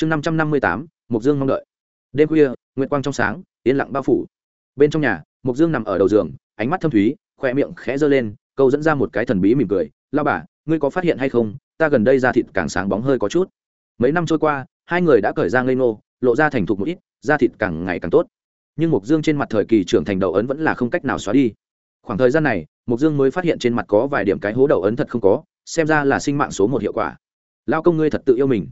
chương năm trăm năm mươi tám mục dương mong đợi. Đêm khuya, nguyệt quang trong sáng, yên lặng bao phủ. Bên trong nhà mục dương nằm ở đầu giường, ánh mắt thâm thúy khoe miệng khẽ giơ lên, câu dẫn ra một cái thần bí mỉm cười. Lao bà, ngươi có phát hiện hay không? Ta gần đây da thịt càng sáng bóng hơi có chút. Mấy năm trôi qua, hai người đã cởi ra ngây ngô, lộ ra thành thục một ít, da thịt càng ngày càng tốt. Nhưng mục dương trên mặt thời kỳ trưởng thành đầu ấn vẫn là không cách nào xóa đi. Khoảng thời gian này mục dương mới phát hiện trên mặt có vài điểm cái hố đầu ấn thật không có, xem ra là sinh mạng số một hiệu quả. Lao công ngươi thật tự yêu mình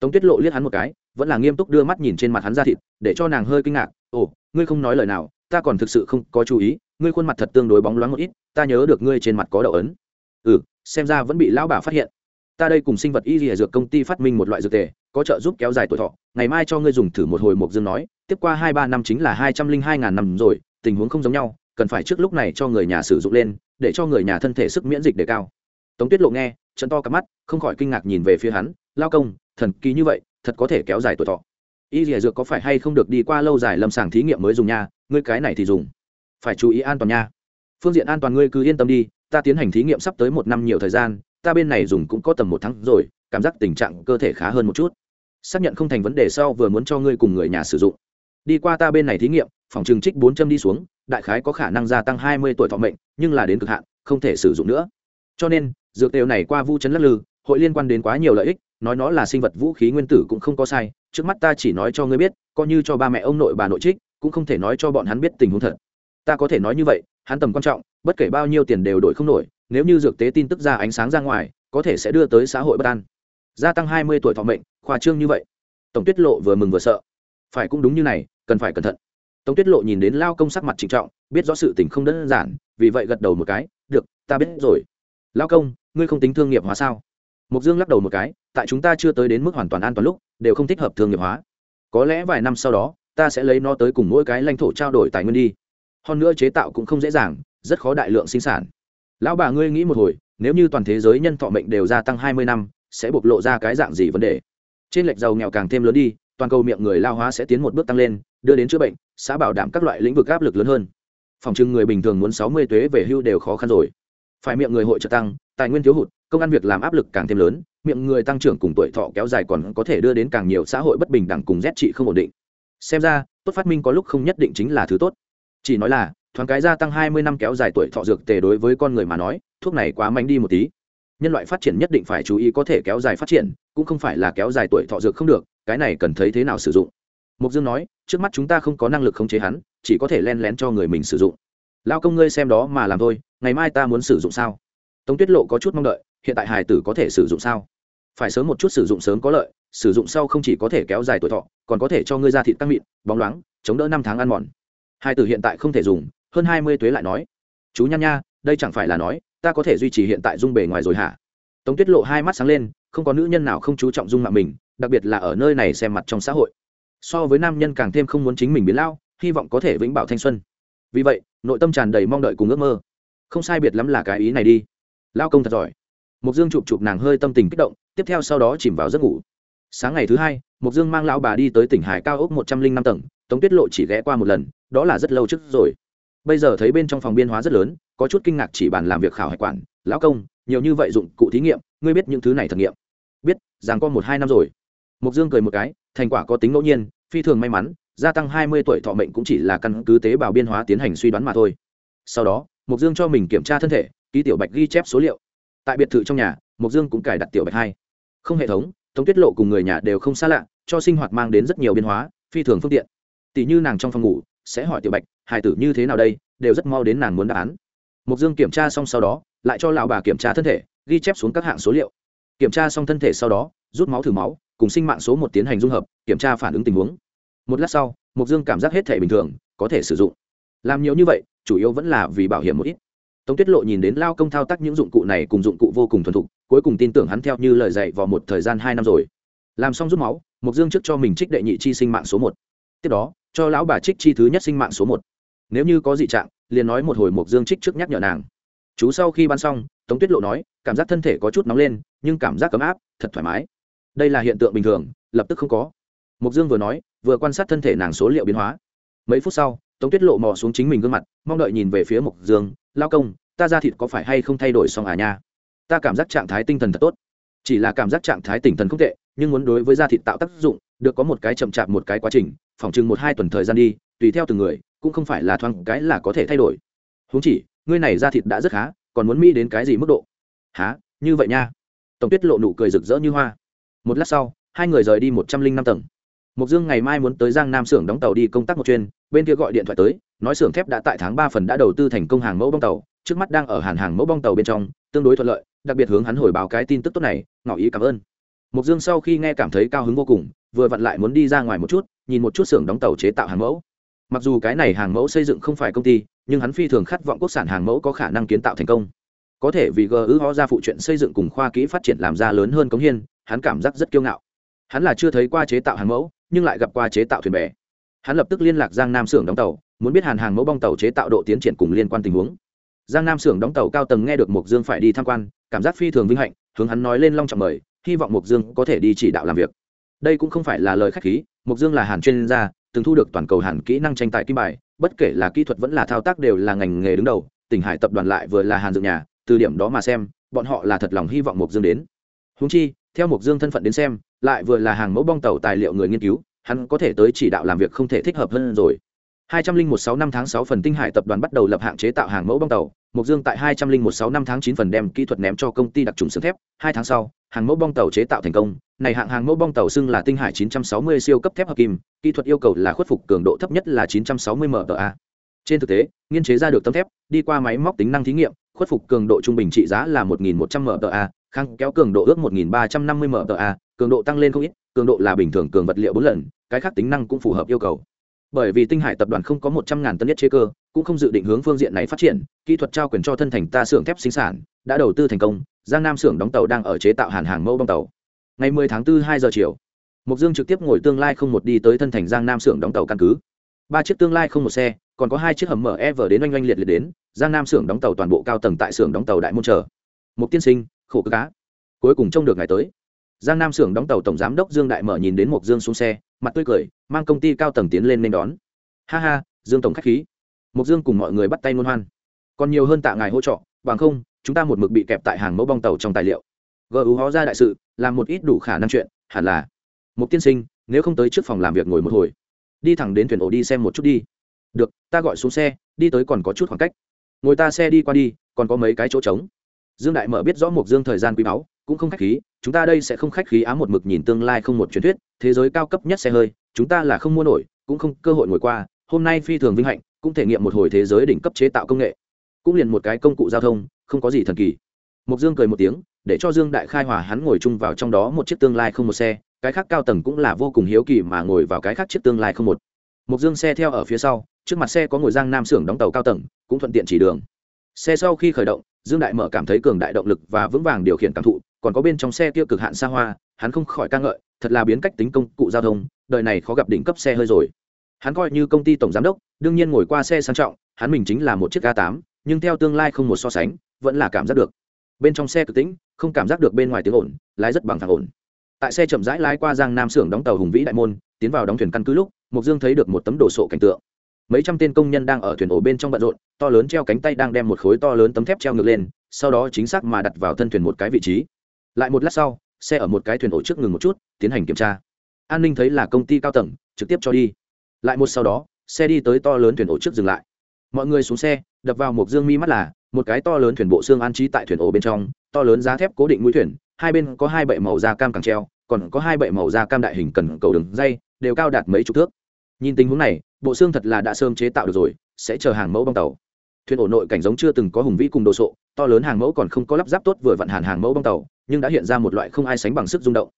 tống tuyết lộ liếc hắn một cái, vẫn là nghiêm túc đưa mắt nhìn trên mặt hắn ra thịt, để cho nàng hơi kinh ngạc. Ồ, ngươi không nói lời nào, ta còn thực sự không có chú ý, ngươi khuôn mặt thật tương đối bóng loáng một ít, ta nhớ được ngươi trên mặt có đậu ấn. Ừ xem ra vẫn bị lão bà phát hiện. Ta đây cùng sinh vật y dì dược công ty phát minh một loại dược tề, có trợ giúp kéo dài tuổi thọ. Ngày mai cho ngươi dùng thử một hồi mộc dương nói, tiếp qua hai ba năm chính là hai trăm linh hai ngàn năm rồi, tình huống không giống nhau, cần phải trước lúc này cho người nhà sử dụng lên, để cho người nhà thân thể sức miễn dịch đề cao. Tống tuyết lộ nghe trận to cặp mắt, không khỏi kinh ngạc nhìn về phía hắn. Lao công thần kỳ như vậy, thật có thể kéo dài tuổi thọ. Y dìa dược có phải hay không được đi qua lâu dài lâm sàng thí nghiệm mới dùng nha? Ngươi cái này thì dùng. Phải chú ý an toàn nha. Phương diện an toàn ngươi cứ yên tâm đi, ta tiến hành thí nghiệm sắp tới một năm nhiều thời gian, ta bên này dùng cũng có tầm một tháng rồi, cảm giác tình trạng cơ thể khá hơn một chút. Xác nhận không thành vấn đề sau vừa muốn cho ngươi cùng người nhà sử dụng. Đi qua ta bên này thí nghiệm, phòng trừng trích bốn châm đi xuống, đại khái có khả năng gia tăng hai mươi tuổi thọ mệnh, nhưng là đến cực hạn, không thể sử dụng nữa. Cho nên, dược tều này qua vu chấn lắc lư, hội liên quan đến quá nhiều lợi ích nói nó là sinh vật vũ khí nguyên tử cũng không có sai, trước mắt ta chỉ nói cho ngươi biết, coi như cho ba mẹ ông nội bà nội trích, cũng không thể nói cho bọn hắn biết tình huống thật. Ta có thể nói như vậy, hắn tầm quan trọng, bất kể bao nhiêu tiền đều đổi không nổi, nếu như dược tế tin tức ra ánh sáng ra ngoài, có thể sẽ đưa tới xã hội bất an. Gia tăng hai mươi tuổi thọ mệnh, khoa trương như vậy. Tổng tuyết lộ vừa mừng vừa sợ. Phải cũng đúng như này, cần phải cẩn thận. Tổng tuyết lộ nhìn đến lao công sắc mặt trịnh trọng, biết rõ sự tình không đơn giản, vì vậy gật đầu một cái, được, ta biết rồi. Lao công, ngươi không tính thương nghiệp hóa sao? Mục dương lắc đầu một cái, tại chúng ta chưa tới đến mức hoàn toàn an toàn lúc, đều không thích hợp thương nghiệp hóa. Có lẽ vài năm sau đó, ta sẽ lấy nó tới cùng mỗi cái lãnh thổ trao đổi tài nguyên đi. Hơn nữa chế tạo cũng không dễ dàng, rất khó đại lượng sinh sản. Lão bà ngươi nghĩ một hồi, nếu như toàn thế giới nhân thọ mệnh đều gia tăng hai mươi năm, sẽ bộc lộ ra cái dạng gì vấn đề? Trên lệch giàu nghèo càng thêm lớn đi, toàn cầu miệng người lao hóa sẽ tiến một bước tăng lên, đưa đến chữa bệnh, xã bảo đảm các loại lĩnh vực áp lực lớn hơn. Phòng trưng người bình thường muốn sáu mươi tuế về hưu đều khó khăn rồi. Phải miệng người hội trợ tăng, tài nguyên thiếu hụt công ăn việc làm áp lực càng thêm lớn, miệng người tăng trưởng cùng tuổi thọ kéo dài còn có thể đưa đến càng nhiều xã hội bất bình đẳng cùng rét trị không ổn định. Xem ra, tốt phát minh có lúc không nhất định chính là thứ tốt. Chỉ nói là, thoáng cái gia tăng hai mươi năm kéo dài tuổi thọ dược tề đối với con người mà nói, thuốc này quá mạnh đi một tí. Nhân loại phát triển nhất định phải chú ý có thể kéo dài phát triển, cũng không phải là kéo dài tuổi thọ dược không được, cái này cần thấy thế nào sử dụng. Mục dương nói, trước mắt chúng ta không có năng lực khống chế hắn, chỉ có thể len lén cho người mình sử dụng. Lao công ngươi xem đó mà làm thôi, ngày mai ta muốn sử dụng sao? Tống tuyết lộ có chút mong đợi hiện tại hài tử có thể sử dụng sao? Phải sớm một chút sử dụng sớm có lợi, sử dụng sau không chỉ có thể kéo dài tuổi thọ, còn có thể cho ngươi ra thịt tăng mịn, bóng loáng, chống đỡ năm tháng ăn mòn. Hai tử hiện tại không thể dùng, hơn hai mươi tuế lại nói. Chú nhăn nha, đây chẳng phải là nói, ta có thể duy trì hiện tại dung bề ngoài rồi hả? Tống tuyết lộ hai mắt sáng lên, không có nữ nhân nào không chú trọng dung mạo mình, đặc biệt là ở nơi này xem mặt trong xã hội. So với nam nhân càng thêm không muốn chính mình biến lao, hy vọng có thể vĩnh bảo thanh xuân. Vì vậy, nội tâm tràn đầy mong đợi cùng ước mơ. Không sai biệt lắm là cái ý này đi. Lao công thật giỏi mục dương chụp chụp nàng hơi tâm tình kích động, tiếp theo sau đó chìm vào giấc ngủ. Sáng ngày thứ hai mục dương mang lão bà đi tới tỉnh hải cao ốc một trăm linh năm tầng, tống tuyết lộ chỉ ghé qua một lần, đó là rất lâu trước rồi. Bây giờ thấy bên trong phòng biên hóa rất lớn, có chút kinh ngạc chỉ bàn làm việc khảo hải quản. Lão công, nhiều như vậy dụng cụ thí nghiệm, ngươi biết những thứ này thực nghiệm? Biết rằng có một hai năm rồi. Mục dương cười một cái, thành quả có tính ngẫu nhiên, phi thường may mắn, gia tăng hai mươi tuổi thọ mệnh cũng chỉ là căn cứ tế bào biên hóa tiến hành suy đoán mà thôi. Sau đó mục dương cho mình kiểm tra thân thể, ký tiểu bạch ghi chép số liệu tại biệt thự trong nhà, mộc dương cũng cài đặt tiểu bạch hai. Không hệ thống, tống tuyết lộ cùng người nhà đều không xa lạ, cho sinh hoạt mang đến rất nhiều biến hóa, phi thường phương tiện. Tỷ như nàng trong phòng ngủ, sẽ hỏi tiểu bạch hài tử như thế nào đây? đều rất mau đến nàng muốn đáp án. Mộc dương kiểm tra xong sau đó, lại cho lão bà kiểm tra thân thể, ghi chép xuống các hạng số liệu. Kiểm tra xong thân thể sau đó, rút máu thử máu, cùng sinh mạng số một tiến hành dung hợp, kiểm tra phản ứng tình huống. Một lát sau, mộc dương cảm giác hết thể bình thường, có thể sử dụng. Làm nhiều như vậy, chủ yếu vẫn là vì bảo hiểm một ít tống tuyết lộ nhìn đến lao công thao tác những dụng cụ này cùng dụng cụ vô cùng thuần thục, cuối cùng tin tưởng hắn theo như lời dạy vào một thời gian hai năm rồi. Làm xong rút máu mục dương trước cho mình trích đệ nhị chi sinh mạng số một. Tiếp đó, cho lão bà trích chi thứ nhất sinh mạng số một. Nếu như có dị trạng, liền nói một hồi mục dương trích trước nhắc nhở nàng. Chú sau khi ban xong, tống tuyết lộ nói, cảm giác thân thể có chút nóng lên, nhưng cảm giác ấm áp, thật thoải mái. Đây là hiện tượng bình thường, lập tức không có. Mục dương vừa nói, vừa quan sát thân thể nàng số liệu biến hóa. Mấy phút sau, tống tuyết lộ mò xuống chính mình gương mặt, mong đợi nhìn về phía mục dương lao công, ta ra thịt có phải hay không thay đổi xong à nha? Ta cảm giác trạng thái tinh thần thật tốt. Chỉ là cảm giác trạng thái tinh thần không tệ, nhưng muốn đối với da thịt tạo tác dụng, được có một cái chậm chạp một cái quá trình, phỏng chừng một hai tuần thời gian đi, tùy theo từng người, cũng không phải là thoáng cái là có thể thay đổi. Huống chỉ, ngươi này da thịt đã rất khá, còn muốn mỹ đến cái gì mức độ? Há như vậy nha. Tổng tuyết lộ nụ cười rực rỡ như hoa. Một lát sau, hai người rời đi một trăm linh năm tầng. Mục dương ngày mai muốn tới giang nam xưởng đóng tàu đi công tác một chuyên bên kia gọi điện thoại tới nói xưởng thép đã tại tháng ba phần đã đầu tư thành công hàng mẫu bong tàu, trước mắt đang ở hàn hàng mẫu bong tàu bên trong, tương đối thuận lợi, đặc biệt hướng hắn hồi báo cái tin tức tốt này, ngỏ ý cảm ơn. Mục dương sau khi nghe cảm thấy cao hứng vô cùng, vừa vặn lại muốn đi ra ngoài một chút, nhìn một chút xưởng đóng tàu chế tạo hàng mẫu. Mặc dù cái này hàng mẫu xây dựng không phải công ty, nhưng hắn phi thường khát vọng quốc sản hàng mẫu có khả năng kiến tạo thành công. Có thể vì gu ho ra phụ chuyện xây dựng cùng khoa kỹ phát triển làm ra lớn hơn cống hiên, hắn cảm giác rất kiêu ngạo. Hắn là chưa thấy qua chế tạo hàng mẫu, nhưng lại gặp qua chế tạo thuyền bè. Hắn lập tức liên lạc giang nam xưởng đóng tàu muốn biết hàn hàng mẫu bong tàu chế tạo độ tiến triển cùng liên quan tình huống. Giang nam xưởng đóng tàu cao tầng nghe được mục dương phải đi tham quan, cảm giác phi thường vinh hạnh, hướng hắn nói lên long trọng mời, hy vọng mục dương có thể đi chỉ đạo làm việc. Đây cũng không phải là lời khách khí mục dương là hàn chuyên gia, từng thu được toàn cầu hàn kỹ năng tranh tài kim bài, bất kể là kỹ thuật vẫn là thao tác đều là ngành nghề đứng đầu, tỉnh hải tập đoàn lại vừa là hàn dựng nhà, từ điểm đó mà xem, bọn họ là thật lòng hy vọng mục dương đến. Húng chi, theo mục dương thân phận đến xem, lại vừa là hàng mẫu bong tàu tài liệu người nghiên cứu, hắn có thể tới chỉ đạo làm việc không thể thích hợp hơn rồi. Hai trăm linh một sáu năm tháng sáu phần Tinh Hải tập đoàn bắt đầu lập hạng chế tạo hàng mẫu bong tàu, Mục Dương tại hai trăm linh một sáu năm tháng chín phần đem kỹ thuật ném cho công ty đặc trùng xương thép, Hai tháng sau, hàng mẫu bong tàu chế tạo thành công, này hạng hàng mẫu bong tàu xưng là Tinh Hải chín trăm sáu mươi siêu cấp thép hợp kim, kỹ thuật yêu cầu là khuất phục cường độ thấp nhất là chín trăm sáu mươi MPa. Trên thực tế, nghiên chế ra được tấm thép, đi qua máy móc tính năng thí nghiệm, khuất phục cường độ trung bình trị giá là một nghìn một trăm MPa, kháng kéo cường độ ước một nghìn ba trăm năm mươi MPa, cường độ tăng lên không ít, cường độ là bình thường cường vật liệu bốn lần, cái khác tính năng cũng phù hợp yêu cầu bởi vì tinh hải tập đoàn không có một trăm ngàn tấn nhất chế cơ, cũng không dự định hướng phương diện này phát triển, kỹ thuật trao quyền cho thân thành ta xưởng thép sinh sản, đã đầu tư thành công, giang nam xưởng đóng tàu đang ở chế tạo hàn hàng mẫu bong tàu. Ngày 10 tháng 4 2 giờ chiều mục dương trực tiếp ngồi tương lai không một đi tới thân thành giang nam xưởng đóng tàu căn cứ. Ba chiếc tương lai không một xe, còn có hai chiếc hầm mở ever đến oanh oanh liệt liệt đến, giang nam xưởng đóng tàu toàn bộ cao tầng tại xưởng đóng tàu đại môn chờ. Mục tiên sinh, khổ cá cuối cùng trông được ngày tới giang nam xưởng đóng tàu tổng giám đốc dương đại mở nhìn đến mộc dương xuống xe, mặt tươi cười, mang công ty cao tầng tiến lên nên đón. Ha ha, dương tổng k h á c h khí. Mộc dương cùng mọi người bắt tay ngôn hoan. Còn nhiều hơn tạ ngài hỗ trợ, bằng không, chúng ta một mực bị kẹp tại hàng mẫu bong tàu trong tài liệu. Gu hó ra đại sự, làm một ít đủ khả năng chuyện, hẳn là. Một tiên sinh, nếu không tới trước phòng làm việc ngồi một hồi. Đi thẳng đến thuyền ổ đi xem một chút đi. Được, ta gọi xuống xe, đi tới còn có chút khoảng cách. Ngồi ta xe đi qua đi, còn có mấy cái chỗ trống. Dương đại mở biết rõ một dương thời gian quý báu cũng không khách khí, chúng ta đây sẽ không khách khí á một mực nhìn tương lai không một truyền thuyết, thế giới cao cấp nhất xe hơi, chúng ta là không mua nổi, cũng không cơ hội ngồi qua, hôm nay phi thường vinh hạnh, cũng thể nghiệm một hồi thế giới đỉnh cấp chế tạo công nghệ. Cũng liền một cái công cụ giao thông, không có gì thần kỳ. Mục dương cười một tiếng, để cho dương đại khai hòa hắn ngồi chung vào trong đó một chiếc tương lai không một xe, cái khác cao tầng cũng là vô cùng hiếu kỳ mà ngồi vào cái khác chiếc tương lai không một. Mục dương xe theo ở phía sau, trước mặt xe có ngồi giang nam xưởng đóng tàu cao tầng, cũng thuận tiện chỉ đường. Xe sau khi khởi động, dương đại mở cảm thấy cường đại động lực và vững vàng điều khiển cảm thụ còn có bên trong xe kia cực hạn xa hoa, hắn không khỏi ca ngợi, thật là biến cách tính công cụ giao thông, đời này khó gặp đỉnh cấp xe hơi rồi. Hắn coi như công ty tổng giám đốc, đương nhiên ngồi qua xe sang trọng, hắn mình chính là một chiếc ga tám, nhưng theo tương lai không một so sánh, vẫn là cảm giác được. Bên trong xe cực tĩnh, không cảm giác được bên ngoài tiếng ồn, lái rất bằng thẳng ổn. Tại xe chậm rãi lái qua giang nam xưởng đóng tàu hùng vĩ đại môn, tiến vào đóng thuyền căn cứ lúc mục dương thấy được một tấm đồ sộ cảnh tượng. Mấy trăm tên công nhân đang ở thuyền ổ bên trong bận rộn, to lớn treo cánh tay đang đem một khối to lớn tấm thép treo ngược lên, sau đó chính xác mà đặt vào thân thuyền một cái vị trí lại một lát sau, xe ở một cái thuyền ổ trước ngừng một chút, tiến hành kiểm tra. An ninh thấy là công ty cao tầng, trực tiếp cho đi. Lại một sau đó, xe đi tới to lớn thuyền ổ trước dừng lại. Mọi người xuống xe, đập vào một dương mi mắt là, một cái to lớn thuyền bộ xương an trí tại thuyền ổ bên trong, to lớn giá thép cố định mũi thuyền, hai bên có hai bệ màu da cam càng treo, còn có hai bệ màu da cam đại hình cần cầu đường dây, đều cao đạt mấy chục thước. Nhìn tình huống này, bộ xương thật là đã sớm chế tạo được rồi, sẽ chờ hàng mẫu bong tàu thuyền ổ nội cảnh giống chưa từng có hùng vĩ cùng đồ sộ, to lớn hàng mẫu còn không có lắp ráp tốt vừa vận hàn hàng mẫu bong tàu, nhưng đã hiện ra một loại không ai sánh bằng sức rung động.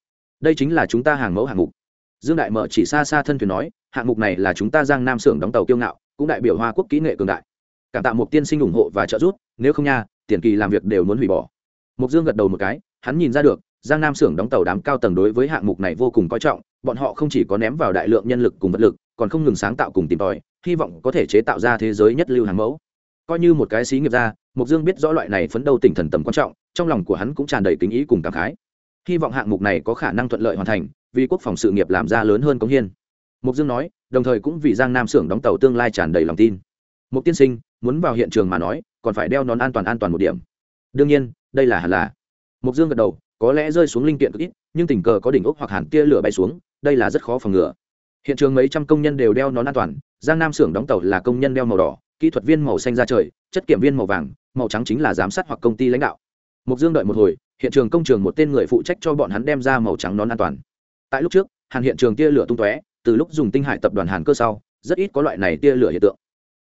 Đây chính là chúng ta hàng mẫu hàng mục. Dương đại mở chỉ xa xa thân thuyền nói, hạng mục này là chúng ta giang nam xưởng đóng tàu kiêu ngạo, cũng đại biểu hoa quốc kỹ nghệ cường đại. Cảm tạ mục tiên sinh ủng hộ và trợ giúp, nếu không nha, tiền kỳ làm việc đều muốn hủy bỏ. Mục dương gật đầu một cái, hắn nhìn ra được, giang nam xưởng đóng tàu đám cao tầng đối với hạng mục này vô cùng coi trọng, bọn họ không chỉ có ném vào đại lượng nhân lực cùng vật lực, còn không ngừng sáng tạo cùng tìm tòi, hy vọng có thể chế tạo ra thế giới nhất lưu hàng mẫu coi như một cái xí nghiệp ra mục dương biết rõ loại này phấn đấu tỉnh thần tầm quan trọng, trong lòng của hắn cũng tràn đầy kính ý cùng cảm khái. Hy vọng hạng mục này có khả năng thuận lợi hoàn thành, vì quốc phòng sự nghiệp làm ra lớn hơn cống hiên mục dương nói, đồng thời cũng vì giang nam xưởng đóng tàu tương lai tràn đầy lòng tin. Mục tiên sinh, muốn vào hiện trường mà nói, còn phải đeo nón an toàn an toàn một điểm. Đương nhiên, đây là hẳn là. Mục dương gật đầu, có lẽ rơi xuống linh kiện cực ít, nhưng tình cờ có đỉnh ốc hoặc hàn tia lửa bay xuống, đây là rất khó phòng ngừa. Hiện trường mấy trăm công nhân đều đeo nón an toàn, giang nam xưởng đóng tàu là công nhân đeo màu đỏ kỹ thuật viên màu xanh ra trời, chất kiểm viên màu vàng, màu trắng chính là giám sát hoặc công ty lãnh đạo. Mục dương đợi một hồi, hiện trường công trường một tên người phụ trách cho bọn hắn đem ra màu trắng nón an toàn. Tại lúc trước, hàn hiện trường tia lửa tung tóe, từ lúc dùng tinh hải tập đoàn hàn cơ sau, rất ít có loại này tia lửa hiện tượng.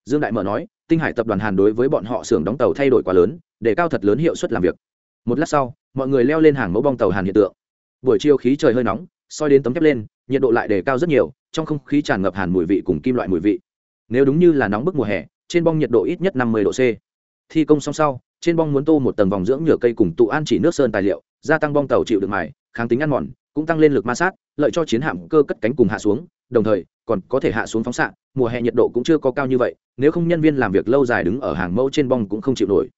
Dương đại mở nói, tinh hải tập đoàn hàn đối với bọn họ xưởng đóng tàu thay đổi quá lớn, để cao thật lớn hiệu suất làm việc. Một lát sau, mọi người leo lên hàng mẫu bong tàu hàn hiện tượng. Buổi chiều khí trời hơi nóng, soi đến tấm thép lên, nhiệt độ lại đề cao rất nhiều, trong không khí tràn ngập hàn mùi vị cùng kim loại mùi vị. Nếu đúng như là nóng bức mùa hè trên bong nhiệt độ ít nhất năm mươi độ c. Thi công xong sau, trên bong muốn tô một tầng vòng dưỡng nhựa cây cùng tụ an chỉ nước sơn tài liệu, gia tăng bong tàu chịu được mài, kháng tính ăn mòn, cũng tăng lên lực ma sát, lợi cho chiến hạm cơ cất cánh cùng hạ xuống, đồng thời, còn có thể hạ xuống phóng xạ, mùa hè nhiệt độ cũng chưa có cao như vậy, nếu không nhân viên làm việc lâu dài đứng ở hàng mẫu trên bong cũng không chịu nổi.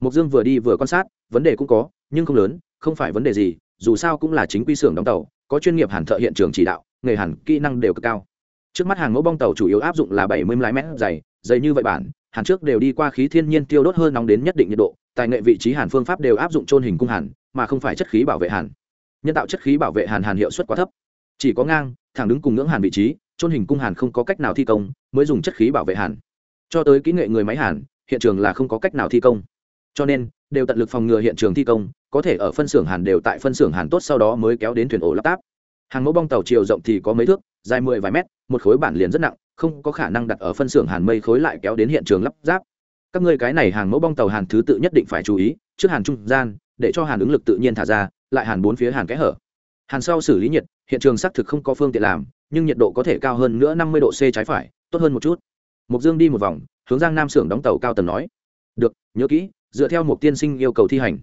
Mục dương vừa đi vừa quan sát, vấn đề cũng có, nhưng không lớn, không phải vấn đề gì, dù sao cũng là chính quy xưởng đóng tàu, có chuyên nghiệp hàn thợ hiện trường chỉ đạo, nghề hàn kỹ năng đều cực cao. Trước mắt hàng mẫu bong tàu chủ yếu áp dụng là bảy mươi mét dày dày như vậy bản, hàn trước đều đi qua khí thiên nhiên tiêu đốt hơn nóng đến nhất định nhiệt độ, tài nghệ vị trí hàn phương pháp đều áp dụng trôn hình cung hàn, mà không phải chất khí bảo vệ hàn. Nhân tạo chất khí bảo vệ hàn hàn hiệu suất quá thấp. Chỉ có ngang, thẳng đứng cùng ngưỡng hàn vị trí trôn hình cung hàn không có cách nào thi công, mới dùng chất khí bảo vệ hàn. Cho tới kỹ nghệ người máy hàn, hiện trường là không có cách nào thi công. Cho nên, đều tận lực phòng ngừa hiện trường thi công, có thể ở phân xưởng hàn đều tại phân xưởng hàn tốt sau đó mới kéo đến thuyền ổ lắp táp. Hàng mẫu bong tàu chiều rộng thì có mấy thước, dài mười vài mét, một khối bản liền rất nặng không có khả năng đặt ở phân xưởng hàn mây khối lại kéo đến hiện trường lắp ráp. Các ngươi cái này hàng mẫu bong tàu hàn thứ tự nhất định phải chú ý, trước hàn trung gian, để cho hàn ứng lực tự nhiên thả ra, lại hàn bốn phía hàn kẽ hở. Hàn sau xử lý nhiệt, hiện trường xác thực không có phương tiện làm, nhưng nhiệt độ có thể cao hơn nữa năm mươi độ c trái phải, tốt hơn một chút. Mục dương đi một vòng, hướng giang nam xưởng đóng tàu cao tầng nói, được, nhớ kỹ, dựa theo một tiên sinh yêu cầu thi hành.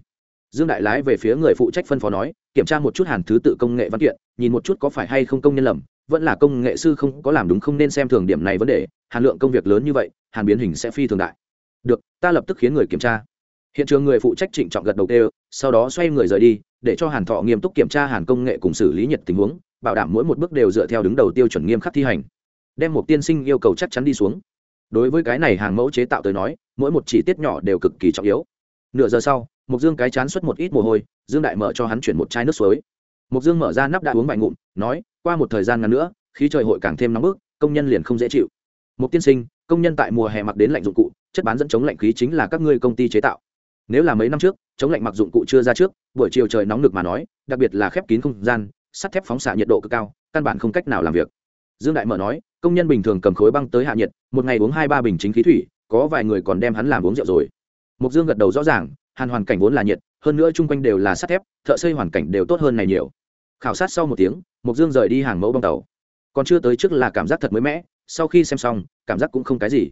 Dương đại lái về phía người phụ trách phân phó nói, kiểm tra một chút hàn thứ tự công nghệ văn kiện, nhìn một chút có phải hay không công nhân lầm vẫn là công nghệ sư không có làm đúng không nên xem thường điểm này vấn đề, hàn lượng công việc lớn như vậy, hàn biến hình sẽ phi thường đại. Được, ta lập tức khiến người kiểm tra. Hiện trường người phụ trách trịnh trọng gật đầu tê sau đó xoay người rời đi, để cho hàn thọ nghiêm túc kiểm tra hàn công nghệ cùng xử lý nhiệt tình huống, bảo đảm mỗi một bước đều dựa theo đứng đầu tiêu chuẩn nghiêm khắc thi hành. Đem một tiên sinh yêu cầu chắc chắn đi xuống. Đối với cái này hàng mẫu chế tạo tới nói, mỗi một chi tiết nhỏ đều cực kỳ trọng yếu. Nửa giờ sau mục dương cái chán xuất một ít mồ hôi, dương đại mở cho hắn chuyển một chai nước suối mục dương mở ra nắp đã uống vài ngụm, nói, qua một thời gian ngắn nữa, khí trời hội càng thêm nóng bức, công nhân liền không dễ chịu. Một tiên sinh, công nhân tại mùa hè mặc đến lạnh dụng cụ, chất bán dẫn chống lạnh khí chính là các ngươi công ty chế tạo. Nếu là mấy năm trước, chống lạnh mặc dụng cụ chưa ra trước, buổi chiều trời nóng nực mà nói, đặc biệt là khép kín không gian, sắt thép phóng xạ nhiệt độ cực cao, căn bản không cách nào làm việc. Dương đại mở nói, công nhân bình thường cầm khối băng tới hạ nhiệt, một ngày uống hai ba bình chính khí thủy, có vài người còn đem hắn làm uống rượu rồi. Mục dương gật đầu rõ ràng, hàn hoàn cảnh vốn là nhiệt, hơn nữa chung quanh đều là sắt thép, thợ xây hoàn cảnh đều tốt hơn này nhiều khảo sát sau một tiếng mục dương rời đi hàng mẫu bong tàu. Còn chưa tới trước là cảm giác thật mới mẻ, sau khi xem xong, cảm giác cũng không cái gì.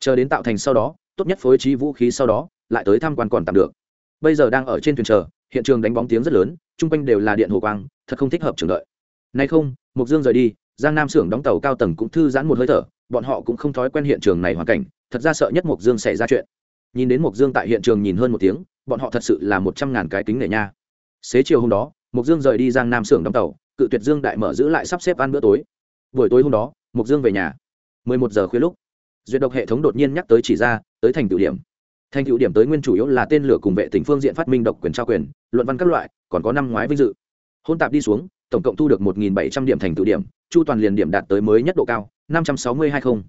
Chờ đến tạo thành sau đó, tốt nhất phối trí vũ khí sau đó, lại tới tham quan còn tạm được. Bây giờ đang ở trên thuyền chờ, hiện trường đánh bóng tiếng rất lớn, chung quanh đều là điện hồ quang, thật không thích hợp trường đợi. Nay không mục dương rời đi, giang nam xưởng đóng tàu cao tầng cũng thư giãn một hơi thở, bọn họ cũng không thói quen hiện trường này hoàn cảnh, thật ra sợ nhất mục dương xảy ra chuyện. Nhìn đến mục dương tại hiện trường nhìn hơn một tiếng, bọn họ thật sự là một trăm ngàn cái tính nể nha. Xế chiều hôm đó mục dương rời đi giang nam xưởng đóng tàu, cự tuyệt dương đại mở giữ lại sắp xếp ăn bữa tối. Buổi tối hôm đó mục dương về nhà. Mười một giờ khuya lúc, duyệt độc hệ thống đột nhiên nhắc tới chỉ ra, tới thành tựu điểm. Thành tựu điểm tới nguyên chủ yếu là tên lửa cùng vệ tỉnh phương diện phát minh độc quyền trao quyền, luận văn các loại, còn có năm ngoái vinh dự. Hôn tạp đi xuống, tổng cộng thu được một bảy trăm điểm thành tựu điểm, chu toàn liền điểm đạt tới mới nhất độ cao, năm trăm sáu mươi hai không.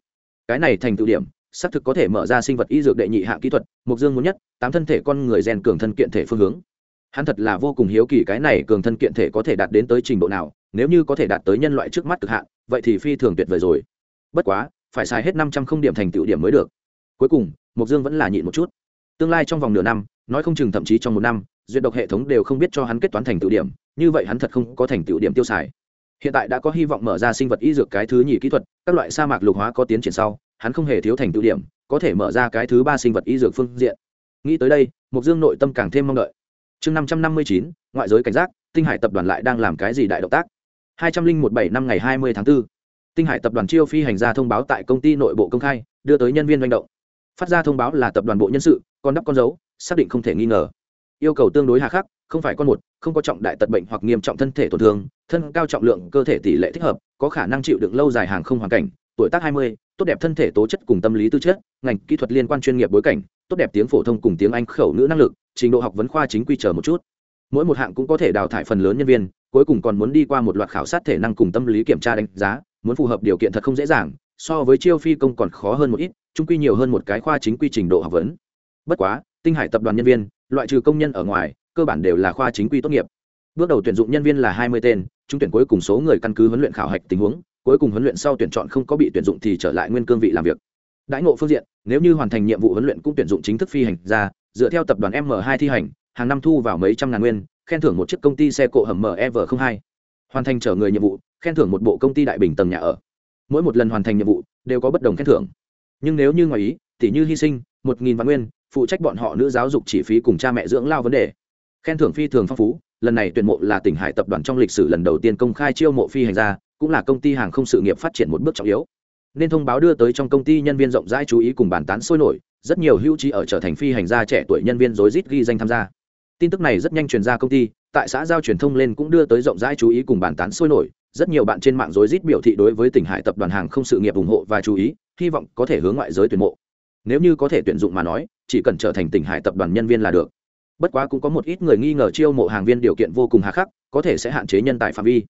Cái này thành tựu điểm, xác thực có thể mở ra sinh vật y dược đệ nhị hạng kỹ thuật mục dương muốn nhất, tám thân thể con người rèn cường thân kiện thể phương hướng hắn thật là vô cùng hiếu kỳ cái này cường thân kiện thể có thể đạt đến tới trình độ nào, nếu như có thể đạt tới nhân loại trước mắt cực hạn, vậy thì phi thường tuyệt vời rồi. Bất quá, phải xài hết năm trăm không điểm thành tựu điểm mới được. Cuối cùng, mộc dương vẫn là nhịn một chút. Tương lai trong vòng nửa năm, nói không chừng thậm chí trong một năm, duyệt độc hệ thống đều không biết cho hắn kết toán thành tựu điểm, như vậy hắn thật không có thành tựu điểm tiêu xài. Hiện tại đã có hy vọng mở ra sinh vật y dược cái thứ nhì kỹ thuật, các loại sa mạc lục hóa có tiến triển sau, hắn không hề thiếu thành tựu điểm, có thể mở ra cái thứ ba sinh vật y dược phương diện. Nghĩ tới đây mục dương nội tâm càng thêm mong đợi chương năm trăm năm mươi chín, ngoại giới cảnh giác, tinh hải tập đoàn lại đang làm cái gì đại động tác hai trăm linh một bảy năm ngày hai mươi tháng 4. tinh hải tập đoàn chiêu phi hành ra thông báo tại công ty nội bộ công khai, đưa tới nhân viên manh động phát ra thông báo là tập đoàn bộ nhân sự, con đắp con dấu, xác định không thể nghi ngờ yêu cầu tương đối hà khắc, không phải con một, không có trọng đại tật bệnh hoặc nghiêm trọng thân thể tổn thương, thân cao trọng lượng, cơ thể tỷ lệ thích hợp, có khả năng chịu đựng lâu dài hàng không hoàn cảnh, tuổi tác hai mươi, tốt đẹp thân thể tố chất cùng tâm lý tư chất, ngành kỹ thuật liên quan chuyên nghiệp bối cảnh, tốt đẹp tiếng phổ thông cùng tiếng anh khẩu ngữ năng lực trình độ học vấn khoa chính quy chờ một chút. Mỗi một hạng cũng có thể đào thải phần lớn nhân viên, cuối cùng còn muốn đi qua một loạt khảo sát thể năng cùng tâm lý kiểm tra đánh giá, muốn phù hợp điều kiện thật không dễ dàng, so với chiêu phi công còn khó hơn một ít trung quy nhiều hơn một cái khoa chính quy trình độ học vấn. Bất quá, tinh hải tập đoàn nhân viên, loại trừ công nhân ở ngoài, cơ bản đều là khoa chính quy tốt nghiệp. Bước đầu tuyển dụng nhân viên là hai mươi tên trung tuyển cuối cùng số người căn cứ huấn luyện khảo hạch tình huống, cuối cùng huấn luyện sau tuyển chọn không có bị tuyển dụng thì trở lại nguyên cương vị làm việc. Đãi ngộ phương diện, nếu như hoàn thành nhiệm vụ huấn luyện cũng tuyển dụng chính thức phi hành ra dựa theo tập đoàn m 2 thi hành, hàng năm thu vào mấy trăm ngàn nguyên, khen thưởng một chiếc công ty xe cộ hầm mev 02 hoàn thành trở người nhiệm vụ, khen thưởng một bộ công ty đại bình tầng nhà ở. Mỗi một lần hoàn thành nhiệm vụ, đều có bất đồng khen thưởng. Nhưng nếu như ngoài ý thì như hy sinh, một nghìn vạn nguyên, phụ trách bọn họ nữ giáo dục chỉ phí cùng cha mẹ dưỡng lao vấn đề. Khen thưởng phi thường phong phú, lần này tuyển mộ là tỉnh hải tập đoàn trong lịch sử lần đầu tiên công khai chiêu mộ phi hành gia, cũng là công ty hàng không sự nghiệp phát triển một bước trọng yếu. Nên thông báo đưa tới trong công ty nhân viên rộng rãi chú ý cùng bàn tán sôi nổi rất nhiều hữu trí ở trở thành phi hành gia trẻ tuổi nhân viên rối rít ghi danh tham gia. Tin tức này rất nhanh truyền ra công ty, tại xã giao truyền thông lên cũng đưa tới rộng rãi chú ý cùng bàn tán sôi nổi, rất nhiều bạn trên mạng rối rít biểu thị đối với tỉnh hải tập đoàn hàng không sự nghiệp ủng hộ và chú ý, hy vọng có thể hướng ngoại giới tuyển mộ. Nếu như có thể tuyển dụng mà nói, chỉ cần trở thành tỉnh hải tập đoàn nhân viên là được. Bất quá cũng có một ít người nghi ngờ chiêu mộ hàng viên điều kiện vô cùng hà khắc, có thể sẽ hạn chế nhân tài phạm vi.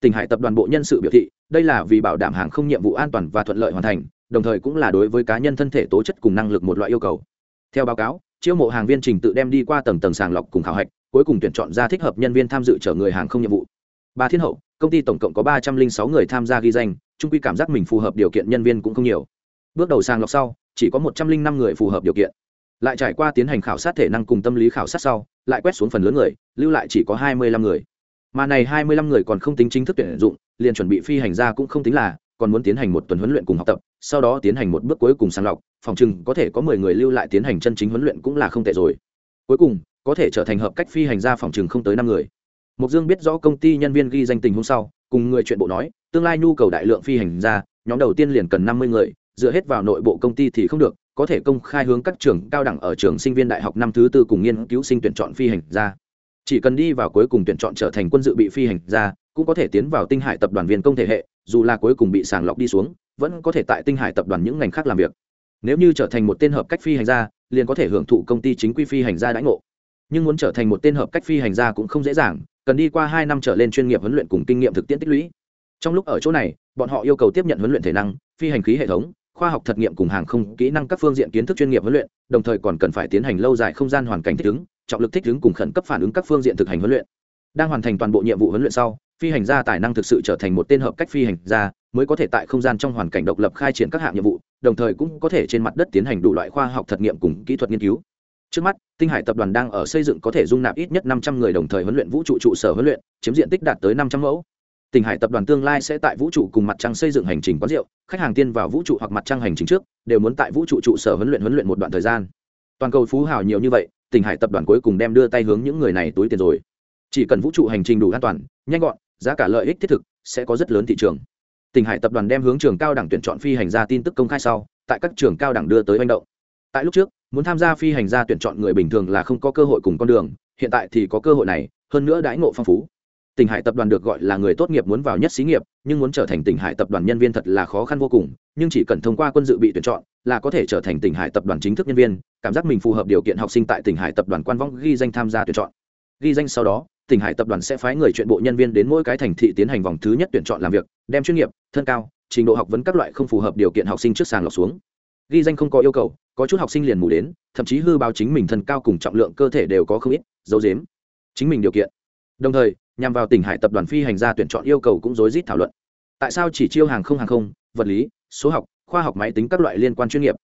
Tỉnh hải tập đoàn bộ nhân sự biểu thị, đây là vì bảo đảm hàng không nhiệm vụ an toàn và thuận lợi hoàn thành đồng thời cũng là đối với cá nhân thân thể tố chất cùng năng lực một loại yêu cầu. Theo báo cáo, chiêu mộ hàng viên trình tự đem đi qua tầng tầng sàng lọc cùng khảo hạch, cuối cùng tuyển chọn ra thích hợp nhân viên tham dự chở người hàng không nhiệm vụ. Ba thiên hậu, công ty tổng cộng có ba trăm linh sáu người tham gia ghi danh trung quy cảm giác mình phù hợp điều kiện nhân viên cũng không nhiều. Bước đầu sàng lọc sau, chỉ có một trăm linh năm người phù hợp điều kiện. Lại trải qua tiến hành khảo sát thể năng cùng tâm lý khảo sát sau, lại quét xuống phần lớn người, lưu lại chỉ có hai mươi lăm người. Mà này hai mươi lăm người còn không tính chính thức tuyển dụng, liền chuẩn bị phi hành ra cũng không tính là, còn muốn tiến hành một tuần huấn luyện cùng học tập sau đó tiến hành một bước cuối cùng sàng lọc, phòng chừng có thể có mười người lưu lại tiến hành chân chính huấn luyện cũng là không tệ rồi cuối cùng, có thể trở thành hợp cách phi hành gia phòng chừng không tới năm người mục dương biết rõ công ty nhân viên ghi danh tình hôm sau, cùng người chuyện bộ nói, tương lai nhu cầu đại lượng phi hành gia, nhóm đầu tiên liền cần năm mươi người, dựa hết vào nội bộ công ty thì không được, có thể công khai hướng các trường cao đẳng ở trường sinh viên đại học năm thứ tư cùng nghiên cứu sinh tuyển chọn phi hành gia. chỉ cần đi vào cuối cùng tuyển chọn trở thành quân dự bị phi hành gia, cũng có thể tiến vào tinh hải tập đoàn viên công thể hệ, dù là cuối cùng bị sàng lọc đi xuống vẫn có thể tại tinh hải tập đoàn những ngành khác làm việc. Nếu như trở thành một tên hợp cách phi hành gia, liền có thể hưởng thụ công ty chính quy phi hành gia đãi ngộ. Nhưng muốn trở thành một tên hợp cách phi hành gia cũng không dễ dàng, cần đi qua hai năm trở lên chuyên nghiệp huấn luyện cùng kinh nghiệm thực tiễn tích lũy. Trong lúc ở chỗ này, bọn họ yêu cầu tiếp nhận huấn luyện thể năng, phi hành khí hệ thống, khoa học thật nghiệm cùng hàng không, kỹ năng các phương diện kiến thức chuyên nghiệp huấn luyện, đồng thời còn cần phải tiến hành lâu dài không gian hoàn cảnh thích ứng, trọng lực thích ứng cùng khẩn cấp phản ứng các phương diện thực hành huấn luyện. Đang hoàn thành toàn bộ nhiệm vụ huấn luyện sau phi hành gia tài năng thực sự trở thành một tên hợp cách phi hành gia, mới có thể tại không gian trong hoàn cảnh độc lập khai triển các hạng nhiệm vụ, đồng thời cũng có thể trên mặt đất tiến hành đủ loại khoa học thật nghiệm cùng kỹ thuật nghiên cứu. Trước mắt, tinh hải tập đoàn đang ở xây dựng có thể dung nạp ít nhất năm trăm người đồng thời huấn luyện vũ trụ trụ sở huấn luyện, chiếm diện tích đạt tới năm trăm mẫu. Tinh hải tập đoàn tương lai sẽ tại vũ trụ cùng mặt trăng xây dựng hành trình quán rượu, khách hàng tiên vào vũ trụ hoặc mặt trăng hành trình trước, đều muốn tại vũ trụ trụ sở huấn luyện huấn luyện một đoạn thời gian. Toàn cầu phú hào nhiều như vậy, tinh hải tập đoàn cuối cùng đem đưa tay hướng những người này túi tiền rồi. Chỉ cần vũ trụ hành trình đủ an toàn, nhanh gọn giá cả lợi ích thiết thực, sẽ có rất lớn thị trường. Tỉnh hải tập đoàn đem hướng trường cao đẳng tuyển chọn phi hành gia tin tức công khai sau, tại các trường cao đẳng đưa tới manh động. Tại lúc trước, muốn tham gia phi hành gia tuyển chọn người bình thường là không có cơ hội cùng con đường, hiện tại thì có cơ hội này, hơn nữa đãi ngộ phong phú. Tỉnh hải tập đoàn được gọi là người tốt nghiệp muốn vào nhất xí nghiệp, nhưng muốn trở thành tỉnh hải tập đoàn nhân viên thật là khó khăn vô cùng, nhưng chỉ cần thông qua quân dự bị tuyển chọn là có thể trở thành tỉnh hải tập đoàn chính thức nhân viên, cảm giác mình phù hợp điều kiện học sinh tại tỉnh hải tập đoàn quan vong ghi danh tham gia tuyển chọn. Ghi danh sau đó tỉnh hải tập đoàn sẽ phái người chuyện bộ nhân viên đến mỗi cái thành thị tiến hành vòng thứ nhất tuyển chọn làm việc, đem chuyên nghiệp, thân cao, trình độ học vấn các loại không phù hợp điều kiện học sinh trước sàng lọc xuống. Ghi danh không có yêu cầu, có chút học sinh liền mù đến, thậm chí hư báo chính mình thân cao cùng trọng lượng cơ thể đều có không ít dấu dếm chính mình điều kiện. Đồng thời, nhằm vào tỉnh hải tập đoàn phi hành gia tuyển chọn yêu cầu cũng rối rít thảo luận. Tại sao chỉ chiêu hàng không hàng không, vật lý, số học, khoa học máy tính các loại liên quan chuyên nghiệp?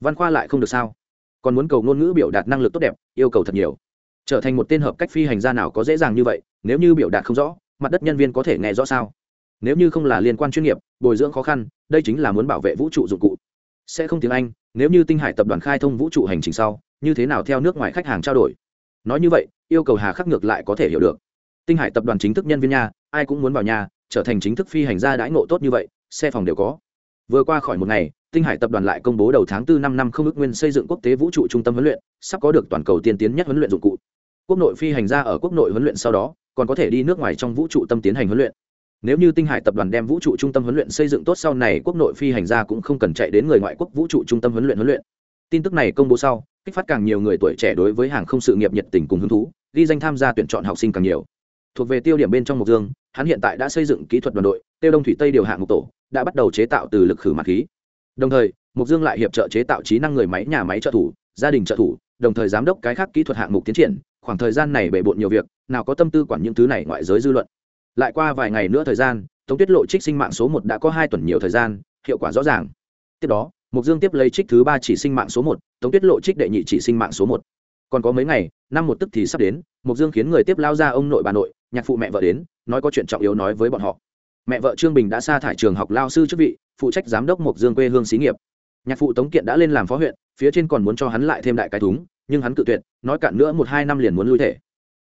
Văn khoa lại không được sao? Còn muốn cầu ngôn ngữ biểu đạt năng lực tốt đẹp, yêu cầu thật nhiều trở thành một tên hợp cách phi hành gia nào có dễ dàng như vậy, nếu như biểu đạt không rõ, mặt đất nhân viên có thể nghe rõ sao? Nếu như không là liên quan chuyên nghiệp, bồi dưỡng khó khăn, đây chính là muốn bảo vệ vũ trụ dụng cụ. Sẽ không tiếng anh, nếu như tinh hải tập đoàn khai thông vũ trụ hành trình sau, như thế nào theo nước ngoài khách hàng trao đổi? Nói như vậy, yêu cầu hà khắc ngược lại có thể hiểu được. Tinh hải tập đoàn chính thức nhân viên nhà ai cũng muốn vào nhà trở thành chính thức phi hành gia đãi ngộ tốt như vậy, xe phòng đều có. Vừa qua khỏi một ngày, tinh hải tập đoàn lại công bố đầu tháng 4 năm năm không ước nguyên xây dựng quốc tế vũ trụ trung tâm huấn luyện, sắp có được toàn cầu tiên tiến nhất huấn luyện dụng cụ quốc nội phi hành gia ở quốc nội huấn luyện sau đó, còn có thể đi nước ngoài trong vũ trụ tâm tiến hành huấn luyện. Nếu như tinh hải tập đoàn đem vũ trụ trung tâm huấn luyện xây dựng tốt sau này, quốc nội phi hành gia cũng không cần chạy đến người ngoại quốc vũ trụ trung tâm huấn luyện huấn luyện. Tin tức này công bố sau, kích phát càng nhiều người tuổi trẻ đối với hàng không sự nghiệp nhiệt tình cùng hứng thú, ghi danh tham gia tuyển chọn học sinh càng nhiều. Thuộc về tiêu điểm bên trong mộc dương, hắn hiện tại đã xây dựng kỹ thuật đoàn đội, tiêu đông thủy tây điều hạng mục tổ, đã bắt đầu chế tạo từ lực khử mặt khí. Đồng thời, mộc dương lại hiệp trợ chế tạo trí năng người máy nhà máy trợ thủ, gia đình trợ thủ, đồng thời giám đốc cái khác kỹ thuật hạng mục tiến triển khoảng thời gian này bề bộn nhiều việc, nào có tâm tư quản những thứ này ngoại giới dư luận. Lại qua vài ngày nữa thời gian, tống tiết lộ trích sinh mạng số một đã có hai tuần nhiều thời gian, hiệu quả rõ ràng. Tiếp đó, mục dương tiếp lấy trích thứ ba chỉ sinh mạng số một, tống tiết lộ trích đệ nhị chỉ sinh mạng số một. Còn có mấy ngày, năm một tức thì sắp đến, mục dương khiến người tiếp lao ra ông nội bà nội, nhạc phụ mẹ vợ đến, nói có chuyện trọng yếu nói với bọn họ. Mẹ vợ trương bình đã sa thải trường học lao sư chức vị, phụ trách giám đốc mục dương quê hương xí nghiệp. Nhạc phụ tống kiện đã lên làm phó huyện, phía trên còn muốn cho hắn lại thêm đại cái thúng nhưng hắn cự tuyệt, nói cạn nữa một hai năm liền muốn lui thể.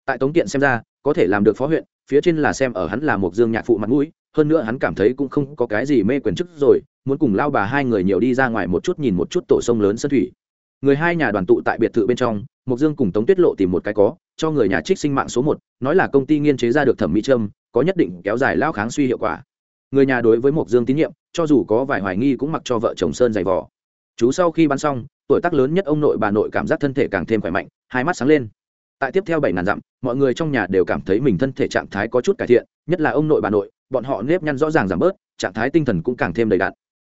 Tại tống kiện xem ra, có thể làm được phó huyện, phía trên là xem ở hắn là một dương nhạc phụ mặt mũi, hơn nữa hắn cảm thấy cũng không có cái gì mê quyền chức rồi, muốn cùng lao bà hai người nhiều đi ra ngoài một chút nhìn một chút tổ sông lớn sân thủy. Người hai nhà đoàn tụ tại biệt thự bên trong, mộc dương cùng tống tuyết lộ tìm một cái có, cho người nhà trích sinh mạng số một, nói là công ty nghiên chế ra được thẩm mỹ trâm, có nhất định kéo dài lao kháng suy hiệu quả. Người nhà đối với mộc dương tín nhiệm, cho dù có vài hoài nghi cũng mặc cho vợ chồng sơn dày vò chú sau khi bắn xong, tuổi tác lớn nhất ông nội bà nội cảm giác thân thể càng thêm khỏe mạnh, hai mắt sáng lên. Tại tiếp theo bảy ngàn dặm, mọi người trong nhà đều cảm thấy mình thân thể trạng thái có chút cải thiện, nhất là ông nội bà nội, bọn họ nếp nhăn rõ ràng giảm bớt, trạng thái tinh thần cũng càng thêm đầy đặn.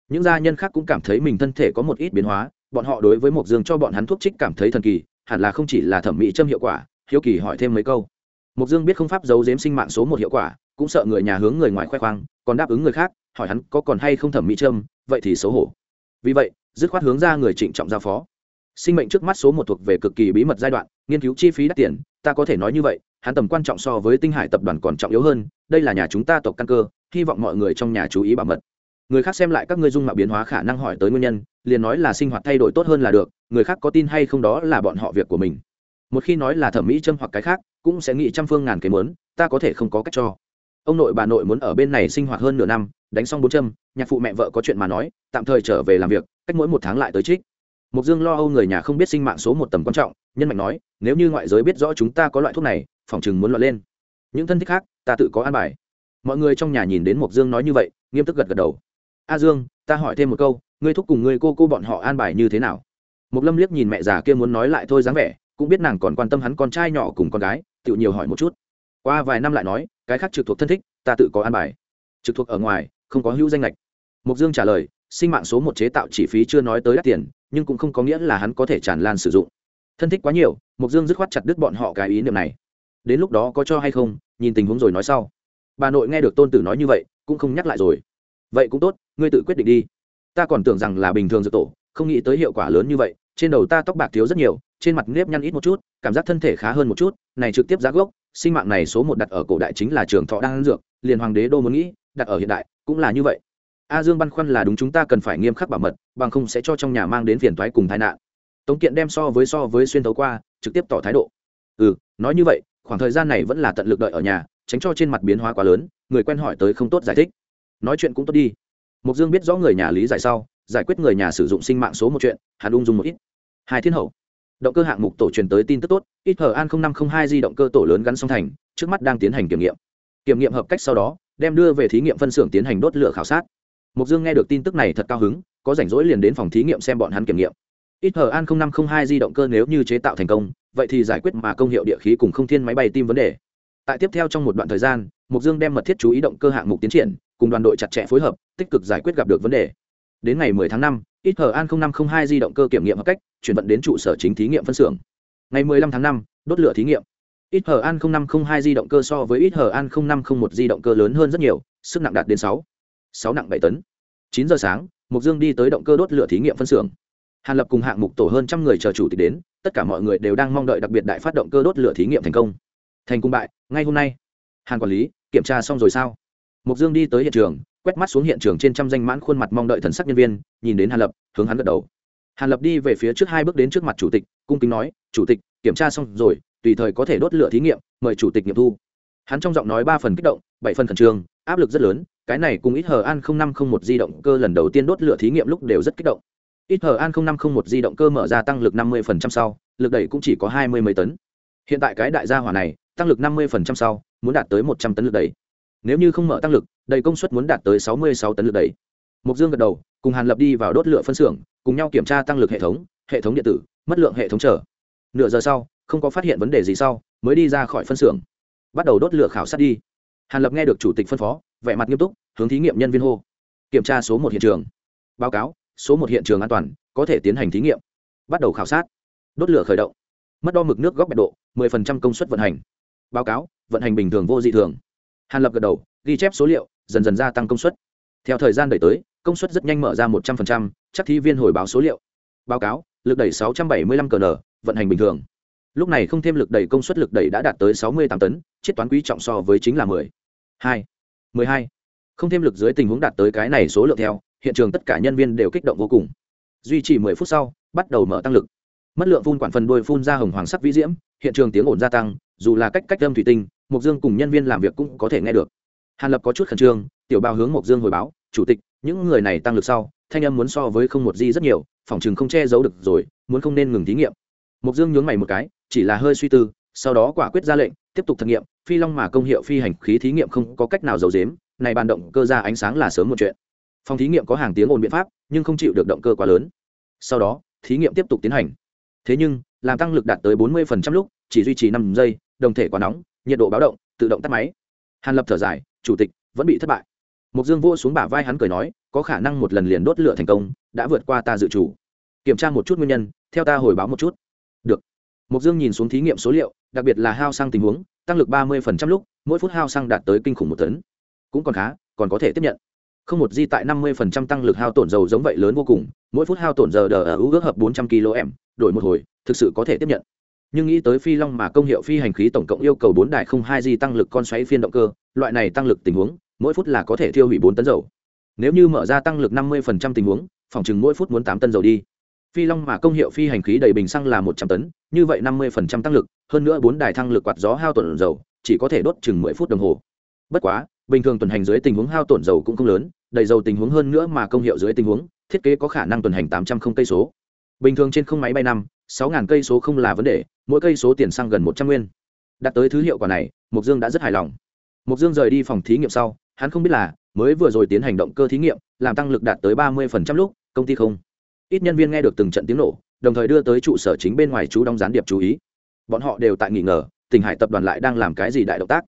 Những gia nhân khác cũng cảm thấy mình thân thể có một ít biến hóa, bọn họ đối với một dương cho bọn hắn thuốc trích cảm thấy thần kỳ, hẳn là không chỉ là thẩm mỹ châm hiệu quả, hiếu kỳ hỏi thêm mấy câu. Một dương biết không pháp giấu giếm sinh mạng số một hiệu quả, cũng sợ người nhà hướng người ngoài khoe khoang, còn đáp ứng người khác, hỏi hắn có còn hay không thẩm mỹ châm, vậy thì xấu hổ. Vì vậy dứt khoát hướng ra người trịnh trọng giao phó. Sinh mệnh trước mắt số một thuộc về cực kỳ bí mật giai đoạn, nghiên cứu chi phí đắt tiền, ta có thể nói như vậy, hắn tầm quan trọng so với tinh hải tập đoàn còn trọng yếu hơn, đây là nhà chúng ta tộc căn cơ, hy vọng mọi người trong nhà chú ý bảo mật. Người khác xem lại các ngươi dung mạo biến hóa khả năng hỏi tới nguyên nhân, liền nói là sinh hoạt thay đổi tốt hơn là được, người khác có tin hay không đó là bọn họ việc của mình. Một khi nói là thẩm mỹ châm hoặc cái khác, cũng sẽ nghĩ trăm phương ngàn cái mớn ta có thể không có cách cho ông nội bà nội muốn ở bên này sinh hoạt hơn nửa năm, đánh xong bốn châm, nhạc phụ mẹ vợ có chuyện mà nói, tạm thời trở về làm việc, cách mỗi một tháng lại tới trích. Mục dương lo âu người nhà không biết sinh mạng số một tầm quan trọng, nhân mạnh nói, nếu như ngoại giới biết rõ chúng ta có loại thuốc này, phòng chừng muốn loạn lên. Những thân thích khác, ta tự có an bài. Mọi người trong nhà nhìn đến mục dương nói như vậy, nghiêm túc gật gật đầu. A dương, ta hỏi thêm một câu, ngươi thúc cùng ngươi cô cô bọn họ an bài như thế nào? Mục lâm liếc nhìn mẹ già kia muốn nói lại thôi dáng vẻ, cũng biết nàng còn quan tâm hắn con trai nhỏ cùng con gái, tự nhiều hỏi một chút. Qua vài năm lại nói cái khác trực thuộc thân thích, ta tự có an bài. Trực thuộc ở ngoài, không có hữu danh lệch mục dương trả lời, sinh mạng số một chế tạo chi phí chưa nói tới đắt tiền, nhưng cũng không có nghĩa là hắn có thể tràn lan sử dụng. Thân thích quá nhiều mục dương dứt khoát chặt đứt bọn họ cái ý niệm này. Đến lúc đó có cho hay không, nhìn tình huống rồi nói sau. Bà nội nghe được tôn tử nói như vậy, cũng không nhắc lại rồi. Vậy cũng tốt, ngươi tự quyết định đi. Ta còn tưởng rằng là bình thường dược tổ, không nghĩ tới hiệu quả lớn như vậy, trên đầu ta tóc bạc thiếu rất nhiều, trên mặt nếp nhăn ít một chút, cảm giác thân thể khá hơn một chút, này trực tiếp giá gốc sinh mạng này số một đặt ở cổ đại chính là trường thọ đang ăn dược, liền hoàng đế đô muốn nghĩ, đặt ở hiện đại, cũng là như vậy. A dương băn khoăn là đúng chúng ta cần phải nghiêm khắc bảo mật, bằng không sẽ cho trong nhà mang đến phiền toái cùng tai nạn. Tống kiện đem so với so với xuyên tấu qua, trực tiếp tỏ thái độ. Ừ nói như vậy, khoảng thời gian này vẫn là tận lực đợi ở nhà, tránh cho trên mặt biến hóa quá lớn, người quen hỏi tới không tốt giải thích. Nói chuyện cũng tốt đi. Mục dương biết rõ người nhà lý giải sau, giải quyết người nhà sử dụng sinh mạng số một chuyện, hắn ung dung một ít. Hai thiên hậu động cơ hạng mục tổ truyền tới tin tức tốt ít hờ an năm trăm hai di động cơ tổ lớn gắn song thành trước mắt đang tiến hành kiểm nghiệm. Kiểm nghiệm hợp cách sau đó đem đưa về thí nghiệm phân xưởng tiến hành đốt lửa khảo sát. Mục dương nghe được tin tức này thật cao hứng có rảnh rỗi liền đến phòng thí nghiệm xem bọn hắn kiểm nghiệm. Ít hờ an năm trăm hai di động cơ nếu như chế tạo thành công vậy thì giải quyết mà công hiệu địa khí cùng không thiên máy bay tim vấn đề. Tại tiếp theo trong một đoạn thời gian mục dương đem mật thiết chú ý động cơ hạng mục tiến triển cùng đoàn đội chặt chẽ phối hợp tích cực giải quyết gặp được vấn đề. Đến ngày 10 tháng 5, ít hờ an 0502 di động cơ kiểm nghiệm hợp cách chuyển vận đến trụ sở chính thí nghiệm phân xưởng. Ngày 15 tháng 5, đốt lửa thí nghiệm. Ít hờ an 0502 di động cơ so với ít hờ an 0501 di động cơ lớn hơn rất nhiều sức nặng đạt đến 6, 6 nặng 7 tấn. 9 giờ sáng mục dương đi tới động cơ đốt lửa thí nghiệm phân xưởng. Hàn lập cùng hạng mục tổ hơn trăm người chờ chủ tịch đến tất cả mọi người đều đang mong đợi đặc biệt đại phát động cơ đốt lửa thí nghiệm thành công. Thành công bại ngay hôm nay. Hàn quản lý kiểm tra xong rồi sao? Mục dương đi tới hiện trường quét mắt xuống hiện trường trên trăm danh mãn khuôn mặt mong đợi thần sắc nhân viên, nhìn đến hàn lập, hướng hắn gật đầu. Hàn lập đi về phía trước hai bước đến trước mặt chủ tịch, cung kính nói, chủ tịch, kiểm tra xong rồi, tùy thời có thể đốt lửa thí nghiệm, mời chủ tịch nghiệm thu. Hắn trong giọng nói ba phần kích động, bảy phần khẩn trương, áp lực rất lớn, cái này cùng ít hờ an năm không một di động cơ lần đầu tiên đốt lửa thí nghiệm lúc đều rất kích động. Ít hờ an năm không một di động cơ mở ra tăng lực năm mươi sau, lực đẩy cũng chỉ có hai mươi mấy tấn. Hiện tại cái đại gia hỏa này, tăng lực năm mươi sau, muốn đạt tới một trăm tấn lực đẩy. Nếu như không mở tăng lực đầy công suất muốn đạt tới sáu mươi sáu tấn lực đẩy. Mục dương gật đầu, cùng hàn lập đi vào đốt lửa phân xưởng, cùng nhau kiểm tra tăng lực hệ thống hệ thống điện tử, mất lượng hệ thống trở nửa giờ sau, không có phát hiện vấn đề gì sau, mới đi ra khỏi phân xưởng. Bắt đầu đốt lửa khảo sát đi. Hàn lập nghe được chủ tịch phân phó, vẻ mặt nghiêm túc, hướng thí nghiệm nhân viên hô. Kiểm tra số một hiện trường. Báo cáo, số một hiện trường an toàn, có thể tiến hành thí nghiệm. Bắt đầu khảo sát. Đốt lửa khởi động. Mất đo mực nước góc bẹt độ 10% công suất vận hành. Báo cáo, vận hành bình thường vô dị thường. Hàn lập gật đầu, ghi chép số liệu dần dần gia tăng công suất theo thời gian đẩy tới công suất rất nhanh mở ra 100%, chắc thi viên hồi báo số liệu báo cáo lực đẩy 675 cn vận hành bình thường lúc này không thêm lực đẩy công suất lực đẩy đã đạt tới 68 tấn chiết toán quý trọng so với chính là 10. 2. 12. không thêm lực dưới tình huống đạt tới cái này số lượng theo hiện trường tất cả nhân viên đều kích động vô cùng duy trì 10 phút sau bắt đầu mở tăng lực mất lượng phun quản phần đuôi phun ra hồng hoàng sắc vĩ diễm hiện trường tiếng ồn gia tăng dù là cách cách âm thủy tinh mục dương cùng nhân viên làm việc cũng có thể nghe được hàn lập có chút khẩn trương, tiểu bao hướng mộc dương hồi báo, chủ tịch, những người này tăng lực sau, thanh âm muốn so với không một di rất nhiều, phòng chừng không che giấu được rồi, muốn không nên ngừng thí nghiệm. Mộc dương nhướng mày một cái, chỉ là hơi suy tư, sau đó quả quyết ra lệnh, tiếp tục thực nghiệm, phi long mà công hiệu phi hành khí thí nghiệm không có cách nào giấu dếm này bàn động cơ ra ánh sáng là sớm một chuyện. Phòng thí nghiệm có hàng tiếng ồn biện pháp, nhưng không chịu được động cơ quá lớn. Sau đó, thí nghiệm tiếp tục tiến hành. Thế nhưng, làm tăng lực đạt tới 40% lúc, chỉ duy trì năm giây, đồng thể quá nóng, nhiệt độ báo động, tự động tắt máy. Hàn lập thở dài chủ tịch vẫn bị thất bại. Mục dương vô xuống bả vai hắn cười nói, có khả năng một lần liền đốt lửa thành công, đã vượt qua ta dự chủ kiểm tra một chút nguyên nhân, theo ta hồi báo một chút. Được. Mục dương nhìn xuống thí nghiệm số liệu, đặc biệt là hao xăng tình huống, tăng lực 30% lúc, mỗi phút hao xăng đạt tới kinh khủng một tấn. Cũng còn khá, còn có thể tiếp nhận. không một di tại 50% tăng lực hao tổn dầu giống vậy lớn vô cùng, mỗi phút hao tổn giờ đờ ở ước hợp 400 km đổi một hồi, thực sự có thể tiếp nhận nhưng nghĩ tới phi long mà công hiệu phi hành khí tổng cộng yêu cầu bốn đại không hai di tăng lực con xoáy phiên động cơ, loại này tăng lực tình huống, mỗi phút là có thể thiêu hủy bốn tấn dầu. Nếu như mở ra tăng lực năm mươi tình huống, phòng chừng mỗi phút muốn tám tấn dầu đi. Phi long mà công hiệu phi hành khí đầy bình xăng là một trăm tấn, như vậy năm mươi tăng lực, hơn nữa bốn đài thăng lực quạt gió hao tổn dầu, chỉ có thể đốt chừng mười phút đồng hồ. Bất quá, bình thường tuần hành dưới tình huống hao tổn dầu cũng không lớn, đầy dầu tình huống hơn nữa mà công hiệu dưới tình huống, thiết kế có khả năng tuần hành tám trăm không cây số. Bình thường trên không máy bay năm sáu ngàn cây số không là vấn đề, mỗi cây số tiền xăng gần một trăm nguyên. Đạt tới thứ hiệu quả này mục dương đã rất hài lòng. Mục dương rời đi phòng thí nghiệm sau, hắn không biết là, mới vừa rồi tiến hành động cơ thí nghiệm, làm tăng lực đạt tới ba mươi lúc, công ty không. Ít nhân viên nghe được từng trận tiếng nổ, đồng thời đưa tới trụ sở chính bên ngoài chú đóng gián điệp chú ý. Bọn họ đều tại nghỉ ngờ tỉnh hải tập đoàn lại đang làm cái gì đại động tác.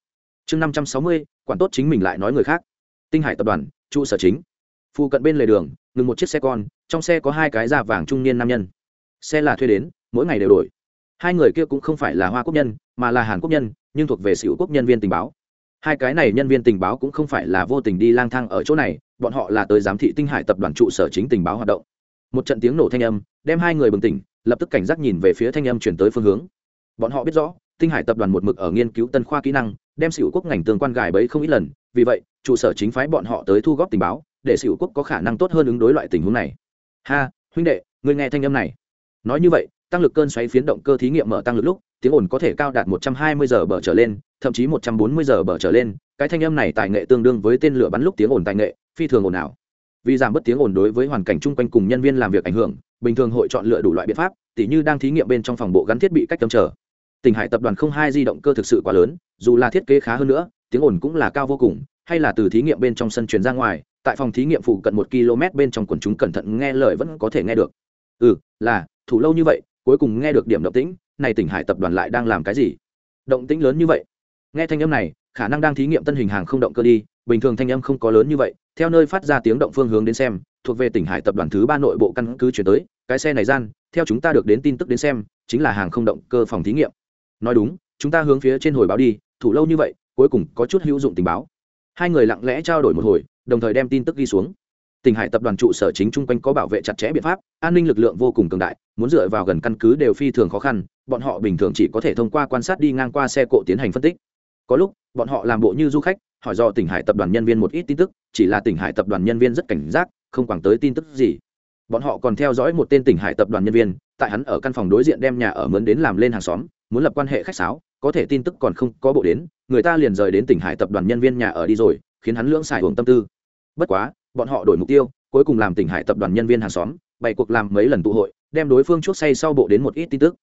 Chương năm trăm sáu mươi, quản tốt chính mình lại nói người khác. Tinh hải tập đoàn, trụ sở chính. Phụ cận bên lề đường, ngừng một chiếc xe con, trong xe có hai cái da vàng trung niên nam nhân xe là thuê đến, mỗi ngày đều đổi. Hai người kia cũng không phải là hoa quốc nhân, mà là hàn quốc nhân, nhưng thuộc về xỉu quốc nhân viên tình báo. Hai cái này nhân viên tình báo cũng không phải là vô tình đi lang thang ở chỗ này, bọn họ là tới giám thị tinh hải tập đoàn trụ sở chính tình báo hoạt động. Một trận tiếng nổ thanh âm, đem hai người bừng tỉnh, lập tức cảnh giác nhìn về phía thanh âm chuyển tới phương hướng. Bọn họ biết rõ, tinh hải tập đoàn một mực ở nghiên cứu tân khoa kỹ năng, đem xỉu quốc ngành tương quan gài bấy không ít lần, vì vậy, trụ sở chính phái bọn họ tới thu góp tình báo, để xỉu quốc có khả năng tốt hơn ứng đối loại tình huống này. Ha, huynh đệ người nghe thanh âm này nói như vậy, tăng lực cơn xoáy phiến động cơ thí nghiệm mở tăng lực lúc, tiếng ồn có thể cao đạt 120 giờ bờ trở lên, thậm chí 140 giờ bờ trở lên. Cái thanh âm này tài nghệ tương đương với tên lửa bắn lúc tiếng ồn tài nghệ, phi thường ồn ào. Vì giảm bớt tiếng ồn đối với hoàn cảnh chung quanh cùng nhân viên làm việc ảnh hưởng, bình thường hội chọn lựa đủ loại biện pháp, tỉ như đang thí nghiệm bên trong phòng bộ gắn thiết bị cách tâm trở tỉnh hải tập đoàn không hai di động cơ thực sự quá lớn, dù là thiết kế khá hơn nữa, tiếng ồn cũng là cao vô cùng, hay là từ thí nghiệm bên trong sân truyền ra ngoài, tại phòng thí nghiệm phụ cận một km bên trong quần chúng cẩn thận nghe lời vẫn có thể nghe được. Ừ là thủ lâu như vậy, cuối cùng nghe được điểm động tĩnh, này tỉnh hải tập đoàn lại đang làm cái gì? Động tĩnh lớn như vậy. Nghe thanh âm này, khả năng đang thí nghiệm tân hình hàng không động cơ đi, bình thường thanh âm không có lớn như vậy, theo nơi phát ra tiếng động phương hướng đến xem, thuộc về tỉnh hải tập đoàn thứ ba nội bộ căn cứ chuyển tới, cái xe này gian, theo chúng ta được đến tin tức đến xem, chính là hàng không động cơ phòng thí nghiệm. Nói đúng, chúng ta hướng phía trên hồi báo đi, thủ lâu như vậy, cuối cùng có chút hữu dụng tình báo. Hai người lặng lẽ trao đổi một hồi, đồng thời đem tin tức ghi xuống. Tỉnh hải tập đoàn trụ sở chính chung quanh có bảo vệ chặt chẽ biện pháp, an ninh lực lượng vô cùng cường đại muốn dựa vào gần căn cứ đều phi thường khó khăn, bọn họ bình thường chỉ có thể thông qua quan sát đi ngang qua xe cộ tiến hành phân tích. Có lúc, bọn họ làm bộ như du khách, hỏi do tỉnh hải tập đoàn nhân viên một ít tin tức, chỉ là tỉnh hải tập đoàn nhân viên rất cảnh giác, không quẳng tới tin tức gì. Bọn họ còn theo dõi một tên tỉnh hải tập đoàn nhân viên, tại hắn ở căn phòng đối diện đem nhà ở mướn đến làm lên hàng xóm, muốn lập quan hệ khách sáo, có thể tin tức còn không có bộ đến, người ta liền rời đến tỉnh hải tập đoàn nhân viên nhà ở đi rồi, khiến hắn lưỡng xài hưởng tâm tư. Bất quá, bọn họ đổi mục tiêu, cuối cùng làm tỉnh hải tập đoàn nhân viên hàng xóm, bày cuộc làm mấy lần tụ hội đem đối phương chuốc say sau bộ đến một ít tin tức.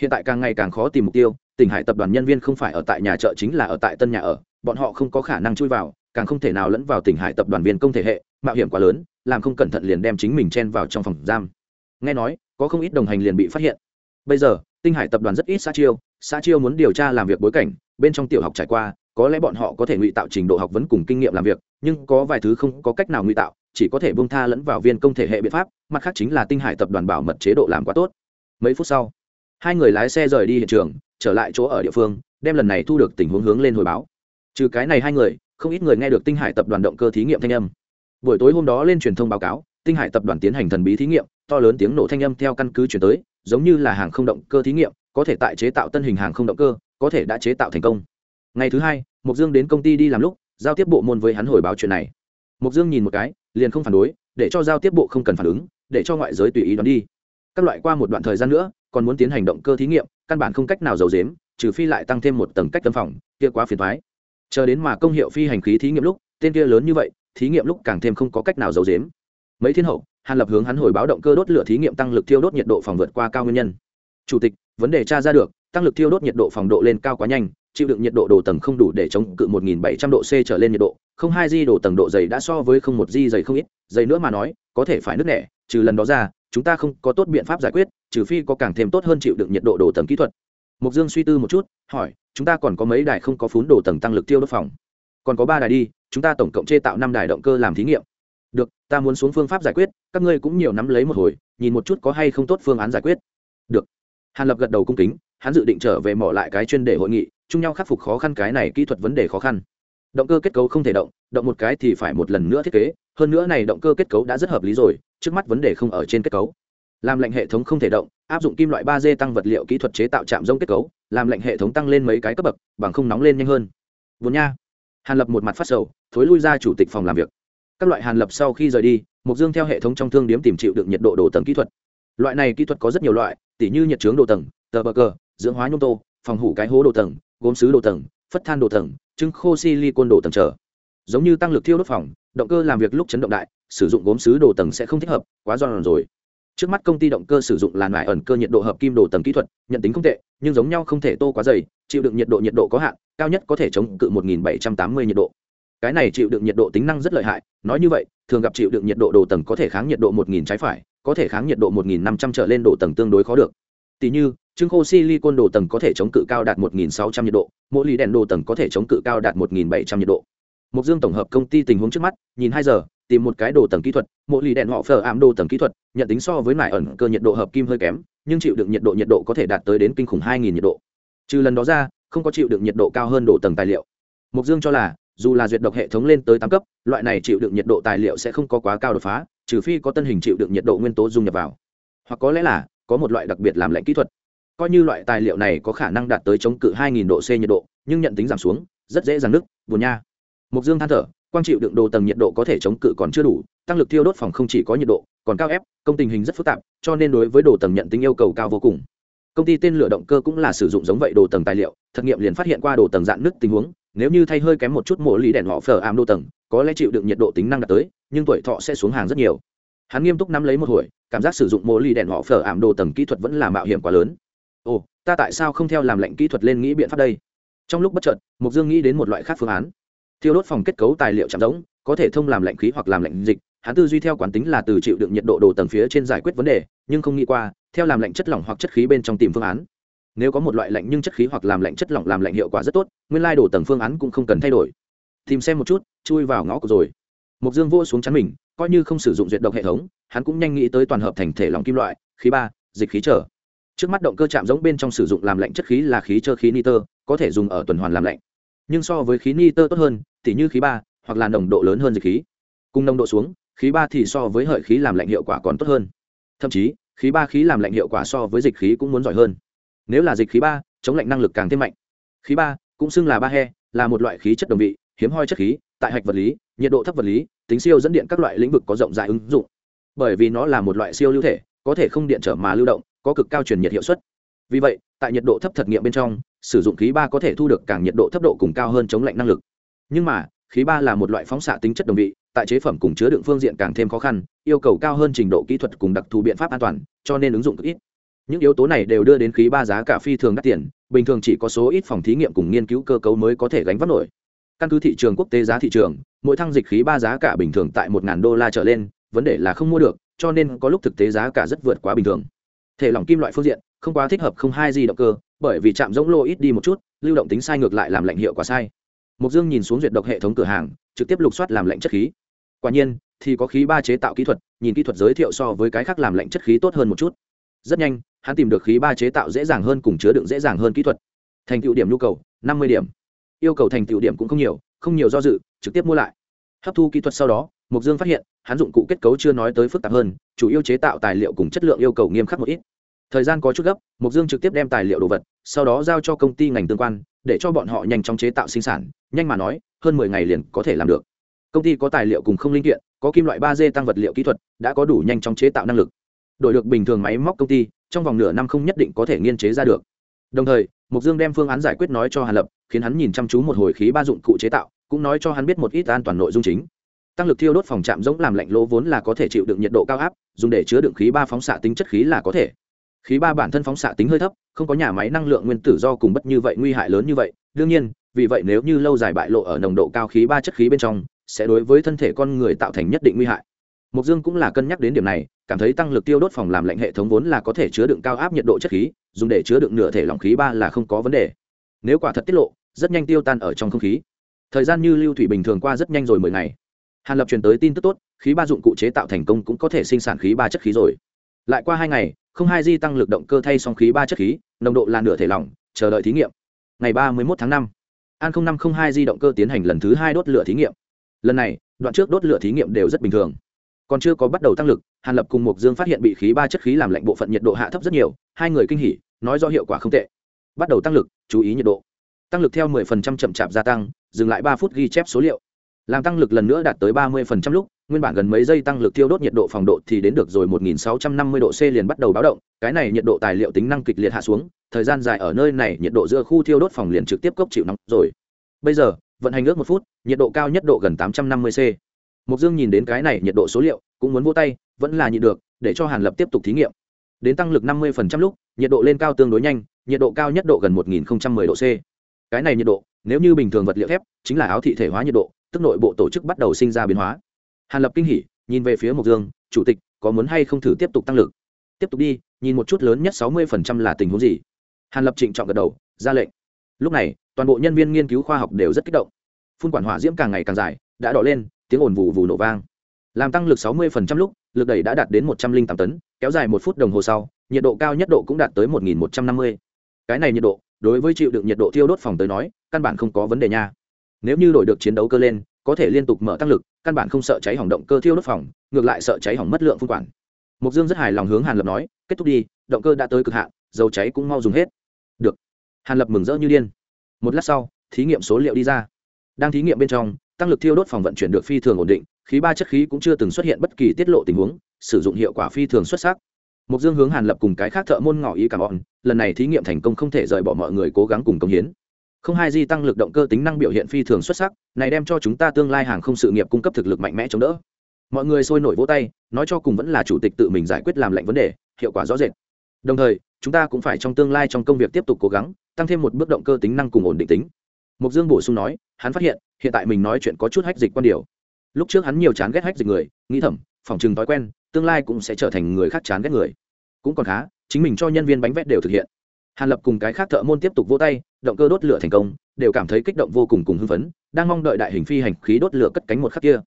Hiện tại càng ngày càng khó tìm mục tiêu, tỉnh hải tập đoàn nhân viên không phải ở tại nhà chợ chính là ở tại tân nhà ở, bọn họ không có khả năng chui vào, càng không thể nào lẫn vào tỉnh hải tập đoàn viên công thể hệ, mạo hiểm quá lớn, làm không cẩn thận liền đem chính mình chen vào trong phòng giam. Nghe nói, có không ít đồng hành liền bị phát hiện. Bây giờ, tinh hải tập đoàn rất ít xa chiêu, xã chiêu muốn điều tra làm việc bối cảnh, bên trong tiểu học trải qua, có lẽ bọn họ có thể ngụy tạo trình độ học vấn cùng kinh nghiệm làm việc, nhưng có vài thứ không có cách nào ngụy tạo, chỉ có thể bông tha lẫn vào viên công thể hệ biện pháp mặt khác chính là tinh hải tập đoàn bảo mật chế độ làm quá tốt. Mấy phút sau, hai người lái xe rời đi hiện trường, trở lại chỗ ở địa phương, đem lần này thu được tình huống hướng lên hồi báo. Trừ cái này hai người, không ít người nghe được tinh hải tập đoàn động cơ thí nghiệm thanh âm. Buổi tối hôm đó lên truyền thông báo cáo, tinh hải tập đoàn tiến hành thần bí thí nghiệm, to lớn tiếng nổ thanh âm theo căn cứ chuyển tới, giống như là hàng không động cơ thí nghiệm, có thể tại chế tạo tân hình hàng không động cơ, có thể đã chế tạo thành công. Ngày thứ hai mục dương đến công ty đi làm lúc, giao tiếp bộ môn với hắn hồi báo chuyện này. Mục dương nhìn một cái, liền không phản đối, để cho giao tiếp bộ không cần phản ứng để cho ngoại giới tùy ý đoán đi. Các loại qua một đoạn thời gian nữa còn muốn tiến hành động cơ thí nghiệm căn bản không cách nào giấu dếm trừ phi lại tăng thêm một tầng cách tấm phòng kia quá phiền thoái chờ đến mà công hiệu phi hành khí thí nghiệm lúc tên kia lớn như vậy thí nghiệm lúc càng thêm không có cách nào giấu dếm mấy thiên hậu hàn lập hướng hắn hồi báo động cơ đốt lửa thí nghiệm tăng lực thiêu đốt nhiệt độ phòng vượt qua cao nguyên nhân. Chủ tịch vấn đề tra ra được tăng lực thiêu đốt nhiệt độ phòng độ lên cao quá nhanh chịu đựng nhiệt độ đồ tầng không đủ để chống cự 1.700 độ C trở lên nhiệt độ, không hai di đồ tầng độ dày đã so với không một di dày không ít, dày nữa mà nói, có thể phải nứt nẻ, trừ lần đó ra, chúng ta không có tốt biện pháp giải quyết, trừ phi có càng thêm tốt hơn chịu đựng nhiệt độ đổ tầng kỹ thuật. Mục Dương suy tư một chút, hỏi, chúng ta còn có mấy đài không có phún đổ tầng tăng lực tiêu đốt phòng? Còn có ba đài đi, chúng ta tổng cộng chế tạo năm đài động cơ làm thí nghiệm. Được, ta muốn xuống phương pháp giải quyết, các ngươi cũng nhiều nắm lấy một hồi, nhìn một chút có hay không tốt phương án giải quyết. Được. Hàn Lập gật đầu cung kính, hắn dự định trở về mỏ lại cái chuyên đề hội nghị, chung nhau khắc phục khó khăn cái này kỹ thuật vấn đề khó khăn động cơ kết cấu không thể động động một cái thì phải một lần nữa thiết kế, hơn nữa này động cơ kết cấu đã rất hợp lý rồi, trước mắt vấn đề không ở trên kết cấu. Làm lệnh hệ thống không thể động, áp dụng kim loại ba d tăng vật liệu kỹ thuật chế tạo chạm rông kết cấu, làm lệnh hệ thống tăng lên mấy cái cấp bậc, bằng không nóng lên nhanh hơn. Vốn nha. Hàn lập một mặt phát sầu, thối lui ra chủ tịch phòng làm việc. Các loại hàn lập sau khi rời đi mục dương theo hệ thống trong thương điếm tìm chịu được nhiệt độ đồ tầng kỹ thuật. Loại này kỹ thuật có rất nhiều loại, tỉ như nhiệt trướng đồ tầng, tờ bờ cờ, dưỡng hóa nhôm tô, phòng hủ cái hố đồ tầng, gốm sứ đồ tầng, phất than đồ tầng trứng khô silicon đồ tầng trở. Giống như tăng lực thiêu đốt phòng, động cơ làm việc lúc chấn động đại, sử dụng gốm sứ đồ tầng sẽ không thích hợp, quá giòn rồi. Trước mắt công ty động cơ sử dụng làn mải ẩn cơ nhiệt độ hợp kim đồ tầng kỹ thuật, nhận tính không tệ, nhưng giống nhau không thể tô quá dày, chịu đựng nhiệt độ nhiệt độ có hạn, cao nhất có thể chống cự 1780 nhiệt độ. Cái này chịu đựng nhiệt độ tính năng rất lợi hại, nói như vậy, thường gặp chịu đựng nhiệt độ đồ tầng có thể kháng nhiệt độ 1000 trái phải, có thể kháng nhiệt độ 1500 trở lên đồ tầng tương đối khó được. Tỷ như trứng khô silicon đồ tầng có thể chống cự cao đạt 1.600 nhiệt độ mỗi lì đèn đồ tầng có thể chống cự cao đạt 1.700 nhiệt độ. Mục dương tổng hợp công ty tình huống trước mắt, nhìn hai giờ, tìm một cái đồ tầng kỹ thuật mỗi lì đèn họ phở ảm đồ tầng kỹ thuật, nhận tính so với nải ẩn cơ nhiệt độ hợp kim hơi kém, nhưng chịu đựng nhiệt độ nhiệt độ có thể đạt tới đến kinh khủng 2.000 nhiệt độ. Trừ lần đó ra, không có chịu đựng nhiệt độ cao hơn đồ tầng tài liệu. Mục dương cho là, dù là duyệt độc hệ thống lên tới tám cấp, loại này chịu đựng nhiệt độ tài liệu sẽ không có quá cao đột phá, trừ phi có tân hình chịu đựng nhiệt độ nguyên tố dung nhập vào. Hoặc có lẽ là, có một loại đặc biệt làm lạnh kỹ thuật coi như loại tài liệu này có khả năng đạt tới chống cự 2000 độ C nhiệt độ, nhưng nhận tính giảm xuống, rất dễ dàng nứt, buồn nha. Mục Dương than thở, quang chịu đựng đồ tầng nhiệt độ có thể chống cự còn chưa đủ, tăng lực tiêu đốt phòng không chỉ có nhiệt độ, còn cao ép, công tình hình rất phức tạp, cho nên đối với đồ tầng nhận tính yêu cầu cao vô cùng. Công ty tên lửa động cơ cũng là sử dụng giống vậy đồ tầng tài liệu, thực nghiệm liền phát hiện qua đồ tầng dạn nứt tình huống, nếu như thay hơi kém một chút mổ lý đèn họ phở ám đồ tầng, có lẽ chịu đựng nhiệt độ tính năng đạt tới, nhưng tuổi thọ sẽ xuống hàng rất nhiều. Hắn nghiêm túc nắm lấy một hồi, cảm giác sử dụng mổ lý đèn họ phở ảm đồ tầng kỹ thuật vẫn là mạo hiểm quá lớn ồ, ta tại sao không theo làm lệnh kỹ thuật lên nghĩ biện pháp đây? Trong lúc bất chợt mục dương nghĩ đến một loại khác phương án. Thiêu đốt phòng kết cấu tài liệu chạm giống, có thể thông làm lạnh khí hoặc làm lạnh dịch. Hắn tư duy theo quán tính là từ chịu đựng nhiệt độ đồ tầng phía trên giải quyết vấn đề, nhưng không nghĩ qua, theo làm lạnh chất lỏng hoặc chất khí bên trong tìm phương án. Nếu có một loại lạnh nhưng chất khí hoặc làm lạnh chất lỏng làm lạnh hiệu quả rất tốt, nguyên lai đồ tầng phương án cũng không cần thay đổi. Tìm xem một chút, chui vào ngõ của rồi. Mục dương vô xuống chắn mình, coi như không sử dụng duyệt độc hệ thống, hắn cũng nhanh nghĩ tới toàn hợp thành thể lỏng kim loại, khí ba, dịch khí trở trước mắt động cơ chạm giống bên trong sử dụng làm lạnh chất khí là khí trơ khí nitơ, có thể dùng ở tuần hoàn làm lạnh. Nhưng so với khí nitơ tốt hơn thì như khí ba, hoặc là nồng độ lớn hơn dịch khí. Cùng nồng độ xuống, khí ba thì so với hợi khí làm lạnh hiệu quả còn tốt hơn. Thậm chí, khí ba khí làm lạnh hiệu quả so với dịch khí cũng muốn giỏi hơn. Nếu là dịch khí ba, chống lạnh năng lực càng thêm mạnh. Khí ba, cũng xưng là ba he, là một loại khí chất đồng vị, hiếm hoi chất khí, tại hạch vật lý, nhiệt độ thấp vật lý, tính siêu dẫn điện các loại lĩnh vực có rộng rãi ứng dụng. Bởi vì nó là một loại siêu lưu thể, có thể không điện trở mà lưu động có cực cao truyền nhiệt hiệu suất. Vì vậy, tại nhiệt độ thấp thật nghiệm bên trong, sử dụng khí ba có thể thu được càng nhiệt độ thấp độ cùng cao hơn chống lạnh năng lực. Nhưng mà, khí ba là một loại phóng xạ tính chất đồng vị, tại chế phẩm cùng chứa đựng phương diện càng thêm khó khăn, yêu cầu cao hơn trình độ kỹ thuật cùng đặc thù biện pháp an toàn, cho nên ứng dụng cực ít. Những yếu tố này đều đưa đến khí ba giá cả phi thường đắt tiền, bình thường chỉ có số ít phòng thí nghiệm cùng nghiên cứu cơ cấu mới có thể gánh vác nổi. Căn cứ thị trường quốc tế giá thị trường, mỗi thăng dịch khí ba giá cả bình thường tại một đô la trở lên, vấn đề là không mua được, cho nên có lúc thực tế giá cả rất vượt quá bình thường thể lỏng kim loại phương diện, không quá thích hợp không hai gì động cơ, bởi vì chạm giống lô ít đi một chút, lưu động tính sai ngược lại làm lạnh hiệu quả sai. Mục dương nhìn xuống duyệt độc hệ thống cửa hàng, trực tiếp lục soát làm lạnh chất khí. Quả nhiên, thì có khí ba chế tạo kỹ thuật, nhìn kỹ thuật giới thiệu so với cái khác làm lạnh chất khí tốt hơn một chút. Rất nhanh, hắn tìm được khí ba chế tạo dễ dàng hơn cùng chứa đựng dễ dàng hơn kỹ thuật. Thành tựu điểm nhu cầu, năm mươi điểm. Yêu cầu thành tựu điểm cũng không nhiều không nhiều do dự, trực tiếp mua lại hấp thu kỹ thuật sau đó mục dương phát hiện, hắn dụng cụ kết cấu chưa nói tới phức tạp hơn, chủ yếu chế tạo tài liệu cùng chất lượng yêu cầu nghiêm khắc một ít. Thời gian có chút gấp mục dương trực tiếp đem tài liệu đồ vật, sau đó giao cho công ty ngành tương quan, để cho bọn họ nhanh chóng chế tạo sinh sản, nhanh mà nói, hơn mười ngày liền có thể làm được. Công ty có tài liệu cùng không linh kiện, có kim loại ba d tăng vật liệu kỹ thuật, đã có đủ nhanh chóng chế tạo năng lực. Đổi được bình thường máy móc công ty, trong vòng nửa năm không nhất định có thể nghiên chế ra được. Đồng thời mục dương đem phương án giải quyết nói cho hàn lập, khiến hắn nhìn chăm chú một hồi khí ba dụng cụ chế tạo cũng nói cho hắn biết một ít an toàn nội dung chính. Tăng lực thiêu đốt phòng chạm giống làm lạnh lỗ vốn là có thể chịu đựng nhiệt độ cao áp, dùng để chứa đựng khí ba phóng xạ tính chất khí là có thể. Khí ba bản thân phóng xạ tính hơi thấp, không có nhà máy năng lượng nguyên tử do cùng bất như vậy nguy hại lớn như vậy. Đương nhiên, vì vậy nếu như lâu dài bại lộ ở nồng độ cao khí ba chất khí bên trong, sẽ đối với thân thể con người tạo thành nhất định nguy hại. Mục dương cũng là cân nhắc đến điểm này, cảm thấy tăng lực tiêu đốt phòng làm lạnh hệ thống vốn là có thể chứa đựng cao áp nhiệt độ chất khí, dùng để chứa đựng nửa thể lỏng khí ba là không có vấn đề. Nếu quả thật tiết lộ, rất nhanh tiêu tan ở trong không khí thời gian như lưu thủy bình thường qua rất nhanh rồi mười ngày. Hàn lập truyền tới tin tức tốt, khí ba dụng cụ chế tạo thành công cũng có thể sinh sản khí ba chất khí rồi. Lại qua hai ngày, không hai di tăng lực động cơ thay xong khí ba chất khí, nồng độ là nửa thể lỏng, chờ đợi thí nghiệm. Ngày ba mươi một tháng năm, an năm không hai di động cơ tiến hành lần thứ hai đốt lửa thí nghiệm. Lần này, đoạn trước đốt lửa thí nghiệm đều rất bình thường. Còn chưa có bắt đầu tăng lực, hàn lập cùng mục dương phát hiện bị khí ba chất khí làm lạnh bộ phận nhiệt độ hạ thấp rất nhiều, hai người kinh hỉ, nói do hiệu quả không tệ. Bắt đầu tăng lực, chú ý nhiệt độ. Tăng lực theo 10% chậm chạp gia tăng dừng lại ba phút ghi chép số liệu. Làm tăng lực lần nữa đạt tới 30% lúc, nguyên bản gần mấy giây tăng lực tiêu đốt nhiệt độ phòng độ thì đến được rồi 1650 độ C liền bắt đầu báo động. Cái này nhiệt độ tài liệu tính năng kịch liệt hạ xuống, thời gian dài ở nơi này, nhiệt độ giữa khu thiêu đốt phòng liền trực tiếp cốc chịu nóng rồi. Bây giờ, vận hành ước một phút, nhiệt độ cao nhất độ gần 850 c. Mục dương nhìn đến cái này nhiệt độ số liệu, cũng muốn vỗ tay, vẫn là nhịn được, để cho hàn lập tiếp tục thí nghiệm. Đến tăng lực 50% lúc, nhiệt độ lên cao tương đối nhanh, nhiệt độ cao nhất độ gần 1010 độ c. Cái này nhiệt độ nếu như bình thường vật liệu thép chính là áo thị thể hóa nhiệt độ, tức nội bộ tổ chức bắt đầu sinh ra biến hóa. Hàn lập kinh hỉ, nhìn về phía mộc dương, chủ tịch, có muốn hay không thử tiếp tục tăng lực? Tiếp tục đi, nhìn một chút lớn nhất 60% là tình huống gì? Hàn lập trịnh trọng gật đầu, ra lệnh. Lúc này, toàn bộ nhân viên nghiên cứu khoa học đều rất kích động. Phun quản hỏa diễm càng ngày càng dài, đã đỏ lên, tiếng ồn vù vù nổ vang. Làm tăng lực 60% lúc, lực đẩy đã đạt đến 108 tấn, kéo dài một phút đồng hồ sau, nhiệt độ cao nhất độ cũng đạt tới 1150. cái này nhiệt độ đối với chịu đựng nhiệt độ thiêu đốt phòng tới nói, căn bản không có vấn đề nha. Nếu như đổi được chiến đấu cơ lên, có thể liên tục mở tăng lực, căn bản không sợ cháy hỏng động cơ thiêu đốt phòng, ngược lại sợ cháy hỏng mất lượng phun quản. Mục dương rất hài lòng hướng hàn lập nói, kết thúc đi, động cơ đã tới cực hạn, dầu cháy cũng mau dùng hết. Được. Hàn lập mừng rỡ như điên. Một lát sau, thí nghiệm số liệu đi ra. Đang thí nghiệm bên trong, tăng lực thiêu đốt phòng vận chuyển được phi thường ổn định, khí ba chất khí cũng chưa từng xuất hiện bất kỳ tiết lộ tình huống, sử dụng hiệu quả phi thường xuất sắc. Mục Dương hướng Hàn Lập cùng cái khác thợ môn ngỏ ý cảm ơn, lần này thí nghiệm thành công không thể rời bỏ mọi người cố gắng cùng công hiến. Không hai di tăng lực động cơ tính năng biểu hiện phi thường xuất sắc, này đem cho chúng ta tương lai hàng không sự nghiệp cung cấp thực lực mạnh mẽ chống đỡ. Mọi người sôi nổi vỗ tay, nói cho cùng vẫn là chủ tịch tự mình giải quyết làm lệnh vấn đề, hiệu quả rõ rệt. Đồng thời, chúng ta cũng phải trong tương lai trong công việc tiếp tục cố gắng, tăng thêm một bước động cơ tính năng cùng ổn định tính. Mục Dương bổ sung nói, hắn phát hiện, hiện tại mình nói chuyện có chút hách dịch quan điều. Lúc trước hắn nhiều chán ghét hách dịch người, nghĩ thầm, phòng trừng thói quen, tương lai cũng sẽ trở thành người khác chán ghét người. Cũng còn khá, chính mình cho nhân viên bánh vét đều thực hiện. Hàn lập cùng cái khác thợ môn tiếp tục vỗ tay, động cơ đốt lửa thành công, đều cảm thấy kích động vô cùng cùng hưng phấn, đang mong đợi đại hình phi hành khí đốt lửa cất cánh một khắc kia.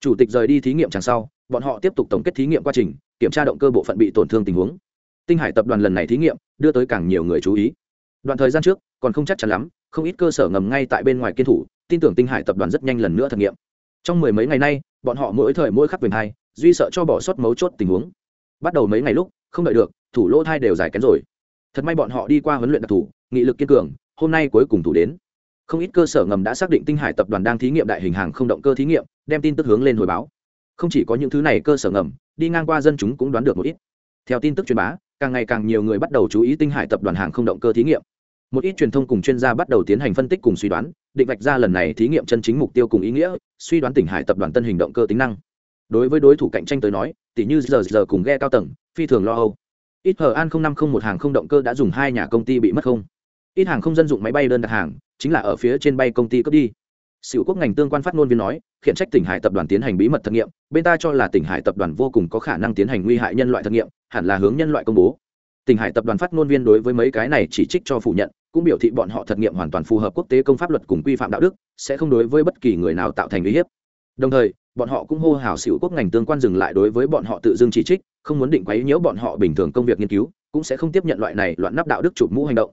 Chủ tịch rời đi thí nghiệm chẳng sau, bọn họ tiếp tục tổng kết thí nghiệm quá trình, kiểm tra động cơ bộ phận bị tổn thương tình huống. Tinh hải tập đoàn lần này thí nghiệm, đưa tới càng nhiều người chú ý. Đoạn thời gian trước, còn không chắc chắn lắm, không ít cơ sở ngầm ngay tại bên ngoài kiên thủ, tin tưởng tinh hải tập đoàn rất nhanh lần nữa thực nghiệm. Trong mười mấy ngày nay, bọn họ mỗi thời mỗi khắc về hai duy sợ cho bỏ sót mấu chốt tình huống. Bắt đầu mấy ngày lúc, không đợi được, thủ lỗ thai đều giải kén rồi. Thật may bọn họ đi qua huấn luyện đặc thù nghị lực kiên cường, hôm nay cuối cùng thủ đến. Không ít cơ sở ngầm đã xác định tinh hải tập đoàn đang thí nghiệm đại hình hàng không động cơ thí nghiệm, đem tin tức hướng lên hồi báo. Không chỉ có những thứ này cơ sở ngầm, đi ngang qua dân chúng cũng đoán được một ít. Theo tin tức truyền bá, càng ngày càng nhiều người bắt đầu chú ý tinh hải tập đoàn hàng không động cơ thí nghiệm. Một ít truyền thông cùng chuyên gia bắt đầu tiến hành phân tích cùng suy đoán, định vạch ra lần này thí nghiệm chân chính mục tiêu cùng ý nghĩa, suy đoán tỉnh hải tập đoàn tân hình động cơ tính năng đối với đối thủ cạnh tranh tới nói tỷ như giờ giờ cùng ghe cao tầng phi thường lo âu. Ít hờ an năm không một hàng không động cơ đã dùng hai nhà công ty bị mất không? Ít hàng không dân dụng máy bay đơn đặt hàng chính là ở phía trên bay công ty cướp đi. Sự quốc ngành tương quan phát ngôn viên nói, khiển trách tỉnh Hải tập đoàn tiến hành bí mật thực nghiệm, bên ta cho là tỉnh Hải tập đoàn vô cùng có khả năng tiến hành nguy hại nhân loại thực nghiệm, hẳn là hướng nhân loại công bố. tỉnh hải tập đoàn phát ngôn viên đối với mấy cái này chỉ trích cho phủ nhận cũng biểu thị bọn họ thật nghiệm hoàn toàn phù hợp quốc tế công pháp luật cùng quy phạm đạo đức sẽ không đối với bất kỳ người nào tạo thành uy hiếp. Đồng thời bọn họ cũng hô hào xỉu quốc ngành tương quan dừng lại đối với bọn họ tự dưng chỉ trích, không muốn định quấy nhiễu bọn họ bình thường công việc nghiên cứu, cũng sẽ không tiếp nhận loại này loạn nắp đạo đức chụp mũ hành động.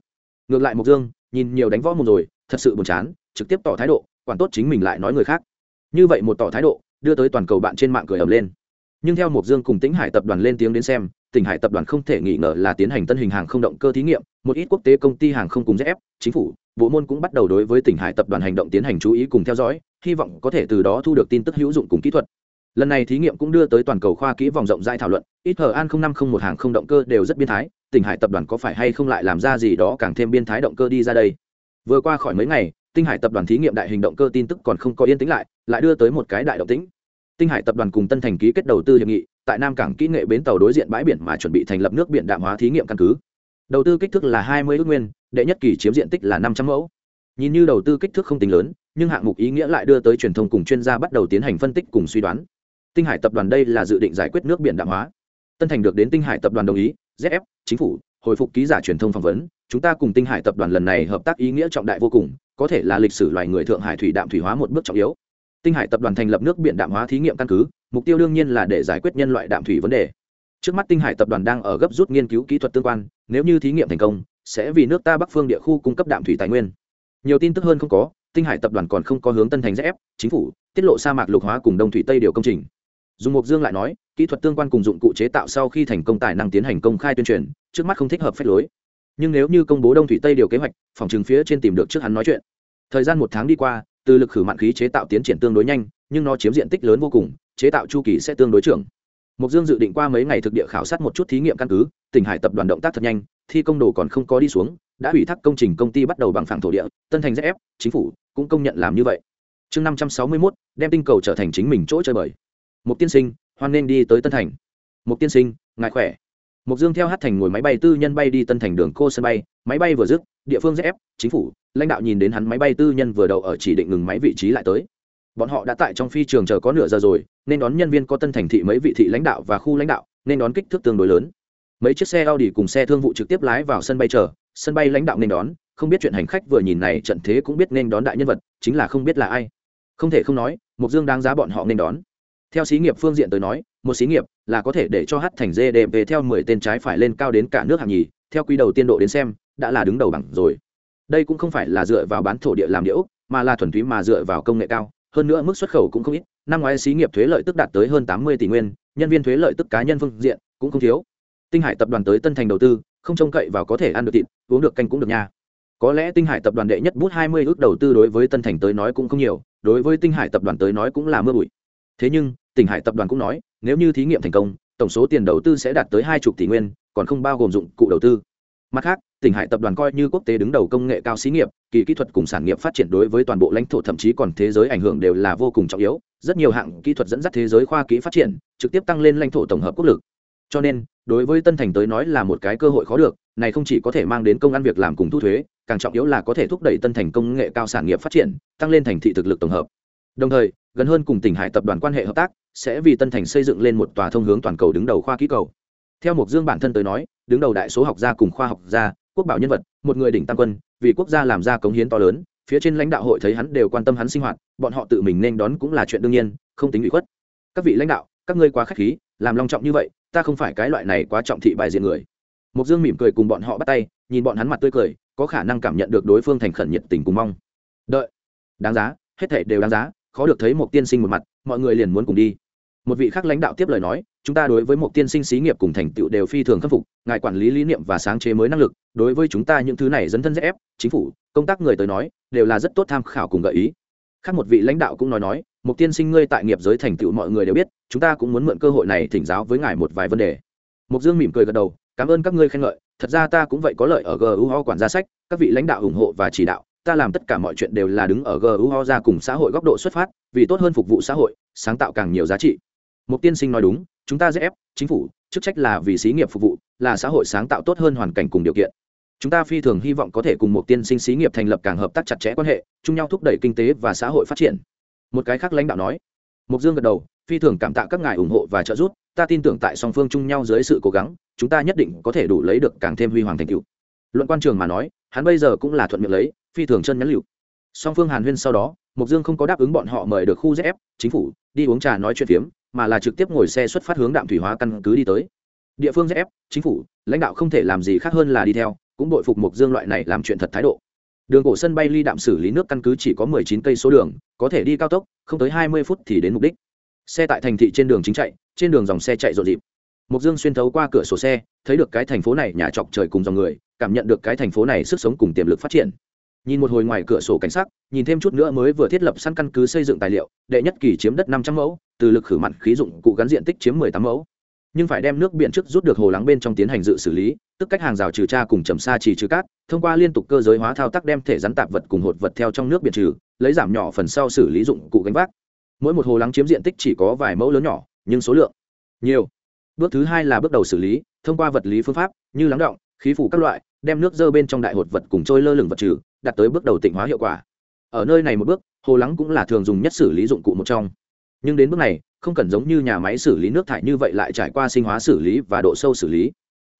Ngược lại mục dương, nhìn nhiều đánh võ một rồi, thật sự buồn chán, trực tiếp tỏ thái độ, quản tốt chính mình lại nói người khác. Như vậy một tỏ thái độ, đưa tới toàn cầu bạn trên mạng cười ầm lên. Nhưng theo mục dương cùng tĩnh hải tập đoàn lên tiếng đến xem tỉnh hải tập đoàn không thể nghi ngờ là tiến hành tân hình hàng không động cơ thí nghiệm, một ít quốc tế công ty hàng không cùng zf chính phủ, bộ môn cũng bắt đầu đối với tỉnh hải tập đoàn hành động tiến hành chú ý cùng theo dõi hy vọng có thể từ đó thu được tin tức hữu dụng cùng kỹ thuật. Lần này thí nghiệm cũng đưa tới toàn cầu khoa kỹ vòng rộng rãi thảo luận, ít hờ an năm không một hàng không động cơ đều rất biên thái, tỉnh hải tập đoàn có phải hay không lại làm ra gì đó càng thêm biên thái động cơ đi ra đây? Vừa qua khỏi mấy ngày, tinh hải tập đoàn thí nghiệm đại hình động cơ tin tức còn không có yên tĩnh lại lại đưa tới một cái đại động tĩnh. Tinh hải tập đoàn cùng tân thành ký kết đầu tư hiệp nghị, tại nam cảng kỹ nghệ bến tàu đối diện bãi biển mà chuẩn bị thành lập nước biển đạm hóa thí nghiệm căn cứ. Đầu tư kích thước là hai mươi ước nguyên, đệ nhất kỳ chiếm diện tích là năm trăm mẫu. Nhìn như đầu tư kích thước không tính lớn nhưng hạng mục ý nghĩa lại đưa tới truyền thông cùng chuyên gia bắt đầu tiến hành phân tích cùng suy đoán. Tinh hải tập đoàn đây là dự định giải quyết nước biển đạm hóa. Tân thành được đến tinh hải tập đoàn đồng ý zf chính phủ, hồi phục ký giả truyền thông phỏng vấn. Chúng ta cùng tinh hải tập đoàn lần này hợp tác ý nghĩa trọng đại vô cùng, có thể là lịch sử loài người thượng hải thủy đạm thủy hóa một bước trọng yếu. Tinh hải tập đoàn thành lập nước biển đạm hóa thí nghiệm căn cứ, mục tiêu đương nhiên là để giải quyết nhân loại đạm thủy vấn đề. Trước mắt tinh hải tập đoàn đang ở gấp rút nghiên cứu kỹ thuật tương quan, nếu như thí nghiệm thành công, sẽ vì nước ta bắc phương địa khu cung cấp đạm thủy tài nguyên. Nhiều tin tức hơn không có tinh hải tập đoàn còn không có hướng tân thành rẽ chính phủ, tiết lộ sa mạc lục hóa cùng đông thủy tây điều công trình. Dùng mục dương lại nói, kỹ thuật tương quan cùng dụng cụ chế tạo sau khi thành công tài năng tiến hành công khai tuyên truyền, trước mắt không thích hợp phép lối. Nhưng nếu như công bố đông thủy tây điều kế hoạch, phòng trường phía trên tìm được trước hắn nói chuyện. Thời gian một tháng đi qua, từ lực khử mạn khí chế tạo tiến triển tương đối nhanh, nhưng nó chiếm diện tích lớn vô cùng, chế tạo chu kỳ sẽ tương đối trưởng. Mục dương dự định qua mấy ngày thực địa khảo sát một chút thí nghiệm căn cứ tỉnh hải tập đoàn động tác thật nhanh, thi công đồ còn không có đi xuống đã ủy thác công trình công ty bắt đầu bằng phẳng thổ địa tân thành rf chính phủ cũng công nhận làm như vậy chương năm trăm sáu mươi mốt đem tinh cầu trở thành chính mình chỗ chơi bời một tiên sinh hoan nên đi tới tân thành một tiên sinh ngại khỏe Mục Dương theo Hát Thành ngồi máy bay tư nhân bay đi Tân Thành đường cô sân bay, máy bay vừa dứt, địa phương ZF, chính phủ, lãnh đạo nhìn đến hắn máy bay tư nhân vừa đậu ở chỉ định ngừng máy vị trí lại tới. Bọn họ đã tại trong phi trường chờ có nửa giờ rồi, nên đón nhân viên có Tân Thành thị mấy vị thị lãnh đạo và khu lãnh đạo, nên đón kích thước tương đối lớn. Mấy chiếc xe Audi cùng xe thương vụ trực tiếp lái vào sân bay chờ, sân bay lãnh đạo nên đón, không biết chuyện hành khách vừa nhìn này trận thế cũng biết nên đón đại nhân vật, chính là không biết là ai. Không thể không nói, Mục Dương đáng giá bọn họ nên đón. Theo xí nghiệp phương diện tới nói một xí nghiệp là có thể để cho hát thành gdp theo mười tên trái phải lên cao đến cả nước hạng nhì theo quý đầu tiên độ đến xem đã là đứng đầu bằng rồi. Đây cũng không phải là dựa vào bán thổ địa làm điệu mà là thuần túy mà dựa vào công nghệ cao. Hơn nữa mức xuất khẩu cũng không ít năm ngoái xí nghiệp thuế lợi tức đạt tới hơn tám mươi tỷ nguyên nhân viên thuế lợi tức cá nhân phương diện cũng không thiếu. Tinh hải tập đoàn tới tân thành đầu tư không trông cậy vào có thể ăn được thịt, uống được canh cũng được nha. Có lẽ tinh hải tập đoàn đệ nhất bút hai mươi ước đầu tư đối với tân thành tới nói cũng không nhiều, đối với tinh hải tập đoàn tới nói cũng là mưa bụi. Thế nhưng tỉnh hải tập đoàn cũng nói, nếu như thí nghiệm thành công, tổng số tiền đầu tư sẽ đạt tới hai chục tỷ nguyên, còn không bao gồm dụng cụ đầu tư. Mặt khác tỉnh hải tập đoàn coi như quốc tế đứng đầu công nghệ cao xí nghiệp, kỳ kỹ thuật cùng sản nghiệp phát triển đối với toàn bộ lãnh thổ thậm chí còn thế giới ảnh hưởng đều là vô cùng trọng yếu, rất nhiều hạng kỹ thuật dẫn dắt thế giới khoa kỹ phát triển, trực tiếp tăng lên lãnh thổ tổng hợp quốc lực. Cho nên đối với tân thành tới nói là một cái cơ hội khó được, này không chỉ có thể mang đến công ăn việc làm cùng thu thuế, càng trọng yếu là có thể thúc đẩy tân thành công nghệ cao sản nghiệp phát triển, tăng lên thành thị thực lực tổng hợp. Đồng thời, gần hơn cùng tỉnh hải tập đoàn quan hệ hợp tác, sẽ vì tân thành xây dựng lên một tòa thông hướng toàn cầu đứng đầu khoa kỹ cầu. Theo mục dương bản thân tới nói, đứng đầu đại số học gia cùng khoa học gia, quốc bảo nhân vật, một người đỉnh tam quân, vì quốc gia làm ra cống hiến to lớn, phía trên lãnh đạo hội thấy hắn đều quan tâm hắn sinh hoạt, bọn họ tự mình nên đón cũng là chuyện đương nhiên, không tính bị khuất. Các vị lãnh đạo, các ngươi quá k h á c h khí, làm long trọng như vậy ta không phải cái loại này quá trọng thị bài diện người. Mục dương mỉm cười cùng bọn họ bắt tay, nhìn bọn hắn mặt tươi cười, có khả năng cảm nhận được đối phương thành khẩn nhiệt tình cùng mong. Đợi. Đáng giá, hết thể đều đáng giá, khó được thấy một tiên sinh một mặt, mọi người liền muốn cùng đi. Một vị khác lãnh đạo tiếp lời nói, chúng ta đối với một tiên sinh xí nghiệp cùng thành tựu đều phi thường khắc phục, ngài quản lý lý niệm và sáng chế mới năng lực, đối với chúng ta những thứ này dấn thân dễ ép, chính phủ, công tác người tới nói, đều là rất tốt tham khảo cùng gợi ý. Khác một vị lãnh đạo cũng nói nói một tiên sinh ngươi tại nghiệp giới thành tựu mọi người đều biết chúng ta cũng muốn mượn cơ hội này thỉnh giáo với ngài một vài vấn đề. Mục dương mỉm cười gật đầu, cảm ơn các ngươi khen ngợi. Thật ra ta cũng vậy có lợi ở gu quản gia sách, các vị lãnh đạo ủng hộ và chỉ đạo, ta làm tất cả mọi chuyện đều là đứng ở gu ra cùng xã hội góc độ xuất phát, vì tốt hơn phục vụ xã hội, sáng tạo càng nhiều giá trị. Mục tiên sinh nói đúng, chúng ta dễ ép chính phủ, chức trách là vì xí nghiệp phục vụ, là xã hội sáng tạo tốt hơn hoàn cảnh cùng điều kiện. Chúng ta phi thường hy vọng có thể cùng một tiên sinh xí nghiệp thành lập càng hợp tác chặt chẽ quan hệ, chung nhau thúc đẩy kinh tế và xã hội phát triển. Một cái khác lãnh đạo nói. Mục dương gật đầu phi thường cảm tạ các ngài ủng hộ và trợ giúp, ta tin tưởng tại song phương chung nhau dưới sự cố gắng, chúng ta nhất định có thể đủ lấy được càng thêm huy hoàng thành tựu. Luận quan trường mà nói, hắn bây giờ cũng là thuận miệng lấy, phi thường chân nhắn lựu. Song phương hàn huyên sau đó mục dương không có đáp ứng bọn họ mời được khu zf chính phủ, đi uống trà nói chuyện phiếm, mà là trực tiếp ngồi xe xuất phát hướng đạm thủy hóa căn cứ đi tới. Địa phương zf chính phủ, lãnh đạo không thể làm gì khác hơn là đi theo, cũng đội phục mục dương loại này làm chuyện thật thái độ. Đường cổ sân bay ly đạm xử lý nước căn cứ chỉ có mười chín cây số đường, có thể đi cao tốc, không tới hai mươi phút thì đến mục đích xe tại thành thị trên đường chính chạy, trên đường dòng xe chạy rộn rịp. Mục dương xuyên thấu qua cửa sổ xe, thấy được cái thành phố này nhà chọc trời cùng dòng người, cảm nhận được cái thành phố này sức sống cùng tiềm lực phát triển. Nhìn một hồi ngoài cửa sổ cảnh sắc, nhìn thêm chút nữa mới vừa thiết lập săn căn cứ xây dựng tài liệu, đệ nhất kỳ chiếm đất năm trăm mẫu, từ lực khử mặn khí dụng cụ gắn diện tích chiếm mười tám mẫu. Nhưng phải đem nước biển trước rút được hồ lắng bên trong tiến hành dự xử lý, tức cách hàng rào trừ tra cùng trầm xa chỉ trừ cát, thông qua liên tục cơ giới hóa thao tác đem thể rắn tạp vật cùng hột vật theo trong nước biển trừ, lấy giảm nhỏ phần sau xử lý dụng cụ gánh vác mỗi một hồ lắng chiếm diện tích chỉ có vài mẫu lớn nhỏ, nhưng số lượng nhiều. Bước thứ hai là bước đầu xử lý, thông qua vật lý phương pháp như lắng động, khí phủ các loại, đem nước dơ bên trong đại hột vật cùng trôi lơ lửng vật trừ, đạt tới bước đầu tịnh hóa hiệu quả. Ở nơi này một bước, hồ lắng cũng là thường dùng nhất xử lý dụng cụ một trong. Nhưng đến bước này, không cần giống như nhà máy xử lý nước thải như vậy lại trải qua sinh hóa xử lý và độ sâu xử lý.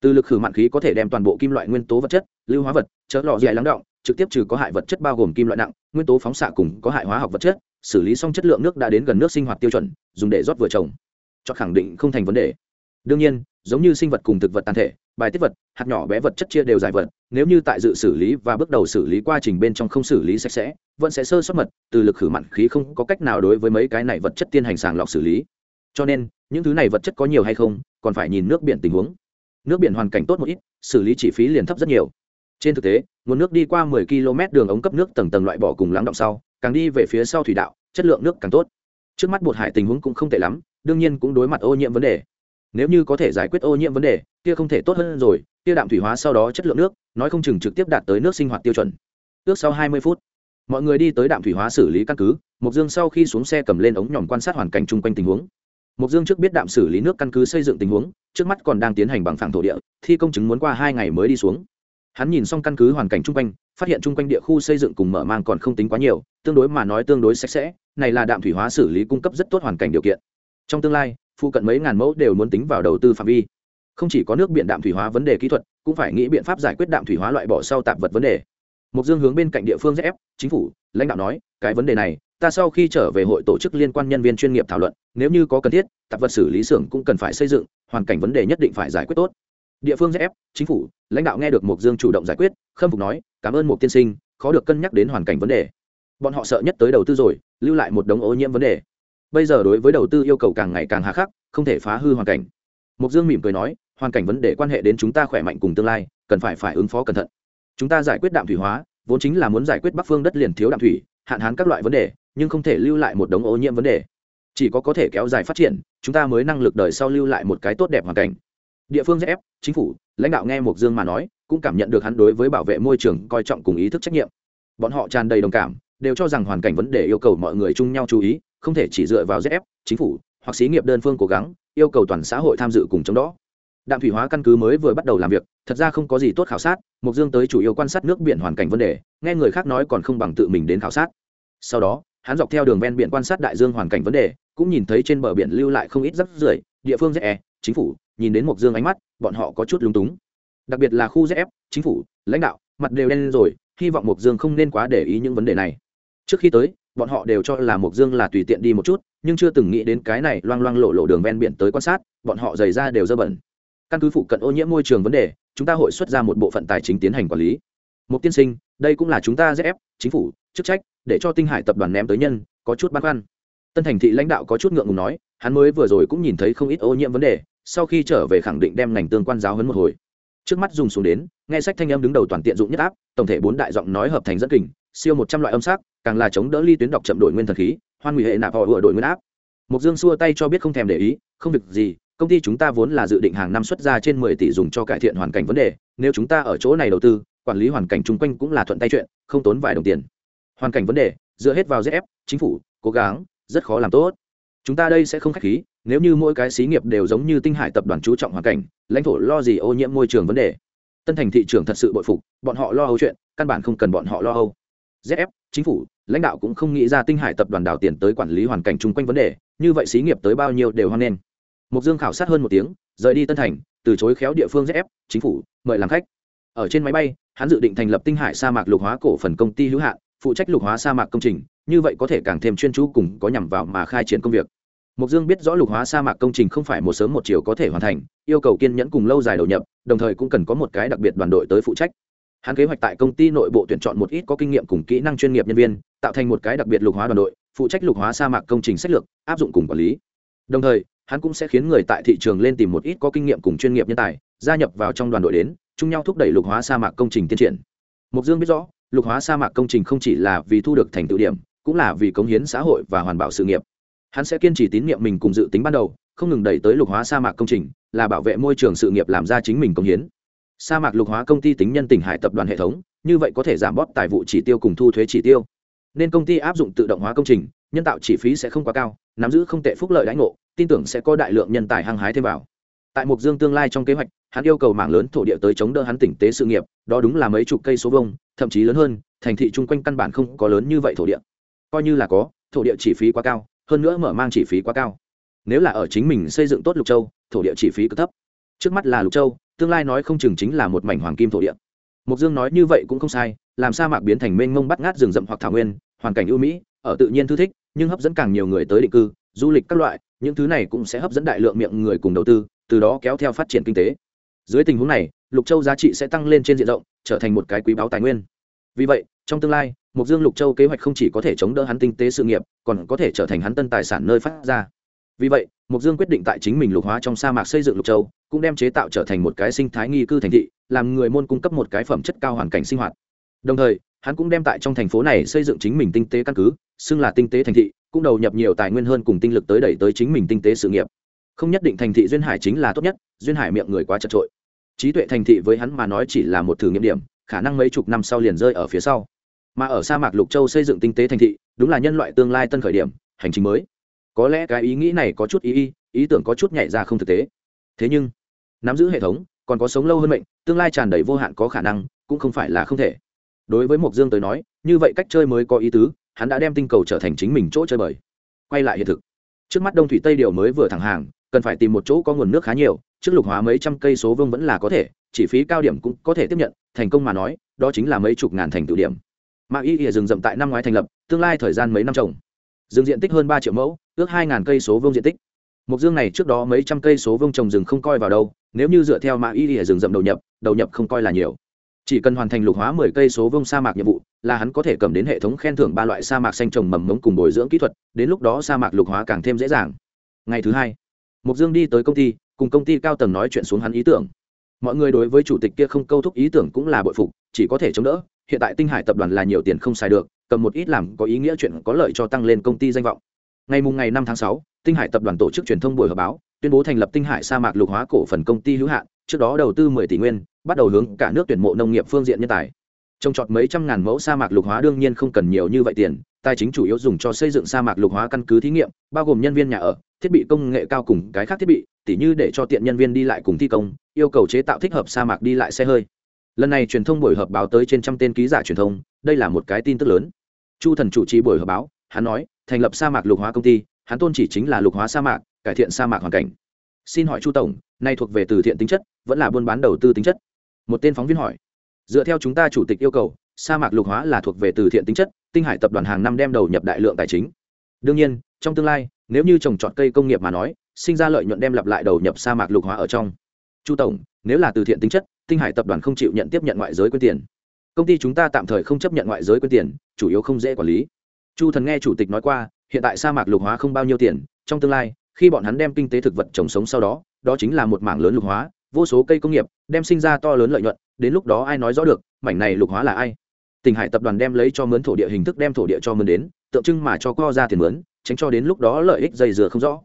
Từ lực khử mặn khí có thể đem toàn bộ kim loại nguyên tố vật chất, lưu hóa vật, chớ lọ dài lắng động, trực tiếp trừ có hại vật chất bao gồm kim loại nặng, nguyên tố phóng xạ cùng có hại hóa học vật chất xử lý xong chất lượng nước đã đến gần nước sinh hoạt tiêu chuẩn, dùng để rót vừa trồng. Cho khẳng định không thành vấn đề. Đương nhiên, giống như sinh vật cùng thực vật tàn thể, bài tiết vật, hạt nhỏ bé vật chất chia đều giải vật, nếu như tại dự xử lý và bước đầu xử lý quá trình bên trong không xử lý sạch sẽ, vẫn sẽ sơ sót mật, từ lực khử mặn khí không có cách nào đối với mấy cái này vật chất tiên hành sàng lọc xử lý. Cho nên, những thứ này vật chất có nhiều hay không, còn phải nhìn nước biển tình huống. Nước biển hoàn cảnh tốt một ít, xử lý chi phí liền thấp rất nhiều. Trên thực tế, nguồn nước đi qua 10 km đường ống cấp nước tầng tầng loại bỏ cùng lắng động sau càng đi về phía sau thủy đạo, chất lượng nước càng tốt. Trước mắt bột hải tình huống cũng không tệ lắm, đương nhiên cũng đối mặt ô nhiễm vấn đề. Nếu như có thể giải quyết ô nhiễm vấn đề, kia không thể tốt hơn rồi, kia đạm thủy hóa sau đó chất lượng nước, nói không chừng trực tiếp đạt tới nước sinh hoạt tiêu chuẩn. Ước sau 20 phút, mọi người đi tới đạm thủy hóa xử lý căn cứ mục dương sau khi xuống xe cầm lên ống nhòm quan sát hoàn cảnh chung quanh tình huống. Mục dương trước biết đạm xử lý nước căn cứ xây dựng tình huống, trước mắt còn đang tiến hành bằng phẳng thổ địa, thi công chứng muốn qua hai ngày mới đi xuống. Hắn nhìn xong căn cứ hoàn cảnh chung quanh phát hiện chung quanh địa khu xây dựng cùng mở mang còn không tính quá nhiều, tương đối mà nói tương đối sạch sẽ, này là đạm thủy hóa xử lý cung cấp rất tốt hoàn cảnh điều kiện. Trong tương lai, phụ cận mấy ngàn mẫu đều muốn tính vào đầu tư phạm vi. Không chỉ có nước biển đạm thủy hóa vấn đề kỹ thuật, cũng phải nghĩ biện pháp giải quyết đạm thủy hóa loại bỏ sau tạp vật vấn đề. Mục dương hướng bên cạnh địa phương ép chính phủ, lãnh đạo nói, cái vấn đề này, ta sau khi trở về hội tổ chức liên quan nhân viên chuyên nghiệp thảo luận, nếu như có cần thiết, tạp vật xử lý xưởng cũng cần phải xây dựng, hoàn cảnh vấn đề nhất định phải giải quyết tốt địa phương ép, chính phủ, lãnh đạo nghe được mục dương chủ động giải quyết, khâm phục nói, cảm ơn Mục tiên sinh, khó được cân nhắc đến hoàn cảnh vấn đề. Bọn họ sợ nhất tới đầu tư rồi, lưu lại một đống ô nhiễm vấn đề. Bây giờ đối với đầu tư yêu cầu càng ngày càng hà khắc, không thể phá hư hoàn cảnh. Mục dương mỉm cười nói, hoàn cảnh vấn đề quan hệ đến chúng ta khỏe mạnh cùng tương lai, cần phải phải ứng phó cẩn thận. Chúng ta giải quyết đạm thủy hóa, vốn chính là muốn giải quyết bắc phương đất liền thiếu đạm thủy, hạn hán các loại vấn đề, nhưng không thể lưu lại một đống ô nhiễm vấn đề. Chỉ có có thể kéo dài phát triển, chúng ta mới năng lực đời sau lưu lại một cái tốt đẹp hoàn cảnh địa phương ép chính phủ, lãnh đạo nghe mục dương mà nói, cũng cảm nhận được hắn đối với bảo vệ môi trường coi trọng cùng ý thức trách nhiệm. Bọn họ tràn đầy đồng cảm, đều cho rằng hoàn cảnh vấn đề yêu cầu mọi người chung nhau chú ý, không thể chỉ dựa vào zf chính phủ, hoặc xí nghiệp đơn phương cố gắng, yêu cầu toàn xã hội tham dự cùng chống đó. Đạm thủy hóa căn cứ mới vừa bắt đầu làm việc, thật ra không có gì tốt khảo sát mục dương tới chủ yếu quan sát nước biển hoàn cảnh vấn đề, nghe người khác nói còn không bằng tự mình đến khảo sát. Sau đó, hắn dọc theo đường ven biển quan sát đại dương hoàn cảnh vấn đề, cũng nhìn thấy trên bờ biển lưu lại không ít rắc rưởi, địa phương dễ chính phủ nhìn đến mộc dương ánh mắt bọn họ có chút lúng túng. Đặc biệt là khu ZF, chính phủ lãnh đạo mặt đều đen rồi hy vọng mộc dương không nên quá để ý những vấn đề này. Trước khi tới bọn họ đều cho là mộc dương là tùy tiện đi một chút nhưng chưa từng nghĩ đến cái này loang loang lộ lộ đường ven biển tới quan sát bọn họ dày ra đều dơ bẩn. Căn cứ phụ cận ô nhiễm môi trường vấn đề chúng ta hội xuất ra một bộ phận tài chính tiến hành quản lý. Một tiên sinh đây cũng là chúng ta ZF, ép chính phủ chức trách để cho tinh hải tập đoàn ném tới nhân có chút băn khoăn. Tân thành thị lãnh đạo có chút ngượng ngùng nói hắn mới vừa rồi cũng nhìn thấy không ít ô nhiễm vấn đề sau khi trở về khẳng định đem ngành tương quan giáo hấn một hồi. Trước mắt dùng xuống đến, nghe sách thanh âm đứng đầu toàn tiện dụng nhất áp, tổng thể bốn đại giọng nói hợp thành dẫn kình, siêu một trăm loại âm sắc, càng là chống đỡ ly tuyến đọc chậm đổi nguyên thần khí, hoan nguy hệ nạp họ vừa đổi nguyên áp. Mục dương xua tay cho biết không thèm để ý, không việc gì, công ty chúng ta vốn là dự định hàng năm xuất ra trên mười tỷ dùng cho cải thiện hoàn cảnh vấn đề, nếu chúng ta ở chỗ này đầu tư, quản lý hoàn cảnh chung quanh cũng là thuận tay chuyện, không tốn vài đồng tiền. Hoàn cảnh vấn đề, dựa hết vào ép chính phủ, cố gắng, rất khó làm tốt. Chúng ta đây sẽ không khách khí nếu như mỗi cái xí nghiệp đều giống như tinh hải tập đoàn chú trọng hoàn cảnh, lãnh thổ lo gì ô nhiễm môi trường vấn đề? Tân thành thị trường thật sự bội phục, bọn họ lo âu chuyện, căn bản không cần bọn họ lo âu. Zf chính phủ, lãnh đạo cũng không nghĩ ra tinh hải tập đoàn đào tiền tới quản lý hoàn cảnh chung quanh vấn đề, như vậy xí nghiệp tới bao nhiêu đều hoan nghênh. Mục dương khảo sát hơn một tiếng, rời đi tân thành, từ chối khéo địa phương zf chính phủ, mời làm khách. Ở trên máy bay, hắn dự định thành lập tinh hải sa mạc lục hóa cổ phần công ty hữu hạn, phụ trách lục hóa sa mạc công trình, như vậy có thể càng thêm chuyên chú cùng có nhằm vào mà khai triển công việc. Mục Dương biết rõ lục hóa sa mạc công trình không phải một sớm một chiều có thể hoàn thành, yêu cầu kiên nhẫn cùng lâu dài đầu nhập, đồng thời cũng cần có một cái đặc biệt đoàn đội tới phụ trách. Hắn kế hoạch tại công ty nội bộ tuyển chọn một ít có kinh nghiệm cùng kỹ năng chuyên nghiệp nhân viên, tạo thành một cái đặc biệt lục hóa đoàn đội, phụ trách lục hóa sa mạc công trình sách lược, áp dụng cùng quản lý. Đồng thời, hắn cũng sẽ khiến người tại thị trường lên tìm một ít có kinh nghiệm cùng chuyên nghiệp nhân tài, gia nhập vào trong đoàn đội đến, chung nhau thúc đẩy lục hóa sa mạc công trình tiến triển. Mục Dương biết rõ, lục hóa sa mạc công trình không chỉ là vì thu được thành tựu điểm, cũng là vì cống hiến xã hội và hoàn bảo sự nghiệp hắn sẽ kiên trì tín nhiệm mình cùng dự tính ban đầu, không ngừng đẩy tới lục hóa sa mạc công trình, là bảo vệ môi trường sự nghiệp làm ra chính mình công hiến. Sa mạc lục hóa công ty tính nhân tỉnh hải tập đoàn hệ thống, như vậy có thể giảm bóp tài vụ chỉ tiêu cùng thu thuế chỉ tiêu. Nên công ty áp dụng tự động hóa công trình, nhân tạo chi phí sẽ không quá cao, nắm giữ không tệ phúc lợi đãi ngộ, tin tưởng sẽ có đại lượng nhân tài hăng hái thêm vào. Tại mục dương tương lai trong kế hoạch, hắn yêu cầu mảng lớn thổ địa tới chống đỡ hắn tỉnh tế sự nghiệp, đó đúng là mấy chục cây số vông thậm chí lớn hơn, thành thị chung quanh căn bản không có lớn như vậy thổ địa. Coi như là có, thổ địa chi phí quá cao hơn nữa mở mang chi phí quá cao. Nếu là ở chính mình xây dựng tốt lục châu, thổ địa chi phí cực thấp. Trước mắt là lục châu, tương lai nói không chừng chính là một mảnh hoàng kim thổ địa. Mục dương nói như vậy cũng không sai, làm sa mạc biến thành mênh mông bắt ngát rừng rậm hoặc thảo nguyên, hoàn cảnh ưu mỹ, ở tự nhiên thư thích, nhưng hấp dẫn càng nhiều người tới định cư, du lịch các loại, những thứ này cũng sẽ hấp dẫn đại lượng miệng người cùng đầu tư, từ đó kéo theo phát triển kinh tế. Dưới tình huống này, lục châu giá trị sẽ tăng lên trên diện rộng, trở thành một cái quý báu tài nguyên. Vì vậy, trong tương lai mục dương lục châu kế hoạch không chỉ có thể chống đỡ hắn tinh tế sự nghiệp, còn có thể trở thành hắn tân tài sản nơi phát ra. Vì vậy mục dương quyết định tại chính mình lục hóa trong sa mạc xây dựng lục châu, cũng đem chế tạo trở thành một cái sinh thái nghi cư thành thị, làm người môn cung cấp một cái phẩm chất cao hoàn cảnh sinh hoạt. Đồng thời, hắn cũng đem tại trong thành phố này xây dựng chính mình tinh tế căn cứ, xưng là tinh tế thành thị, cũng đầu nhập nhiều tài nguyên hơn cùng tinh lực tới đẩy tới chính mình tinh tế sự nghiệp. Không nhất định thành thị duyên hải chính là tốt nhất, duyên hải miệng người quá chật trội. Trí tuệ thành thị với hắn mà nói chỉ là một thử nghiệm điểm, khả năng mấy chục năm sau liền rơi ở phía sau mà ở sa mạc lục châu xây dựng tinh tế thành thị, đúng là nhân loại tương lai tân khởi điểm, hành trình mới. Có lẽ cái ý nghĩ này có chút ý ý ý tưởng có chút nhảy ra không thực tế. Thế nhưng, nắm giữ hệ thống, còn có sống lâu hơn mệnh, tương lai tràn đầy vô hạn có khả năng, cũng không phải là không thể. Đối với mộc dương tới nói, như vậy cách chơi mới có ý tứ, hắn đã đem tinh cầu trở thành chính mình chỗ chơi bời. Quay lại hiện thực. Trước mắt đông thủy tây điều mới vừa thẳng hàng, cần phải tìm một chỗ có nguồn nước khá nhiều, trước lục hóa mấy trăm cây số vương vẫn là có thể, chỉ phí cao điểm cũng có thể tiếp nhận, thành công mà nói, đó chính là mấy chục ngàn thành tựu điểm mạc y ỉa rừng rậm tại năm ngoái thành lập, tương lai thời gian mấy năm trồng. Rừng diện tích hơn ba triệu mẫu, ước hai ngàn cây số vương diện tích. Mục dương này trước đó mấy trăm cây số vương trồng rừng không coi vào đâu, nếu như dựa theo mạc y ỉa rừng rậm đầu nhập đầu nhập không coi là nhiều. Chỉ cần hoàn thành lục hóa mười cây số vương sa mạc nhiệm vụ, là hắn có thể cầm đến hệ thống khen thưởng ba loại sa mạc xanh trồng mầm mống cùng bồi dưỡng kỹ thuật, đến lúc đó sa mạc lục hóa càng thêm dễ dàng. Ngày thứ hai mục dương đi tới công ty, cùng công ty cao tầng nói chuyện xuống hắn ý tưởng. Mọi người đối với chủ tịch kia không câu thúc ý tưởng cũng là bội phục chỉ có thể chống đỡ, hiện tại tinh hải tập đoàn là nhiều tiền không xài được, cầm một ít làm có ý nghĩa chuyện có lợi cho tăng lên công ty danh vọng. Ngày mùng ngày năm tháng sáu, tinh hải tập đoàn tổ chức truyền thông buổi họp báo, tuyên bố thành lập tinh hải sa mạc lục hóa cổ phần công ty hữu hạn, trước đó đầu tư mười tỷ nguyên, bắt đầu hướng cả nước tuyển mộ nông nghiệp phương diện nhân tài. Trồng trọt mấy trăm ngàn mẫu sa mạc lục hóa đương nhiên không cần nhiều như vậy tiền, tài chính chủ yếu dùng cho xây dựng sa mạc lục hóa căn cứ thí nghiệm, bao gồm nhân viên nhà ở, thiết bị công nghệ cao cùng cái khác thiết bị, tỉ như để cho tiện nhân viên đi lại cùng thi công, yêu cầu chế tạo thích hợp sa mạc đi lại xe hơi lần này truyền thông buổi họp báo tới trên trăm tên ký giả truyền thông, đây là một cái tin tức lớn. Chu thần chủ trì buổi họp báo, hắn nói, thành lập sa mạc lục hóa công ty, hắn tôn chỉ chính là lục hóa sa mạc, cải thiện sa mạc hoàn cảnh. Xin hỏi chu tổng, nay thuộc về từ thiện tính chất, vẫn là buôn bán đầu tư tính chất? Một tên phóng viên hỏi. Dựa theo chúng ta chủ tịch yêu cầu, sa mạc lục hóa là thuộc về từ thiện tính chất, tinh hải tập đoàn hàng năm đem đầu nhập đại lượng tài chính. Đương nhiên, trong tương lai, nếu như trồng trọt cây công nghiệp mà nói, sinh ra lợi nhuận đem lặp lại đầu nhập sa mạc lục hóa ở trong. Chu tổng, nếu là từ thiện tính chất tinh hải tập đoàn không chịu nhận tiếp nhận ngoại giới quyên tiền. Công ty chúng ta tạm thời không chấp nhận ngoại giới quyên tiền, chủ yếu không dễ quản lý. Chu thần nghe chủ tịch nói qua, hiện tại sa mạc lục hóa không bao nhiêu tiền, trong tương lai, khi bọn hắn đem kinh tế thực vật trồng sống sau đó đó chính là một mảng lớn lục hóa, vô số cây công nghiệp, đem sinh ra to lớn lợi nhuận, đến lúc đó ai nói rõ được, mảnh này lục hóa là ai? Tỉnh hải tập đoàn đem lấy cho mướn thổ địa hình thức đem thổ địa cho mướn đến, tượng trưng mà cho co ra tiền mướn, tránh cho đến lúc đó lợi ích dày dừa không rõ.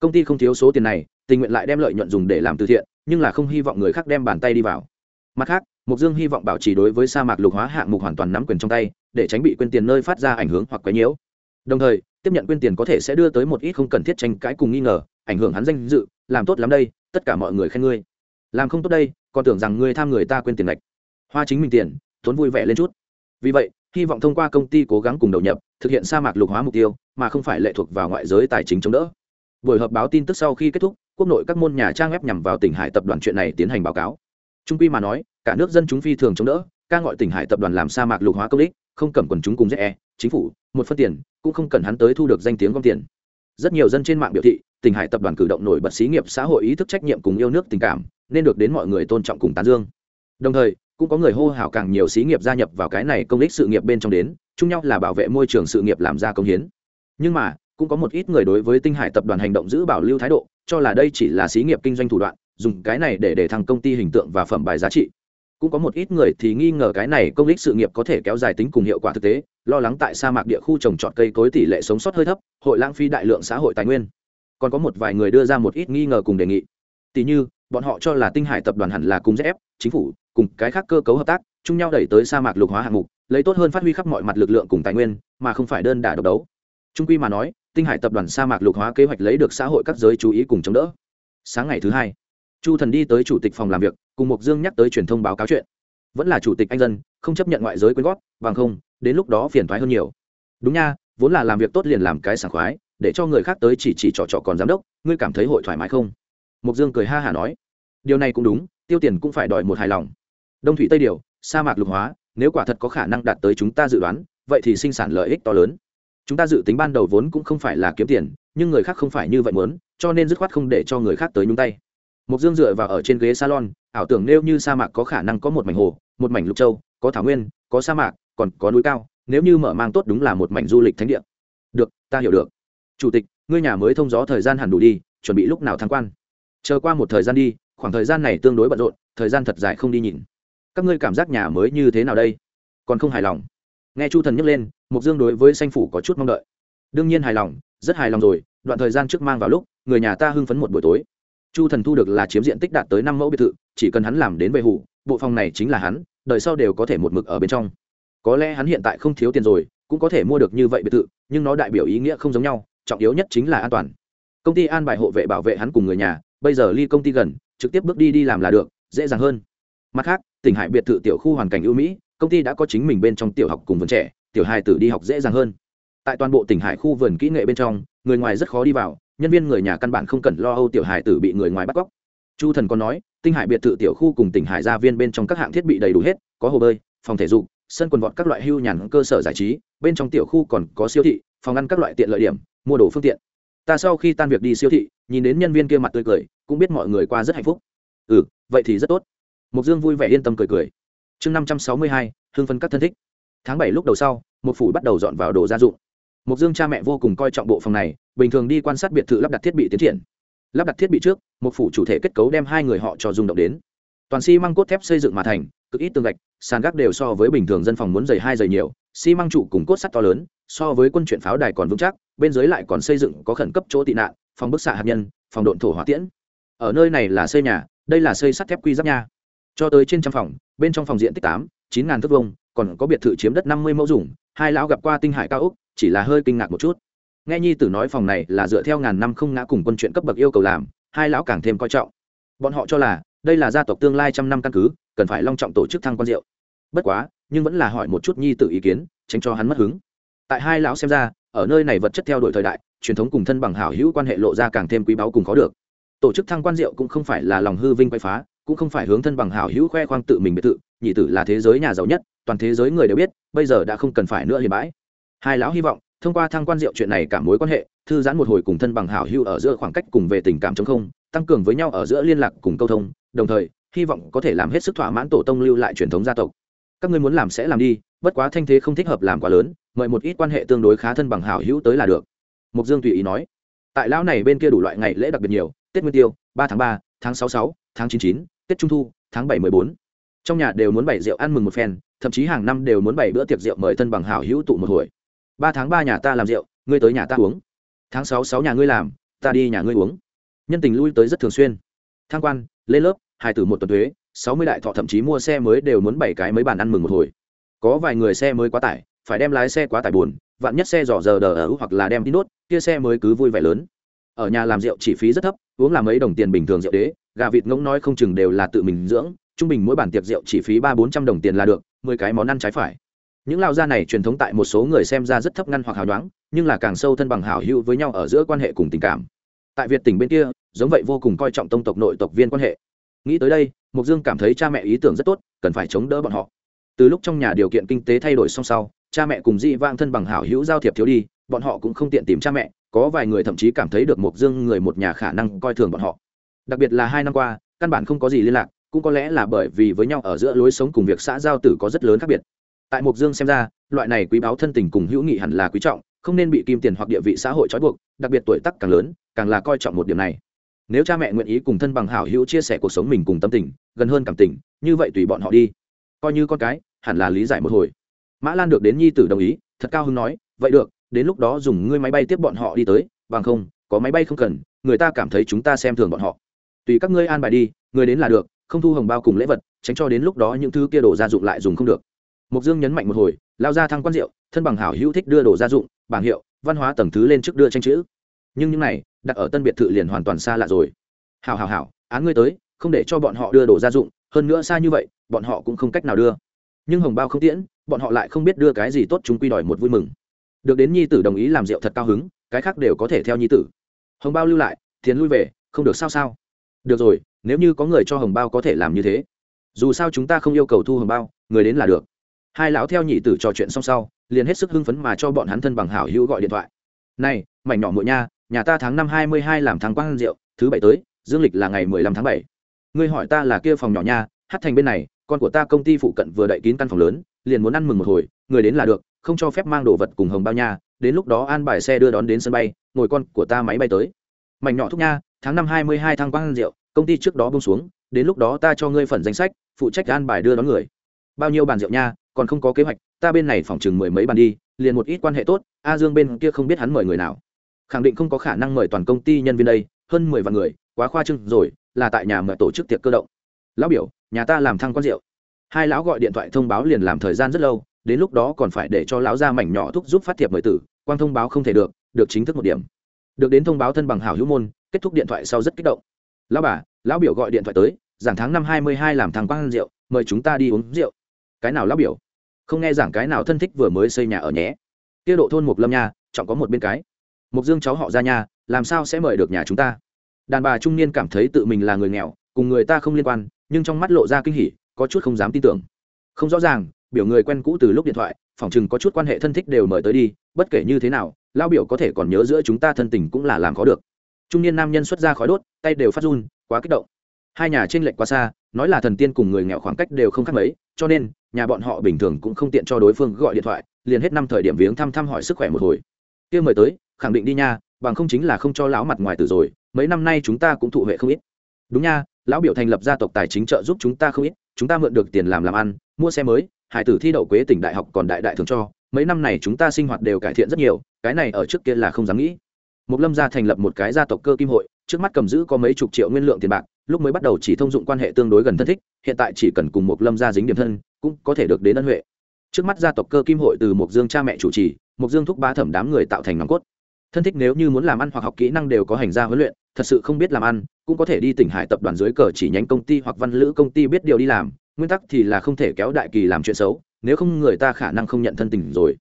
Công ty không thiếu số tiền này tình nguyện lại đem lợi nhuận dùng để làm từ thiện nhưng là không hy vọng người khác đem bàn tay đi vào. Mặt khác mục dương hy vọng bảo trì đối với sa mạc lục hóa hạng mục hoàn toàn nắm quyền trong tay, để tránh bị quyên tiền nơi phát ra ảnh hưởng hoặc quấy nhiễu. Đồng thời, tiếp nhận quyên tiền có thể sẽ đưa tới một ít không cần thiết tranh cãi cùng nghi ngờ, ảnh hưởng hắn danh dự, làm tốt lắm đây, tất cả mọi người khen ngươi. Làm không tốt đây, còn tưởng rằng ngươi tham người ta quên tiền lệch. Hoa chính mình tiền, tốn vui vẻ lên chút. Vì vậy, hy vọng thông qua công ty cố gắng cùng đầu nhập, thực hiện sa mạc lục hóa mục tiêu, mà không phải lệ thuộc vào ngoại giới tài chính chống đỡ. Buổi họp báo tin tức sau khi kết thúc quốc nội các môn nhà trang web nhằm vào tỉnh hải tập đoàn chuyện này tiến hành báo cáo. Trung quy mà nói, cả nước dân chúng phi thường chống đỡ, ca ngọi tỉnh hải tập đoàn làm sa mạc lục hóa công ích, không cầm quần chúng cùng dễ, chính phủ, một phân tiền, cũng không cần hắn tới thu được danh tiếng gom tiền. Rất nhiều dân trên mạng biểu thị, tỉnh hải tập đoàn cử động nổi bật xí nghiệp xã hội ý thức trách nhiệm cùng yêu nước tình cảm, nên được đến mọi người tôn trọng cùng tán dương. Đồng thời, cũng có người hô hào càng nhiều xí nghiệp gia nhập vào cái này công ích sự nghiệp bên trong đến, chung nhau là bảo vệ môi trường sự nghiệp làm ra công hiến. Nhưng mà cũng có một ít người đối với tinh hải tập đoàn hành động giữ bảo lưu thái độ, cho là đây chỉ là xí nghiệp kinh doanh thủ đoạn, dùng cái này để để thăng công ty hình tượng và phẩm bài giá trị. Cũng có một ít người thì nghi ngờ cái này công ích sự nghiệp có thể kéo dài tính cùng hiệu quả thực tế, lo lắng tại sa mạc địa khu trồng trọt cây cối tỷ lệ sống sót hơi thấp, hội lãng phí đại lượng xã hội tài nguyên. Còn có một vài người đưa ra một ít nghi ngờ cùng đề nghị. Tỷ như, bọn họ cho là tinh hải tập đoàn hẳn là cùng ép, chính phủ, cùng cái khác cơ cấu hợp tác, chung nhau đẩy tới sa mạc lục hóa hạng mục, lấy tốt hơn phát huy khắp mọi mặt lực lượng cùng tài nguyên, mà không phải đơn đả độc đấu. Trung quy mà nói tinh hải tập đoàn sa mạc lục hóa kế hoạch lấy được xã hội các giới chú ý cùng chống đỡ. Sáng ngày thứ hai, chu thần đi tới chủ tịch phòng làm việc, cùng mục dương nhắc tới truyền thông báo cáo chuyện. Vẫn là chủ tịch anh dân, không chấp nhận ngoại giới quyên góp, bằng không, đến lúc đó phiền thoái hơn nhiều. Đúng nha, vốn là làm việc tốt liền làm cái sảng khoái, để cho người khác tới chỉ chỉ trò trò còn giám đốc, ngươi cảm thấy hội thoải mái không? Mục dương cười ha hả nói. Điều này cũng đúng, tiêu tiền cũng phải đòi một hài lòng. Đông thủy tây điều, sa mạc lục hóa, nếu quả thật có khả năng đạt tới chúng ta dự đoán, vậy thì sinh sản lợi ích to lớn chúng ta dự tính ban đầu vốn cũng không phải là kiếm tiền, nhưng người khác không phải như vậy muốn, cho nên dứt khoát không để cho người khác tới nhúng tay. Mục dương dựa vào ở trên ghế salon, ảo tưởng nêu như sa mạc có khả năng có một mảnh hồ, một mảnh lục châu, có thảo nguyên, có sa mạc, còn có núi cao, nếu như mở mang tốt đúng là một mảnh du lịch thánh địa. Được, ta hiểu được. Chủ tịch, ngươi nhà mới thông gió thời gian hẳn đủ đi, chuẩn bị lúc nào thăng quan? Chờ qua một thời gian đi, khoảng thời gian này tương đối bận rộn, thời gian thật dài không đi nhìn. Các ngươi cảm giác nhà mới như thế nào đây? Còn không hài lòng nghe chu thần nhấc lên mục dương đối với sanh phủ có chút mong đợi. Đương nhiên hài lòng, rất hài lòng rồi, đoạn thời gian trước mang vào lúc, người nhà ta hưng phấn một buổi tối. Chu thần thu được là chiếm diện tích đạt tới năm mẫu biệt thự, chỉ cần hắn làm đến về hủ, bộ phòng này chính là hắn, đời sau đều có thể một mực ở bên trong. Có lẽ hắn hiện tại không thiếu tiền rồi, cũng có thể mua được như vậy biệt thự, nhưng nó đại biểu ý nghĩa không giống nhau, trọng yếu nhất chính là an toàn. Công ty an bài hộ vệ bảo vệ hắn cùng người nhà, bây giờ ly công ty gần, trực tiếp bước đi đi làm là được, dễ dàng hơn. Mặt khác, tỉnh hải biệt thự tiểu khu hoàn cảnh ưu mỹ công ty đã có chính mình bên trong tiểu học cùng vườn trẻ, tiểu hài tử đi học dễ dàng hơn. Tại toàn bộ tỉnh hải khu vườn kỹ nghệ bên trong, người ngoài rất khó đi vào, nhân viên người nhà căn bản không cần lo âu tiểu hài tử bị người ngoài bắt cóc. Chu thần còn nói, tinh hải biệt thự tiểu khu cùng tỉnh hải gia viên bên trong các hạng thiết bị đầy đủ hết, có hồ bơi, phòng thể dục, sân quần vọt các loại hưu nhàn cơ sở giải trí, bên trong tiểu khu còn có siêu thị, phòng ăn các loại tiện lợi điểm, mua đồ phương tiện. Ta sau khi tan việc đi siêu thị, nhìn đến nhân viên kia mặt tươi cười, cũng biết mọi người qua rất hạnh phúc. Ừ vậy thì rất tốt. Mục dương vui vẻ yên tâm cười cười chương năm trăm sáu mươi hai hương phân các thân thích. Tháng bảy lúc đầu sau, một phủ bắt đầu dọn vào đồ gia dụng. Mục dương cha mẹ vô cùng coi trọng bộ phòng này, bình thường đi quan sát biệt thự lắp đặt thiết bị tiến triển. Lắp đặt thiết bị trước, một phủ chủ thể kết cấu đem hai người họ cho rung động đến. Toàn xi măng cốt thép xây dựng mà thành, cực ít tương gạch, sàn gác đều so với bình thường dân phòng muốn dày hai dày nhiều, xi măng trụ cùng cốt sắt to lớn, so với quân chuyện pháo đài còn vững chắc, bên dưới lại còn xây dựng có khẩn cấp chỗ tị nạn, phòng bức xạ hạt nhân, phòng độn thổ hỏa tiễn. Ở nơi này là xây nhà, đây là xây sắt thép quy giáp nha cho tới trên trăm phòng, bên trong phòng diện tích tám, chín ngàn thước vông còn có biệt thự chiếm đất năm mươi mẫu dùng, hai lão gặp qua tinh hải cao úc chỉ là hơi kinh ngạc một chút. Nghe nhi tử nói phòng này là dựa theo ngàn năm không ngã cùng quân chuyện cấp bậc yêu cầu làm, hai lão càng thêm coi trọng. Bọn họ cho là, đây là gia tộc tương lai trăm năm căn cứ, cần phải long trọng tổ chức thăng quan diệu. Bất quá, nhưng vẫn là hỏi một chút nhi tử ý kiến, tránh cho hắn mất hứng. Tại hai lão xem ra, ở nơi này vật chất theo đuổi thời đại, truyền thống cùng thân bằng hảo hữu quan hệ lộ ra càng thêm quý báu cùng có được. Tổ chức thăng quan diệu cũng không phải là lòng hư vinh quay phá cũng không phải hướng thân bằng hảo hữu khoe khoang tự mình biệt thự, nhị tử là thế giới nhà giàu nhất, toàn thế giới người đều biết, bây giờ đã không cần phải nữa hiền bãi. Hai lão hy vọng, thông qua thăng quan diệu chuyện này cả mối quan hệ, thư giãn một hồi cùng thân bằng hảo hữu ở giữa khoảng cách cùng về tình cảm chống không, tăng cường với nhau ở giữa liên lạc cùng câu thông, đồng thời, hy vọng có thể làm hết sức thỏa mãn tổ tông lưu lại truyền thống gia tộc. Các ngươi muốn làm sẽ làm đi, bất quá thanh thế không thích hợp làm quá lớn, mời một ít quan hệ tương đối khá thân bằng hảo hữu tới là được. Mục dương tùy ý nói. Tại lão này bên kia đủ loại ngày lễ đặc biệt nhiều, tết nguyên tiêu, ba tháng ba, tháng sáu sáu tháng chín chín, tết trung thu, tháng bảy mười bốn. Trong nhà đều muốn bày rượu ăn mừng một phen, thậm chí hàng năm đều muốn bày bữa tiệc rượu mời thân bằng hảo hữu tụ một hồi. Ba tháng ba nhà ta làm rượu, ngươi tới nhà ta uống. Tháng sáu sáu nhà ngươi làm, ta đi nhà ngươi uống. Nhân tình lui tới rất thường xuyên. Thang quan, lên lớp, hai từ một tuần thuế, sáu mươi đại thọ thậm chí mua xe mới đều muốn bảy cái mấy bàn ăn mừng một hồi. Có vài người xe mới quá tải, phải đem lái xe quá tải buồn, vạn nhất xe dò giờ đờ ở hoặc là đem đi đốt, kia xe mới cứ vui vẻ lớn. Ở nhà làm rượu chi phí rất thấp, uống làm mấy đồng tiền bình thường rượu đế gà vịt ngỗng nói không chừng đều là tự mình dưỡng, trung bình mỗi bản tiệc rượu chỉ phí ba bốn trăm đồng tiền là được, mười cái món ăn trái phải. Những lao gia này truyền thống tại một số người xem ra rất thấp ngăn hoặc hào nhoáng, nhưng là càng sâu thân bằng hảo hữu với nhau ở giữa quan hệ cùng tình cảm. Tại việt tỉnh bên kia, giống vậy vô cùng coi trọng tông tộc nội tộc viên quan hệ. Nghĩ tới đây mục dương cảm thấy cha mẹ ý tưởng rất tốt, cần phải chống đỡ bọn họ. Từ lúc trong nhà điều kiện kinh tế thay đổi song sau, cha mẹ cùng dị vang thân bằng hảo hữu giao thiệp thiếu đi, bọn họ cũng không tiện tìm cha mẹ, có vài người thậm chí cảm thấy được mục dương người một nhà khả năng coi thường bọn họ đặc biệt là hai năm qua, căn bản không có gì liên lạc, cũng có lẽ là bởi vì với nhau ở giữa lối sống cùng việc xã giao tử có rất lớn khác biệt. Tại mục dương xem ra, loại này quý báo thân tình cùng hữu nghị hẳn là quý trọng, không nên bị kim tiền hoặc địa vị xã hội trói buộc, đặc biệt tuổi tác càng lớn, càng là coi trọng một điểm này. Nếu cha mẹ nguyện ý cùng thân bằng hảo hữu chia sẻ cuộc sống mình cùng tâm tình, gần hơn cảm tình, như vậy tùy bọn họ đi. Coi như con cái, hẳn là lý giải một hồi. Mã lan được đến nhi tử đồng ý, thật cao hứng nói, vậy được, đến lúc đó dùng ngươi máy bay tiếp bọn họ đi tới, bằng không, có máy bay không cần, người ta cảm thấy chúng ta xem thường bọn họ tùy các ngươi an bài đi, người đến là được, không thu hồng bao cùng lễ vật, tránh cho đến lúc đó những thứ kia đổ gia dụng lại dùng không được. Mục dương nhấn mạnh một hồi, lao ra thăng quan rượu thân bằng hảo hữu thích đưa đồ gia dụng, bảng hiệu, văn hóa tầng thứ lên trước đưa tranh chữ. Nhưng những này, đặt ở tân biệt thự liền hoàn toàn xa lạ rồi. Hảo hảo hảo, án ngươi tới, không để cho bọn họ đưa đồ gia dụng, hơn nữa xa như vậy, bọn họ cũng không cách nào đưa. Nhưng hồng bao không tiễn, bọn họ lại không biết đưa cái gì tốt chúng quy đòi một vui mừng. Được đến nhi tử đồng ý làm rượu thật cao hứng, cái khác đều có thể theo nhi tử. Hồng bao lưu lại, tiền lui về, không được sao sao được rồi, nếu như có người cho hồng bao có thể làm như thế. Dù sao chúng ta không yêu cầu thu hồng bao, người đến là được. Hai lão theo nhị tử trò chuyện xong sau, liền hết sức hưng phấn mà cho bọn hắn thân bằng hảo hữu gọi điện thoại. Này, mảnh nhỏ muội nha, nhà ta tháng năm hai mươi hai làm tháng quang rượu, thứ bảy tới, dương lịch là ngày mười lăm tháng bảy. Ngươi hỏi ta là kia phòng nhỏ nha, hát thành bên này, con của ta công ty phụ cận vừa đậy kín căn phòng lớn, liền muốn ăn mừng một hồi, người đến là được, không cho phép mang đồ vật cùng hồng bao nha, đến lúc đó an bài xe đưa đón đến sân bay, ngồi con của ta máy bay tới. Mảnh nhỏ thúc nha tháng năm hai mươi hai tháng quang rượu, công ty trước đó bông xuống, đến lúc đó ta cho ngươi phần danh sách, phụ trách an bài đưa đón người. Bao nhiêu bàn rượu nha, còn không có kế hoạch, ta bên này phòng chừng mười mấy bàn đi, liền một ít quan hệ tốt, a dương bên kia không biết hắn mời người nào. Khẳng định không có khả năng mời toàn công ty nhân viên đây, hơn mười vạn người, quá khoa trương rồi, là tại nhà mời tổ chức tiệc cơ động. Lão biểu, nhà ta làm thăng quan rượu. Hai lão gọi điện thoại thông báo liền làm thời gian rất lâu, đến lúc đó còn phải để cho lão ra mảnh nhỏ thúc giúp phát thiệp mời tử, quang thông báo không thể được được chính thức một điểm. Được đến thông báo thân bằng hảo hữu môn kết thúc điện thoại sau rất kích động. Lão bà, lão biểu gọi điện thoại tới, giảng tháng năm hai mươi hai làm thằng quang rượu, mời chúng ta đi uống rượu. Cái nào lão biểu? Không nghe giảng cái nào thân thích vừa mới xây nhà ở nhé. Tiêu độ thôn mục lâm nha, chọn có một bên cái. Mục dương cháu họ ra nhà làm sao sẽ mời được nhà chúng ta? Đàn bà trung niên cảm thấy tự mình là người nghèo, cùng người ta không liên quan, nhưng trong mắt lộ ra kinh hỉ, có chút không dám tin tưởng. Không rõ ràng, biểu người quen cũ từ lúc điện thoại, phỏng chừng có chút quan hệ thân thích đều mời tới đi, bất kể như thế nào lao biểu có thể còn nhớ giữa chúng ta thân tình cũng là làm khó được trung niên nam nhân xuất ra khói đốt, tay đều phát run, quá kích động. Hai nhà tranh lệch quá xa, nói là thần tiên cùng người nghèo khoảng cách đều không khác mấy, cho nên, nhà bọn họ bình thường cũng không tiện cho đối phương gọi điện thoại, liền hết năm thời điểm viếng thăm thăm hỏi sức khỏe một hồi. Kia mời tới, khẳng định đi nha, bằng không chính là không cho lão mặt ngoài từ rồi, mấy năm nay chúng ta cũng thụ huệ không ít. Đúng nha, lão biểu thành lập gia tộc tài chính trợ giúp chúng ta không ít, chúng ta mượn được tiền làm làm ăn, mua xe mới, hải tử thi đậu quế tỉnh đại học còn đại đại thường cho, mấy năm này chúng ta sinh hoạt đều cải thiện rất nhiều, cái này ở trước kia là không dám nghĩ. Mục lâm gia thành lập một cái gia tộc cơ kim hội, trước mắt cầm giữ có mấy chục triệu nguyên lượng tiền bạc, lúc mới bắt đầu chỉ thông dụng quan hệ tương đối gần thân thích, hiện tại chỉ cần cùng Mục lâm gia dính điểm thân, cũng có thể được đến ân huệ. Trước mắt gia tộc cơ kim hội từ một dương cha mẹ chủ trì một dương thúc ba thẩm đám người tạo thành nòng cốt. Thân thích nếu như muốn làm ăn hoặc học kỹ năng đều có hành gia huấn luyện, thật sự không biết làm ăn, cũng có thể đi tỉnh hải tập đoàn dưới cờ chỉ nhánh công ty hoặc văn lữ công ty biết điều đi làm, nguyên tắc thì là không thể kéo đại kỳ làm chuyện xấu, nếu không người ta khả năng không nhận thân tình rồi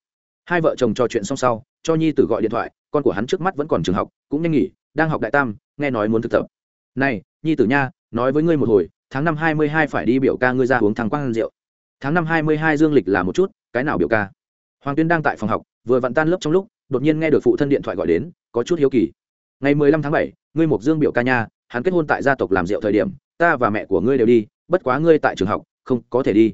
hai vợ chồng trò chuyện xong sau, cho nhi tử gọi điện thoại, con của hắn trước mắt vẫn còn trường học, cũng nhanh nghỉ, đang học đại tam, nghe nói muốn thực tập. Này, nhi tử nha, nói với ngươi một hồi, tháng năm hai mươi hai phải đi biểu ca ngươi ra uống thắng quang rượu. Tháng năm hai mươi hai dương lịch là một chút, cái nào biểu ca? Hoàng tuyên đang tại phòng học, vừa vặn tan lớp trong lúc, đột nhiên nghe được phụ thân điện thoại gọi đến, có chút hiếu kỳ. Ngày mười lăm tháng bảy, ngươi mộc dương biểu ca nha, hắn kết hôn tại gia tộc làm rượu thời điểm, ta và mẹ của ngươi đều đi, bất quá ngươi tại trường học, không có thể đi.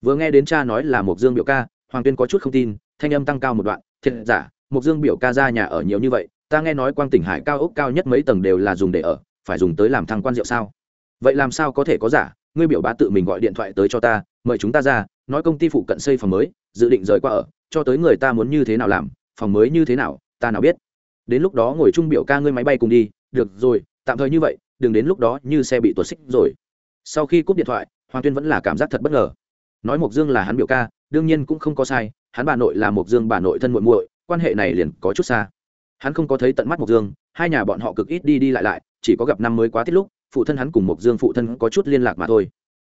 Vừa nghe đến cha nói là mộc dương biểu ca, hoàng tuyên có chút không tin thanh âm tăng cao một đoạn, thiệt giả, mộc dương biểu ca ra nhà ở nhiều như vậy, ta nghe nói quang tỉnh hải cao ốc cao nhất mấy tầng đều là dùng để ở, phải dùng tới làm thăng quan rượu sao? Vậy làm sao có thể có giả? Ngươi biểu bá tự mình gọi điện thoại tới cho ta, mời chúng ta ra, nói công ty phụ cận xây phòng mới, dự định rời qua ở, cho tới người ta muốn như thế nào làm, phòng mới như thế nào, ta nào biết. Đến lúc đó ngồi chung biểu ca ngươi máy bay cùng đi, được rồi, tạm thời như vậy, đừng đến lúc đó như xe bị tuột xích rồi. Sau khi cúp điện thoại, hoàng tuyên vẫn là cảm giác thật bất ngờ. Nói mộc dương là hắn biểu ca, đương nhiên cũng không có sai hắn bà nội là mộc dương bà nội thân muội muội, quan hệ này liền có chút xa. Hắn không có thấy tận mắt mộc dương, hai nhà bọn họ cực ít đi đi lại lại, chỉ có gặp năm mới quá tiết lúc, phụ thân hắn cùng mộc dương phụ thân có chút liên lạc mà thôi.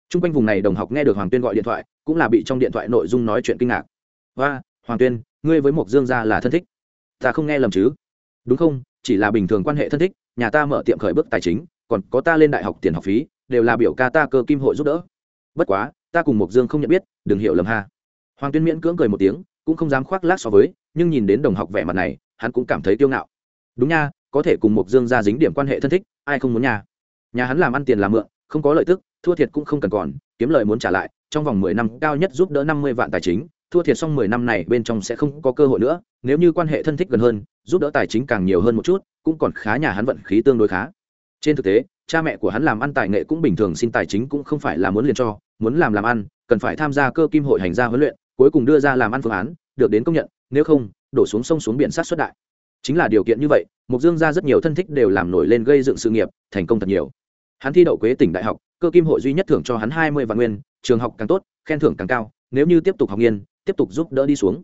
T r u n g quanh vùng này đồng học nghe được hoàng tuyên gọi điện thoại, cũng là bị trong điện thoại nội dung nói chuyện kinh ngạc. Và hoàng tuyên, ngươi với mộc dương ra là thân thích? Ta không nghe lầm chứ. Đúng không, chỉ là bình thường quan hệ thân thích, nhà ta mở tiệm khởi bước tài chính, còn có ta lên đại học tiền học phí, đều là biểu ca ta cơ kim hội giúp đỡ. Bất quá, ta cùng mộc dương không nhận biết, đừng hiểu lầm ha hoàng tuyên miễn cưỡng cười một tiếng, cũng không dám khoác lác so với, nhưng nhìn đến đồng học vẻ mặt này, hắn cũng cảm thấy kiêu ngạo. Đúng nha, có thể cùng mục dương ra dính điểm quan hệ thân thích, ai không muốn nhà? Nhà hắn làm ăn tiền làm mượn, không có lợi tức, thua thiệt cũng không cần còn, kiếm lợi muốn trả lại, trong vòng mười năm cao nhất giúp đỡ năm mươi vạn tài chính, thua thiệt xong mười năm này bên trong sẽ không có cơ hội nữa, nếu như quan hệ thân thích gần hơn, giúp đỡ tài chính càng nhiều hơn một chút, cũng còn khá nhà hắn vận khí tương đối khá. Trên thực tế, cha mẹ của hắn làm ăn tài nghệ cũng bình thường, xin tài chính cũng không phải là muốn liền cho, muốn làm làm ăn, cần phải tham gia cơ kim hội hành gia huấn luyện cuối cùng đưa ra làm ăn phương án, được đến công nhận, nếu không, đổ xuống sông xuống biển sát xuất đại. Chính là điều kiện như vậy mục dương ra rất nhiều thân thích đều làm nổi lên gây dựng sự nghiệp, thành công thật nhiều. Hắn thi đậu quế tỉnh đại học, cơ kim hội duy nhất thưởng cho hắn hai mươi vạn nguyên, trường học càng tốt, khen thưởng càng cao, nếu như tiếp tục học nghiên, tiếp tục giúp đỡ đi xuống.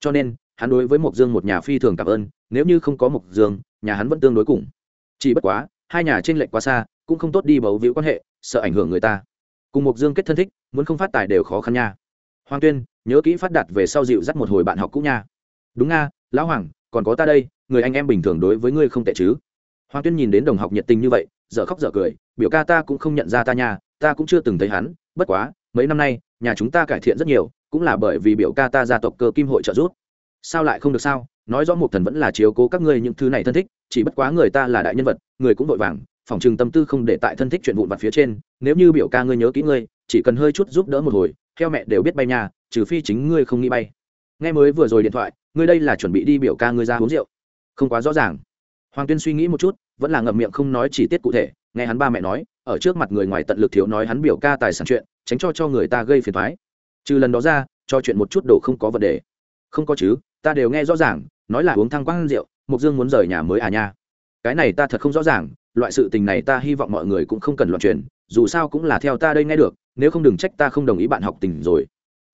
Cho nên, hắn đối với mộc dương một nhà phi thường cảm ơn, nếu như không có mộc dương, nhà hắn vẫn tương đối cùng. Chỉ bất quá, hai nhà t r ê n lệch quá xa, cũng không tốt đi bầu víu quan hệ, sợ ảnh hưởng người ta. Cùng mộc dương kết thân thích, muốn không phát tài đều khó khăn nha hoàng tuyên, nhớ kỹ phát đạt về sau dịu dắt một hồi bạn học cũ nha. Đúng nga, lão hoàng, còn có ta đây, người anh em bình thường đối với ngươi không tệ chứ. Hoàng tuyên nhìn đến đồng học nhiệt tình như vậy, dở khóc dở cười, biểu ca ta cũng không nhận ra ta nha, ta cũng chưa từng thấy hắn, bất quá, mấy năm nay, nhà chúng ta cải thiện rất nhiều, cũng là bởi vì biểu ca ta gia tộc cơ kim hội trợ giúp. Sao lại không được sao? Nói rõ một thần vẫn là chiếu cố các ngươi những thứ này thân thích, chỉ bất quá người ta là đại nhân vật, người cũng vội vàng, phòng trừng tâm tư không để tại thân thích chuyện vụn vặt phía trên, nếu như biểu ca ngươi nhớ kỹ ngươi chỉ cần hơi chút giúp đỡ một hồi theo mẹ đều biết bay nhà trừ phi chính ngươi không nghĩ bay. Nghe mới vừa rồi điện thoại, ngươi đây là chuẩn bị đi biểu ca ngươi ra uống rượu. Không quá rõ ràng. Hoàng tuyên suy nghĩ một chút, vẫn là ngậm miệng không nói chỉ tiết cụ thể, nghe hắn ba mẹ nói, ở trước mặt người ngoài tận lực thiếu nói hắn biểu ca tài sản chuyện, tránh cho cho người ta gây phiền thoái trừ lần đó ra, cho chuyện một chút đồ không có vấn đề. Không có chứ, ta đều nghe rõ ràng, nói là uống thăng quang rượu mục dương muốn rời nhà mới à nha. Cái này ta thật không rõ ràng, loại sự tình này ta hy vọng mọi người cũng không cần loạn truyền, dù sao cũng là theo ta đây nghe được nếu không đừng trách ta không đồng ý bạn học tình rồi.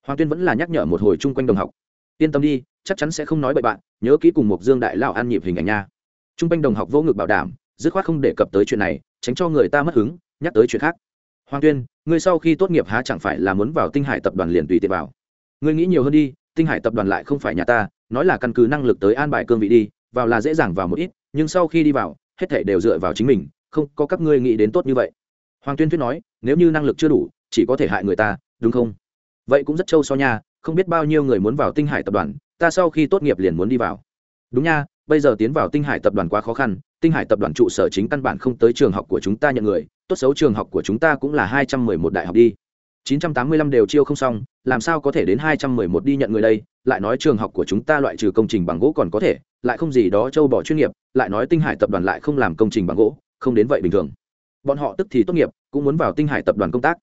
Hoàng tuyên vẫn là nhắc nhở một hồi chung quanh đồng học. Yên tâm đi, chắc chắn sẽ không nói bậy bạn, nhớ kỹ cùng mục dương đại lao ăn nhịp hình ảnh nha. Chung quanh đồng học vô ngực bảo đảm, dứt khoát không đề cập tới chuyện này, tránh cho người ta mất hứng, nhắc tới chuyện khác. Hoàng tuyên, ngươi sau khi tốt nghiệp há chẳng phải là muốn vào tinh hải tập đoàn liền tùy tiện vào? Ngươi nghĩ nhiều hơn đi, tinh hải tập đoàn lại không phải nhà ta, nói là căn cứ năng lực tới an bài cương vị đi, vào là dễ dàng vào một ít, nhưng sau khi đi vào, hết thể đều dựa vào chính mình, không có các ngươi nghĩ đến tốt như vậy. Hoàng tuyên thuyết nói, nếu như năng lực chưa đủ chỉ có thể hại người ta đúng không vậy cũng rất trâu so nha không biết bao nhiêu người muốn vào tinh hải tập đoàn ta sau khi tốt nghiệp liền muốn đi vào đúng nha bây giờ tiến vào tinh hải tập đoàn quá khó khăn tinh hải tập đoàn trụ sở chính căn bản không tới trường học của chúng ta nhận người tốt xấu trường học của chúng ta cũng là hai trăm mười một đại học đi 985 đều chiêu không xong, làm sao có thể đến 211 đi nhận người đây, lại nói trường học của chúng ta loại trừ công trình bằng gỗ còn có thể, lại không gì đó châu bỏ chuyên nghiệp, lại nói Tinh Hải tập đoàn lại không làm công trình bằng gỗ, không đến vậy bình thường. Bọn họ tức thì tốt nghiệp, cũng muốn vào Tinh Hải tập đoàn công tác.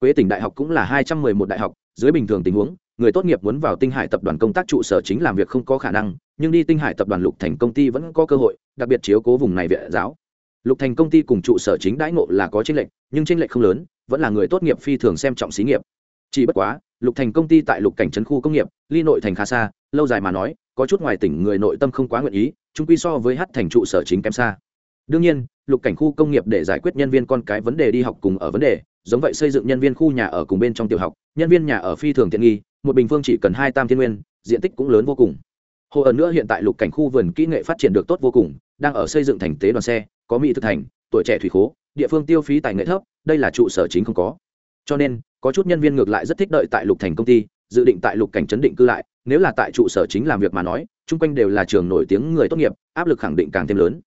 Quế tỉnh đại học cũng là 211 đại học, dưới bình thường tình huống, người tốt nghiệp muốn vào Tinh Hải tập đoàn công tác trụ sở chính làm việc không có khả năng, nhưng đi Tinh Hải tập đoàn Lục Thành công ty vẫn có cơ hội, đặc biệt chiếu cố vùng này viện giáo. Lục Thành công ty cùng trụ sở chính đãi ngộ là có chênh lệch, nhưng chênh lệch không lớn, vẫn là người tốt nghiệp phi thường xem trọng xí nghiệp chỉ bất quá lục thành công ty tại lục cảnh trấn khu công nghiệp ly nội thành khá xa lâu dài mà nói có chút ngoài tỉnh người nội tâm không quá nguyện ý trung quy so với hát thành trụ sở chính kém xa đương nhiên lục cảnh khu công nghiệp để giải quyết nhân viên con cái vấn đề đi học cùng ở vấn đề giống vậy xây dựng nhân viên khu nhà ở cùng bên trong tiểu học, nhân viên nhà ở phi thường tiện nghi, một bình phương chỉ cần hai tam thiên nguyên, diện tích cũng lớn vô cùng. Hồ ở nữa hiện tại lục cảnh khu vườn kỹ nghệ phát triển được tốt vô cùng, đang ở xây dựng thành tế đoàn xe, có mỹ thực thành, tuổi trẻ thủy khố, địa phương tiêu phí tài nghệ thấp, đây là trụ sở chính không có. Cho nên, có chút nhân viên ngược lại rất thích đợi tại lục thành công ty, dự định tại lục cảnh chấn định cư lại, nếu là tại trụ sở chính làm việc mà nói, chung quanh đều là trường nổi tiếng người tốt nghiệp, áp lực khẳng định càng thêm lớn.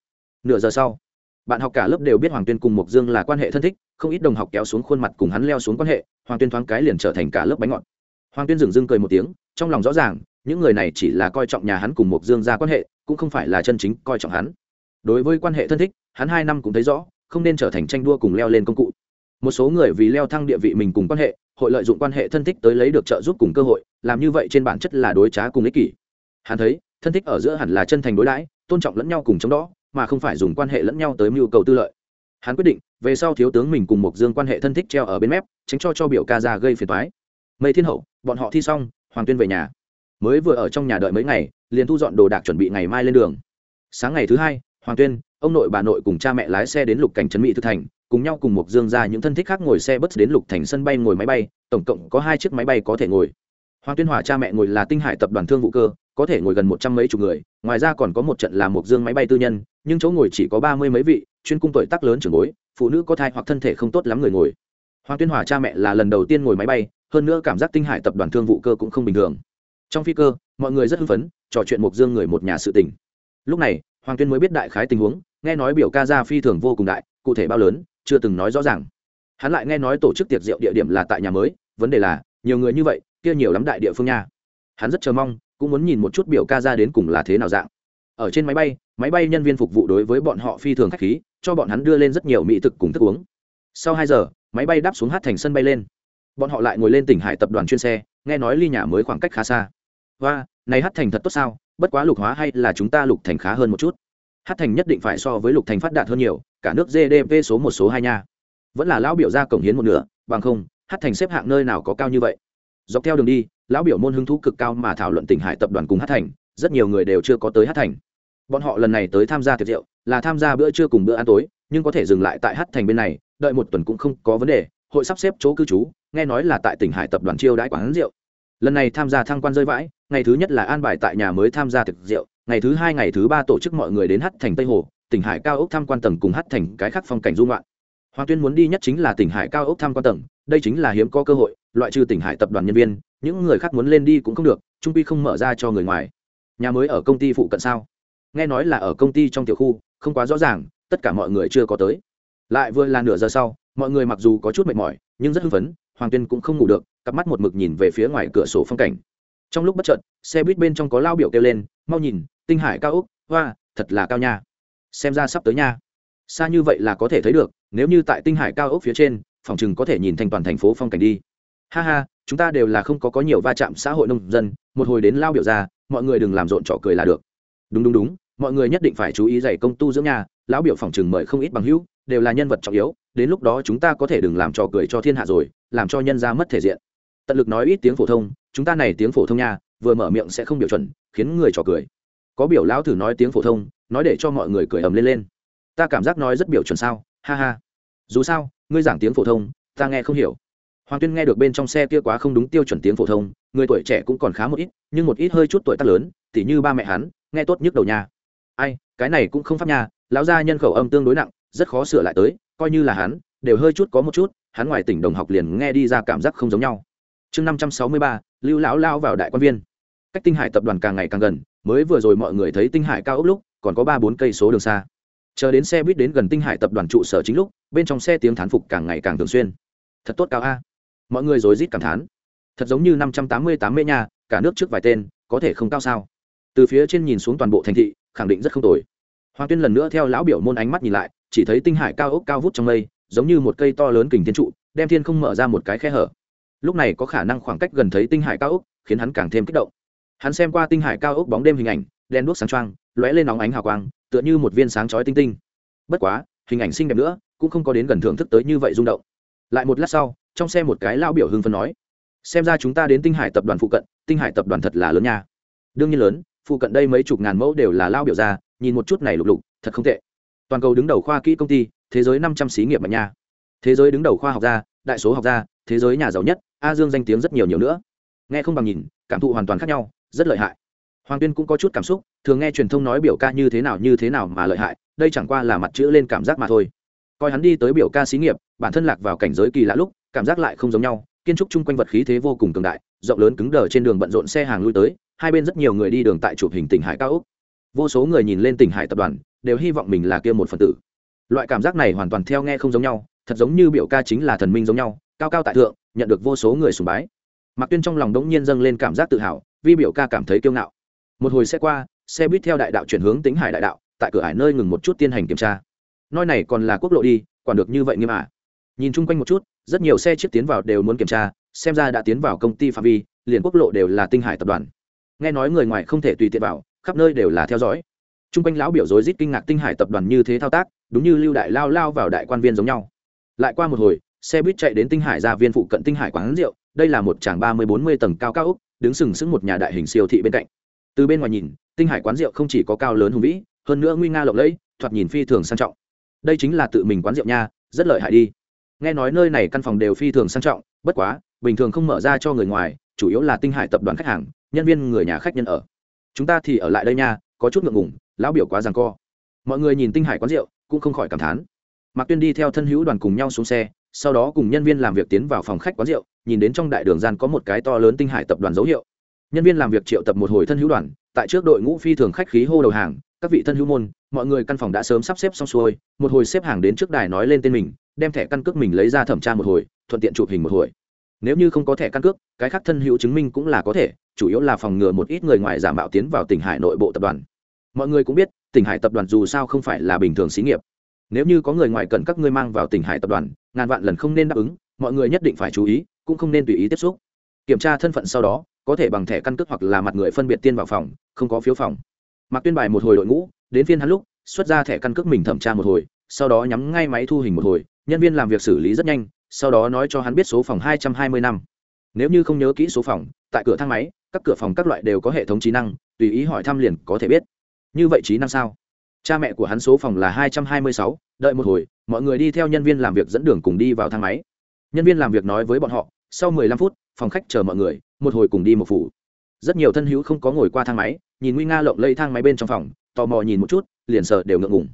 Nửa giờ sau bạn học cả lớp đều biết hoàng tuyên cùng mộc dương là quan hệ thân thích, không ít đồng học kéo xuống khuôn mặt cùng hắn leo xuống quan hệ, hoàng tuyên thoáng cái liền trở thành cả lớp bánh ngọt. Hoàng tuyên dừng dưng cười một tiếng, trong lòng rõ ràng, những người này chỉ là coi trọng nhà hắn cùng mộc dương ra quan hệ, cũng không phải là chân chính coi trọng hắn. Đối với quan hệ thân thích, hắn hai năm cũng thấy rõ, không nên trở thành tranh đua cùng leo lên công cụ. Một số người vì leo thăng địa vị mình cùng quan hệ, hội lợi dụng quan hệ thân thích tới lấy được trợ giúp cùng cơ hội, làm như vậy trên bản chất là đối trá cùng ích kỷ. Hắn thấy, thân thích ở giữa hẳn là chân thành đối đãi, tôn trọng lẫn nhau cùng chống đó mà không phải dùng quan hệ lẫn nhau tới mưu cầu tư lợi. Hắn quyết định, về sau thiếu tướng mình cùng một dương quan hệ thân thích treo ở bên mép, tránh cho cho biểu ca ra gây phiền toái. Mây thiên hậu, bọn họ thi xong, hoàng tuyên về nhà. Mới vừa ở trong nhà đợi mấy ngày, liền thu dọn đồ đạc chuẩn bị ngày mai lên đường. Sáng ngày thứ hai, hoàng tuyên, ông nội bà nội cùng cha mẹ lái xe đến lục cảnh trấn mỹ thực thành, cùng nhau cùng một dương ra những thân thích khác ngồi xe bus đến lục thành sân bay ngồi máy bay, tổng cộng có hai chiếc máy bay có thể ngồi. Hoàng tuyên hòa cha mẹ ngồi là tinh hải tập đoàn thương vụ cơ, có thể ngồi gần một trăm mấy chục người ngoài ra còn có một trận là một dương máy bay tư nhân, nhưng chỗ ngồi chỉ có ba mươi mấy vị, chuyên cung tuổi tác lớn trưởng bối, phụ nữ có thai hoặc thân thể không tốt lắm người ngồi. Hoàng tuyên hòa cha mẹ là lần đầu tiên ngồi máy bay, hơn nữa cảm giác tinh hải tập đoàn thương vụ cơ cũng không bình thường. Trong phi cơ, mọi người rất hưng phấn, trò chuyện mục dương người một nhà sự tình. Lúc này, hoàng tuyên mới biết đại khái tình huống, nghe nói biểu ca ra phi thường vô cùng đại, cụ thể bao lớn, chưa từng nói rõ ràng. Hắn lại nghe nói tổ chức tiệc rượu địa điểm là tại nhà mới, vấn đề là, nhiều người như vậy, kia nhiều lắm đại địa phương nha. Hắn rất chờ mong cũng muốn nhìn một chút biểu ca ra đến cùng là thế nào dạng. Ở trên máy bay máy bay nhân viên phục vụ đối với bọn họ phi thường khách khí, cho bọn hắn đưa lên rất nhiều mỹ thực cùng thức uống. Sau hai giờ, máy bay đáp xuống hát thành sân bay lên. Bọn họ lại ngồi lên tỉnh hải tập đoàn chuyên xe, nghe nói ly nhà mới khoảng cách khá xa. Và, này hát thành thật tốt sao? Bất quá lục hóa hay là chúng ta lục thành khá hơn một chút? Hát thành nhất định phải so với lục thành phát đạt hơn nhiều, cả nước gdp số một số hai nha. Vẫn là lão biểu ra cổng hiến một nửa, bằng không, hát thành xếp hạng nơi nào có cao như vậy? Dọc theo đường đi lão biểu môn hứng thú cực cao mà thảo luận tỉnh hải tập đoàn cùng hát thành, rất nhiều người đều chưa có tới hát thành. Bọn họ lần này tới tham gia tiệc rượu, là tham gia bữa trưa cùng bữa ăn tối, nhưng có thể dừng lại tại hát thành bên này, đợi một tuần cũng không có vấn đề, hội sắp xếp chỗ cư trú, nghe nói là tại tỉnh hải tập đoàn chiêu đãi quán rượu. Lần này tham gia thăng quan rơi vãi, ngày thứ nhất là an bài tại nhà mới tham gia tiệc rượu, ngày thứ hai, ngày thứ ba tổ chức mọi người đến hát thành tây hồ tỉnh hải cao ốc tham quan tầng cùng hát thành cái khác phong cảnh dung loạn hoàng tuyên muốn đi nhất chính là tỉnh hải cao ốc tham quan tầng, đây chính là hiếm có cơ hội, loại trừ tỉnh hải tập đoàn nhân viên những người khác muốn lên đi cũng không được, trung pi không mở ra cho người ngoài. Nhà mới ở công ty phụ cận sao? Nghe nói là ở công ty trong tiểu khu, không quá rõ ràng, tất cả mọi người chưa có tới. Lại vừa là nửa giờ sau, mọi người mặc dù có chút mệt mỏi, nhưng rất hưng phấn, hoàng tuyên cũng không ngủ được, cặp mắt một mực nhìn về phía ngoài cửa sổ phong cảnh. Trong lúc bất chợt, xe buýt bên trong có lao biểu kêu lên, mau nhìn, tinh hải cao úc hoa, thật là cao nha. Xem ra sắp tới nha. Xa như vậy là có thể thấy được, nếu như tại tinh hải cao ốc phía trên, phòng chừng có thể nhìn thành toàn thành phố phong cảnh đi ha ha, chúng ta đều là không có có nhiều va chạm xã hội nông dân, một hồi đến lao biểu ra, mọi người đừng làm rộn trò cười là được. Đúng đúng đúng, mọi người nhất định phải chú ý dạy công tu dưỡng nhà, lão biểu phòng chừng mời không ít bằng hữu, đều là nhân vật trọng yếu, đến lúc đó chúng ta có thể đừng làm trò cười cho thiên hạ rồi, làm cho nhân ra mất thể diện. Tận lực nói ít tiếng phổ thông, chúng ta này tiếng phổ thông nha vừa mở miệng sẽ không biểu chuẩn, khiến người trò cười. Có biểu lão thử nói tiếng phổ thông, nói để cho mọi người cười ầm lên lên. Ta cảm giác nói rất biểu chuẩn sao, ha ha. Dù sao, ngươi giảng tiếng phổ thông, ta nghe không hiểu hoàng tuyên nghe được bên trong xe kia quá không đúng tiêu chuẩn tiếng phổ thông người tuổi trẻ cũng còn khá một ít nhưng một ít hơi chút tuổi tác lớn tỉ như ba mẹ hắn nghe tốt nhức đầu nhà. ai cái này cũng không pháp nhà, lão gia nhân khẩu âm tương đối nặng rất khó sửa lại tới coi như là hắn đều hơi chút có một chút hắn ngoài tỉnh đồng học liền nghe đi ra cảm giác không giống nhau. Chương năm trăm sáu mươi ba lưu lão lao vào đại quan viên. Cách tinh hải tập đoàn càng ngày càng gần mới vừa rồi mọi người thấy tinh hải cao ốc lúc còn có ba bốn cây số đường xa. Chờ đến xe buýt đến gần tinh hải tập đoàn trụ sở chính lúc bên trong xe tiếng thán phục càng ngày càng thường xuyên. Thật tốt cao a mọi người rồi rít cảm thán. Thật giống như năm trăm tám mươi tám mê nha, cả nước trước vài tên, có thể không cao sao? Từ phía trên nhìn xuống toàn bộ thành thị, khẳng định rất không tồi. Hoàng tuyên lần nữa theo lão biểu môn ánh mắt nhìn lại, chỉ thấy tinh hải cao ốc cao vút trong mây, giống như một cây to lớn kình thiên trụ, đem thiên không mở ra một cái khe hở. Lúc này có khả năng khoảng cách gần thấy tinh hải cao ốc, khiến hắn càng thêm kích động. Hắn xem qua tinh hải cao ốc bóng đêm hình ảnh đen đuốc sáng trăng lóe lên nóng ánh hào quang, tựa như một viên sáng chói tinh tinh. Bất quá, hình ảnh xinh đẹp nữa, cũng không có đến gần thưởng thức tới như vậy rung động. Lại một lát sau trong xe một cái lao biểu hưng phân nói, xem ra chúng ta đến tinh hải tập đoàn phụ cận, tinh hải tập đoàn thật là lớn nha. Đương nhiên lớn, phụ cận đây mấy chục ngàn mẫu đều là lao biểu ra, nhìn một chút này lục lục, thật không tệ. Toàn cầu đứng đầu khoa kỹ công ty, thế giới năm trăm xí nghiệp mạnh nha. Thế giới đứng đầu khoa học gia, đại số học gia, thế giới nhà giàu nhất, a dương danh tiếng rất nhiều nhiều nữa. Nghe không bằng nhìn, cảm thụ hoàn toàn khác nhau, rất lợi hại. Hoàng tuyên cũng có chút cảm xúc, thường nghe truyền thông nói biểu ca như thế nào như thế nào mà lợi hại, đây chẳng qua là mặt chữ lên cảm giác mà thôi. Coi hắn đi tới biểu ca xí nghiệp, bản thân lạc vào cảnh giới kỳ lạ lúc cảm giác lại không giống nhau, kiến trúc chung quanh vật khí thế vô cùng cường đại, rộng lớn cứng đờ trên đường bận rộn xe hàng lui tới, hai bên rất nhiều người đi đường tại chụp hình tỉnh hải cao úc vô số người nhìn lên tỉnh hải tập đoàn, đều hy vọng mình là kia một phần tử. Loại cảm giác này hoàn toàn theo nghe không giống nhau, thật giống như biểu ca chính là thần minh giống nhau, cao cao tại thượng, nhận được vô số người sùng bái. Mạc tuyên trong lòng đống nhiên dâng lên cảm giác tự hào, vì biểu ca cảm thấy kiêu ngạo. Một hồi xe qua, xe buýt theo đại đạo chuyển hướng tính hải đại đạo, tại cửa hải nơi ngừng một chút tiến hành kiểm tra. Nơi này còn là quốc lộ đi, quản được như vậy nghiêm à nhìn chung quanh một chút, rất nhiều xe chiếc tiến vào đều muốn kiểm tra, xem ra đã tiến vào công ty phạm vi, liền quốc lộ đều là tinh hải tập đoàn. Nghe nói người ngoài không thể tùy tiện vào, khắp nơi đều là theo dõi. Chung quanh lão biểu dối rít kinh ngạc tinh hải tập đoàn như thế thao tác, đúng như lưu đại lao lao vào đại quan viên giống nhau. Lại qua một hồi, xe buýt chạy đến tinh hải ra viên phụ cận tinh hải quán rượu, đây là một tràng ba mươi bốn mươi tầng cao cao úc đứng sừng sững một nhà đại hình siêu thị bên cạnh. Từ bên ngoài nhìn, tinh hải quán rượu không chỉ có cao lớn hùng vĩ, hơn nữa nguy nga lộng lẫy, thoạt nhìn phi thường sang trọng. Đây chính là tự mình quán rượu nha, rất lợi hại đi nghe nói nơi này căn phòng đều phi thường sang trọng, bất quá, bình thường không mở ra cho người ngoài, chủ yếu là tinh hải tập đoàn khách hàng, nhân viên người nhà khách nhân ở. Chúng ta thì ở lại đây nha, có chút ngượng ngủng lão biểu quá rằng co. Mọi người nhìn tinh hải quán rượu, cũng không khỏi cảm thán. Mạc tuyên đi theo thân hữu đoàn cùng nhau xuống xe, sau đó cùng nhân viên làm việc tiến vào phòng khách quán rượu, nhìn đến trong đại đường gian có một cái to lớn tinh hải tập đoàn dấu hiệu. Nhân viên làm việc triệu tập một hồi thân hữu đoàn, tại trước đội ngũ phi thường khách khí hô đầu hàng, các vị thân hữu môn, mọi người căn phòng đã sớm sắp xếp xong xuôi, một hồi xếp hàng đến trước đài nói lên tên mình đem thẻ căn cước mình lấy ra thẩm tra một hồi, thuận tiện chụp hình một hồi. Nếu như không có thẻ căn cước, cái khác thân hữu chứng minh cũng là có thể, chủ yếu là phòng ngừa một ít người ngoài giả mạo tiến vào tỉnh hải nội bộ tập đoàn. Mọi người cũng biết, tỉnh hải tập đoàn dù sao không phải là bình thường xí nghiệp. Nếu như có người ngoài cần các ngươi mang vào tỉnh hải tập đoàn, ngàn vạn lần không nên đáp ứng, mọi người nhất định phải chú ý, cũng không nên tùy ý tiếp xúc. Kiểm tra thân phận sau đó, có thể bằng thẻ căn cước hoặc là mặt người phân biệt tiên vào phòng, không có phiếu phòng. Mặc tuyên bài một hồi đội ngũ, đến phiên hắn lúc, xuất ra thẻ căn cước mình thẩm tra một hồi, sau đó nhắm ngay máy thu hình một hồi nhân viên làm việc xử lý rất nhanh, sau đó nói cho hắn biết số phòng hai trăm hai mươi năm. Nếu như không nhớ kỹ số phòng, tại cửa thang máy, các cửa phòng các loại đều có hệ thống trí năng, tùy ý hỏi thăm liền có thể biết. Như vậy trí năng sao? Cha mẹ của hắn số phòng là hai trăm hai mươi sáu, đợi một hồi, mọi người đi theo nhân viên làm việc dẫn đường cùng đi vào thang máy. Nhân viên làm việc nói với bọn họ, sau mười lăm phút, phòng khách chờ mọi người, một hồi cùng đi một phủ. Rất nhiều thân hữu không có ngồi qua thang máy, nhìn nguy nga lộng lây thang máy bên trong phòng, tò mò nhìn một chút, liền sợ đều ngượng ngùng.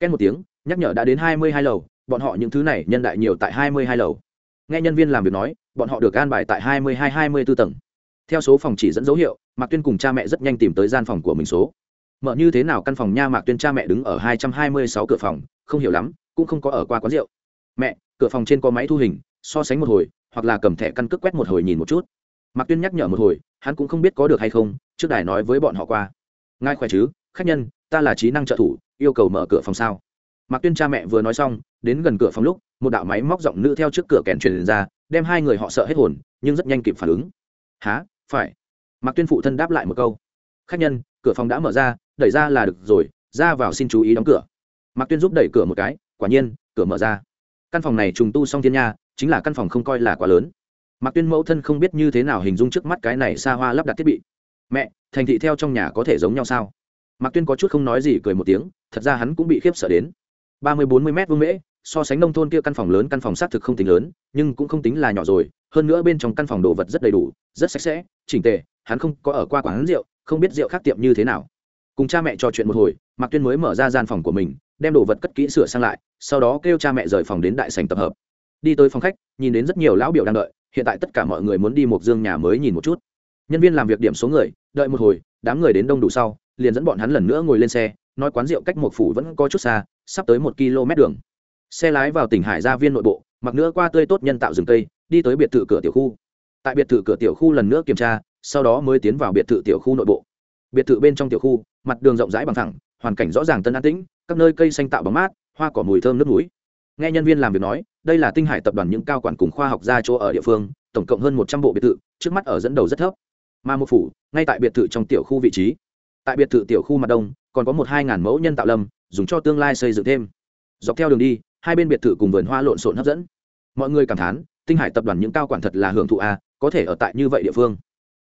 Ken một tiếng, nhắc nhở đã đến hai mươi hai lầu bọn họ những thứ này nhân đại nhiều tại hai mươi hai lầu. Nghe nhân viên làm việc nói, bọn họ được an bài tại hai mươi hai hai mươi b ố tầng. Theo số phòng chỉ dẫn dấu hiệu, mạc tuyên cùng cha mẹ rất nhanh tìm tới gian phòng của mình số. Mở như thế nào căn phòng nha, mạc tuyên cha mẹ đứng ở hai trăm hai mươi sáu cửa phòng, không hiểu lắm, cũng không có ở qua quán rượu. Mẹ, cửa phòng trên có máy thu hình, so sánh một hồi, hoặc là cầm thẻ căn cước quét một hồi nhìn một chút. Mạc tuyên nhắc nhở một hồi, hắn cũng không biết có được hay không, trước đài nói với bọn họ qua. Ngài khỏe chứ? Khách nhân, ta là trí năng trợ thủ, yêu cầu mở cửa phòng sao? Mạc tuyên cha mẹ vừa nói xong, đến gần cửa phòng lúc, một đạo máy móc giọng nữ theo trước cửa kèn truyền ra, đem hai người họ sợ hết hồn, nhưng rất nhanh kịp phản ứng. Há phải. Mạc tuyên phụ thân đáp lại một câu. Khách nhân, cửa phòng đã mở ra, đẩy ra là được rồi, ra vào xin chú ý đóng cửa. Mạc tuyên giúp đẩy cửa một cái, quả nhiên, cửa mở ra. Căn phòng này trùng tu xong thiên nha, chính là căn phòng không coi là quá lớn. Mạc tuyên mẫu thân không biết như thế nào hình dung trước mắt cái này xa hoa lắp đặt thiết bị. Mẹ, thành thị theo trong nhà có thể giống nhau sao? Mạc tuyên có chút không nói gì cười một tiếng, thật ra hắn cũng bị khiếp sợ đến ba mươi bốn mươi m vuông mễ, so sánh nông thôn kia căn phòng lớn, căn phòng xác thực không tính lớn, nhưng cũng không tính là nhỏ rồi. Hơn nữa bên trong căn phòng đồ vật rất đầy đủ, rất sạch sẽ, chỉnh tề, hắn không có ở qua quán rượu, không biết rượu khác tiệm như thế nào. Cùng cha mẹ trò chuyện một hồi, mạc tuyên mới mở ra gian phòng của mình, đem đồ vật cất kỹ sửa sang lại, sau đó kêu cha mẹ rời phòng đến đại sành tập hợp. Đi tới phòng khách, nhìn đến rất nhiều lão biểu đang đợi, hiện tại tất cả mọi người muốn đi một dương nhà mới nhìn một chút. Nhân viên làm việc điểm số người, đợi một hồi, đám người đến đông đủ sau, liền dẫn bọn hắn lần nữa ngồi lên xe nói quán rượu cách một phủ vẫn có chút xa, sắp tới một km đường. Xe lái vào tỉnh hải gia viên nội bộ, mặc nữa qua tươi tốt nhân tạo rừng cây, đi tới biệt thự cửa tiểu khu. Tại biệt thự cửa tiểu khu lần nữa kiểm tra, sau đó mới tiến vào biệt thự tiểu khu nội bộ. Biệt thự bên trong tiểu khu, mặt đường rộng rãi bằng thẳng, hoàn cảnh rõ ràng tân an tĩnh, các nơi cây xanh tạo bóng mát, hoa cỏ mùi thơm nước núi. Nghe nhân viên làm việc nói, đây là tinh hải tập đoàn những cao quản cùng khoa học gia chỗ ở địa phương, tổng cộng hơn một trăm bộ biệt thự, trước mắt ở dẫn đầu rất thấp. Mà một phủ, ngay tại biệt thự trong tiểu khu vị trí. Tại biệt thự tiểu khu mặt đông còn có một hai ngàn mẫu nhân tạo lâm, dùng cho tương lai xây dựng thêm. Dọc theo đường đi, hai bên biệt thự cùng vườn hoa lộn xộn hấp dẫn. Mọi người cảm thán, tinh hải tập đoàn những cao quản thật là hưởng thụ a, có thể ở tại như vậy địa phương.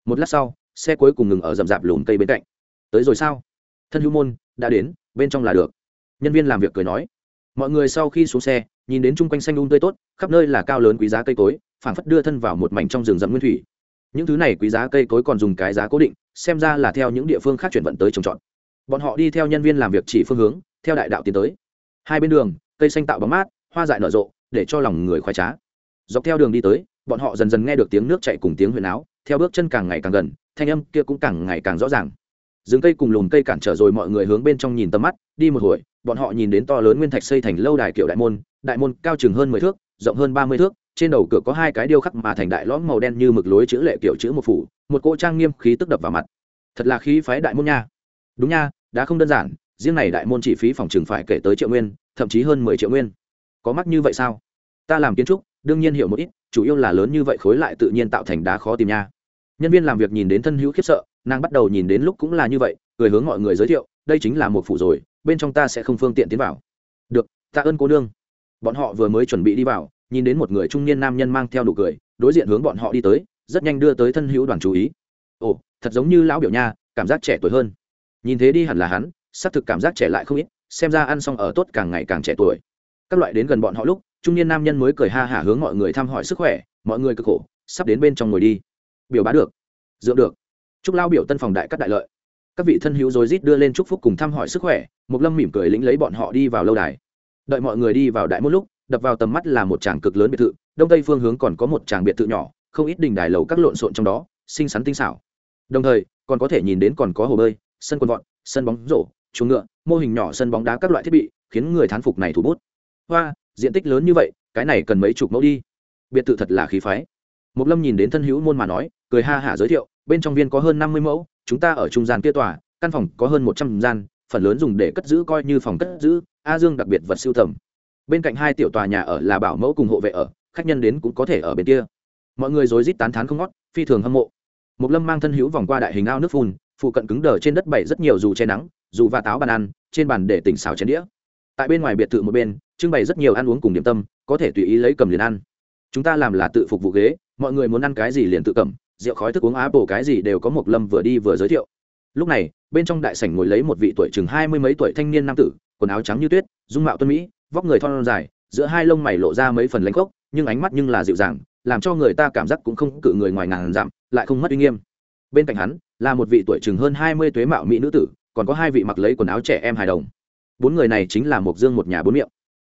Một lát sau, xe cuối cùng ngừng ở rậm rạp lùm cây bên cạnh. Tới rồi sao? Thân hữu môn, đã đến, bên trong là được. Nhân viên làm việc cười nói. Mọi người sau khi xuống xe, nhìn đến chung quanh xanh un um tươi tốt, khắp nơi là cao lớn quý giá cây cối, phảng phất đưa thân vào một mảnh trong rừng rậm nguyên thủy. Những thứ này quý giá cây cối còn dùng cái giá cố định, xem ra là theo những địa phương khác chuyển vận tới trồng trọt bọn họ đi theo nhân viên làm việc chỉ phương hướng, theo đại đạo tiến tới. Hai bên đường, cây xanh tạo bóng mát, hoa dại nở rộ, để cho lòng người khoái trá. Dọc theo đường đi tới, bọn họ dần dần nghe được tiếng nước chạy cùng tiếng huyền áo, theo bước chân càng ngày càng gần, thanh âm kia cũng càng ngày càng rõ ràng. Rừng cây cùng lùm cây cản trở rồi mọi người hướng bên trong nhìn tầm mắt, đi một hồi, bọn họ nhìn đến to lớn nguyên thạch xây thành lâu đài kiểu đại môn đại môn cao chừng hơn mười thước, rộng hơn ba mươi thước, trên đầu cửa có hai cái điêu khắc mà thành đại lõm màu đen như mực lối chữ lệ kiểu chữ một phủ, một cỗ trang nghiêm khí tức đập vào mặt. Thật là khí phái đại môn nha. Đúng nha đã không đơn giản, riêng này đại môn chỉ phí phòng trường phải kể tới triệu nguyên, thậm chí hơn mười triệu nguyên. Có mắc như vậy sao? Ta làm kiến trúc, đương nhiên hiểu một ít, chủ yếu là lớn như vậy khối lại tự nhiên tạo thành đá khó tìm nha. Nhân viên làm việc nhìn đến thân hữu khiếp sợ, nàng bắt đầu nhìn đến lúc cũng là như vậy người hướng mọi người giới thiệu, đây chính là một phủ rồi, bên trong ta sẽ không phương tiện tiến vào. Được, tạ ơn cô nương. Bọn họ vừa mới chuẩn bị đi vào, nhìn đến một người trung niên nam nhân mang theo nụ cười, đối diện hướng bọn họ đi tới, rất nhanh đưa tới thân hữu đoàn chú ý. Ồ, thật giống như lão biểu nha, cảm giác trẻ tuổi hơn nhìn thế đi hẳn là hắn, xác thực cảm giác trẻ lại không ít, xem ra ăn xong ở tốt càng ngày càng trẻ tuổi. Các loại đến gần bọn họ lúc, trung niên nam nhân mới cười ha hả hướng mọi người thăm hỏi sức khỏe, mọi người cực khổ, sắp đến bên trong ngồi đi. Biểu bá được. Dưỡng được. Chúc lao biểu tân phòng đại cắt đại lợi. Các vị thân hữu rồi rít đưa lên chúc phúc cùng thăm hỏi sức khỏe mục lâm mỉm cười lĩnh lấy bọn họ đi vào lâu đài. Đợi mọi người đi vào đại một lúc, đập vào tầm mắt là một tràng cực lớn biệt thự, đông tây phương hướng còn có một tràng biệt thự nhỏ, không ít đình đài lầu các lộn xộn trong đó, xinh xắn tinh xảo. Đồng thời, còn có thể nhìn đến còn có hồ bơi sân quần vọt sân bóng rổ chuồng ngựa mô hình nhỏ sân bóng đá các loại thiết bị khiến người thán phục này thủ bút hoa diện tích lớn như vậy cái này cần mấy chục mẫu đi biệt thự thật là khí phái Mục Lâm nhìn đến thân hữu môn mà nói, cười ha hả giới thiệu, bên trong viên có hơn năm mươi mẫu, chúng ta ở trung gian kia tòa, căn phòng có hơn một trăm gian, phần lớn dùng để cất giữ coi như phòng cất giữ, A Dương đặc biệt vật sưu tầm. Bên cạnh hai tiểu tòa nhà ở là bảo mẫu cùng hộ vệ ở, khách nhân đến cũng có thể ở bên kia. Mọi người rối rít tán thán không ngót, phi thường hâm mộ. Mục Lâm mang thân hữu vòng qua đại hình ao nước phun, phụ cận cứng đờ trên đất bày rất nhiều dù che nắng, dù và táo bàn ăn, trên bàn để tỉnh xào chén đĩa. Tại bên ngoài biệt thự một bên, trưng bày rất nhiều ăn uống cùng điểm tâm, có thể tùy ý lấy cầm liền ăn. Chúng ta làm là tự phục vụ ghế, mọi người muốn ăn cái gì liền tự cầm rượu khói thức uống á bổ cái gì đều có một lâm vừa đi vừa giới thiệu lúc này bên trong đại sảnh ngồi lấy một vị tuổi chừng hai mươi mấy tuổi thanh niên nam tử quần áo trắng như tuyết dung mạo tuân mỹ vóc người thon dài giữa hai lông mày lộ ra mấy phần lãnh gốc nhưng ánh mắt nhưng là dịu dàng làm cho người ta cảm giác cũng không cự người ngoài ngàn dặm lại không mất uy nghiêm bên cạnh hắn là một vị tuổi chừng hơn hai mươi tuế mạo mỹ nữ tử, còn có hai vị mặc lấy quần áo trẻ em hài đồng. Bốn người này chính là mộc dương một nhà bốn miệng.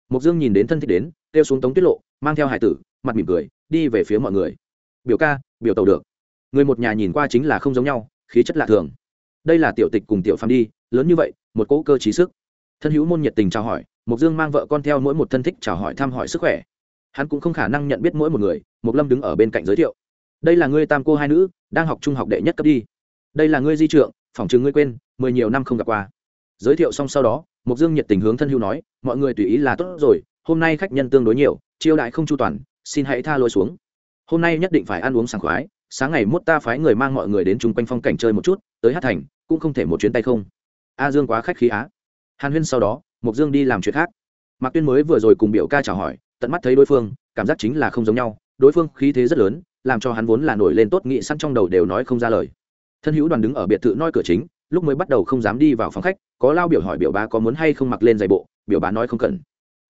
Mộc dương nhìn đến thân thích đến, kêu xuống tống tiết lộ, mang theo hải tử, mặt mỉm cười, đi về phía mọi người. Biểu ca, biểu tàu được. Người một nhà nhìn qua chính là không giống nhau, khí chất lạ thường. Đây là tiểu tịch cùng tiểu phàm đi, lớn như vậy, một cỗ cơ trí sức. Thân hữu môn nhiệt tình chào hỏi mục dương mang vợ con theo mỗi một thân thích chào hỏi thăm hỏi sức khỏe. Hắn cũng không khả năng nhận biết mỗi một người mục lâm đứng ở bên cạnh giới thiệu. Đây là ngươi tam cô hai nữ, đang học trung học đệ nhất cấp đi đây là ngươi di trượng, phỏng chừng ngươi quên, mười nhiều năm không gặp qua. Giới thiệu xong sau đó mục dương nhiệt tình hướng thân hưu nói, mọi người tùy ý là tốt rồi, hôm nay khách nhân tương đối nhiều, chiêu đại không chu toàn, xin hãy tha lôi xuống. Hôm nay nhất định phải ăn uống sảng khoái, sáng ngày mốt ta phái người mang mọi người đến chung quanh phong cảnh chơi một chút, tới hát thành, cũng không thể một chuyến tay không. A dương quá khách khí á. Hàn huyên sau đó mục dương đi làm chuyện khác. Mạc tuyên mới vừa rồi cùng biểu ca chào hỏi, tận mắt thấy đối phương, cảm giác chính là không giống nhau, đối phương khí thế rất lớn, làm cho hắn vốn là nổi lên tốt nghị săn trong đầu đều nói không ra lời thân hữu đoàn đứng ở biệt thự noi cửa chính, lúc mới bắt đầu không dám đi vào phòng khách, có lao biểu hỏi biểu bá có muốn hay không mặc lên giày bộ, biểu bá nói không cần.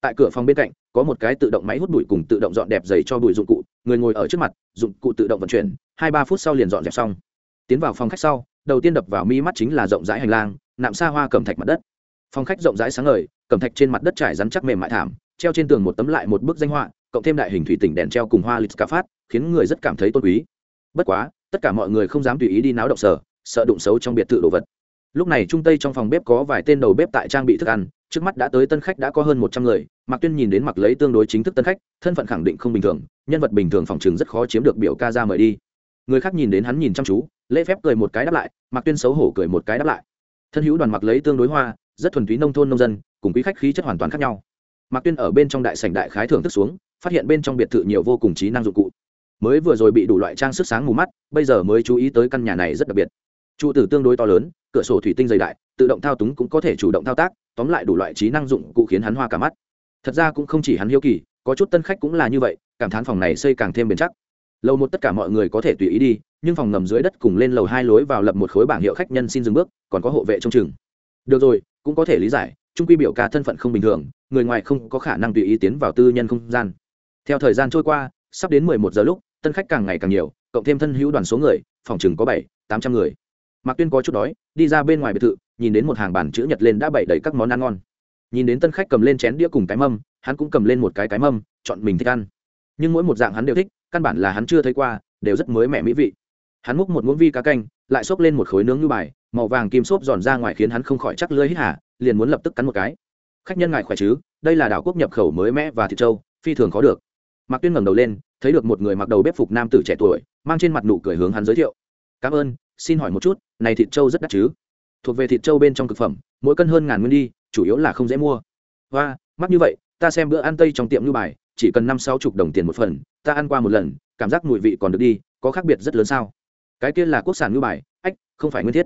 Tại cửa phòng bên cạnh, có một cái tự động máy hút bụi cùng tự động dọn đẹp giày cho bụi dụng cụ, người ngồi ở trước mặt, dụng cụ tự động vận chuyển, hai ba phút sau liền dọn dẹp xong. Tiến vào phòng khách sau, đầu tiên đập vào mi mắt chính là rộng rãi hành lang, nạm xa hoa cầm thạch mặt đất. Phòng khách rộng rãi sáng ngời, cầm thạch trên mặt đất trải rắn chắc mềm mại thảm, treo trên tường một tấm lại một bức danh họa, cộng thêm đại hình thủy tỉnh đèn treo cùng hoa lịch cà phát, khiến người rất cảm thấy tôn quý. Bất quá tất cả mọi người không dám tùy ý đi náo động sở, sợ đụng xấu trong biệt thự đồ vật. Lúc này trung tây trong phòng bếp có vài tên đầu bếp tại trang bị thức ăn, trước mắt đã tới tân khách đã có hơn một trăm người, mạc tuyên nhìn đến mặc lấy tương đối chính thức tân khách, thân phận khẳng định không bình thường, nhân vật bình thường phòng chừng rất khó chiếm được biểu ca ra mời đi. Người khác nhìn đến hắn nhìn chăm chú, lễ phép cười một cái đáp lại, mạc tuyên xấu hổ cười một cái đáp lại. Thân hữu đoàn mặc lấy tương đối hoa, rất thuần túy nông thôn nông dân, cùng quý khách khí chất hoàn toàn khác nhau. Mạc tuyên ở bên trong đại sảnh đại khái thưởng thức xuống, phát hiện bên trong biệt thự nhiều vô cùng trí năng dụng cụ mới vừa rồi bị đủ loại trang sức sáng mù mắt, bây giờ mới chú ý tới căn nhà này rất đặc biệt. Trụ tử tương đối to lớn, cửa sổ thủy tinh dày đại, tự động thao túng cũng có thể chủ động thao tác, tóm lại đủ loại trí năng dụng cụ khiến hắn hoa cả mắt. Thật ra cũng không chỉ hắn hiếu kỳ, có chút tân khách cũng là như vậy, cảm thán phòng này xây càng thêm bền chắc. Lầu một tất cả mọi người có thể tùy ý đi, nhưng phòng ngầm dưới đất cùng lên lầu hai lối vào lập một khối bảng hiệu khách nhân xin dừng bước, còn có hộ vệ trong chừng. Được rồi, cũng có thể lý giải, trung quy biểu ca thân phận không bình thường, người ngoài không có khả năng tùy ý tiến vào tư nhân không gian. Theo thời gian trôi qua, sắp đến mười một giờ lúc tân khách càng ngày càng nhiều, cộng thêm thân hữu đoàn số người, phòng chừng có bảy, tám trăm người. Mạc tuyên có chút đói, đi ra bên ngoài biệt thự, nhìn đến một hàng bàn chữ nhật lên đã bày đầy các món ăn ngon. Nhìn đến tân khách cầm lên chén đĩa cùng cái mâm, hắn cũng cầm lên một cái cái mâm, chọn mình thích ăn. Nhưng mỗi một dạng hắn đều thích, căn bản là hắn chưa thấy qua, đều rất mới mẻ mỹ vị. Hắn múc một muỗng vi cá canh, lại xốc lên một khối nướng như bài, màu vàng kim xốp giòn ra ngoài khiến hắn không khỏi chắc lưỡi hít hả liền muốn lập tức cắn một cái. Khách nhân ngại khỏe chứ, đây là đảo quốc nhập khẩu mới mẽ và thịt trâu, phi thường khó được mạc tuyên ngẩng đầu lên, thấy được một người mặc đầu bếp phục nam tử trẻ tuổi, mang trên mặt nụ cười hướng hắn giới thiệu. Cảm ơn, xin hỏi một chút, này thịt trâu rất đắt chứ? Thuộc về thịt trâu bên trong thực phẩm, mỗi cân hơn ngàn nguyên đi, chủ yếu là không dễ mua. Và mắc như vậy, ta xem bữa ăn tây trong tiệm như bài, chỉ cần năm sáu chục đồng tiền một phần, ta ăn qua một lần, cảm giác mùi vị còn được đi, có khác biệt rất lớn sao? Cái kia là quốc sản như bài, ách, không phải nguyên thiết.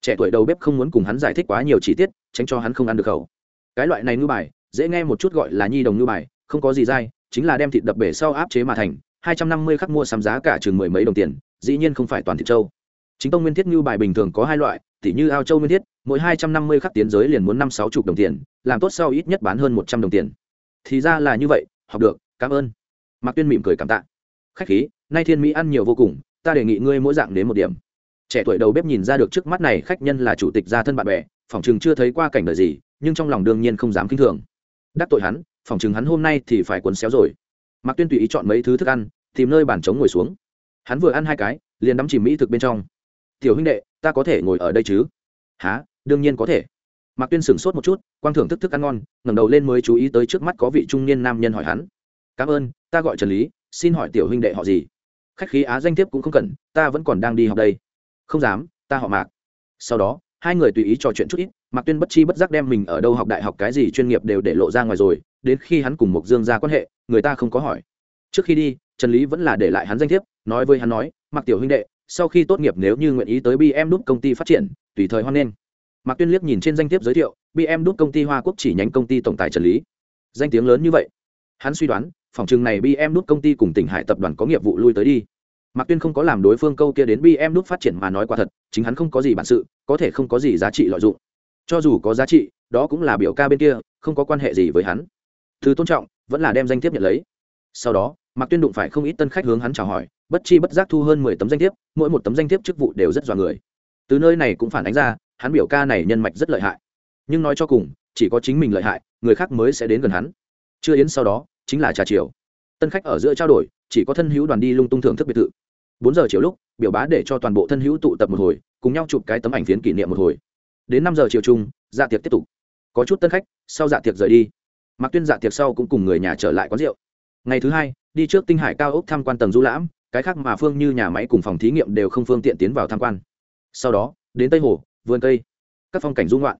Trẻ tuổi đầu bếp không muốn cùng hắn giải thích quá nhiều chi tiết, tránh cho hắn không ăn được khẩu. Cái loại này như bài, dễ nghe một chút gọi là nhi đồng như bài, không có gì dai chính là đem thịt đập bể sau áp chế mà thành, hai trăm năm mươi khắc mua sắm giá cả chừng mười mấy đồng tiền, dĩ nhiên không phải toàn thịt trâu. Chính tông nguyên thiết như bài bình thường có hai loại tỷ như ao châu nguyên thiết, mỗi hai trăm năm mươi khắc tiến giới liền muốn năm sáu chục đồng tiền, làm tốt sau ít nhất bán hơn một trăm đồng tiền. Thì ra là như vậy, học được, cảm ơn. Mạc tuyên mỉm cười cảm tạ. Khách khí, nay thiên mỹ ăn nhiều vô cùng, ta đề nghị ngươi mỗi dạng đến một điểm. Trẻ tuổi đầu bếp nhìn ra được trước mắt này khách nhân là chủ tịch gia thân bạn bè phỏng chừng chưa thấy qua cảnh đời gì, nhưng trong lòng đương nhiên không dám k i n h thường. Đắc tội hắn phòng chừng hắn hôm nay thì phải cuốn xéo rồi. Mạc tuyên tùy ý chọn mấy thứ thức ăn, tìm nơi bàn trống ngồi xuống. Hắn vừa ăn hai cái, liền đắm chìm mỹ thực bên trong. Tiểu huynh đệ, ta có thể ngồi ở đây chứ? Há đương nhiên có thể. Mạc tuyên sửng sốt một chút, quang thưởng thức thức ăn ngon, ngẩng đầu lên mới chú ý tới trước mắt có vị trung niên nam nhân hỏi hắn. Cảm ơn, ta gọi trần lý, xin hỏi tiểu huynh đệ họ gì? Khách khí á, danh thiếp cũng không cần, ta vẫn còn đang đi học đây. Không dám, ta họ mạc. Sau đó, hai người tùy ý trò chuyện chút ít, mạc tuyên bất chi bất giác đem mình ở đâu học đại học cái gì chuyên nghiệp đều để lộ ra ngoài rồi đến khi hắn cùng mộc dương ra quan hệ, người ta không có hỏi. Trước khi đi, trần lý vẫn là để lại hắn danh thiếp, nói với hắn nói, mạc tiểu huynh đệ, sau khi tốt nghiệp nếu như nguyện ý tới bm đúc công ty phát triển, tùy thời hoan nghênh. Mạc tuyên liếc nhìn trên danh thiếp giới thiệu bm đúc công ty hoa quốc chỉ nhánh công ty tổng tài trần lý. Danh tiếng lớn như vậy. Hắn suy đoán, phòng chừng này bm đúc công ty cùng tỉnh hải tập đoàn có nghiệp vụ lui tới đi. Mạc tuyên không có làm đối phương câu kia đến bm đúc phát triển mà nói quả thật, chính hắn không có gì bản sự, có thể không có gì giá trị lợi dụng. Cho dù có giá trị, đó cũng là biểu ca bên kia, không có quan hệ gì với hắn thứ tôn trọng, vẫn là đem danh thiếp nhận lấy. Sau đó, mạc tuyên đụng phải không ít tân khách hướng hắn chào hỏi, bất chi bất giác thu hơn mười tấm danh thiếp, mỗi một tấm danh thiếp chức vụ đều rất dọa người. Từ nơi này cũng phản ánh ra, hắn biểu ca này nhân mạch rất lợi hại. Nhưng nói cho cùng, chỉ có chính mình lợi hại, người khác mới sẽ đến gần hắn. Chưa yến sau đó, chính là trà chiều. Tân khách ở giữa trao đổi, chỉ có thân hữu đoàn đi lung tung thưởng thức biệt thự. Bốn giờ chiều lúc, biểu bá để cho toàn bộ thân hữu tụ tập một hồi, cùng nhau chụp cái tấm ảnh phiến kỷ niệm một hồi. Đến năm giờ chiều chung dạ tiệc tiếp tục. Có chút tân khách, sau dạ tiệc rời đi mặc tuyên dạ tiệc sau cũng cùng người nhà trở lại quán rượu. Ngày thứ hai, đi trước tinh hải cao ốc tham quan tầng du lãm, cái khác mà phương như nhà máy cùng phòng thí nghiệm đều không phương tiện tiến vào tham quan. Sau đó, đến tây hồ, vườn tây các phong cảnh dung loạn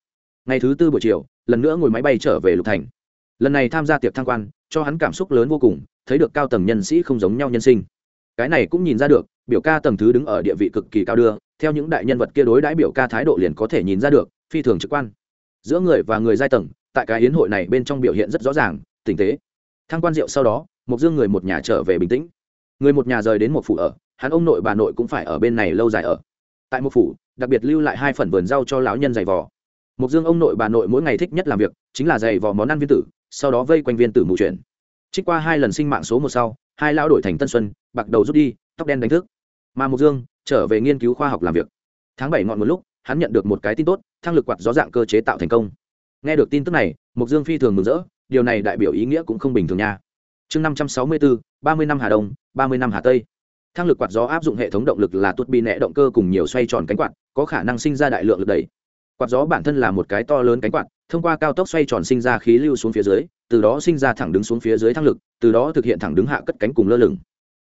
ngày thứ tư buổi chiều, lần nữa ngồi máy bay trở về lục thành. Lần này tham gia tiệc tham quan, cho hắn cảm xúc lớn vô cùng, thấy được cao tầng nhân sĩ không giống nhau nhân sinh. Cái này cũng nhìn ra được, biểu ca tầng thứ đứng ở địa vị cực kỳ cao đưa, theo những đại nhân vật kia đối đãi biểu ca thái độ liền có thể nhìn ra được, phi thường trực quan. Giữa người và người giai tầng tại cái hiến hội này bên trong biểu hiện rất rõ ràng, tình tế. Thăng quan rượu sau đó một dương người một nhà trở về bình tĩnh. Người một nhà rời đến một phủ ở, hắn ông nội bà nội cũng phải ở bên này lâu dài ở. Tại một phủ, đặc biệt lưu lại hai phần vườn rau cho lão nhân giày vò. Một dương ông nội bà nội mỗi ngày thích nhất làm việc, chính là giày vò món ăn viên tử, sau đó vây quanh viên tử mù chuyển. Trích qua hai lần sinh mạng số một sau, hai lão đổi thành tân xuân, bạc đầu rút đi, tóc đen đánh thức. Mà mục dương trở về nghiên cứu khoa học làm việc. Tháng bảy ngọn một lúc, hắn nhận được một cái tin tốt, thăng lực quạt gió dạng cơ chế tạo thành công nghe được tin tức này mục dương phi thường mừng rỡ, điều này đại biểu ý nghĩa cũng không bình thường nha. Chương năm trăm sáu mươi bốn, ba mươi năm hà đông, ba mươi năm hà tây. Thăng lực quạt gió áp dụng hệ thống động lực là tuột bị nẹ động cơ cùng nhiều xoay tròn cánh quạt, có khả năng sinh ra đại lượng lực đẩy. Quạt gió bản thân là một cái to lớn cánh quạt, thông qua cao tốc xoay tròn sinh ra khí lưu xuống phía dưới, từ đó sinh ra thẳng đứng xuống phía dưới thăng lực, từ đó thực hiện thẳng đứng hạ cất cánh cùng lơ lửng.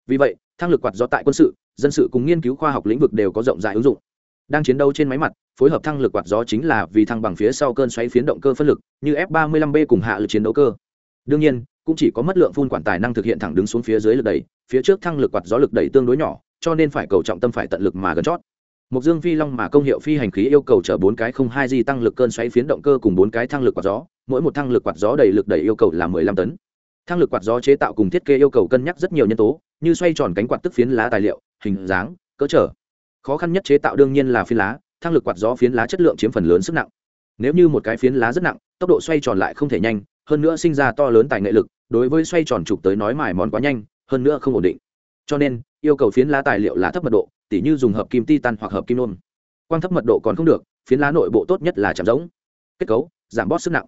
Vì vậy thăng lực quạt gió tại quân sự, dân sự cùng nghiên cứu khoa học lĩnh vực đều có rộng rãi ứng dụng. Đang chiến đấu trên máy mặt phối hợp thăng lực quạt gió chính là vì thăng bằng phía sau cơn xoáy phiến động cơ phân lực, như f 35 b cùng hạ lực chiến đấu cơ. Đương nhiên, cũng chỉ có mất lượng phun quản tài năng thực hiện thẳng đứng xuống phía dưới lực đẩy, phía trước thăng lực quạt gió lực đẩy tương đối nhỏ, cho nên phải cầu trọng tâm phải tận lực mà gần chót. Một dương phi long mà công hiệu phi hành khí yêu cầu chở bốn cái không hai di tăng lực cơn xoáy phiến động cơ cùng bốn cái thăng lực quạt gió, mỗi một thăng lực quạt gió đầy lực đẩy yêu cầu là mười lăm tấn. Thăng lực quạt gió chế tạo cùng thiết kế yêu cầu cân nhắc rất nhiều nhân tố, như xoay tròn cánh quạt tức phiến lá tài liệu, hình dáng, cỡ trở. Khó khăn nhất chế tạo đương nhiên là phiến lá thăng lực quạt gió phiến lá chất lượng chiếm phần lớn sức nặng. Nếu như một cái phiến lá rất nặng, tốc độ xoay tròn lại không thể nhanh, hơn nữa sinh ra to lớn tài nghệ lực, đối với xoay tròn trục tới nói mài mòn quá nhanh, hơn nữa không ổn định. Cho nên, yêu cầu phiến lá tài liệu là thấp mật độ, tỉ như dùng hợp kim titan hoặc hợp kim nôm. Quang thấp mật độ còn không được, phiến lá nội bộ tốt nhất là chạm giống. Kết cấu, giảm bót sức nặng.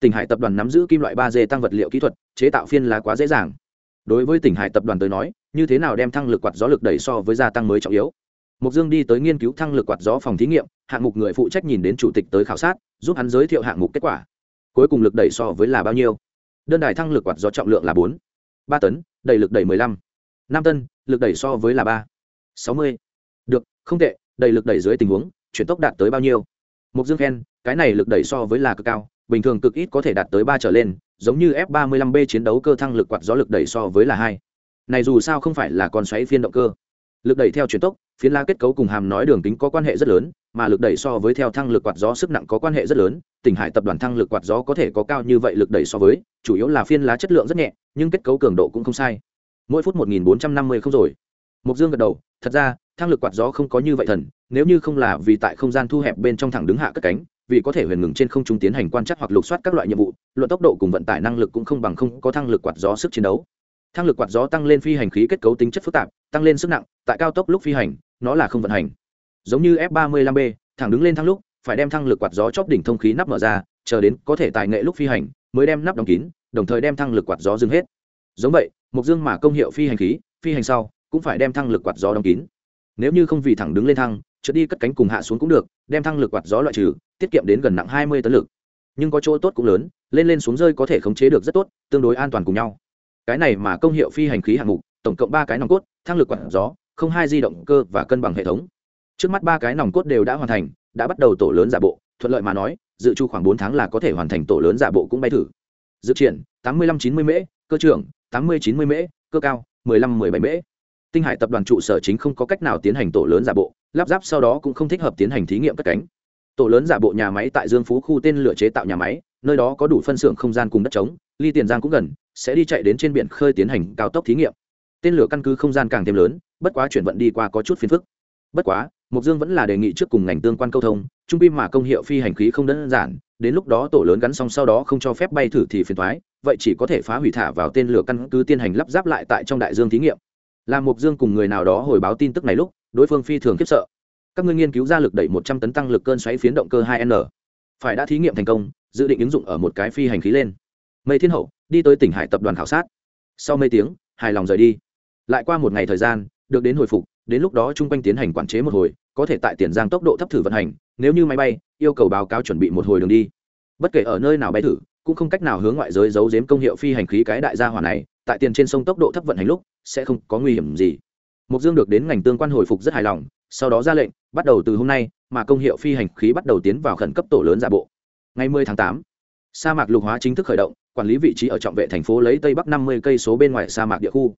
Tỉnh hải tập đoàn nắm giữ kim loại ba d tăng vật liệu kỹ thuật, chế tạo phiên lá quá dễ dàng. Đối với tỉnh hải tập đoàn tới nói, như thế nào đem thăng lực quạt gió lực đẩy so với gia tăng mới trọng yếu? Mục dương đi tới nghiên cứu thăng lực quạt gió phòng thí nghiệm, hạng mục người phụ trách nhìn đến chủ tịch tới khảo sát, giúp hắn giới thiệu hạng mục kết quả. Cuối cùng lực đẩy so với là bao nhiêu? Đơn đài thăng lực quạt gió trọng lượng là bốn, ba tấn, đẩy lực đẩy mười lăm, năm tân lực đẩy so với là ba, sáu mươi. Được, không tệ, đẩy lực đẩy dưới tình huống, chuyển tốc đạt tới bao nhiêu? Mục dương khen, cái này lực đẩy so với là cực cao, bình thường cực ít có thể đạt tới ba trở lên, giống như f 35 b chiến đấu cơ thăng lực quạt gió lực đẩy so với là hai. Này dù sao không phải là con xoáy phiên động cơ. Lực đẩy theo chuyển tốc phiến lá kết cấu cùng hàm nói đường kính có quan hệ rất lớn, mà lực đẩy so với theo thăng lực quạt gió sức nặng có quan hệ rất lớn, tỉnh hải tập đoàn thăng lực quạt gió có thể có cao như vậy lực đẩy so với, chủ yếu là phiên lá chất lượng rất nhẹ, nhưng kết cấu cường độ cũng không sai. Mỗi phút 1450 không rồi. Mục dương gật đầu, thật ra, thăng lực quạt gió không có như vậy thần, nếu như không là vì tại không gian thu hẹp bên trong thẳng đứng hạ cất cánh, vì có thể huyền ngừng trên không trung tiến hành quan trắc hoặc lục soát các loại nhiệm vụ, luận tốc độ cùng vận tải năng lực cũng không bằng không có thăng lực quạt gió sức chiến đấu thăng lực quạt gió tăng lên phi hành khí kết cấu tính chất phức tạp, tăng lên sức nặng, tại cao tốc lúc phi hành, nó là không vận hành. Giống như f 35 b, thẳng đứng lên thăng lúc, phải đem thăng lực quạt gió chóp đỉnh thông khí nắp mở ra, chờ đến có thể tài nghệ lúc phi hành, mới đem nắp đóng kín, đồng thời đem thăng lực quạt gió dừng hết. Giống vậy mục dương mà công hiệu phi hành khí, phi hành sau, cũng phải đem thăng lực quạt gió đóng kín. Nếu như không vì thẳng đứng lên thăng, trượt đi cất cánh cùng hạ xuống cũng được, đem thăng lực quạt gió loại trừ, tiết kiệm đến gần nặng hai mươi tấn lực. Nhưng có chỗ tốt cũng lớn, lên lên xuống rơi có thể khống chế được rất tốt, tương đối an toàn cùng nhau cái này mà công hiệu phi hành khí hạng mục, tổng cộng ba cái nòng cốt, thăng lực quạt gió, không hai di động cơ và cân bằng hệ thống. Trước mắt ba cái nòng cốt đều đã hoàn thành, đã bắt đầu tổ lớn giả bộ, thuận lợi mà nói, dự trù khoảng bốn tháng là có thể hoàn thành tổ lớn giả bộ cũng bay thử. Dự triển, tám mươi lăm chín mươi mễ, cơ trưởng, tám mươi chín mươi mễ, cơ cao, mười lăm mười bảy mễ. Tinh hải tập đoàn trụ sở chính không có cách nào tiến hành tổ lớn giả bộ, lắp ráp sau đó cũng không thích hợp tiến hành thí nghiệm cất cánh. Tổ lớn giả bộ nhà máy tại dương phú khu tên lửa chế tạo nhà máy, nơi đó có đủ phân xưởng không gian cùng đất trống, ly tiền giang cũng gần sẽ đi chạy đến trên biển khơi tiến hành cao tốc thí nghiệm. Tên lửa căn cứ không gian càng thêm lớn, bất quá chuyển vận đi qua có chút phiền phức. Bất quá mục dương vẫn là đề nghị trước cùng ngành tương quan câu thông, trung pin mà công hiệu phi hành khí không đơn giản, đến lúc đó tổ lớn gắn xong sau đó không cho phép bay thử thì phiền thoái vậy chỉ có thể phá hủy thả vào tên lửa căn cứ tiến hành lắp ráp lại tại trong đại dương thí nghiệm. Làm mục dương cùng người nào đó hồi báo tin tức này lúc, đối phương phi thường khiếp sợ. Các ngươi nghiên cứu ra lực đẩy một trăm tấn tăng lực cơn xoáy phiến động cơ hai n. Phải đã thí nghiệm thành công, dự định ứng dụng ở một cái phi hành khí lên. Mây thiên hậu đi tới tỉnh hải tập đoàn khảo sát. Sau mấy tiếng hài lòng rời đi. Lại qua một ngày thời gian được đến hồi phục đến lúc đó chung quanh tiến hành quản chế một hồi có thể tại tiền giang tốc độ thấp thử vận hành nếu như máy bay yêu cầu báo cáo chuẩn bị một hồi đường đi. Bất kể ở nơi nào bay thử cũng không cách nào hướng ngoại giới giấu giếm công hiệu phi hành khí cái đại gia hỏa này tại tiền trên sông tốc độ thấp vận hành lúc sẽ không có nguy hiểm gì. Mục dương được đến ngành tương quan hồi phục rất hài lòng sau đó ra lệnh bắt đầu từ hôm nay mà công hiệu phi hành khí bắt đầu tiến vào khẩn cấp tổ lớn giả bộ. Ngày 10 tháng 8, sa mạc lục hóa chính thức khởi động quản lý vị trí ở trọng vệ thành phố lấy tây bắc 50 cây số bên ngoài sa mạc địa khu.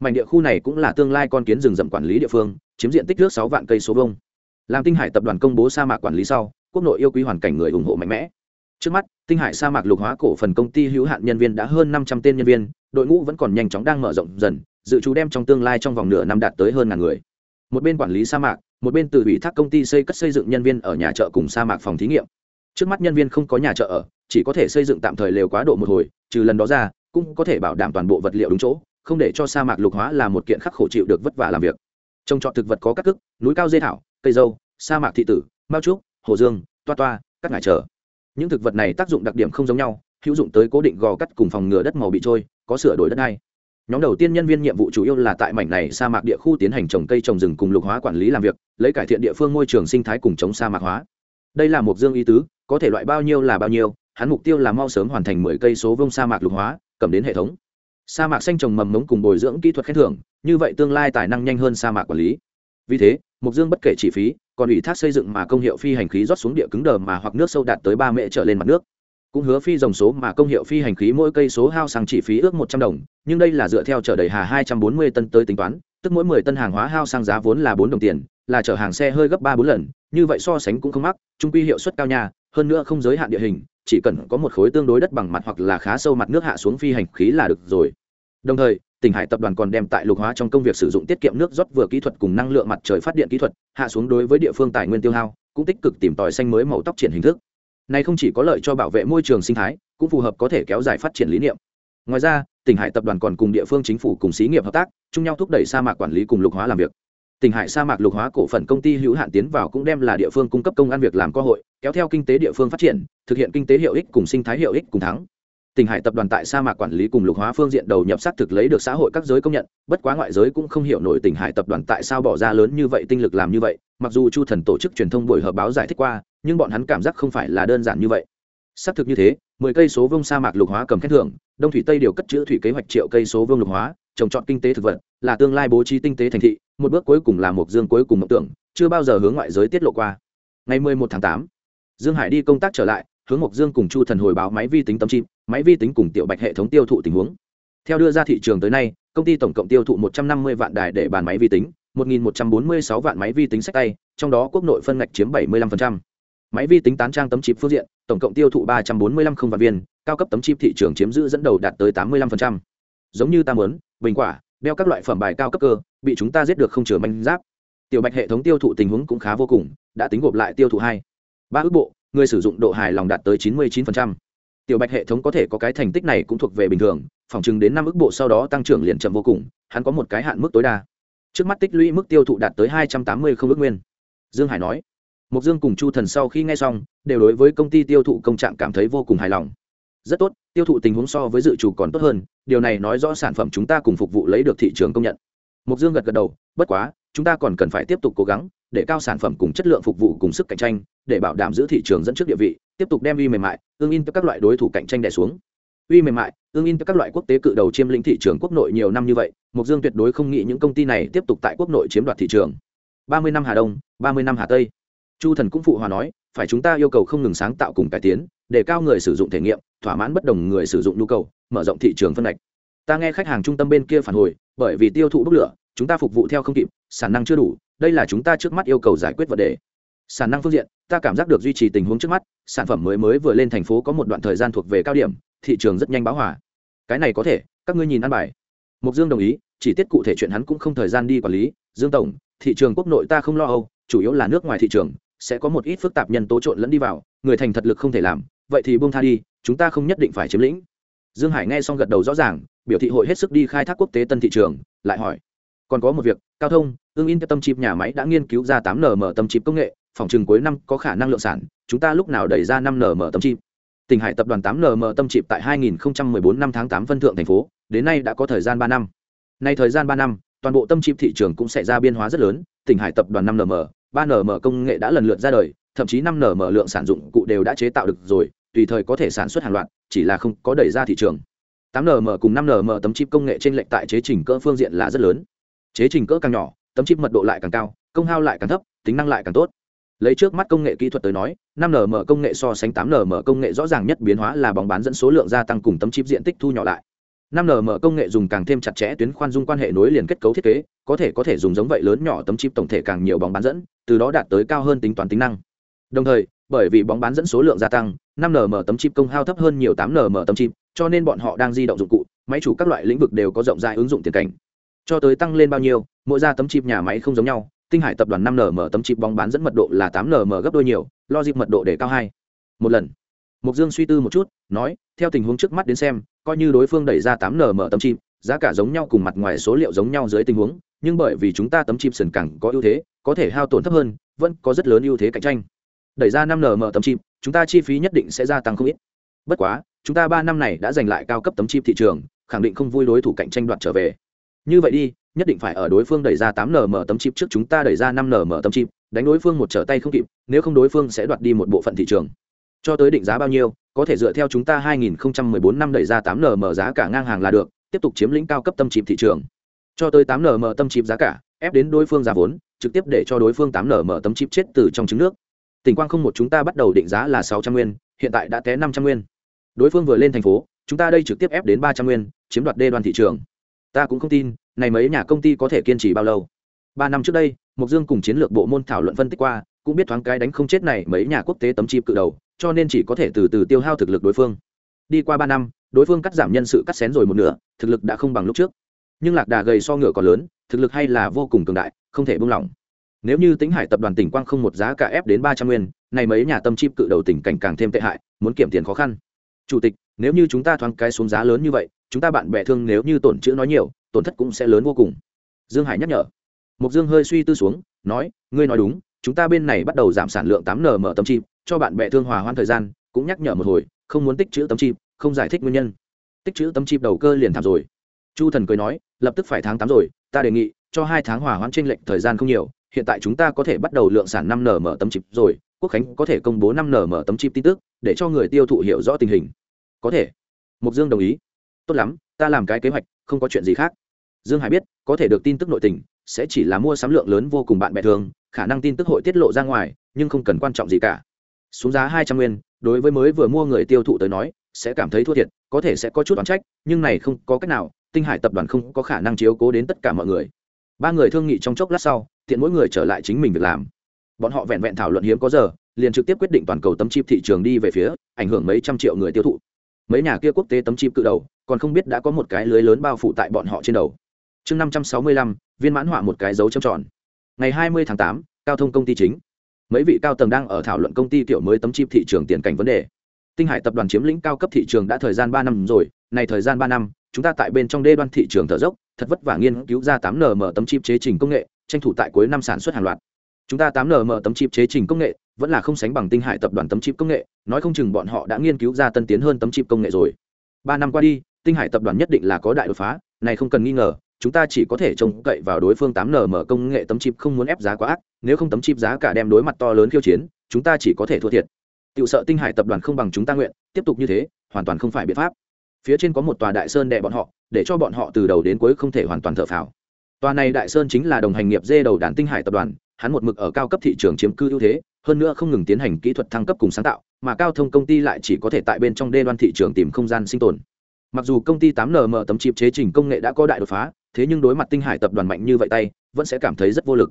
Mảnh địa khu này cũng là tương lai con kiến rừng rậm quản lý địa phương, chiếm diện tích nước sáu vạn cây số vông làm tinh hải tập đoàn công bố sa mạc quản lý sau, quốc nội yêu quý hoàn cảnh người ủng hộ mạnh mẽ. Trước mắt, tinh hải sa mạc lục hóa cổ phần công ty hữu hạn nhân viên đã hơn năm trăm tên nhân viên, đội ngũ vẫn còn nhanh chóng đang mở rộng dần, dự trú đem trong tương lai trong vòng nửa năm đạt tới hơn ngàn người. Một bên quản lý sa mạc, một bên từ ủy thác công ty xây cất xây dựng nhân viên ở nhà chợ cùng sa mạc phòng thí nghiệm. Trước mắt nhân viên không có nhà chợ ở chỉ có thể xây dựng tạm thời lều quá độ một hồi, trừ lần đó ra, cũng có thể bảo đảm toàn bộ vật liệu đúng chỗ, không để cho sa mạc lục hóa là một kiện khắc khổ chịu được vất vả làm việc. Trồng trọt thực vật có các cức núi cao dây thảo, cây dâu, sa mạc thị tử, mao trúc, hồ dương, toa toa, các ngải trở những thực vật này tác dụng đặc điểm không giống nhau, hữu dụng tới cố định gò cắt cùng phòng ngừa đất màu bị trôi, có sửa đổi đất ngay nhóm đầu tiên nhân viên nhiệm vụ chủ yếu là tại mảnh này sa mạc địa khu tiến hành trồng cây trồng rừng cùng lục hóa quản lý làm việc, lấy cải thiện địa phương môi trường sinh thái cùng chống sa mạc hóa. Đây là một dương ý tứ, có thể loại bao nhiêu là bao nhiêu hắn mục tiêu là mau sớm hoàn thành mười cây số vông sa mạc lục hóa, cầm đến hệ thống. Sa mạc xanh trồng mầm mống cùng bồi dưỡng kỹ thuật khen thưởng, như vậy tương lai tài năng nhanh hơn sa mạc quản lý. Vì thế mục dương bất kể chi phí, còn ủy thác xây dựng mà công hiệu phi hành khí rót xuống địa cứng đờ mà hoặc nước sâu đạt tới ba mễ trở lên mặt nước. Cũng hứa phi dòng số mà công hiệu phi hành khí mỗi cây số hao xăng chỉ phí ước một trăm đồng, nhưng đây là dựa theo chở đầy hà hai trăm bốn mươi tân tới tính toán, tức mỗi mười tân hàng hóa hao xăng giá vốn là bốn đồng tiền, là chở hàng xe hơi gấp ba bốn lần, như vậy so sánh cũng không mắc trung quy hiệu suất cao nhà hơn nữa không giới hạn địa hình chỉ cần có một khối tương đối đất bằng mặt hoặc là khá sâu mặt nước hạ xuống phi hành khí là được rồi. Đồng thời, tỉnh hải tập đoàn còn đem tại lục hóa trong công việc sử dụng tiết kiệm nước rót vừa kỹ thuật cùng năng lượng mặt trời phát điện kỹ thuật, hạ xuống đối với địa phương tài nguyên tiêu hao, cũng tích cực tìm tòi xanh mới màu tóc triển hình thức. Này không chỉ có lợi cho bảo vệ môi trường sinh thái, cũng phù hợp có thể kéo dài phát triển lý niệm. Ngoài ra, tỉnh hải tập đoàn còn cùng địa phương chính phủ cùng xí nghiệp hợp tác, chung nhau thúc đẩy sa mạc quản lý cùng lục hóa làm việc tỉnh hải sa mạc lục hóa cổ phần công ty hữu hạn tiến vào cũng đem là địa phương cung cấp công ăn việc làm cơ hội, kéo theo kinh tế địa phương phát triển, thực hiện kinh tế hiệu ích cùng sinh thái hiệu ích cùng thắng. Tỉnh hải tập đoàn tại sa mạc quản lý cùng lục hóa phương diện đầu nhập xác thực lấy được xã hội các giới công nhận, bất quá ngoại giới cũng không hiểu nổi tỉnh hải tập đoàn tại sao bỏ ra lớn như vậy tinh lực làm như vậy, mặc dù chu thần tổ chức truyền thông buổi họp báo giải thích qua, nhưng bọn hắn cảm giác không phải là đơn giản như vậy. Xác thực như thế, mười cây số vông sa mạc lục hóa cầm khen thưởng, đông thủy tây điều cất chữ thủy kế hoạch triệu cây số vương lục hóa, trồng trọt kinh tế thực vật, là tương lai bố trí tinh tế thành thị một bước cuối cùng là một dương cuối cùng mộng tưởng, chưa bao giờ hướng ngoại giới tiết lộ qua ngày mười một tháng tám, dương hải đi công tác trở lại, hướng mộc dương cùng chu thần hồi báo máy vi tính tấm chip, máy vi tính cùng tiểu bạch hệ thống tiêu thụ tình huống theo đưa ra thị trường tới nay, công ty tổng cộng tiêu thụ một trăm năm mươi vạn đài để bàn máy vi tính, một nghìn một trăm bốn mươi sáu vạn máy vi tính sách tay, trong đó quốc nội phân ngạch chiếm bảy mươi 75%. máy vi tính tán trang tấm chip phương diện, tổng cộng tiêu thụ ba trăm bốn mươi lăm không vạn viên, cao cấp tấm chip thị trường chiếm giữ dẫn đầu đạt tới tám mươi 85%. giống như ta muốn, bình quả, đeo các loại phẩm bài cao cấp cơ bị chúng ta giết được không chừa manh giáp tiểu bạch hệ thống tiêu thụ tình huống cũng khá vô cùng đã tính gộp lại tiêu thụ hai ba ước bộ người sử dụng độ hài lòng đạt tới 99%. Tiểu Bạch hệ thống có thể có cái thành tích này cũng thuộc về bình thường, phòng chừng đến năm ước bộ sau đó tăng trưởng liền chậm vô cùng, hắn có một cái hạn mức tối đa. Trước mắt tích lũy mức tiêu thụ đạt tới 280 không ước nguyên. Dương Hải nói. Mục Dương cùng Chu Thần sau khi nghe xong, đều đối với công ty tiêu thụ công trạng cảm thấy vô cùng hài lòng. rất tốt tiêu thụ tình huống so với dự trù còn tốt hơn điều này nói rõ sản phẩm chúng ta cùng phục vụ lấy được thị trường công nhận mục dương gật gật đầu, bất quá, chúng ta còn cần phải tiếp tục cố gắng để cao sản phẩm cùng chất lượng phục vụ cùng sức cạnh tranh, để bảo đảm giữ thị trường dẫn trước địa vị, tiếp tục đem uy mềm mại ương in các loại đối thủ cạnh tranh đè xuống. Uy mềm mại ương in các loại quốc tế cự đầu chiếm lĩnh thị trường quốc nội nhiều năm như vậy mục dương tuyệt đối không nghĩ những công ty này tiếp tục tại quốc nội chiếm đoạt thị trường. Ba mươi năm hà đông, ba mươi năm hà tây. Chu thần cũng phụ hòa nói, phải chúng ta yêu cầu không ngừng sáng tạo cùng cải tiến, để cao người sử dụng thể nghiệm, thỏa mãn bất đồng người sử dụng nhu cầu, mở rộng thị trường phân ngạch ta nghe khách hàng trung tâm bên kia phản hồi, bởi vì tiêu thụ bốc lửa, chúng ta phục vụ theo không kịp, sản năng chưa đủ, đây là chúng ta trước mắt yêu cầu giải quyết vấn đề. Sản năng phương diện, ta cảm giác được duy trì tình huống trước mắt, sản phẩm mới mới vừa lên thành phố có một đoạn thời gian thuộc về cao điểm, thị trường rất nhanh báo hòa. cái này có thể, các ngươi nhìn ăn bài. Mục dương đồng ý, chỉ tiết cụ thể chuyện hắn cũng không thời gian đi quản lý. Dương tổng, thị trường quốc nội ta không lo âu, chủ yếu là nước ngoài thị trường, sẽ có một ít phức tạp nhân tố trộn lẫn đi vào, người thành thật lực không thể làm, vậy thì buông tha đi, chúng ta không nhất định phải chiếm lĩnh. Dương hải nghe xong gật đầu rõ ràng biểu thị hội hết sức đi khai thác quốc tế tân thị trường, lại hỏi, còn có một việc, cao thông ương in tâm chip nhà máy đã nghiên cứu ra tám nm tâm chip công nghệ, phòng chừng cuối năm có khả năng lượng sản, chúng ta lúc nào đẩy ra năm nm tâm chip? Tỉnh hải tập đoàn tám nm tâm chip tại 2014 năm tháng 8 phân thượng thành phố, đến nay đã có thời gian ba năm. Nay thời gian ba năm, toàn bộ tâm chip thị trường cũng sẽ ra biên hóa rất lớn, tỉnh hải tập đoàn năm nm, ba nm công nghệ đã lần lượt ra đời, thậm chí năm nm lượng sản dụng cụ đều đã chế tạo được rồi, tùy thời có thể sản xuất hàng loạt, chỉ là không có đẩy ra thị trường tám nm cùng năm nm tấm chip công nghệ trên lệnh tại chế trình cỡ phương diện là rất lớn. Chế trình cỡ càng nhỏ, tấm chip mật độ lại càng cao, công hao lại càng thấp, tính năng lại càng tốt. Lấy trước mắt công nghệ kỹ thuật tới nói 5nm công nghệ so sánh 8nm công nghệ rõ ràng nhất biến hóa là bóng bán dẫn số lượng gia tăng cùng tấm chip diện tích thu nhỏ lại. 5nm công nghệ dùng càng thêm chặt chẽ tuyến khoan dung quan hệ nối liền kết cấu thiết kế, có thể có thể dùng giống vậy lớn nhỏ tấm chip tổng thể càng nhiều bóng bán dẫn, từ đó đạt tới cao hơn tính toán tính năng. Đồng thời, bởi vì bóng bán dẫn số lượng gia tăng năm nm tấm chip công hao thấp hơn nhiều tám nm tấm chip, cho nên bọn họ đang di động dụng cụ, máy chủ các loại lĩnh vực đều có rộng rãi ứng dụng tiền cảnh. Cho tới tăng lên bao nhiêu, mỗi ra tấm chip nhà máy không giống nhau, tinh hải tập đoàn năm nm tấm chip bóng bán dẫn mật độ là tám nm gấp đôi nhiều, logic mật độ để cao hai. Một lần. Mục dương suy tư một chút, nói, theo tình huống trước mắt đến xem, coi như đối phương đẩy ra tám nm tấm chip, giá cả giống nhau cùng mặt ngoài số liệu giống nhau dưới tình huống, nhưng bởi vì chúng ta tấm chip sần cẳng có ưu thế, có thể hao tổn thấp hơn, vẫn có rất lớn ưu thế cạnh tranh đẩy ra năm nm tấm chip, chúng ta chi phí nhất định sẽ gia tăng không ít. Bất quá, chúng ta ba năm này đã giành lại cao cấp tấm chip thị trường, khẳng định không vui đối thủ cạnh tranh đoạt trở về. Như vậy đi, nhất định phải ở đối phương đẩy ra tám nm tấm chip trước chúng ta đẩy ra năm nm tấm chip, đánh đối phương một trở tay không kịp, nếu không đối phương sẽ đoạt đi một bộ phận thị trường. Cho tới định giá bao nhiêu, có thể dựa theo chúng ta 2014 năm đẩy ra 8 nm giá cả ngang hàng là được, tiếp tục chiếm lĩnh cao cấp tâm chip thị trường. Cho tới 8 nm tâm chip giá cả, ép đến đối phương giá vốn, trực tiếp để cho đối phương 8 nm tấm chip chết từ trong trứng nước tỉnh quang không một chúng ta bắt đầu định giá là 600 nguyên, hiện tại đã té 500 nguyên. Đối phương vừa lên thành phố, chúng ta đây trực tiếp ép đến 300 nguyên, chiếm đoạt đê đoan thị trường. Ta cũng không tin, này mấy nhà công ty có thể kiên trì bao lâu. Ba năm trước đây mục dương cùng chiến lược bộ môn thảo luận phân tích qua, cũng biết thoáng cái đánh không chết này mấy nhà quốc tế tấm chip cự đầu, cho nên chỉ có thể từ từ tiêu hao thực lực đối phương. Đi qua ba năm, đối phương cắt giảm nhân sự cắt xén rồi một nửa, thực lực đã không bằng lúc trước. Nhưng lạc đà gầy so ngựa còn lớn, thực lực hay là vô cùng cường đại, không thể buông lỏng nếu như tính hải tập đoàn tỉnh quang không một giá cả ép đến ba trăm nguyên, này mấy nhà tâm chip cự đầu tỉnh cảnh càng thêm tệ hại, muốn kiểm tiền khó khăn. Chủ tịch, nếu như chúng ta thoáng cái xuống giá lớn như vậy, chúng ta bạn bè thương nếu như tổn chữ nói nhiều, tổn thất cũng sẽ lớn vô cùng. Dương hải nhắc nhở. Mục dương hơi suy tư xuống, nói, ngươi nói đúng, chúng ta bên này bắt đầu giảm sản lượng tám nm tâm chip, cho bạn bè thương hòa hoãn thời gian, cũng nhắc nhở một hồi, không muốn tích chữ tấm chip, không giải thích nguyên nhân. Tích chữ tấm chip đầu cơ liền thảm rồi. Chu thần cười nói, lập tức phải tháng tám rồi, ta đề nghị, cho hai tháng hòa hoãn tranh lệch thời gian không nhiều hiện tại chúng ta có thể bắt đầu lượng sản năm nm tấm chip rồi, quốc khánh có thể công bố năm nm tấm chip tin tức, để cho người tiêu thụ hiểu rõ tình hình. Có thể. Mục dương đồng ý. Tốt lắm, ta làm cái kế hoạch, không có chuyện gì khác. Dương hải biết, có thể được tin tức nội tình, sẽ chỉ là mua sắm lượng lớn vô cùng bạn bè thường, khả năng tin tức hội tiết lộ ra ngoài, nhưng không cần quan trọng gì cả. Xuống giá hai trăm nguyên, đối với mới vừa mua người tiêu thụ tới nói, sẽ cảm thấy thua thiệt, có thể sẽ có chút oán trách, nhưng này không có cách nào, tinh hải tập đoàn không có khả năng chiếu cố đến tất cả mọi người. Ba người thương nghị trong chốc lát sau tiện mỗi người trở lại chính mình việc làm. Bọn họ vẹn vẹn thảo luận hiếm có giờ, liền trực tiếp quyết định toàn cầu tấm chip thị trường đi về phía, ảnh hưởng mấy trăm triệu người tiêu thụ. Mấy nhà kia quốc tế tấm chip cự đầu, còn không biết đã có một cái lưới lớn bao phủ tại bọn họ trên đầu. Chương năm trăm sáu mươi lăm, viên mãn họa một cái dấu trầm tròn. Ngày hai mươi tháng tám, cao thông công ty chính. Mấy vị cao tầng đang ở thảo luận công ty tiểu mới tấm chip thị trường tiền cảnh vấn đề. Tinh hải tập đoàn chiếm lĩnh cao cấp thị trường đã thời gian ba năm rồi này thời gian ba năm, chúng ta tại bên trong đê đoan thị trường thở dốc, thật vất vả nghiên cứu ra tám nm tấm chip chế trình công nghệ tranh thủ tại cuối năm sản xuất hàng loạt. Chúng ta tám nm tấm chip chế trình công nghệ, vẫn là không sánh bằng tinh hải tập đoàn tấm chip công nghệ, nói không chừng bọn họ đã nghiên cứu ra tân tiến hơn tấm chip công nghệ rồi. Ba năm qua đi, tinh hải tập đoàn nhất định là có đại đột phá, này không cần nghi ngờ, chúng ta chỉ có thể trông cậy vào đối phương tám nm công nghệ tấm chip không muốn ép giá quá ác, nếu không tấm chip giá cả đem đối mặt to lớn khiêu chiến, chúng ta chỉ có thể thua thiệt. Tiểu sợ tinh hải tập đoàn không bằng chúng ta nguyện, tiếp tục như thế, hoàn toàn không phải biện pháp. Phía trên có một tòa đại sơn đè bọn họ, để cho bọn họ từ đầu đến cuối không thể hoàn toàn thở phào. Toàn này đại sơn chính là đồng hành nghiệp dê đầu đàn tinh hải tập đoàn, hắn một mực ở cao cấp thị trường chiếm cư ưu thế, hơn nữa không ngừng tiến hành kỹ thuật thăng cấp cùng sáng tạo, mà cao thông công ty lại chỉ có thể tại bên trong đê đoan thị trường tìm không gian sinh tồn. Mặc dù công ty 8nm tấm chip chế trình công nghệ đã có đại đột phá, thế nhưng đối mặt tinh hải tập đoàn mạnh như vậy tay, vẫn sẽ cảm thấy rất vô lực.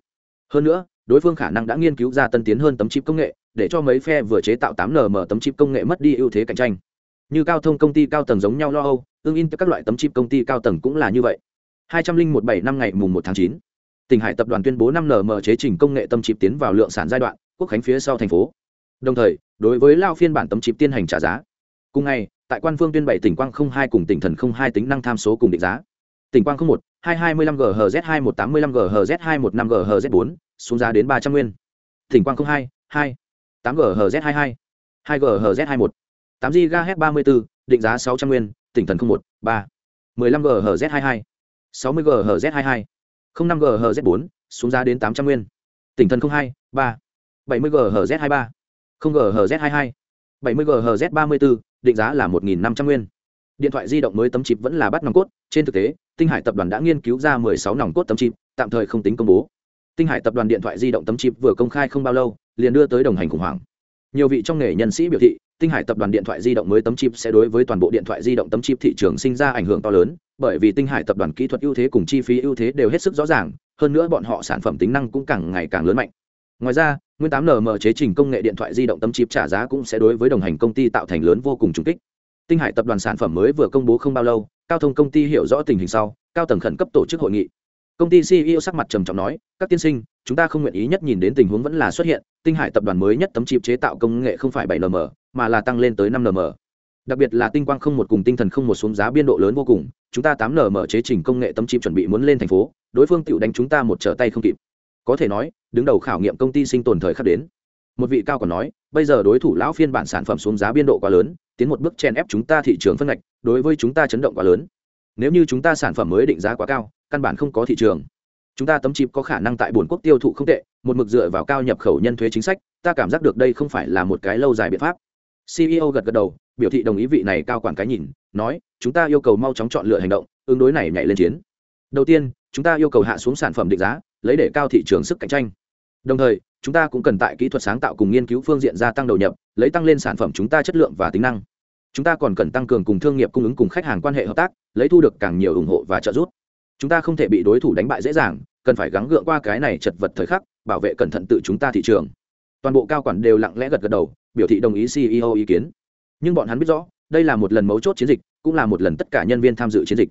Hơn nữa, đối phương khả năng đã nghiên cứu ra tân tiến hơn tấm chip công nghệ, để cho mấy phe vừa chế tạo 8nm tấm chip công nghệ mất đi ưu thế cạnh tranh. Như cao thông công ty cao tầng giống nhau lo âu, tương in các loại tấm chip công ty cao tầng cũng là như vậy hai trăm linh một bảy năm ngày mùng một tháng chín, tỉnh hải tập đoàn tuyên bố năm nm chế trình công nghệ tâm chip tiến vào lượng sản giai đoạn, quốc khánh phía sau thành phố. Đồng thời, đối với lao phiên bản tấm chip tiến hành trả giá. Cùng ngày, tại quan phương tuyên Bảy tỉnh quang không hai cùng tỉnh thần không hai tính năng tham số cùng định giá. Tỉnh quang không một, hai hai mươi lăm ghz hai một tám mươi lăm ghz hai một năm ghz bốn, xuống giá đến ba trăm nguyên. Tỉnh quang không hai hai tám ghz hai hai hai ghz hai một. tám ghz ba mươi bốn, định giá sáu trăm nguyên. Tỉnh thần không một, ba mười lăm ghz hai hai. 60 GHz22, 05 GHz4, xuống giá đến 800 nguyên. Tỉnh thần 02, 3, 70 GHz23, 0 GHz22, 70 GHz34, định giá là 1500 nguyên. Điện thoại di động mới tấm chip vẫn là bắt nòng cốt, trên thực tế, Tinh Hải tập đoàn đã nghiên cứu ra 16 nòng cốt tấm chip, tạm thời không tính công bố. Tinh Hải tập đoàn điện thoại di động tấm chip vừa công khai không bao lâu, liền đưa tới đồng hành khủng hoảng. Nhiều vị trong nghề nhân sĩ biểu thị, Tinh Hải tập đoàn điện thoại di động mới tấm chip sẽ đối với toàn bộ điện thoại di động tấm chip thị trường sinh ra ảnh hưởng to lớn, bởi vì tinh hải tập đoàn kỹ thuật ưu thế cùng chi phí ưu thế đều hết sức rõ ràng, hơn nữa bọn họ sản phẩm tính năng cũng càng ngày càng lớn mạnh. Ngoài ra, nguyên tám nm chế trình công nghệ điện thoại di động tấm chip trả giá cũng sẽ đối với đồng hành công ty tạo thành lớn vô cùng trùng kích. Tinh hải tập đoàn sản phẩm mới vừa công bố không bao lâu, cao thông công ty hiểu rõ tình hình sau, cao tầng khẩn cấp tổ chức hội nghị. Công ty ceo sắc mặt trầm trọng nói, các tiên sinh, chúng ta không nguyện ý nhất nhìn đến tình huống vẫn là xuất hiện, tinh hải tập đoàn mới nhất tấm chip chế tạo công nghệ không phải bảy nm mà là tăng lên tới năm nm đặc biệt là tinh quang không một cùng tinh thần không một xuống giá biên độ lớn vô cùng, chúng ta tám nm chế trình công nghệ tấm chip chuẩn bị muốn lên thành phố, đối phương tự đánh chúng ta một trở tay không kịp. Có thể nói, đứng đầu khảo nghiệm công ty sinh tồn thời khắc đến. Một vị cao còn nói, bây giờ đối thủ lão phiên bản sản phẩm xuống giá biên độ quá lớn, tiến một bước chen ép chúng ta thị trường phân ngạch, đối với chúng ta chấn động quá lớn. Nếu như chúng ta sản phẩm mới định giá quá cao, căn bản không có thị trường. Chúng ta tấm chip có khả năng tại buồn quốc tiêu thụ không tệ, một mực dựa vào cao nhập khẩu nhân thuế chính sách, ta cảm giác được đây không phải là một cái lâu dài biện pháp. Ceo gật gật đầu biểu thị đồng ý vị này cao quản cái nhìn, nói, chúng ta yêu cầu mau chóng chọn lựa hành động, ứng đối này nhảy lên chiến. Đầu tiên, chúng ta yêu cầu hạ xuống sản phẩm định giá, lấy để cao thị trường sức cạnh tranh. Đồng thời, chúng ta cũng cần tại kỹ thuật sáng tạo cùng nghiên cứu phương diện gia tăng đầu nhập, lấy tăng lên sản phẩm chúng ta chất lượng và tính năng. Chúng ta còn cần tăng cường cùng thương nghiệp cung ứng cùng khách hàng quan hệ hợp tác, lấy thu được càng nhiều ủng hộ và trợ giúp. Chúng ta không thể bị đối thủ đánh bại dễ dàng, cần phải gắng gượng qua cái này chật vật thời khắc, bảo vệ cẩn thận tự chúng ta thị trường. Toàn bộ cao quản đều lặng lẽ gật gật đầu, biểu thị đồng ý ceo ý kiến nhưng bọn hắn biết rõ, đây là một lần mấu chốt chiến dịch, cũng là một lần tất cả nhân viên tham dự chiến dịch.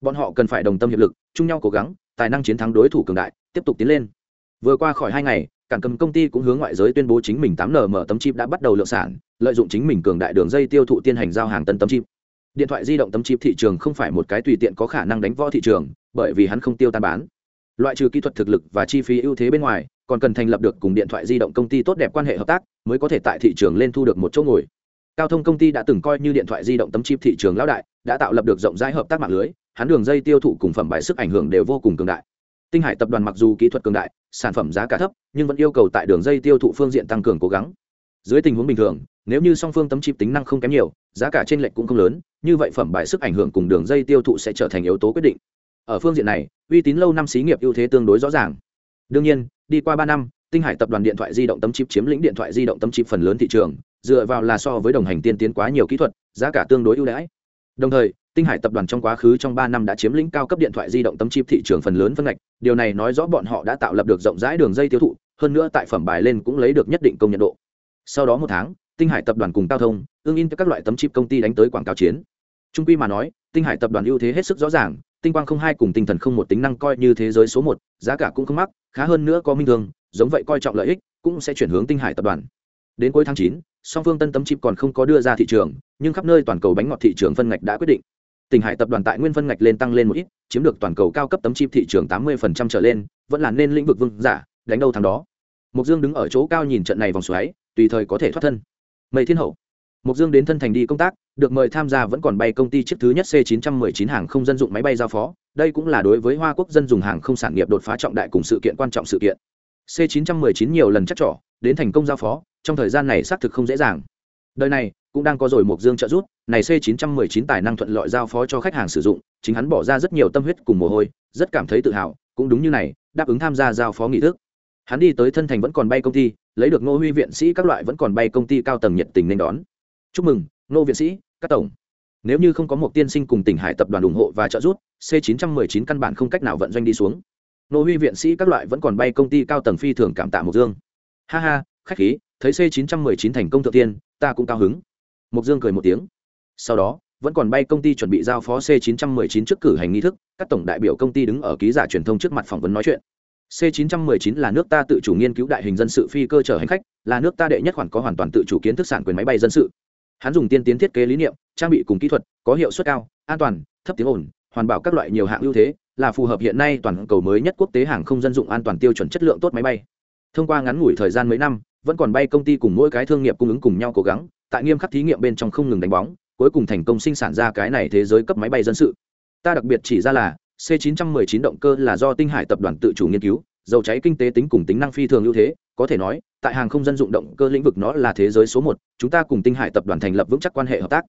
Bọn họ cần phải đồng tâm hiệp lực, chung nhau cố gắng, tài năng chiến thắng đối thủ cường đại, tiếp tục tiến lên. Vừa qua khỏi hai ngày, cảng cầm công ty cũng hướng ngoại giới tuyên bố chính mình tám nm tấm chip đã bắt đầu lượng sản, lợi dụng chính mình cường đại đường dây tiêu thụ tiên hành giao hàng tân tấm chip. Điện thoại di động tấm chip thị trường không phải một cái tùy tiện có khả năng đánh võ thị trường, bởi vì hắn không tiêu tan bán. Loại trừ kỹ thuật thực lực và chi phí ưu thế bên ngoài, còn cần thành lập được cùng điện thoại di động công ty tốt đẹp quan hệ hợp tác, mới có thể tại thị trường lên thu được một chỗ ngồi cao thông công ty đã từng coi như điện thoại di động tấm chip thị trường lão đại, đã tạo lập được rộng rãi hợp tác mạng lưới, hắn đường dây tiêu thụ cùng phẩm bài sức ảnh hưởng đều vô cùng cường đại. Tinh hải tập đoàn mặc dù kỹ thuật cường đại, sản phẩm giá cả thấp, nhưng vẫn yêu cầu tại đường dây tiêu thụ phương diện tăng cường cố gắng. Dưới tình huống bình thường, nếu như song phương tấm chip tính năng không kém nhiều, giá cả trên lệch cũng không lớn, như vậy phẩm bài sức ảnh hưởng cùng đường dây tiêu thụ sẽ trở thành yếu tố quyết định. Ở phương diện này, uy tín lâu năm xí nghiệp ưu thế tương đối rõ ràng. Đương nhiên, đi qua ba năm, tinh hải tập đoàn điện thoại di động tấm chip chiếm lĩnh điện thoại di động tấm chip phần lớn thị trường dựa vào là so với đồng hành tiên tiến quá nhiều kỹ thuật, giá cả tương đối ưu đãi. Đồng thời, tinh hải tập đoàn trong quá khứ trong ba năm đã chiếm lĩnh cao cấp điện thoại di động tấm chip thị trường phần lớn phân ngạch, điều này nói rõ bọn họ đã tạo lập được rộng rãi đường dây tiêu thụ, hơn nữa tại phẩm bài lên cũng lấy được nhất định công nhận độ. Sau đó một tháng, tinh hải tập đoàn cùng cao thông ương in các loại tấm chip công ty đánh tới quảng cáo chiến. Trung quy mà nói, tinh hải tập đoàn ưu thế hết sức rõ ràng, tinh quang không hai cùng tinh thần không một tính năng coi như thế giới số một, giá cả cũng không mắc, khá hơn nữa có minh thường giống vậy coi trọng lợi ích, cũng sẽ chuyển hướng tinh hải tập đoàn đến cuối tháng chín song phương tân tấm chip còn không có đưa ra thị trường nhưng khắp nơi toàn cầu bánh ngọt thị trường phân ngạch đã quyết định. Tỉnh Hải tập đoàn tại nguyên phân ngạch lên tăng lên một ít, chiếm được toàn cầu cao cấp tấm chip thị trường 80% trở lên, vẫn là nên lĩnh vực vương giả, đánh đâu thắng đó. mục dương đứng ở chỗ cao nhìn trận này vòng xoáy tùy thời có thể thoát thân. Mây thiên hậu. Mục dương đến thân thành đi công tác được mời tham gia vẫn còn bay công ty chiếc thứ nhất c 919 hàng không dân dụng máy bay giao phó. Đây cũng là đối với hoa quốc dân dùng hàng không sản nghiệp đột phá trọng đại cùng sự kiện quan trọng sự kiện. C 919 nhiều lần chắc trỏ đến thành công giao phó trong thời gian này xác thực không dễ dàng. Đời này, cũng đang có rồi một dương trợ giúp, này c 919 tài năng thuận lợi giao phó cho khách hàng sử dụng, chính hắn bỏ ra rất nhiều tâm huyết cùng mồ hôi, rất cảm thấy tự hào, cũng đúng như này, đáp ứng tham gia giao phó nghị thức. Hắn đi tới thân thành vẫn còn bay công ty, lấy được ngô huy viện sĩ các loại vẫn còn bay công ty cao tầng nhiệt tình nên đón. Chúc mừng, ngô viện sĩ, các tổng. Nếu như không có một tiên sinh cùng tỉnh hải tập đoàn ủng hộ và trợ giúp, c 919 căn bản không cách nào vận doanh đi xuống. Ngô huy viện sĩ các loại vẫn còn bay công ty cao tầng phi thường cảm tạ mộc dương. Ha ha, khách khí thấy c 919 thành công thượng tiên, ta cũng cao hứng. Mục dương cười một tiếng. Sau đó, vẫn còn bay công ty chuẩn bị giao phó c 919 trước cử hành nghi thức, các tổng đại biểu công ty đứng ở ký giả truyền thông trước mặt phỏng vấn nói chuyện. C 919 là nước ta tự chủ nghiên cứu đại hình dân sự phi cơ chở hành khách, là nước ta đệ nhất khoản có hoàn toàn tự chủ kiến thức sản quyền máy bay dân sự. Hắn dùng tiên tiến thiết kế lý niệm, trang bị cùng kỹ thuật, có hiệu suất cao, an toàn, thấp tiếng ồn, hoàn bảo các loại nhiều hạng ưu thế, là phù hợp hiện nay toàn cầu mới nhất quốc tế hàng không dân dụng an toàn tiêu chuẩn chất lượng tốt máy bay. Thông qua ngắn ngủi thời gian mấy năm vẫn còn bay công ty cùng mỗi cái thương nghiệp cung ứng cùng nhau cố gắng, tại nghiêm khắc thí nghiệm bên trong không ngừng đánh bóng, cuối cùng thành công sinh sản ra cái này thế giới cấp máy bay dân sự. Ta đặc biệt chỉ ra là, c 919 động cơ là do tinh hải tập đoàn tự chủ nghiên cứu, dầu cháy kinh tế tính cùng tính năng phi thường ưu thế, có thể nói, tại hàng không dân dụng động cơ lĩnh vực nó là thế giới số một, chúng ta cùng tinh hải tập đoàn thành lập vững chắc quan hệ hợp tác.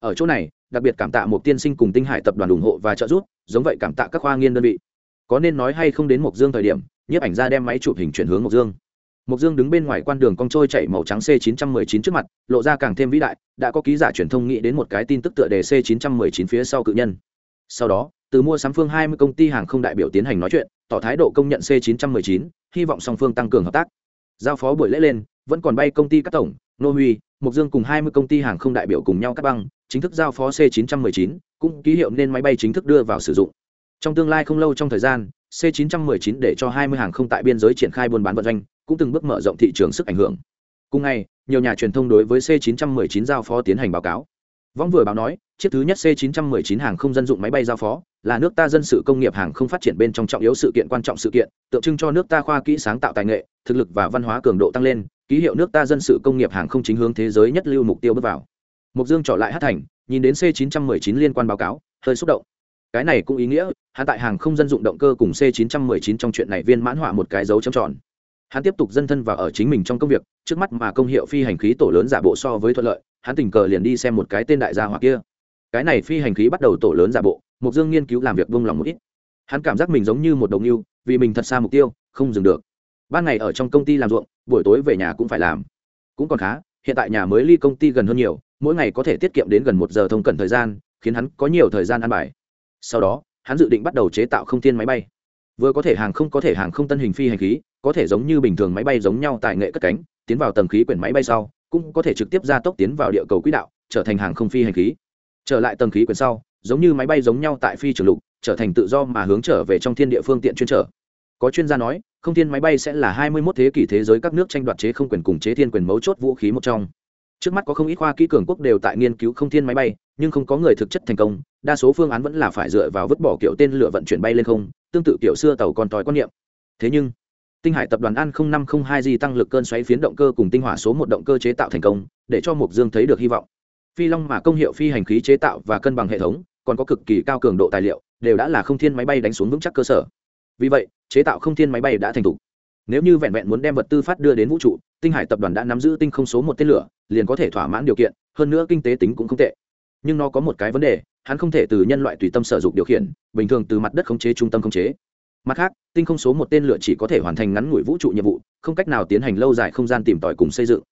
Ở chỗ này, đặc biệt cảm tạ một tiên sinh cùng tinh hải tập đoàn ủng hộ và trợ giúp, giống vậy cảm tạ các khoa nghiên đơn vị. Có nên nói hay không đến mộc dương thời điểm, nhiếp ảnh ra đem máy chụp hình chuyển hướng mộc dương mộc dương đứng bên ngoài quan đường cong trôi chạy màu trắng c 919 trước mặt, lộ ra càng thêm vĩ đại, đã có ký giả truyền thông nghĩ đến một cái tin tức tựa đề c 919 phía sau cự nhân. Sau đó, từ mua sắm phương 20 công ty hàng không đại biểu tiến hành nói chuyện, tỏ thái độ công nhận c 919 hy vọng song phương tăng cường hợp tác. Giao phó buổi lễ lên, vẫn còn bay công ty các tổng, nô huy, Mộc dương cùng 20 công ty hàng không đại biểu cùng nhau cắt băng, chính thức giao phó c 919 cũng ký hiệu nên máy bay chính thức đưa vào sử dụng. Trong tương lai không lâu trong thời gian c 919 để cho 20 hàng không tại biên giới triển khai buôn bán vận doanh cũng từng bước mở rộng thị trường sức ảnh hưởng cùng ngày nhiều nhà truyền thông đối với c 919 giao phó tiến hành báo cáo Võng vừa báo nói, chiếc thứ nhất C919 hàng không dân dụng máy bay giao phó, là nước ta dân sự công nghiệp hàng không phát triển bên trong trọng yếu sự kiện quan trọng sự kiện, tượng trưng cho nước ta khoa kỹ sáng tạo tài nghệ, thực lực và văn hóa cường độ tăng lên, ký hiệu nước ta dân sự công nghiệp hàng không chính hướng thế giới nhất lưu mục tiêu bước vào. Mục Dương trở lại hát thành, nhìn đến C919 liên quan báo cáo, hơi xúc động. Cái này cũng ý nghĩa, hắn tại hàng không dân dụng động cơ cùng C919 trong chuyện này viên mãn họa một cái dấu chấm tròn. Hắn tiếp tục dân thân và ở chính mình trong công việc, trước mắt mà công hiệu phi hành khí tổ lớn giả bộ so với thuận lợi, hắn tình cờ liền đi xem một cái tên đại gia hỏa kia. Cái này phi hành khí bắt đầu tổ lớn giả bộ mục dương nghiên cứu làm việc vung lòng một ít. Hắn cảm giác mình giống như một đồng yêu vì mình thật xa mục tiêu không dừng được. Ban ngày ở trong công ty làm ruộng buổi tối về nhà cũng phải làm. Cũng còn khá hiện tại nhà mới ly công ty gần hơn nhiều mỗi ngày có thể tiết kiệm đến gần một giờ thông cẩn thời gian khiến hắn có nhiều thời gian ăn bài sau đó, hắn dự định bắt đầu chế tạo không thiên máy bay. Vừa có thể hàng không có thể hàng không tân hình phi hành khí, có thể giống như bình thường máy bay giống nhau tại nghệ cất cánh, tiến vào tầng khí quyển máy bay sau, cũng có thể trực tiếp ra tốc tiến vào địa cầu quỹ đạo, trở thành hàng không phi hành khí. Trở lại tầng khí quyển sau, giống như máy bay giống nhau tại phi trường lục, trở thành tự do mà hướng trở về trong thiên địa phương tiện chuyên trở. Có chuyên gia nói, không thiên máy bay sẽ là 21 thế kỷ thế giới các nước tranh đoạt chế không quyền cùng chế thiên quyền mấu chốt vũ khí một trong. Trước mắt có không ít khoa kỹ cường quốc đều tại nghiên cứu không thiên máy bay, nhưng không có người thực chất thành công đa số phương án vẫn là phải dựa vào vứt bỏ kiểu tên lửa vận chuyển bay lên không, tương tự kiểu xưa tàu còn tòi quan niệm. Thế nhưng, tinh hải tập đoàn an năm không hai di tăng lực cơn xoáy phiến động cơ cùng tinh hỏa số một động cơ chế tạo thành công, để cho mục dương thấy được hy vọng. Phi long mà công hiệu phi hành khí chế tạo và cân bằng hệ thống, còn có cực kỳ cao cường độ tài liệu, đều đã là không thiên máy bay đánh xuống vững chắc cơ sở. Vì vậy, chế tạo không thiên máy bay đã thành thục. Nếu như vẹn vẹn muốn đem vật tư phát đưa đến vũ trụ, tinh hải tập đoàn đã nắm giữ tinh không số một tên lửa, liền có thể thỏa mãn điều kiện, hơn nữa kinh tế tính cũng không tệ. Nhưng nó có một cái vấn đề hắn không thể từ nhân loại tùy tâm sở dụng điều khiển, bình thường từ mặt đất khống chế trung tâm khống chế. Mặt khác, tinh không số một tên lửa chỉ có thể hoàn thành ngắn ngủi vũ trụ nhiệm vụ, không cách nào tiến hành lâu dài không gian tìm tòi cùng xây dựng.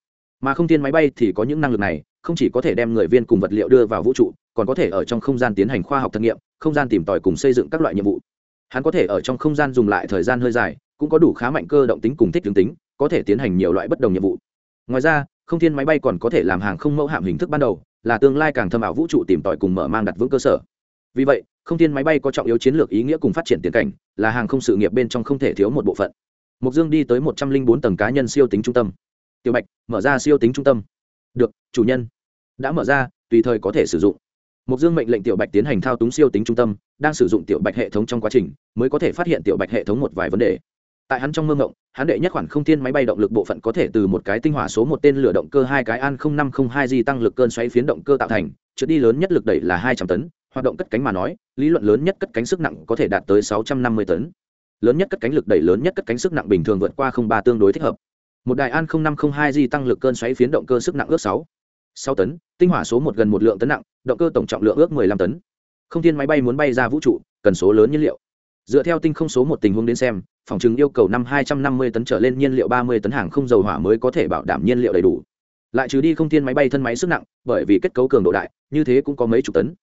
Mà không thiên máy bay thì có những năng lực này, không chỉ có thể đem người viên cùng vật liệu đưa vào vũ trụ, còn có thể ở trong không gian tiến hành khoa học thực nghiệm, không gian tìm tòi cùng xây dựng các loại nhiệm vụ. Hắn có thể ở trong không gian dùng lại thời gian hơi dài, cũng có đủ khá mạnh cơ động tính cùng thích tướng tính, có thể tiến hành nhiều loại bất đồng nhiệm vụ. Ngoài ra, không thiên máy bay còn có thể làm hàng không mẫu hạm hình thức ban đầu là tương lai càng thâm ảo vũ trụ tìm tòi cùng mở mang đặt vững cơ sở. Vì vậy, không thiên máy bay có trọng yếu chiến lược ý nghĩa cùng phát triển tiền cảnh, là hàng không sự nghiệp bên trong không thể thiếu một bộ phận. Mục dương đi tới một trăm linh bốn tầng cá nhân siêu tính trung tâm. Tiểu bạch, mở ra siêu tính trung tâm. Được, chủ nhân. Đã mở ra, tùy thời có thể sử dụng. Mục dương mệnh lệnh tiểu bạch tiến hành thao túng siêu tính trung tâm, đang sử dụng tiểu bạch hệ thống trong quá trình, mới có thể phát hiện tiểu bạch hệ thống một vài vấn đề tại hắn trong mơ ngộng, hắn đệ nhất khoản không tiên máy bay động lực bộ phận có thể từ một cái tinh hỏa số một tên lửa động cơ hai cái an năm không hai di tăng lực cơn xoáy phiến động cơ tạo thành, trượt đi lớn nhất lực đẩy là hai trăm tấn, hoạt động cất cánh mà nói, lý luận lớn nhất cất cánh sức nặng có thể đạt tới sáu trăm năm mươi tấn. Lớn nhất cất cánh lực đẩy lớn nhất cất cánh sức nặng bình thường vượt qua không ba tương đối thích hợp. Một đài an năm không hai di tăng lực cơn xoáy phiến động cơ sức nặng ước sáu sáu tấn, tinh hỏa số một gần một lượng tấn nặng, động cơ tổng trọng lượng ước mười lăm tấn. Không thiên máy bay muốn bay ra vũ trụ, cần số lớn nhiên liệu dựa theo tinh không số một tình huống đến xem, phòng chứng yêu cầu năm hai trăm năm mươi tấn trở lên nhiên liệu ba mươi tấn hàng không dầu hỏa mới có thể bảo đảm nhiên liệu đầy đủ. Lại trừ đi không thiên máy bay thân máy sức nặng, bởi vì kết cấu cường độ đại, như thế cũng có mấy chục tấn.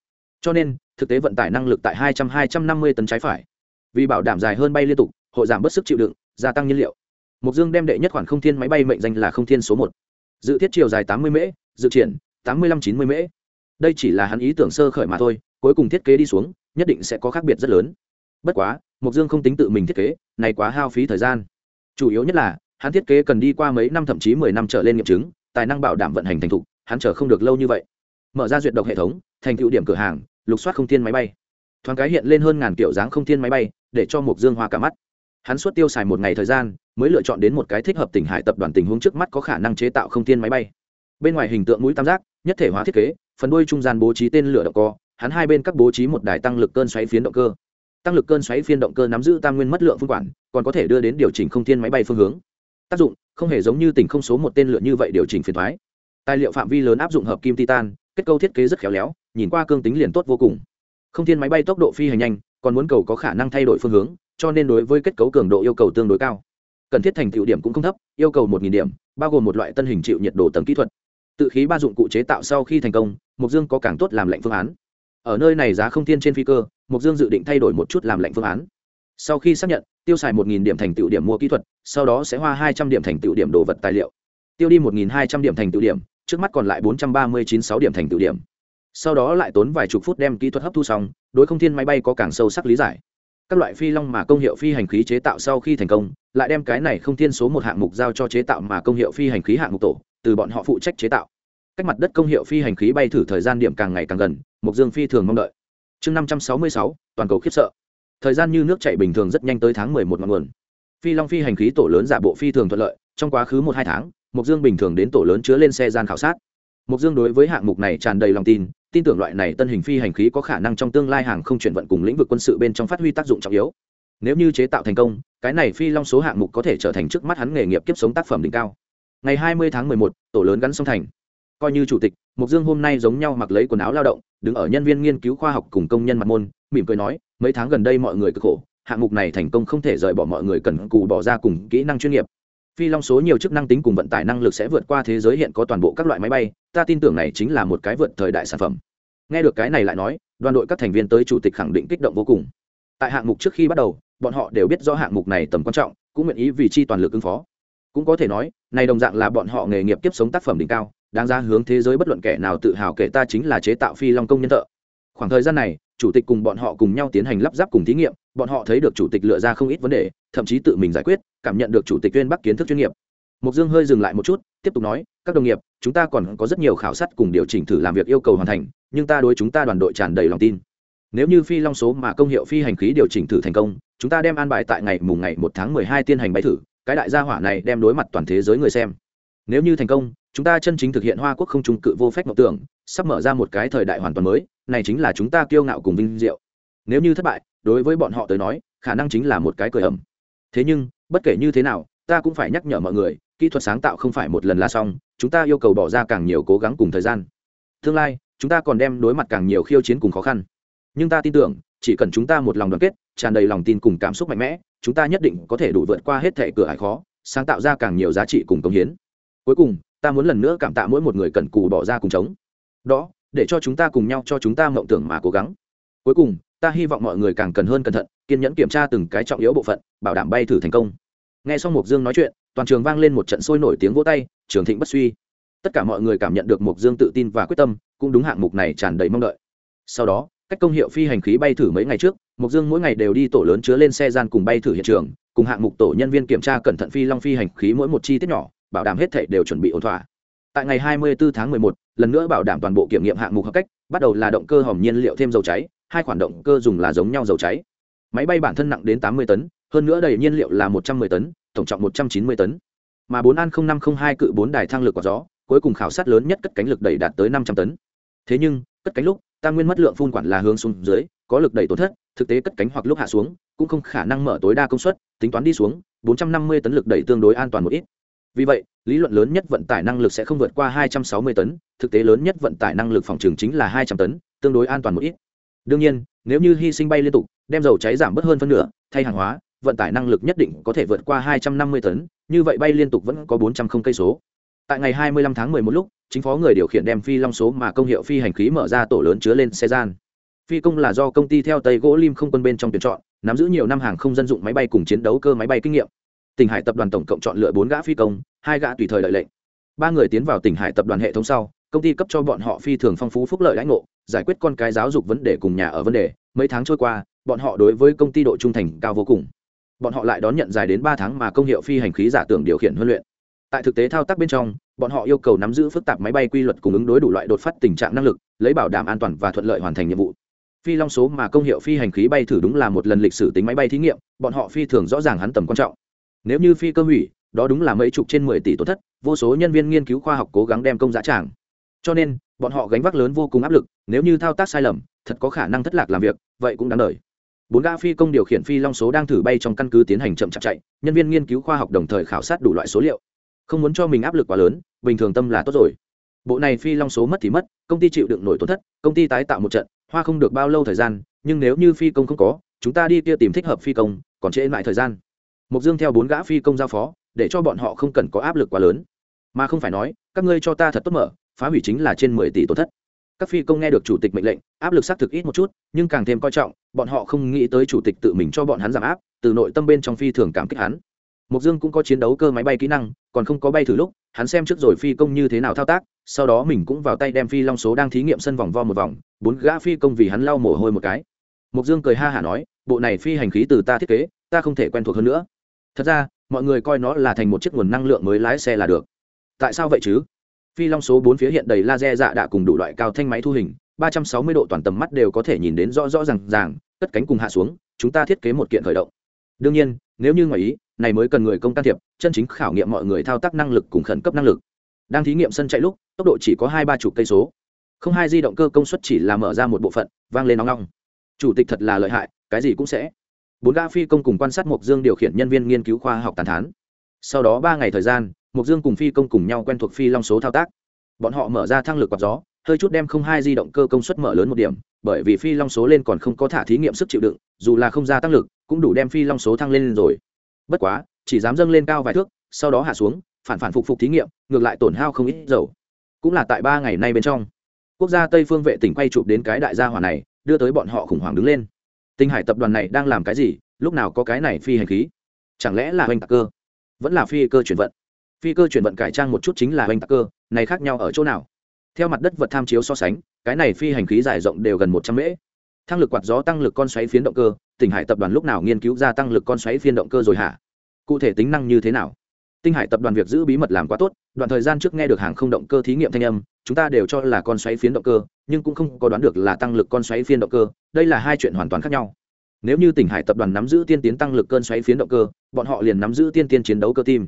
Cho nên, thực tế vận tải năng lực tại hai trăm hai trăm năm mươi tấn trái phải. Vì bảo đảm dài hơn bay liên tục, hội giảm bớt sức chịu đựng, gia tăng nhiên liệu. Mục dương đem đệ nhất khoản không thiên máy bay mệnh danh là không thiên số một. Dự thiết chiều dài tám mươi mễ, dự triển tám mươi năm chín mươi mễ. Đây chỉ là hắn ý tưởng sơ khởi mà thôi, cuối cùng thiết kế đi xuống, nhất định sẽ có khác biệt rất lớn bất quá mục dương không tính tự mình thiết kế, này quá hao phí thời gian. Chủ yếu nhất là, hắn thiết kế cần đi qua mấy năm thậm chí mười năm trở lên nghiệm chứng, tài năng bảo đảm vận hành thành thục, hắn chờ không được lâu như vậy. Mở ra duyệt độc hệ thống, thành tựu điểm cửa hàng, lục soát không thiên máy bay. Thoáng cái hiện lên hơn ngàn kiểu dáng không thiên máy bay, để cho mục dương hoa cả mắt. Hắn suốt tiêu xài một ngày thời gian, mới lựa chọn đến một cái thích hợp tỉnh hải tập đoàn tình huống trước mắt có khả năng chế tạo không thiên máy bay. Bên ngoài hình tượng mũi tam giác, nhất thể hóa thiết kế, phần đuôi trung gian bố trí tên lửa động co, hắn hai bên các bố trí một đài tăng lực cơn xoáy phiến động cơ tăng lực cơn xoáy phiên động cơ nắm giữ tam nguyên mất lượng phương quản, còn có thể đưa đến điều chỉnh không thiên máy bay phương hướng. Tác dụng, không hề giống như tỉnh không số một tên lửa như vậy điều chỉnh phiền thoái. Tài liệu phạm vi lớn áp dụng hợp kim titan, kết cấu thiết kế rất khéo léo, nhìn qua cương tính liền tốt vô cùng. Không thiên máy bay tốc độ phi hành nhanh, còn muốn cầu có khả năng thay đổi phương hướng, cho nên đối với kết cấu cường độ yêu cầu tương đối cao. Cần thiết thành tựu điểm cũng không thấp, yêu cầu một điểm, bao gồm một loại tân hình chịu nhiệt độ tầng kỹ thuật. Tự khí ba dụng cụ chế tạo sau khi thành công mục dương có càng tốt làm lệnh phương án ở nơi này giá không thiên trên phi cơ mục dương dự định thay đổi một chút làm lệnh phương án. Sau khi xác nhận, tiêu xài một điểm thành tựu điểm mua kỹ thuật, sau đó sẽ hoa hai trăm điểm thành tựu điểm đồ vật tài liệu. Tiêu đi một hai trăm điểm thành tựu điểm, trước mắt còn lại bốn trăm ba mươi chín sáu điểm thành tựu điểm. Sau đó lại tốn vài chục phút đem kỹ thuật hấp thu xong, đối không thiên máy bay có càng sâu sắc lý giải. Các loại phi long mà công hiệu phi hành khí chế tạo sau khi thành công, lại đem cái này không thiên số một hạng mục giao cho chế tạo mà công hiệu phi hành khí hạng mục tổ, từ bọn họ phụ trách chế tạo cách mặt đất công hiệu phi hành khí bay thử thời gian điểm càng ngày càng gần mục dương phi thường mong đợi. Chương năm trăm sáu mươi sáu toàn cầu khiếp sợ. Thời gian như nước chảy bình thường rất nhanh tới tháng mười một ngọn nguồn. Phi long phi hành khí tổ lớn giả bộ phi thường thuận lợi trong quá khứ một hai tháng mục dương bình thường đến tổ lớn chứa lên xe gian khảo sát. Mục dương đối với hạng mục này tràn đầy lòng tin tin tưởng loại này tân hình phi hành khí có khả năng trong tương lai hàng không chuyển vận cùng lĩnh vực quân sự bên trong phát huy tác dụng trọng yếu. Nếu như chế tạo thành công cái này phi long số hạng mục có thể trở thành trước mắt hắn nghề nghiệp kiếp sống tác phẩm đỉnh cao. Ngày hai mươi tháng một, tổ lớn gắn sông thành coi như chủ tịch mục dương hôm nay giống nhau mặc lấy quần áo lao động, đứng ở nhân viên nghiên cứu khoa học cùng công nhân mặt môn, mỉm cười nói, mấy tháng gần đây mọi người cực khổ, hạng mục này thành công không thể rời bỏ mọi người cần cù bỏ ra cùng kỹ năng chuyên nghiệp. Phi long số nhiều chức năng tính cùng vận tải năng lực sẽ vượt qua thế giới hiện có toàn bộ các loại máy bay, ta tin tưởng này chính là một cái vượt thời đại sản phẩm. Nghe được cái này lại nói, đoàn đội các thành viên tới chủ tịch khẳng định kích động vô cùng. Tại hạng mục trước khi bắt đầu, bọn họ đều biết rõ hạng mục này tầm quan trọng, cũng nguyện ý vì chi toàn lực ứng phó. Cũng có thể nói, này đồng dạng là bọn họ nghề nghiệp tiếp sống tác phẩm đỉnh cao đáng ra hướng thế giới bất luận kẻ nào tự hào kể ta chính là chế tạo phi long công nhân thợ. Khoảng thời gian này, chủ tịch cùng bọn họ cùng nhau tiến hành lắp ráp cùng thí nghiệm, bọn họ thấy được chủ tịch lựa ra không ít vấn đề, thậm chí tự mình giải quyết, cảm nhận được chủ tịch viên bắc kiến thức chuyên nghiệp. Mục dương hơi dừng lại một chút, tiếp tục nói, các đồng nghiệp, chúng ta còn có rất nhiều khảo sát cùng điều chỉnh thử làm việc yêu cầu hoàn thành, nhưng ta đối chúng ta đoàn đội tràn đầy lòng tin. Nếu như phi long số mà công hiệu phi hành khí điều chỉnh thử thành công, chúng ta đem an bài tại ngày mùng ngày một tháng mười hai tiên hành bay thử, cái đại gia hỏa này đem đối mặt toàn thế giới người xem. Nếu như thành công chúng ta chân chính thực hiện hoa quốc không trung cự vô phép mộng tưởng, sắp mở ra một cái thời đại hoàn toàn mới, này chính là chúng ta kiêu ngạo cùng vinh diệu. Nếu như thất bại, đối với bọn họ tới nói, khả năng chính là một cái cười ẩm. Thế nhưng, bất kể như thế nào, ta cũng phải nhắc nhở mọi người, kỹ thuật sáng tạo không phải một lần là xong, chúng ta yêu cầu bỏ ra càng nhiều cố gắng cùng thời gian. Tương lai, chúng ta còn đem đối mặt càng nhiều khiêu chiến cùng khó khăn. Nhưng ta tin tưởng, chỉ cần chúng ta một lòng đoàn kết, tràn đầy lòng tin cùng cảm xúc mạnh mẽ, chúng ta nhất định có thể đủ vượt qua hết thẻ cửa hải khó, sáng tạo ra càng nhiều giá trị cùng công hiến. Cuối cùng ta muốn lần nữa cảm tạ mỗi một người cần cù bỏ ra cùng chống. Đó, để cho chúng ta cùng nhau, cho chúng ta mộng tưởng mà cố gắng. Cuối cùng, ta hy vọng mọi người càng cần hơn cẩn thận, kiên nhẫn kiểm tra từng cái trọng yếu bộ phận, bảo đảm bay thử thành công. Nghe xong mục dương nói chuyện, toàn trường vang lên một trận sôi nổi tiếng vỗ tay, trường thịnh bất suy. Tất cả mọi người cảm nhận được mục dương tự tin và quyết tâm, cũng đúng hạng mục này tràn đầy mong đợi. Sau đó, cách công hiệu phi hành khí bay thử mấy ngày trước mục dương mỗi ngày đều đi tổ lớn chứa lên xe gian cùng bay thử hiện trường, cùng hạng mục tổ nhân viên kiểm tra cẩn thận phi long phi hành khí mỗi một chi tiết nhỏ bảo đảm hết thảy đều chuẩn bị ổn thỏa. Tại ngày 24 tháng 11, lần nữa bảo đảm toàn bộ kiểm nghiệm hạng mục hợp cách bắt đầu là động cơ hỏng nhiên liệu thêm dầu cháy hai khoản động cơ dùng là giống nhau dầu cháy. Máy bay bản thân nặng đến 80 tấn hơn nữa đầy nhiên liệu là một trăm mười tấn tổng trọng một trăm chín mươi tấn. Mà bốn an năm không hai cự bốn đài thang lực quả gió cuối cùng khảo sát lớn nhất cất cánh lực đẩy đạt tới năm trăm tấn. Thế nhưng cất cánh lúc tam nguyên mất lượng phun quản là hướng xuống dưới có lực đẩy tổn thất thực tế cất cánh hoặc lúc hạ xuống cũng không khả năng mở tối đa công suất tính toán đi xuống 450 tấn lực đẩy tương đối an toàn một ít vì vậy, lý luận lớn nhất vận tải năng lực sẽ không vượt qua 260 tấn, thực tế lớn nhất vận tải năng lực phòng trường chính là 200 tấn, tương đối an toàn một ít. Đương nhiên, nếu như hy sinh bay liên tục, đem dầu cháy giảm bớt hơn phân nửa, thay hàng hóa, vận tải năng lực nhất định có thể vượt qua 250 tấn, như vậy bay liên tục vẫn có 400 không cây số. Tại ngày 25 tháng 11 lúc, chính phó người điều khiển đem phi long số mà công hiệu phi hành khí mở ra tổ lớn chứa lên xe gian. Phi công là do công ty theo tây gỗ lim không quân bên trong tuyển chọn, nắm giữ nhiều năm hàng không dân dụng máy bay cùng chiến đấu cơ máy bay kinh nghiệm. Tỉnh hải tập đoàn tổng cộng chọn lựa bốn gã phi công hai gã tùy thời lợi lệnh. Ba người tiến vào tỉnh hải tập đoàn hệ thống sau, công ty cấp cho bọn họ phi thường phong phú phúc lợi lãnh ngộ, giải quyết con cái giáo dục vấn đề cùng nhà ở vấn đề. Mấy tháng trôi qua, bọn họ đối với công ty độ trung thành cao vô cùng. Bọn họ lại đón nhận dài đến ba tháng mà công hiệu phi hành khí giả tưởng điều khiển huấn luyện. Tại thực tế thao tác bên trong, bọn họ yêu cầu nắm giữ phức tạp máy bay quy luật cùng ứng đối đủ loại đột phát tình trạng năng lực, lấy bảo đảm an toàn và thuận lợi hoàn thành nhiệm vụ. Phi long số mà công hiệu phi hành khí bay thử đúng là một lần lịch sử tính máy bay thí nghiệm, bọn họ phi thường rõ ràng hắn tầm quan trọng. Nếu như phi cơ hủy đó đúng là mấy chục trên mười tỷ tổn thất, vô số nhân viên nghiên cứu khoa học cố gắng đem công giá tràng. Cho nên, bọn họ gánh vác lớn vô cùng áp lực, nếu như thao tác sai lầm, thật có khả năng thất lạc làm việc, vậy cũng đáng đời. Bốn gã phi công điều khiển phi long số đang thử bay trong căn cứ tiến hành chậm chạp chạy, nhân viên nghiên cứu khoa học đồng thời khảo sát đủ loại số liệu. Không muốn cho mình áp lực quá lớn, bình thường tâm là tốt rồi. Bộ này phi long số mất thì mất, công ty chịu đựng nổi tổn thất, công ty tái tạo một trận, hoa không được bao lâu thời gian, nhưng nếu như phi công không có, chúng ta đi kia tìm thích hợp phi công, còn trễ lại thời gian. Mục dương theo bốn gã phi công giao phó để cho bọn họ không cần có áp lực quá lớn. Mà không phải nói, các ngươi cho ta thật tốt mở, phá hủy chính là trên mười tỷ tổn thất. Các phi công nghe được chủ tịch mệnh lệnh, áp lực xác thực ít một chút, nhưng càng thêm coi trọng, bọn họ không nghĩ tới chủ tịch tự mình cho bọn hắn giảm áp, từ nội tâm bên trong phi thường cảm kích hắn. Mục dương cũng có chiến đấu cơ máy bay kỹ năng, còn không có bay thử lúc, hắn xem trước rồi phi công như thế nào thao tác, sau đó mình cũng vào tay đem phi long số đang thí nghiệm sân vòng vo một vòng, bốn gã phi công vì hắn lau mồ hôi một cái. Mục dương cười ha hả nói, bộ này phi hành khí từ ta thiết kế, ta không thể quen thuộc hơn nữa thật ra, mọi người coi nó là thành một chiếc nguồn năng lượng mới lái xe là được. Tại sao vậy chứ? Phi long số bốn phía hiện đầy laser dạ đạ cùng đủ loại cao thanh máy thu hình, ba trăm sáu mươi độ toàn tầm mắt đều có thể nhìn đến rõ rõ r à n g ràng, cất cánh cùng hạ xuống, chúng ta thiết kế một kiện khởi động. Đương nhiên, nếu như ngoài ý, này mới cần người công can thiệp, chân chính khảo nghiệm mọi người thao tác năng lực cùng khẩn cấp năng lực. Đang thí nghiệm sân chạy lúc, tốc độ chỉ có hai ba chục cây số. Không hai di động cơ công suất chỉ là mở ra một bộ phận, vang lên nóng nóng chủ tịch thật là lợi hại, cái gì cũng sẽ bốn gã phi công cùng quan sát mộc dương điều khiển nhân viên nghiên cứu khoa học tàn thán. Sau đó ba ngày thời gian, mộc dương cùng phi công cùng nhau quen thuộc phi long số thao tác. Bọn họ mở ra thang lực quạt gió, hơi chút đem không hai di động cơ công suất mở lớn một điểm, bởi vì phi long số lên còn không có thả thí nghiệm sức chịu đựng, dù là không ra tăng lực, cũng đủ đem phi long số thăng lên rồi. Bất quá, chỉ dám dâng lên cao vài thước, sau đó hạ xuống, phản phản phục phục thí nghiệm, ngược lại tổn hao không ít dầu. Cũng là tại ba ngày nay bên trong, quốc gia tây phương vệ tỉnh quay chụp đến cái đại gia hỏa này, đưa tới bọn họ khủng hoảng đứng lên tinh hải tập đoàn này đang làm cái gì, lúc nào có cái này phi hành khí? Chẳng lẽ là oanh tạc cơ? Vẫn là phi cơ chuyển vận. Phi cơ chuyển vận cải trang một chút chính là oanh tạc cơ, này khác nhau ở chỗ nào? Theo mặt đất vật tham chiếu so sánh, cái này phi hành khí dài rộng đều gần một trăm mễ. Thăng lực quạt gió tăng lực con xoáy phiến động cơ tỉnh hải tập đoàn lúc nào nghiên cứu ra tăng lực con xoáy phiên động cơ rồi hả? Cụ thể tính năng như thế nào? Tinh hải tập đoàn việc giữ bí mật làm quá tốt đoạn thời gian trước nghe được hàng không động cơ thí nghiệm thanh âm chúng ta đều cho là con xoáy phiến động cơ nhưng cũng không có đoán được là tăng lực con xoáy phiến động cơ đây là hai chuyện hoàn toàn khác nhau. Nếu như tỉnh hải tập đoàn nắm giữ tiên tiến tăng lực cơn xoáy phiến động cơ bọn họ liền nắm giữ tiên tiến chiến đấu cơ tim.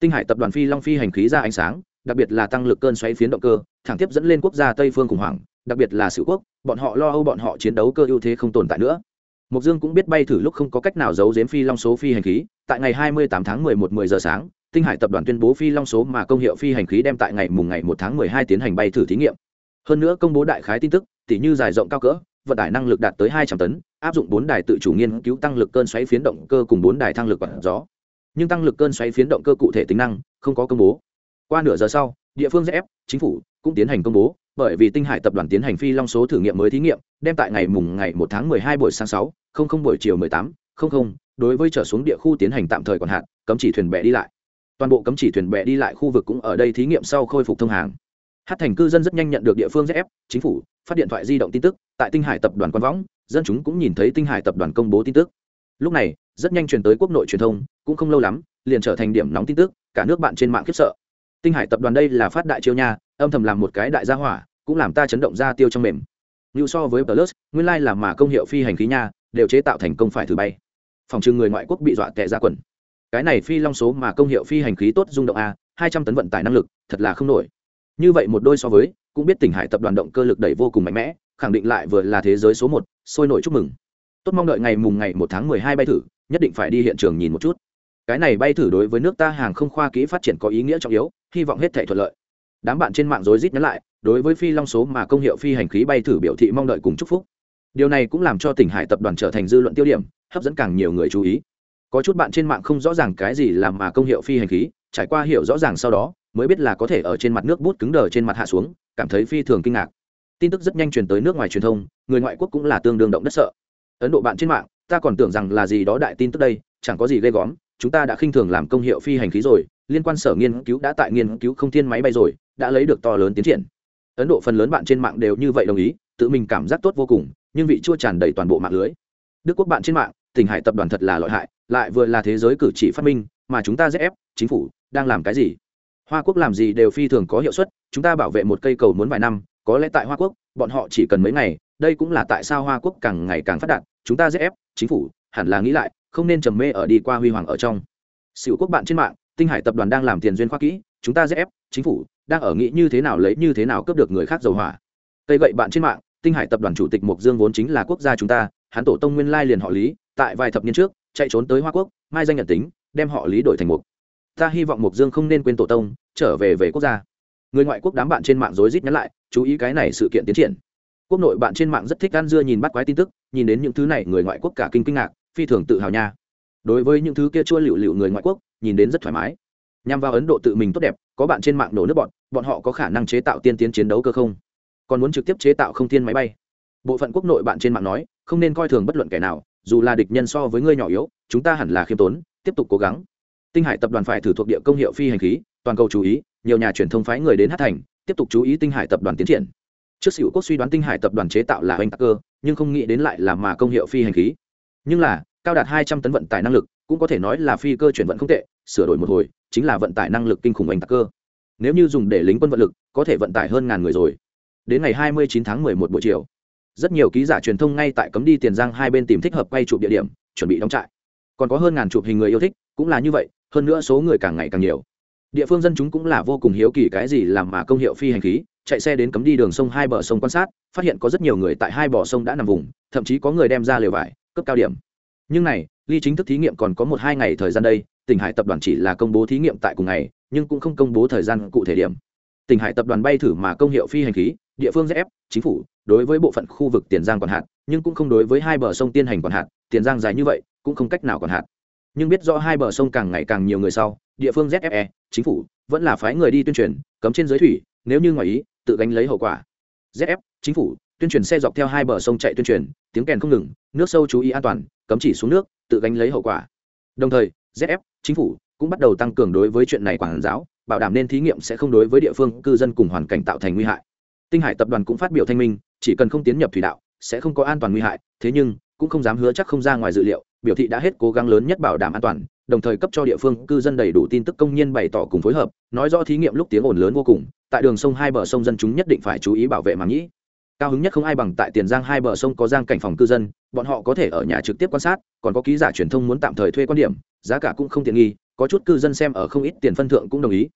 Tinh hải tập đoàn phi long phi hành khí ra ánh sáng đặc biệt là tăng lực cơn xoáy phiến động cơ thẳng tiếp dẫn lên quốc gia tây phương khủng hoảng đặc biệt là sự quốc bọn họ lo âu bọn họ chiến đấu cơ ưu thế không tồn tại nữa. Mục Dương cũng biết bay thử lúc không có cách nào giấu giếm Phi Long số phi hành khí, tại ngày 28 tháng 11 10 giờ sáng, Tinh Hải tập đoàn tuyên bố Phi Long số mà công hiệu phi hành khí đem tại ngày mùng ngày 1 tháng 12 tiến hành bay thử thí nghiệm. Hơn nữa công bố đại khái tin tức, tỉ như dài rộng cao cỡ, vận tải năng lực đạt tới 200 tấn, áp dụng 4 đài tự chủ nghiên cứu tăng lực cơn xoáy phiến động cơ cùng 4 đài thăng lực quạt gió. Nhưng tăng lực cơn xoáy phiến động cơ cụ thể tính năng không có công bố. Qua nửa giờ sau, địa phương ZF, chính phủ cũng tiến hành công bố, bởi vì Tinh Hải tập đoàn tiến hành phi long số thử nghiệm mới thí nghiệm, đem tại ngày mùng ngày 1 tháng 12 buổi sáng 6, không không buổi chiều 18, không không, đối với trở xuống địa khu tiến hành tạm thời quản hạn, cấm chỉ thuyền bè đi lại. Toàn bộ cấm chỉ thuyền bè đi lại khu vực cũng ở đây thí nghiệm sau khôi phục thông hàng. Hát thành cư dân rất nhanh nhận được địa phương ZF, chính phủ phát điện thoại di động tin tức, tại Tinh Hải tập đoàn quan võng, dân chúng cũng nhìn thấy Tinh Hải tập đoàn công bố tin tức. Lúc này, rất nhanh truyền tới quốc nội truyền thông, cũng không lâu lắm, liền trở thành điểm nóng tin tức, cả nước bạn trên mạng khiếp sợ. Tinh Hải tập đoàn đây là phát đại chiêu nha, âm thầm làm một cái đại gia hỏa, cũng làm ta chấn động ra tiêu trong mềm. Như so với Plus, nguyên lai like là mà công hiệu phi hành khí nha, đều chế tạo thành công phải thử bay phòng trừ người ngoại quốc bị dọa tệ ra quần cái này phi long số mà công hiệu phi hành khí tốt rung động a, hai trăm tấn vận tải năng lực, thật là không nổi. Như vậy một đôi so với, cũng biết tỉnh hải tập đoàn động cơ lực đẩy vô cùng mạnh mẽ, khẳng định lại vừa là thế giới số một, sôi nổi chúc mừng. Tốt mong đợi ngày mùng ngày một tháng mười hai bay thử, nhất định phải đi hiện trường nhìn một chút. Cái này bay thử đối với nước ta hàng không khoa kỹ phát triển có ý nghĩa trọng yếu, hy vọng hết thể thuận lợi. Đám bạn trên mạng rối rít nhắn lại, đối với phi long số mà công hiệu phi hành khí bay thử biểu thị mong đợi cùng chúc phúc. Điều này cũng làm cho tỉnh hải tập đoàn trở thành dư luận tiêu điểm, hấp dẫn càng nhiều người chú ý có chút bạn trên mạng không rõ ràng cái gì làm mà công hiệu phi hành khí, trải qua hiểu rõ ràng sau đó, mới biết là có thể ở trên mặt nước bút cứng đờ trên mặt hạ xuống, cảm thấy phi thường kinh ngạc. Tin tức rất nhanh truyền tới nước ngoài truyền thông, người ngoại quốc cũng là tương đương động đất sợ. Ấn độ bạn trên mạng, ta còn tưởng rằng là gì đó đại tin tức đây, chẳng có gì ghê gớm, chúng ta đã khinh thường làm công hiệu phi hành khí rồi, liên quan sở nghiên cứu đã tại nghiên cứu không thiên máy bay rồi, đã lấy được to lớn tiến triển. Ấn độ phần lớn bạn trên mạng đều như vậy đồng ý, tự mình cảm giác tốt vô cùng, nhưng vị chua tràn đầy toàn bộ mạng lưới. Đức quốc bạn trên mạng tỉnh hải tập đoàn thật là lợi hại, lại vừa là thế giới cử chỉ phát minh, mà chúng ta ép, chính phủ đang làm cái gì? Hoa quốc làm gì đều phi thường có hiệu suất, chúng ta bảo vệ một cây cầu muốn vài năm, có lẽ tại hoa quốc, bọn họ chỉ cần mấy ngày, đây cũng là tại sao hoa quốc càng ngày càng phát đạt, chúng ta ép, chính phủ hẳn là nghĩ lại, không nên trầm mê ở đi qua huy hoàng ở trong. Sự quốc bạn trên mạng, tinh hải tập đoàn đang làm tiền duyên khoa kỹ, chúng ta ép, chính phủ đang ở nghĩ như thế nào lấy như thế nào cướp được người khác dầu hỏa. Cây gậy bạn trên mạng, tinh hải tập đoàn chủ tịch mộc dương vốn chính là quốc gia chúng ta, hắn tổ tông nguyên lai liền họ lý tại vài thập niên trước, chạy trốn tới hoa quốc, mai danh nhận tính, đem họ lý đổi thành mục. Ta hy vọng Mục dương không nên quên tổ tông, trở về về quốc gia. Người ngoại quốc đám bạn trên mạng rối rít nhắn lại, chú ý cái này sự kiện tiến triển. Quốc nội bạn trên mạng rất thích ăn dưa nhìn bắt quái tin tức, nhìn đến những thứ này người ngoại quốc cả kinh kinh ngạc, phi thường tự hào nha. Đối với những thứ kia chua lựu lựu người ngoại quốc, nhìn đến rất thoải mái. Nhằm vào ấn độ tự mình tốt đẹp, có bạn trên mạng nổ nước bọn bọn họ có khả năng chế tạo tiên tiến chiến đấu cơ không? Còn muốn trực tiếp chế tạo không thiên máy bay. Bộ phận quốc nội bạn trên mạng nói, không nên coi thường bất luận kẻ nào dù là địch nhân so với ngươi nhỏ yếu, chúng ta hẳn là khiêm tốn, tiếp tục cố gắng. Tinh hải tập đoàn phải thử thuộc địa công hiệu phi hành khí, toàn cầu chú ý, nhiều nhà truyền thông phái người đến hát thành, tiếp tục chú ý tinh hải tập đoàn tiến triển. Trước sửu quốc suy đoán tinh hải tập đoàn chế tạo là oanh tạc cơ nhưng không nghĩ đến lại là mà công hiệu phi hành khí. Nhưng là, cao đạt hai trăm tấn vận tải năng lực, cũng có thể nói là phi cơ chuyển vận không tệ, sửa đổi một hồi, chính là vận tải năng lực kinh khủng oanh tạc cơ nếu như dùng để lính quân vận lực, có thể vận tải hơn ngàn người rồi. Đến ngày hai mươi chín tháng một buổi chiều rất nhiều ký giả truyền thông ngay tại cấm đi tiền giang hai bên tìm thích hợp quay chụp địa điểm, chuẩn bị đóng trại. Còn có hơn ngàn chụp hình người yêu thích, cũng là như vậy, hơn nữa số người càng ngày càng nhiều. Địa phương dân chúng cũng là vô cùng hiếu kỳ cái gì làm mà công hiệu phi hành khí, chạy xe đến cấm đi đường sông hai bờ sông quan sát, phát hiện có rất nhiều người tại hai bờ sông đã nằm vùng, thậm chí có người đem ra lều vải cấp cao điểm. Nhưng này, ly chính thức thí nghiệm còn có một hai ngày thời gian đây, tỉnh hải tập đoàn chỉ là công bố thí nghiệm tại cùng ngày, nhưng cũng không công bố thời gian cụ thể điểm. Tỉnh hải tập đoàn bay thử mà công hiệu phi hành khí địa phương zf, chính phủ đối với bộ phận khu vực tiền giang còn hạn nhưng cũng không đối với hai bờ sông tiên hành còn hạn tiền giang dài như vậy cũng không cách nào còn hạn. Nhưng biết rõ hai bờ sông càng ngày càng nhiều người sau địa phương zfe chính phủ vẫn là phái người đi tuyên truyền cấm trên dưới thủy nếu như ngoài ý tự gánh lấy hậu quả. Zf chính phủ tuyên truyền xe dọc theo hai bờ sông chạy tuyên truyền tiếng kèn không ngừng nước sâu chú ý an toàn cấm chỉ xuống nước tự gánh lấy hậu quả. Đồng thời zf chính phủ cũng bắt đầu tăng cường đối với chuyện này quản giáo bảo đảm nên thí nghiệm sẽ không đối với địa phương cư dân cùng hoàn cảnh tạo thành nguy hại tinh hải tập đoàn cũng phát biểu thanh minh, chỉ cần không tiến nhập thủy đạo, sẽ không có an toàn nguy hại, thế nhưng, cũng không dám hứa chắc không ra ngoài dự liệu, biểu thị đã hết cố gắng lớn nhất bảo đảm an toàn, đồng thời cấp cho địa phương cư dân đầy đủ tin tức công nhân bày tỏ cùng phối hợp, nói rõ thí nghiệm lúc tiếng ồn lớn vô cùng, tại đường sông hai bờ sông dân chúng nhất định phải chú ý bảo vệ màng nhĩ cao hứng nhất không ai bằng tại tiền giang hai bờ sông có giang cảnh phòng cư dân, bọn họ có thể ở nhà trực tiếp quan sát, còn có ký giả truyền thông muốn tạm thời thuê quan điểm, giá cả cũng không tiện nghi, có chút cư dân xem ở không ít tiền phân thượng cũng đồng ý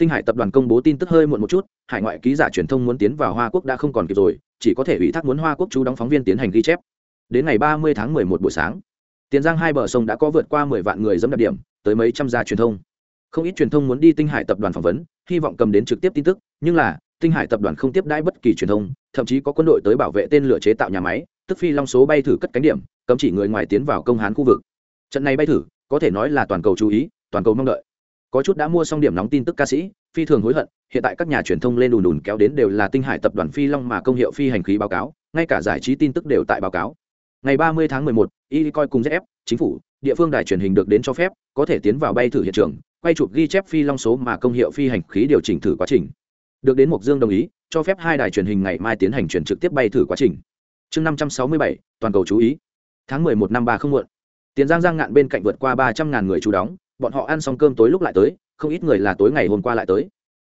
tinh hải tập đoàn công bố tin tức hơi muộn một chút, hải ngoại ký giả truyền thông muốn tiến vào hoa quốc đã không còn kịp rồi, chỉ có thể ủy thác muốn hoa quốc chú đóng phóng viên tiến hành ghi chép. Đến ngày ba mươi tháng một buổi sáng, tiền giang hai bờ sông đã có vượt qua mười vạn người dẫm đạp điểm, tới mấy trăm gia truyền thông. Không ít truyền thông muốn đi tinh hải tập đoàn phỏng vấn, hy vọng cầm đến trực tiếp tin tức, nhưng là, tinh hải tập đoàn không tiếp đãi bất kỳ truyền thông, thậm chí có quân đội tới bảo vệ tên lửa chế tạo nhà máy, tức phi long số bay thử cất cánh điểm, cấm chỉ người ngoài tiến vào công hán khu vực. Trận này bay thử, có thể nói là toàn cầu chú ý, toàn cầu mong đợi có chút đã mua xong điểm nóng tin tức ca sĩ phi thường hối hận hiện tại các nhà truyền thông lên đùn đùn kéo đến đều là tinh hải tập đoàn phi long mà công hiệu phi hành khí báo cáo ngay cả giải trí tin tức đều tại báo cáo. Ngày 30 tháng 11, y coi cùng zf chính phủ địa phương đài truyền hình được đến cho phép có thể tiến vào bay thử hiện trường quay chụp ghi chép phi long số mà công hiệu phi hành khí điều chỉnh thử quá trình. Được đến mộc dương đồng ý cho phép hai đài truyền hình ngày mai tiến hành chuyển trực tiếp bay thử quá trình. Chương 567, toàn cầu chú ý. Tháng 11 năm ba không muộn. Tiền giang giang ngạn bên cạnh vượt qua ba trăm ngàn người chú đóng bọn họ ăn xong cơm tối lúc lại tới, không ít người là tối ngày hôm qua lại tới.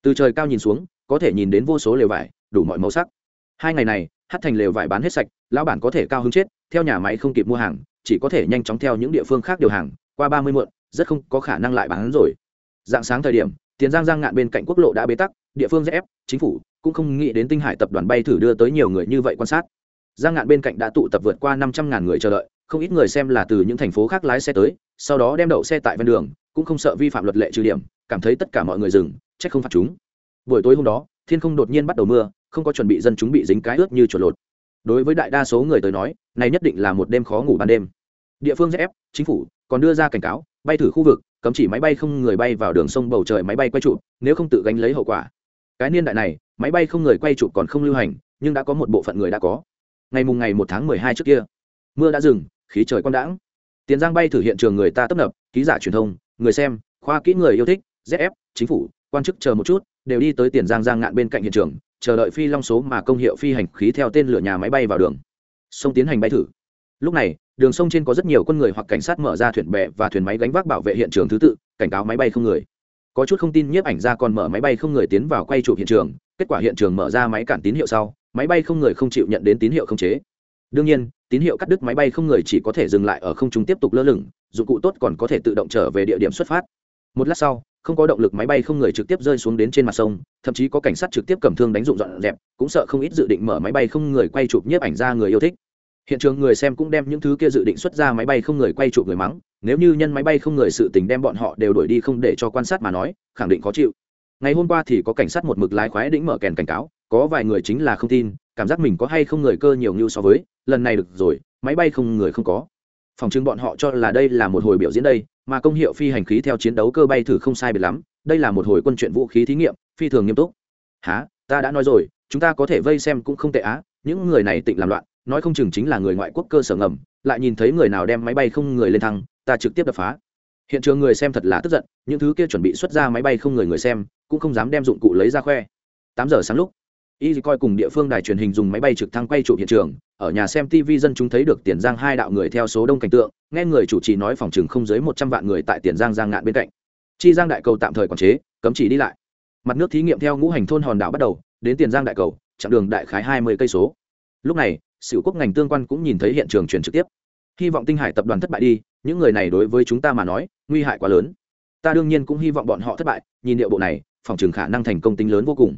Từ trời cao nhìn xuống, có thể nhìn đến vô số lều vải, đủ mọi màu sắc. Hai ngày này, hát thành lều vải bán hết sạch, lão bản có thể cao hứng chết, theo nhà máy không kịp mua hàng, chỉ có thể nhanh chóng theo những địa phương khác điều hàng, qua ba mươi muộn, rất không có khả năng lại bán rồi. Dạng sáng thời điểm, tiền giang giang ngạn bên cạnh quốc lộ đã bế tắc, địa phương ép, chính phủ cũng không nghĩ đến tinh hải tập đoàn bay thử đưa tới nhiều người như vậy quan sát. Giang ngạn bên cạnh đã tụ tập vượt qua năm trăm ngàn người chờ đợi không ít người xem là từ những thành phố khác lái xe tới, sau đó đem đậu xe tại ven đường, cũng không sợ vi phạm luật lệ trừ điểm, cảm thấy tất cả mọi người dừng, trách không phạt chúng. Buổi tối hôm đó, thiên không đột nhiên bắt đầu mưa, không có chuẩn bị dân chúng bị dính cái ướt như chuột lột. Đối với đại đa số người tới nói, này nhất định là một đêm khó ngủ ban đêm. Địa phương ép chính phủ còn đưa ra cảnh cáo, bay thử khu vực, cấm chỉ máy bay không người bay vào đường sông bầu trời máy bay quay trụ nếu không tự gánh lấy hậu quả. Cái niên đại này, máy bay không người quay trụ còn không lưu hành, nhưng đã có một bộ phận người đã có. Ngày mùng ngày một tháng mười hai trước kia, mưa đã dừng khí trời quang đãng. Tiền giang bay thử hiện trường người ta tấp nập, ký giả truyền thông, người xem, khoa kỹ người yêu thích zf chính phủ, quan chức chờ một chút, đều đi tới tiền giang giang ngạn bên cạnh hiện trường, chờ đợi phi long số mà công hiệu phi hành khí theo tên lửa nhà máy bay vào đường. Sông tiến hành bay thử. Lúc này, đường sông trên có rất nhiều quân người hoặc cảnh sát mở ra thuyền bè và thuyền máy gánh vác bảo vệ hiện trường thứ tự, cảnh cáo máy bay không người. Có chút không tin nhiếp ảnh ra còn mở máy bay không người tiến vào quay chụp hiện trường, kết quả hiện trường mở ra máy cản tín hiệu sau, máy bay không người không chịu nhận đến tín hiệu không chế đương nhiên, tín hiệu cắt đứt máy bay không người chỉ có thể dừng lại ở không trung tiếp tục lơ lửng, dụng cụ tốt còn có thể tự động trở về địa điểm xuất phát. Một lát sau, không có động lực máy bay không người trực tiếp rơi xuống đến trên mặt sông, thậm chí có cảnh sát trực tiếp cầm thương đánh dụng dọn dẹp, cũng sợ không ít dự định mở máy bay không người quay chụp nhiếp ảnh ra người yêu thích. Hiện trường người xem cũng đem những thứ kia dự định xuất ra máy bay không người quay chụp người mắng, nếu như nhân máy bay không người sự tình đem bọn họ đều đuổi đi không để cho quan sát mà nói, khẳng định khó chịu. Ngày hôm qua thì có cảnh sát một mực lái khoái đĩnh mở kèn cảnh cáo có vài người chính là không tin, cảm giác mình có hay không người cơ nhiều như so với, lần này được rồi, máy bay không người không có. Phòng chứng bọn họ cho là đây là một hồi biểu diễn đây, mà công hiệu phi hành khí theo chiến đấu cơ bay thử không sai biệt lắm, đây là một hồi quân chuyện vũ khí thí nghiệm, phi thường nghiêm túc. Há ta đã nói rồi, chúng ta có thể vây xem cũng không tệ á, những người này tịnh làm loạn, nói không chừng chính là người ngoại quốc cơ sở ngầm, lại nhìn thấy người nào đem máy bay không người lên thăng, ta trực tiếp đập phá. Hiện trường người xem thật là tức giận, những thứ kia chuẩn bị xuất ra máy bay không người người xem, cũng không dám đem dụng cụ lấy ra khoe. Tám giờ sáng lúc y coi cùng địa phương đài truyền hình dùng máy bay trực thăng quay chụp hiện trường. Ở nhà xem tv dân chúng thấy được tiền giang hai đạo người theo số đông cảnh tượng. Nghe người chủ trì nói phòng chừng không dưới một trăm vạn người tại tiền giang giang ngạn bên cạnh. Chi giang đại cầu tạm thời quản chế, cấm chỉ đi lại. Mặt nước thí nghiệm theo ngũ hành thôn hòn đảo bắt đầu, đến tiền giang đại cầu, chặng đường đại khái hai mươi cây số. Lúc này sự quốc ngành tương quan cũng nhìn thấy hiện trường truyền trực tiếp. Hy vọng tinh hải tập đoàn thất bại đi, những người này đối với chúng ta mà nói, nguy hại quá lớn. Ta đương nhiên cũng hy vọng bọn họ thất bại, nhìn điệu bộ này, phòng trường khả năng thành công tính lớn vô cùng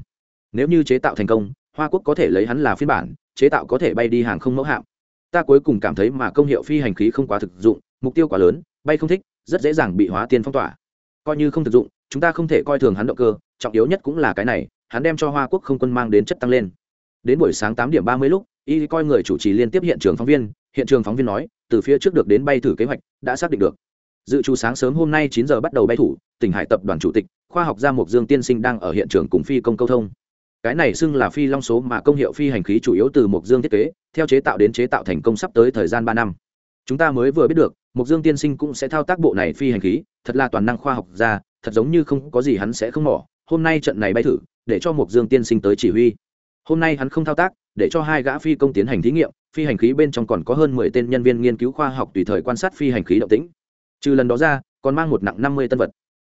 nếu như chế tạo thành công, hoa quốc có thể lấy hắn là phiên bản, chế tạo có thể bay đi hàng không mẫu hạm. Ta cuối cùng cảm thấy mà công hiệu phi hành khí không quá thực dụng, mục tiêu quá lớn, bay không thích, rất dễ dàng bị hóa tiên phong tỏa. Coi như không thực dụng, chúng ta không thể coi thường hắn động cơ, trọng yếu nhất cũng là cái này, hắn đem cho hoa quốc không quân mang đến chất tăng lên. Đến buổi sáng tám điểm ba mươi lúc, y coi người chủ trì liên tiếp hiện trường phóng viên, hiện trường phóng viên nói, từ phía trước được đến bay thử kế hoạch, đã xác định được. Dự trù sáng sớm hôm nay chín giờ bắt đầu bay thủ, tỉnh hải tập đoàn chủ tịch, khoa học gia mục dương tiên sinh đang ở hiện trường cùng phi công câu thông cái này xưng là phi long số mà công hiệu phi hành khí chủ yếu từ mục dương thiết kế, theo chế tạo đến chế tạo thành công sắp tới thời gian ba năm. Chúng ta mới vừa biết được mục dương tiên sinh cũng sẽ thao tác bộ này phi hành khí, thật là toàn năng khoa học gia, thật giống như không có gì hắn sẽ không mỏ. Hôm nay trận này bay thử, để cho mục dương tiên sinh tới chỉ huy. Hôm nay hắn không thao tác, để cho hai gã phi công tiến hành thí nghiệm, phi hành khí bên trong còn có hơn mười tên nhân viên nghiên cứu khoa học tùy thời quan sát phi hành khí động tĩnh. Trừ lần đó ra, còn mang một nặng năm mươi tân vật.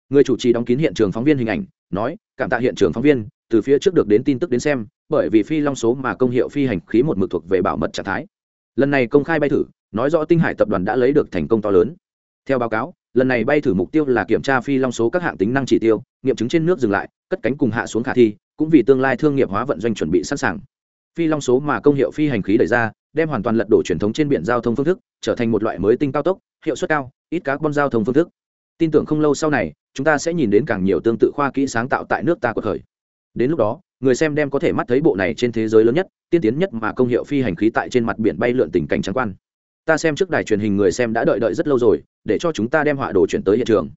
Người chủ trì đóng kín hiện trường phóng viên hình ảnh, nói, cảm tạ hiện trường phóng viên từ phía trước được đến tin tức đến xem, bởi vì phi long số mà công hiệu phi hành khí một mực thuộc về bảo mật trạng thái. Lần này công khai bay thử, nói rõ tinh hải tập đoàn đã lấy được thành công to lớn. Theo báo cáo, lần này bay thử mục tiêu là kiểm tra phi long số các hạng tính năng chỉ tiêu, nghiệm chứng trên nước dừng lại, cất cánh cùng hạ xuống khả thi, cũng vì tương lai thương nghiệp hóa vận doanh chuẩn bị sẵn sàng. Phi long số mà công hiệu phi hành khí đẩy ra, đem hoàn toàn lật đổ truyền thống trên biển giao thông phương thức, trở thành một loại mới tinh cao tốc, hiệu suất cao, ít các con giao thông phương thức. Tin tưởng không lâu sau này, chúng ta sẽ nhìn đến càng nhiều tương tự khoa kỹ sáng tạo tại nước ta của thời đến lúc đó, người xem đem có thể mắt thấy bộ này trên thế giới lớn nhất, tiên tiến nhất mà công hiệu phi hành khí tại trên mặt biển bay lượn tình cảnh trắng quan. Ta xem trước đài truyền hình người xem đã đợi đợi rất lâu rồi, để cho chúng ta đem họa đồ chuyển tới hiện trường.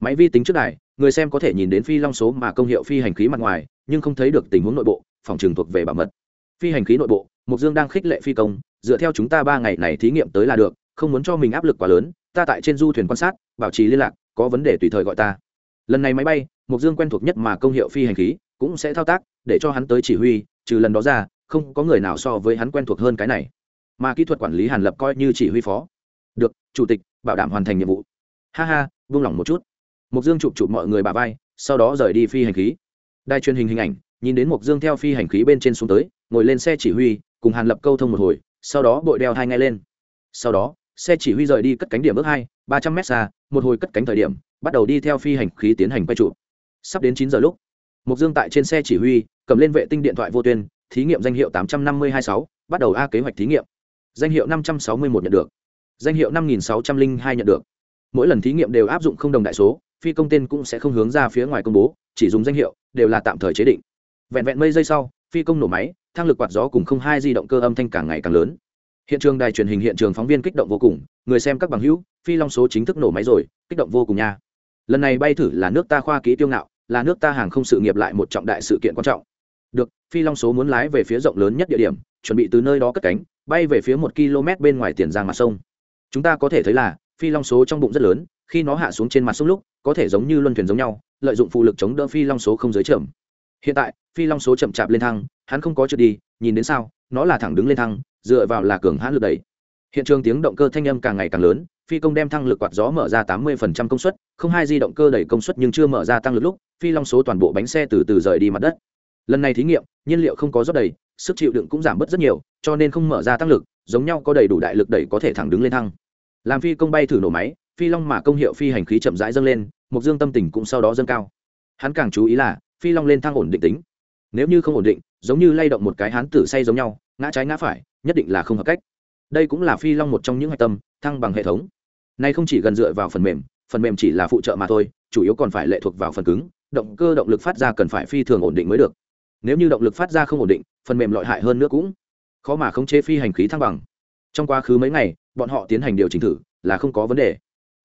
Máy vi tính trước đài, người xem có thể nhìn đến phi long số mà công hiệu phi hành khí mặt ngoài, nhưng không thấy được tình huống nội bộ, phòng trường thuộc về bảo mật. Phi hành khí nội bộ mục dương đang khích lệ phi công, dựa theo chúng ta ba ngày này thí nghiệm tới là được, không muốn cho mình áp lực quá lớn, ta tại trên du thuyền quan sát, bảo trì liên lạc, có vấn đề tùy thời gọi ta. Lần này máy bay mục dương quen thuộc nhất mà công hiệu phi hành khí cũng sẽ thao tác, để cho hắn tới chỉ huy, trừ lần đó ra, không có người nào so với hắn quen thuộc hơn cái này. Mà kỹ thuật quản lý hàn lập coi như chỉ huy phó. Được, chủ tịch, bảo đảm hoàn thành nhiệm vụ. Ha ha, vung lòng một chút. Mục dương chụp chụp mọi người bà vai, sau đó rời đi phi hành khí. Đài truyền hình hình ảnh, nhìn đến mục dương theo phi hành khí bên trên xuống tới, ngồi lên xe chỉ huy, cùng hàn lập câu thông một hồi, sau đó bội đeo hai ngay lên. Sau đó, xe chỉ huy rời đi cất cánh điểm ước hai, ba trăm m xa, một hồi cất cánh thời điểm, bắt đầu đi theo phi hành khí tiến hành quay trụ sắp đến chín giờ lúc mục dương tại trên xe chỉ huy, cầm lên vệ tinh điện thoại vô tuyên, thí nghiệm danh hiệu tám trăm năm mươi hai sáu, bắt đầu a kế hoạch thí nghiệm. Danh hiệu năm trăm sáu mươi một nhận được. Danh hiệu năm nghìn sáu trăm linh hai nhận được. Mỗi lần thí nghiệm đều áp dụng không đồng đại số, phi công tên cũng sẽ không hướng ra phía ngoài công bố, chỉ dùng danh hiệu, đều là tạm thời chế định. Vẹn vẹn mấy giây sau, phi công nổ máy, thang lực quạt gió cùng không hai di động cơ âm thanh càng ngày càng lớn. Hiện trường đài truyền hình hiện trường phóng viên kích động vô cùng, người xem các bằng hữu, phi long số chính thức nổ máy rồi, kích động vô cùng nha. Lần này bay thử là nước ta khoa kỹ tiêu ngạo là nước ta hàng không sự nghiệp lại một trọng đại sự kiện quan trọng. Được, phi long số muốn lái về phía rộng lớn nhất địa điểm, chuẩn bị từ nơi đó cất cánh, bay về phía một km bên ngoài tiền giang mặt sông. Chúng ta có thể thấy là, phi long số trong bụng rất lớn, khi nó hạ xuống trên mặt sông lúc, có thể giống như luân thuyền giống nhau, lợi dụng phụ lực chống đỡ phi long số không giới chậm. Hiện tại, phi long số chậm chạp lên thăng, hắn không có trượt đi, nhìn đến sao, nó là thẳng đứng lên thăng, dựa vào là cường hãn lực đẩy. Hiện trường tiếng động cơ thanh âm càng ngày càng lớn, phi công đem thăng lực quạt gió mở ra tám mươi công suất, không hai di động cơ đẩy công suất nhưng chưa mở ra tăng lực lúc phi long số toàn bộ bánh xe từ từ rời đi mặt đất. Lần này thí nghiệm, nhiên liệu không có rót đầy, sức chịu đựng cũng giảm bớt rất nhiều, cho nên không mở ra tăng lực, giống nhau có đầy đủ đại lực đẩy có thể thẳng đứng lên thăng. Làm phi công bay thử nổ máy, phi long mà công hiệu phi hành khí chậm rãi dâng lên mục dương tâm tình cũng sau đó dâng cao. Hắn càng chú ý là, phi long lên thang ổn định tính. Nếu như không ổn định, giống như lay động một cái hán tử say giống nhau, ngã trái ngã phải, nhất định là không hợp cách. Đây cũng là phi long một trong những hạch tâm, thăng bằng hệ thống. Nay không chỉ gần dựa vào phần mềm phần mềm chỉ là phụ trợ mà thôi, chủ yếu còn phải lệ thuộc vào phần cứng động cơ động lực phát ra cần phải phi thường ổn định mới được. Nếu như động lực phát ra không ổn định, phần mềm loại hại hơn nữa cũng. Khó mà khống chế phi hành khí thăng bằng. Trong quá khứ mấy ngày, bọn họ tiến hành điều chỉnh thử, là không có vấn đề.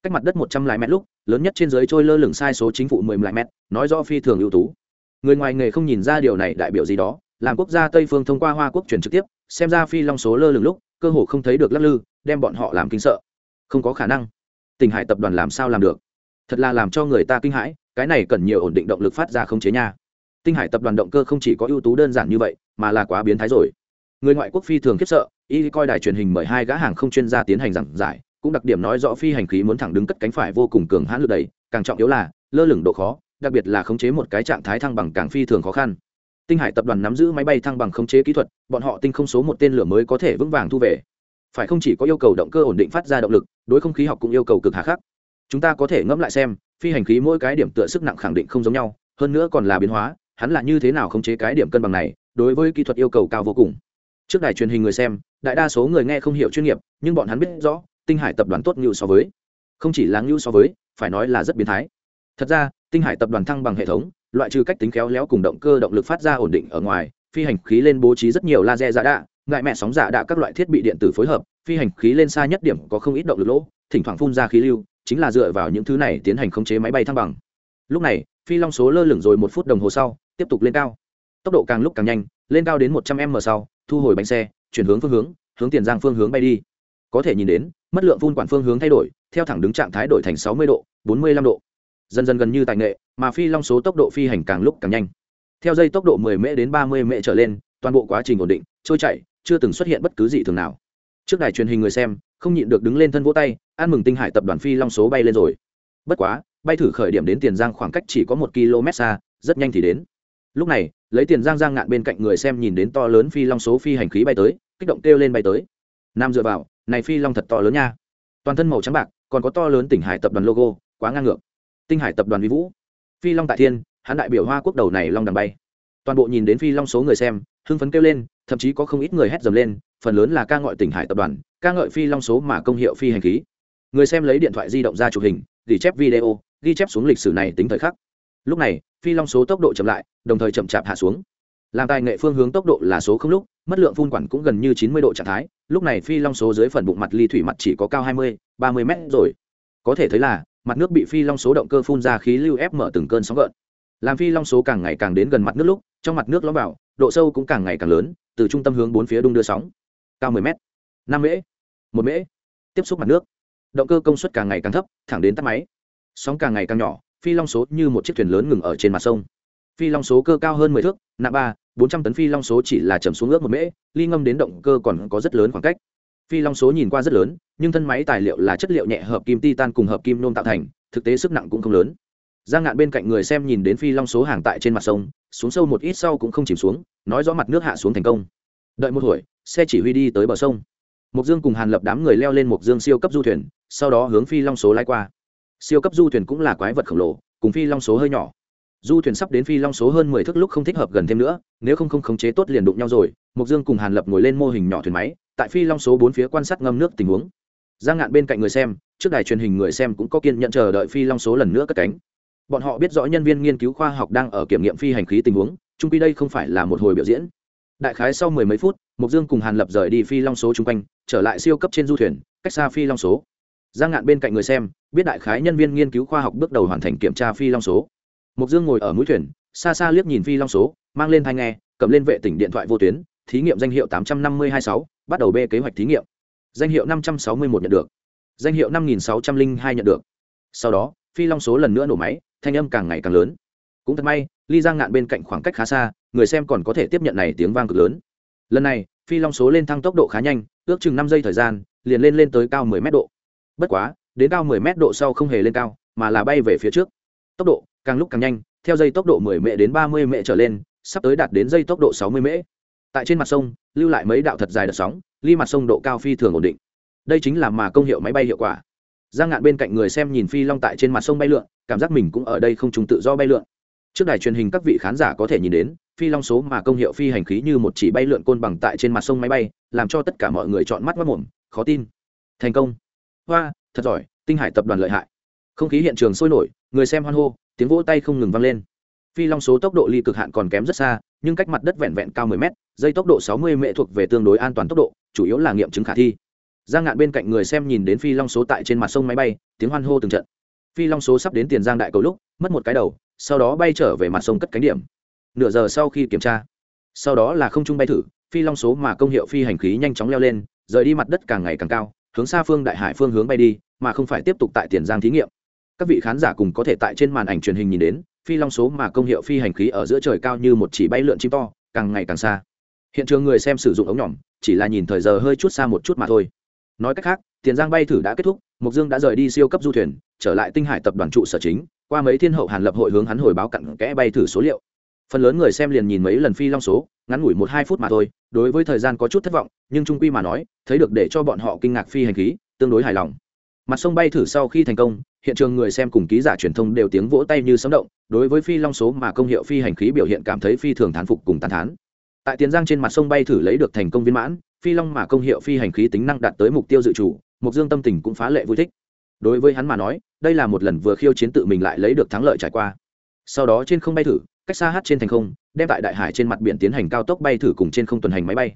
Cách mặt đất một trăm lại mét lúc, lớn nhất trên giới trôi lơ lửng sai số chính phủ mười lại mét, nói rõ phi thường ưu tú. Người ngoài nghề không nhìn ra điều này đại biểu gì đó, làm quốc gia tây phương thông qua hoa quốc truyền trực tiếp, xem ra phi long số lơ lửng lúc, cơ hồ không thấy được lắc lư, đem bọn họ làm kinh sợ. Không có khả năng. Tình hải tập đoàn làm sao làm được? Thật là làm cho người ta kinh hãi cái này cần nhiều ổn định động lực phát ra không chế nha. Tinh hải tập đoàn động cơ không chỉ có ưu tú đơn giản như vậy, mà là quá biến thái rồi. Người ngoại quốc phi thường khiếp sợ, y coi đài truyền hình mời hai gã hàng không chuyên gia tiến hành giảng giải, cũng đặc điểm nói rõ phi hành khí muốn thẳng đứng cất cánh phải vô cùng cường hãn lực đẩy, càng trọng yếu là, lơ lửng độ khó, đặc biệt là khống chế một cái trạng thái thăng bằng càng phi thường khó khăn. Tinh hải tập đoàn nắm giữ máy bay thăng bằng khống chế kỹ thuật, bọn họ tinh không số một tên lửa mới có thể vững vàng thu về. Phải không chỉ có yêu cầu động cơ ổn định phát ra động lực, đối không khí học cũng yêu cầu cực hà khắc. Chúng ta có thể ngẫm lại xem phi hành khí mỗi cái điểm tựa sức nặng khẳng định không giống nhau, hơn nữa còn là biến hóa, hắn là như thế nào khống chế cái điểm cân bằng này, đối với kỹ thuật yêu cầu cao vô cùng. Trước đài truyền hình người xem, đại đa số người nghe không hiểu chuyên nghiệp, nhưng bọn hắn biết rõ, tinh hải tập đoàn tốt như so với. Không chỉ là ngưu so với, phải nói là rất biến thái. Thật ra, tinh hải tập đoàn thăng bằng hệ thống, loại trừ cách tính khéo léo cùng động cơ động lực phát ra ổn định ở ngoài, phi hành khí lên bố trí rất nhiều laser giả đạ, ngại mẹ sóng giả đạ các loại thiết bị điện tử phối hợp, phi hành khí lên xa nhất điểm có không ít động lực lỗ, thỉnh thoảng phun ra khí lưu chính là dựa vào những thứ này tiến hành khống chế máy bay thăng bằng. Lúc này, phi long số lơ lửng rồi một phút đồng hồ sau, tiếp tục lên cao. Tốc độ càng lúc càng nhanh, lên cao đến một trăm m sau, thu hồi bánh xe, chuyển hướng phương hướng hướng tiền giang phương hướng bay đi. Có thể nhìn đến, mất lượng phun quản phương hướng thay đổi, theo thẳng đứng trạng thái đổi thành sáu mươi độ, bốn mươi lăm độ. Dần dần gần như tài nghệ, mà phi long số tốc độ phi hành càng lúc càng nhanh. Theo dây tốc độ 10 mễ đến 30 mễ trở lên, toàn bộ quá trình ổn định, trôi chảy, chưa từng xuất hiện bất cứ gì thường nào. Trước đài truyền hình người xem không nhịn được đứng lên thân vỗ tay ăn mừng tinh hải tập đoàn phi long số bay lên rồi. Bất quá, bay thử khởi điểm đến tiền giang khoảng cách chỉ có một km xa, rất nhanh thì đến. Lúc này, lấy tiền giang giang ngạn bên cạnh người xem nhìn đến to lớn phi long số phi hành khí bay tới, kích động kêu lên bay tới. Nam dựa vào, này phi long thật to lớn nha. Toàn thân màu trắng bạc, còn có to lớn tỉnh hải tập đoàn logo, quá ngang ngược. Tinh hải tập đoàn vi vũ. Phi long tại thiên, hắn đại biểu hoa quốc đầu này long đằng bay. Toàn bộ nhìn đến phi long số người xem hưng phấn kêu lên, thậm chí có không ít người hét dầm lên, phần lớn là ca ngợi tỉnh hải tập đoàn, ca ngợi phi long số mà công hiệu phi hành khí. Người xem lấy điện thoại di động ra chụp hình, ghi chép video, ghi chép xuống lịch sử này tính thời khắc. Lúc này, phi long số tốc độ chậm lại, đồng thời chậm chạp hạ xuống. Làm tài nghệ phương hướng tốc độ là số không lúc, mất lượng phun quản cũng gần như chín mươi độ trạng thái, lúc này phi long số dưới phần bụng mặt ly thủy mặt chỉ có cao hai mươi, ba mươi mét rồi. Có thể thấy là, mặt nước bị phi long số động cơ phun ra khí lưu ép mở từng cơn sóng gợn. Làm phi long số càng ngày càng đến gần mặt nước lúc, trong mặt nước lõm vào độ sâu cũng càng ngày càng lớn, từ trung tâm hướng bốn phía đung đưa sóng. Cao 10 m năm mễ, một mễ. Tiếp xúc mặt nước. Động cơ công suất càng ngày càng thấp, thẳng đến tắt máy. Sóng càng ngày càng nhỏ, phi long số như một chiếc thuyền lớn ngừng ở trên mặt sông. Phi long số cơ cao hơn mười thước, nặng ba, bốn trăm tấn phi long số chỉ là chầm xuống ước một mễ, ly ngâm đến động cơ còn có rất lớn khoảng cách. Phi long số nhìn qua rất lớn, nhưng thân máy tài liệu là chất liệu nhẹ hợp kim titan cùng hợp kim nôm tạo thành, thực tế sức nặng cũng không lớn. Giang ngạn bên cạnh người xem nhìn đến phi long số hàng tại trên mặt sông xuống sâu một ít sau cũng không chìm xuống, nói rõ mặt nước hạ xuống thành công. Đợi một hồi, xe chỉ huy đi tới bờ sông. Mục dương cùng hàn lập đám người leo lên mục dương siêu cấp du thuyền, sau đó hướng phi long số lái qua. Siêu cấp du thuyền cũng là quái vật khổng lồ, cùng phi long số hơi nhỏ. Du thuyền sắp đến phi long số hơn mười thước lúc không thích hợp gần thêm nữa, nếu không không khống chế tốt liền đụng nhau rồi. Mục dương cùng hàn lập ngồi lên mô hình nhỏ thuyền máy, tại phi long số bốn phía quan sát ngâm nước tình huống. Giang ngạn bên cạnh người xem, trước đài truyền hình người xem cũng có kiên nhận chờ đợi phi long số lần nữa cất cánh bọn họ biết rõ nhân viên nghiên cứu khoa học đang ở kiểm nghiệm phi hành khí tình huống trung quy đây không phải là một hồi biểu diễn. Đại khái sau mười mấy phút mục dương cùng hàn lập rời đi phi long số chung quanh, trở lại siêu cấp trên du thuyền, cách xa phi long số. Giang ngạn bên cạnh người xem, biết đại khái nhân viên nghiên cứu khoa học bước đầu hoàn thành kiểm tra phi long số. Mục dương ngồi ở mũi thuyền, xa xa liếc nhìn phi long số, mang lên thai nghe, cầm lên vệ tỉnh điện thoại vô tuyến, thí nghiệm danh hiệu tám trăm năm mươi hai sáu, bắt đầu bê kế hoạch thí nghiệm. Danh hiệu năm trăm sáu mươi một nhận được. Danh hiệu năm nghìn sáu trăm linh hai nhận được. Sau đó, phi long số lần nữa nổ máy thanh âm càng ngày càng lớn. Cũng thật may, ly giang ngạn bên cạnh khoảng cách khá xa, người xem còn có thể tiếp nhận này tiếng vang cực lớn. Lần này, phi long số lên thăng tốc độ khá nhanh, ước chừng năm giây thời gian, liền lên lên tới cao 10 mét độ. Bất quá, đến cao 10 mét độ sau không hề lên cao, mà là bay về phía trước. Tốc độ càng lúc càng nhanh, theo dây tốc độ 10 mệ đến 30 mệ trở lên, sắp tới đạt đến dây tốc độ 60 mễ tại trên mặt sông, lưu lại mấy đạo thật dài đợt sóng, ly mặt sông độ cao phi thường ổn định. Đây chính là mà công hiệu máy bay hiệu quả giang ngạn bên cạnh người xem nhìn phi long tại trên mặt sông bay lượn, cảm giác mình cũng ở đây không trùng tự do bay lượn. Trước đài truyền hình các vị khán giả có thể nhìn đến, phi long số mà công hiệu phi hành khí như một chỉ bay lượn côn bằng tại trên mặt sông máy bay, làm cho tất cả mọi người chọn mắt mất mồm, khó tin. Thành công. Hoa, thật giỏi, tinh hải tập đoàn lợi hại. Không khí hiện trường sôi nổi, người xem hoan hô, tiếng vỗ tay không ngừng vang lên. Phi long số tốc độ ly cực hạn còn kém rất xa, nhưng cách mặt đất vẹn vẹn cao 10 mét, dây tốc độ 60 m thuộc về tương đối an toàn tốc độ, chủ yếu là nghiệm chứng khả thi giang ngạn bên cạnh người xem nhìn đến phi long số tại trên mặt sông máy bay, tiếng hoan hô từng trận. Phi long số sắp đến tiền giang đại cầu lúc, mất một cái đầu, sau đó bay trở về mặt sông cất cánh điểm. Nửa giờ sau khi kiểm tra, sau đó là không trung bay thử, phi long số mà công hiệu phi hành khí nhanh chóng leo lên, rời đi mặt đất càng ngày càng cao, hướng xa phương đại hải phương hướng bay đi, mà không phải tiếp tục tại tiền giang thí nghiệm. Các vị khán giả cùng có thể tại trên màn ảnh truyền hình nhìn đến, phi long số mà công hiệu phi hành khí ở giữa trời cao như một chỉ bay lượn chim to, càng ngày càng xa. Hiện trường người xem sử dụng ống nhỏm chỉ là nhìn thời giờ hơi chút xa một chút mà thôi nói cách khác, tiền giang bay thử đã kết thúc mục dương đã rời đi siêu cấp du thuyền, trở lại tinh hải tập đoàn trụ sở chính, qua mấy thiên hậu hàn lập hội hướng hắn hồi báo cặn kẽ bay thử số liệu. Phần lớn người xem liền nhìn mấy lần phi long số, ngắn ngủi một hai phút mà thôi, đối với thời gian có chút thất vọng, nhưng trung quy mà nói, thấy được để cho bọn họ kinh ngạc phi hành khí, tương đối hài lòng. Mặt sông bay thử sau khi thành công, hiện trường người xem cùng ký giả truyền thông đều tiếng vỗ tay như sấm động, đối với phi long số mà công hiệu phi hành khí biểu hiện cảm thấy phi thường thán phục cùng tàn thán. Tại tiền giang trên mặt sông bay thử lấy được thành công viên mãn phi long mà công hiệu phi hành khí tính năng đạt tới mục tiêu dự chủ mục dương tâm tình cũng phá lệ vui thích. Đối với hắn mà nói, đây là một lần vừa khiêu chiến tự mình lại lấy được thắng lợi trải qua. Sau đó trên không bay thử, cách xa hát trên thành không, đem tại đại hải trên mặt biển tiến hành cao tốc bay thử cùng trên không tuần hành máy bay.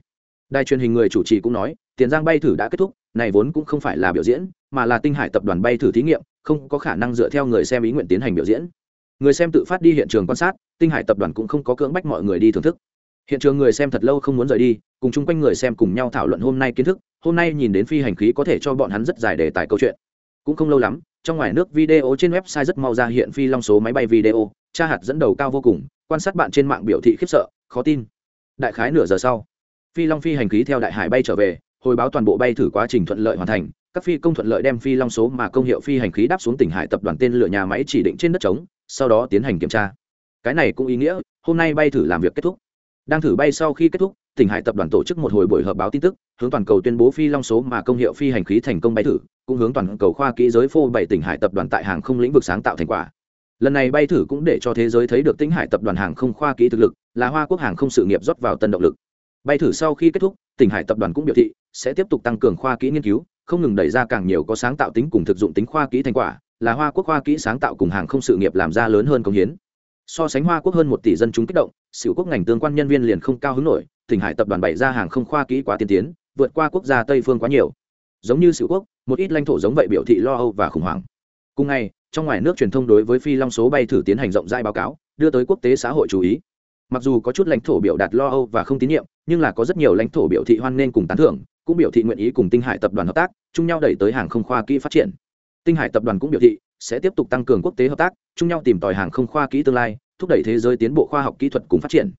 Đài truyền hình người chủ trì cũng nói, tiền giang bay thử đã kết thúc, này vốn cũng không phải là biểu diễn, mà là tinh hải tập đoàn bay thử thí nghiệm, không có khả năng dựa theo người xem ý nguyện tiến hành biểu diễn. Người xem tự phát đi hiện trường quan sát, tinh hải tập đoàn cũng không có cưỡng bách mọi người đi thưởng thức. Hiện trường người xem thật lâu không muốn rời đi cùng chung quanh người xem cùng nhau thảo luận hôm nay kiến thức, hôm nay nhìn đến phi hành khí có thể cho bọn hắn rất dài đề tài câu chuyện. Cũng không lâu lắm, trong ngoài nước video trên website rất mau ra hiện phi long số máy bay video tra hạt dẫn đầu cao vô cùng, quan sát bạn trên mạng biểu thị khiếp sợ, khó tin. Đại khái nửa giờ sau, phi long phi hành khí theo đại hải bay trở về, hồi báo toàn bộ bay thử quá trình thuận lợi hoàn thành, các phi công thuận lợi đem phi long số mà công hiệu phi hành khí đáp xuống tỉnh hải tập đoàn tên lửa nhà máy chỉ định trên đất trống, sau đó tiến hành kiểm tra. Cái này cũng ý nghĩa, hôm nay bay thử làm việc kết thúc. Đang thử bay sau khi kết thúc tỉnh hải tập đoàn tổ chức một hồi buổi họp báo tin tức, hướng toàn cầu tuyên bố phi long số mà công hiệu phi hành khí thành công bay thử, cũng hướng toàn cầu khoa kỹ giới phô bảy tỉnh hải tập đoàn tại hàng không lĩnh vực sáng tạo thành quả. Lần này bay thử cũng để cho thế giới thấy được tỉnh hải tập đoàn hàng không khoa kỹ thực lực, là hoa quốc hàng không sự nghiệp rót vào tân động lực. Bay thử sau khi kết thúc, tỉnh hải tập đoàn cũng biểu thị sẽ tiếp tục tăng cường khoa kỹ nghiên cứu, không ngừng đẩy ra càng nhiều có sáng tạo tính cùng thực dụng tính khoa kỹ thành quả, là hoa quốc khoa kỹ sáng tạo cùng hàng không sự nghiệp làm ra lớn hơn công hiến. So sánh hoa quốc hơn một tỷ dân chúng kích động, xỉu quốc ngành tương quan nhân viên liền không cao hứng nổi tỉnh hải tập đoàn bày ra hàng không khoa kỹ quá tiên tiến, vượt qua quốc gia tây phương quá nhiều. Giống như xỉu quốc, một ít lãnh thổ giống vậy biểu thị lo âu và khủng hoảng. Cùng ngày, trong ngoài nước truyền thông đối với phi long số bay thử tiến hành rộng rãi báo cáo, đưa tới quốc tế xã hội chú ý. Mặc dù có chút lãnh thổ biểu đạt lo âu và không tín nhiệm, nhưng là có rất nhiều lãnh thổ biểu thị hoan nghênh cùng tán thưởng, cũng biểu thị nguyện ý cùng tinh hải tập đoàn hợp tác, chung nhau đẩy tới hàng không khoa kỹ phát triển. Tinh hải tập đoàn cũng biểu thị sẽ tiếp tục tăng cường quốc tế hợp tác, chung nhau tìm tòi hàng không khoa kỹ tương lai, thúc đẩy thế giới tiến bộ khoa học kỹ thuật cùng phát triển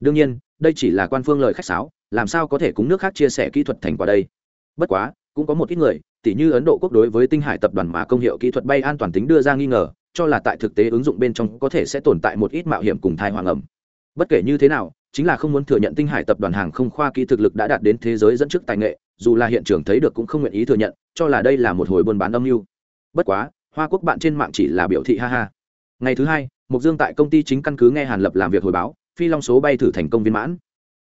đương nhiên, đây chỉ là quan phương lời khách sáo, làm sao có thể cùng nước khác chia sẻ kỹ thuật thành quả đây? Bất quá, cũng có một ít người, tỉ như ấn độ quốc đối với tinh hải tập đoàn mà công hiệu kỹ thuật bay an toàn tính đưa ra nghi ngờ, cho là tại thực tế ứng dụng bên trong có thể sẽ tồn tại một ít mạo hiểm cùng thai hoàng ẩm. Bất kể như thế nào, chính là không muốn thừa nhận tinh hải tập đoàn hàng không khoa kỹ thực lực đã đạt đến thế giới dẫn trước tài nghệ, dù là hiện trường thấy được cũng không nguyện ý thừa nhận, cho là đây là một hồi buôn bán âm mưu. Bất quá, hoa quốc bạn trên mạng chỉ là biểu thị ha ha. Ngày thứ hai mục dương tại công ty chính căn cứ nghe hàn lập làm việc hồi báo phi long số bay thử thành công viên mãn.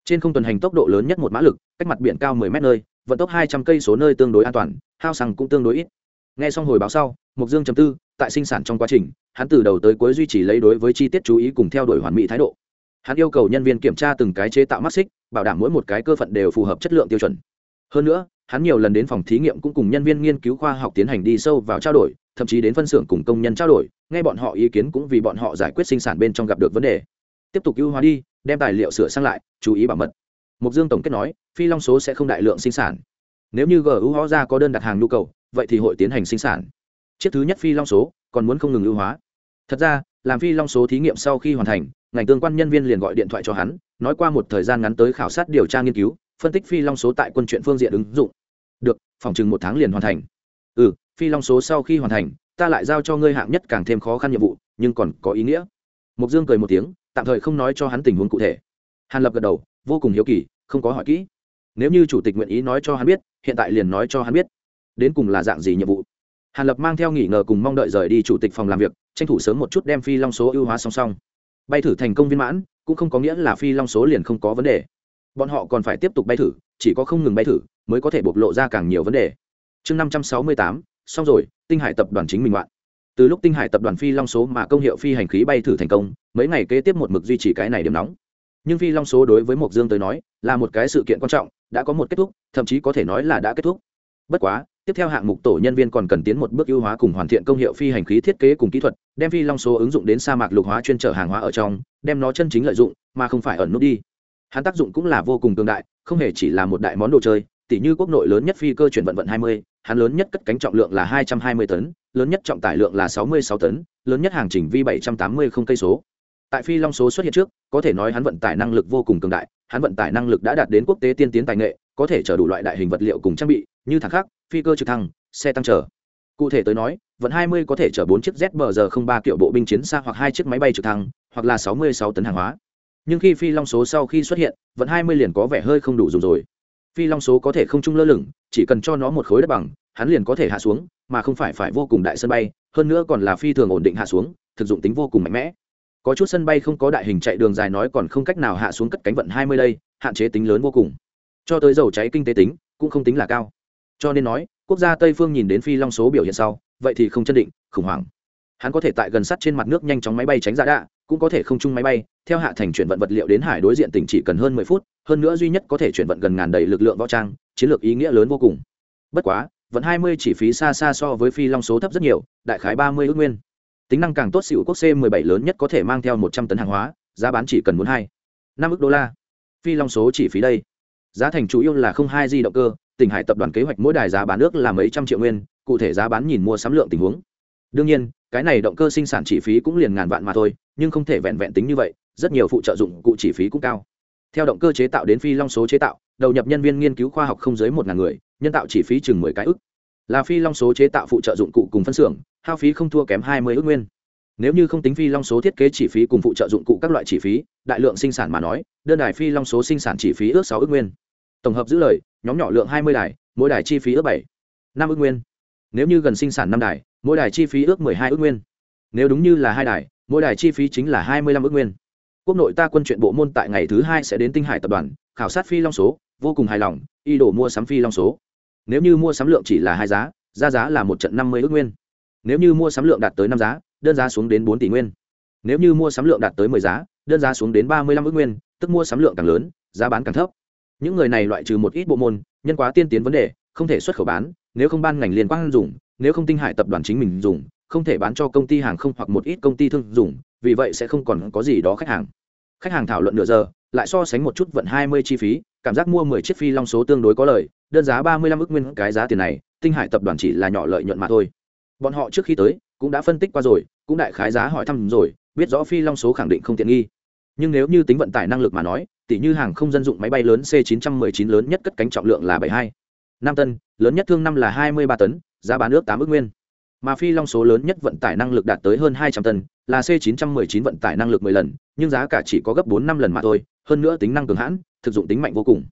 Trên không tuần hành tốc độ lớn nhất một mã lực, cách mặt biển cao 10 mét nơi, vận tốc 200 cây số nơi tương đối an toàn, hao xăng cũng tương đối ít. Nghe xong hồi báo sau mục dương chấm tư, tại sinh sản trong quá trình, hắn từ đầu tới cuối duy trì lấy đối với chi tiết chú ý cùng theo đuổi hoàn mỹ thái độ. Hắn yêu cầu nhân viên kiểm tra từng cái chế tạo mắt xích, bảo đảm mỗi một cái cơ phận đều phù hợp chất lượng tiêu chuẩn. Hơn nữa, hắn nhiều lần đến phòng thí nghiệm cũng cùng nhân viên nghiên cứu khoa học tiến hành đi sâu vào trao đổi, thậm chí đến phân xưởng cùng công nhân trao đổi, nghe bọn họ ý kiến cũng vì bọn họ giải quyết sinh sản bên trong gặp được vấn đề tiếp tục ưu hóa đi, đem tài liệu sửa sang lại, chú ý bảo mật. Mục dương tổng kết nói, phi long số sẽ không đại lượng sinh sản. Nếu như gu hóa ra có đơn đặt hàng nhu cầu, vậy thì hội tiến hành sinh sản. Chiếc thứ nhất phi long số còn muốn không ngừng ưu hóa. Thật ra, làm phi long số thí nghiệm sau khi hoàn thành, ngành tương quan nhân viên liền gọi điện thoại cho hắn, nói qua một thời gian ngắn tới khảo sát điều tra nghiên cứu, phân tích phi long số tại quân chuyện phương diện ứng dụng. Được, phòng chừng một tháng liền hoàn thành. Ừ phi long số sau khi hoàn thành, ta lại giao cho ngươi hạng nhất càng thêm khó khăn nhiệm vụ, nhưng còn có ý nghĩa. Mục dương cười một tiếng tạm thời không nói cho hắn tình huống cụ thể. Hàn lập gật đầu, vô cùng hiếu kỳ, không có hỏi kỹ. Nếu như chủ tịch nguyện ý nói cho hắn biết, hiện tại liền nói cho hắn biết. Đến cùng là dạng gì nhiệm vụ? Hàn lập mang theo nghỉ ngờ cùng mong đợi rời đi chủ tịch phòng làm việc, tranh thủ sớm một chút đem phi long số ưu hóa song song. Bay thử thành công viên mãn, cũng không có nghĩa là phi long số liền không có vấn đề. Bọn họ còn phải tiếp tục bay thử, chỉ có không ngừng bay thử, mới có thể bộc lộ ra càng nhiều vấn đề. Chương năm trăm sáu mươi tám, xong rồi, tinh hải tập đoàn chính mình loạn từ lúc tinh hải tập đoàn phi long số mà công hiệu phi hành khí bay thử thành công mấy ngày kế tiếp một mực duy trì cái này điểm nóng. Nhưng phi long số đối với mộc dương tới nói là một cái sự kiện quan trọng đã có một kết thúc thậm chí có thể nói là đã kết thúc. Bất quá tiếp theo hạng mục tổ nhân viên còn cần tiến một bước ưu hóa cùng hoàn thiện công hiệu phi hành khí thiết kế cùng kỹ thuật đem phi long số ứng dụng đến sa mạc lục hóa chuyên trở hàng hóa ở trong đem nó chân chính lợi dụng mà không phải ẩn nút đi. Hắn tác dụng cũng là vô cùng tương đại không hề chỉ là một đại món đồ chơi tỷ như quốc nội lớn nhất phi cơ chuyển vận vận 20, hắn lớn nhất cất cánh trọng lượng là 220 tấn, lớn nhất trọng tải lượng là 66 tấn, lớn nhất hàng chỉnh vi 780 không cây số. Tại phi long số xuất hiện trước, có thể nói hắn vận tải năng lực vô cùng cường đại, hắn vận tải năng lực đã đạt đến quốc tế tiên tiến tài nghệ, có thể chở đủ loại đại hình vật liệu cùng trang bị, như thẳng khác, phi cơ trực thăng, xe tăng chở. Cụ thể tới nói, vận 20 có thể chở 4 chiếc ZBR03 kiểu bộ binh chiến xa hoặc hai chiếc máy bay trực thăng, hoặc là 66 tấn hàng hóa. Nhưng khi phi long số sau khi xuất hiện, vận 20 liền có vẻ hơi không đủ dùng rồi phi long số có thể không trung lơ lửng, chỉ cần cho nó một khối đất bằng, hắn liền có thể hạ xuống, mà không phải phải vô cùng đại sân bay, hơn nữa còn là phi thường ổn định hạ xuống, thực dụng tính vô cùng mạnh mẽ. Có chút sân bay không có đại hình chạy đường dài nói còn không cách nào hạ xuống cất cánh vận hai mươi đây, hạn chế tính lớn vô cùng. Cho tới dầu cháy kinh tế tính, cũng không tính là cao. Cho nên nói, quốc gia tây phương nhìn đến phi long số biểu hiện sau, vậy thì không chân định, khủng hoảng hắn có thể tại gần sắt trên mặt nước nhanh chóng máy bay tránh ra đạ, cũng có thể không chung máy bay, theo hạ thành chuyển vận vật liệu đến hải đối diện tỉnh chỉ cần hơn mười phút, hơn nữa duy nhất có thể chuyển vận gần ngàn đầy lực lượng võ trang, chiến lược ý nghĩa lớn vô cùng. Bất quá, vận hai mươi chỉ phí xa xa so với phi long số thấp rất nhiều, đại khái ba mươi ước nguyên. Tính năng càng tốt xịu quốc c mười bảy lớn nhất có thể mang theo một trăm tấn hàng hóa, giá bán chỉ cần muốn hai, năm ước đô la. Phi long số chỉ phí đây. Giá thành chủ yếu là không hai di động cơ, tỉnh hải tập đoàn kế hoạch mỗi đài giá bán nước là mấy trăm triệu nguyên, cụ thể giá bán nhìn mua sắm lượng tình huống đương nhiên, cái này động cơ sinh sản chi phí cũng liền ngàn vạn mà thôi, nhưng không thể vẹn vẹn tính như vậy, rất nhiều phụ trợ dụng cụ chi phí cũng cao. Theo động cơ chế tạo đến phi long số chế tạo, đầu nhập nhân viên nghiên cứu khoa học không dưới một ngàn người, nhân tạo chi phí chừng mười cái ức. Là phi long số chế tạo phụ trợ dụng cụ cùng phân xưởng, hao phí không thua kém hai mươi ước nguyên. Nếu như không tính phi long số thiết kế chi phí cùng phụ trợ dụng cụ các loại chi phí, đại lượng sinh sản mà nói, đơn đài phi long số sinh sản chi phí ước sáu ước nguyên. Tổng hợp giữ lời, nhóm nhỏ lượng hai mươi đài, mỗi đài chi phí ước bảy, năm ước nguyên. Nếu như gần sinh sản năm đài mỗi đài chi phí ước mười hai ước nguyên. Nếu đúng như là hai đài, mỗi đài chi phí chính là hai mươi lăm ước nguyên. Quốc nội ta quân chuyện bộ môn tại ngày thứ hai sẽ đến tinh hải tập đoàn, khảo sát phi long số, vô cùng hài lòng y đổ mua sắm phi long số. Nếu như mua sắm lượng chỉ là hai giá ra giá là một trận năm mươi ước nguyên. Nếu như mua sắm lượng đạt tới năm giá, đơn giá xuống đến bốn tỷ nguyên. Nếu như mua sắm lượng đạt tới mười giá, đơn giá xuống đến ba mươi lăm ước nguyên, tức mua sắm lượng càng lớn, giá bán càng thấp. Những người này loại trừ một ít bộ môn, nhân quá tiên tiến vấn đề, không thể xuất khẩu bán, nếu không ban ngành liên quan dùng nếu không tinh hải tập đoàn chính mình dùng, không thể bán cho công ty hàng không hoặc một ít công ty thương dùng, vì vậy sẽ không còn có gì đó khách hàng. Khách hàng thảo luận nửa giờ, lại so sánh một chút vận hai mươi chi phí, cảm giác mua mười chiếc phi long số tương đối có lời, đơn giá ba mươi lăm ước nguyên cái giá tiền này, tinh hải tập đoàn chỉ là nhỏ lợi nhuận mà thôi. Bọn họ trước khi tới, cũng đã phân tích qua rồi, cũng đại khái giá hỏi thăm rồi, biết rõ phi long số khẳng định không tiện nghi. Nhưng nếu như tính vận tải năng lực mà nói tỷ như hàng không dân dụng máy bay lớn c 919 lớn nhất cất cánh trọng lượng là 72 năm tân lớn nhất thương năm là 23 tấn giá bán ước tám ước nguyên. Mà phi long số lớn nhất vận tải năng lực đạt tới hơn hai trăm tấn, là c 919 vận tải năng lực 10 lần, nhưng giá cả chỉ có gấp bốn năm lần mà thôi, hơn nữa tính năng cường hãn, thực dụng tính mạnh vô cùng.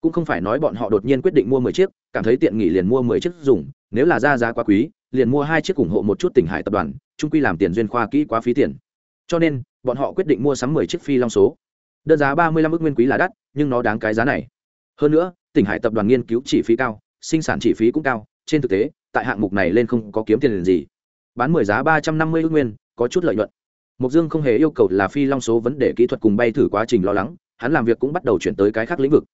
Cũng không phải nói bọn họ đột nhiên quyết định mua mười chiếc, cảm thấy tiện nghỉ liền mua mười chiếc dùng, nếu là ra giá quá quý, liền mua hai chiếc ủng hộ một chút tỉnh hải tập đoàn trung quy làm tiền duyên khoa kỹ quá phí tiền. Cho nên, bọn họ quyết định mua sắm mười chiếc phi long số. Đơn giá ba mươi lăm ước nguyên quý là đắt, nhưng nó đáng cái giá này. Hơn nữa, tỉnh hải tập đoàn nghiên cứu chi phí cao, sinh sản chi phí cũng cao, trên thực tế tại hạng mục này lên không có kiếm tiền gì. Bán mười giá ba trăm năm mươi ước nguyên, có chút lợi nhuận. Mục dương không hề yêu cầu là phi long số vấn đề kỹ thuật cùng bay thử quá trình lo lắng, hắn làm việc cũng bắt đầu chuyển tới cái khác lĩnh vực.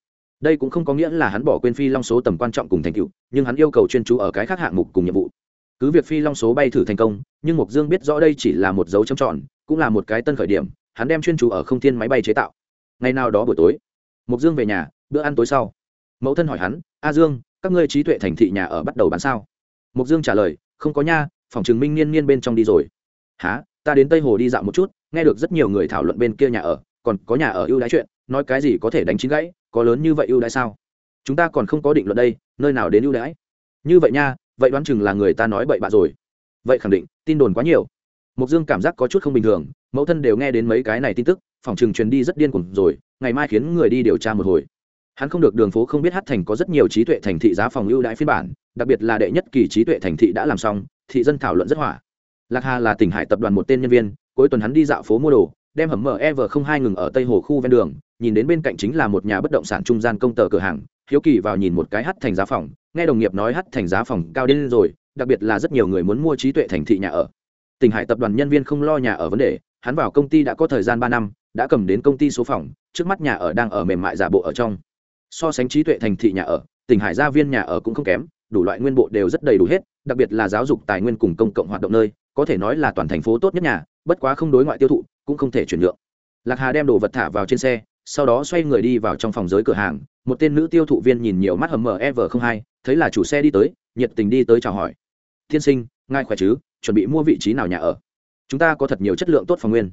Đây cũng không có nghĩa là hắn bỏ quên phi long số tầm quan trọng cùng thành tựu, nhưng hắn yêu cầu chuyên chú ở cái khác hạng mục cùng nhiệm vụ. Cứ việc phi long số bay thử thành công, nhưng mục dương biết rõ đây chỉ là một dấu chấm tròn, cũng là một cái tân khởi điểm, hắn đem chuyên chú ở không thiên máy bay chế tạo. Ngày nào đó buổi tối mục dương về nhà, bữa ăn tối sau. Mẫu thân hỏi hắn, a dương, các ngươi trí tuệ thành thị nhà ở bắt đầu bán sao? Mục dương trả lời, không có nha, phòng chứng minh niên niên bên trong đi rồi. Há ta đến tây hồ đi dạo một chút, nghe được rất nhiều người thảo luận bên kia nhà ở, còn có nhà ở ưu đãi chuyện, nói cái gì có thể đánh chín gãy, có lớn như vậy ưu đãi sao? Chúng ta còn không có định luận đây, nơi nào đến ưu đãi? Như vậy nha, vậy đoán chừng là người ta nói bậy bạ rồi. Vậy khẳng định, tin đồn quá nhiều. Mục dương cảm giác có chút không bình thường, mẫu thân đều nghe đến mấy cái này tin tức, phòng chừng truyền đi rất điên cuồng rồi, ngày mai khiến người đi điều tra một hồi. Hắn không được đường phố không biết hát thành có rất nhiều trí tuệ thành thị giá phòng ưu đãi phiên bản đặc biệt là đệ nhất kỳ trí tuệ thành thị đã làm xong, thị dân thảo luận rất hỏa. Lạc hà là tỉnh hải tập đoàn một tên nhân viên, cuối tuần hắn đi dạo phố mua đồ, đem hầm mở ev không hai ngừng ở tây hồ khu ven đường, nhìn đến bên cạnh chính là một nhà bất động sản trung gian công tờ cửa hàng, hiếu kỳ vào nhìn một cái hắt thành giá phòng, nghe đồng nghiệp nói hắt thành giá phòng cao đến rồi, đặc biệt là rất nhiều người muốn mua trí tuệ thành thị nhà ở. Tỉnh hải tập đoàn nhân viên không lo nhà ở vấn đề, hắn vào công ty đã có thời gian ba năm, đã cầm đến công ty số phòng, trước mắt nhà ở đang ở mềm mại giả bộ ở trong. So sánh trí tuệ thành thị nhà ở, tỉnh hải gia viên nhà ở cũng không kém đủ loại nguyên bộ đều rất đầy đủ hết, đặc biệt là giáo dục tài nguyên cùng công cộng hoạt động nơi, có thể nói là toàn thành phố tốt nhất nhà, bất quá không đối ngoại tiêu thụ, cũng không thể chuyển nhượng. Lạc hà đem đồ vật thả vào trên xe, sau đó xoay người đi vào trong phòng giới cửa hàng, một tên nữ tiêu thụ viên nhìn nhiều mắt hầm mờ ev không hai, thấy là chủ xe đi tới, nhiệt tình đi tới chào hỏi. Tiên sinh, ngài khỏe chứ? Chuẩn bị mua vị trí nào nhà ở? Chúng ta có thật nhiều chất lượng tốt phòng nguyên.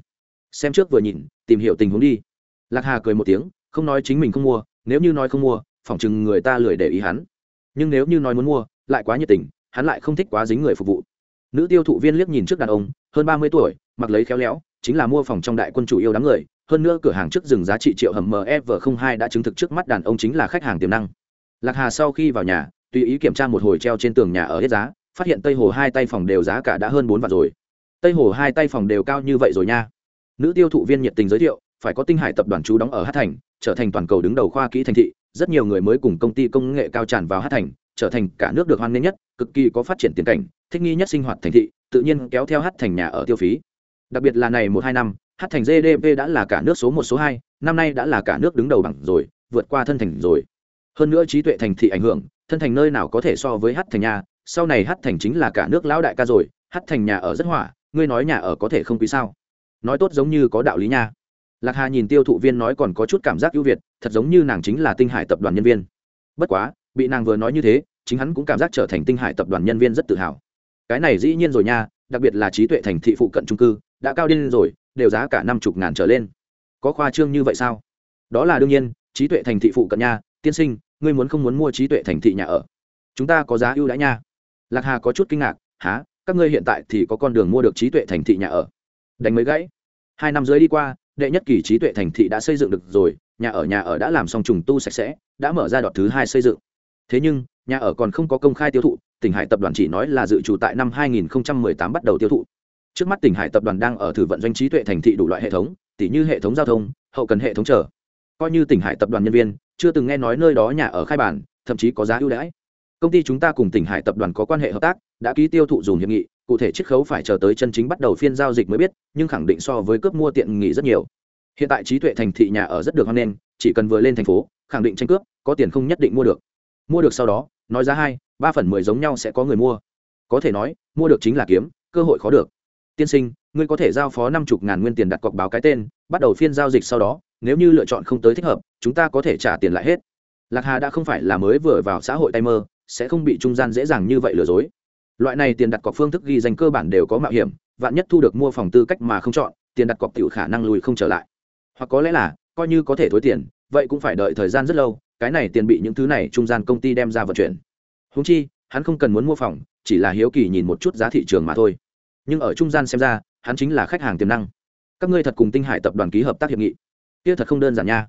Xem trước vừa nhìn, tìm hiểu tình huống đi. Lạc hà cười một tiếng, không nói chính mình không mua, nếu như nói không mua, phỏng chừng người ta lười để ý hắn nhưng nếu như nói muốn mua, lại quá nhiệt tình, hắn lại không thích quá dính người phục vụ. Nữ tiêu thụ viên liếc nhìn trước đàn ông, hơn ba mươi tuổi, mặc lấy khéo léo, chính là mua phòng trong đại quân chủ yêu đám người, hơn nữa cửa hàng trước rừng giá trị triệu hầm mf hai đã chứng thực trước mắt đàn ông chính là khách hàng tiềm năng. Lạc hà sau khi vào nhà, tùy ý kiểm tra một hồi treo trên tường nhà ở hết giá, phát hiện tây hồ hai tay phòng đều giá cả đã hơn bốn vạn rồi. Tây hồ hai tay phòng đều cao như vậy rồi nha. Nữ tiêu thụ viên nhiệt tình giới thiệu, phải có tinh hải tập đoàn chú đóng ở hát thành, trở thành toàn cầu đứng đầu khoa kỹ thành thị rất nhiều người mới cùng công ty công nghệ cao tràn vào hát thành, trở thành cả nước được hoan nghênh nhất, cực kỳ có phát triển tiền cảnh, thích nghi nhất sinh hoạt thành thị, tự nhiên kéo theo hát thành nhà ở tiêu phí. Đặc biệt là này một hai năm, hát thành gdp đã là cả nước số một, số hai, năm nay đã là cả nước đứng đầu bằng rồi, vượt qua thân thành rồi. Hơn nữa trí tuệ thành thị ảnh hưởng, thân thành nơi nào có thể so với hát thành nhà, sau này hát thành chính là cả nước lão đại ca rồi, hát thành nhà ở rất hỏa, ngươi nói nhà ở có thể không quý sao? Nói tốt giống như có đạo lý nha lạc hà nhìn tiêu thụ viên nói còn có chút cảm giác ưu việt, thật giống như nàng chính là tinh hải tập đoàn nhân viên. Bất quá, bị nàng vừa nói như thế, chính hắn cũng cảm giác trở thành tinh hải tập đoàn nhân viên rất tự hào. Cái này dĩ nhiên rồi nha, đặc biệt là trí tuệ thành thị phụ cận trung cư, đã cao điên rồi, đều giá cả năm chục ngàn trở lên. Có khoa trương như vậy sao? Đó là đương nhiên, trí tuệ thành thị phụ cận nha, tiên sinh, ngươi muốn không muốn mua trí tuệ thành thị nhà ở? Chúng ta có giá ưu đãi nha. Lạc hà có chút kinh ngạc há các ngươi hiện tại thì có con đường mua được trí tuệ thành thị nhà ở? Đánh mới gãy. Hai năm dưới đi qua đệ nhất kỳ trí tuệ thành thị đã xây dựng được rồi, nhà ở nhà ở đã làm xong trùng tu sạch sẽ, đã mở ra đợt thứ hai xây dựng. Thế nhưng, nhà ở còn không có công khai tiêu thụ, tỉnh hải tập đoàn chỉ nói là dự trù tại năm 2018 bắt đầu tiêu thụ. Trước mắt tỉnh hải tập đoàn đang ở thử vận doanh trí tuệ thành thị đủ loại hệ thống, tỉ như hệ thống giao thông, hậu cần hệ thống trở coi như tỉnh hải tập đoàn nhân viên, chưa từng nghe nói nơi đó nhà ở khai bản, thậm chí có giá ưu đãi. Công ty chúng ta cùng tỉnh hải tập đoàn có quan hệ hợp tác, đã ký tiêu thụ dùng hiệp nghị cụ thể chiết khấu phải chờ tới chân chính bắt đầu phiên giao dịch mới biết, nhưng khẳng định so với cướp mua tiện nghỉ rất nhiều. Hiện tại trí tuệ thành thị nhà ở rất được hoan nghênh, chỉ cần vừa lên thành phố, khẳng định tranh cướp, có tiền không nhất định mua được. Mua được sau đó, nói giá hai, ba phần mười giống nhau sẽ có người mua. Có thể nói, mua được chính là kiếm, cơ hội khó được. Tiên sinh, ngươi có thể giao phó năm chục ngàn nguyên tiền đặt cọc báo cái tên, bắt đầu phiên giao dịch sau đó, nếu như lựa chọn không tới thích hợp, chúng ta có thể trả tiền lại hết. Lạc hà đã không phải là mới vừa vào xã hội tay mơ sẽ không bị trung gian dễ dàng như vậy lừa dối loại này tiền đặt cọc phương thức ghi danh cơ bản đều có mạo hiểm, vạn nhất thu được mua phòng tư cách mà không chọn, tiền đặt cọc tiểu khả năng lùi không trở lại. Hoặc có lẽ là, coi như có thể thối tiền, vậy cũng phải đợi thời gian rất lâu, cái này tiền bị những thứ này trung gian công ty đem ra vận chuyển. Húng chi, hắn không cần muốn mua phòng, chỉ là hiếu kỳ nhìn một chút giá thị trường mà thôi. Nhưng ở trung gian xem ra, hắn chính là khách hàng tiềm năng. Các ngươi thật cùng tinh hải tập đoàn ký hợp tác hiệp nghị. Kia thật không đơn giản nha.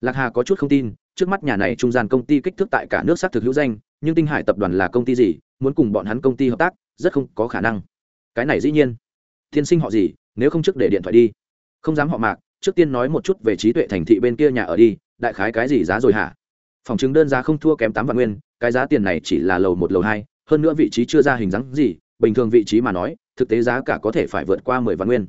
Lạc hà có chút không tin, trước mắt nhà này trung gian công ty kích thước tại cả nước xác thực hữu danh, nhưng tinh hải tập đoàn là công ty gì muốn cùng bọn hắn công ty hợp tác, rất không có khả năng. Cái này dĩ nhiên. Tiên sinh họ gì, nếu không trước để điện thoại đi. Không dám họ mạc, trước tiên nói một chút về trí tuệ thành thị bên kia nhà ở đi, đại khái cái gì giá rồi hả? Phòng chứng đơn giá không thua kém tám vạn nguyên, cái giá tiền này chỉ là lầu một, lầu hai, hơn nữa vị trí chưa ra hình dáng gì, bình thường vị trí mà nói, thực tế giá cả có thể phải vượt qua mười vạn nguyên.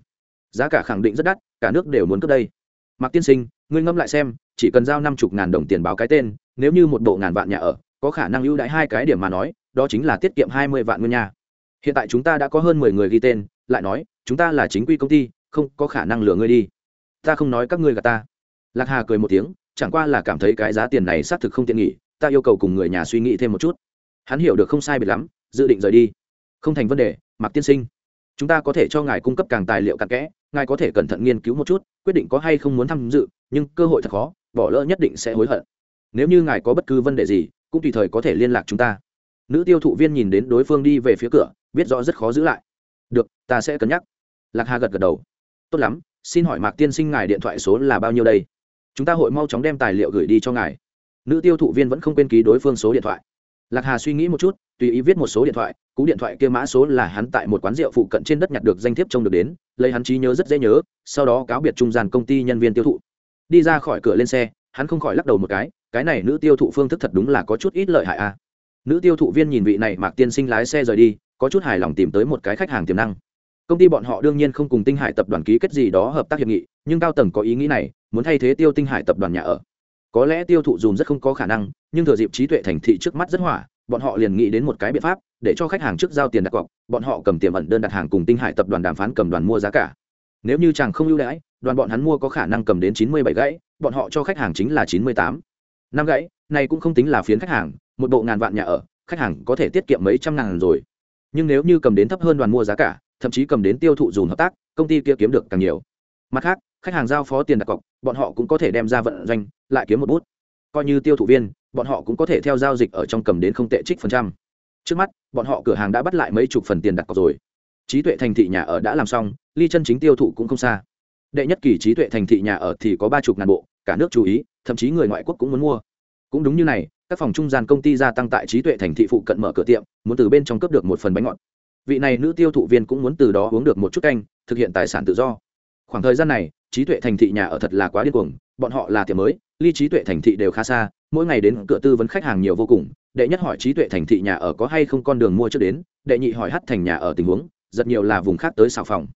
Giá cả khẳng định rất đắt, cả nước đều muốn cướp đây. Mạc tiên sinh, ngươi ngâm lại xem, chỉ cần giao năm chục ngàn đồng tiền báo cái tên, nếu như một bộ ngàn vạn nhà ở, có khả năng ưu đãi hai cái điểm mà nói đó chính là tiết kiệm hai mươi vạn nguyên nha. Hiện tại chúng ta đã có hơn mười người ghi tên, lại nói, chúng ta là chính quy công ty, không có khả năng lừa ngươi đi. Ta không nói các ngươi gạt ta. Lạc hà cười một tiếng, chẳng qua là cảm thấy cái giá tiền này xác thực không tiện nghỉ, ta yêu cầu cùng người nhà suy nghĩ thêm một chút. Hắn hiểu được không sai biệt lắm, dự định rời đi. Không thành vấn đề mặc tiên sinh. Chúng ta có thể cho ngài cung cấp càng tài liệu càng kẽ, ngài có thể cẩn thận nghiên cứu một chút, quyết định có hay không muốn tham dự, nhưng cơ hội thật khó, bỏ lỡ nhất định sẽ hối hận. Nếu như ngài có bất cứ vấn đề gì, cũng tùy thời có thể liên lạc chúng ta nữ tiêu thụ viên nhìn đến đối phương đi về phía cửa, biết rõ rất khó giữ lại. Được, ta sẽ cân nhắc. Lạc hà gật gật đầu. Tốt lắm, xin hỏi mạc tiên sinh ngài điện thoại số là bao nhiêu đây? Chúng ta hội mau chóng đem tài liệu gửi đi cho ngài. Nữ tiêu thụ viên vẫn không quên ký đối phương số điện thoại. Lạc hà suy nghĩ một chút, tùy ý viết một số điện thoại, cú điện thoại kia mã số là hắn tại một quán rượu phụ cận trên đất nhặt được danh thiếp trông được đến, lấy hắn trí nhớ rất dễ nhớ, sau đó cáo biệt trung gian công ty nhân viên tiêu thụ. Đi ra khỏi cửa lên xe, hắn không khỏi lắc đầu một cái cái này nữ tiêu thụ phương thức thật đúng là có chút ít lợi hại a. à nữ tiêu thụ viên nhìn vị này mạc tiên sinh lái xe rời đi, có chút hài lòng tìm tới một cái khách hàng tiềm năng. Công ty bọn họ đương nhiên không cùng tinh hải tập đoàn ký kết gì đó hợp tác hiệp nghị, nhưng cao tầng có ý nghĩ này, muốn thay thế tiêu tinh hải tập đoàn nhà ở. Có lẽ tiêu thụ dùm rất không có khả năng, nhưng thừa dịp trí tuệ thành thị trước mắt rất hỏa, bọn họ liền nghĩ đến một cái biện pháp, để cho khách hàng trước giao tiền đặt cọc, bọn họ cầm tiềm ẩn đơn đặt hàng cùng tinh hải tập đoàn đàm phán cầm đoàn mua giá cả. Nếu như chàng không ưu đãi, đoàn bọn hắn mua có khả năng cầm đến chín mươi bảy gãy, bọn họ cho khách hàng chính là chín mươi tám. Năm gãy, này cũng không tính là phiến khách hàng một bộ ngàn vạn nhà ở, khách hàng có thể tiết kiệm mấy trăm ngàn rồi. Nhưng nếu như cầm đến thấp hơn đoàn mua giá cả, thậm chí cầm đến tiêu thụ dùng hợp tác, công ty kia kiếm được càng nhiều. Mặt khác, khách hàng giao phó tiền đặt cọc, bọn họ cũng có thể đem ra vận doanh, lại kiếm một bút. Coi như tiêu thụ viên, bọn họ cũng có thể theo giao dịch ở trong cầm đến không tệ trích phần trăm. Trước mắt, bọn họ cửa hàng đã bắt lại mấy chục phần tiền đặt cọc rồi. Trí tuệ thành thị nhà ở đã làm xong, ly chân chính tiêu thụ cũng không xa. Đệ nhất kỳ trí tuệ thành thị nhà ở thì có ba chục ngàn bộ, cả nước chú ý, thậm chí người ngoại quốc cũng muốn mua. Cũng đúng như này các phòng trung gian công ty gia tăng tại trí tuệ thành thị phụ cận mở cửa tiệm, muốn từ bên trong cấp được một phần bánh ngọt. Vị này nữ tiêu thụ viên cũng muốn từ đó uống được một chút canh, thực hiện tài sản tự do. Khoảng thời gian này, trí tuệ thành thị nhà ở thật là quá điên cuồng, bọn họ là tiệm mới, ly trí tuệ thành thị đều khá xa, mỗi ngày đến cửa tư vấn khách hàng nhiều vô cùng, đệ nhất hỏi trí tuệ thành thị nhà ở có hay không con đường mua trước đến, đệ nhị hỏi hắt thành nhà ở tình huống, rất nhiều là vùng khác tới xào phòng.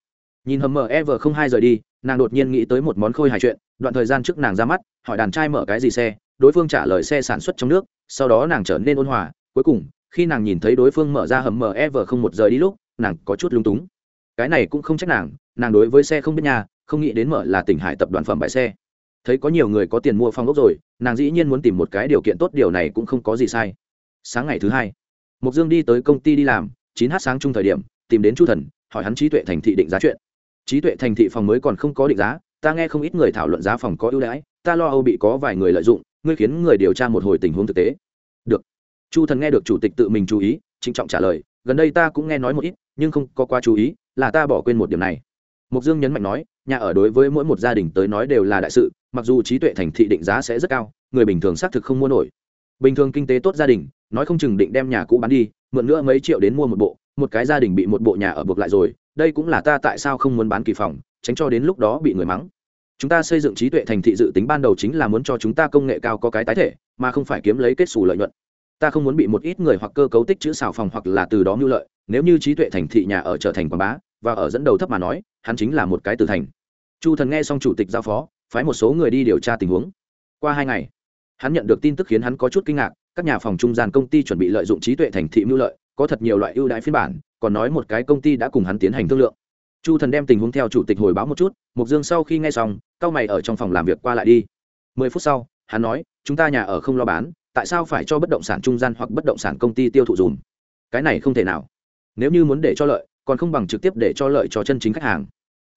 Nhìn hầm mờ ever không hai rời đi, nàng đột nhiên nghĩ tới một món khôi hài chuyện, đoạn thời gian trước nàng ra mắt, hỏi đàn trai mở cái gì xe đối phương trả lời xe sản xuất trong nước, sau đó nàng trở nên ôn hòa, cuối cùng, khi nàng nhìn thấy đối phương mở ra hầm mờ ever không một giờ đi lúc, nàng có chút lung túng. Cái này cũng không trách nàng nàng đối với xe không biết nhà, không nghĩ đến mở là tỉnh hải tập đoàn phẩm bãi xe. Thấy có nhiều người có tiền mua phong ốc rồi, nàng dĩ nhiên muốn tìm một cái điều kiện tốt, điều này cũng không có gì sai. Sáng ngày thứ hai mục dương đi tới công ty đi làm, chín h sáng chung thời điểm, tìm đến chu thần, hỏi hắn trí tuệ thành thị định giá chuyện. Trí tuệ thành thị phòng mới còn không có định giá, ta nghe không ít người thảo luận giá phòng có ưu đãi, ta lo âu bị có vài người lợi dụng ngươi khiến người điều tra một hồi tình huống thực tế. Được. Chu thần nghe được chủ tịch tự mình chú ý, trịnh trọng trả lời, gần đây ta cũng nghe nói một ít, nhưng không có quá chú ý, là ta bỏ quên một điểm này. Mục dương nhấn mạnh nói, nhà ở đối với mỗi một gia đình tới nói đều là đại sự, mặc dù trí tuệ thành thị định giá sẽ rất cao, người bình thường xác thực không mua nổi. Bình thường kinh tế tốt gia đình, nói không chừng định đem nhà cũ bán đi, mượn nữa mấy triệu đến mua một bộ, một cái gia đình bị một bộ nhà ở buộc lại rồi, đây cũng là ta tại sao không muốn bán kỳ phòng, tránh cho đến lúc đó bị người mắng chúng ta xây dựng trí tuệ thành thị dự tính ban đầu chính là muốn cho chúng ta công nghệ cao có cái tái thể, mà không phải kiếm lấy kết xù lợi nhuận. Ta không muốn bị một ít người hoặc cơ cấu tích chữ xào phòng hoặc là từ đó mưu lợi, nếu như trí tuệ thành thị nhà ở trở thành quảng bá, và ở dẫn đầu thấp mà nói, hắn chính là một cái từ thành. Chu thần nghe xong chủ tịch giao phó, phái một số người đi điều tra tình huống. Qua hai ngày, hắn nhận được tin tức khiến hắn có chút kinh ngạc, các nhà phòng trung gian công ty chuẩn bị lợi dụng trí tuệ thành thị mưu lợi, có thật nhiều loại ưu đãi phiên bản, còn nói một cái công ty đã cùng hắn tiến hành thương lượng chu thần đem tình huống theo chủ tịch hồi báo một chút mục dương sau khi nghe xong cao mày ở trong phòng làm việc qua lại đi. Mười phút sau hắn nói chúng ta nhà ở không lo bán tại sao phải cho bất động sản trung gian hoặc bất động sản công ty tiêu thụ dùm? Cái này không thể nào. Nếu như muốn để cho lợi còn không bằng trực tiếp để cho lợi cho chân chính khách hàng.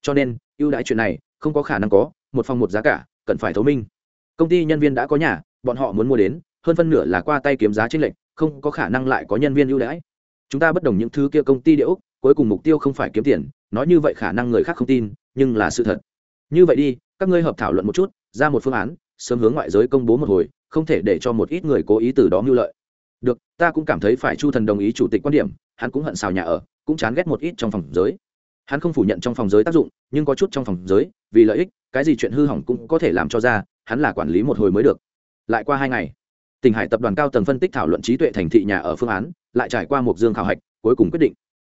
Cho nên ưu đãi chuyện này không có khả năng có một phòng một giá cả cần phải thấu minh. Công ty nhân viên đã có nhà bọn họ muốn mua đến hơn phân nửa là qua tay kiếm giá trên lệch, không có khả năng lại có nhân viên ưu đãi. Chúng ta bất đồng những thứ kia công ty địa ốc cuối cùng mục tiêu không phải kiếm tiền nói như vậy khả năng người khác không tin, nhưng là sự thật. Như vậy đi, các ngươi hợp thảo luận một chút, ra một phương án, sớm hướng ngoại giới công bố một hồi, không thể để cho một ít người cố ý từ đó mưu lợi. Được, ta cũng cảm thấy phải chu thần đồng ý chủ tịch quan điểm, hắn cũng hận xào nhà ở, cũng chán ghét một ít trong phòng giới. Hắn không phủ nhận trong phòng giới tác dụng, nhưng có chút trong phòng giới, vì lợi ích, cái gì chuyện hư hỏng cũng có thể làm cho ra, hắn là quản lý một hồi mới được. Lại qua hai ngày tỉnh hải tập đoàn cao tầng phân tích thảo luận trí tuệ thành thị nhà ở phương án, lại trải qua một dương khảo hạch, cuối cùng quyết định.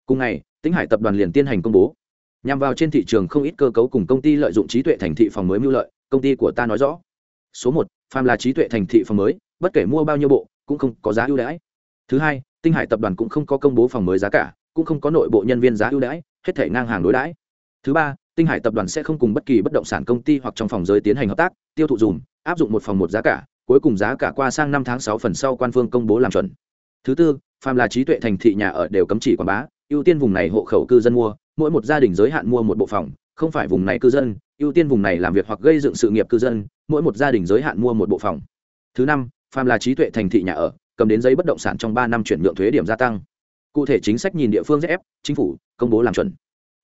Cùng ngày tỉnh hải tập đoàn liền tiến hành công bố. Nhằm vào trên thị trường không ít cơ cấu cùng công ty lợi dụng trí tuệ thành thị phòng mới mưu lợi, công ty của ta nói rõ. Số một, phàm là trí tuệ thành thị phòng mới, bất kể mua bao nhiêu bộ, cũng không có giá ưu đãi. Thứ hai tinh hải tập đoàn cũng không có công bố phòng mới giá cả, cũng không có nội bộ nhân viên giá ưu đãi, hết thể ngang hàng đối đãi. Thứ ba tinh hải tập đoàn sẽ không cùng bất kỳ bất động sản công ty hoặc trong phòng giới tiến hành hợp tác, tiêu thụ dùm, áp dụng một phòng một giá cả, cuối cùng giá cả qua sang năm tháng sáu phần sau quan phương công bố làm chuẩn. Thứ tư, phàm là trí tuệ thành thị nhà ở đều cấm chỉ quảng bá ưu tiên vùng này hộ khẩu cư dân mua, mỗi một gia đình giới hạn mua một bộ phòng, không phải vùng này cư dân, ưu tiên vùng này làm việc hoặc gây dựng sự nghiệp cư dân, mỗi một gia đình giới hạn mua một bộ phòng. Thứ năm, phàm là trí tuệ thành thị nhà ở, cầm đến giấy bất động sản trong ba năm chuyển nhượng thuế điểm gia tăng. Cụ thể chính sách nhìn địa phương zf chính phủ công bố làm chuẩn.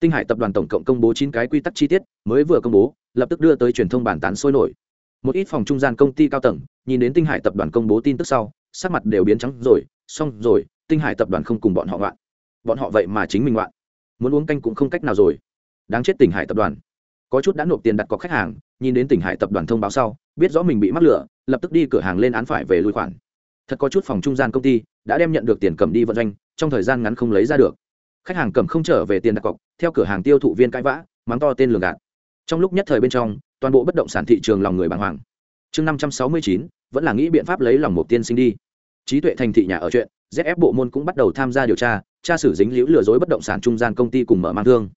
Tinh hải tập đoàn tổng cộng công bố chín cái quy tắc chi tiết, mới vừa công bố, lập tức đưa tới truyền thông bản tán sôi nổi. Một ít phòng trung gian công ty cao tầng, nhìn đến tinh hải tập đoàn công bố tin tức sau, sắc mặt đều biến trắng rồi, xong rồi, tinh hải tập đoàn không cùng bọn họ loạn bọn họ vậy mà chính mình loạn, muốn uống canh cũng không cách nào rồi. Đáng chết tỉnh hải tập đoàn. Có chút đã nộp tiền đặt cọc khách hàng nhìn đến tỉnh hải tập đoàn thông báo sau biết rõ mình bị mắc lửa lập tức đi cửa hàng lên án phải về lui khoản. Thật có chút phòng trung gian công ty đã đem nhận được tiền cầm đi vận doanh trong thời gian ngắn không lấy ra được. Khách hàng cầm không trở về tiền đặt cọc theo cửa hàng tiêu thụ viên cãi vã mắng to tên lường gạt. Trong lúc nhất thời bên trong toàn bộ bất động sản thị trường lòng người bàng hoàng. Chương năm trăm sáu mươi chín vẫn là nghĩ biện pháp lấy lòng một tiên sinh đi. Trí tuệ thành thị nhà ở chuyện zf bộ môn cũng bắt đầu tham gia điều tra tra xử dính liễu lừa dối bất động sản trung gian công ty cùng mở mang thương.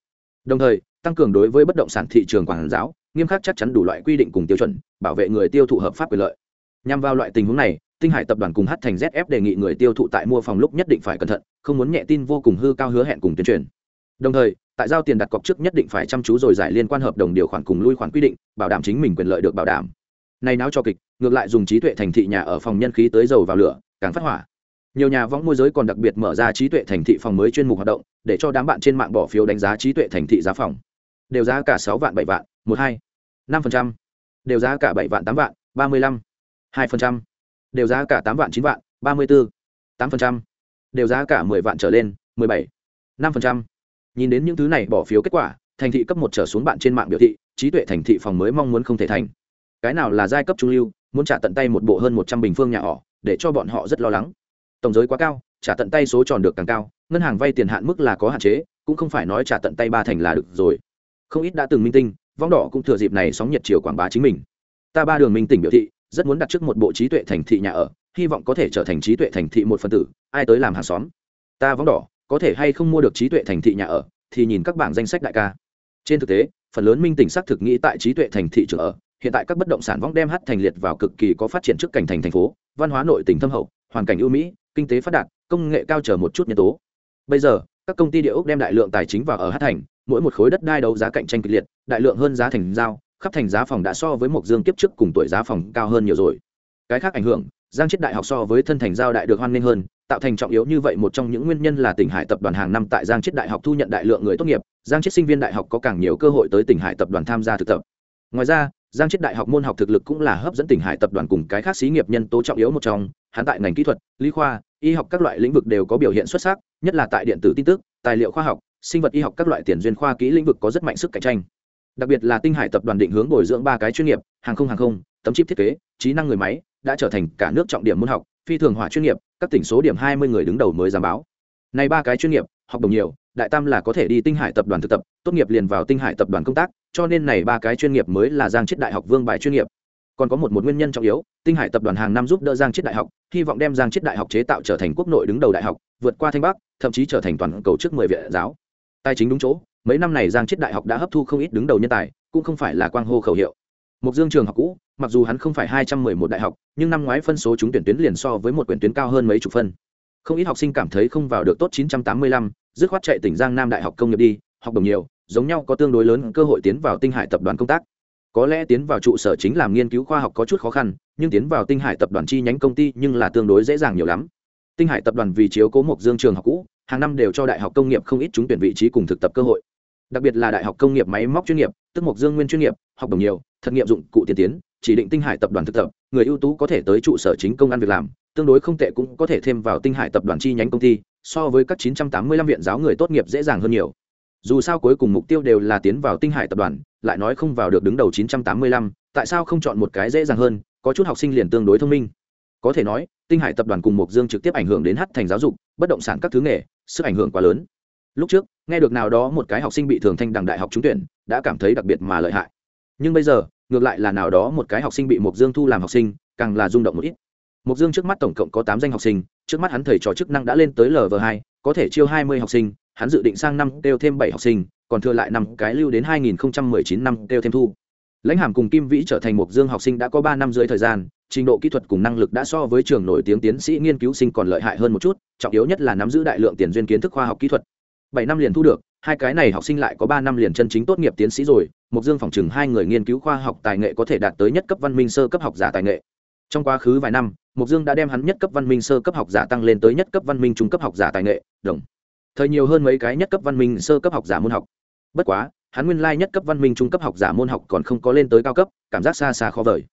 Đồng thời, tăng cường đối với bất động sản thị trường quảng giáo, nghiêm khắc chắc chắn đủ loại quy định cùng tiêu chuẩn, bảo vệ người tiêu thụ hợp pháp quyền lợi. Nhằm vào loại tình huống này, tinh hải tập đoàn cùng hát thành zf đề nghị người tiêu thụ tại mua phòng lúc nhất định phải cẩn thận, không muốn nhẹ tin vô cùng hư cao hứa hẹn cùng tuyên truyền. Đồng thời, tại giao tiền đặt cọc trước nhất định phải chăm chú rồi giải liên quan hợp đồng điều khoản cùng lui khoản quy định, bảo đảm chính mình quyền lợi được bảo đảm. Này náo cho kịch, ngược lại dùng trí tuệ thành thị nhà ở phòng nhân khí tới dầu vào lửa, càng phát hỏa nhiều nhà võng môi giới còn đặc biệt mở ra trí tuệ thành thị phòng mới chuyên mục hoạt động, để cho đám bạn trên mạng bỏ phiếu đánh giá trí tuệ thành thị giá phòng. Đều giá cả sáu vạn bảy vạn, một hai, năm phần trăm. Đều giá cả bảy vạn tám vạn, ba mươi lăm, hai phần trăm. Đều giá cả tám vạn chín vạn, ba mươi bốn tám phần trăm. Đều giá cả mười vạn trở lên, mười bảy, năm phần trăm. Nhìn đến những thứ này bỏ phiếu kết quả, thành thị cấp một trở xuống bạn trên mạng biểu thị, trí tuệ thành thị phòng mới mong muốn không thể thành. Cái nào là giai cấp trung lưu, muốn trả tận tay một bộ hơn một trăm bình phương nhà họ để cho bọn họ rất lo lắng tổng giới quá cao, trả tận tay số tròn được càng cao, ngân hàng vay tiền hạn mức là có hạn chế, cũng không phải nói trả tận tay ba thành là được rồi. Không ít đã từng minh tinh, vong đỏ cũng thừa dịp này sóng nhiệt chiều quảng bá chính mình. Ta ba đường minh tỉnh biểu thị, rất muốn đặt trước một bộ trí tuệ thành thị nhà ở, hy vọng có thể trở thành trí tuệ thành thị một phần tử, ai tới làm hàng xóm. Ta vong đỏ, có thể hay không mua được trí tuệ thành thị nhà ở, thì nhìn các bảng danh sách đại ca. Trên thực tế, phần lớn minh tỉnh xác thực nghĩ tại trí tuệ thành thị trường ở, hiện tại các bất động sản vong đem hát thành liệt vào cực kỳ có phát triển trước cảnh thành thành phố, văn hóa nội tỉnh thâm hậu, hoàn cảnh ưu mỹ kinh tế phát đạt, công nghệ cao chờ một chút nhân tố. Bây giờ, các công ty địa ốc đem đại lượng tài chính vào ở hát thành, mỗi một khối đất đai đấu giá cạnh tranh kịch liệt, đại lượng hơn giá thành giao, khắp thành giá phòng đã so với một dương kiếp trước cùng tuổi giá phòng cao hơn nhiều rồi. Cái khác ảnh hưởng, giang chết đại học so với thân thành giao đại được hoan nghênh hơn, tạo thành trọng yếu như vậy một trong những nguyên nhân là tỉnh hải tập đoàn hàng năm tại giang chết đại học thu nhận đại lượng người tốt nghiệp, giang chết sinh viên đại học có càng nhiều cơ hội tới tỉnh hải tập đoàn tham gia thực tập. Ngoài ra, giang chết đại học môn học thực lực cũng là hấp dẫn tỉnh hải tập đoàn cùng cái khác xí nghiệp nhân tố trọng yếu một trong, hắn tại ngành kỹ thuật, lý khoa y học các loại lĩnh vực đều có biểu hiện xuất sắc, nhất là tại điện tử tin tức, tài liệu khoa học, sinh vật y học các loại tiền duyên khoa kỹ lĩnh vực có rất mạnh sức cạnh tranh. Đặc biệt là tinh hải tập đoàn định hướng bồi dưỡng ba cái chuyên nghiệp, hàng không hàng không, tấm chip thiết kế, trí năng người máy, đã trở thành cả nước trọng điểm môn học, phi thường hỏa chuyên nghiệp, các tỉnh số điểm hai mươi người đứng đầu mới giám báo. Này ba cái chuyên nghiệp, học đồng nhiều, đại tam là có thể đi tinh hải tập đoàn thực tập, tốt nghiệp liền vào tinh hải tập đoàn công tác, cho nên này ba cái chuyên nghiệp mới là giang chết đại học vương bài chuyên nghiệp còn có một một nguyên nhân trọng yếu, tinh hải tập đoàn hàng năm giúp đỡ giang Chiết đại học, hy vọng đem giang Chiết đại học chế tạo trở thành quốc nội đứng đầu đại học, vượt qua thanh bắc, thậm chí trở thành toàn cầu trước mười viện giáo. Tài chính đúng chỗ, mấy năm này giang Chiết đại học đã hấp thu không ít đứng đầu nhân tài, cũng không phải là quang hô khẩu hiệu. Mục dương trường học cũ, mặc dù hắn không phải hai trăm mười một đại học, nhưng năm ngoái phân số trúng tuyển tuyến liền so với một quyển tuyến cao hơn mấy chục phân. Không ít học sinh cảm thấy không vào được tốt chín trăm tám mươi lăm, dứt khoát chạy tỉnh giang nam đại học công nghiệp đi, học đồng nhiều, giống nhau có tương đối lớn cơ hội tiến vào tinh hải tập đoàn công tác có lẽ tiến vào trụ sở chính làm nghiên cứu khoa học có chút khó khăn, nhưng tiến vào tinh hải tập đoàn chi nhánh công ty nhưng là tương đối dễ dàng nhiều lắm. Tinh hải tập đoàn vì chiếu cố mộc dương trường học cũ, hàng năm đều cho đại học công nghiệp không ít trúng tuyển vị trí cùng thực tập cơ hội. Đặc biệt là đại học công nghiệp máy móc chuyên nghiệp, tức mộc dương nguyên chuyên nghiệp, học đồng nhiều, thật nghiệm dụng, cụ tiên tiến, chỉ định tinh hải tập đoàn thực tập, người ưu tú có thể tới trụ sở chính công ăn việc làm, tương đối không tệ cũng có thể thêm vào tinh hải tập đoàn chi nhánh công ty, so với các 985 viện giáo người tốt nghiệp dễ dàng hơn nhiều dù sao cuối cùng mục tiêu đều là tiến vào tinh hải tập đoàn lại nói không vào được đứng đầu 985, tại sao không chọn một cái dễ dàng hơn có chút học sinh liền tương đối thông minh. Có thể nói tinh hải tập đoàn cùng mục dương trực tiếp ảnh hưởng đến hát thành giáo dục bất động sản các thứ nghề sức ảnh hưởng quá lớn. Lúc trước nghe được nào đó một cái học sinh bị thường thanh đằng đại học trúng tuyển đã cảm thấy đặc biệt mà lợi hại. Nhưng bây giờ ngược lại là nào đó một cái học sinh bị mục dương thu làm học sinh càng là rung động một ít. Mục dương trước mắt tổng cộng có tám danh học sinh trước mắt hắn thầy trò chức năng đã lên tới lv hai có thể chiêu hai mươi học sinh hắn dự định sang năm kêu thêm bảy học sinh, còn thừa lại năm cái lưu đến hai nghìn chín năm kêu thêm thu. Lãnh hàm cùng kim vĩ trở thành một dương học sinh đã có ba năm dưới thời gian, trình độ kỹ thuật cùng năng lực đã so với trường nổi tiếng tiến sĩ nghiên cứu sinh còn lợi hại hơn một chút, trọng yếu nhất là nắm giữ đại lượng tiền duyên kiến thức khoa học kỹ thuật. Bảy năm liền thu được, hai cái này học sinh lại có ba năm liền chân chính tốt nghiệp tiến sĩ rồi mục dương phỏng chừng hai người nghiên cứu khoa học tài nghệ có thể đạt tới nhất cấp văn minh sơ cấp học giả tài nghệ. Trong quá khứ vài năm mục dương đã đem hắn nhất cấp văn minh sơ cấp học giả tăng lên tới nhất cấp văn minh trung cấp học giả tài nghệ, đồng thời nhiều hơn mấy cái nhất cấp văn minh sơ cấp học giả môn học. Bất quá, hắn nguyên lai nhất cấp văn minh trung cấp học giả môn học còn không có lên tới cao cấp, cảm giác xa xa khó vời.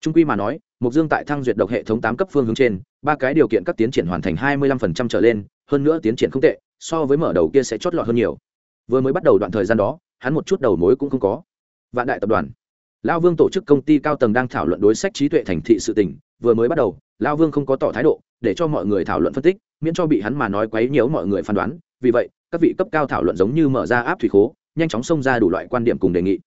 Trung quy mà nói mục dương tại thăng duyệt độc hệ thống tám cấp phương hướng trên, ba cái điều kiện các tiến triển hoàn thành hai mươi lăm phần trăm trở lên, hơn nữa tiến triển không tệ, so với mở đầu kia sẽ chót lọt hơn nhiều. Vừa mới bắt đầu đoạn thời gian đó, hắn một chút đầu mối cũng không có. Vạn đại tập đoàn. Lao vương tổ chức công ty cao tầng đang thảo luận đối sách trí tuệ thành thị sự tỉnh vừa mới bắt đầu lao vương không có tỏ thái độ, để cho mọi người thảo luận phân tích, miễn cho bị hắn mà nói quấy nhiễu mọi người phán đoán vì vậy, các vị cấp cao thảo luận giống như mở ra áp thủy khố, nhanh chóng xông ra đủ loại quan điểm cùng đề nghị.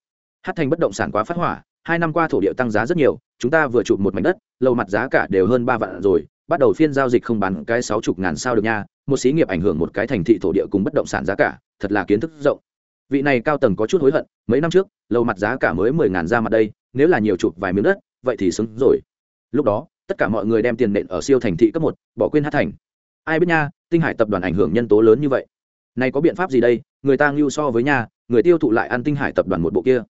Hát thành bất động sản quá phát hỏa, hai năm qua thổ địa tăng giá rất nhiều, chúng ta vừa chụp một mảnh đất, lầu mặt giá cả đều hơn ba vạn rồi, bắt đầu phiên giao dịch không bán cái sáu chục ngàn sao được nha, một xí nghiệp ảnh hưởng một cái thành thị thổ địa cùng bất động sản giá cả, thật là kiến thức rộng. Vị này cao tầng có chút hối hận, mấy năm trước, lầu mặt giá cả mới mười ngàn ra mặt đây, nếu là nhiều chụp vài miếng đất, vậy thì xứng rồi. Lúc đó, tất cả mọi người đem tiền nện ở siêu thành thị cấp một, bỏ quên hát thành ai biết nha, tinh hải tập đoàn ảnh hưởng nhân tố lớn như vậy. Này có biện pháp gì đây? Người ta ngưu so với nha người tiêu thụ lại ăn tinh hải tập đoàn một bộ kia.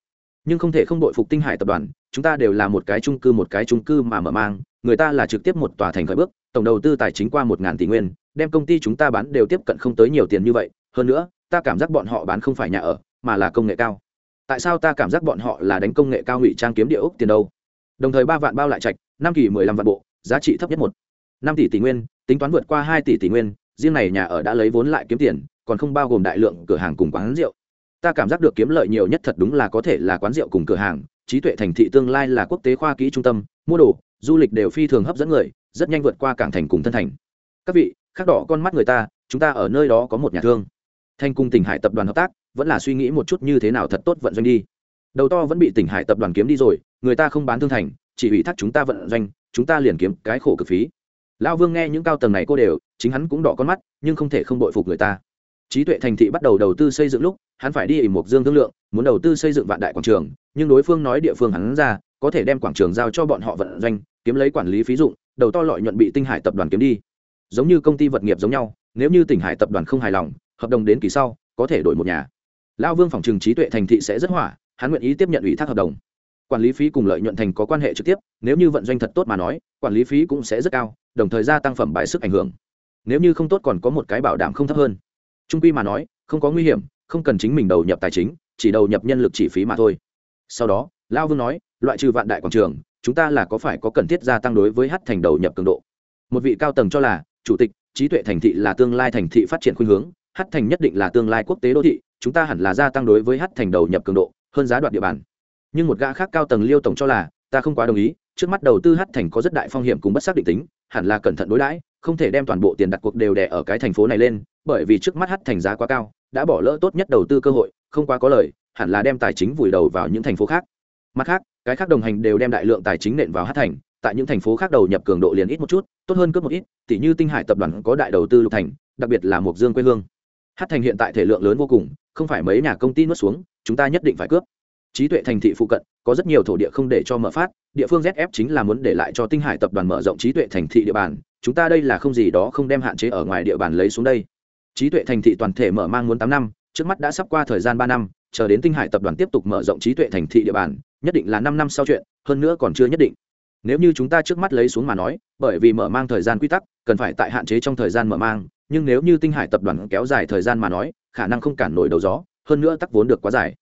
Nhưng không thể không đội phục tinh hải tập đoàn, chúng ta đều là một cái trung cư một cái trung cư mà mở mang, người ta là trực tiếp một tòa thành khởi bước, tổng đầu tư tài chính qua một ngàn tỷ nguyên, đem công ty chúng ta bán đều tiếp cận không tới nhiều tiền như vậy. Hơn nữa, ta cảm giác bọn họ bán không phải nhà ở, mà là công nghệ cao. Tại sao ta cảm giác bọn họ là đánh công nghệ cao ngụy trang kiếm địa ốc tiền đâu? Đồng thời ba vạn bao lại trạch, năm kỳ mười lăm vạn bộ, giá trị thấp nhất một năm tỷ tỷ nguyên tính toán vượt qua hai tỷ tỷ nguyên, riêng này nhà ở đã lấy vốn lại kiếm tiền, còn không bao gồm đại lượng cửa hàng cùng quán rượu. Ta cảm giác được kiếm lợi nhiều nhất thật đúng là có thể là quán rượu cùng cửa hàng, trí tuệ thành thị tương lai là quốc tế khoa kỹ trung tâm, mua đồ, du lịch đều phi thường hấp dẫn người, rất nhanh vượt qua cảng thành cùng thân thành. Các vị, khắc đỏ con mắt người ta, chúng ta ở nơi đó có một nhà thương. Thành cùng tỉnh hải tập đoàn hợp tác, vẫn là suy nghĩ một chút như thế nào thật tốt vận doanh đi. Đầu to vẫn bị tỉnh hải tập đoàn kiếm đi rồi, người ta không bán thương thành, chỉ ủy thác chúng ta vận doanh, chúng ta liền kiếm cái khổ cực phí lão vương nghe những cao tầng này cô đều, chính hắn cũng đỏ con mắt, nhưng không thể không bội phục người ta. Trí tuệ thành thị bắt đầu đầu tư xây dựng lúc, hắn phải đi ỉ mục dương thương lượng, muốn đầu tư xây dựng vạn đại quảng trường, nhưng đối phương nói địa phương hắn ra, có thể đem quảng trường giao cho bọn họ vận doanh, kiếm lấy quản lý phí dụng, đầu to lợi nhuận bị tinh hải tập đoàn kiếm đi. Giống như công ty vật nghiệp giống nhau, nếu như tỉnh hải tập đoàn không hài lòng, hợp đồng đến kỳ sau, có thể đổi một nhà. Lão vương phòng trừng trí tuệ thành thị sẽ rất hỏa, hắn nguyện ý tiếp nhận ủy thác hợp đồng. Quản lý phí cùng lợi nhuận thành có quan hệ trực tiếp, nếu như vận doanh thật tốt mà nói, quản lý phí cũng sẽ rất cao đồng thời gia tăng phẩm bài sức ảnh hưởng. Nếu như không tốt còn có một cái bảo đảm không thấp hơn. Trung quy mà nói, không có nguy hiểm, không cần chính mình đầu nhập tài chính, chỉ đầu nhập nhân lực chi phí mà thôi. Sau đó, lao vương nói, loại trừ vạn đại quảng trường, chúng ta là có phải có cần thiết gia tăng đối với hát thành đầu nhập cường độ? Một vị cao tầng cho là, chủ tịch, trí tuệ thành thị là tương lai thành thị phát triển khuynh hướng, hát thành nhất định là tương lai quốc tế đô thị, chúng ta hẳn là gia tăng đối với hát thành đầu nhập cường độ, hơn giá đoạt địa bàn. Nhưng một gã khác cao tầng liêu tổng cho là, ta không quá đồng ý, trước mắt đầu tư hát thành có rất đại phong hiểm cùng bất xác định tính hẳn là cẩn thận đối đãi, không thể đem toàn bộ tiền đặt cuộc đều đẻ ở cái thành phố này lên, bởi vì trước mắt hát thành giá quá cao, đã bỏ lỡ tốt nhất đầu tư cơ hội, không quá có lời, hẳn là đem tài chính vùi đầu vào những thành phố khác. Mặt khác, cái khác đồng hành đều đem đại lượng tài chính nện vào hát thành, tại những thành phố khác đầu nhập cường độ liền ít một chút, tốt hơn cướp một ít tỷ như tinh hải tập đoàn có đại đầu tư lục thành, đặc biệt là mộc dương quê hương. Hát thành hiện tại thể lượng lớn vô cùng, không phải mấy nhà công ty nuốt xuống, chúng ta nhất định phải cướp trí tuệ thành thị phụ cận, có rất nhiều thổ địa không để cho mở phát, địa phương zf chính là muốn để lại cho tinh hải tập đoàn mở rộng trí tuệ thành thị địa bàn, chúng ta đây là không gì đó không đem hạn chế ở ngoài địa bàn lấy xuống đây. Trí tuệ thành thị toàn thể mở mang muốn tám năm, trước mắt đã sắp qua thời gian ba năm, chờ đến tinh hải tập đoàn tiếp tục mở rộng trí tuệ thành thị địa bàn, nhất định là năm năm sau chuyện, hơn nữa còn chưa nhất định. Nếu như chúng ta trước mắt lấy xuống mà nói, bởi vì mở mang thời gian quy tắc, cần phải tại hạn chế trong thời gian mở mang, nhưng nếu như tinh hải tập đoàn kéo dài thời gian mà nói, khả năng không cản nổi đầu gió, hơn nữa tắc vốn được quá dài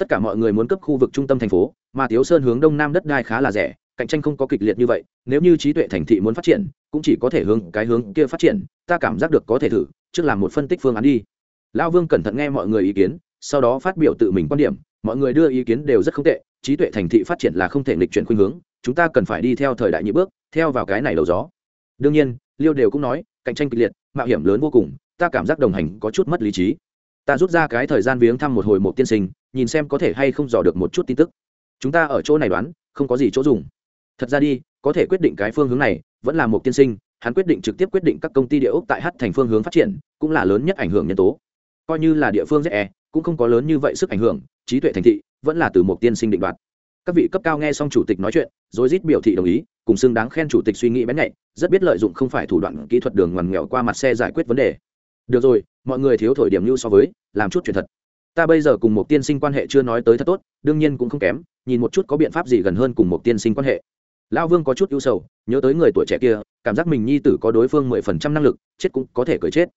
tất cả mọi người muốn cấp khu vực trung tâm thành phố, mà tiếu sơn hướng đông nam đất đai khá là rẻ, cạnh tranh không có kịch liệt như vậy, nếu như trí tuệ thành thị muốn phát triển, cũng chỉ có thể hướng cái hướng kia phát triển, ta cảm giác được có thể thử, trước làm một phân tích phương án đi. Lão vương cẩn thận nghe mọi người ý kiến, sau đó phát biểu tự mình quan điểm, mọi người đưa ý kiến đều rất không tệ, trí tuệ thành thị phát triển là không thể nghịch chuyển khuynh hướng, chúng ta cần phải đi theo thời đại nhị bước, theo vào cái này đầu gió. Đương nhiên, liêu đều cũng nói, cạnh tranh kịch liệt, mạo hiểm lớn vô cùng, ta cảm giác đồng hành có chút mất lý trí ta rút ra cái thời gian viếng thăm một hồi một tiên sinh, nhìn xem có thể hay không dò được một chút tin tức. Chúng ta ở chỗ này đoán, không có gì chỗ dùng. Thật ra đi, có thể quyết định cái phương hướng này, vẫn là một tiên sinh, hắn quyết định trực tiếp quyết định các công ty địa ốc tại h thành phương hướng phát triển, cũng là lớn nhất ảnh hưởng nhân tố. Coi như là địa phương dễ cũng không có lớn như vậy sức ảnh hưởng, trí tuệ thành thị vẫn là từ một tiên sinh định đoạt. Các vị cấp cao nghe xong chủ tịch nói chuyện rồi rít biểu thị đồng ý, cùng xưng đáng khen chủ tịch suy nghĩ bén nhạy, rất biết lợi dụng không phải thủ đoạn kỹ thuật đường ngoằn nghèo qua mặt xe giải quyết vấn đề. Được rồi mọi người thiếu thổi điểm lưu so với, làm chút chuyện thật. Ta bây giờ cùng một tiên sinh quan hệ chưa nói tới thật tốt, đương nhiên cũng không kém, nhìn một chút có biện pháp gì gần hơn cùng một tiên sinh quan hệ. Lão vương có chút ưu sầu, nhớ tới người tuổi trẻ kia, cảm giác mình nhi tử có đối phương mười phần trăm năng lực, chết cũng có thể cười chết.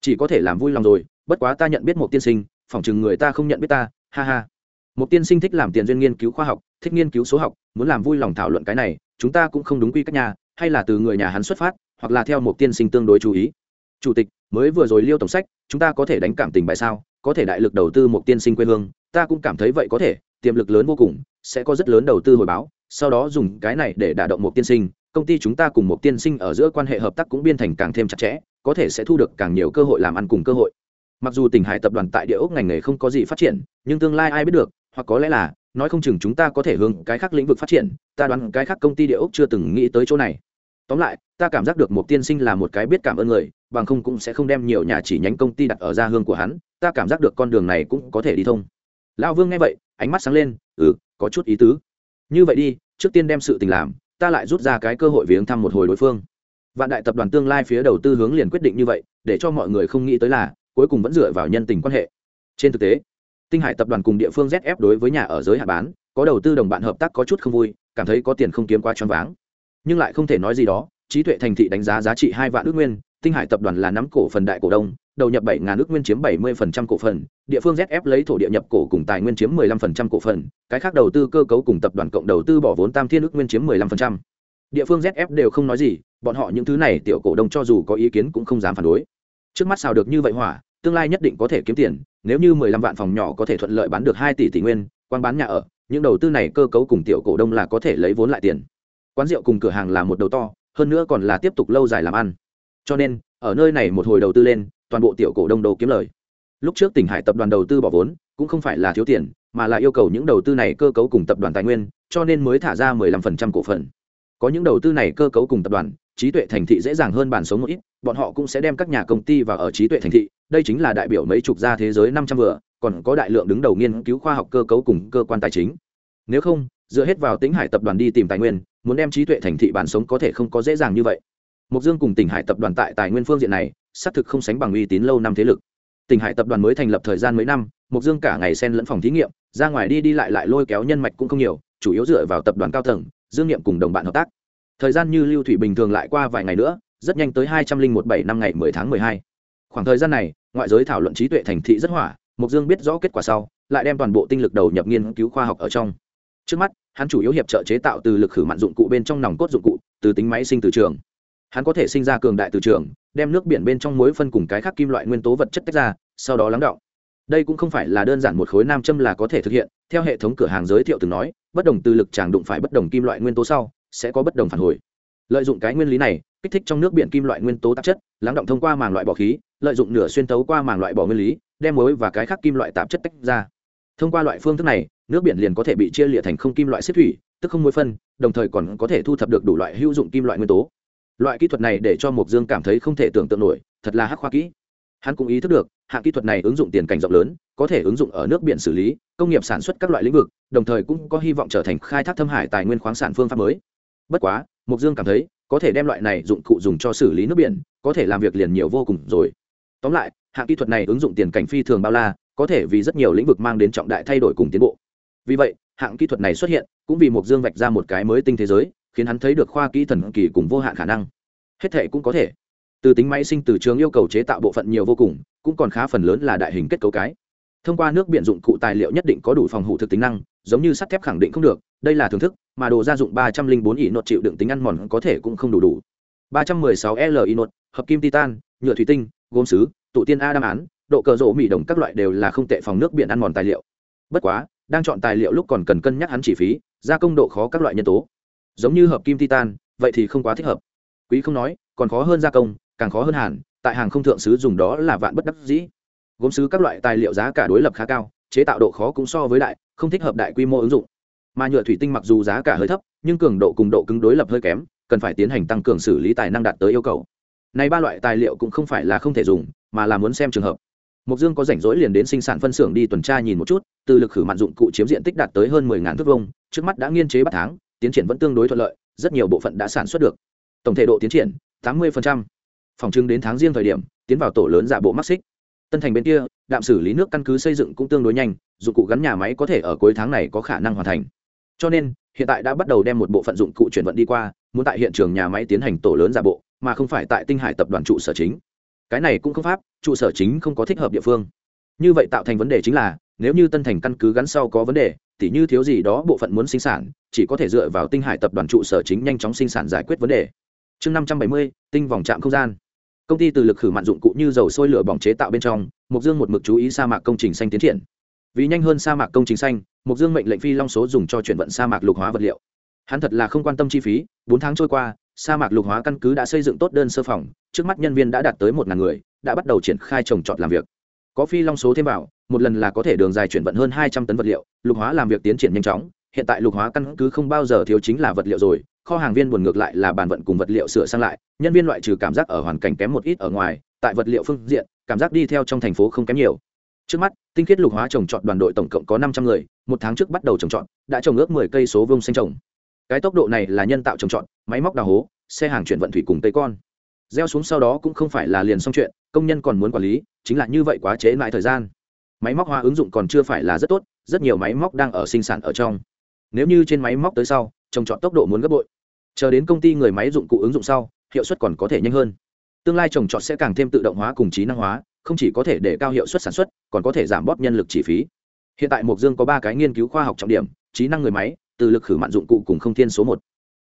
Chỉ có thể làm vui lòng rồi, bất quá ta nhận biết một tiên sinh, phỏng chừng người ta không nhận biết ta, ha ha. Một tiên sinh thích làm tiền duyên nghiên cứu khoa học, thích nghiên cứu số học, muốn làm vui lòng thảo luận cái này, chúng ta cũng không đúng quy cách nhà hay là từ người nhà hắn xuất phát, hoặc là theo một tiên sinh tương đối chú ý chủ tịch, mới vừa rồi liêu tổng sách, chúng ta có thể đánh cảm tình bài sao? Có thể đại lực đầu tư một tiên sinh quê hương, ta cũng cảm thấy vậy có thể, tiềm lực lớn vô cùng, sẽ có rất lớn đầu tư hồi báo, sau đó dùng cái này để đả động một tiên sinh, công ty chúng ta cùng một tiên sinh ở giữa quan hệ hợp tác cũng biên thành càng thêm chặt chẽ, có thể sẽ thu được càng nhiều cơ hội làm ăn cùng cơ hội. Mặc dù tỉnh hải tập đoàn tại địa ốc ngành nghề không có gì phát triển, nhưng tương lai ai biết được, hoặc có lẽ là, nói không chừng chúng ta có thể hướng cái khác lĩnh vực phát triển, ta đoán cái khác công ty địa ốc chưa từng nghĩ tới chỗ này. Tóm lại, ta cảm giác được một tiên sinh là một cái biết cảm ơn người bằng không cũng sẽ không đem nhiều nhà chỉ nhánh công ty đặt ở gia hương của hắn, ta cảm giác được con đường này cũng có thể đi thông. Lão vương nghe vậy, ánh mắt sáng lên ừ có chút ý tứ. Như vậy đi, trước tiên đem sự tình làm, ta lại rút ra cái cơ hội viếng thăm một hồi đối phương. Vạn đại tập đoàn tương lai phía đầu tư hướng liền quyết định như vậy, để cho mọi người không nghĩ tới là, cuối cùng vẫn dựa vào nhân tình quan hệ. Trên thực tế, tinh hải tập đoàn cùng địa phương zf đối với nhà ở giới hạ bán, có đầu tư đồng bạn hợp tác có chút không vui, cảm thấy có tiền không kiếm qua choáng váng. Nhưng lại không thể nói gì đó, trí tuệ thành thị đánh giá giá trị hai vạn ước nguyên tinh hải tập đoàn là nắm cổ phần đại cổ đông, đầu nhập bảy ngàn ước nguyên chiếm bảy mươi cổ phần, địa phương zf lấy thổ địa nhập cổ cùng tài nguyên chiếm 15% cổ phần, cái khác đầu tư cơ cấu cùng tập đoàn cộng đầu tư bỏ vốn tam thiên ước nguyên chiếm 15%. địa phương zf đều không nói gì, bọn họ những thứ này tiểu cổ đông cho dù có ý kiến cũng không dám phản đối. Trước mắt sao được như vậy hỏa, tương lai nhất định có thể kiếm tiền, nếu như 15 vạn phòng nhỏ có thể thuận lợi bán được hai tỷ tỷ nguyên quan bán nhà ở, những đầu tư này cơ cấu cùng tiểu cổ đông là có thể lấy vốn lại tiền. Quán rượu cùng cửa hàng là một đầu to, hơn nữa còn là tiếp tục lâu dài làm ăn cho nên, ở nơi này một hồi đầu tư lên, toàn bộ tiểu cổ đông đầu kiếm lời. Lúc trước tỉnh hải tập đoàn đầu tư bỏ vốn, cũng không phải là thiếu tiền, mà là yêu cầu những đầu tư này cơ cấu cùng tập đoàn tài nguyên, cho nên mới thả ra 15% cổ phần. Có những đầu tư này cơ cấu cùng tập đoàn, trí tuệ thành thị dễ dàng hơn bản sống một ít, bọn họ cũng sẽ đem các nhà công ty vào ở trí tuệ thành thị, đây chính là đại biểu mấy chục gia thế giới năm trăm vừa, còn có đại lượng đứng đầu nghiên cứu khoa học cơ cấu cùng cơ quan tài chính. Nếu không, dựa hết vào tính hải tập đoàn đi tìm tài nguyên, muốn đem trí tuệ thành thị bản sống có thể không có dễ dàng như vậy mục dương cùng tỉnh hải tập đoàn tại tài nguyên phương diện này, xác thực không sánh bằng uy tín lâu năm thế lực. Tỉnh hải tập đoàn mới thành lập thời gian mấy năm mục dương cả ngày xen lẫn phòng thí nghiệm, ra ngoài đi đi lại lại lôi kéo nhân mạch cũng không nhiều, chủ yếu dựa vào tập đoàn cao tầng, dương nghiệm cùng đồng bạn hợp tác. Thời gian như lưu thủy bình thường lại qua vài ngày nữa, rất nhanh tới hai trăm linh một bảy năm ngày mười tháng mười hai. Khoảng thời gian này, ngoại giới thảo luận trí tuệ thành thị rất hỏa mục dương biết rõ kết quả sau, lại đem toàn bộ tinh lực đầu nhập nghiên cứu khoa học ở trong. Trước mắt, hắn chủ yếu hiệp trợ chế tạo từ lực khử mặn dụng cụ bên trong nòng cốt dụng cụ, từ tính máy sinh từ trường hắn có thể sinh ra cường đại từ trường, đem nước biển bên trong muối phân cùng cái khác kim loại nguyên tố vật chất tách ra, sau đó lắng động. Đây cũng không phải là đơn giản một khối nam châm là có thể thực hiện, theo hệ thống cửa hàng giới thiệu từng nói, bất đồng từ lực chàng đụng phải bất đồng kim loại nguyên tố sau, sẽ có bất đồng phản hồi. Lợi dụng cái nguyên lý này, kích thích trong nước biển kim loại nguyên tố tạp chất, lắng động thông qua màng loại bỏ khí, lợi dụng nửa xuyên tấu qua màng loại bỏ nguyên lý, đem muối và cái khác kim loại tạp chất tách ra. Thông qua loại phương thức này, nước biển liền có thể bị chia liệt thành không kim loại xếp thủy, tức không muối phân, đồng thời còn có thể thu thập được đủ loại hữu dụng kim loại nguyên tố loại kỹ thuật này để cho mộc dương cảm thấy không thể tưởng tượng nổi, thật là hắc khoa kỹ. Hắn cũng ý thức được, hạng kỹ thuật này ứng dụng tiền cảnh rộng lớn, có thể ứng dụng ở nước biển xử lý, công nghiệp sản xuất các loại lĩnh vực, đồng thời cũng có hy vọng trở thành khai thác thâm hải tài nguyên khoáng sản phương pháp mới. Bất quá, mộc dương cảm thấy, có thể đem loại này dụng cụ dùng cho xử lý nước biển, có thể làm việc liền nhiều vô cùng rồi. Tóm lại, hạng kỹ thuật này ứng dụng tiền cảnh phi thường bao la, có thể vì rất nhiều lĩnh vực mang đến trọng đại thay đổi cùng tiến bộ. Vì vậy, hạng kỹ thuật này xuất hiện, cũng vì mộc dương vạch ra một cái mới tinh thế giới khiến hắn thấy được khoa kỹ thần kỳ cùng vô hạn khả năng. Hết thể cũng có thể. Từ tính máy sinh từ trường yêu cầu chế tạo bộ phận nhiều vô cùng, cũng còn khá phần lớn là đại hình kết cấu cái. Thông qua nước biển dụng cụ tài liệu nhất định có đủ phòng hủ thực tính năng, giống như sắt thép khẳng định không được, đây là thưởng thức, mà đồ gia dụng ba trăm linh bốn ỷ nốt chịu đựng tính ăn mòn có thể cũng không đủ đủ. ba trăm mười sáu l ỷ nốt, hợp kim titan, nhựa thủy tinh, gốm sứ, tụ tiên a đam án, độ cờ rỗ mỹ đồng các loại đều là không tệ phòng nước biển ăn mòn tài liệu. Bất quá, đang chọn tài liệu lúc còn cần cân nhắc hắn chi phí, gia công độ khó các loại nhân tố giống như hợp kim titan vậy thì không quá thích hợp. Quý không nói còn khó hơn gia công càng khó hơn hàn tại hàng không thượng sứ dùng đó là vạn bất đắc dĩ. Gốm sứ các loại tài liệu giá cả đối lập khá cao chế tạo độ khó cũng so với đại không thích hợp đại quy mô ứng dụng. Mà nhựa thủy tinh mặc dù giá cả hơi thấp nhưng cường độ cùng độ cứng đối lập hơi kém cần phải tiến hành tăng cường xử lý tài năng đạt tới yêu cầu. Này ba loại tài liệu cũng không phải là không thể dùng mà là muốn xem trường hợp. Mục Dương có rảnh rỗi liền đến sinh sản phân xưởng đi tuần tra nhìn một chút, từ lực khử mặn dụng cụ chiếm diện tích đạt tới hơn mười ngàn thước vuông, trước mắt đã nghiên chế ba tháng, tiến triển vẫn tương đối thuận lợi, rất nhiều bộ phận đã sản xuất được. Tổng thể độ tiến triển 80%. Phòng trưng đến tháng riêng thời điểm, tiến vào tổ lớn giả bộ mắc xích. Tân Thành bên kia, đạm xử lý nước căn cứ xây dựng cũng tương đối nhanh, dụng cụ gắn nhà máy có thể ở cuối tháng này có khả năng hoàn thành. Cho nên, hiện tại đã bắt đầu đem một bộ phận dụng cụ chuyển vận đi qua, muốn tại hiện trường nhà máy tiến hành tổ lớn giả bộ, mà không phải tại Tinh Hải tập đoàn trụ sở chính cái này cũng không pháp trụ sở chính không có thích hợp địa phương như vậy tạo thành vấn đề chính là nếu như tân thành căn cứ gắn sau có vấn đề tỉ như thiếu gì đó bộ phận muốn sinh sản, chỉ có thể dựa vào tinh hải tập đoàn trụ sở chính nhanh chóng sinh sản giải quyết vấn đề. Chương năm trăm bảy mươi, tinh vòng trạm không gian. Công ty từ lực khử mạn dụng cụ như dầu sôi lửa bỏng chế tạo bên trong mục dương một mực chú ý sa mạc công trình xanh tiến triển. Vì nhanh hơn sa mạc công trình xanh mục dương mệnh lệnh phi long số dùng cho chuyển vận sa mạc lục hóa vật liệu. Hắn thật là không quan tâm chi phí, bốn tháng trôi qua, sa mạc lục hóa căn cứ đã xây dựng tốt đơn sơ phòng, trước mắt nhân viên đã đạt tới một ngàn người, đã bắt đầu triển khai trồng trọt làm việc. Có phi long số thêm vào một lần là có thể đường dài chuyển vận hơn hai trăm tấn vật liệu, lục hóa làm việc tiến triển nhanh chóng, hiện tại lục hóa căn cứ không bao giờ thiếu chính là vật liệu rồi, kho hàng viên buồn ngược lại là bàn vận cùng vật liệu sửa sang lại, nhân viên loại trừ cảm giác ở hoàn cảnh kém một ít ở ngoài, tại vật liệu phương diện, cảm giác đi theo trong thành phố không kém nhiều. Trước mắt, tinh khiết lục hóa trồng trọt đoàn đội tổng cộng có năm trăm người, một tháng trước bắt đầu trồng trọt, đã trồng ước mười cây số vông xanh trồng. Cái tốc độ này là nhân tạo trồng trọt, máy móc đào hố, xe hàng chuyển vận thủy cùng tây con. Gieo xuống sau đó cũng không phải là liền xong chuyện, công nhân còn muốn quản lý, chính là như vậy quá chế lại thời gian máy móc hóa ứng dụng còn chưa phải là rất tốt, rất nhiều máy móc đang ở sinh sản ở trong. Nếu như trên máy móc tới sau, trồng trọt tốc độ muốn gấp bội. Chờ đến công ty người máy dụng cụ ứng dụng sau, hiệu suất còn có thể nhanh hơn. Tương lai trồng trọt sẽ càng thêm tự động hóa cùng trí năng hóa, không chỉ có thể để cao hiệu suất sản xuất, còn có thể giảm bóp nhân lực chi phí. Hiện tại mộc dương có ba cái nghiên cứu khoa học trọng điểm, trí năng người máy, từ lực khử mạn dụng cụ cùng không thiên số một.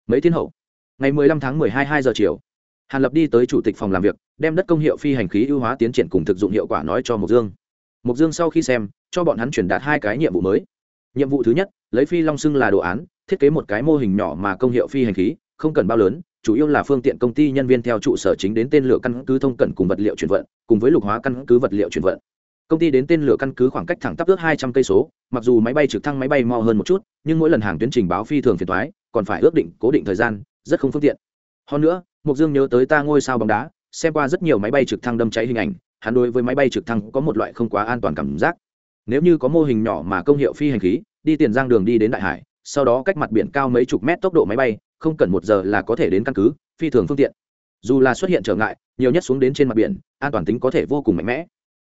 Mấy thiên hậu? Ngày 15 tháng 12 2 giờ chiều, hàn lập đi tới chủ tịch phòng làm việc, đem đất công hiệu phi hành khí ưu hóa tiến triển cùng thực dụng hiệu quả nói cho Mộc dương mục dương sau khi xem, cho bọn hắn chuyển đạt hai cái nhiệm vụ mới. Nhiệm vụ thứ nhất, lấy phi long xưng là đồ án, thiết kế một cái mô hình nhỏ mà công hiệu phi hành khí, không cần bao lớn, chủ yếu là phương tiện công ty nhân viên theo trụ sở chính đến tên lửa căn cứ thông cận cùng vật liệu chuyển vận, cùng với lục hóa căn cứ vật liệu chuyển vận. Công ty đến tên lửa căn cứ khoảng cách thẳng tắp ước hai trăm cây số, mặc dù máy bay trực thăng máy bay mau hơn một chút, nhưng mỗi lần hàng tuyến trình báo phi thường phiền thoái còn phải ước định cố định thời gian, rất không phương tiện. Hơn nữa mục dương nhớ tới ta ngôi sao bóng đá, xem qua rất nhiều máy bay trực thăng đâm cháy hình ảnh hắn đối với máy bay trực thăng có một loại không quá an toàn cảm giác. Nếu như có mô hình nhỏ mà công hiệu phi hành khí đi tiền giang đường đi đến đại hải sau đó cách mặt biển cao mấy chục mét tốc độ máy bay không cần một giờ là có thể đến căn cứ phi thường phương tiện. Dù là xuất hiện trở ngại nhiều nhất xuống đến trên mặt biển an toàn tính có thể vô cùng mạnh mẽ.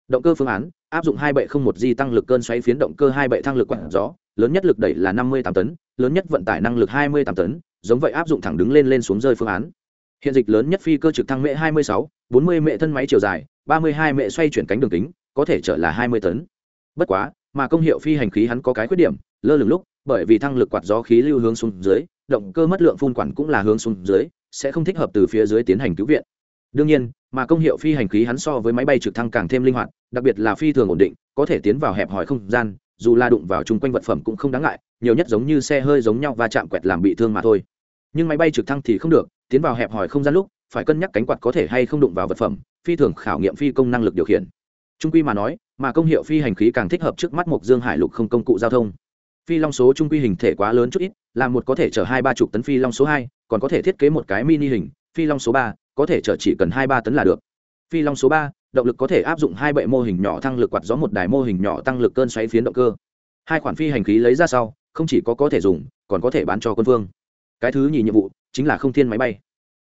Động cơ phương án áp dụng hai bệ không một di tăng lực cơn xoáy phiến động cơ hai bệ thăng lực quản gió lớn nhất lực đẩy là năm mươi tám tấn lớn nhất vận tải năng lực hai mươi tám tấn giống vậy áp dụng thẳng đứng lên lên xuống rơi phương án. Hiện dịch lớn nhất phi cơ trực thăng mệ 26, 40 mệ thân máy chiều dài 32 mệ xoay chuyển cánh đường kính, có thể trở là 20 tấn. Bất quá, mà công hiệu phi hành khí hắn có cái khuyết điểm, lơ lửng lúc, bởi vì thăng lực quạt gió khí lưu hướng xuống dưới, động cơ mất lượng phun quản cũng là hướng xuống dưới, sẽ không thích hợp từ phía dưới tiến hành cứu viện. Đương nhiên, mà công hiệu phi hành khí hắn so với máy bay trực thăng càng thêm linh hoạt, đặc biệt là phi thường ổn định, có thể tiến vào hẹp hòi không gian, dù la đụng vào chung quanh vật phẩm cũng không đáng ngại, nhiều nhất giống như xe hơi giống nhau và chạm quẹt làm bị thương mà thôi. Nhưng máy bay trực thăng thì không được, tiến vào hẹp hòi không gian lúc, phải cân nhắc cánh quạt có thể hay không đụng vào vật phẩm phi thường khảo nghiệm phi công năng lực điều khiển. Trung quy mà nói, mà công hiệu phi hành khí càng thích hợp trước mắt một dương hải lục không công cụ giao thông. Phi long số trung quy hình thể quá lớn chút ít, là một có thể chở hai ba chục tấn phi long số hai, còn có thể thiết kế một cái mini hình, phi long số ba, có thể chở chỉ cần hai ba tấn là được. Phi long số ba, động lực có thể áp dụng hai bệ mô hình nhỏ tăng lực quạt gió một đài mô hình nhỏ tăng lực cơn xoáy phiến động cơ. Hai khoản phi hành khí lấy ra sau, không chỉ có có thể dùng, còn có thể bán cho quân vương. Cái thứ nhì nhiệm vụ chính là không thiên máy bay.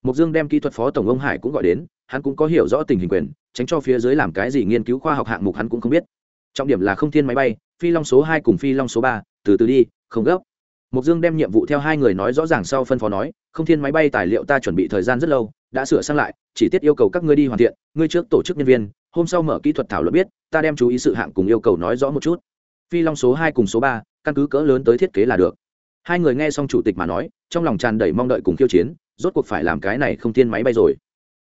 Mục dương đem kỹ thuật phó tổng ông hải cũng gọi đến hắn cũng có hiểu rõ tình hình quyền, tránh cho phía dưới làm cái gì nghiên cứu khoa học hạng mục hắn cũng không biết. Trọng điểm là không thiên máy bay, phi long số hai cùng phi long số ba, từ từ đi, không gấp. Mục dương đem nhiệm vụ theo hai người nói rõ ràng sau phân phó nói, không thiên máy bay tài liệu ta chuẩn bị thời gian rất lâu, đã sửa sang lại, chỉ tiết yêu cầu các ngươi đi hoàn thiện, ngươi trước tổ chức nhân viên, hôm sau mở kỹ thuật thảo luận biết, ta đem chú ý sự hạng cùng yêu cầu nói rõ một chút. Phi long số hai cùng số ba, căn cứ cỡ lớn tới thiết kế là được. Hai người nghe xong chủ tịch mà nói, trong lòng tràn đầy mong đợi cùng khiêu chiến, rốt cuộc phải làm cái này không Thiên máy bay rồi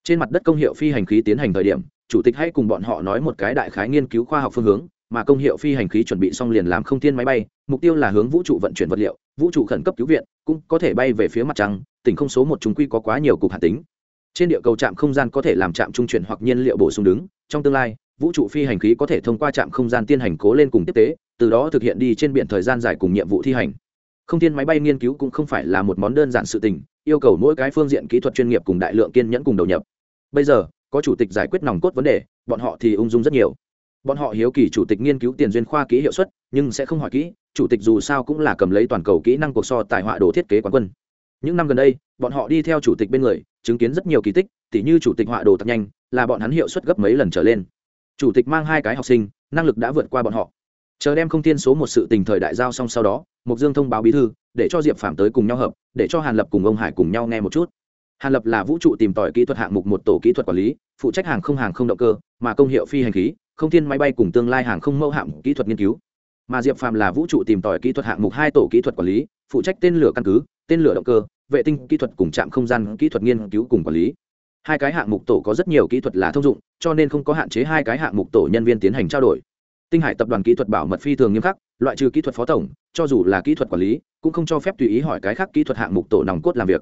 trên mặt đất công hiệu phi hành khí tiến hành thời điểm, chủ tịch hãy cùng bọn họ nói một cái đại khái nghiên cứu khoa học phương hướng, mà công hiệu phi hành khí chuẩn bị xong liền làm không thiên máy bay, mục tiêu là hướng vũ trụ vận chuyển vật liệu, vũ trụ khẩn cấp cứu viện, cũng có thể bay về phía mặt trăng, tỉnh không số một chúng quy có quá nhiều cục hạt tính. Trên địa cầu trạm không gian có thể làm trạm trung chuyển hoặc nhiên liệu bổ sung đứng, trong tương lai, vũ trụ phi hành khí có thể thông qua trạm không gian tiên hành cố lên cùng tiếp tế, từ đó thực hiện đi trên biển thời gian dài cùng nhiệm vụ thi hành. Không thiên máy bay nghiên cứu cũng không phải là một món đơn giản sự tình, yêu cầu mỗi cái phương diện kỹ thuật chuyên nghiệp cùng đại lượng kiên nhẫn cùng đầu nhập bây giờ, có chủ tịch giải quyết nòng cốt vấn đề, bọn họ thì ung dung rất nhiều. Bọn họ hiếu kỳ chủ tịch nghiên cứu tiền duyên khoa kỹ hiệu suất, nhưng sẽ không hỏi kỹ, chủ tịch dù sao cũng là cầm lấy toàn cầu kỹ năng cuộc so tài họa đồ thiết kế quán quân. Những năm gần đây, bọn họ đi theo chủ tịch bên người, chứng kiến rất nhiều kỳ tích, tỉ như chủ tịch họa đồ thật nhanh, là bọn hắn hiệu suất gấp mấy lần trở lên. Chủ tịch mang hai cái học sinh, năng lực đã vượt qua bọn họ. Chờ đem không tiên số một sự tình thời đại giao xong sau đó mục dương thông báo bí thư, để cho diệp phạm tới cùng nhau hợp, để cho hàn lập cùng ông hải cùng nhau nghe một chút hàn lập là vũ trụ tìm tòi kỹ thuật hạng mục một tổ kỹ thuật quản lý phụ trách hàng không hàng không động cơ mà công hiệu phi hành khí không thiên máy bay cùng tương lai hàng không mẫu hạng kỹ thuật nghiên cứu mà diệp phạm là vũ trụ tìm tòi kỹ thuật hạng mục hai tổ kỹ thuật quản lý phụ trách tên lửa căn cứ tên lửa động cơ vệ tinh kỹ thuật cùng trạm không gian kỹ thuật nghiên cứu cùng quản lý hai cái hạng mục tổ có rất nhiều kỹ thuật là thông dụng cho nên không có hạn chế hai cái hạng mục tổ nhân viên tiến hành trao đổi tinh hải tập đoàn kỹ thuật bảo mật phi thường nghiêm khắc loại trừ kỹ thuật phó tổng cho dù là kỹ thuật quản lý cũng không cho phép tùy ý hỏi cái khác kỹ thuật hạng mục tổ nòng cốt làm việc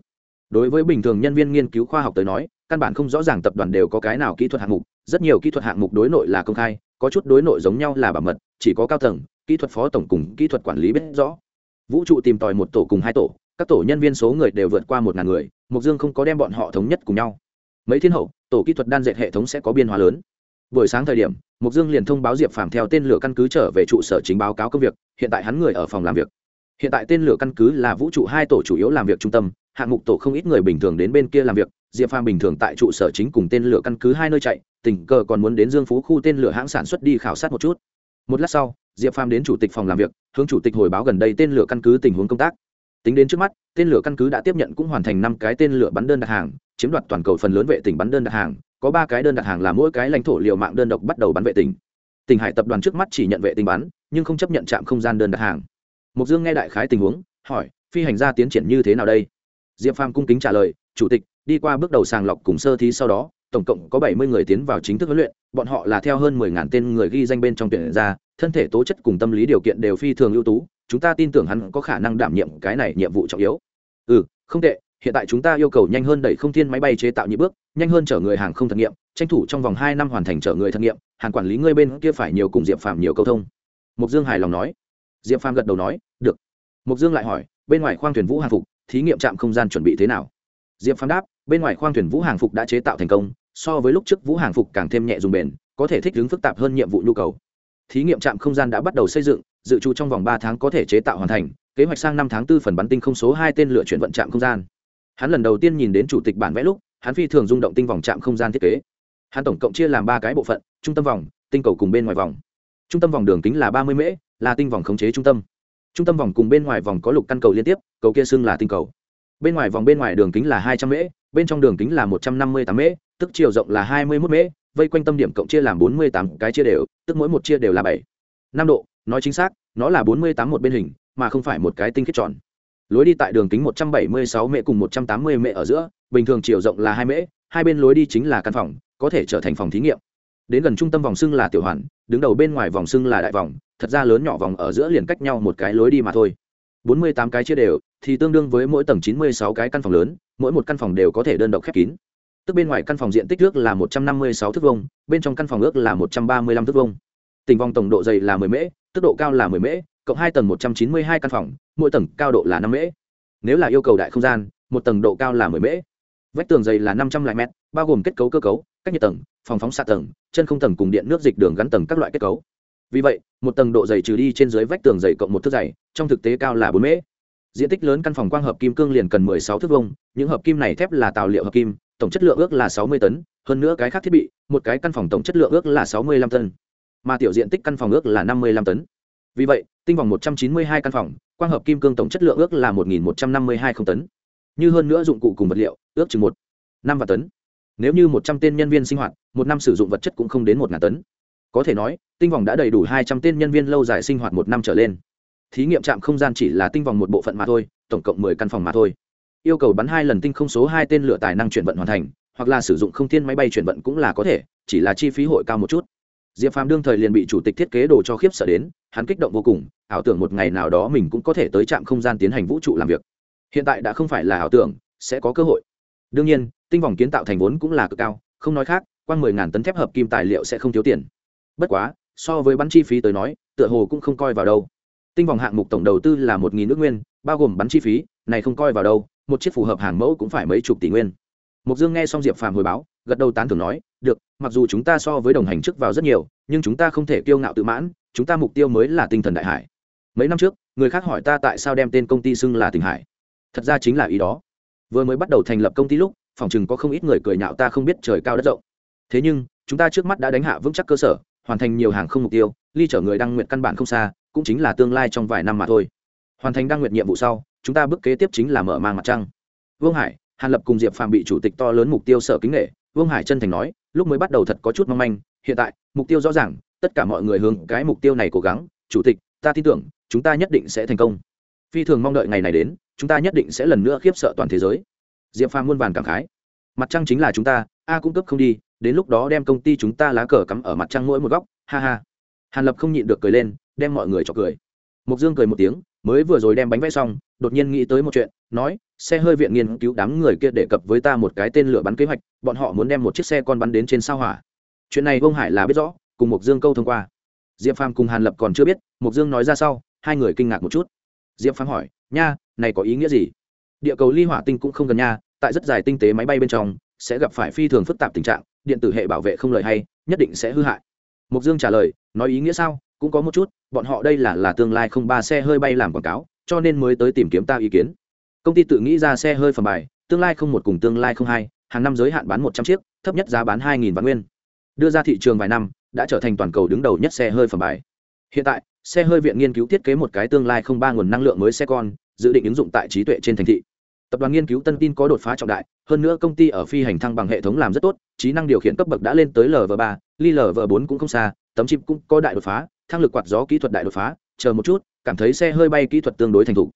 đối với bình thường nhân viên nghiên cứu khoa học tới nói, căn bản không rõ ràng tập đoàn đều có cái nào kỹ thuật hạng mục, rất nhiều kỹ thuật hạng mục đối nội là công khai, có chút đối nội giống nhau là bảo mật, chỉ có cao tầng, kỹ thuật phó tổng cùng kỹ thuật quản lý biết rõ. Vũ trụ tìm tòi một tổ cùng hai tổ, các tổ nhân viên số người đều vượt qua một ngàn người mục dương không có đem bọn họ thống nhất cùng nhau. Mấy thiên hậu, tổ kỹ thuật đan dệt hệ thống sẽ có biên hóa lớn. Buổi sáng thời điểm mục dương liền thông báo diệp phàm theo tên lửa căn cứ trở về trụ sở chính báo cáo công việc, hiện tại hắn người ở phòng làm việc. Hiện tại tên lửa căn cứ là vũ trụ hai tổ chủ yếu làm việc trung tâm hạng mục tổ không ít người bình thường đến bên kia làm việc, diệp phàm bình thường tại trụ sở chính cùng tên lửa căn cứ hai nơi chạy, tình cờ còn muốn đến dương phú khu tên lửa hãng sản xuất đi khảo sát một chút. Một lát sau, diệp phàm đến chủ tịch phòng làm việc, hướng chủ tịch hồi báo gần đây tên lửa căn cứ tình huống công tác. Tính đến trước mắt, tên lửa căn cứ đã tiếp nhận cũng hoàn thành năm cái tên lửa bắn đơn đặt hàng, chiếm đoạt toàn cầu phần lớn vệ tinh bắn đơn đặt hàng, có ba cái đơn đặt hàng là mỗi cái lãnh thổ liệu mạng đơn độc bắt đầu bắn vệ tinh tỉnh hải tập đoàn trước mắt chỉ nhận vệ tinh bắn, nhưng không chấp nhận trạm không gian đơn đặt hàng. Mục dương nghe đại khái tình huống, hỏi, phi hành gia tiến triển như thế nào đây? Diệp phàm cung kính trả lời, chủ tịch, đi qua bước đầu sàng lọc cùng sơ thí sau đó, tổng cộng có bảy mươi người tiến vào chính thức huấn luyện, bọn họ là theo hơn mười ngàn tên người ghi danh bên trong tuyển ra, thân thể tố chất cùng tâm lý điều kiện đều phi thường ưu tú, chúng ta tin tưởng hắn có khả năng đảm nhiệm cái này nhiệm vụ trọng yếu. Ừ không tệ, hiện tại chúng ta yêu cầu nhanh hơn đẩy không thiên máy bay chế tạo nhị bước, nhanh hơn chở người hàng không thực nghiệm, tranh thủ trong vòng hai năm hoàn thành chở người thực nghiệm hàng quản lý ngươi bên kia phải nhiều cùng diệp Phàm nhiều câu thông. Mục dương hài lòng nói. Diệp Phàm gật đầu nói, được. Mục dương lại hỏi, bên ngoài khoang thuyền vũ hàng phục thí nghiệm trạm không gian chuẩn bị thế nào? Diệp phán đáp, bên ngoài khoang thuyền vũ hàng phục đã chế tạo thành công, so với lúc trước vũ hàng phục càng thêm nhẹ dùng bền, có thể thích ứng phức tạp hơn nhiệm vụ nhu cầu. Thí nghiệm trạm không gian đã bắt đầu xây dựng, dự trù trong vòng ba tháng có thể chế tạo hoàn thành, kế hoạch sang năm tháng 4 phần bắn tinh không số hai tên lửa chuyển vận trạm không gian. Hắn lần đầu tiên nhìn đến chủ tịch bản vẽ lúc, hắn phi thường rung động tinh vòng trạm không gian thiết kế. Hắn tổng cộng chia làm ba cái bộ phận, trung tâm vòng, tinh cầu cùng bên ngoài vòng. Trung tâm vòng đường kính là ba mươi mễ, là tinh vòng khống chế trung tâm trung tâm vòng cùng bên ngoài vòng có lục căn cầu liên tiếp, cầu kia xưng là tinh cầu. Bên ngoài vòng bên ngoài đường kính là hai trăm mễ, bên trong đường kính là một trăm năm mươi tám mễ, tức chiều rộng là hai mươi mốt mễ, vây quanh tâm điểm cộng chia làm bốn mươi tám cái chia đều, tức mỗi một chia đều là bảy. Năm độ, nói chính xác, nó là bốn mươi tám một bên hình, mà không phải một cái tinh khiết tròn. Lối đi tại đường kính một trăm bảy mươi sáu mễ cùng một trăm tám mươi mễ ở giữa, bình thường chiều rộng là hai mễ, hai bên lối đi chính là căn phòng, có thể trở thành phòng thí nghiệm. Đến gần trung tâm vòng xưng là tiểu hoàn, đứng đầu bên ngoài vòng xưng là đại vòng thật ra lớn nhỏ vòng ở giữa liền cách nhau một cái lối đi mà thôi. Bốn mươi tám cái chia đều, thì tương đương với mỗi tầng chín mươi sáu cái căn phòng lớn, mỗi một căn phòng đều có thể đơn độc khép kín. Tức bên ngoài căn phòng diện tích ước là một trăm năm mươi sáu thước vông bên trong căn phòng ước là một trăm ba mươi lăm thước vông tình vòng tổng độ dày là mười mễ, tức độ cao là mười mễ, cộng hai tầng một trăm chín mươi hai căn phòng, mỗi tầng cao độ là năm mễ. Nếu là yêu cầu đại không gian, một tầng độ cao là mười mễ. Vách tường dày là năm trăm lại mét, bao gồm kết cấu cơ cấu, cách nhiệt tầng, phòng phóng xạ tầng, chân không tầng cùng điện nước dịch đường gắn tầng các loại kết cấu vì vậy, một tầng độ dày trừ đi trên dưới vách tường dày cộng một thước dày, trong thực tế cao là bốn mễ diện tích lớn căn phòng quang hợp kim cương liền cần mười sáu thước vông những hợp kim này thép là tàu liệu hợp kim, tổng chất lượng ước là sáu mươi tấn, hơn nữa cái khác thiết bị, một cái căn phòng tổng chất lượng ước là sáu mươi lăm tấn, mà tiểu diện tích căn phòng ước là năm mươi lăm tấn. Vì vậy, tinh vòng một trăm chín mươi hai căn phòng, quang hợp kim cương tổng chất lượng ước là một nghìn một trăm năm mươi hai không tấn. Như hơn nữa dụng cụ cùng vật liệu, ước chừng một năm và tấn. Nếu như một trăm tên nhân viên sinh hoạt, một năm sử dụng vật chất cũng không đến một ngàn tấn có thể nói, tinh vòng đã đầy đủ hai trăm tên nhân viên lâu dài sinh hoạt một năm trở lên. Thí nghiệm trạm không gian chỉ là tinh vòng một bộ phận mà thôi, tổng cộng mười căn phòng mà thôi. Yêu cầu bắn hai lần tinh không số hai tên lửa tài năng chuyển vận hoàn thành, hoặc là sử dụng không thiên máy bay chuyển vận cũng là có thể, chỉ là chi phí hội cao một chút. Diệp phàm đương thời liền bị chủ tịch thiết kế đồ cho khiếp sợ đến, hắn kích động vô cùng, ảo tưởng một ngày nào đó mình cũng có thể tới trạm không gian tiến hành vũ trụ làm việc. Hiện tại đã không phải là ảo tưởng, sẽ có cơ hội. Đương nhiên, tinh vòng kiến tạo thành vốn cũng là cực cao, không nói khác quang mười ngàn tấn thép hợp kim tài liệu sẽ không thiếu tiền bất quá, so với bắn chi phí tới nói, tựa hồ cũng không coi vào đâu. Tinh vòng hạng mục tổng đầu tư là một nghìn nước nguyên, bao gồm bắn chi phí, này không coi vào đâu, một chiếc phù hợp hàng mẫu cũng phải mấy chục tỷ nguyên. Mục dương nghe xong diệp phàm hồi báo, gật đầu tán thưởng nói, được, mặc dù chúng ta so với đồng hành trước vào rất nhiều, nhưng chúng ta không thể kiêu ngạo tự mãn, chúng ta mục tiêu mới là tinh thần đại hải. Mấy năm trước, người khác hỏi ta tại sao đem tên công ty xưng là tình hải. Thật ra chính là ý đó. Vừa mới bắt đầu thành lập công ty lúc, phòng chừng có không ít người cười nhạo ta không biết trời cao đất rộng. Thế nhưng, chúng ta trước mắt đã đánh hạ vững chắc cơ sở hoàn thành nhiều hàng không mục tiêu, ly chở người đăng nguyện căn bản không xa, cũng chính là tương lai trong vài năm mà thôi. Hoàn thành đăng nguyện nhiệm vụ sau, chúng ta bước kế tiếp chính là mở mang mặt trăng. Vương hải, hàn lập cùng diệp phạm bị chủ tịch to lớn mục tiêu sở kính nghệ vương hải chân thành nói, lúc mới bắt đầu thật có chút mong manh, hiện tại, mục tiêu rõ ràng, tất cả mọi người hướng cái mục tiêu này cố gắng, chủ tịch, ta tin tưởng, chúng ta nhất định sẽ thành công. Phi thường mong đợi ngày này đến, chúng ta nhất định sẽ lần nữa khiếp sợ toàn thế giới. Diệp phàm muôn vàn cảm khái mặt trăng chính là chúng ta, a cung cấp không đi, đến lúc đó đem công ty chúng ta lá cờ cắm ở mặt trăng mỗi một góc, ha ha. Hàn lập không nhịn được cười lên, đem mọi người cho cười. Mục dương cười một tiếng, mới vừa rồi đem bánh vẽ xong, đột nhiên nghĩ tới một chuyện, nói, xe hơi viện nghiên cứu đám người kia đề cập với ta một cái tên lửa bắn kế hoạch, bọn họ muốn đem một chiếc xe con bắn đến trên sao hỏa. Chuyện này vương hải là biết rõ, cùng mục dương câu thông qua. Diệp phàm cùng hàn lập còn chưa biết mục dương nói ra sau, hai người kinh ngạc một chút. Diệp phàm hỏi, nha, này có ý nghĩa gì? Địa cầu ly hỏa tinh cũng không gần nha tại rất dài tinh tế máy bay bên trong, sẽ gặp phải phi thường phức tạp tình trạng, điện tử hệ bảo vệ không lợi hay, nhất định sẽ hư hại. Mục dương trả lời, nói ý nghĩa sao? Cũng có một chút, bọn họ đây là là tương lai không ba xe hơi bay làm quảng cáo, cho nên mới tới tìm kiếm ta ý kiến. Công ty tự nghĩ ra xe hơi phẩm bài, tương lai không một cùng tương lai không hai, hàng năm giới hạn bán một trăm chiếc, thấp nhất giá bán hai nghìn vạn nguyên. Đưa ra thị trường vài năm, đã trở thành toàn cầu đứng đầu nhất xe hơi phẩm bài. Hiện tại, xe hơi viện nghiên cứu thiết kế một cái tương lai không ba nguồn năng lượng mới xe con dự định ứng dụng tại trí tuệ trên thành thị tập đoàn nghiên cứu tân tin có đột phá trọng đại, hơn nữa công ty ở phi hành thăng bằng hệ thống làm rất tốt, trí năng điều khiển cấp bậc đã lên tới lv ba, ly lv bốn cũng không xa, tấm chip cũng có đại đột phá, thăng lực quạt gió kỹ thuật đại đột phá, chờ một chút, cảm thấy xe hơi bay kỹ thuật tương đối thành thục.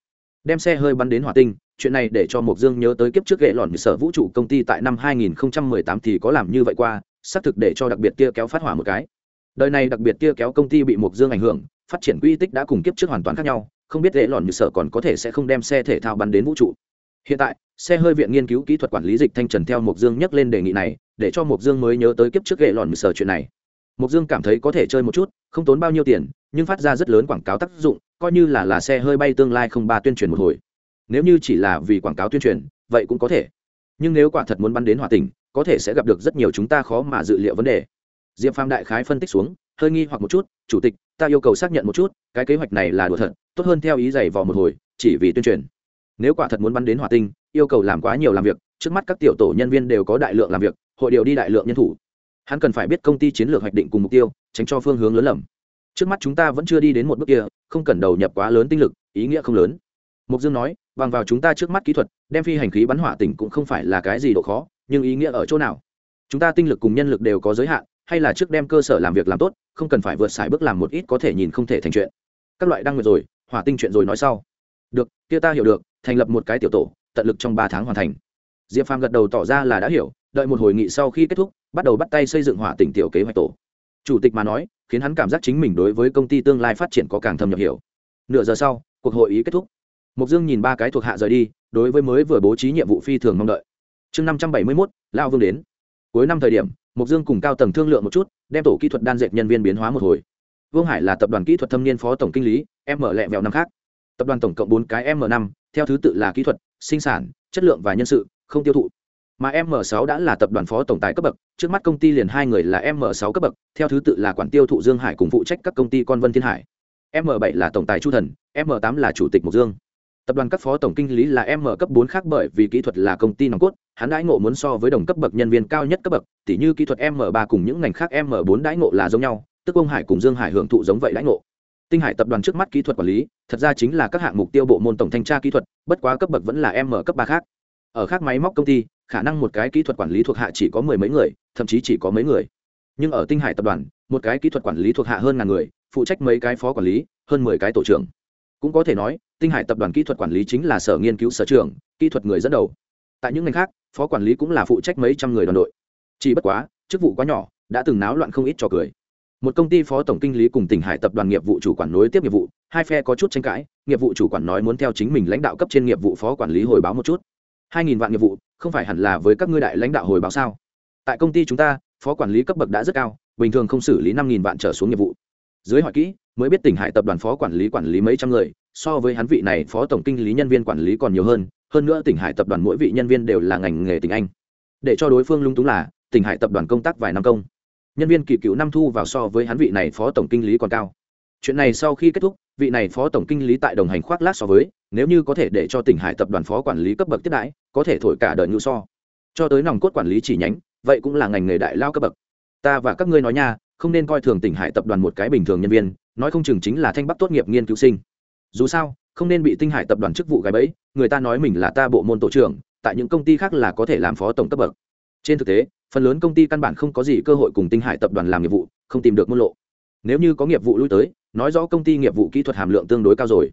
Đem xe hơi bắn đến hỏa tinh, chuyện này để cho mộc dương nhớ tới kiếp trước ghệ lọn sở vũ trụ công ty tại năm 2018 thì có làm như vậy qua, xác thực để cho đặc biệt kia kéo phát hỏa một cái. Đời này đặc biệt kia kéo công ty bị mộc dương ảnh hưởng, phát triển quy tích đã cùng kiếp trước hoàn toàn khác nhau, không biết ghệ lọn sở còn có thể sẽ không đem xe thể thao bắn đến vũ trụ hiện tại, xe hơi viện nghiên cứu kỹ thuật quản lý dịch thanh trần theo mộc dương nhắc lên đề nghị này, để cho mộc dương mới nhớ tới kiếp trước ghệ lọn sở chuyện này. Mộc dương cảm thấy có thể chơi một chút, không tốn bao nhiêu tiền, nhưng phát ra rất lớn quảng cáo tác dụng, coi như là là xe hơi bay tương lai không ba tuyên truyền một hồi. Nếu như chỉ là vì quảng cáo tuyên truyền, vậy cũng có thể. Nhưng nếu quả thật muốn bắn đến hòa tỉnh có thể sẽ gặp được rất nhiều chúng ta khó mà dự liệu vấn đề. Diệp phàm đại khái phân tích xuống, hơi nghi hoặc một chút, chủ tịch, ta yêu cầu xác nhận một chút, cái kế hoạch này là đùa thật, tốt hơn theo ý giày vò một hồi, chỉ vì tuyên truyền nếu quả thật muốn bắn đến hỏa tinh, yêu cầu làm quá nhiều làm việc, trước mắt các tiểu tổ nhân viên đều có đại lượng làm việc, hội điều đi đại lượng nhân thủ. Hắn cần phải biết công ty chiến lược hoạch định cùng mục tiêu, tránh cho phương hướng lớn lầm. Trước mắt chúng ta vẫn chưa đi đến một bước kia, không cần đầu nhập quá lớn tinh lực, ý nghĩa không lớn. Mục dương nói, bằng vào chúng ta trước mắt kỹ thuật, đem phi hành khí bắn hỏa tỉnh cũng không phải là cái gì độ khó, nhưng ý nghĩa ở chỗ nào? Chúng ta tinh lực cùng nhân lực đều có giới hạn, hay là trước đem cơ sở làm việc làm tốt, không cần phải vượt xài bước làm một ít có thể nhìn không thể thành chuyện. Các loại đăng nguyện rồi, hỏa tinh chuyện rồi nói sau. Được, kia ta hiểu được thành lập một cái tiểu tổ, tận lực trong ba tháng hoàn thành. Diệp phàm gật đầu tỏ ra là đã hiểu, đợi một hội nghị sau khi kết thúc, bắt đầu bắt tay xây dựng hỏa tỉnh tiểu kế hoạch tổ. Chủ tịch mà nói, khiến hắn cảm giác chính mình đối với công ty tương lai phát triển có càng thâm nhập hiểu. Nửa giờ sau, cuộc hội ý kết thúc. Mục dương nhìn ba cái thuộc hạ rời đi, đối với mới vừa bố trí nhiệm vụ phi thường mong đợi. Chương năm trăm bảy mươi mốt lao vương đến. Cuối năm thời điểm mục dương cùng cao tầng thương lượng một chút, đem tổ kỹ thuật đan dệt nhân viên biến hóa một hồi. Vương hải là tập đoàn kỹ thuật thâm niên phó tổng kinh lý, M mở lẹ vẹo năm khác. Tập đoàn tổng cộng bốn cái m năm theo thứ tự là kỹ thuật, sinh sản, chất lượng và nhân sự, không tiêu thụ. Mà m 6 đã là tập đoàn phó tổng tài cấp bậc, trước mắt công ty liền hai người là m 6 cấp bậc, theo thứ tự là quản tiêu thụ dương hải cùng phụ trách các công ty con vân thiên hải. M 7 là tổng tài chu thần, m 8 là chủ tịch mộc dương. Tập đoàn các phó tổng kinh lý là m cấp 4 khác bởi vì kỹ thuật là công ty nòng cốt, hắn đãi ngộ muốn so với đồng cấp bậc nhân viên cao nhất cấp bậc, tỉ như kỹ thuật m 3 cùng những ngành khác m 4 đãi ngộ là giống nhau, tức ông hải cùng dương hải hưởng thụ giống vậy đãi ngộ tinh hải tập đoàn trước mắt kỹ thuật quản lý, thật ra chính là các hạng mục tiêu bộ môn tổng thanh tra kỹ thuật, bất quá cấp bậc vẫn là m cấp ba khác. Ở khác máy móc công ty, khả năng một cái kỹ thuật quản lý thuộc hạ chỉ có mười mấy người, thậm chí chỉ có mấy người. Nhưng ở tinh hải tập đoàn, một cái kỹ thuật quản lý thuộc hạ hơn ngàn người, phụ trách mấy cái phó quản lý, hơn mười cái tổ trưởng. Cũng có thể nói, tinh hải tập đoàn kỹ thuật quản lý chính là sở nghiên cứu sở trường, kỹ thuật người dẫn đầu. Tại những ngành khác, phó quản lý cũng là phụ trách mấy trăm người đoàn đội. Chỉ bất quá, chức vụ quá nhỏ, đã từng náo loạn không ít trò cười một công ty phó tổng kinh lý cùng tỉnh hải tập đoàn nghiệp vụ chủ quản nối tiếp nghiệp vụ, hai phe có chút tranh cãi, nghiệp vụ chủ quản nói muốn theo chính mình lãnh đạo cấp trên nghiệp vụ phó quản lý hồi báo một chút. Hai nghìn vạn nghiệp vụ, không phải hẳn là với các ngươi đại lãnh đạo hồi báo sao? Tại công ty chúng ta, phó quản lý cấp bậc đã rất cao, bình thường không xử lý năm nghìn vạn trở xuống nghiệp vụ. Dưới hỏi kỹ, mới biết tỉnh hải tập đoàn phó quản lý quản lý mấy trăm người, so với hắn vị này phó tổng kinh lý nhân viên quản lý còn nhiều hơn hơn nữa tỉnh hải tập đoàn mỗi vị nhân viên đều là ngành nghề tỉnh anh. Để cho đối phương lung túng là, tỉnh hải tập đoàn công tác vài năm công nhân viên kỳ cựu năm thu vào so với hắn vị này phó tổng kinh lý còn cao. Chuyện này sau khi kết thúc, vị này phó tổng kinh lý tại đồng hành khoác lác so với, nếu như có thể để cho tỉnh hải tập đoàn phó quản lý cấp bậc tiếp đãi, có thể thổi cả đời ngữ so. Cho tới nòng cốt quản lý chỉ nhánh, vậy cũng là ngành nghề đại lao cấp bậc. Ta và các ngươi nói nha, không nên coi thường tỉnh hải tập đoàn một cái bình thường nhân viên, nói không chừng chính là thanh bắc tốt nghiệp nghiên cứu sinh. Dù sao, không nên bị tinh hải tập đoàn chức vụ gái bẫy, người ta nói mình là ta bộ môn tổ trưởng, tại những công ty khác là có thể làm phó tổng cấp bậc. Trên thực tế phần lớn công ty căn bản không có gì cơ hội cùng tinh hải tập đoàn làm nghiệp vụ, không tìm được môn lộ. Nếu như có nghiệp vụ lui tới, nói rõ công ty nghiệp vụ kỹ thuật hàm lượng tương đối cao rồi.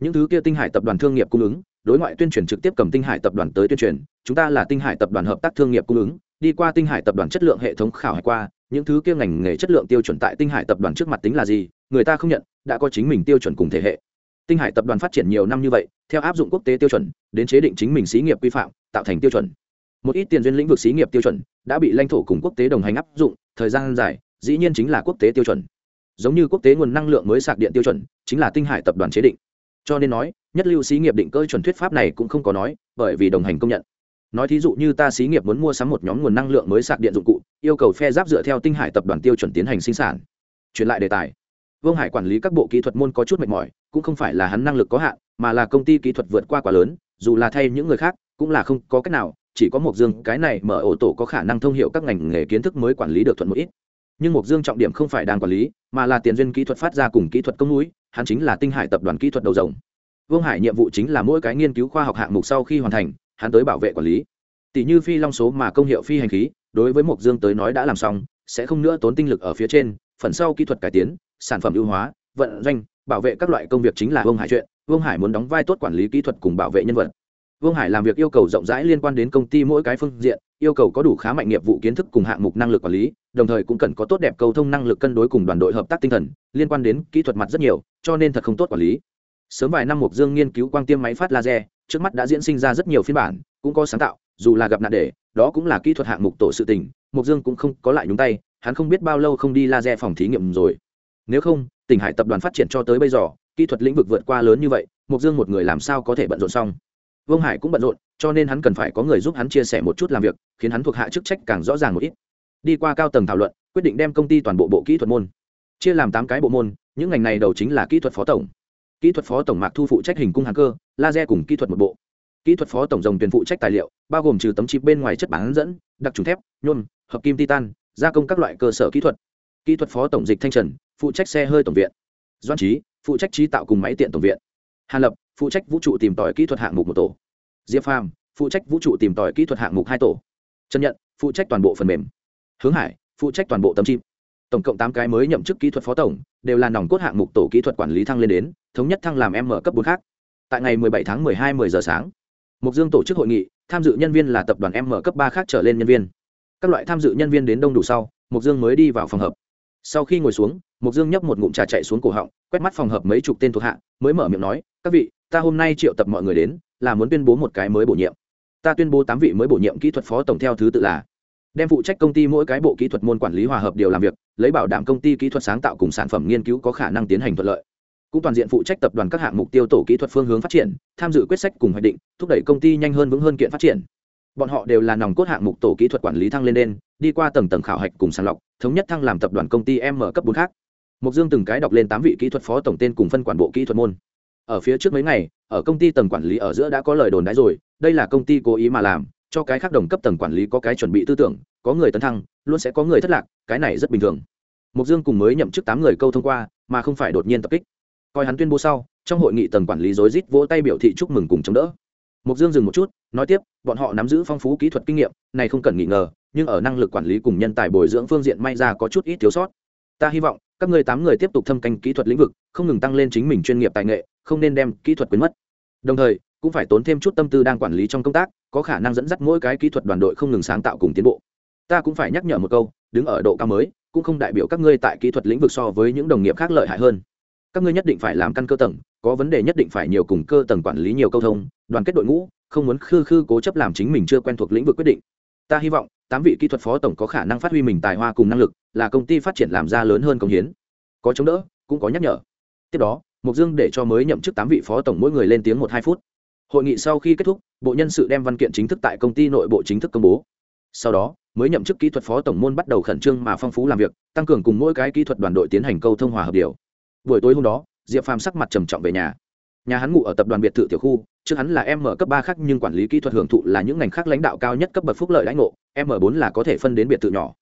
Những thứ kia tinh hải tập đoàn thương nghiệp cung ứng, đối ngoại tuyên truyền trực tiếp cầm tinh hải tập đoàn tới tuyên truyền, chúng ta là tinh hải tập đoàn hợp tác thương nghiệp cung ứng, đi qua tinh hải tập đoàn chất lượng hệ thống khảo hải qua, những thứ kia ngành nghề chất lượng tiêu chuẩn tại tinh hải tập đoàn trước mặt tính là gì, người ta không nhận, đã có chính mình tiêu chuẩn cùng thể hệ. Tinh hải tập đoàn phát triển nhiều năm như vậy, theo áp dụng quốc tế tiêu chuẩn, đến chế định chính mình xí nghiệp quy phạm, tạo thành tiêu chuẩn một ít tiền duyên lĩnh vực xí nghiệp tiêu chuẩn đã bị lãnh thổ cùng quốc tế đồng hành áp dụng, thời gian dài, dĩ nhiên chính là quốc tế tiêu chuẩn. Giống như quốc tế nguồn năng lượng mới sạc điện tiêu chuẩn, chính là tinh hải tập đoàn chế định. Cho nên nói, nhất lưu xí nghiệp định cơ chuẩn thuyết pháp này cũng không có nói, bởi vì đồng hành công nhận. Nói thí dụ như ta xí nghiệp muốn mua sắm một nhóm nguồn năng lượng mới sạc điện dụng cụ, yêu cầu phe giáp dựa theo tinh hải tập đoàn tiêu chuẩn tiến hành sinh sản. Chuyển lại đề tài. Vương hải quản lý các bộ kỹ thuật môn có chút mệt mỏi, cũng không phải là hắn năng lực có hạn, mà là công ty kỹ thuật vượt qua quá lớn, dù là thay những người khác, cũng là không có cách nào chỉ có một dương, cái này mở ổ tổ có khả năng thông hiểu các ngành nghề kiến thức mới quản lý được thuận một ít. Nhưng một dương trọng điểm không phải đang quản lý, mà là tiền duyên kỹ thuật phát ra cùng kỹ thuật công núi, hắn chính là tinh hải tập đoàn kỹ thuật đầu rồng. Vương hải nhiệm vụ chính là mỗi cái nghiên cứu khoa học hạng mục sau khi hoàn thành, hắn tới bảo vệ quản lý. Tỷ như phi long số mà công hiệu phi hành khí, đối với mộc dương tới nói đã làm xong, sẽ không nữa tốn tinh lực ở phía trên, phần sau kỹ thuật cải tiến, sản phẩm ưu hóa, vận doanh, bảo vệ các loại công việc chính là vương hải chuyện. Vương hải muốn đóng vai tốt quản lý kỹ thuật cùng bảo vệ nhân vật vương hải làm việc yêu cầu rộng rãi liên quan đến công ty mỗi cái phương diện, yêu cầu có đủ khá mạnh nghiệp vụ kiến thức cùng hạng mục năng lực quản lý, đồng thời cũng cần có tốt đẹp cầu thông năng lực cân đối cùng đoàn đội hợp tác tinh thần, liên quan đến kỹ thuật mặt rất nhiều, cho nên thật không tốt quản lý. Sớm vài năm mục dương nghiên cứu quang tiêm máy phát laser, trước mắt đã diễn sinh ra rất nhiều phiên bản, cũng có sáng tạo, dù là gặp nạn để, đó cũng là kỹ thuật hạng mục tổ sự tình mục dương cũng không có lại nhúng tay, hắn không biết bao lâu không đi laser phòng thí nghiệm rồi. Nếu không, tỉnh hải tập đoàn phát triển cho tới bây giờ, kỹ thuật lĩnh vực vượt qua lớn như vậy mục dương một người làm sao có thể bận rộn xong? Vương hải cũng bận rộn, cho nên hắn cần phải có người giúp hắn chia sẻ một chút làm việc, khiến hắn thuộc hạ chức trách càng rõ ràng một ít. Đi qua cao tầng thảo luận, quyết định đem công ty toàn bộ bộ kỹ thuật môn, chia làm tám cái bộ môn, những ngành này đầu chính là kỹ thuật phó tổng. Kỹ thuật phó tổng mạc thu phụ trách hình cung hàng cơ, laser cùng kỹ thuật một bộ. Kỹ thuật phó tổng dòng tuyển phụ trách tài liệu, bao gồm trừ tấm chip bên ngoài chất bán dẫn, đặc trùng thép nhôm hợp kim titan, gia công các loại cơ sở kỹ thuật. Kỹ thuật phó tổng dịch thanh trần, phụ trách xe hơi tổng viện. Doan trí phụ trách trí tạo cùng máy tiện tổng viện. Hàn lập phụ trách vũ trụ tìm tòi kỹ thuật hạng mục một tổ. Diệp phàm, phụ trách vũ trụ tìm tòi kỹ thuật hạng mục hai tổ. Trần nhận phụ trách toàn bộ phần mềm. Hướng hải, phụ trách toàn bộ tấm chip. Tổng cộng tám cái mới nhậm chức kỹ thuật phó tổng, đều là nòng cốt hạng mục tổ kỹ thuật quản lý thăng lên đến, thống nhất thăng làm m cấp bốn khác. Tại ngày 17 tháng 12 10 giờ sáng mục dương tổ chức hội nghị, tham dự nhân viên là tập đoàn m cấp ba khác trở lên nhân viên. Các loại tham dự nhân viên đến đông đủ sau mục dương mới đi vào phòng hợp sau khi ngồi xuống mục dương nhấp một ngụm trà chạy xuống cổ họng, quét mắt phòng hợp mấy chục tên thuộc hạ, mới mở miệng nói, các vị ta hôm nay triệu tập mọi người đến, là muốn tuyên bố một cái mới bổ nhiệm. Ta tuyên bố tám vị mới bổ nhiệm kỹ thuật phó tổng theo thứ tự là, đem phụ trách công ty mỗi cái bộ kỹ thuật môn quản lý hòa hợp điều làm việc, lấy bảo đảm công ty kỹ thuật sáng tạo cùng sản phẩm nghiên cứu có khả năng tiến hành thuận lợi. Cũng toàn diện phụ trách tập đoàn các hạng mục tiêu tổ kỹ thuật phương hướng phát triển, tham dự quyết sách cùng hoạch định, thúc đẩy công ty nhanh hơn vững hơn kiện phát triển. Bọn họ đều là nòng cốt hạng mục tổ kỹ thuật quản lý thăng lên lên, đi qua tầng tầng khảo hạch cùng sàng lọc, thống nhất thăng làm tập đoàn công ty m cấp bốn khác. Mục dương từng cái đọc lên tám vị kỹ thuật phó tổng tên cùng phân quản bộ kỹ thuật môn ở phía trước mấy ngày, ở công ty tầng quản lý ở giữa đã có lời đồn đãi rồi, đây là công ty cố ý mà làm, cho cái khác đồng cấp tầng quản lý có cái chuẩn bị tư tưởng, có người tấn thăng, luôn sẽ có người thất lạc, cái này rất bình thường. Mục dương cùng mới nhậm chức tám người câu thông qua, mà không phải đột nhiên tập kích. Coi hắn tuyên bố sau, trong hội nghị tầng quản lý rối rít vỗ tay biểu thị chúc mừng cùng chống đỡ. Mục dương dừng một chút, nói tiếp, bọn họ nắm giữ phong phú kỹ thuật kinh nghiệm, này không cần nghi ngờ, nhưng ở năng lực quản lý cùng nhân tài bồi dưỡng phương diện may ra có chút ít thiếu sót. Ta hy vọng các ngươi tám người tiếp tục thâm canh kỹ thuật lĩnh vực, không ngừng tăng lên chính mình chuyên nghiệp tài nghệ, không nên đem kỹ thuật quyến mất. Đồng thời, cũng phải tốn thêm chút tâm tư đang quản lý trong công tác, có khả năng dẫn dắt mỗi cái kỹ thuật đoàn đội không ngừng sáng tạo cùng tiến bộ. Ta cũng phải nhắc nhở một câu, đứng ở độ cao mới, cũng không đại biểu các ngươi tại kỹ thuật lĩnh vực so với những đồng nghiệp khác lợi hại hơn. Các ngươi nhất định phải làm căn cơ tầng, có vấn đề nhất định phải nhiều cùng cơ tầng quản lý nhiều câu thông, đoàn kết đội ngũ, không muốn khư khư cố chấp làm chính mình chưa quen thuộc lĩnh vực quyết định ta hy vọng, tám vị kỹ thuật phó tổng có khả năng phát huy mình tài hoa cùng năng lực, là công ty phát triển làm ra lớn hơn công hiến. Có chống đỡ, cũng có nhắc nhở. Tiếp đó mục dương để cho mới nhậm chức tám vị phó tổng mỗi người lên tiếng một hai phút. Hội nghị sau khi kết thúc, bộ nhân sự đem văn kiện chính thức tại công ty nội bộ chính thức công bố. Sau đó, mới nhậm chức kỹ thuật phó tổng môn bắt đầu khẩn trương mà phong phú làm việc, tăng cường cùng mỗi cái kỹ thuật đoàn đội tiến hành câu thông hòa hợp điều. Buổi tối hôm đó, diệp phàm sắc mặt trầm trọng về nhà. Nhà hắn ngủ ở tập đoàn biệt thự tiểu khu trước hắn là em mở cấp ba khác nhưng quản lý kỹ thuật hưởng thụ là những ngành khác lãnh đạo cao nhất cấp bậc phúc lợi lãnh ngộ m bốn là có thể phân đến biệt thự nhỏ.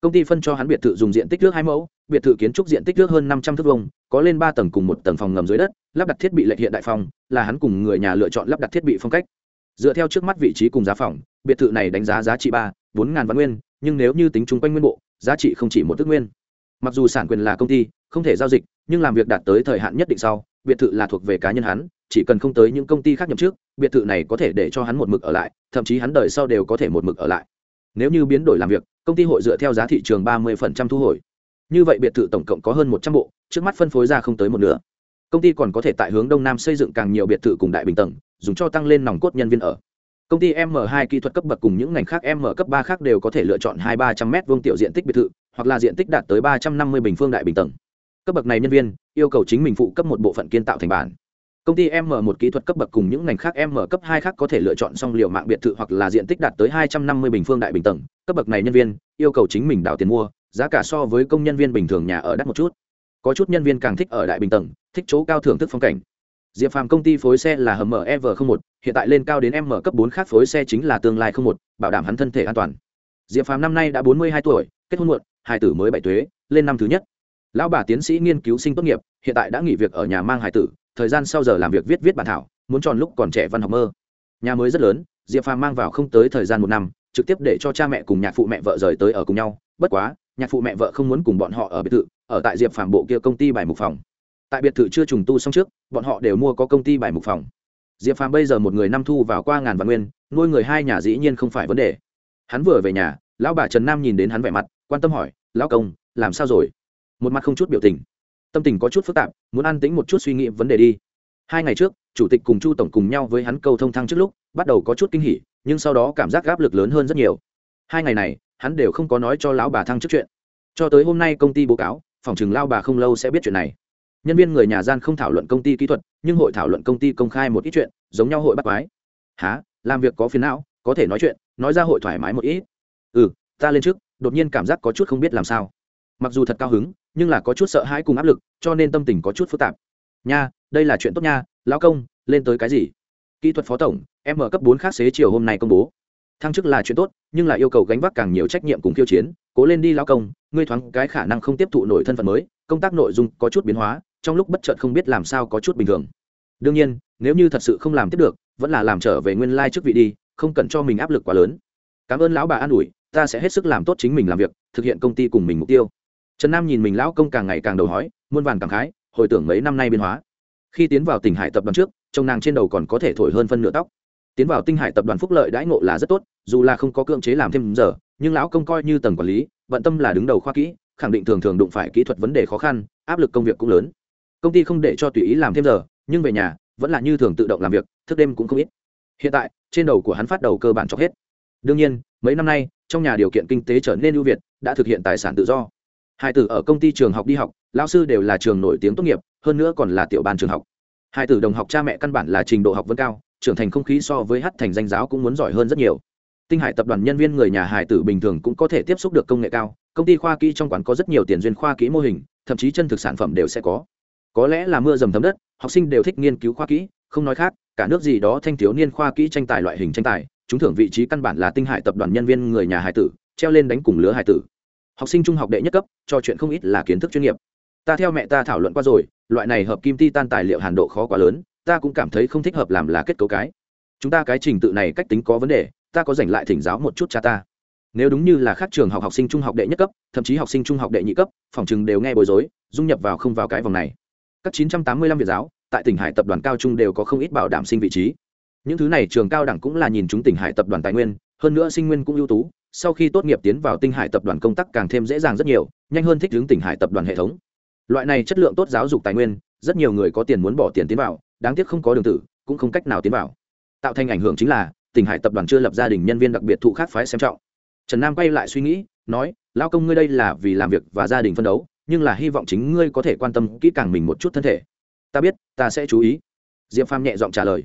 Công ty phân cho hắn biệt thự dùng diện tích trước hai mẫu biệt thự kiến trúc diện tích trước hơn năm trăm thước vuông, có lên ba tầng cùng một tầng phòng ngầm dưới đất lắp đặt thiết bị lệch hiện đại phòng là hắn cùng người nhà lựa chọn lắp đặt thiết bị phong cách. Dựa theo trước mắt vị trí cùng giá phòng biệt thự này đánh giá giá trị ba bốn ngàn văn nguyên nhưng nếu như tính chung quanh nguyên bộ giá trị không chỉ một tức nguyên. Mặc dù sản quyền là công ty không thể giao dịch nhưng làm việc đạt tới thời hạn nhất định sau biệt thự là thuộc về cá nhân hắn chỉ cần không tới những công ty khác nhậm trước biệt thự này có thể để cho hắn một mực ở lại, thậm chí hắn đời sau đều có thể một mực ở lại. Nếu như biến đổi làm việc, công ty hội dựa theo giá thị trường ba mươi thu hồi. Như vậy biệt thự tổng cộng có hơn một trăm bộ, trước mắt phân phối ra không tới một nửa. Công ty còn có thể tại hướng đông nam xây dựng càng nhiều biệt thự cùng đại bình tầng, dùng cho tăng lên nòng cốt nhân viên ở. Công ty m 2 kỹ thuật cấp bậc cùng những ngành khác m cấp ba khác đều có thể lựa chọn hai ba trăm m vuông tiểu diện tích biệt thự, hoặc là diện tích đạt tới ba trăm năm mươi bình phương đại bình tầng. Cấp bậc này nhân viên, yêu cầu chính mình phụ cấp một bộ phận kiên tạo thành bản công ty m một kỹ thuật cấp bậc cùng những ngành khác m cấp hai khác có thể lựa chọn xong liều mạng biệt thự hoặc là diện tích đạt tới hai trăm năm mươi bình phương đại bình tầng. Cấp bậc này nhân viên yêu cầu chính mình đào tiền mua, giá cả so với công nhân viên bình thường nhà ở đắt một chút. Có chút nhân viên càng thích ở đại bình tầng, thích chỗ cao thưởng thức phong cảnh. Diệp phàm công ty phối xe là hầm ev một, hiện tại lên cao đến m cấp bốn khác phối xe chính là tương lai không một, bảo đảm hắn thân thể an toàn. Diệp phàm năm nay đã bốn mươi hai tuổi, kết hôn muộn, hai tử mới bảy tuế, lên năm thứ nhất. Lão bà tiến sĩ nghiên cứu sinh tốt nghiệp, hiện tại đã nghỉ việc ở nhà mang hải tử thời gian sau giờ làm việc viết viết bản thảo, muốn tròn lúc còn trẻ văn học mơ. Nhà mới rất lớn, diệp phàm mang vào không tới thời gian một năm, trực tiếp để cho cha mẹ cùng nhạc phụ mẹ vợ rời tới ở cùng nhau. Bất quá, nhạc phụ mẹ vợ không muốn cùng bọn họ ở biệt thự, ở tại diệp phàm bộ kia công ty bài mục phòng. Tại biệt thự chưa trùng tu xong trước, bọn họ đều mua có công ty bài mục phòng. Diệp phàm bây giờ một người năm thu vào qua ngàn vạn nguyên, nuôi người hai nhà dĩ nhiên không phải vấn đề. Hắn vừa về nhà, lão bà trần nam nhìn đến hắn vẻ mặt, quan tâm hỏi, lão công, làm sao rồi? Một mặt không chút biểu tình tâm tình có chút phức tạp, muốn an tĩnh một chút suy nghĩ vấn đề đi. Hai ngày trước, chủ tịch cùng chu tổng cùng nhau với hắn câu thông thăng trước lúc, bắt đầu có chút kinh hỉ, nhưng sau đó cảm giác áp lực lớn hơn rất nhiều. Hai ngày này, hắn đều không có nói cho lão bà thăng trước chuyện. Cho tới hôm nay công ty báo cáo, phòng chừng lao bà không lâu sẽ biết chuyện này. Nhân viên người nhà gian không thảo luận công ty kỹ thuật, nhưng hội thảo luận công ty công khai một ít chuyện, giống nhau hội bắt quái. Há làm việc có phiền não, có thể nói chuyện, nói ra hội thoải mái một ít. Ừ ta lên trước, đột nhiên cảm giác có chút không biết làm sao. Mặc dù thật cao hứng nhưng là có chút sợ hãi cùng áp lực, cho nên tâm tình có chút phức tạp. Nha, đây là chuyện tốt nha, lão công, lên tới cái gì? Kỹ thuật phó tổng, em mở cấp bốn khác xế chiều hôm nay công bố. Thăng chức là chuyện tốt, nhưng là yêu cầu gánh vác càng nhiều trách nhiệm cùng khiêu chiến. Cố lên đi lão công, ngươi thoáng cái khả năng không tiếp thụ nổi thân phận mới, công tác nội dung có chút biến hóa, trong lúc bất chợt không biết làm sao có chút bình thường. Đương nhiên, nếu như thật sự không làm tiếp được, vẫn là làm trở về nguyên lai trước vị đi, không cần cho mình áp lực quá lớn. Cảm ơn lão bà an ủi, ta sẽ hết sức làm tốt chính mình làm việc, thực hiện công ty cùng mình mục tiêu trần nam nhìn mình lão công càng ngày càng đầu hói, muôn vàn cảm khái, hồi tưởng mấy năm nay biến hóa. Khi tiến vào tỉnh hải tập đoàn trước, trông nàng trên đầu còn có thể thổi hơn phân nửa tóc. Tiến vào tinh hải tập đoàn phúc lợi đãi ngộ là rất tốt, dù là không có cưỡng chế làm thêm giờ, nhưng lão công coi như tầng quản lý, bận tâm là đứng đầu khoa kỹ, khẳng định thường thường đụng phải kỹ thuật vấn đề khó khăn, áp lực công việc cũng lớn. Công ty không để cho tùy ý làm thêm giờ, nhưng về nhà, vẫn là như thường tự động làm việc, thức đêm cũng không ít. Hiện tại, trên đầu của hắn phát đầu cơ bản chọc hết. Đương nhiên, mấy năm nay, trong nhà điều kiện kinh tế trở nên ưu việt, đã thực hiện tài sản tự do hai tử ở công ty trường học đi học lao sư đều là trường nổi tiếng tốt nghiệp, hơn nữa còn là tiểu ban trường học. Hai tử đồng học cha mẹ căn bản là trình độ học vấn cao, trưởng thành không khí so với hát thành danh giáo cũng muốn giỏi hơn rất nhiều. Tinh hải tập đoàn nhân viên người nhà hải tử bình thường cũng có thể tiếp xúc được công nghệ cao, công ty khoa kỹ trong quán có rất nhiều tiền duyên khoa kỹ mô hình, thậm chí chân thực sản phẩm đều sẽ có. Có lẽ là mưa dầm thấm đất, học sinh đều thích nghiên cứu khoa kỹ, không nói khác, cả nước gì đó thanh thiếu niên khoa kỹ tranh tài loại hình tranh tài chúng thưởng vị trí căn bản là tinh hải tập đoàn nhân viên người nhà hải tử, treo lên đánh cùng lứa hải tử học sinh trung học đệ nhất cấp, cho chuyện không ít là kiến thức chuyên nghiệp. Ta theo mẹ ta thảo luận qua rồi, loại này hợp kim ti tan tài liệu hàn độ khó quá lớn, ta cũng cảm thấy không thích hợp làm là kết cấu cái. Chúng ta cái trình tự này cách tính có vấn đề, ta có dành lại thỉnh giáo một chút cha ta. Nếu đúng như là khác trường học học sinh trung học đệ nhất cấp, thậm chí học sinh trung học đệ nhị cấp, phòng chừng đều nghe bối rối, dung nhập vào không vào cái vòng này. Các 985 việt giáo, tại tỉnh hải tập đoàn cao trung đều có không ít bảo đảm sinh vị trí. Những thứ này trường cao đẳng cũng là nhìn chúng tỉnh hải tập đoàn tài nguyên, hơn nữa sinh nguyên cũng ưu tú sau khi tốt nghiệp tiến vào tinh hải tập đoàn công tác càng thêm dễ dàng rất nhiều, nhanh hơn thích hướng tỉnh hải tập đoàn hệ thống. Loại này chất lượng tốt giáo dục tài nguyên, rất nhiều người có tiền muốn bỏ tiền tiến vào, đáng tiếc không có đường tử, cũng không cách nào tiến vào. Tạo thành ảnh hưởng chính là, tỉnh hải tập đoàn chưa lập gia đình nhân viên đặc biệt thụ khác phái xem trọng. Trần nam quay lại suy nghĩ, nói lao công ngươi đây là vì làm việc và gia đình phân đấu, nhưng là hy vọng chính ngươi có thể quan tâm kỹ càng mình một chút thân thể. Ta biết, ta sẽ chú ý. Diệp pham nhẹ giọng trả lời.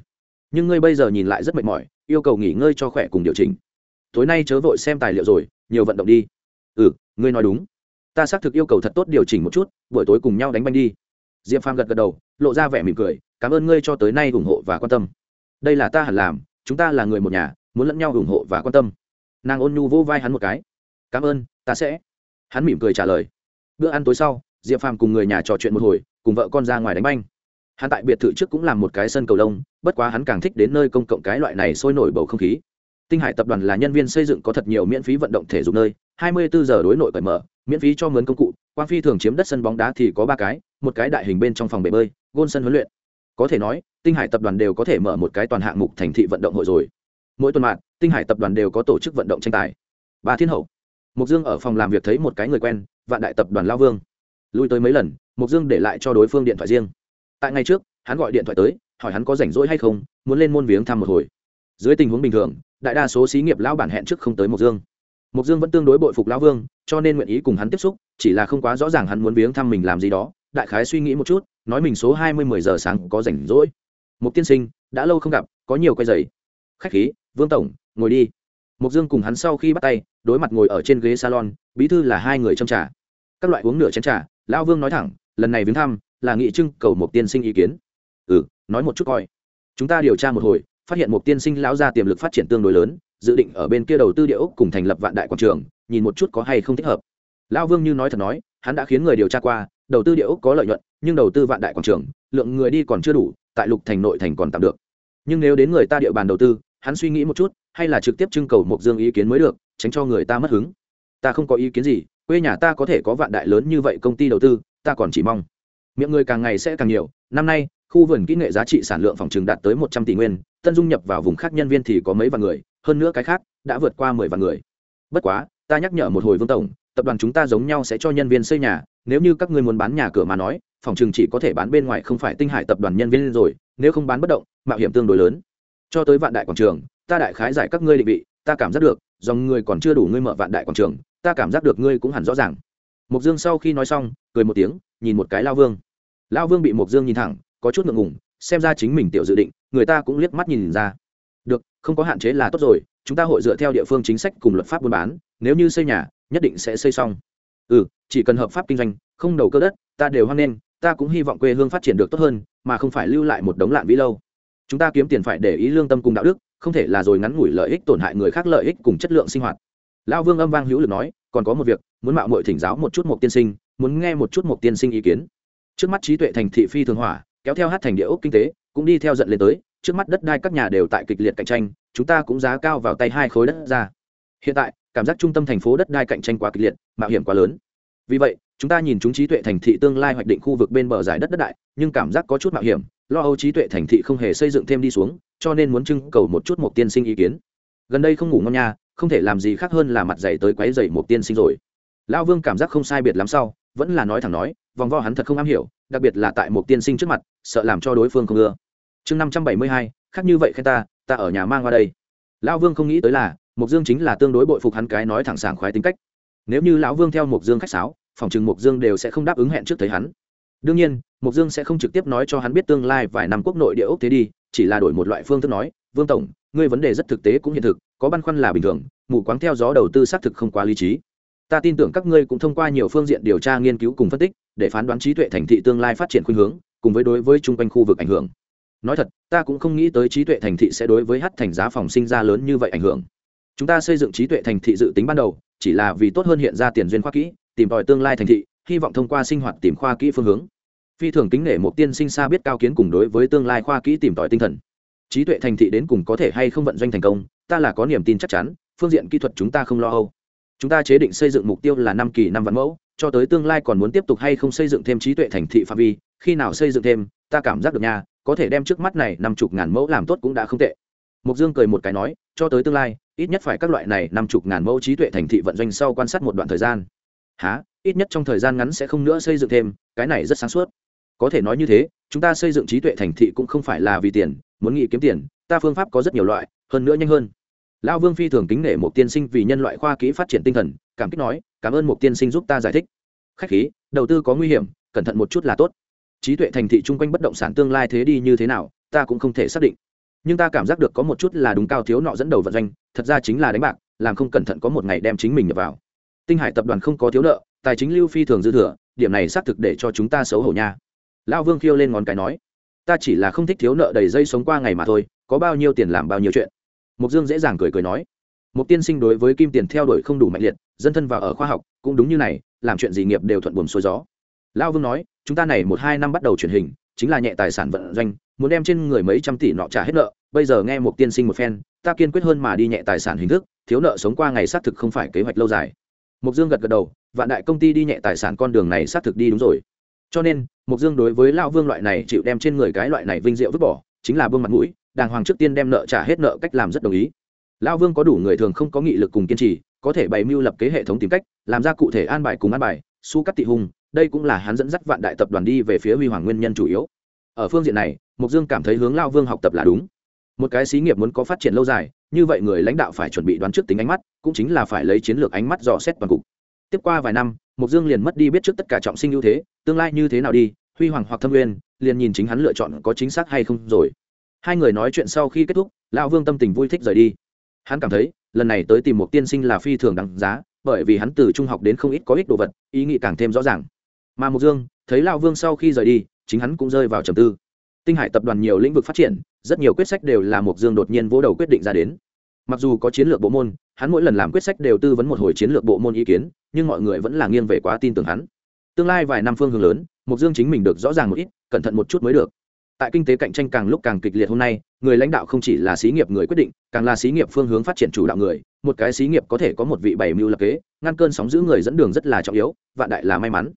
Nhưng ngươi bây giờ nhìn lại rất mệt mỏi, yêu cầu nghỉ ngơi cho khỏe cùng điều chỉnh tối nay chớ vội xem tài liệu rồi, nhiều vận động đi. Ừ ngươi nói đúng. Ta xác thực yêu cầu thật tốt điều chỉnh một chút, buổi tối cùng nhau đánh banh đi. Diệp phàm gật gật đầu, lộ ra vẻ mỉm cười, cảm ơn ngươi cho tới nay ủng hộ và quan tâm. Đây là ta hẳn làm, chúng ta là người một nhà, muốn lẫn nhau ủng hộ và quan tâm. Nàng ôn nhu vỗ vai hắn một cái. Cảm ơn, ta sẽ. Hắn mỉm cười trả lời. Bữa ăn tối sau, diệp phàm cùng người nhà trò chuyện một hồi, cùng vợ con ra ngoài đánh banh. Hắn tại biệt thự trước cũng làm một cái sân cầu lông, bất quá hắn càng thích đến nơi công cộng cái loại này sôi nổi bầu không khí tinh hải tập đoàn là nhân viên xây dựng có thật nhiều miễn phí vận động thể dục nơi 24 giờ đối nội cởi mở, miễn phí cho mướn công cụ, quang phi thường chiếm đất sân bóng đá thì có ba cái, một cái đại hình bên trong phòng bể bơi, gôn sân huấn luyện. Có thể nói, tinh hải tập đoàn đều có thể mở một cái toàn hạng mục thành thị vận động hội rồi. Mỗi tuần mạng, tinh hải tập đoàn đều có tổ chức vận động tranh tài. Ba thiên hậu. Mục dương ở phòng làm việc thấy một cái người quen, vạn đại tập đoàn lao vương. Lui tới mấy lần mục dương để lại cho đối phương điện thoại riêng. Tại ngày trước, hắn gọi điện thoại tới, hỏi hắn có rảnh rỗi hay không, muốn lên môn viếng thăm một hồi. Dưới tình huống bình thường đại đa số xí nghiệp lão bản hẹn trước không tới mộc dương. Mộc dương vẫn tương đối bội phục lão vương, cho nên nguyện ý cùng hắn tiếp xúc, chỉ là không quá rõ ràng hắn muốn viếng thăm mình làm gì đó. Đại khái suy nghĩ một chút, nói mình số hai mươi mười giờ sáng có rảnh rỗi. Mục tiên sinh, đã lâu không gặp, có nhiều quay dày khách khí, vương tổng, ngồi đi. Mục dương cùng hắn sau khi bắt tay, đối mặt ngồi ở trên ghế salon, bí thư là hai người trong trà. Các loại uống nửa chén trà, lão vương nói thẳng, lần này viếng thăm, là nghị trưng cầu một tiên sinh ý kiến. Ừ nói một chút coi. Chúng ta điều tra một hồi phát hiện một tiên sinh lão ra tiềm lực phát triển tương đối lớn, dự định ở bên kia đầu tư địa ốc cùng thành lập vạn đại quảng trường, nhìn một chút có hay không thích hợp. Lão vương như nói thật nói, hắn đã khiến người điều tra qua, đầu tư địa ốc có lợi nhuận, nhưng đầu tư vạn đại quảng trường, lượng người đi còn chưa đủ, tại lục thành nội thành còn tạm được. Nhưng nếu đến người ta địa bàn đầu tư, hắn suy nghĩ một chút, hay là trực tiếp trưng cầu một dương ý kiến mới được, tránh cho người ta mất hứng. Ta không có ý kiến gì, quê nhà ta có thể có vạn đại lớn như vậy công ty đầu tư, ta còn chỉ mong. Miệng người càng ngày sẽ càng nhiều, năm nay, khu vườn kỹ nghệ giá trị sản lượng phòng trường đạt tới một trăm tỷ nguyên tân dung nhập vào vùng khác nhân viên thì có mấy vạn người, hơn nữa cái khác đã vượt qua mười vạn người. Bất quá, ta nhắc nhở một hồi vương tổng, tập đoàn chúng ta giống nhau sẽ cho nhân viên xây nhà, nếu như các ngươi muốn bán nhà cửa mà nói, phòng trường chỉ có thể bán bên ngoài không phải tinh hải tập đoàn nhân viên rồi, nếu không bán bất động, mạo hiểm tương đối lớn. Cho tới vạn đại quảng trường, ta đại khái giải các ngươi định vị, ta cảm giác được, dòng người còn chưa đủ ngươi mở vạn đại quảng trường, ta cảm giác được ngươi cũng hẳn rõ ràng. Mục dương sau khi nói xong, cười một tiếng, nhìn một cái lao vương. Lao vương bị mục dương nhìn thẳng, có chút ngượng ngùng, xem ra chính mình tiểu dự định người ta cũng liếc mắt nhìn ra. Được, không có hạn chế là tốt rồi, chúng ta hội dựa theo địa phương chính sách cùng luật pháp buôn bán, nếu như xây nhà, nhất định sẽ xây xong. Ừ chỉ cần hợp pháp kinh doanh, không đầu cơ đất, ta đều hoan nghênh, ta cũng hy vọng quê hương phát triển được tốt hơn, mà không phải lưu lại một đống lạn vĩ lâu. Chúng ta kiếm tiền phải để ý lương tâm cùng đạo đức, không thể là rồi ngắn ngủi lợi ích tổn hại người khác lợi ích cùng chất lượng sinh hoạt. Lão vương âm vang hữu lực nói, còn có một việc, muốn mạo muội thỉnh giáo một chút một tiên sinh, muốn nghe một chút một tiên sinh ý kiến. Trước mắt trí tuệ thành thị phi thường hỏa, kéo theo hát thành địa ốc kinh tế cũng đi theo giận lên tới, trước mắt đất đai các nhà đều tại kịch liệt cạnh tranh, chúng ta cũng giá cao vào tay hai khối đất ra. Hiện tại, cảm giác trung tâm thành phố đất đai cạnh tranh quá kịch liệt, mạo hiểm quá lớn. Vì vậy, chúng ta nhìn chúng trí tuệ thành thị tương lai hoạch định khu vực bên bờ giải đất đất đại, nhưng cảm giác có chút mạo hiểm, lo âu trí tuệ thành thị không hề xây dựng thêm đi xuống, cho nên muốn trưng cầu một chút một tiên sinh ý kiến. Gần đây không ngủ ngon nha, không thể làm gì khác hơn là mặt dày tới quấy dày một tiên sinh rồi. Lão vương cảm giác không sai biệt lắm sau, vẫn là nói thẳng nói, vòng vo hắn thật không am hiểu, đặc biệt là tại một tiên sinh trước mặt, sợ làm cho đối phương không ưa chương năm trăm bảy mươi hai, khác như vậy khen ta ta ở nhà mang qua đây. Lão vương không nghĩ tới là mục dương chính là tương đối bội phục hắn cái nói thẳng sảng khoái tính cách. Nếu như lão vương theo mục dương khách sáo, phòng chừng mục dương đều sẽ không đáp ứng hẹn trước thấy hắn. Đương nhiên mục dương sẽ không trực tiếp nói cho hắn biết tương lai vài năm quốc nội địa ốc thế đi, chỉ là đổi một loại phương thức nói, vương tổng, ngươi vấn đề rất thực tế cũng hiện thực, có băn khoăn là bình thường, mù quáng theo gió đầu tư xác thực không quá lý trí. Ta tin tưởng các ngươi cũng thông qua nhiều phương diện điều tra nghiên cứu cùng phân tích, để phán đoán trí tuệ thành thị tương lai phát triển khuynh hướng, cùng với đối với chung quanh khu vực ảnh hưởng nói thật, ta cũng không nghĩ tới trí tuệ thành thị sẽ đối với hát thành giá phòng sinh ra lớn như vậy ảnh hưởng. Chúng ta xây dựng trí tuệ thành thị dự tính ban đầu, chỉ là vì tốt hơn hiện ra tiền duyên khoa kỹ, tìm tòi tương lai thành thị, hy vọng thông qua sinh hoạt tìm khoa kỹ phương hướng. Phi thường kính nể một tiên sinh xa biết cao kiến cùng đối với tương lai khoa kỹ tìm tòi tinh thần. Trí tuệ thành thị đến cùng có thể hay không vận doanh thành công, ta là có niềm tin chắc chắn, phương diện kỹ thuật chúng ta không lo âu. Chúng ta chế định xây dựng mục tiêu là năm kỳ năm vạn mẫu, cho tới tương lai còn muốn tiếp tục hay không xây dựng thêm trí tuệ thành thị phạm vi, khi nào xây dựng thêm, ta cảm giác được nha có thể đem trước mắt này năm chục ngàn mẫu làm tốt cũng đã không tệ. Mục dương cười một cái nói, cho tới tương lai, ít nhất phải các loại này năm chục ngàn mẫu trí tuệ thành thị vận doanh sau quan sát một đoạn thời gian. Há ít nhất trong thời gian ngắn sẽ không nữa xây dựng thêm, cái này rất sáng suốt. Có thể nói như thế, chúng ta xây dựng trí tuệ thành thị cũng không phải là vì tiền, muốn nghĩ kiếm tiền, ta phương pháp có rất nhiều loại, hơn nữa nhanh hơn. Lão vương phi thường kính nể một tiên sinh vì nhân loại khoa kỹ phát triển tinh thần, cảm kích nói, cảm ơn một tiên sinh giúp ta giải thích. Khách khí, đầu tư có nguy hiểm, cẩn thận một chút là tốt trí tuệ thành thị chung quanh bất động sản tương lai thế đi như thế nào, ta cũng không thể xác định. Nhưng ta cảm giác được có một chút là đúng cao thiếu nọ dẫn đầu vận doanh, thật ra chính là đánh bạc, làm không cẩn thận có một ngày đem chính mình nhập vào. Tinh hải tập đoàn không có thiếu nợ, tài chính lưu phi thường dư thừa, điểm này xác thực để cho chúng ta xấu hổ nha. Lão vương khiêu lên ngón cái nói, ta chỉ là không thích thiếu nợ đầy dây sống qua ngày mà thôi, có bao nhiêu tiền làm bao nhiêu chuyện. Mục dương dễ dàng cười cười nói một tiên sinh đối với kim tiền theo đuổi không đủ mạnh liệt, dân thân vào ở khoa học, cũng đúng như này, làm chuyện gì nghiệp đều thuận buồm xuôi gió lão vương nói, chúng ta này một hai năm bắt đầu truyền hình, chính là nhẹ tài sản vận doanh, muốn đem trên người mấy trăm tỷ nọ trả hết nợ. Bây giờ nghe một tiên sinh một phen, ta kiên quyết hơn mà đi nhẹ tài sản hình thức, thiếu nợ sống qua ngày xác thực không phải kế hoạch lâu dài. Mục dương gật gật đầu, vạn đại công ty đi nhẹ tài sản con đường này xác thực đi đúng rồi. Cho nên mục dương đối với lão vương loại này chịu đem trên người cái loại này vinh diệu vứt bỏ, chính là vương mặt mũi, đàng hoàng trước tiên đem nợ trả hết nợ cách làm rất đồng ý. Lão vương có đủ người thường không có nghị lực cùng kiên trì, có thể bày mưu lập kế hệ thống tìm cách, làm ra cụ thể an bài cùng an bài, su cắt tị hùng đây cũng là hắn dẫn dắt vạn đại tập đoàn đi về phía huy hoàng nguyên nhân chủ yếu. Ở phương diện này mục dương cảm thấy hướng lao vương học tập là đúng. Một cái xí nghiệp muốn có phát triển lâu dài, như vậy người lãnh đạo phải chuẩn bị đoán trước tính ánh mắt, cũng chính là phải lấy chiến lược ánh mắt dò xét toàn cục. Tiếp qua vài năm mục dương liền mất đi biết trước tất cả trọng sinh ưu thế, tương lai như thế nào đi, huy hoàng hoặc thâm nguyên, liền nhìn chính hắn lựa chọn có chính xác hay không rồi. Hai người nói chuyện sau khi kết thúc lão vương tâm tình vui thích rời đi. Hắn cảm thấy, lần này tới tìm một tiên sinh là phi thường đáng giá, bởi vì hắn từ trung học đến không ít có ích đồ vật, ý nghĩ càng thêm rõ ràng mà mục dương thấy lão vương sau khi rời đi chính hắn cũng rơi vào trầm tư tinh hải tập đoàn nhiều lĩnh vực phát triển rất nhiều quyết sách đều là mục dương đột nhiên vỗ đầu quyết định ra đến mặc dù có chiến lược bộ môn hắn mỗi lần làm quyết sách đều tư vấn một hồi chiến lược bộ môn ý kiến nhưng mọi người vẫn là nghiêng về quá tin tưởng hắn tương lai vài năm phương hướng lớn mục dương chính mình được rõ ràng một ít cẩn thận một chút mới được tại kinh tế cạnh tranh càng lúc càng kịch liệt hôm nay người lãnh đạo không chỉ là xí nghiệp người quyết định càng là xí nghiệp phương hướng phát triển chủ đạo người một cái xí nghiệp có thể có một vị bảy mưu lập kế ngăn cơn sóng giữ người dẫn đường rất là trọng yếu vạn đại là may mắn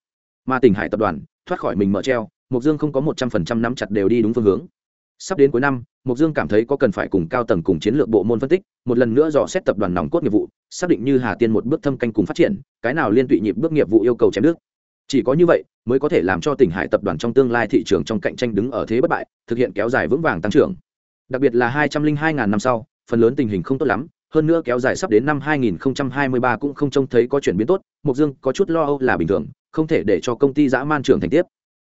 mà tỉnh hải tập đoàn, thoát khỏi mình mở treo mục dương không có một trăm phần trăm nắm chặt đều đi đúng phương hướng. Sắp đến cuối năm mục dương cảm thấy có cần phải cùng cao tầng cùng chiến lược bộ môn phân tích, một lần nữa dò xét tập đoàn nòng cốt nghiệp vụ, xác định như hà tiên một bước thâm canh cùng phát triển, cái nào liên tụy nhịp bước nghiệp vụ yêu cầu chém nước chỉ có như vậy, mới có thể làm cho tỉnh hải tập đoàn trong tương lai thị trường trong cạnh tranh đứng ở thế bất bại, thực hiện kéo dài vững vàng tăng trưởng. Đặc biệt là hai trăm linh hai ngàn năm sau, phần lớn tình hình không tốt lắm, hơn nữa kéo dài sắp đến năm 2023 cũng không trông thấy có chuyển biến tốt mục dương có chút lo âu là bình thường không thể để cho công ty dã man trưởng thành tiếp.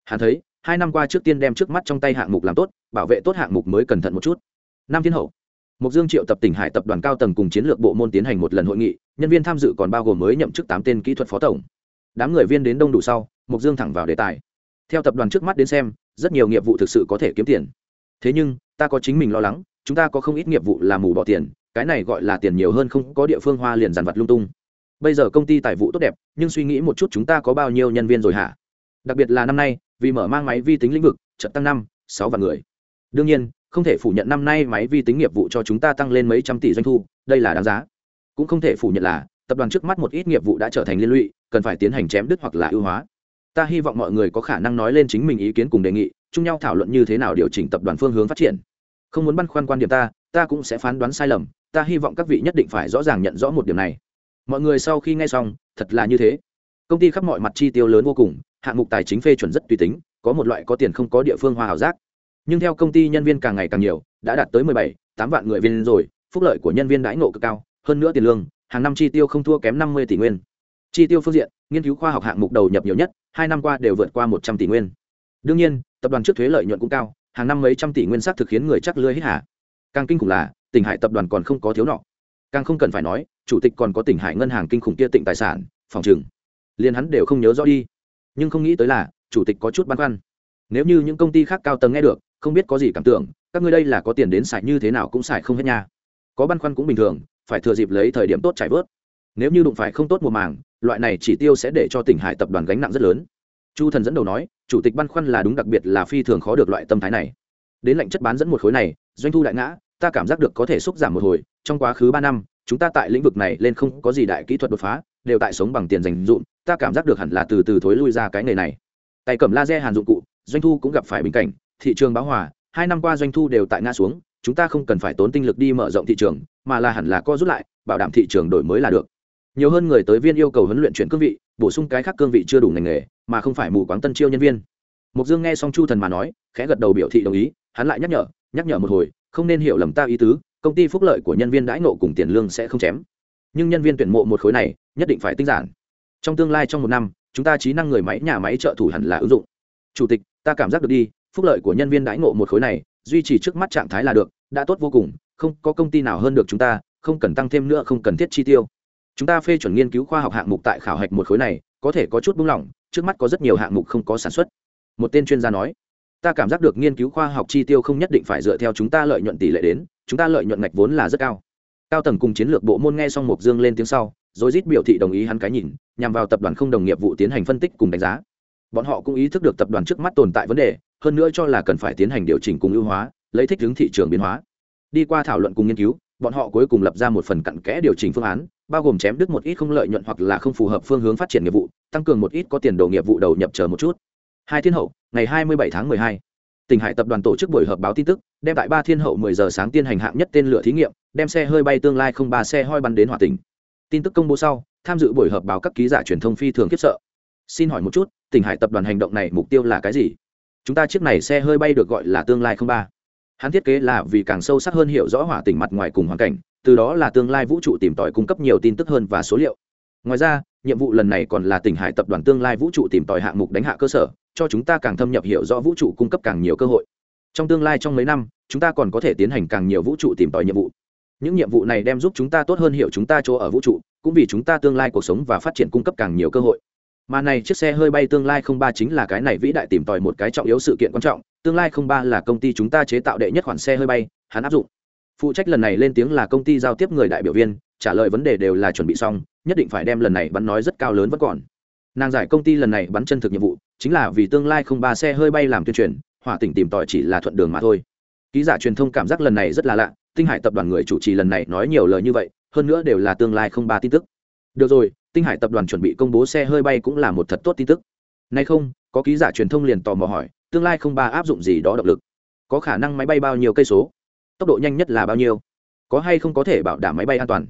Hắn thấy, hai năm qua trước tiên đem trước mắt trong tay hạng mục làm tốt, bảo vệ tốt hạng mục mới cẩn thận một chút. Năm thiên hậu, mục dương triệu tập tỉnh hải tập đoàn cao tầng cùng chiến lược bộ môn tiến hành một lần hội nghị, nhân viên tham dự còn bao gồm mới nhậm chức tám tên kỹ thuật phó tổng. Đám người viên đến đông đủ sau, mục dương thẳng vào đề tài. Theo tập đoàn trước mắt đến xem, rất nhiều nghiệp vụ thực sự có thể kiếm tiền. Thế nhưng, ta có chính mình lo lắng, chúng ta có không ít nghiệp vụ làm mù bỏ tiền, cái này gọi là tiền nhiều hơn không có địa phương hoa liền dàn vặt lung tung bây giờ công ty tài vụ tốt đẹp, nhưng suy nghĩ một chút chúng ta có bao nhiêu nhân viên rồi hả? Đặc biệt là năm nay, vì mở mang máy vi tính lĩnh vực trận tăng năm, sáu vạn người. Đương nhiên, không thể phủ nhận năm nay máy vi tính nghiệp vụ cho chúng ta tăng lên mấy trăm tỷ doanh thu, đây là đáng giá. Cũng không thể phủ nhận là, tập đoàn trước mắt một ít nghiệp vụ đã trở thành liên lụy, cần phải tiến hành chém đứt hoặc là ưu hóa. Ta hy vọng mọi người có khả năng nói lên chính mình ý kiến cùng đề nghị, chung nhau thảo luận như thế nào điều chỉnh tập đoàn phương hướng phát triển. Không muốn băn khoăn quan điểm ta ta cũng sẽ phán đoán sai lầm, ta hy vọng các vị nhất định phải rõ ràng nhận rõ một điểm này mọi người sau khi nghe xong, thật là như thế. Công ty khắp mọi mặt chi tiêu lớn vô cùng, hạng mục tài chính phê chuẩn rất tùy tính, có một loại có tiền không có địa phương hoa hảo giác. Nhưng theo công ty nhân viên càng ngày càng nhiều, đã đạt tới mười bảy, tám vạn người viên rồi, phúc lợi của nhân viên đãi ngộ cực cao, hơn nữa tiền lương, hàng năm chi tiêu không thua kém năm mươi tỷ nguyên. Chi tiêu phương diện, nghiên cứu khoa học hạng mục đầu nhập nhiều nhất, hai năm qua đều vượt qua một trăm tỷ nguyên. Đương nhiên, tập đoàn trước thuế lợi nhuận cũng cao, hàng năm mấy trăm tỷ nguyên sắc thực khiến người chắc lưới hết hả càng kinh khủng là, tỉnh hải tập đoàn còn không có thiếu nọ càng không cần phải nói, chủ tịch còn có tỉnh hải ngân hàng kinh khủng kia tịnh tài sản, phòng trừng, liền hắn đều không nhớ rõ đi. Nhưng không nghĩ tới là, chủ tịch có chút băn khoăn. Nếu như những công ty khác cao tầng nghe được, không biết có gì cảm tưởng, các ngươi đây là có tiền đến xài như thế nào cũng xài không hết nha. Có băn khoăn cũng bình thường, phải thừa dịp lấy thời điểm tốt trải vớt. Nếu như đụng phải không tốt mùa màng, loại này chỉ tiêu sẽ để cho tỉnh hải tập đoàn gánh nặng rất lớn. Chu thần dẫn đầu nói, chủ tịch băn khoăn là đúng đặc biệt là phi thường khó được loại tâm thái này. Đến lệnh chất bán dẫn một khối này, doanh thu đại ngã ta cảm giác được có thể xúc giảm một hồi, trong quá khứ ba năm, chúng ta tại lĩnh vực này lên không có gì đại kỹ thuật đột phá, đều tại sống bằng tiền dành dụm ta cảm giác được hẳn là từ từ thối lui ra cái nghề này. Tay cầm laser hàn dụng cụ, doanh thu cũng gặp phải bình cảnh, thị trường báo hòa, hai năm qua doanh thu đều tại nga xuống, chúng ta không cần phải tốn tinh lực đi mở rộng thị trường, mà là hẳn là co rút lại, bảo đảm thị trường đổi mới là được. Nhiều hơn người tới viên yêu cầu huấn luyện chuyển cương vị, bổ sung cái khác cương vị chưa đủ ngành nghề, mà không phải mù quáng tân chiêu nhân viên. Mục dương nghe xong chu thần mà nói, khẽ gật đầu biểu thị đồng ý, hắn lại nhắc nhở nhắc nhở một hồi không nên hiểu lầm ta ý tứ, công ty phúc lợi của nhân viên đãi ngộ cùng tiền lương sẽ không chém. Nhưng nhân viên tuyển mộ một khối này, nhất định phải tinh giản. Trong tương lai trong một năm, chúng ta trí năng người máy, nhà máy trợ thủ hẳn là ứng dụng. Chủ tịch, ta cảm giác được đi, phúc lợi của nhân viên đãi ngộ một khối này, duy trì trước mắt trạng thái là được, đã tốt vô cùng, không có công ty nào hơn được chúng ta, không cần tăng thêm nữa, không cần thiết chi tiêu. Chúng ta phê chuẩn nghiên cứu khoa học hạng mục tại khảo hạch một khối này, có thể có chút buông lỏng, trước mắt có rất nhiều hạng mục không có sản xuất. Một tên chuyên gia nói ta cảm giác được nghiên cứu khoa học chi tiêu không nhất định phải dựa theo chúng ta lợi nhuận tỷ lệ đến, chúng ta lợi nhuận ngạch vốn là rất cao. Cao tầng cùng chiến lược bộ môn nghe xong mục dương lên tiếng sau, rồi rít biểu thị đồng ý hắn cái nhìn, nhằm vào tập đoàn không đồng nghiệp vụ tiến hành phân tích cùng đánh giá. Bọn họ cũng ý thức được tập đoàn trước mắt tồn tại vấn đề, hơn nữa cho là cần phải tiến hành điều chỉnh cùng ưu hóa, lấy thích ứng thị trường biến hóa. Đi qua thảo luận cùng nghiên cứu, bọn họ cuối cùng lập ra một phần cặn kẽ điều chỉnh phương án, bao gồm chém đứt một ít không lợi nhuận hoặc là không phù hợp phương hướng phát triển nghiệp vụ, tăng cường một ít có tiền đồ nghiệp vụ đầu nhập chờ một chút. Hai thiên hậu ngày hai mươi bảy tháng 12, tỉnh hải tập đoàn tổ chức buổi họp báo tin tức đem tại ba thiên hậu 10 giờ sáng tiên hành hạng nhất tên lửa thí nghiệm đem xe hơi bay tương lai không ba xe hơi bắn đến hỏa tỉnh. Tin tức công bố sau tham dự buổi họp báo các ký giả truyền thông phi thường khiếp sợ. Xin hỏi một chút tỉnh hải tập đoàn hành động này mục tiêu là cái gì? Chúng ta chiếc này xe hơi bay được gọi là tương lai không ba. Hắn thiết kế là vì càng sâu sắc hơn hiểu rõ hỏa tỉnh mặt ngoài cùng hoàn cảnh từ đó là tương lai vũ trụ tìm tòi cung cấp nhiều tin tức hơn và số liệu. Ngoài ra nhiệm vụ lần này còn là tỉnh hải tập đoàn tương lai vũ trụ tìm tòi hạng mục đánh hạ cơ sở, cho chúng ta càng thâm nhập hiểu rõ vũ trụ cung cấp càng nhiều cơ hội. Trong tương lai trong mấy năm, chúng ta còn có thể tiến hành càng nhiều vũ trụ tìm tòi nhiệm vụ. Những nhiệm vụ này đem giúp chúng ta tốt hơn hiểu chúng ta chỗ ở vũ trụ, cũng vì chúng ta tương lai cuộc sống và phát triển cung cấp càng nhiều cơ hội. Mà này chiếc xe hơi bay tương lai không ba chính là cái này vĩ đại tìm tòi một cái trọng yếu sự kiện quan trọng, tương lai không ba là công ty chúng ta chế tạo đệ nhất khoản xe hơi bay, hắn áp dụng. Phụ trách lần này lên tiếng là công ty giao tiếp người đại biểu viên trả lời vấn đề đều là chuẩn bị xong, nhất định phải đem lần này bắn nói rất cao lớn vẫn còn. Nàng giải công ty lần này bắn chân thực nhiệm vụ, chính là vì tương lai không ba xe hơi bay làm tuyên truyền, hỏa tỉnh tìm tòi chỉ là thuận đường mà thôi. Ký giả truyền thông cảm giác lần này rất là lạ, tinh hải tập đoàn người chủ trì lần này nói nhiều lời như vậy, hơn nữa đều là tương lai không ba tin tức. Được rồi, tinh hải tập đoàn chuẩn bị công bố xe hơi bay cũng là một thật tốt tin tức. Nay không, có ký giả truyền thông liền tò mò hỏi, tương lai không ba áp dụng gì đó động lực? Có khả năng máy bay bao nhiêu cây số? Tốc độ nhanh nhất là bao nhiêu? Có hay không có thể bảo đảm máy bay an toàn?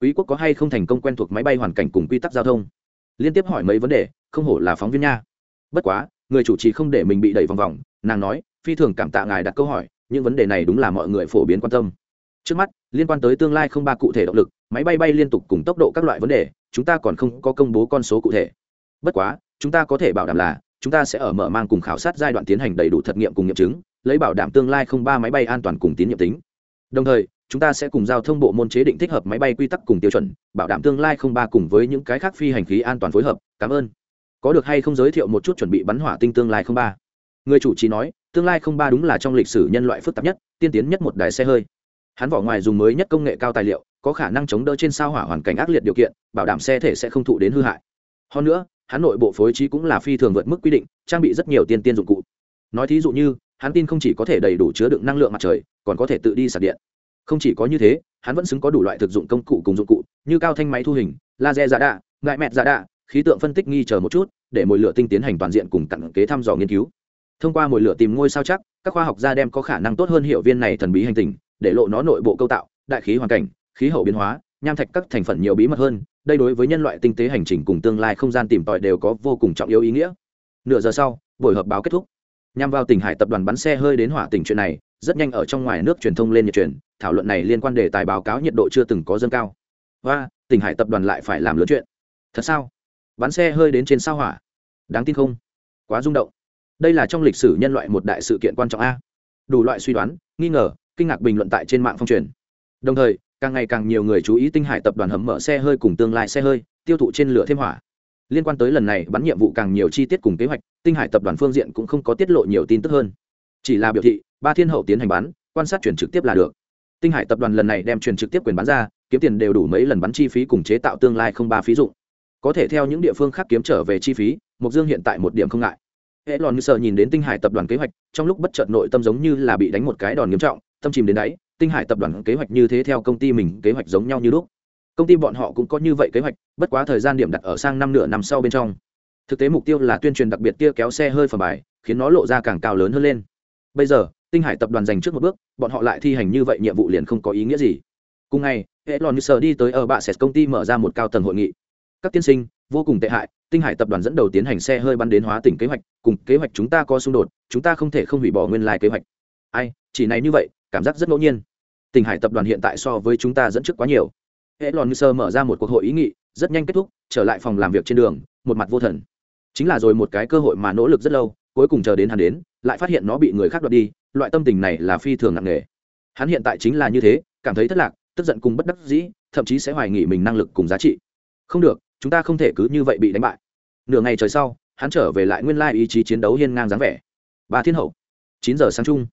Quý quốc có hay không thành công quen thuộc máy bay hoàn cảnh cùng quy tắc giao thông? Liên tiếp hỏi mấy vấn đề, không hổ là phóng viên nha. Bất quá, người chủ trì không để mình bị đẩy vòng vòng, nàng nói, phi thường cảm tạ ngài đặt câu hỏi, những vấn đề này đúng là mọi người phổ biến quan tâm. Trước mắt, liên quan tới tương lai không ba cụ thể động lực, máy bay bay liên tục cùng tốc độ các loại vấn đề, chúng ta còn không có công bố con số cụ thể. Bất quá, chúng ta có thể bảo đảm là, chúng ta sẽ ở mở mang cùng khảo sát giai đoạn tiến hành đầy đủ thật nghiệm cùng nghiệm chứng, lấy bảo đảm tương lai không ba máy bay an toàn cùng tín nhiệm tính. Đồng thời chúng ta sẽ cùng giao thông bộ môn chế định thích hợp máy bay quy tắc cùng tiêu chuẩn, bảo đảm tương lai không ba cùng với những cái khác phi hành khí an toàn phối hợp. Cảm ơn. Có được hay không giới thiệu một chút chuẩn bị bắn hỏa tinh tương lai không ba? Người chủ trì nói, tương lai không ba đúng là trong lịch sử nhân loại phức tạp nhất, tiên tiến nhất một đài xe hơi. Hắn vỏ ngoài dùng mới nhất công nghệ cao tài liệu, có khả năng chống đỡ trên sao hỏa hoàn cảnh ác liệt điều kiện, bảo đảm xe thể sẽ không thụ đến hư hại. Hơn nữa, hắn nội bộ phối trí cũng là phi thường vượt mức quy định, trang bị rất nhiều tiên tiên dụng cụ. Nói thí dụ như, hắn tin không chỉ có thể đầy đủ chứa đựng năng lượng mặt trời, còn có thể tự đi sạc điện không chỉ có như thế, hắn vẫn xứng có đủ loại thực dụng công cụ cùng dụng cụ, như cao thanh máy thu hình, laser giả đạ, ngại mẹt giả đạ, khí tượng phân tích nghi chờ một chút, để mồi lửa tinh tiến hành toàn diện cùng cặn kế thăm dò nghiên cứu. Thông qua mồi lửa tìm ngôi sao chắc, các khoa học gia đem có khả năng tốt hơn hiệu viên này thần bí hành tinh, để lộ nó nội bộ câu tạo, đại khí hoàn cảnh, khí hậu biến hóa, nham thạch các thành phần nhiều bí mật hơn, đây đối với nhân loại tinh tế hành trình cùng tương lai không gian tìm tòi đều có vô cùng trọng yếu ý nghĩa. Nửa giờ sau, buổi họp báo kết thúc nhằm vào tỉnh hải tập đoàn bắn xe hơi đến hỏa tỉnh chuyện này, rất nhanh ở trong ngoài nước truyền thông lên nhiệt truyền, thảo luận này liên quan đề tài báo cáo nhiệt độ chưa từng có dâng cao. Và, tỉnh hải tập đoàn lại phải làm lớn chuyện. Thật sao? Bắn xe hơi đến trên sao hỏa. Đáng tin không? Quá rung động. Đây là trong lịch sử nhân loại một đại sự kiện quan trọng a. Đủ loại suy đoán, nghi ngờ, kinh ngạc bình luận tại trên mạng phong truyền. Đồng thời, càng ngày càng nhiều người chú ý tinh hải tập đoàn hầm mở xe hơi cùng tương lai xe hơi, tiêu thụ trên lửa thêm hỏa. Liên quan tới lần này bắn nhiệm vụ càng nhiều chi tiết cùng kế hoạch tinh hải tập đoàn phương diện cũng không có tiết lộ nhiều tin tức hơn. Chỉ là biểu thị ba thiên hậu tiến hành bán, quan sát chuyển trực tiếp là được. Tinh hải tập đoàn lần này đem truyền trực tiếp quyền bán ra kiếm tiền đều đủ mấy lần bắn chi phí cùng chế tạo tương lai không ba phí dụng. Có thể theo những địa phương khác kiếm trở về chi phí mục dương hiện tại một điểm không ngại. Hệ lòn như sợ nhìn đến tinh hải tập đoàn kế hoạch trong lúc bất chợt nội tâm giống như là bị đánh một cái đòn nghiêm trọng tâm chìm đến đáy tinh hải tập đoàn kế hoạch như thế theo công ty mình kế hoạch giống nhau như lúc. Công ty bọn họ cũng có như vậy kế hoạch bất quá thời gian điểm đặt ở sang năm nửa năm sau bên trong thực tế mục tiêu là tuyên truyền đặc biệt kia kéo xe hơi phẩm bài, khiến nó lộ ra càng cao lớn hơn lên. Bây giờ, tinh hải tập đoàn dành trước một bước, bọn họ lại thi hành như vậy nhiệm vụ liền không có ý nghĩa gì. Cùng ngày hệ lòn như sờ đi tới ở bạ sệt công ty mở ra một cao tầng hội nghị. Các tiên sinh, vô cùng tệ hại, tinh hải tập đoàn dẫn đầu tiến hành xe hơi bắn đến hóa tỉnh kế hoạch, cùng kế hoạch chúng ta có xung đột, chúng ta không thể không hủy bỏ nguyên lai kế hoạch. Ai, chỉ này như vậy, cảm giác rất ngẫu nhiên. Tinh hải tập đoàn hiện tại so với chúng ta dẫn trước quá nhiều. Hệ lòn như sơ mở ra một cuộc hội ý nghị, rất nhanh kết thúc, trở lại phòng làm việc trên đường, một mặt vô thần chính là rồi một cái cơ hội mà nỗ lực rất lâu, cuối cùng chờ đến hắn đến, lại phát hiện nó bị người khác đoạt đi, loại tâm tình này là phi thường nặng nề. Hắn hiện tại chính là như thế, cảm thấy thất lạc, tức giận cùng bất đắc dĩ, thậm chí sẽ hoài nghỉ mình năng lực cùng giá trị. Không được, chúng ta không thể cứ như vậy bị đánh bại. Nửa ngày trời sau, hắn trở về lại nguyên lai ý chí chiến đấu hiên ngang dáng vẻ. Ba thiên hậu, chín giờ sáng chung.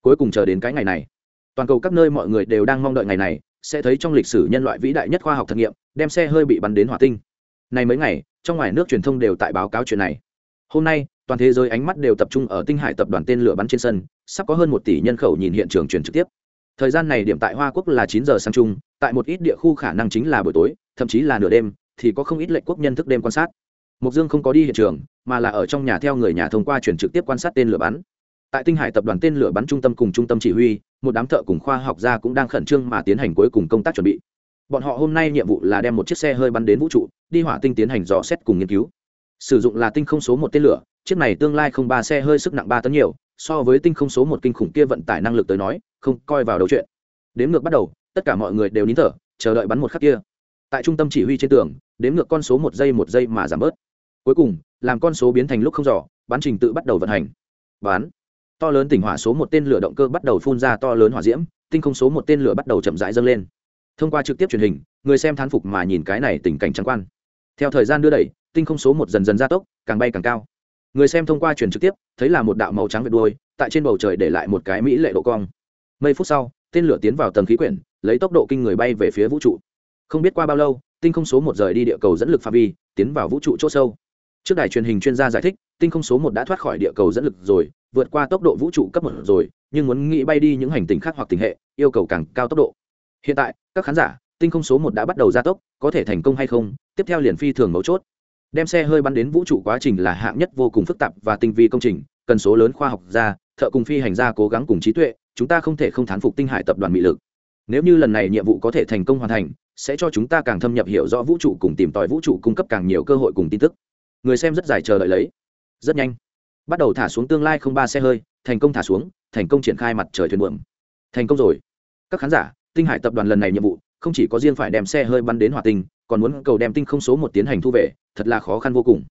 Cuối cùng chờ đến cái ngày này. Toàn cầu các nơi mọi người đều đang mong đợi ngày này, sẽ thấy trong lịch sử nhân loại vĩ đại nhất khoa học thực nghiệm, đem xe hơi bị bắn đến hỏa tinh này mấy ngày, trong ngoài nước truyền thông đều tại báo cáo chuyện này. Hôm nay, toàn thế giới ánh mắt đều tập trung ở tinh hải tập đoàn tên lửa bắn trên sân, sắp có hơn một tỷ nhân khẩu nhìn hiện trường truyền trực tiếp. Thời gian này điểm tại hoa quốc là chín giờ sáng chung, tại một ít địa khu khả năng chính là buổi tối, thậm chí là nửa đêm, thì có không ít lệnh quốc nhân thức đêm quan sát. Mục dương không có đi hiện trường, mà là ở trong nhà theo người nhà thông qua truyền trực tiếp quan sát tên lửa bắn. Tại tinh hải tập đoàn tên lửa bắn trung tâm cùng trung tâm chỉ huy, một đám thợ cùng khoa học gia cũng đang khẩn trương mà tiến hành cuối cùng công tác chuẩn bị bọn họ hôm nay nhiệm vụ là đem một chiếc xe hơi bắn đến vũ trụ đi hỏa tinh tiến hành dò xét cùng nghiên cứu. Sử dụng là tinh không số một tên lửa chiếc này tương lai không ba xe hơi sức nặng ba tấn nhiều so với tinh không số một kinh khủng kia vận tải năng lực tới nói không coi vào đầu chuyện. Đếm ngược bắt đầu tất cả mọi người đều nín thở chờ đợi bắn một khắc kia. Tại trung tâm chỉ huy trên tường đếm ngược con số một giây một giây mà giảm bớt. Cuối cùng làm con số biến thành lúc không dò, bắn trình tự bắt đầu vận hành. Bán to lớn tỉnh hỏa số một tên lửa động cơ bắt đầu phun ra to lớn hỏa diễm tinh không số một tên lửa bắt đầu chậm rãi dâng lên thông qua trực tiếp truyền hình, người xem thán phục mà nhìn cái này tình cảnh trắng quan. Theo thời gian đưa đẩy, tinh không số một dần dần gia tốc, càng bay càng cao. Người xem thông qua truyền trực tiếp, thấy là một đạo màu trắng vệt đuôi, tại trên bầu trời để lại một cái mỹ lệ độ cong. Mấy phút sau, tên lửa tiến vào tầng khí quyển, lấy tốc độ kinh người bay về phía vũ trụ. Không biết qua bao lâu, tinh không số một rời đi địa cầu dẫn lực phạm vi, tiến vào vũ trụ c h ỗ sâu. Trước đài truyền hình chuyên gia giải thích, tinh không số một đã thoát khỏi địa cầu dẫn lực rồi, vượt qua tốc độ vũ trụ cấp một rồi, nhưng muốn nghĩ bay đi những hành tinh khác hoặc tình hệ, yêu cầu càng cao tốc độ hiện tại, các khán giả, tinh không số một đã bắt đầu gia tốc, có thể thành công hay không, tiếp theo liền phi thường mấu chốt. Đem xe hơi bắn đến vũ trụ quá trình là hạng nhất vô cùng phức tạp và tinh vi công trình, cần số lớn khoa học gia, thợ cùng phi hành gia cố gắng cùng trí tuệ, chúng ta không thể không thán phục tinh hải tập đoàn mỹ lực. Nếu như lần này nhiệm vụ có thể thành công hoàn thành, sẽ cho chúng ta càng thâm nhập hiểu rõ vũ trụ cùng tìm tòi vũ trụ cung cấp càng nhiều cơ hội cùng tin tức. Người xem rất dài chờ đợi lấy. Rất nhanh. Bắt đầu thả xuống tương lai không ba xe hơi, thành công thả xuống, thành công triển khai mặt trời thuyền buồm. Thành công rồi. Các khán giả tinh hải tập đoàn lần này nhiệm vụ, không chỉ có riêng phải đem xe hơi bắn đến hỏa tinh, còn muốn cầu đem tinh không số một tiến hành thu về, thật là khó khăn vô cùng.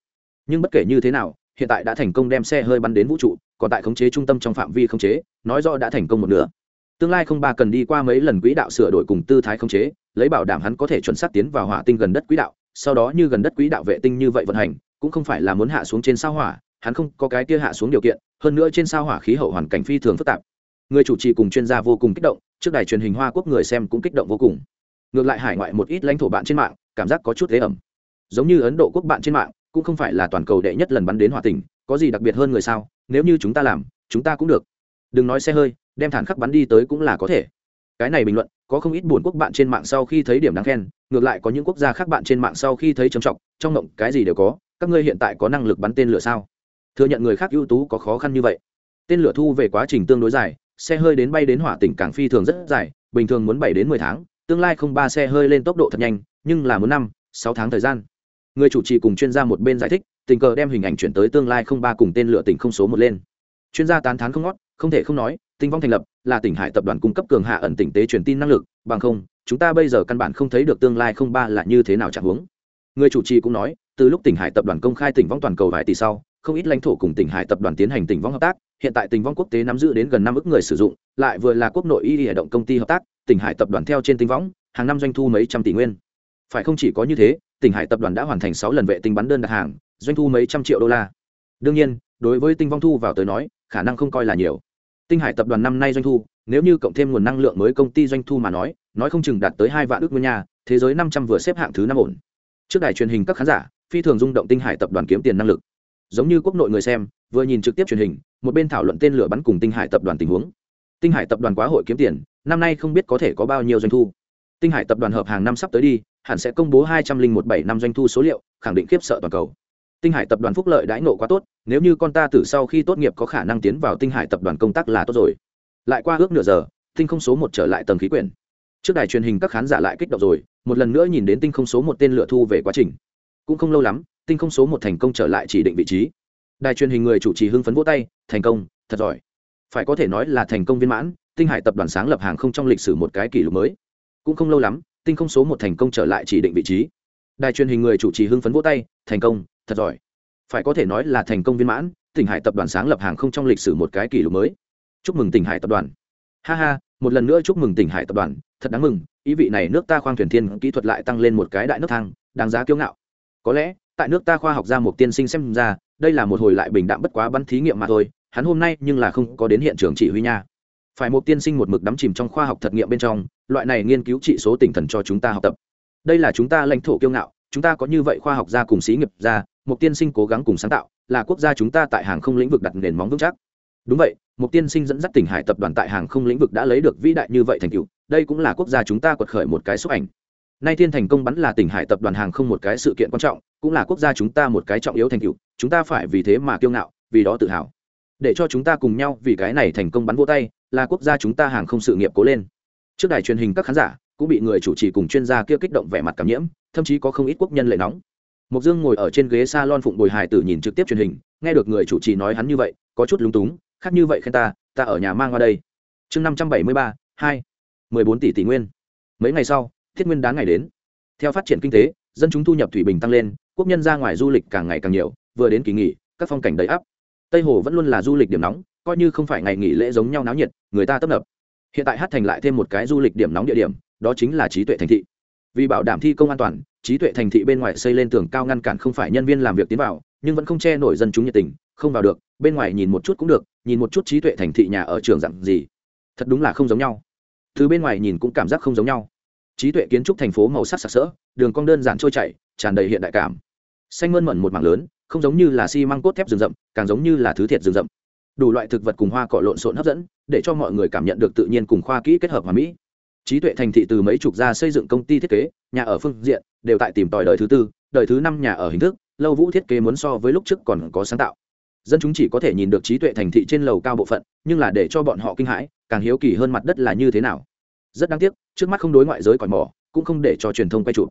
Nhưng bất kể như thế nào, hiện tại đã thành công đem xe hơi bắn đến vũ trụ, còn tại khống chế trung tâm trong phạm vi khống chế, nói rõ đã thành công một nửa. Tương lai không ba cần đi qua mấy lần quỹ đạo sửa đổi cùng tư thái khống chế, lấy bảo đảm hắn có thể chuẩn xác tiến vào hỏa tinh gần đất quỹ đạo, sau đó như gần đất quỹ đạo vệ tinh như vậy vận hành, cũng không phải là muốn hạ xuống trên sao hỏa, hắn không có cái kia hạ xuống điều kiện, hơn nữa trên sao hỏa khí hậu hoàn cảnh phi thường phức tạp người chủ trì cùng chuyên gia vô cùng kích động, trước đài truyền hình hoa quốc người xem cũng kích động vô cùng. Ngược lại hải ngoại một ít lãnh thổ bạn trên mạng, cảm giác có chút thế ẩm. Giống như ấn độ quốc bạn trên mạng, cũng không phải là toàn cầu đệ nhất lần bắn đến hòa tỉnh có gì đặc biệt hơn người sao? Nếu như chúng ta làm, chúng ta cũng được. Đừng nói xe hơi, đem thản khắc bắn đi tới cũng là có thể. Cái này bình luận, có không ít buồn quốc bạn trên mạng sau khi thấy điểm đáng khen, ngược lại có những quốc gia khác bạn trên mạng sau khi thấy trầm trọng, trong mộng cái gì đều có, các ngươi hiện tại có năng lực bắn tên lửa sao? Thừa nhận người khác ưu tú có khó khăn như vậy. Tên lửa thu về quá trình tương đối dài xe hơi đến bay đến hỏa tỉnh cảng phi thường rất dài, bình thường muốn bảy đến mười tháng, tương lai không ba xe hơi lên tốc độ thật nhanh, nhưng là muốn năm, sáu tháng thời gian người chủ trì cùng chuyên gia một bên giải thích, tình cờ đem hình ảnh chuyển tới tương lai không ba cùng tên lửa tỉnh không số một lên chuyên gia tán thán không ngót, không thể không nói, tinh vong thành lập là tỉnh hải tập đoàn cung cấp cường hạ ẩn tỉnh tế truyền tin năng lực, bằng không, chúng ta bây giờ căn bản không thấy được tương lai không ba là như thế nào trạng hướng. người chủ trì cũng nói, từ lúc tỉnh hải tập đoàn công khai tỉnh vong toàn cầu vài tỷ sau không ít lãnh thổ cùng tỉnh hải tập đoàn tiến hành tỉnh vong hợp tác, hiện tại tỉnh vong quốc tế nắm giữ đến gần năm ước người sử dụng, lại vừa là quốc nội y hệ động công ty hợp tác, tỉnh hải tập đoàn theo trên tinh võng hàng năm doanh thu mấy trăm tỷ nguyên. Phải không chỉ có như thế, tỉnh hải tập đoàn đã hoàn thành sáu lần vệ tinh bắn đơn đặt hàng, doanh thu mấy trăm triệu đô la. Đương nhiên, đối với tinh vong thu vào tới nói, khả năng không coi là nhiều. Tinh hải tập đoàn năm nay doanh thu, nếu như cộng thêm nguồn năng lượng mới công ty doanh thu mà nói nói không chừng đạt tới hai vạn ước nguyên nhà thế giới năm trăm vừa xếp hạng thứ năm ổn. Trước đài truyền hình các khán giả, phi thường rung động tinh hải tập đoàn kiếm tiền năng lực giống như quốc nội người xem, vừa nhìn trực tiếp truyền hình, một bên thảo luận tên lửa bắn cùng tinh hải tập đoàn tình huống. Tinh hải tập đoàn quá hội kiếm tiền, năm nay không biết có thể có bao nhiêu doanh thu. Tinh hải tập đoàn hợp hàng năm sắp tới đi, hẳn sẽ công bố hai trăm linh một bảy năm doanh thu số liệu, khẳng định khiếp sợ toàn cầu. Tinh hải tập đoàn phúc lợi đãi nộ quá tốt, nếu như con ta từ sau khi tốt nghiệp có khả năng tiến vào tinh hải tập đoàn công tác là tốt rồi. Lại qua ước nửa giờ, tinh không số một trở lại tầng khí quyển. Trước đài truyền hình các khán giả lại kích động rồi, một lần nữa nhìn đến tinh không số một tên lửa thu về quá trình. Cũng không lâu lắm tinh không số một thành công trở lại chỉ định vị trí. Đài truyền hình người chủ trì hưng phấn vỗ tay, thành công, thật giỏi. Phải có thể nói là thành công viên mãn, tinh hải tập đoàn sáng lập hàng không trong lịch sử một cái kỷ lục mới. Cũng không lâu lắm, tinh không số một thành công trở lại chỉ định vị trí. Đài truyền hình người chủ trì hưng phấn vỗ tay, thành công, thật giỏi. Phải có thể nói là thành công viên mãn tỉnh hải tập đoàn sáng lập hàng không trong lịch sử một cái kỷ lục mới. Chúc mừng tỉnh hải tập đoàn. Ha ha, một lần nữa chúc mừng tỉnh hải tập đoàn, thật đáng mừng, ý vị này nước ta khoang thuyền thiên kỹ thuật lại tăng lên một cái đại nước thang, đáng giá kiêu ngạo. Có lẽ tại nước ta khoa học ra một tiên sinh xem ra, đây là một hồi lại bình đạm bất quá bắn thí nghiệm mà thôi, hắn hôm nay nhưng là không có đến hiện trường chỉ huy nha. Phải một tiên sinh một mực đắm chìm trong khoa học thật nghiệm bên trong, loại này nghiên cứu trị số tinh thần cho chúng ta học tập. Đây là chúng ta lãnh thổ kiêu ngạo, chúng ta có như vậy khoa học gia cùng sĩ nghiệp gia một tiên sinh cố gắng cùng sáng tạo, là quốc gia chúng ta tại hàng không lĩnh vực đặt nền móng vững chắc. Đúng vậy một tiên sinh dẫn dắt tỉnh hải tập đoàn tại hàng không lĩnh vực đã lấy được vĩ đại như vậy thành tựu, đây cũng là quốc gia chúng ta quật khởi một cái xúc ảnh. Nay thiên thành công bắn là tỉnh hải tập đoàn hàng không một cái sự kiện quan trọng cũng là quốc gia chúng ta một cái trọng yếu thành tựu chúng ta phải vì thế mà kiêu ngạo vì đó tự hào để cho chúng ta cùng nhau vì cái này thành công bắn vô tay là quốc gia chúng ta hàng không sự nghiệp cố lên trước đài truyền hình các khán giả cũng bị người chủ trì cùng chuyên gia kia kích động vẻ mặt cảm nhiễm thậm chí có không ít quốc nhân lệ nóng mục Dương ngồi ở trên ghế salon phụng bồi hài tử nhìn trực tiếp truyền hình, nghe được người chủ trì nói hắn như vậy, có chút lúng túng, khác như vậy khen ta, ta ở nhà mang qua đây. Chương năm trăm bảy mươi ba, hai, mười bốn tỷ tỷ nguyên. Mấy ngày sau, Thiết Nguyên đáng ngày đến. Theo phát triển kinh tế, dân chúng thu nhập thủy bình tăng lên, quốc nhân ra ngoài du lịch càng ngày càng nhiều, vừa đến kỳ nghỉ, các phong cảnh đầy ắp. Tây Hồ vẫn luôn là du lịch điểm nóng, coi như không phải ngày nghỉ lễ giống nhau náo nhiệt, người ta tấp nập. Hiện tại Hát Thành lại thêm một cái du lịch điểm nóng địa điểm, đó chính là trí tuệ thành thị. Vì bảo đảm thi công an toàn, trí tuệ thành thị bên ngoài xây lên tường cao ngăn cản không phải nhân viên làm việc tiến vào nhưng vẫn không che nổi dân chúng nhiệt tình không vào được bên ngoài nhìn một chút cũng được nhìn một chút trí tuệ thành thị nhà ở trường dặn gì thật đúng là không giống nhau thứ bên ngoài nhìn cũng cảm giác không giống nhau trí tuệ kiến trúc thành phố màu sắc sặc sỡ đường cong đơn giản trôi chảy tràn đầy hiện đại cảm. Xanh mơn mận một mảng lớn, không giống như là xi măng cốt thép rừng rậm, càng giống như là thứ thiệt rừng rậm. Đủ loại thực vật cùng hoa cỏ lộn xộn hấp dẫn, để cho mọi người cảm nhận được tự nhiên cùng khoa kỹ kết hợp hòa mỹ. Trí tuệ thành thị từ mấy chục gia xây dựng công ty thiết kế, nhà ở phương diện, đều tại tìm tòi đời thứ tư, đời thứ năm nhà ở hình thức, lâu vũ thiết kế muốn so với lúc trước còn có sáng tạo. Dân chúng chỉ có thể nhìn được trí tuệ thành thị trên lầu cao bộ phận, nhưng là để cho bọn họ kinh hãi, càng hiếu kỳ hơn mặt đất là như thế nào. Rất đáng tiếc, trước mắt không đối ngoại giới còn mỏ, cũng không để cho truyền thông quay chụp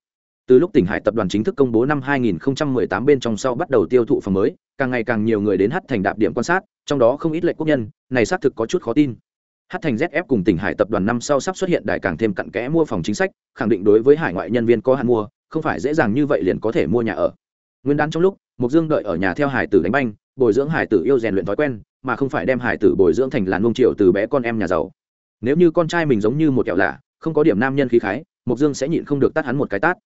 từ lúc tỉnh hải tập đoàn chính thức công bố năm 2018 bên trong sau bắt đầu tiêu thụ phòng mới, càng ngày càng nhiều người đến hát thành đạp điểm quan sát, trong đó không ít lệ quốc nhân, này xác thực có chút khó tin. Hát thành zf cùng tỉnh hải tập đoàn năm sau sắp xuất hiện đại càng thêm cặn kẽ mua phòng chính sách, khẳng định đối với hải ngoại nhân viên có hạn mua, không phải dễ dàng như vậy liền có thể mua nhà ở. Nguyên đán trong lúc mục dương đợi ở nhà theo hải tử đánh banh, bồi dưỡng hải tử yêu rèn luyện thói quen, mà không phải đem hải tử bồi dưỡng thành làn mông triệu từ bé con em nhà giàu. Nếu như con trai mình giống như một kẹo lạ, không có điểm nam nhân khí khái mục dương sẽ nhịn không được tắt hắn một cái tát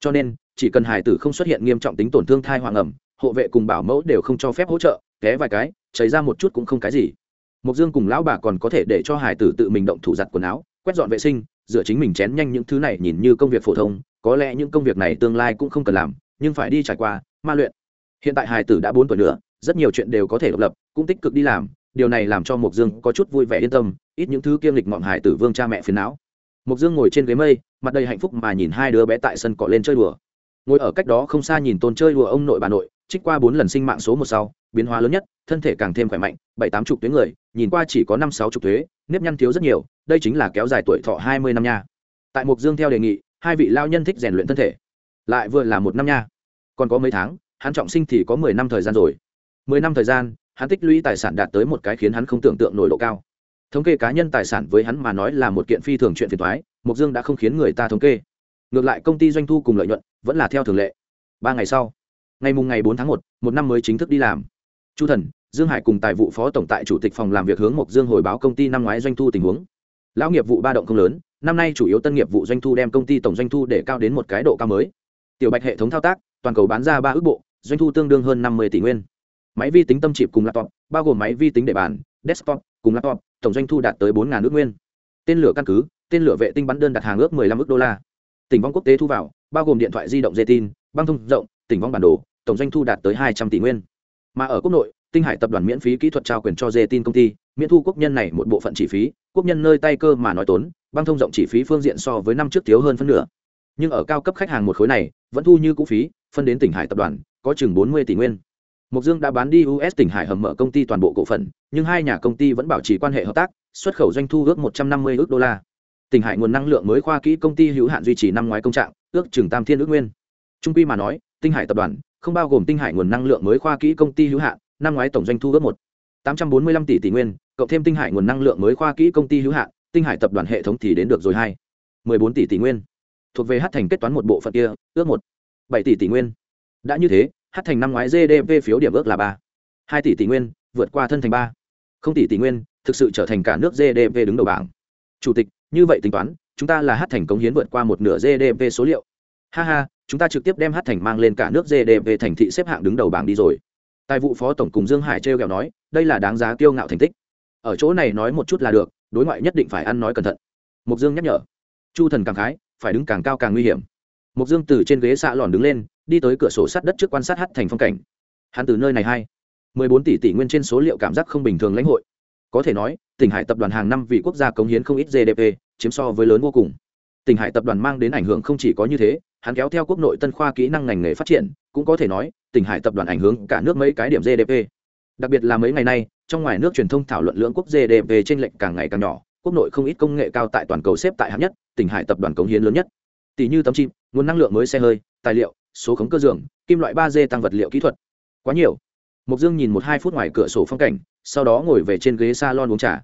cho nên, chỉ cần hải tử không xuất hiện nghiêm trọng tính tổn thương thai hoàng ẩm, hộ vệ cùng bảo mẫu đều không cho phép hỗ trợ, té vài cái, chảy ra một chút cũng không cái gì. Mộc dương cùng lão bà còn có thể để cho hải tử tự mình động thủ giặt quần áo, quét dọn vệ sinh dựa chính mình chén nhanh những thứ này nhìn như công việc phổ thông, có lẽ những công việc này tương lai cũng không cần làm, nhưng phải đi trải qua, ma luyện. Hiện tại hải tử đã bốn tuổi nữa, rất nhiều chuyện đều có thể độc lập, cũng tích cực đi làm, điều này làm cho mộc dương có chút vui vẻ yên tâm, ít những thứ kiêm lịch ngọn hải tử vương cha mẹ phiền não mộc dương ngồi trên ghế mây, mặt đầy hạnh phúc mà nhìn hai đứa bé tại sân cọ lên chơi đùa. Ngồi ở cách đó không xa nhìn tôn chơi đùa ông nội bà nội, trích qua bốn lần sinh mạng số một sau, biến hóa lớn nhất, thân thể càng thêm khỏe mạnh, bảy tám chục tuyến người, nhìn qua chỉ có năm sáu chục thuế nếp nhăn thiếu rất nhiều, đây chính là kéo dài tuổi thọ hai mươi năm nha. Tại mục dương theo đề nghị, hai vị lao nhân thích rèn luyện thân thể. Lại vừa là một năm nha. Còn có mấy tháng, hắn trọng sinh thì có mười năm thời gian rồi. Mười năm thời gian, hắn tích lũy tài sản đạt tới một cái khiến hắn không tưởng tượng nổi độ cao thống kê cá nhân tài sản với hắn mà nói là một kiện phi thường chuyện phiền thoái mục dương đã không khiến người ta thống kê. Ngược lại, công ty doanh thu cùng lợi nhuận vẫn là theo thường lệ. Ba ngày sau, ngày mùng ngày bốn tháng một một năm mới chính thức đi làm. Chu thần, dương hải cùng tài vụ phó tổng tại chủ tịch phòng làm việc hướng mộc dương hồi báo công ty năm ngoái doanh thu tình huống. Lão nghiệp vụ ba động không lớn, năm nay chủ yếu tân nghiệp vụ doanh thu đem công ty tổng doanh thu để cao đến một cái độ cao mới. Tiểu bạch hệ thống thao tác, toàn cầu bán ra ba ước bộ, doanh thu tương đương hơn năm mươi tỷ nguyên. Máy vi tính tâm chip cùng laptop, bao gồm máy vi tính để bàn desktop cùng laptop, tổng doanh thu đạt tới bốn ước nguyên. Tên lửa căn cứ, tên lửa vệ tinh bắn đơn đặt hàng ước 15 ước đô la. Tỉnh vong quốc tế thu vào, bao gồm điện thoại di động dây tin, băng thông rộng, tỉnh vong bản đồ, tổng doanh thu đạt tới hai trăm tỷ nguyên. Mà ở quốc nội, tinh hải tập đoàn miễn phí kỹ thuật trao quyền cho dê tin công ty, miễn thu quốc nhân này một bộ phận chi phí, quốc nhân nơi tay cơ mà nói tốn, băng thông rộng chi phí phương diện so với năm trước thiếu hơn phân nửa. Nhưng ở cao cấp khách hàng một khối này, vẫn thu như cũ phí, phân đến tỉnh hải tập đoàn, có chừng bốn mươi tỷ nguyên mục dương đã bán đi us tỉnh hải hầm mở công ty toàn bộ cổ phần, nhưng hai nhà công ty vẫn bảo trì quan hệ hợp tác, xuất khẩu doanh thu ước 150 ức đô la. Tỉnh hải nguồn năng lượng mới khoa kỹ công ty hữu hạn duy trì năm ngoái công trạng, ước chừng tam thiên ước nguyên. Trung quy mà nói, tinh hải tập đoàn, không bao gồm tinh hải nguồn năng lượng mới khoa kỹ công ty hữu hạn, năm ngoái tổng doanh thu ước một tám trăm bốn mươi lăm tỷ tỷ nguyên, cộng thêm tinh hải nguồn năng lượng mới khoa kỹ công ty hữu hạn, tinh hải tập đoàn hệ thống thì đến được rồi hai mười bốn tỷ tỷ nguyên. Thuộc về hát thành kết toán một bộ phận kia, ước một bảy tỷ tỷ nguyên. Đã như thế hát thành năm ngoái gdp phiếu điểm ước là ba. Hai tỷ tỷ nguyên, vượt qua thân thành ba. Không tỷ tỷ nguyên, thực sự trở thành cả nước gdp đứng đầu bảng. Chủ tịch, như vậy tính toán, chúng ta là hát thành cống hiến vượt qua một nửa gdp số liệu. Ha ha, chúng ta trực tiếp đem hát thành mang lên cả nước gdp thành thị xếp hạng đứng đầu bảng đi rồi. Tài vụ phó tổng cùng dương hải trêu kẹo nói, đây là đáng giá kiêu ngạo thành tích. Ở chỗ này nói một chút là được, đối ngoại nhất định phải ăn nói cẩn thận. Mục dương nhắc nhở. Chu thần càng khái, phải đứng càng cao càng nguy hiểm. Mục dương từ trên ghế xạ lòn đứng lên đi tới cửa sổ sát đất trước quan sát hát thành phong cảnh. Hắn từ nơi này hay mười bốn tỷ tỷ nguyên trên số liệu cảm giác không bình thường lãnh hội. Có thể nói, tỉnh hải tập đoàn hàng năm vì quốc gia cống hiến không ít gdp chiếm so với lớn vô cùng. Tỉnh hải tập đoàn mang đến ảnh hưởng không chỉ có như thế, hắn kéo theo quốc nội tân khoa kỹ năng ngành nghề phát triển, cũng có thể nói, tỉnh hải tập đoàn ảnh hưởng cả nước mấy cái điểm gdp đặc biệt là mấy ngày nay, trong ngoài nước truyền thông thảo luận lưỡng quốc gdp trên lệnh càng ngày càng nhỏ, quốc nội không ít công nghệ cao tại toàn cầu xếp tại hạng nhất, tỉnh hải tập đoàn cống hiến lớn nhất. Tỷ như tấm chim, nguồn năng lượng mới xe hơi, tài liệu số khống cơ giường, kim loại ba d tăng vật liệu kỹ thuật. Quá nhiều. Mục dương nhìn một hai phút ngoài cửa sổ phong cảnh, sau đó ngồi về trên ghế salon uống trà.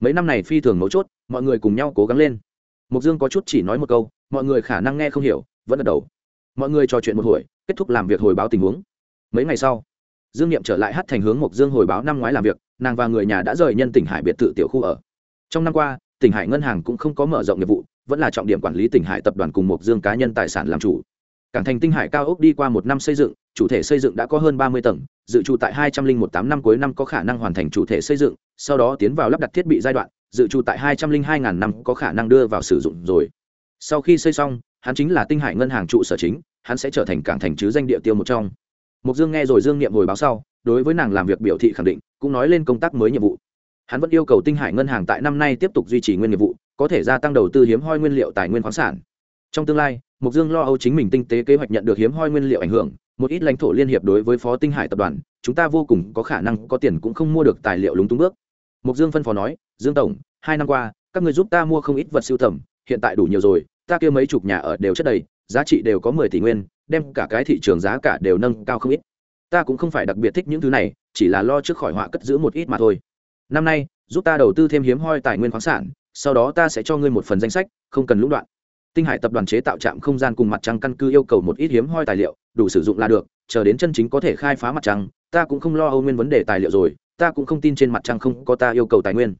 Mấy năm này phi thường mấu chốt, mọi người cùng nhau cố gắng lên. Mục dương có chút chỉ nói một câu, mọi người khả năng nghe không hiểu, vẫn gật đầu. Mọi người trò chuyện một hồi, kết thúc làm việc hồi báo tình huống. Mấy ngày sau, dương n i ệ m trở lại hát thành hướng mộc dương hồi báo năm ngoái làm việc, nàng và người nhà đã rời nhân tỉnh hải biệt thự tiểu khu ở. Trong năm qua, tỉnh hải ngân hàng cũng không có mở rộng nghiệp vụ, vẫn là trọng điểm quản lý tỉnh hải tập đoàn cùng mộc dương cá nhân tài sản làm chủ cảng thành tinh hải cao ốc đi qua một năm xây dựng, chủ thể xây dựng đã có hơn ba mươi tầng, dự trù tại hai trăm linh một tám năm cuối năm có khả năng hoàn thành chủ thể xây dựng, sau đó tiến vào lắp đặt thiết bị giai đoạn, dự trù tại hai trăm linh hai ngàn năm có khả năng đưa vào sử dụng rồi. Sau khi xây xong, hắn chính là tinh hải ngân hàng trụ sở chính, hắn sẽ trở thành cảng thành chứ danh địa tiêu một trong. Mục dương nghe rồi dương niệm hồi báo sau, đối với nàng làm việc biểu thị khẳng định, cũng nói lên công tác mới nhiệm vụ. Hắn vẫn yêu cầu tinh hải ngân hàng tại năm nay tiếp tục duy trì nguyên nghiệp vụ, có thể gia tăng đầu tư hiếm hoi nguyên liệu tài nguyên khoáng sản. Trong tương lai mục dương lo âu chính mình tinh tế kế hoạch nhận được hiếm hoi nguyên liệu ảnh hưởng, một ít lãnh thổ liên hiệp đối với phó tinh hải tập đoàn, chúng ta vô cùng có khả năng có tiền cũng không mua được tài liệu lúng túng bước. Mục dương phân phó nói, dương tổng, hai năm qua, các người giúp ta mua không ít vật siêu tầm, hiện tại đủ nhiều rồi, ta kia mấy chục nhà ở đều chất đầy, giá trị đều có mười tỷ nguyên, đem cả cái thị trường giá cả đều nâng cao không ít. Ta cũng không phải đặc biệt thích những thứ này, chỉ là lo trước khỏi họa cất giữ một ít mà thôi. Năm nay, giúp ta đầu tư thêm hiếm hoi tài nguyên khoáng sản, sau đó ta sẽ cho ngươi một phần danh sách, không cần lũng đoạn tinh hải tập đoàn chế tạo trạm không gian cùng mặt trăng căn cứ yêu cầu một ít hiếm hoi tài liệu, đủ sử dụng là được, chờ đến chân chính có thể khai phá mặt trăng, ta cũng không lo âu nguyên vấn đề tài liệu rồi, ta cũng không tin trên mặt trăng không có ta yêu cầu tài nguyên.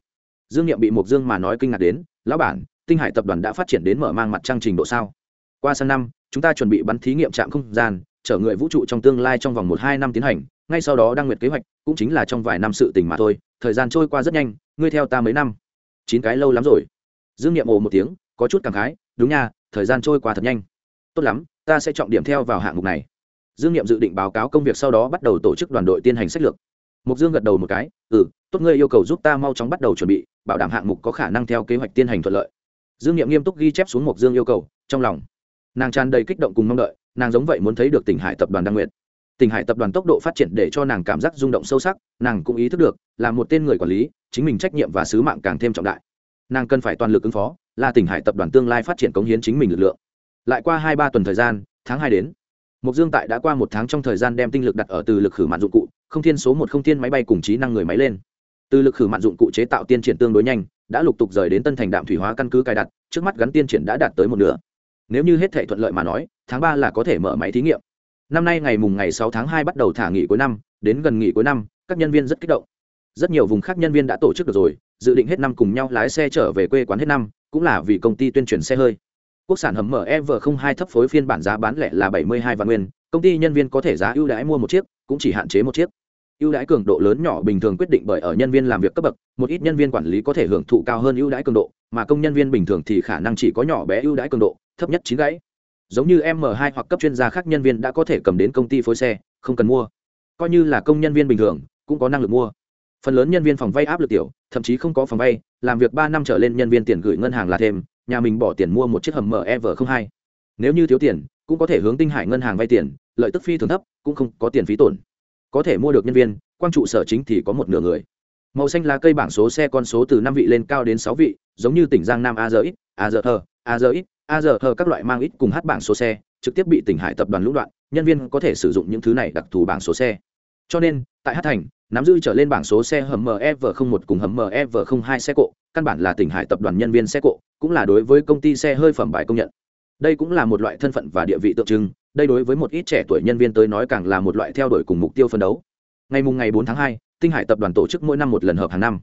Dương nghiệm bị một dương mà nói kinh ngạc đến, lão bản, tinh hải tập đoàn đã phát triển đến mở mang mặt trăng trình độ sao? Qua sang năm, chúng ta chuẩn bị bắn thí nghiệm trạm không gian, chở người vũ trụ trong tương lai trong vòng một hai năm tiến hành, ngay sau đó đang nguyệt kế hoạch, cũng chính là trong vài năm sự tình mà thôi, thời gian trôi qua rất nhanh, ngươi theo ta mấy năm? Chín cái lâu lắm rồi. Dương nghiệm ồ một tiếng có chút cảm khái, đúng nha, thời gian trôi qua thật nhanh. Tốt lắm, ta sẽ trọng điểm theo vào hạng mục này. Dương nghiệm dự định báo cáo công việc sau đó bắt đầu tổ chức đoàn đội tiến hành sách lược. Mục dương gật đầu một cái ừ tốt ngươi yêu cầu giúp ta mau chóng bắt đầu chuẩn bị, bảo đảm hạng mục có khả năng theo kế hoạch tiến hành thuận lợi. Dương nghiệm nghiêm túc ghi chép xuống mục dương yêu cầu, trong lòng. Nàng tràn đầy kích động cùng mong đợi, nàng giống vậy muốn thấy được tỉnh hải tập đoàn đăng nguyện tỉnh hải tập đoàn tốc độ phát triển để cho nàng cảm giác rung động sâu sắc, nàng cũng ý thức được, là một tên người quản lý, chính mình trách nhiệm và sứ mạng càng thêm trọng đại. Nàng cần phải toàn lực ứng phó là tỉnh hải tập đoàn tương lai phát triển cống hiến chính mình lực lượng. Lại qua hai ba tuần thời gian, tháng hai đến mục dương tại đã qua một tháng trong thời gian đem tinh lực đặt ở từ lực khử mạn dụng cụ, không thiên số một không thiên máy bay cùng trí năng người máy lên. Từ lực khử mạn dụng cụ chế tạo tiên triển tương đối nhanh, đã lục tục rời đến tân thành đạm thủy hóa căn cứ cài đặt, trước mắt gắn tiên triển đã đạt tới một nửa. Nếu như hết thể thuận lợi mà nói, tháng ba là có thể mở máy thí nghiệm. Năm nay ngày mùng ngày sáu tháng hai bắt đầu thả nghỉ cuối năm, đến gần nghỉ cuối năm, các nhân viên rất kích động. Rất nhiều vùng khác nhân viên đã tổ chức được rồi, dự định hết năm cùng nhau lái xe trở về quê quán hết năm cũng là vì công ty tuyên truyền xe hơi. Quốc sản hầm mở ev không hai thấp phối phiên bản giá bán lẻ là bảy mươi hai vạn nguyên, công ty nhân viên có thể giá ưu đãi mua một chiếc, cũng chỉ hạn chế một chiếc. Ưu đãi cường độ lớn nhỏ bình thường quyết định bởi ở nhân viên làm việc cấp bậc, một ít nhân viên quản lý có thể hưởng thụ cao hơn ưu đãi cường độ, mà công nhân viên bình thường thì khả năng chỉ có nhỏ bé ưu đãi cường độ, thấp nhất chín gãy. Giống như m 2 hoặc cấp chuyên gia khác nhân viên đã có thể cầm đến công ty phối xe, không cần mua. Coi như là công nhân viên bình thường, cũng có năng lực mua. Phần lớn nhân viên phòng vay áp lực tiểu, thậm chí không có phòng vay làm việc ba năm trở lên nhân viên tiền gửi ngân hàng là thêm, nhà mình bỏ tiền mua một chiếc hầm mev 02 nếu như thiếu tiền, cũng có thể hướng tinh hải ngân hàng vay tiền, lợi tức phi thường thấp, cũng không có tiền phí tổn. Có thể mua được nhân viên quan trụ sở chính thì có một nửa người. Màu xanh lá cây bảng số xe con số từ năm vị lên cao đến sáu vị, giống như tỉnh giang nam a giờ ít a giờ thờ a giờ ít a giờ thờ các loại mang ít cùng hát bảng số xe, trực tiếp bị tỉnh hải tập đoàn lũng đoạn, nhân viên có thể sử dụng những thứ này đặc thù bảng số xe. Cho nên tại hát thành nắm giữ trở lên bảng số xe hầm mev một cùng hầm mev hai xe cộ căn bản là tỉnh hải tập đoàn nhân viên xe cộ cũng là đối với công ty xe hơi phẩm bài công nhận. Đây cũng là một loại thân phận và địa vị tượng trưng đây đối với một ít trẻ tuổi nhân viên tới nói càng là một loại theo đuổi cùng mục tiêu phân đấu. Ngày mùng ngày 4 tháng 2, tinh hải tập đoàn tổ chức mỗi năm một lần hợp hàng năm.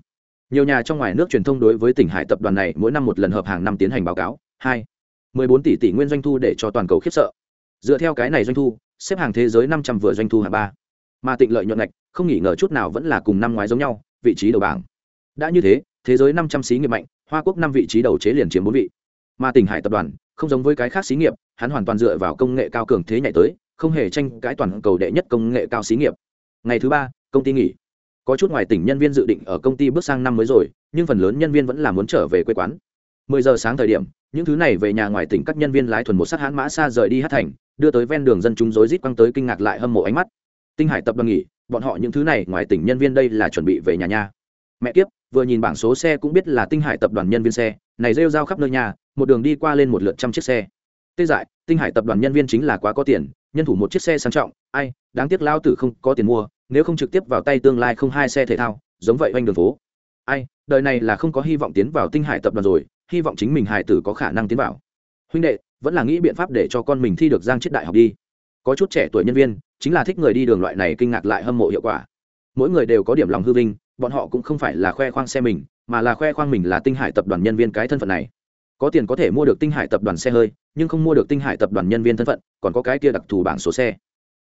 Nhiều nhà trong ngoài nước truyền thông đối với tỉnh hải tập đoàn này mỗi năm một lần hợp hàng năm tiến hành báo cáo. Hai 14 tỷ tỷ nguyên doanh thu để cho toàn cầu khiếp sợ. Dựa theo cái này doanh thu xếp hàng thế giới 500 vừa doanh thu hạng ba mà tịnh lợi nhuận ngạch, không nghỉ ngờ chút nào vẫn là cùng năm ngoái giống nhau, vị trí đầu bảng. Đã như thế thế giới 500 xí nghiệp mạnh, hoa quốc năm vị trí đầu chế liền chiếm bốn vị. Mà tỉnh hải tập đoàn, không giống với cái khác xí nghiệp, hắn hoàn toàn dựa vào công nghệ cao cường thế nhảy tới, không hề tranh cãi toàn cầu đệ nhất công nghệ cao xí nghiệp. Ngày thứ ba, công ty nghỉ. Có chút ngoài tỉnh nhân viên dự định ở công ty bước sang năm mới rồi, nhưng phần lớn nhân viên vẫn là muốn trở về quê quán. Mười giờ sáng thời điểm, những thứ này về nhà ngoài tỉnh các nhân viên lái thuần một sát hãn mã xa rời đi hát thành, đưa tới ven đường dân chúng rối rít quăng tới kinh ngạc lại hâm mộ ánh mắt tinh hải tập đoàn nghỉ, bọn họ những thứ này, ngoài tỉnh nhân viên đây là chuẩn bị về nhà nha. Mẹ kiếp, vừa nhìn bảng số xe cũng biết là tinh hải tập đoàn nhân viên xe, này rêu rao khắp nơi nhà một đường đi qua lên một lượt trăm chiếc xe. Tê dại, tinh hải tập đoàn nhân viên chính là quá có tiền, nhân thủ một chiếc xe sang trọng, ai, đáng tiếc lao tử không có tiền mua, nếu không trực tiếp vào tay tương lai không hai xe thể thao, giống vậy quanh đường phố. Ai, đời này là không có hy vọng tiến vào tinh hải tập đoàn rồi, hy vọng chính mình hải tử có khả năng tiến vào. Huynh đệ, vẫn là nghĩ biện pháp để cho con mình thi được giang chết đại học đi. Có chút trẻ tuổi nhân viên chính là thích người đi đường loại này kinh ngạc lại hâm mộ hiệu quả. Mỗi người đều có điểm lòng hư vinh, bọn họ cũng không phải là khoe khoang xe mình, mà là khoe khoang mình là tinh hải tập đoàn nhân viên cái thân phận này. Có tiền có thể mua được tinh hải tập đoàn xe hơi, nhưng không mua được tinh hải tập đoàn nhân viên thân phận, còn có cái kia đặc thù bảng số xe.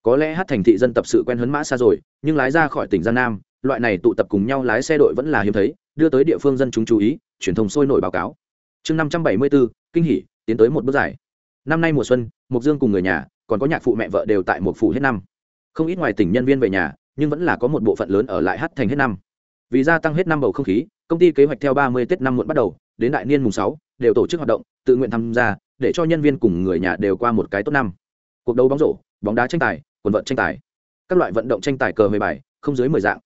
Có lẽ hát thành thị dân tập sự quen hấn mã xa rồi, nhưng lái ra khỏi tỉnh giang nam, loại này tụ tập cùng nhau lái xe đội vẫn là hiếm thấy, đưa tới địa phương dân chúng chú ý, truyền thông sôi nổi báo cáo. Chương năm trăm bảy mươi bốn, kinh hỷ tiến tới một bước giải năm nay mùa xuân mục dương cùng người nhà còn có nhạc phụ mẹ vợ đều tại một phủ hết năm. Không ít ngoài tỉnh nhân viên về nhà, nhưng vẫn là có một bộ phận lớn ở lại hát thành hết năm. Vì gia tăng hết năm bầu không khí, công ty kế hoạch theo ba mươi tết năm muộn bắt đầu, đến đại niên mùng sáu, đều tổ chức hoạt động, tự nguyện tham gia, để cho nhân viên cùng người nhà đều qua một cái tốt năm. Cuộc đấu bóng rổ, bóng đá tranh tài, quần vận tranh tài. Các loại vận động tranh tài cờ mười bài, không dưới mười dạng.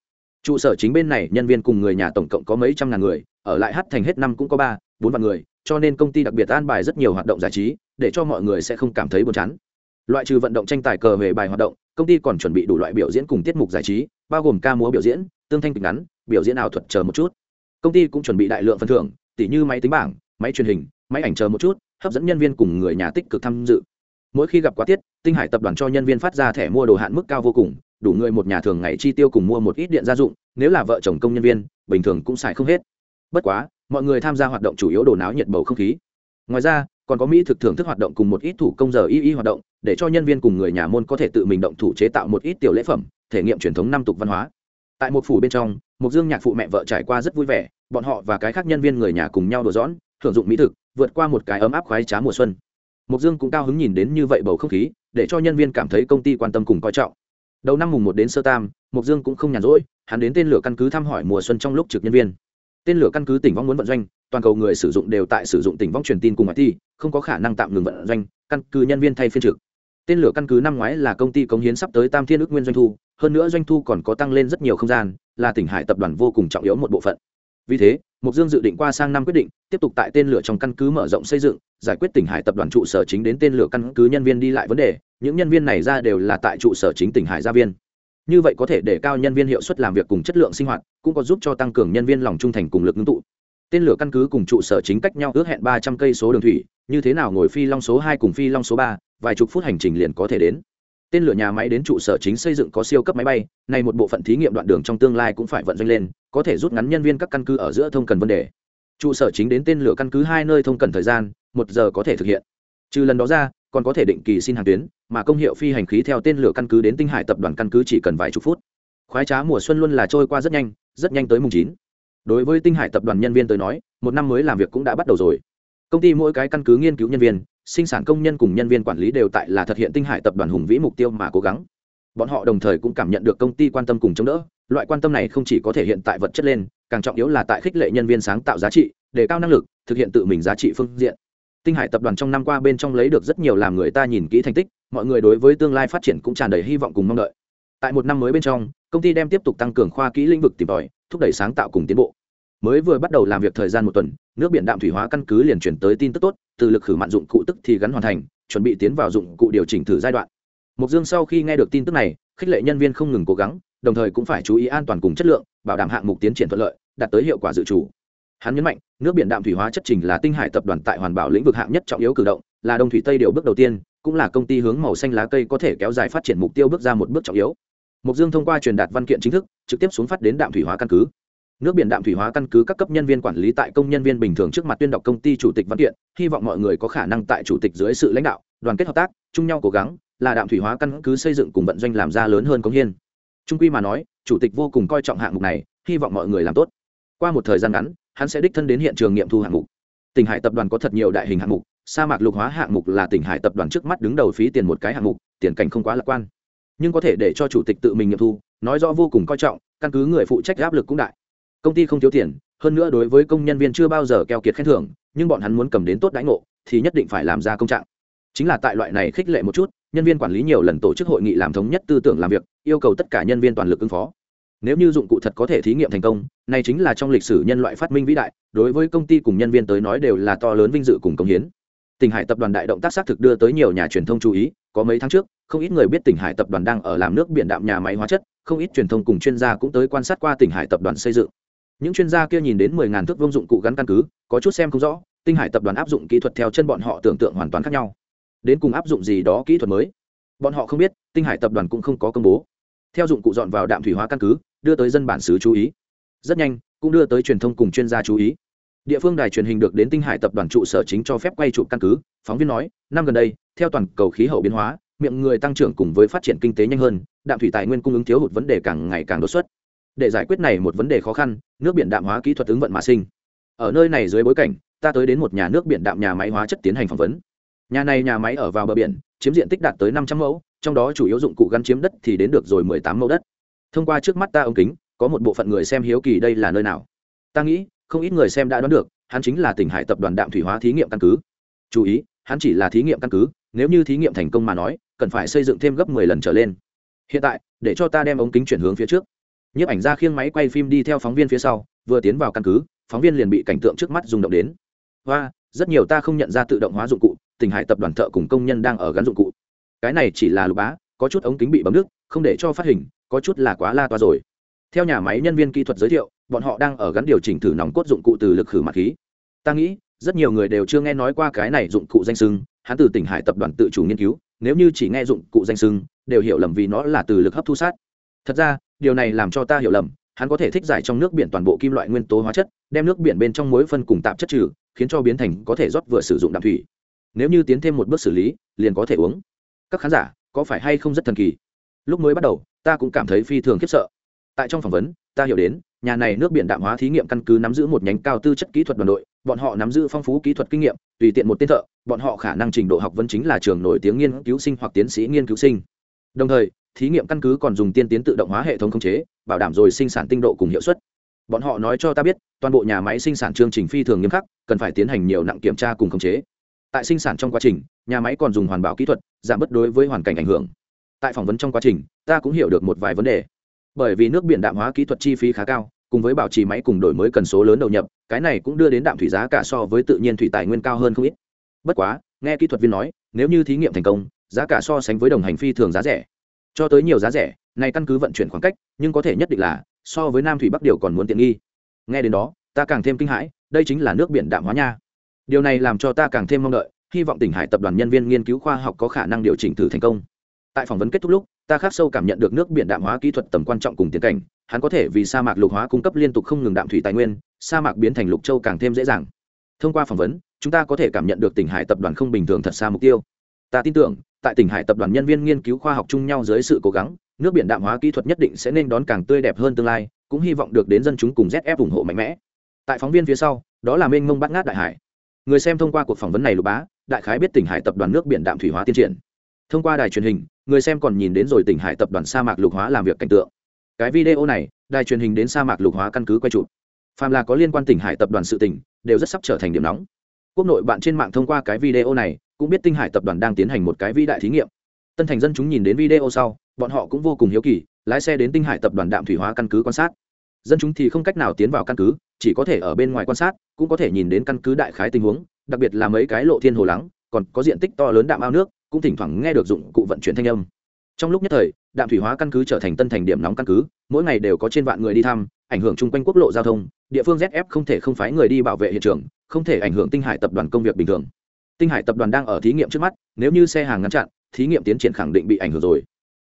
Trụ sở chính bên này, nhân viên cùng người nhà tổng cộng có mấy trăm ngàn người, ở lại hát thành hết năm cũng có ba, bốn vạn người, cho nên công ty đặc biệt an bài rất nhiều hoạt động giải trí, để cho mọi người sẽ không cảm thấy buồn chán loại trừ vận động tranh tài cờ về bài hoạt động, công ty còn chuẩn bị đủ loại biểu diễn cùng tiết mục giải trí, bao gồm ca múa biểu diễn, tương thanh kịch ngắn, biểu diễn ảo thuật chờ một chút. Công ty cũng chuẩn bị đại lượng phần thưởng tỷ như máy tính bảng, máy truyền hình, máy ảnh chờ một chút, hấp dẫn nhân viên cùng người nhà tích cực tham dự. Mỗi khi gặp quá tiết, tinh hải tập đoàn cho nhân viên phát ra thẻ mua đồ hạn mức cao vô cùng, đủ người một nhà thường ngày chi tiêu cùng mua một ít điện gia dụng, nếu là vợ chồng công nhân viên, bình thường cũng xài không hết. Bất quá, mọi người tham gia hoạt động chủ yếu đồ náo nhiệt bầu không khí ngoài ra, còn có mỹ thực thưởng thức hoạt động cùng một ít thủ công giờ y y hoạt động, để cho nhân viên cùng người nhà môn có thể tự mình động thủ chế tạo một ít tiểu lễ phẩm, thể nghiệm truyền thống năm tục văn hóa. Tại một phủ bên trong, một dương nhạc phụ mẹ vợ trải qua rất vui vẻ, bọn họ và cái khác nhân viên người nhà cùng nhau đùa dõn thưởng dụng mỹ thực, vượt qua một cái ấm áp khoái trá mùa xuân. Mục dương cũng cao hứng nhìn đến như vậy bầu không khí, để cho nhân viên cảm thấy công ty quan tâm cùng coi trọng. Đầu năm mùng một đến sơ tam mục dương cũng không nhàn rỗi, hắn đến tên lửa căn cứ thăm hỏi mùa xuân trong lúc trực nhân viên. Tên lửa căn cứ tỉnh vong muốn vận doanh toàn cầu người sử dụng đều tại sử dụng tỉnh vong truyền tin cùng ngoại thi, không có khả năng tạm ngừng vận doanh, căn cứ nhân viên thay phiên trực. Tên lửa căn cứ năm ngoái là công ty cống hiến sắp tới tam thiên ước nguyên doanh thu, hơn nữa doanh thu còn có tăng lên rất nhiều không gian, là tỉnh hải tập đoàn vô cùng trọng yếu một bộ phận. Vì thế mục dương dự định qua sang năm quyết định, tiếp tục tại tên lửa trong căn cứ mở rộng xây dựng, giải quyết tỉnh hải tập đoàn trụ sở chính đến tên lửa căn cứ nhân viên đi lại vấn đề, những nhân viên này ra đều là tại trụ sở chính tỉnh hải gia viên. Như vậy có thể để cao nhân viên hiệu suất làm việc cùng chất lượng sinh hoạt, cũng có giúp cho tăng cường nhân viên lòng trung thành cùng lực ngưng tụ tên lửa căn cứ cùng trụ sở chính cách nhau ước hẹn ba trăm cây số đường thủy, như thế nào ngồi phi long số hai cùng phi long số ba, vài chục phút hành trình liền có thể đến. Tên lửa nhà máy đến trụ sở chính xây dựng có siêu cấp máy bay này một bộ phận thí nghiệm đoạn đường trong tương lai cũng phải vận doanh lên, có thể rút ngắn nhân viên các căn cứ ở giữa thông cần vấn đề. Trụ sở chính đến tên lửa căn cứ hai nơi thông cần thời gian, một giờ có thể thực hiện. Trừ lần đó ra, còn có thể định kỳ xin hàng tuyến, mà công hiệu phi hành khí theo tên lửa căn cứ đến tinh hải tập đoàn căn cứ chỉ cần vài chục phút. Khoái trá mùa xuân luôn là trôi qua rất nhanh rất nhanh tới mùng chín đối với tinh hải tập đoàn nhân viên tới nói, một năm mới làm việc cũng đã bắt đầu rồi. Công ty mỗi cái căn cứ nghiên cứu nhân viên, sinh sản công nhân cùng nhân viên quản lý đều tại là thực hiện tinh hải tập đoàn hùng vĩ mục tiêu mà cố gắng. Bọn họ đồng thời cũng cảm nhận được công ty quan tâm cùng chống đỡ, loại quan tâm này không chỉ có thể hiện tại vật chất lên, càng trọng yếu là tại khích lệ nhân viên sáng tạo giá trị, đề cao năng lực, thực hiện tự mình giá trị phương diện. Tinh hải tập đoàn trong năm qua bên trong lấy được rất nhiều làm người ta nhìn kỹ thành tích, mọi người đối với tương lai phát triển cũng tràn đầy hy vọng cùng mong đợi. Tại một năm mới bên trong, công ty đem tiếp tục tăng cường khoa kỹ lĩnh vực tìm tòi thúc đẩy sáng tạo cùng tiến bộ. Mới vừa bắt đầu làm việc thời gian một tuần, nước biển đạm thủy hóa căn cứ liền chuyển tới tin tức tốt, từ lực khử mạn dụng cụ tức thì gắn hoàn thành, chuẩn bị tiến vào dụng cụ điều chỉnh thử giai đoạn. Mục dương sau khi nghe được tin tức này, khích lệ nhân viên không ngừng cố gắng, đồng thời cũng phải chú ý an toàn cùng chất lượng, bảo đảm hạng mục tiến triển thuận lợi, đạt tới hiệu quả dự chủ hắn nhấn mạnh, nước biển đạm thủy hóa chất trình là tinh hải tập đoàn tại hoàn bảo lĩnh vực hạng nhất trọng yếu cử động, là đông thủy tây điều bước đầu tiên, cũng là công ty hướng màu xanh lá cây có thể kéo dài phát triển mục tiêu bước ra một bước trọng yếu mục dương thông qua truyền đạt văn kiện chính thức, trực tiếp xuống phát đến đạm thủy hóa căn cứ. Nước biển đạm thủy hóa căn cứ các cấp nhân viên quản lý tại công nhân viên bình thường trước mặt tuyên đọc công ty chủ tịch văn kiện, hy vọng mọi người có khả năng tại chủ tịch dưới sự lãnh đạo, đoàn kết hợp tác, chung nhau cố gắng, là đạm thủy hóa căn cứ xây dựng cùng vận doanh làm ra lớn hơn công hiên trung quy mà nói, chủ tịch vô cùng coi trọng hạng mục này, hy vọng mọi người làm tốt. Qua một thời gian ngắn, hắn sẽ đích thân đến hiện trường nghiệm thu hạng mục. Tỉnh hải tập đoàn có thật nhiều đại hình hạng mục, sa mạc lục hóa hạng mục là tỉnh hải tập đoàn trước mắt đứng đầu phí tiền một cái hạng mục, tiền cảnh không quá lạc quan nhưng có thể để cho chủ tịch tự mình nghiệm thu, nói rõ vô cùng coi trọng, căn cứ người phụ trách áp lực cũng đại. Công ty không thiếu tiền, hơn nữa đối với công nhân viên chưa bao giờ keo kiệt khen thưởng, nhưng bọn hắn muốn cầm đến tốt đãi ngộ, thì nhất định phải làm ra công trạng. Chính là tại loại này khích lệ một chút, nhân viên quản lý nhiều lần tổ chức hội nghị làm thống nhất tư tưởng làm việc, yêu cầu tất cả nhân viên toàn lực ứng phó. Nếu như dụng cụ thật có thể thí nghiệm thành công, này chính là trong lịch sử nhân loại phát minh vĩ đại, đối với công ty cùng nhân viên tới nói đều là to lớn vinh dự cùng công hiến tỉnh hải tập đoàn đại động tác xác thực đưa tới nhiều nhà truyền thông chú ý, có mấy tháng trước, không ít người biết tỉnh hải tập đoàn đang ở làm nước biển đạm nhà máy hóa chất, không ít truyền thông cùng chuyên gia cũng tới quan sát qua tỉnh hải tập đoàn xây dựng. Những chuyên gia kia nhìn đến mười ngàn thước vương dụng cụ gắn căn cứ, có chút xem không rõ, tinh hải tập đoàn áp dụng kỹ thuật theo chân bọn họ tưởng tượng hoàn toàn khác nhau. Đến cùng áp dụng gì đó kỹ thuật mới? Bọn họ không biết, tinh hải tập đoàn cũng không có công bố. Theo dụng cụ dọn vào đạm thủy hóa căn cứ, đưa tới dân bản xứ chú ý. Rất nhanh, cũng đưa tới truyền thông cùng chuyên gia chú ý địa phương đài truyền hình được đến tinh hải tập đoàn trụ sở chính cho phép quay chụp căn cứ. Phóng viên nói, năm gần đây, theo toàn cầu khí hậu biến hóa, miệng người tăng trưởng cùng với phát triển kinh tế nhanh hơn, đạm thủy tài nguyên cung ứng thiếu hụt vấn đề càng ngày càng đột xuất. Để giải quyết này một vấn đề khó khăn, nước biển đạm hóa kỹ thuật ứng vận mà sinh. Ở nơi này dưới bối cảnh, ta tới đến một nhà nước biển đạm nhà máy hóa chất tiến hành phỏng vấn. Nhà này nhà máy ở vào bờ biển, chiếm diện tích đạt tới năm trăm mẫu, trong đó chủ yếu dụng cụ gắn chiếm đất thì đến được rồi mười tám mẫu đất. Thông qua trước mắt ta ống kính, có một bộ phận người xem hiếu kỳ đây là nơi nào. Ta nghĩ không ít người xem đã đoán được, hắn chính là tỉnh hải tập đoàn đạm thủy hóa thí nghiệm căn cứ. Chú ý, hắn chỉ là thí nghiệm căn cứ, nếu như thí nghiệm thành công mà nói, cần phải xây dựng thêm gấp mười lần trở lên. Hiện tại, để cho ta đem ống kính chuyển hướng phía trước. Nhiếp ảnh ra khiêng máy quay phim đi theo phóng viên phía sau, vừa tiến vào căn cứ, phóng viên liền bị cảnh tượng trước mắt rung động đến. Và rất nhiều ta không nhận ra tự động hóa dụng cụ, tỉnh hải tập đoàn thợ cùng công nhân đang ở gắn dụng cụ. Cái này chỉ là lục bá, có chút ống kính bị bấm nước, không để cho phát hình, có chút là quá la toa rồi. Theo nhà máy nhân viên kỹ thuật giới thiệu bọn họ đang ở gắn điều chỉnh thử nòng cốt dụng cụ từ lực khử mặt khí. Ta nghĩ, rất nhiều người đều chưa nghe nói qua cái này dụng cụ danh sưng, hắn từ tỉnh hải tập đoàn tự chủ nghiên cứu, nếu như chỉ nghe dụng cụ danh sưng, đều hiểu lầm vì nó là từ lực hấp thu sát. Thật ra, điều này làm cho ta hiểu lầm, hắn có thể thích giải trong nước biển toàn bộ kim loại nguyên tố hóa chất, đem nước biển bên trong muối phân cùng tạp chất trừ, khiến cho biến thành có thể rót vừa sử dụng đạm thủy. Nếu như tiến thêm một bước xử lý, liền có thể uống. Các khán giả, có phải hay không rất thần kỳ? Lúc mới bắt đầu, ta cũng cảm thấy phi thường khiếp sợ. Tại trong phỏng vấn, ta hiểu đến nhà này nước biển đạm hóa thí nghiệm căn cứ nắm giữ một nhánh cao tư chất kỹ thuật đoàn đội, bọn họ nắm giữ phong phú kỹ thuật kinh nghiệm, tùy tiện một tên thợ, bọn họ khả năng trình độ học vấn chính là trường nổi tiếng nghiên cứu sinh hoặc tiến sĩ nghiên cứu sinh. Đồng thời, thí nghiệm căn cứ còn dùng tiên tiến tự động hóa hệ thống khống chế, bảo đảm rồi sinh sản tinh độ cùng hiệu suất. Bọn họ nói cho ta biết, toàn bộ nhà máy sinh sản chương trình phi thường nghiêm khắc, cần phải tiến hành nhiều nặng kiểm tra cùng khống chế. Tại sinh sản trong quá trình, nhà máy còn dùng hoàn bảo kỹ thuật, giảm bớt đối với hoàn cảnh ảnh hưởng. Tại phỏng vấn trong quá trình, ta cũng hiểu được một vài vấn đề bởi vì nước biển đạm hóa kỹ thuật chi phí khá cao, cùng với bảo trì máy cùng đổi mới cần số lớn đầu nhập, cái này cũng đưa đến đạm thủy giá cả so với tự nhiên thủy tài nguyên cao hơn không ít. Bất quá, nghe kỹ thuật viên nói, nếu như thí nghiệm thành công, giá cả so sánh với đồng hành phi thường giá rẻ. Cho tới nhiều giá rẻ, này căn cứ vận chuyển khoảng cách, nhưng có thể nhất định là, so với nam thủy bắc điều còn muốn tiện nghi. Nghe đến đó, ta càng thêm kinh hãi, đây chính là nước biển đạm hóa nha. Điều này làm cho ta càng thêm mong đợi, hy vọng tỉnh hải tập đoàn nhân viên nghiên cứu khoa học có khả năng điều chỉnh thử thành công. Tại phỏng vấn kết thúc lúc ta khắc sâu cảm nhận được nước biển đạm hóa kỹ thuật tầm quan trọng cùng tiến cảnh, hắn có thể vì sa mạc lục hóa cung cấp liên tục không ngừng đạm thủy tài nguyên, sa mạc biến thành lục châu càng thêm dễ dàng. Thông qua phỏng vấn, chúng ta có thể cảm nhận được tỉnh hải tập đoàn không bình thường thật xa mục tiêu. Ta tin tưởng, tại tỉnh hải tập đoàn nhân viên nghiên cứu khoa học chung nhau dưới sự cố gắng, nước biển đạm hóa kỹ thuật nhất định sẽ nên đón càng tươi đẹp hơn tương lai, cũng hy vọng được đến dân chúng cùng zf ủng hộ mạnh mẽ. Tại phóng viên phía sau, đó là mênh mông bắt ngát đại hải. Người xem thông qua cuộc phỏng vấn này lục bá, đại khái biết tỉnh hải tập đoàn nước biển đạm thủy hóa tiên triển. Thông qua đài truyền hình người xem còn nhìn đến rồi tỉnh hải tập đoàn sa mạc lục hóa làm việc cảnh tượng. Cái video này, đài truyền hình đến sa mạc lục hóa căn cứ quay chụp. Phàm là có liên quan tỉnh hải tập đoàn sự tỉnh đều rất sắp trở thành điểm nóng. Quốc nội bạn trên mạng thông qua cái video này, cũng biết tinh hải tập đoàn đang tiến hành một cái vĩ đại thí nghiệm. Tân thành dân chúng nhìn đến video sau, bọn họ cũng vô cùng hiếu kỳ, lái xe đến tinh hải tập đoàn đạm thủy hóa căn cứ quan sát. Dân chúng thì không cách nào tiến vào căn cứ, chỉ có thể ở bên ngoài quan sát, cũng có thể nhìn đến căn cứ đại khái tình huống, đặc biệt là mấy cái lộ thiên hồ lắng, còn có diện tích to lớn đạm ao nước cũng thỉnh thoảng nghe được dụng cụ vận chuyển thanh âm. Trong lúc nhất thời, đạm thủy hóa căn cứ trở thành tân thành điểm nóng căn cứ, mỗi ngày đều có trên vạn người đi thăm, ảnh hưởng chung quanh quốc lộ giao thông, địa phương zf không thể không phái người đi bảo vệ hiện trường, không thể ảnh hưởng tinh hải tập đoàn công việc bình thường. Tinh hải tập đoàn đang ở thí nghiệm trước mắt, nếu như xe hàng ngăn chặn, thí nghiệm tiến triển khẳng định bị ảnh hưởng rồi.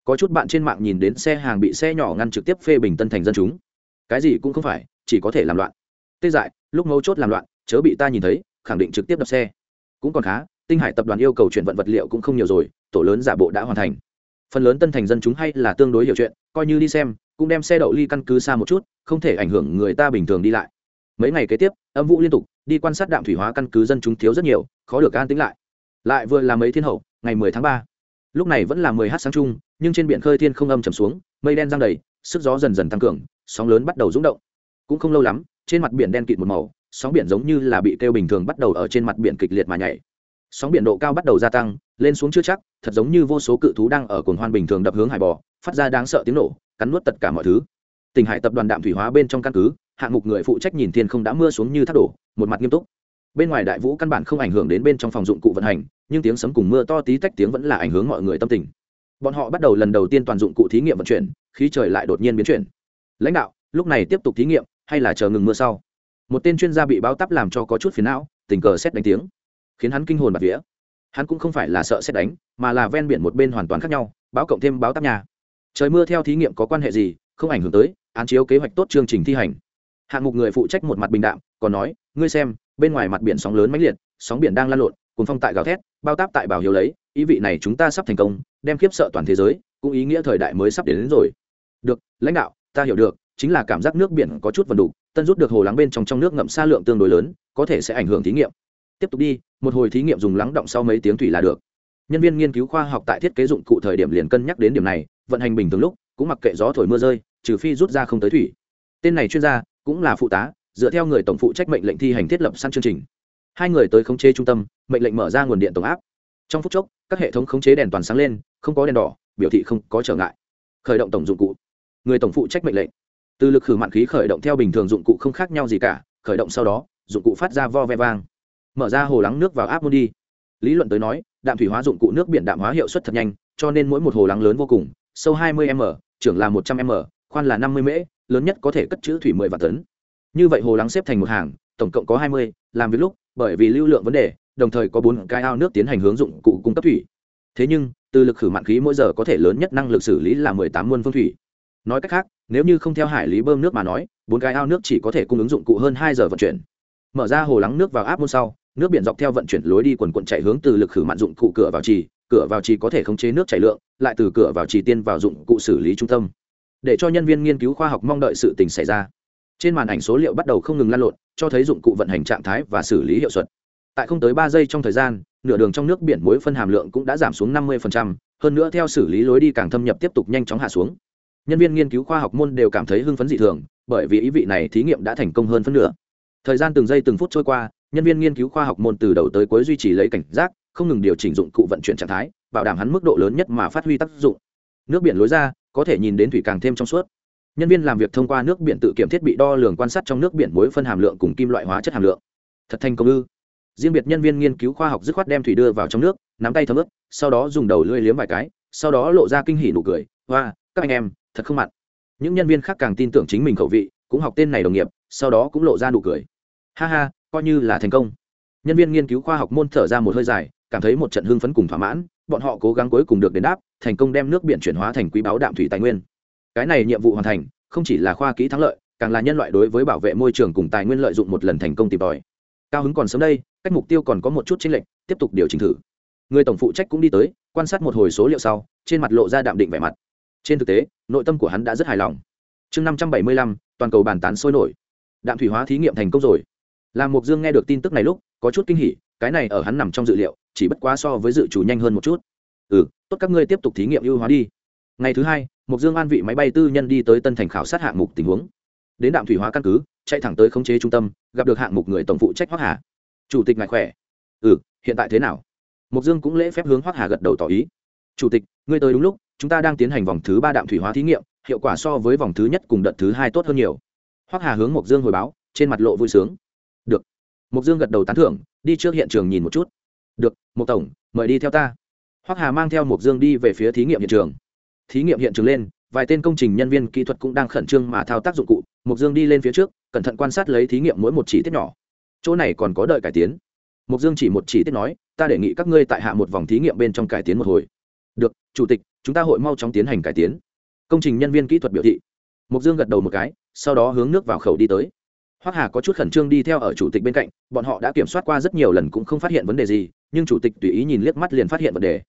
Có chút bạn trên mạng nhìn đến xe hàng bị xe nhỏ ngăn trực tiếp phê bình tân thành dân chúng. Cái gì cũng không phải, chỉ có thể làm loạn. Tê dại, lúc mấu chốt làm loạn, chớ bị ta nhìn thấy, khẳng định trực tiếp đập xe. Cũng còn khá tinh hải tập đoàn yêu cầu chuyển vận vật liệu cũng không nhiều rồi, tổ lớn giả bộ đã hoàn thành. Phần lớn tân thành dân chúng hay là tương đối hiểu chuyện, coi như đi xem, cũng đem xe đậu ly căn cứ xa một chút, không thể ảnh hưởng người ta bình thường đi lại. Mấy ngày kế tiếp, âm vụ liên tục, đi quan sát đạm thủy hóa căn cứ dân chúng thiếu rất nhiều, khó được an tính lại. Lại vừa là mấy thiên hậu, ngày 10 tháng 3. lúc này vẫn là 10 h sáng chung, nhưng trên biển khơi thiên không âm trầm xuống, mây đen giăng đầy, sức gió dần dần tăng cường, sóng lớn bắt đầu rung động. Cũng không lâu lắm, trên mặt biển đen kịt một màu, sóng biển giống như là bị kêu bình thường bắt đầu ở trên mặt biển kịch liệt mà nhảy sóng biển độ cao bắt đầu gia tăng, lên xuống chưa chắc, thật giống như vô số cự thú đang ở cồn hoan bình thường đập hướng hải bò, phát ra đáng sợ tiếng nổ, cắn nuốt tất cả mọi thứ. Tỉnh hải tập đoàn đạm thủy hóa bên trong căn cứ, hạng mục người phụ trách nhìn thiên không đã mưa xuống như thác đổ, một mặt nghiêm túc. Bên ngoài đại vũ căn bản không ảnh hưởng đến bên trong phòng dụng cụ vận hành, nhưng tiếng sấm cùng mưa to tí tách tiếng vẫn là ảnh hưởng mọi người tâm tình. Bọn họ bắt đầu lần đầu tiên toàn dụng cụ thí nghiệm vận chuyển, khí trời lại đột nhiên biến chuyển. Lãnh đạo, lúc này tiếp tục thí nghiệm, hay là chờ ngừng mưa sau? Một tên chuyên gia bị báo tắp làm cho có chút phiền não, tình cờ xét đánh tiếng khiến hắn kinh hồn bạt vía. Hắn cũng không phải là sợ xét đánh mà là ven biển một bên hoàn toàn khác nhau báo cộng thêm báo tắp nhà. Trời mưa theo thí nghiệm có quan hệ gì không ảnh hưởng tới án chiếu kế hoạch tốt chương trình thi hành. Hạng mục người phụ trách một mặt bình đạm còn nói ngươi xem bên ngoài mặt biển sóng lớn mãnh liệt sóng biển đang lan lộn cùng phong tại gào thét bao táp tại bảo hiếu lấy ý vị này chúng ta sắp thành công đem kiếp sợ toàn thế giới cũng ý nghĩa thời đại mới sắp đến, đến rồi. Được lãnh đạo ta hiểu được chính là cảm giác nước biển có chút vần đủ tân rút được hồ lắng bên trong trong nước ngậm xa lượng tương đối lớn có thể sẽ ảnh hưởng thí nghiệm tiếp tục đi, một hồi thí nghiệm dùng lắng động sau mấy tiếng thủy là được. Nhân viên nghiên cứu khoa học tại thiết kế dụng cụ thời điểm liền cân nhắc đến điểm này, vận hành bình thường lúc, cũng mặc kệ gió thổi mưa rơi, trừ phi rút ra không tới thủy. Tên này chuyên gia cũng là phụ tá, dựa theo người tổng phụ trách mệnh lệnh thi hành thiết lập săn chương trình. Hai người tới khống chế trung tâm, mệnh lệnh mở ra nguồn điện tổng áp. Trong phút chốc, các hệ thống khống chế đèn toàn sáng lên, không có đèn đỏ, biểu thị không có trở ngại. Khởi động tổng dụng cụ. Người tổng phụ trách mệnh lệnh. Từ lực khử mạn khí khởi động theo bình thường dụng cụ không khác nhau gì cả, khởi động sau đó, dụng cụ phát ra vo ve vang mở ra hồ lắng nước vào áp môn đi. Lý luận tới nói đạm thủy hóa dụng cụ nước biển đạm hóa hiệu suất thật nhanh cho nên mỗi một hồ lắng lớn vô cùng sâu 20 m trưởng là 100 m khoan là 50 m, lớn nhất có thể cất trữ thủy 10 vạn tấn. Như vậy hồ lắng xếp thành một hàng tổng cộng có 20, làm việc lúc bởi vì lưu lượng vấn đề đồng thời có bốn cái ao nước tiến hành hướng dụng cụ cung cấp thủy. Thế nhưng từ lực khử mạn khí mỗi giờ có thể lớn nhất năng lực xử lý là 18 muôn phương thủy. Nói cách khác nếu như không theo hải lý bơm nước mà nói bốn cái ao nước chỉ có thể cung ứng dụng cụ hơn hai giờ vận chuyển. Mở ra hồ lắng nước vào áp môn sau nước biển dọc theo vận chuyển lối đi quần quận chạy hướng từ lực khử mạn dụng cụ cửa vào trì, cửa vào trì có thể khống chế nước chảy lượng, lại từ cửa vào trì tiên vào dụng cụ xử lý trung tâm. Để cho nhân viên nghiên cứu khoa học mong đợi sự tình xảy ra. Trên màn ảnh số liệu bắt đầu không ngừng lan lộn, cho thấy dụng cụ vận hành trạng thái và xử lý hiệu suất. Tại không tới ba giây trong thời gian, nửa đường trong nước biển muối phân hàm lượng cũng đã giảm xuống năm mươi hơn nữa theo xử lý lối đi càng thâm nhập tiếp tục nhanh chóng hạ xuống. Nhân viên nghiên cứu khoa học môn đều cảm thấy hưng phấn dị thường, bởi vì ý vị này thí nghiệm đã thành công hơn phân nửa. Thời gian từng giây từng phút trôi qua nhân viên nghiên cứu khoa học môn từ đầu tới cuối duy trì lấy cảnh giác, không ngừng điều chỉnh dụng cụ vận chuyển trạng thái, bảo đảm hắn mức độ lớn nhất mà phát huy tác dụng. Nước biển lối ra, có thể nhìn đến thủy càng thêm trong suốt. Nhân viên làm việc thông qua nước biển tự kiểm thiết bị đo lường quan sát trong nước biển muối phân hàm lượng cùng kim loại hóa chất hàm lượng. Thật thành công ư. Riêng biệt nhân viên nghiên cứu khoa học dứt khoát đem thủy đưa vào trong nước, nắm tay thấm ướp sau đó dùng đầu lưỡi liếm vài cái, sau đó lộ ra kinh hỉ nụ cười. Hoa, các anh em, thật không mặn. Những nhân viên khác càng tin tưởng chính mình khẩu vị, cũng học tên này đồng nghiệp, sau đó cũng lộ ra nụ cười. Ha ha coi như là thành công. Nhân viên nghiên cứu khoa học môn thở ra một hơi dài, cảm thấy một trận hưng phấn cùng thỏa mãn, bọn họ cố gắng cuối cùng được đền đáp, thành công đem nước biển chuyển hóa thành quý báu đạm thủy tài nguyên. Cái này nhiệm vụ hoàn thành, không chỉ là khoa kỹ thắng lợi, càng là nhân loại đối với bảo vệ môi trường cùng tài nguyên lợi dụng một lần thành công tìm tòi. Cao hứng còn sớm đây, cách mục tiêu còn có một chút chênh lệch, tiếp tục điều chỉnh thử. Người tổng phụ trách cũng đi tới, quan sát một hồi số liệu sau, trên mặt lộ ra đạm định vẻ mặt. Trên thực tế, nội tâm của hắn đã rất hài lòng. Chương năm trăm bảy mươi lăm, toàn cầu bàn tán sôi nổi. Đạm thủy hóa thí nghiệm thành công rồi làm mục dương nghe được tin tức này lúc, có chút kinh hỉ, cái này ở hắn nằm trong dự liệu, chỉ bất quá so với dự chủ nhanh hơn một chút. Ừ tốt các ngươi tiếp tục thí nghiệm ưu hóa đi. Ngày thứ hai mục dương an vị máy bay tư nhân đi tới tân thành khảo sát hạng mục tình huống. Đến đạm thủy hóa căn cứ, chạy thẳng tới khống chế trung tâm, gặp được hạng mục người tổng phụ trách hoác hà. Chủ tịch ngài khỏe? Ừ hiện tại thế nào? Mục dương cũng lễ phép hướng hoắc hà gật đầu tỏ ý. Chủ tịch, ngươi tới đúng lúc, chúng ta đang tiến hành vòng thứ ba đạm thủy hóa thí nghiệm, hiệu quả so với vòng thứ nhất cùng đợt thứ hai tốt hơn nhiều. Hoắc hà hướng mộc dương hồi báo, trên mặt lộ vui sướng mục mộc dương gật đầu tán thưởng, đi trước hiện trường nhìn một chút. Được, mộc tổng, mời đi theo ta. Hoắc hà mang theo mộc dương đi về phía thí nghiệm hiện trường. Thí nghiệm hiện trường lên, vài tên công trình nhân viên kỹ thuật cũng đang khẩn trương mà thao tác dụng cụ. Mộc dương đi lên phía trước, cẩn thận quan sát lấy thí nghiệm mỗi một chi tiết nhỏ. Chỗ này còn có đợi cải tiến. Mộc dương chỉ một chỉ tiết nói, ta đề nghị các ngươi tại hạ một vòng thí nghiệm bên trong cải tiến một hồi. Được, chủ tịch, chúng ta hội mau chóng tiến hành cải tiến. Công trình nhân viên kỹ thuật biểu thị. Mộc dương gật đầu một cái, sau đó hướng nước vào khẩu đi tới hoắc hà có chút khẩn trương đi theo ở chủ tịch bên cạnh, bọn họ đã kiểm soát qua rất nhiều lần cũng không phát hiện vấn đề gì, nhưng chủ tịch tùy ý nhìn liếc mắt liền phát hiện vấn đề.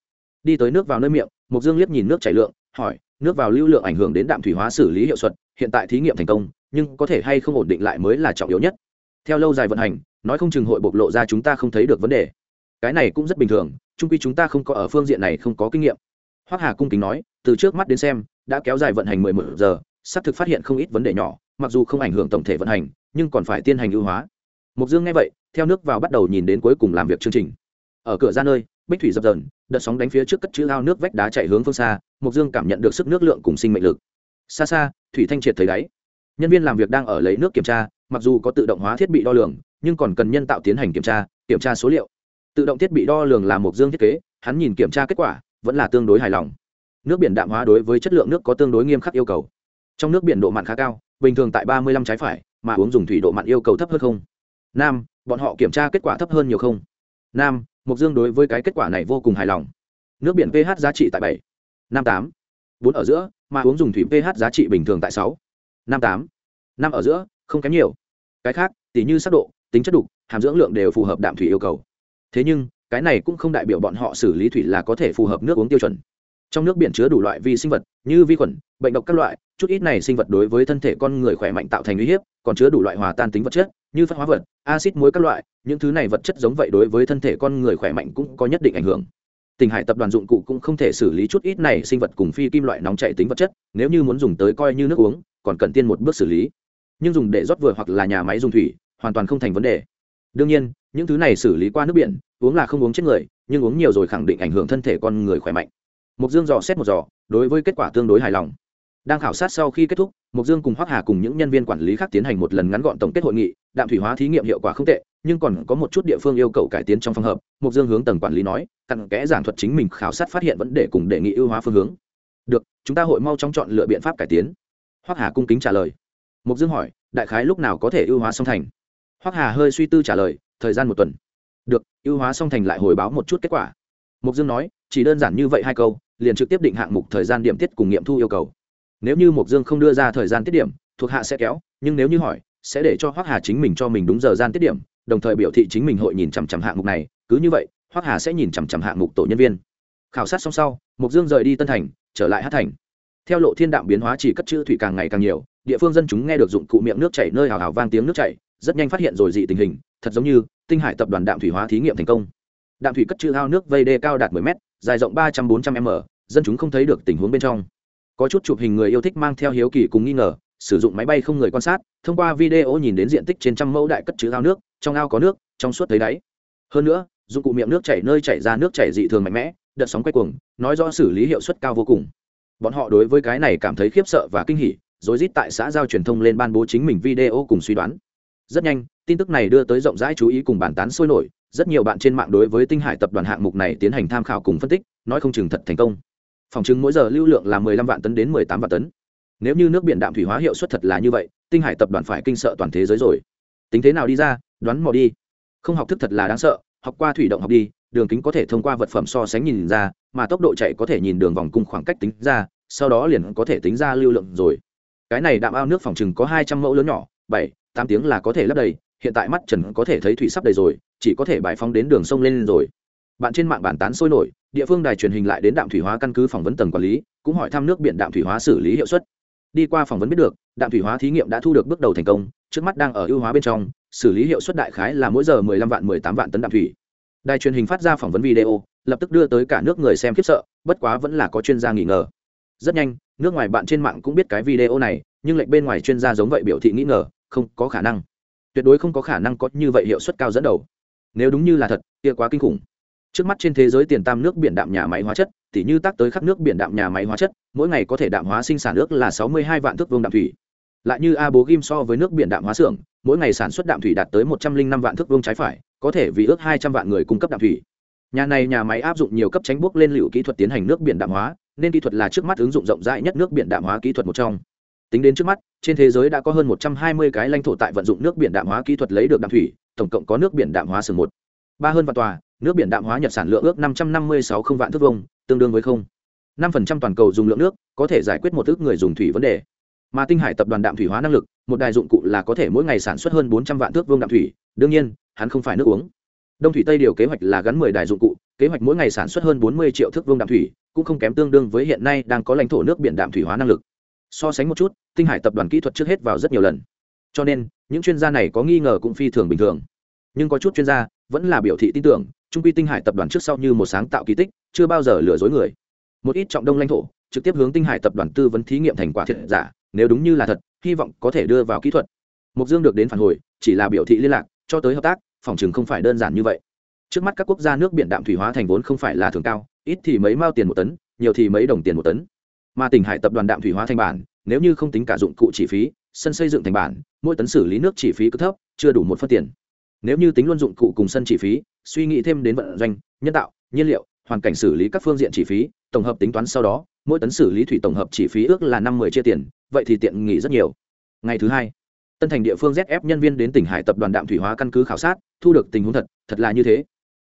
Đi tới nước vào nơi miệng mộc dương liếc nhìn nước chảy lượng, hỏi, nước vào lưu lượng ảnh hưởng đến đạm thủy hóa xử lý hiệu suất, hiện tại thí nghiệm thành công, nhưng có thể hay không ổn định lại mới là trọng yếu nhất. Theo lâu dài vận hành, nói không chừng hội bộc lộ ra chúng ta không thấy được vấn đề. Cái này cũng rất bình thường, chung quy chúng ta không có ở phương diện này không có kinh nghiệm. Hoắc hà cung kính nói, từ trước mắt đến xem, đã kéo dài vận hành mười một giờ, xác thực phát hiện không ít vấn đề nhỏ, mặc dù không ảnh hưởng tổng thể vận hành nhưng còn phải tiến hành ưu hóa. Mục dương nghe vậy, theo nước vào bắt đầu nhìn đến cuối cùng làm việc chương trình. Ở cửa ra nơi, bích thủy dập dờn, đợt sóng đánh phía trước cất chữ ao nước vách đá chạy hướng phương xa, mục dương cảm nhận được sức nước lượng cùng sinh mệnh lực. Xa xa, thủy thanh triệt thấy đáy nhân viên làm việc đang ở lấy nước kiểm tra, mặc dù có tự động hóa thiết bị đo lường, nhưng còn cần nhân tạo tiến hành kiểm tra kiểm tra số liệu. Tự động thiết bị đo lường là mục dương thiết kế, hắn nhìn kiểm tra kết quả, vẫn là tương đối hài lòng. Nước biển đạm hóa đối với chất lượng nước có tương đối nghiêm khắc yêu cầu. Trong nước biển độ mặn khá cao, bình thường tại ba mươi lăm trái phải mà uống dùng thủy độ mặn yêu cầu thấp hơn không? Nam, bọn họ kiểm tra kết quả thấp hơn nhiều không? Nam mục dương đối với cái kết quả này vô cùng hài lòng. Nước biển ph giá trị tại bảy. Năm tám. Bốn ở giữa, mà uống dùng thủy ph giá trị bình thường tại sáu. Năm tám. Năm ở giữa, không kém nhiều. Cái khác, tỉ như sắc độ, tính chất đục, hàm dưỡng lượng đều phù hợp đạm thủy yêu cầu. Thế nhưng, cái này cũng không đại biểu bọn họ xử lý thủy là có thể phù hợp nước uống tiêu chuẩn trong nước biển chứa đủ loại vi sinh vật, như vi khuẩn, bệnh độc các loại, chút ít này sinh vật đối với thân thể con người khỏe mạnh tạo thành uy hiếp, còn chứa đủ loại hòa tan tính vật chất, như phân hóa vật acid muối các loại, những thứ này vật chất giống vậy đối với thân thể con người khỏe mạnh cũng có nhất định ảnh hưởng. Tình hải tập đoàn dụng cụ cũng không thể xử lý chút ít này sinh vật cùng phi kim loại nóng chảy tính vật chất, nếu như muốn dùng tới coi như nước uống, còn cần tiên một bước xử lý. Nhưng dùng để rót vừa hoặc là nhà máy dùng thủy, hoàn toàn không thành vấn đề. Đương nhiên, những thứ này xử lý qua nước biển, uống là không uống chết người, nhưng uống nhiều rồi khẳng định ảnh hưởng thân thể con người khỏe mạnh mục dương dò xét một dò, đối với kết quả tương đối hài lòng. Đang khảo sát sau khi kết thúc mục dương cùng hoắc hà cùng những nhân viên quản lý khác tiến hành một lần ngắn gọn tổng kết hội nghị, đạm thủy hóa thí nghiệm hiệu quả không tệ, nhưng còn có một chút địa phương yêu cầu cải tiến trong phòng hợp mục dương hướng tầng quản lý nói, cặn kẽ giảng thuật chính mình khảo sát phát hiện vấn đề cùng đề nghị ưu hóa phương hướng. Được, chúng ta hội mau trong chọn lựa biện pháp cải tiến. Hoắc hà cung kính trả lời. Mục dương hỏi, đại khái lúc nào có thể ưu hóa song thành? Hoắc hà hơi suy tư trả lời, thời gian một tuần. Được, ưu hóa song thành lại hồi báo một chút kết quả. Mục dương nói, chỉ đơn giản như vậy hai câu liền trực tiếp định hạng mục thời gian điểm tiết cùng nghiệm thu yêu cầu. Nếu như mục dương không đưa ra thời gian tiết điểm, thuộc hạ sẽ kéo, nhưng nếu như hỏi, sẽ để cho hoắc hà chính mình cho mình đúng giờ gian tiết điểm, đồng thời biểu thị chính mình hội nhìn chằm chằm hạng mục này, cứ như vậy, hoắc hà sẽ nhìn chằm chằm hạng mục tổ nhân viên. Khảo sát xong sau mục dương rời đi tân thành, trở lại hát thành. Theo lộ thiên đạm biến hóa chỉ cất chữ thủy càng ngày càng nhiều, địa phương dân chúng nghe được dụng cụ miệng nước chảy nơi hào hào vang tiếng nước chảy, rất nhanh phát hiện rồi dị tình hình, thật giống như tinh hải tập đoàn đạm thủy hóa thí nghiệm thành công. Đạm thủy cất chữ ao nước vây đê cao đạt 10 mét dài rộng ba trăm bốn trăm m, dân chúng không thấy được tình huống bên trong. Có chút chụp hình người yêu thích mang theo hiếu kỳ cùng nghi ngờ, sử dụng máy bay không người quan sát, thông qua video nhìn đến diện tích trên trăm mẫu đại cất chứa ao nước, trong ao có nước, trong suốt thấy đáy. Hơn nữa, dụng cụ miệng nước chảy nơi chảy ra nước chảy dị thường mạnh mẽ, đợt sóng quay cuồng, nói rõ xử lý hiệu suất cao vô cùng. Bọn họ đối với cái này cảm thấy khiếp sợ và kinh hỉ, rối rít tại xã giao truyền thông lên ban bố chính mình video cùng suy đoán. Rất nhanh, tin tức này đưa tới rộng rãi chú ý cùng bàn tán sôi nổi rất nhiều bạn trên mạng đối với tinh hải tập đoàn hạng mục này tiến hành tham khảo cùng phân tích, nói không chừng thật thành công. Phòng chứng mỗi giờ lưu lượng là 15 vạn tấn đến 18 vạn tấn. Nếu như nước biển đạm thủy hóa hiệu suất thật là như vậy, tinh hải tập đoàn phải kinh sợ toàn thế giới rồi. Tính thế nào đi ra, đoán mò đi. Không học thức thật là đáng sợ, học qua thủy động học đi, đường kính có thể thông qua vật phẩm so sánh nhìn ra, mà tốc độ chạy có thể nhìn đường vòng cung khoảng cách tính ra, sau đó liền có thể tính ra lưu lượng rồi. Cái này đạm ao nước phòng chừng có hai trăm mẫu lớn nhỏ, bảy, tám tiếng là có thể lấp đầy hiện tại mắt trần có thể thấy thủy sắp đầy rồi, chỉ có thể bài phóng đến đường sông lên rồi. Bạn trên mạng bản tán sôi nổi, địa phương đài truyền hình lại đến đạm thủy hóa căn cứ phỏng vấn tầng quản lý, cũng hỏi thăm nước biển đạm thủy hóa xử lý hiệu suất. Đi qua phỏng vấn biết được, đạm thủy hóa thí nghiệm đã thu được bước đầu thành công, trước mắt đang ở ưu hóa bên trong, xử lý hiệu suất đại khái là mỗi giờ 15 vạn 18 vạn tấn đạm thủy. Đài truyền hình phát ra phỏng vấn video, lập tức đưa tới cả nước người xem khiếp sợ, bất quá vẫn là có chuyên gia nghi ngờ. Rất nhanh, nước ngoài bạn trên mạng cũng biết cái video này, nhưng lệnh bên ngoài chuyên gia giống vậy biểu thị nghi ngờ, không có khả năng tuyệt đối không có khả năng có như vậy hiệu suất cao dẫn đầu. Nếu đúng như là thật, kia quá kinh khủng. Trước mắt trên thế giới tiền tam nước biển đạm nhà máy hóa chất, tỉ như tác tới khắp nước biển đạm nhà máy hóa chất, mỗi ngày có thể đạm hóa sinh sản ước là sáu mươi hai vạn thước vương đạm thủy. Lại như a bố ghim so với nước biển đạm hóa xưởng, mỗi ngày sản xuất đạm thủy đạt tới một trăm linh năm vạn thước vương trái phải, có thể vì ước hai trăm vạn người cung cấp đạm thủy. Nhà này nhà máy áp dụng nhiều cấp tránh bước lên liệu kỹ thuật tiến hành nước biển đạm hóa, nên kỹ thuật là trước mắt ứng dụng rộng rãi nhất nước biển đạm hóa kỹ thuật một trong tính đến trước mắt, trên thế giới đã có hơn một trăm hai mươi cái lãnh thổ tại vận dụng nước biển đạm hóa kỹ thuật lấy được đạm thủy, tổng cộng có nước biển đạm hóa sừng một. Ba hơn vạn tòa, nước biển đạm hóa nhật sản lượng ước năm trăm năm mươi sáu không vạn thước vông tương đương với không. năm phần trăm toàn cầu dùng lượng nước, có thể giải quyết một ước người dùng thủy vấn đề. Mà tinh hải tập đoàn đạm thủy hóa năng lực, một đài dụng cụ là có thể mỗi ngày sản xuất hơn bốn trăm vạn thước vương đạm thủy, đương nhiên, hắn không phải nước uống. Đông thủy tây điều kế hoạch là gắn mười đài dụng cụ, kế hoạch mỗi ngày sản xuất hơn bốn mươi triệu thước vương đạm thủy, cũng không kém tương đương với hiện nay đang có lãnh thổ nước biển đạm thủy hóa năng lực so sánh một chút, tinh hải tập đoàn kỹ thuật trước hết vào rất nhiều lần. Cho nên, những chuyên gia này có nghi ngờ cũng phi thường bình thường. Nhưng có chút chuyên gia vẫn là biểu thị tin tưởng, trung quy tinh hải tập đoàn trước sau như một sáng tạo kỳ tích, chưa bao giờ lừa dối người. Một ít trọng đông lãnh thổ trực tiếp hướng tinh hải tập đoàn tư vấn thí nghiệm thành quả thiệt giả, nếu đúng như là thật, hy vọng có thể đưa vào kỹ thuật. Mục dương được đến phản hồi, chỉ là biểu thị liên lạc, cho tới hợp tác, phòng chừng không phải đơn giản như vậy. Trước mắt các quốc gia nước biển đạm thủy hóa thành vốn không phải là thường cao, ít thì mấy mao tiền một tấn, nhiều thì mấy đồng tiền một tấn mà tỉnh hải tập đoàn đạm thủy hóa thành bản, nếu như không tính cả dụng cụ chi phí, sân xây dựng thành bản, mỗi tấn xử lý nước chi phí cứ thấp, chưa đủ một phân tiền. Nếu như tính luôn dụng cụ cùng sân chi phí, suy nghĩ thêm đến vận doanh, nhân tạo, nhiên liệu, hoàn cảnh xử lý các phương diện chi phí, tổng hợp tính toán sau đó, mỗi tấn xử lý thủy tổng hợp chi phí ước là năm mươi chia tiền, vậy thì tiện nghỉ rất nhiều. Ngày thứ hai, tân thành địa phương zf nhân viên đến tỉnh hải tập đoàn đạm thủy hóa căn cứ khảo sát, thu được tình huống thật thật là như thế.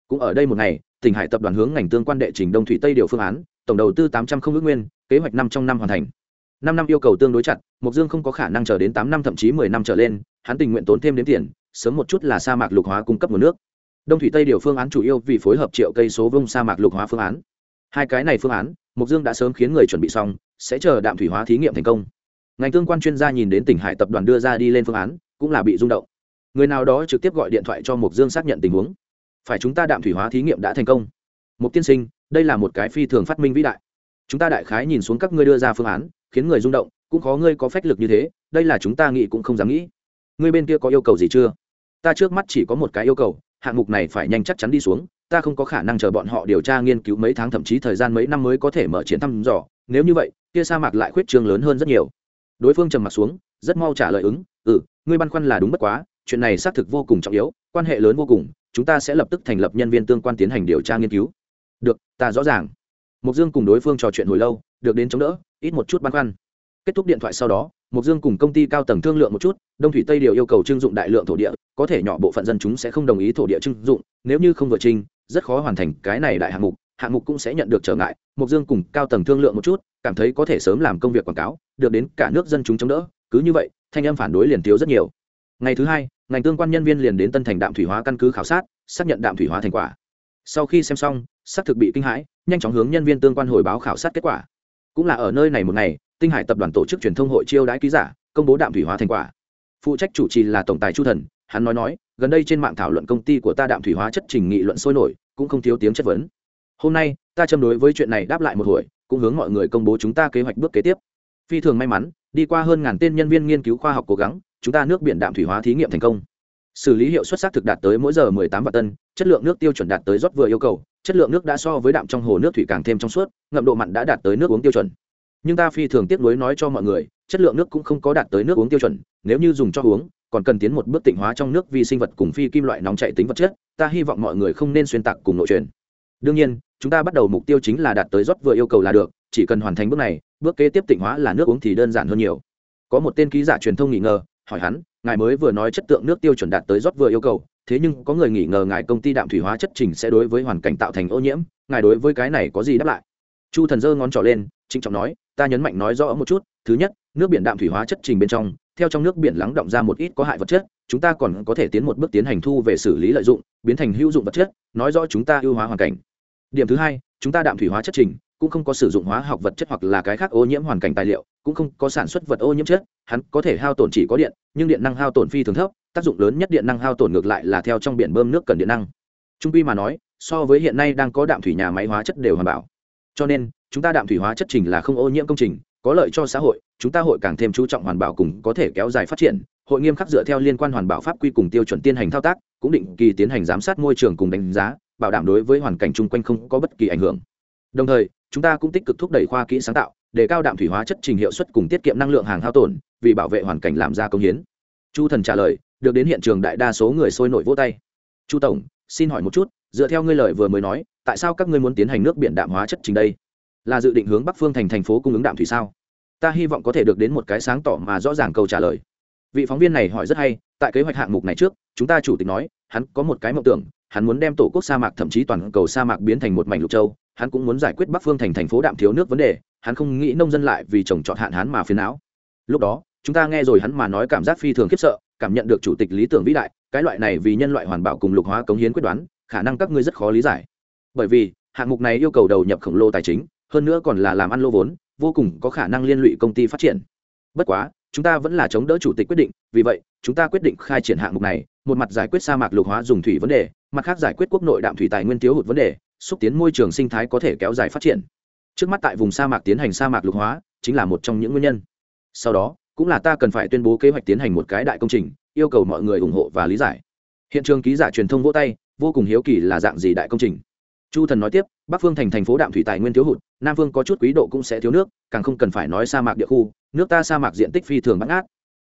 Cũng ở đây một ngày, tỉnh hải tập đoàn hướng ngành tương quan đệ trình đông thủy tây điều phương án, tổng đầu tư tám trăm không ước nguyên kế hoạch năm trong năm hoàn thành. Năm năm yêu cầu tương đối chặt mục dương không có khả năng chờ đến tám năm thậm chí mười năm trở lên, hắn tình nguyện tốn thêm đến tiền, sớm một chút là sa mạc lục hóa cung cấp nguồn nước. Đông thủy tây điều phương án chủ yếu vì phối hợp triệu cây số vông sa mạc lục hóa phương án. Hai cái này phương án mục dương đã sớm khiến người chuẩn bị xong, sẽ chờ đạm thủy hóa thí nghiệm thành công. Ngành tương quan chuyên gia nhìn đến tỉnh hải tập đoàn đưa ra đi lên phương án, cũng là bị rung động. Người nào đó trực tiếp gọi điện thoại cho mục dương xác nhận tình huống. Phải chúng ta đạm thủy hóa thí nghiệm đã thành công. Mục tiên sinh, đây là một cái phi thường phát minh vĩ đại chúng ta đại khái nhìn xuống các ngươi đưa ra phương án, khiến người rung động, cũng khó ngươi có phách lực như thế, đây là chúng ta nghĩ cũng không dám nghĩ. Ngươi bên kia có yêu cầu gì chưa? Ta trước mắt chỉ có một cái yêu cầu, hạng mục này phải nhanh chắc chắn đi xuống, ta không có khả năng chờ bọn họ điều tra nghiên cứu mấy tháng thậm chí thời gian mấy năm mới có thể mở chiến thăm dò, nếu như vậy, kia sa mạc lại khuyết trương lớn hơn rất nhiều. Đối phương trầm m ặ t xuống, rất mau trả lời ứng ừ ngươi băn khoăn là đúng bất quá, chuyện này xác thực vô cùng trọng yếu, quan hệ lớn vô cùng, chúng ta sẽ lập tức thành lập nhân viên tương quan tiến hành điều tra nghiên cứu. Được, ta rõ ràng mục dương cùng đối phương trò chuyện hồi lâu, được đến chống đỡ, ít một chút băn khoăn. Kết thúc điện thoại sau đó mục dương cùng công ty cao tầng thương lượng một chút, đông thủy tây điều yêu cầu trưng dụng đại lượng thổ địa, có thể nhỏ bộ phận dân chúng sẽ không đồng ý thổ địa trưng dụng, nếu như không vừa trình, rất khó hoàn thành cái này đại hạng mục hạng mục cũng sẽ nhận được trở ngại. Mục dương cùng cao tầng thương lượng một chút, cảm thấy có thể sớm làm công việc quảng cáo, được đến cả nước dân chúng chống đỡ, cứ như vậy, thanh âm phản đối liền thiếu rất nhiều. Ngày thứ hai, ngành tương quan nhân viên liền đến tân thành đạm thủy hóa căn cứ khảo sát, xác nhận đạm thủy hóa thành quả. Sau khi xem xong xác thực bị kinh hãi, nhanh chóng hướng nhân viên tương quan hồi báo khảo sát kết quả. Cũng là ở nơi này một ngày, tinh hải tập đoàn tổ chức truyền thông hội chiêu đãi ký giả, công bố đạm thủy hóa thành quả. Phụ trách chủ trì là tổng tài chu thần, hắn nói nói, gần đây trên mạng thảo luận công ty của ta đạm thủy hóa chất trình nghị luận sôi nổi, cũng không thiếu tiếng chất vấn. Hôm nay, ta châm đối với chuyện này đáp lại một hồi, cũng hướng mọi người công bố chúng ta kế hoạch bước kế tiếp. Phi thường may mắn, đi qua hơn ngàn tên nhân viên nghiên cứu khoa học cố gắng, chúng ta nước biển đạm thủy hóa thí nghiệm thành công. Xử lý hiệu suất xác thực đạt tới mỗi giờ 18 vạn tân chất lượng nước tiêu chuẩn đạt tới rót vừa yêu cầu chất lượng nước đã so với đạm trong hồ nước thủy càng thêm trong suốt, ngậm độ mặn đã đạt tới nước uống tiêu chuẩn. Nhưng ta phi thường tiếc nuối nói cho mọi người, chất lượng nước cũng không có đạt tới nước uống tiêu chuẩn, nếu như dùng cho uống, còn cần tiến một bước tịnh hóa trong nước vi sinh vật cùng phi kim loại nóng chảy tính vật chất, ta hy vọng mọi người không nên xuyên tạc cùng nội truyền. Đương nhiên, chúng ta bắt đầu mục tiêu chính là đạt tới rót vừa yêu cầu là được, chỉ cần hoàn thành bước này, bước kế tiếp tịnh hóa là nước uống thì đơn giản hơn nhiều. Có một tên ký giả truyền thông nghỉ ngờ, hỏi hắn, ngài mới vừa nói chất lượng nước tiêu chuẩn đạt tới rót vừa yêu cầu thế nhưng có người nghi ngờ ngài công ty đạm thủy hóa chất trình sẽ đối với hoàn cảnh tạo thành ô nhiễm, ngài đối với cái này có gì đáp lại? Chu thần giơ ngón trỏ lên, trịnh trọng nói, ta nhấn mạnh nói rõ một chút, thứ nhất, nước biển đạm thủy hóa chất trình bên trong, theo trong nước biển lắng động ra một ít có hại vật chất, chúng ta còn có thể tiến một bước tiến hành thu về xử lý lợi dụng, biến thành hữu dụng vật chất, nói rõ chúng ta ưu hóa hoàn cảnh. Điểm thứ hai, chúng ta đạm thủy hóa chất trình cũng không có sử dụng hóa học vật chất hoặc là cái khác ô nhiễm hoàn cảnh tài liệu, cũng không có sản xuất vật ô nhiễm chất, hắn có thể hao tổn chỉ có điện, nhưng điện năng hao tổn phi thường thấp tác dụng lớn nhất điện năng hao tổn ngược lại là theo trong biển bơm nước cần điện năng. Trung quy mà nói, so với hiện nay đang có đạm thủy nhà máy hóa chất đều hoàn bảo. Cho nên, chúng ta đạm thủy hóa chất trình là không ô nhiễm công trình, có lợi cho xã hội, chúng ta hội càng thêm chú trọng hoàn bảo cùng có thể kéo dài phát triển. Hội nghiêm khắc dựa theo liên quan hoàn bảo pháp quy cùng tiêu chuẩn tiên hành thao tác, cũng định kỳ tiến hành giám sát môi trường cùng đánh giá, bảo đảm đối với hoàn cảnh chung quanh không có bất kỳ ảnh hưởng. Đồng thời, chúng ta cũng tích cực thúc đẩy khoa kỹ sáng tạo, để cao đạm thủy hóa chất trình hiệu suất cùng tiết kiệm năng lượng hàng hao tổn, vì bảo vệ hoàn cảnh làm ra công hiến. Chu thần trả lời được đến hiện trường đại đa số người sôi nổi vỗ tay. Chu tổng, xin hỏi một chút, dựa theo ngươi lời vừa mới nói, tại sao các ngươi muốn tiến hành nước biển đạm hóa chất trình đây? Là dự định hướng bắc phương thành thành phố cung ứng đạm thủy sao? Ta hy vọng có thể được đến một cái sáng tỏ mà rõ ràng câu trả lời. Vị phóng viên này hỏi rất hay, tại kế hoạch hạng mục này trước, chúng ta chủ tịch nói, hắn có một cái mộng tưởng, hắn muốn đem tổ quốc sa mạc thậm chí toàn cầu sa mạc biến thành một mảnh lục châu, hắn cũng muốn giải quyết bắc phương thành thành phố đạm thiếu nước vấn đề, hắn không nghĩ nông dân lại vì trồng trọt hạn hán mà phiền não. Lúc đó, chúng ta nghe rồi hắn mà nói cảm giác phi thường khiếp sợ cảm nhận được chủ tịch lý tưởng vĩ đại, cái loại này vì nhân loại hoàn bảo cùng lục hóa cống hiến quyết đoán, khả năng các ngươi rất khó lý giải. Bởi vì, hạng mục này yêu cầu đầu nhập khổng lồ tài chính, hơn nữa còn là làm ăn lô vốn, vô cùng có khả năng liên lụy công ty phát triển. Bất quá, chúng ta vẫn là chống đỡ chủ tịch quyết định, vì vậy, chúng ta quyết định khai triển hạng mục này, một mặt giải quyết sa mạc lục hóa dùng thủy vấn đề, mặt khác giải quyết quốc nội đạm thủy tài nguyên thiếu hụt vấn đề, xúc tiến môi trường sinh thái có thể kéo dài phát triển. Trước mắt tại vùng sa mạc tiến hành sa mạc lục hóa, chính là một trong những nguyên nhân. Sau đó cũng là ta cần phải tuyên bố kế hoạch tiến hành một cái đại công trình, yêu cầu mọi người ủng hộ và lý giải. Hiện trường ký giả truyền thông vỗ tay, vô cùng hiếu kỳ là dạng gì đại công trình. Chu thần nói tiếp, bắc phương thành thành phố đạm thủy tài nguyên thiếu hụt, nam phương có chút quý độ cũng sẽ thiếu nước, càng không cần phải nói sa mạc địa khu, nước ta sa mạc diện tích phi thường bắt ngát.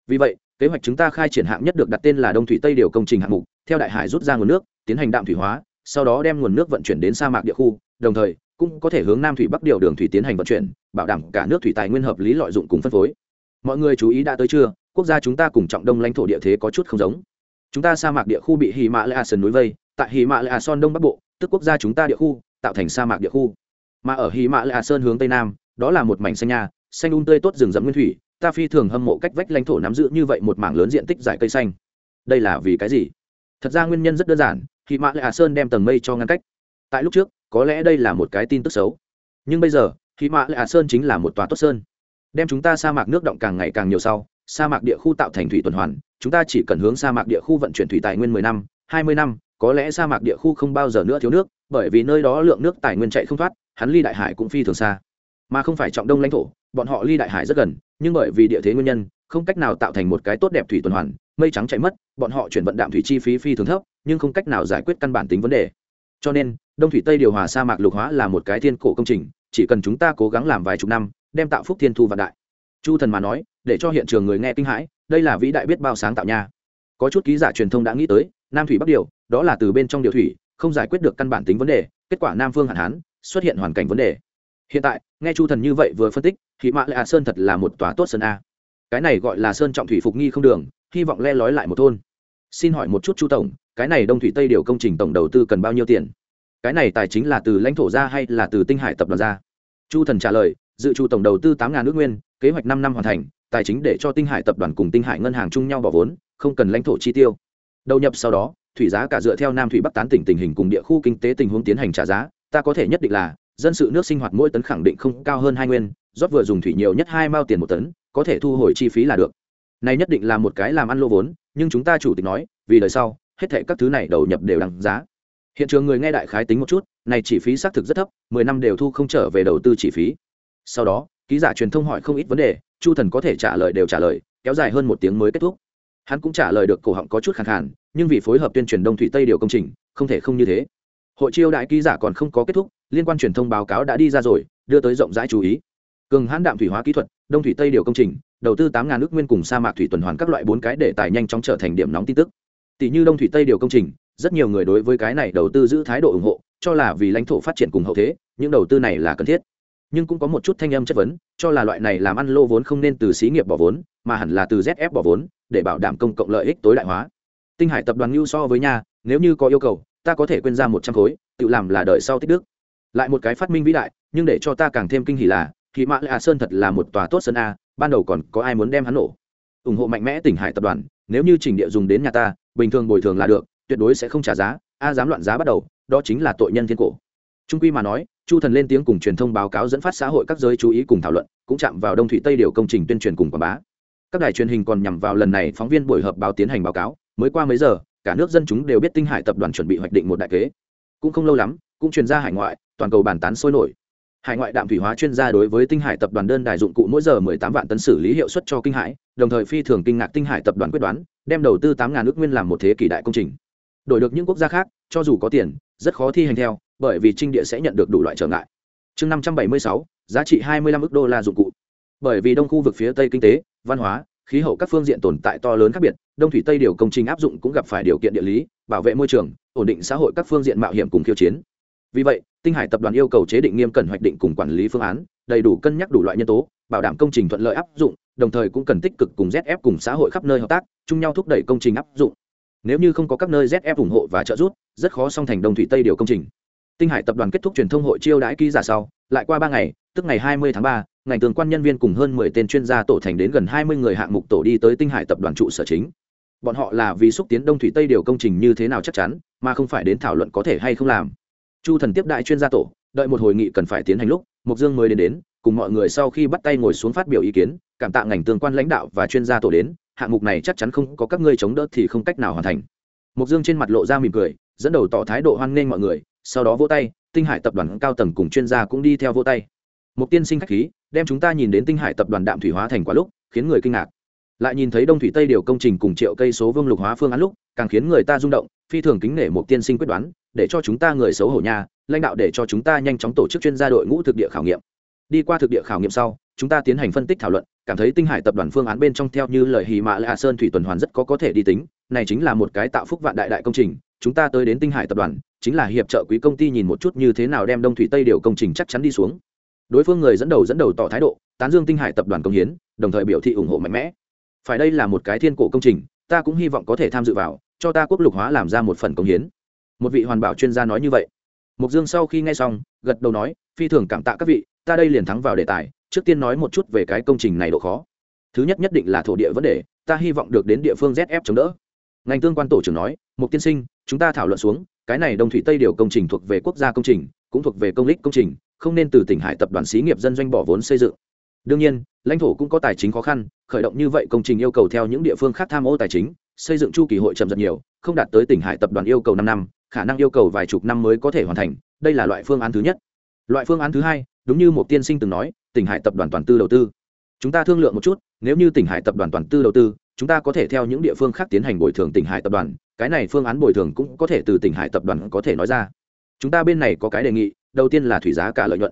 Vì vậy, kế hoạch chúng ta khai triển hạng nhất được đặt tên là đông thủy tây điều công trình hạng mục, theo đại hải rút ra nguồn nước, tiến hành đạm thủy hóa, sau đó đem nguồn nước vận chuyển đến sa mạc địa khu, đồng thời, cũng có thể hướng nam thủy bắc điều đường thủy tiến hành vận chuyển, bảo đảm cả nước thủy tài nguyên hợp lý lợi dụng cùng phân phối mọi người chú ý đã tới chưa? Quốc gia chúng ta cùng trọng đông lãnh thổ địa thế có chút không giống. Chúng ta sa mạc địa khu bị hì mạ lệ sơn núi vây. Tại hì mạ lệ son đông bắc bộ, tức quốc gia chúng ta địa khu, tạo thành sa mạc địa khu. Mà ở hì mạ lệ sơn hướng tây nam, đó là một mảnh xanh nha, xanh un tươi tốt rừng rậm nguyên thủy. Ta phi thường hâm mộ cách vách lãnh thổ nắm giữ như vậy một mảng lớn diện tích giải cây xanh. Đây là vì cái gì? Thật ra nguyên nhân rất đơn giản hì mạ lệ sơn đem tầng mây cho ngăn cách. Tại lúc trước, có lẽ đây là một cái tin tức xấu. Nhưng bây giờ hì mạ lệ sơn chính là một tòa tốt sơn đem chúng ta sa mạc nước động càng ngày càng nhiều sau, sa mạc địa khu tạo thành thủy tuần hoàn, chúng ta chỉ cần hướng sa mạc địa khu vận chuyển thủy tài nguyên mười năm, hai mươi năm, có lẽ sa mạc địa khu không bao giờ nữa thiếu nước, bởi vì nơi đó lượng nước tài nguyên chạy không thoát, hắn ly đại hải cũng phi thường xa. Mà không phải trọng đông lãnh thổ, bọn họ ly đại hải rất gần, nhưng bởi vì địa thế nguyên nhân, không cách nào tạo thành một cái tốt đẹp thủy tuần hoàn, mây trắng chạy mất, bọn họ chuyển vận đạm thủy chi phí phi thường thấp, nhưng không cách nào giải quyết căn bản tính vấn đề. Cho nên, đông thủy tây điều hòa sa mạc lục hóa là một cái thiên cổ công trình, chỉ cần chúng ta cố gắng làm vài chục năm đem tạo phúc thiên thu vạn đại. Chu thần mà nói, để cho hiện trường người nghe kinh hãi, đây là vĩ đại biết bao sáng tạo nha. Có chút ký giả truyền thông đã nghĩ tới, nam thủy bắc điều, đó là từ bên trong điều thủy, không giải quyết được căn bản tính vấn đề, kết quả nam phương hạn hán, xuất hiện hoàn cảnh vấn đề. Hiện tại, nghe chu thần như vậy vừa phân tích, thì mạ lạ sơn thật là một tòa tốt sơn a. Cái này gọi là sơn trọng thủy phục nghi không đường, hy vọng le lói lại một thôn. Xin hỏi một chút chu tổng, cái này đông thủy tây điều công trình tổng đầu tư cần bao nhiêu tiền? Cái này tài chính là từ lãnh thổ ra hay là từ tinh hải tập đoàn ra? Chu thần trả lời dự trù tổng đầu tư tám ngàn nước nguyên, kế hoạch năm năm hoàn thành, tài chính để cho tinh hải tập đoàn cùng tinh hải ngân hàng chung nhau bỏ vốn, không cần lãnh thổ chi tiêu. Đầu nhập sau đó, thủy giá cả dựa theo nam thủy bắc tán tỉnh tình hình cùng địa khu kinh tế tình huống tiến hành trả giá, ta có thể nhất định là, dân sự nước sinh hoạt mỗi tấn khẳng định không cao hơn hai nguyên, rót vừa dùng thủy nhiều nhất hai mao tiền một tấn, có thể thu hồi chi phí là được. Này nhất định là một cái làm ăn lô vốn, nhưng chúng ta chủ tịch nói, vì đời sau, hết thệ các thứ này đầu nhập đều đằng giá. Hiện trường người nghe đại khái tính một chút, này chi phí xác thực rất thấp, mười năm đều thu không trở về đầu tư chi phí sau đó, ký giả truyền thông hỏi không ít vấn đề, chu thần có thể trả lời đều trả lời, kéo dài hơn một tiếng mới kết thúc. Hắn cũng trả lời được cổ họng có chút khẳng khàn, nhưng vì phối hợp tuyên truyền đông thủy tây điều công trình, không thể không như thế. Hội chiêu đại ký giả còn không có kết thúc, liên quan truyền thông báo cáo đã đi ra rồi, đưa tới rộng rãi chú ý. Cường hãn đạm thủy hóa kỹ thuật, đông thủy tây điều công trình, đầu tư tám ngàn nước nguyên cùng sa mạc thủy tuần hoàn các loại bốn cái để tài nhanh chóng trở thành điểm nóng tin tức. Tỷ như đông thủy tây điều công trình, rất nhiều người đối với cái này đầu tư giữ thái độ ủng hộ, cho là vì lãnh thổ phát triển cùng hậu thế, những đầu tư này là cần thiết nhưng cũng có một chút thanh âm chất vấn, cho là loại này làm ăn lô vốn không nên từ xí nghiệp bỏ vốn, mà hẳn là từ zf bỏ vốn, để bảo đảm công cộng lợi ích tối đại hóa. Tinh hải tập đoàn lưu so với nhà nếu như có yêu cầu, ta có thể quên ra một trăm khối, tự làm là đợi sau tích đức. Lại một cái phát minh vĩ đại, nhưng để cho ta càng thêm kinh hỉ là khi mã lạ sơn thật là một tòa tốt sơn a, ban đầu còn có ai muốn đem hắn nổ. Ủng hộ mạnh mẽ tỉnh hải tập đoàn, nếu như chỉnh địa dùng đến nhà ta, bình thường bồi thường là được, tuyệt đối sẽ không trả giá, a dám loạn giá bắt đầu, đó chính là tội nhân thiên cổ. Trung quy mà nói chu thần lên tiếng cùng truyền thông báo cáo dẫn phát xã hội các giới chú ý cùng thảo luận, cũng chạm vào đông thủy tây điều công trình tuyên truyền cùng quảng bá. Các đài truyền hình còn nhằm vào lần này phóng viên buổi họp báo tiến hành báo cáo, mới qua mấy giờ, cả nước dân chúng đều biết tinh hải tập đoàn chuẩn bị hoạch định một đại kế. Cũng không lâu lắm, cũng truyền ra hải ngoại, toàn cầu bàn tán sôi nổi. Hải ngoại đạm thủy hóa chuyên gia đối với tinh hải tập đoàn đơn đài dụng cụ mỗi giờ 18 vạn tấn xử lý hiệu suất cho kinh hải đồng thời phi thường kinh ngạc tinh hải tập đoàn quyết đoán, đem đầu tư 8 ngàn nước nguyên làm một thế kỷ đại công trình. Đổi được những quốc gia khác, cho dù có tiền, rất khó thi hành theo bởi vì trinh địa sẽ nhận được đủ loại trở ngại. Chương năm trăm bảy mươi sáu, giá trị hai mươi lăm ước đô la dụng cụ. Bởi vì đông khu vực phía tây kinh tế, văn hóa, khí hậu các phương diện tồn tại to lớn khác biệt, đông thủy tây điều công trình áp dụng cũng gặp phải điều kiện địa lý, bảo vệ môi trường, ổn định xã hội các phương diện mạo hiểm cùng khiêu chiến. Vì vậy, tinh hải tập đoàn yêu cầu chế định nghiêm cẩn hoạch định cùng quản lý phương án, đầy đủ cân nhắc đủ loại nhân tố, bảo đảm công trình thuận lợi áp dụng, đồng thời cũng cần tích cực cùng zf cùng xã hội khắp nơi hợp tác, chung nhau thúc đẩy công trình áp dụng. Nếu như không có các nơi zf ủng hộ và trợ giúp, rất khó song thành đông thủy tây điều công trình tinh hải tập đoàn kết thúc truyền thông hội chiêu đãi ký giả sau lại qua ba ngày tức ngày 20 tháng 3, ngành tường quan nhân viên cùng hơn 10 tên chuyên gia tổ thành đến gần 20 người hạng mục tổ đi tới tinh hải tập đoàn trụ sở chính. Bọn họ là vì xúc tiến đông thủy tây điều công trình như thế nào chắc chắn mà không phải đến thảo luận có thể hay không làm. Chu thần tiếp đại chuyên gia tổ đợi một hồi nghị cần phải tiến hành lúc mục dương mới đến đến cùng mọi người sau khi bắt tay ngồi xuống phát biểu ý kiến cảm tạ ngành tương quan lãnh đạo và chuyên gia tổ đến hạng mục này chắc chắn không có các ngươi chống đỡ thì không cách nào hoàn thành. Mục dương trên mặt lộ ra mỉm cười dẫn đầu tỏ thái độ hoan nghênh mọi người, sau đó vỗ tay, tinh hải tập đoàn cao tầng cùng chuyên gia cũng đi theo vỗ tay. Một tiên sinh khách khí, đem chúng ta nhìn đến tinh hải tập đoàn đạm thủy hóa thành quả lúc, khiến người kinh ngạc. Lại nhìn thấy đông thủy tây điều công trình cùng triệu cây số vương lục hóa phương án lúc, càng khiến người ta rung động, phi thường kính nể một tiên sinh quyết đoán, để cho chúng ta người xấu hổ nhà lãnh đạo để cho chúng ta nhanh chóng tổ chức chuyên gia đội ngũ thực địa khảo nghiệm. Đi qua thực địa khảo nghiệm sau, chúng ta tiến hành phân tích thảo luận, cảm thấy tinh hải tập đoàn phương án bên trong theo như lời hì mạ lạ sơn thủy tuần hoàn rất có có thể đi tính, này chính là một cái tạo phúc vạn đại đại công trình chúng ta tới đến tinh hải tập đoàn, chính là hiệp trợ quý công ty nhìn một chút như thế nào đem đông thủy tây điều công trình chắc chắn đi xuống. Đối phương người dẫn đầu dẫn đầu tỏ thái độ, tán dương tinh hải tập đoàn công hiến, đồng thời biểu thị ủng hộ mạnh mẽ. Phải đây là một cái thiên cổ công trình, ta cũng hy vọng có thể tham dự vào, cho ta quốc lục hóa làm ra một phần công hiến. Một vị hoàn bảo chuyên gia nói như vậy. Mục dương sau khi nghe xong, gật đầu nói, phi thường cảm tạ các vị, ta đây liền thắng vào đề tài, trước tiên nói một chút về cái công trình này độ khó. Thứ nhất nhất định là thổ địa vấn đề, ta hy vọng được đến địa phương zf chống đỡ ngành tương quan tổ trưởng nói, mục tiên sinh, chúng ta thảo luận xuống, cái này đông thủy tây điều công trình thuộc về quốc gia công trình, cũng thuộc về công lích công trình, không nên từ tỉnh hải tập đoàn xí nghiệp dân doanh bỏ vốn xây dựng. Đương nhiên, lãnh thổ cũng có tài chính khó khăn, khởi động như vậy công trình yêu cầu theo những địa phương khác tham ô tài chính, xây dựng chu kỳ hội chậm rất nhiều, không đạt tới tỉnh hải tập đoàn yêu cầu năm năm, khả năng yêu cầu vài chục năm mới có thể hoàn thành, đây là loại phương án thứ nhất. Loại phương án thứ hai, đúng như một tiên sinh từng nói, tỉnh hải tập đoàn toàn tư đầu tư. Chúng ta thương lượng một chút, nếu như tỉnh hải tập đoàn toàn tư đầu tư chúng ta có thể theo những địa phương khác tiến hành bồi thường tỉnh hải tập đoàn, cái này phương án bồi thường cũng có thể từ tỉnh hải tập đoàn có thể nói ra. Chúng ta bên này có cái đề nghị, đầu tiên là thủy giá cả lợi nhuận.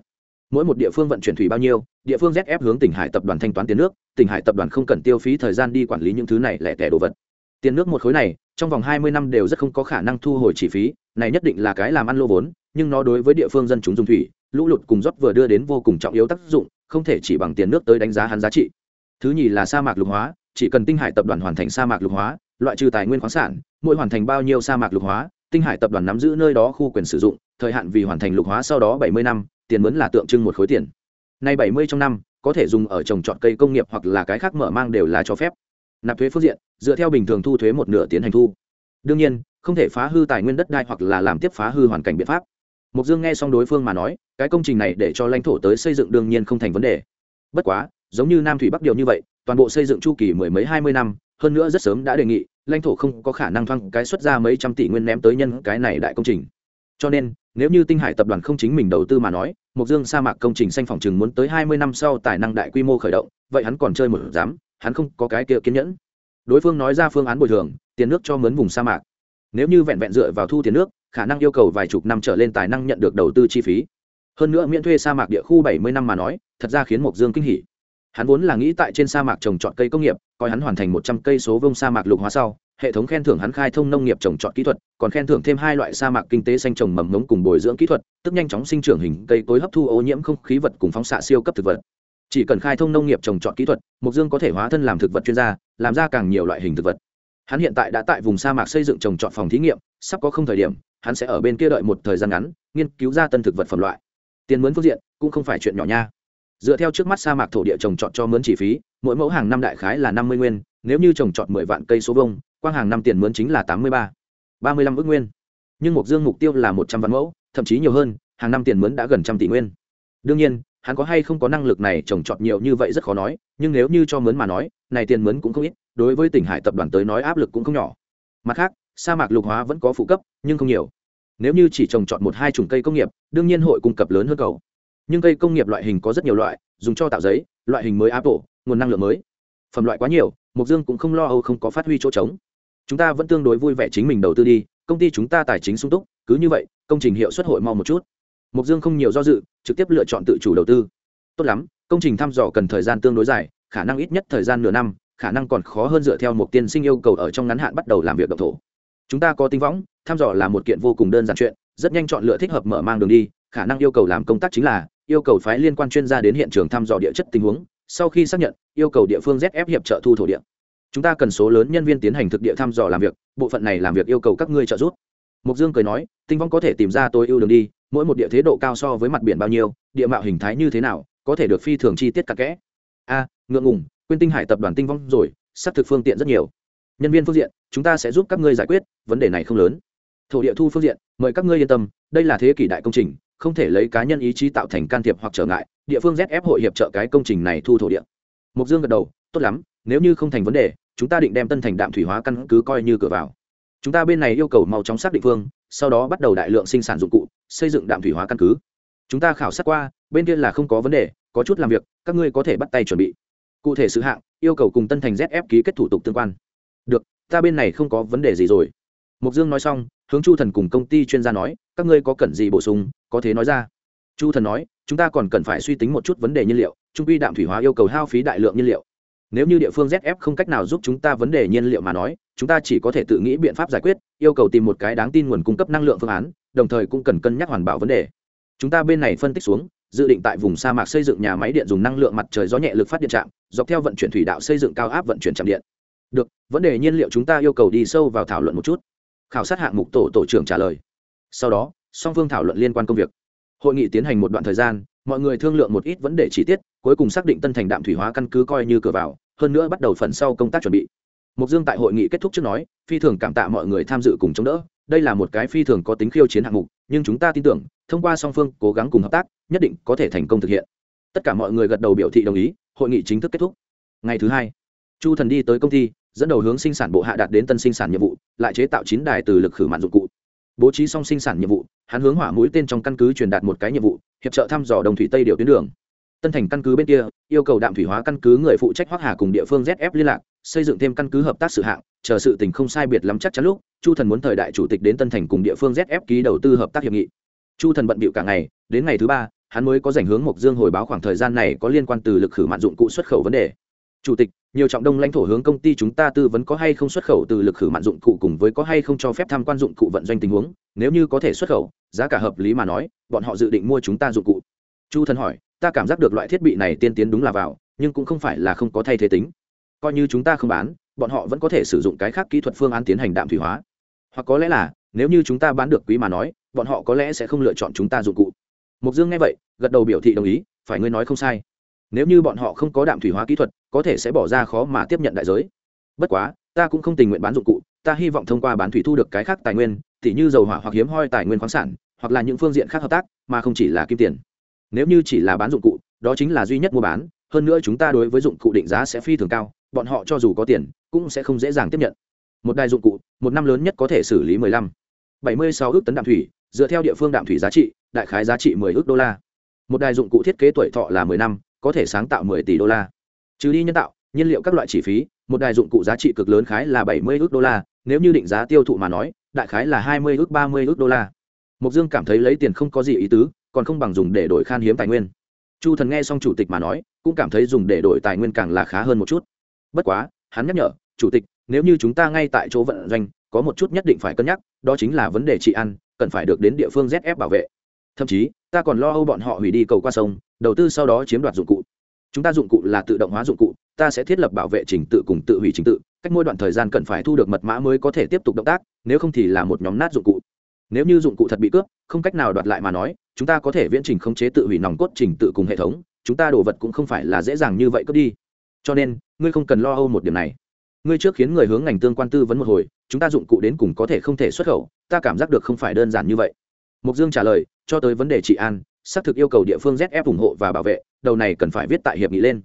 Mỗi một địa phương vận chuyển thủy bao nhiêu, địa phương zf hướng tỉnh hải tập đoàn thanh toán tiền nước, tỉnh hải tập đoàn không cần tiêu phí thời gian đi quản lý những thứ này lẻ tẻ đồ vật. Tiền nước một khối này, trong vòng hai mươi năm đều rất không có khả năng thu hồi chi phí, này nhất định là cái làm ăn lô vốn, nhưng nó đối với địa phương dân chúng dùng thủy, lũ lụt cùng rót vừa đưa đến vô cùng trọng yếu tác dụng, không thể chỉ bằng tiền nước tới đánh giá hắn giá trị. Thứ nhì là sa mạc lục hóa chỉ cần tinh hải tập đoàn hoàn thành sa mạc lục hóa, loại trừ tài nguyên khoáng sản, mỗi hoàn thành bao nhiêu sa mạc lục hóa, tinh hải tập đoàn nắm giữ nơi đó khu quyền sử dụng, thời hạn vì hoàn thành lục hóa sau đó bảy mươi năm, tiền mướn là tượng trưng một khối tiền. Nay bảy mươi trong năm, có thể dùng ở trồng trọt cây công nghiệp hoặc là cái khác mở mang đều là cho phép. Nạp thuế phương diện, dựa theo bình thường thu thuế một nửa tiến hành thu. Đương nhiên, không thể phá hư tài nguyên đất đai hoặc là làm tiếp phá hư hoàn cảnh biện pháp. Mục dương nghe xong đối phương mà nói, cái công trình này để cho lãnh thổ tới xây dựng đương nhiên không thành vấn đề. Bất quá, giống như nam thủy bắc điều như vậy toàn bộ xây dựng chu kỳ mười mấy hai mươi năm, hơn nữa rất sớm đã đề nghị, lãnh thổ không có khả năng thoang cái xuất ra mấy trăm tỷ nguyên ném tới nhân cái này đại công trình. Cho nên, nếu như tinh hải tập đoàn không chính mình đầu tư mà nói mục dương sa mạc công trình xanh phòng chừng muốn tới hai mươi năm sau tài năng đại quy mô khởi động, vậy hắn còn chơi một dám hắn không có cái kia kiên nhẫn. Đối phương nói ra phương án bồi thường, tiền nước cho mướn vùng sa mạc. Nếu như vẹn vẹn dựa vào thu tiền nước, khả năng yêu cầu vài chục năm trở lên tài năng nhận được đầu tư chi phí. Hơn nữa miễn thuê sa mạc địa khu bảy mươi năm mà nói, thật ra khiến mộc dương kinh hỉ hắn vốn là nghĩ tại trên sa mạc trồng trọt cây công nghiệp, coi hắn hoàn thành một trăm cây số vông sa mạc lục hóa sau, hệ thống khen thưởng hắn khai thông nông nghiệp trồng trọt kỹ thuật, còn khen thưởng thêm hai loại sa mạc kinh tế xanh trồng mầm ngống cùng bồi dưỡng kỹ thuật, tức nhanh chóng sinh trưởng hình cây cối hấp thu ô nhiễm không khí vật cùng phóng xạ siêu cấp thực vật. Chỉ cần khai thông nông nghiệp trồng trọt kỹ thuật mục dương có thể hóa thân làm thực vật chuyên gia, làm ra càng nhiều loại hình thực vật. Hắn hiện tại đã tại vùng sa mạc xây dựng trồng trọt phòng thí nghiệm, sắp có không thời điểm, hắn sẽ ở bên kia đợi một thời gian ngắn, nghiên cứu ra tân thực vật phẩm loại. Tiền mướn phương diện cũng không phải chuyện nhỏ nha dựa theo trước mắt sa mạc thổ địa trồng trọt cho mướn chi phí, mỗi mẫu hàng năm đại khái là năm mươi nguyên, nếu như trồng trọt mười vạn cây số vông quang hàng năm tiền mướn chính là tám mươi ba ba mươi lăm ước nguyên. Nhưng mục dương mục tiêu là một trăm vạn mẫu, thậm chí nhiều hơn, hàng năm tiền mướn đã gần trăm tỷ nguyên. Đương nhiên, hắn có hay không có năng lực này trồng trọt nhiều như vậy rất khó nói, nhưng nếu như cho mướn mà nói, này tiền mướn cũng không ít, đối với tỉnh hải tập đoàn tới nói áp lực cũng không nhỏ. Mặt khác, sa mạc lục hóa vẫn có phụ cấp, nhưng không nhiều. Nếu như chỉ trồng trọt một hai chủng cây công nghiệp, đương nhiên hội cung cấp lớn hơn cầu nhưng cây công nghiệp loại hình có rất nhiều loại, dùng cho tạo giấy, loại hình mới apple, nguồn năng lượng mới. Phẩm loại quá nhiều mục dương cũng không lo âu không có phát huy chỗ trống. Chúng ta vẫn tương đối vui vẻ chính mình đầu tư đi, công ty chúng ta tài chính sung túc, cứ như vậy, công trình hiệu suất hội mau một chút. Mục dương không nhiều do dự, trực tiếp lựa chọn tự chủ đầu tư. Tốt lắm, công trình thăm dò cần thời gian tương đối dài, khả năng ít nhất thời gian nửa năm, khả năng còn khó hơn dựa theo một tiên sinh yêu cầu ở trong ngắn hạn bắt đầu làm việc độc thổ. Chúng ta có tinh võng, thăm dò là một kiện vô cùng đơn giản chuyện, rất nhanh chọn lựa thích hợp mở mang đường đi, khả năng yêu cầu làm công tác chính là yêu cầu phái liên quan chuyên gia đến hiện trường thăm dò địa chất tình huống, sau khi xác nhận, yêu cầu địa phương zf hiệp trợ thu thổ địa. Chúng ta cần số lớn nhân viên tiến hành thực địa thăm dò làm việc, bộ phận này làm việc yêu cầu các ngươi trợ giúp. Mục dương cười nói, tinh vong có thể tìm ra tôi ưu đường đi, mỗi một địa thế độ cao so với mặt biển bao nhiêu, địa mạo hình thái như thế nào, có thể được phi thường chi tiết cặn kẽ. A, ngượng ngùng, quên tinh hải tập đoàn tinh vong rồi, xác thực phương tiện rất nhiều. Nhân viên phương diện, chúng ta sẽ giúp các ngươi giải quyết, vấn đề này không lớn. Thổ địa thu phương diện, mời các ngươi yên tâm, đây là thế kỷ đại công trình không thể lấy cá nhân ý chí tạo thành can thiệp hoặc trở ngại, địa phương zf hội hiệp trợ cái công trình này thu thổ địa. Mục dương gật đầu, tốt lắm, nếu như không thành vấn đề, chúng ta định đem tân thành đạm thủy hóa căn cứ coi như cửa vào. Chúng ta bên này yêu cầu mau chóng xác định phương, sau đó bắt đầu đại lượng sinh sản dụng cụ, xây dựng đạm thủy hóa căn cứ. Chúng ta khảo sát qua, bên kia là không có vấn đề, có chút làm việc, các ngươi có thể bắt tay chuẩn bị. Cụ thể sự hạng, yêu cầu cùng tân thành zf ký kết thủ tục tương quan. Được, ta bên này không có vấn đề gì rồi. Mục dương nói xong hướng chu thần cùng công ty chuyên gia nói, các ngươi có cần gì bổ sung, có thể nói ra. Chu thần nói, chúng ta còn cần phải suy tính một chút vấn đề nhiên liệu, trung quy đạm thủy hóa yêu cầu hao phí đại lượng nhiên liệu. Nếu như địa phương zf không cách nào giúp chúng ta vấn đề nhiên liệu mà nói, chúng ta chỉ có thể tự nghĩ biện pháp giải quyết, yêu cầu tìm một cái đáng tin nguồn cung cấp năng lượng phương án, đồng thời cũng cần cân nhắc hoàn bảo vấn đề. Chúng ta bên này phân tích xuống, dự định tại vùng sa mạc xây dựng nhà máy điện dùng năng lượng mặt trời gió nhẹ lực phát điện trạm, dọc theo vận chuyển thủy đạo xây dựng cao áp vận chuyển trạm điện. Được, vấn đề nhiên liệu chúng ta yêu cầu đi sâu vào thảo luận một chút khảo sát hạng mục tổ tổ trưởng trả lời. Sau đó, song phương thảo luận liên quan công việc. Hội nghị tiến hành một đoạn thời gian, mọi người thương lượng một ít vấn đề chi tiết, cuối cùng xác định tân thành đạm thủy hóa căn cứ coi như cửa vào, hơn nữa bắt đầu phần sau công tác chuẩn bị. Mục dương tại hội nghị kết thúc trước nói, phi thường cảm tạ mọi người tham dự cùng chống đỡ, đây là một cái phi thường có tính khiêu chiến hạng mục, nhưng chúng ta tin tưởng, thông qua song phương cố gắng cùng hợp tác, nhất định có thể thành công thực hiện. Tất cả mọi người gật đầu biểu thị đồng ý, hội nghị chính thức kết thúc. Ngày thứ hai chu thần đi tới công ty, dẫn đầu hướng sinh sản bộ hạ đạt đến tân sinh sản nhiệm vụ, lại chế tạo chín đài từ lực khử mạn dụng cụ. Bố trí xong sinh sản nhiệm vụ, hắn hướng hỏa mũi tên trong căn cứ truyền đạt một cái nhiệm vụ, hiệp trợ thăm dò đồng thủy tây điều tuyến đường. Tân thành căn cứ bên kia, yêu cầu đạm thủy hóa căn cứ người phụ trách hoác hà cùng địa phương zf liên lạc, xây dựng thêm căn cứ hợp tác sự hạng, chờ sự tình không sai biệt lắm chắc chắn lúc, chu thần muốn thời đại chủ tịch đến tân thành cùng địa phương zf ký đầu tư hợp tác hiệp nghị. Chu thần bận bịu cả ngày, đến ngày thứ ba, hắn mới có dành hướng mộc dương hồi báo khoảng thời gian này có liên quan từ lực khử mạn dụng cụ xuất khẩu vấn đề chủ tịch, nhiều trọng đông lãnh thổ hướng công ty chúng ta tư vấn có hay không xuất khẩu từ lực khử mạn dụng cụ cùng với có hay không cho phép tham quan dụng cụ vận doanh tình huống. Nếu như có thể xuất khẩu, giá cả hợp lý mà nói, bọn họ dự định mua chúng ta dụng cụ. Chu thần hỏi, ta cảm giác được loại thiết bị này tiên tiến đúng là vào, nhưng cũng không phải là không có thay thế tính. Coi như chúng ta không bán, bọn họ vẫn có thể sử dụng cái khác kỹ thuật phương án tiến hành đạm thủy hóa. Hoặc có lẽ là, nếu như chúng ta bán được quý mà nói, bọn họ có lẽ sẽ không lựa chọn chúng ta dụng cụ. Mục dương nghe vậy, gật đầu biểu thị đồng ý, phải ngươi nói không sai nếu như bọn họ không có đạm thủy hóa kỹ thuật, có thể sẽ bỏ ra khó mà tiếp nhận đại giới. Bất quá, ta cũng không tình nguyện bán dụng cụ, ta hy vọng thông qua bán thủy thu được cái khác tài nguyên t h như dầu hỏa hoặc hiếm hoi tài nguyên khoáng sản, hoặc là những phương diện khác hợp tác, mà không chỉ là kim tiền. Nếu như chỉ là bán dụng cụ, đó chính là duy nhất mua bán, hơn nữa chúng ta đối với dụng cụ định giá sẽ phi thường cao, bọn họ cho dù có tiền, cũng sẽ không dễ dàng tiếp nhận. Một đài dụng cụ, một năm lớn nhất có thể xử lý mười lăm. Bảy mươi sáu ước tấn đạm thủy, dựa theo địa phương đạm thủy giá trị, đại khái giá trị mười ước đô la. Một đài dụng cụ thiết kế tuổi thọ là mười năm có thể sáng tạo mười tỷ đô la. Trừ đi nhân tạo, nhiên liệu các loại chi phí, một đài dụng cụ giá trị cực lớn khái là bảy mươi đô la, nếu như định giá tiêu thụ mà nói, đại khái là hai mươi ước, ba mươi đô la. Mục dương cảm thấy lấy tiền không có gì ý tứ, còn không bằng dùng để đổi khan hiếm tài nguyên. Chu thần nghe xong chủ tịch mà nói, cũng cảm thấy dùng để đổi tài nguyên càng là khá hơn một chút. Bất quá, hắn nhắc nhở, chủ tịch, nếu như chúng ta ngay tại chỗ vận doanh, có một chút nhất định phải cân nhắc, đó chính là vấn đề trị ăn, cần phải được đến địa phương zf bảo vệ. Thậm chí, ta còn lo âu bọn họ hủy đi cầu qua sông đầu tư sau đó chiếm đoạt dụng cụ. Chúng ta dụng cụ là tự động hóa dụng cụ, ta sẽ thiết lập bảo vệ trình tự cùng tự hủy trình tự, cách mỗi đoạn thời gian cần phải thu được mật mã mới có thể tiếp tục động tác, nếu không thì là một nhóm nát dụng cụ. Nếu như dụng cụ thật bị cướp, không cách nào đoạt lại mà nói, chúng ta có thể viễn trình khống chế tự hủy nòng cốt trình tự cùng hệ thống, chúng ta đồ vật cũng không phải là dễ dàng như vậy cướp đi. Cho nên, ngươi không cần lo âu một điểm này. Ngươi trước khiến người hướng ngành tương quan tư vấn một hồi, chúng ta dụng cụ đến cùng có thể không thể xuất khẩu, ta cảm giác được không phải đơn giản như vậy. Mục dương trả lời, cho tới vấn đề trị an xác thực yêu cầu địa phương zf ủng hộ và bảo vệ, đầu này cần phải viết tại hiệp nghị lên.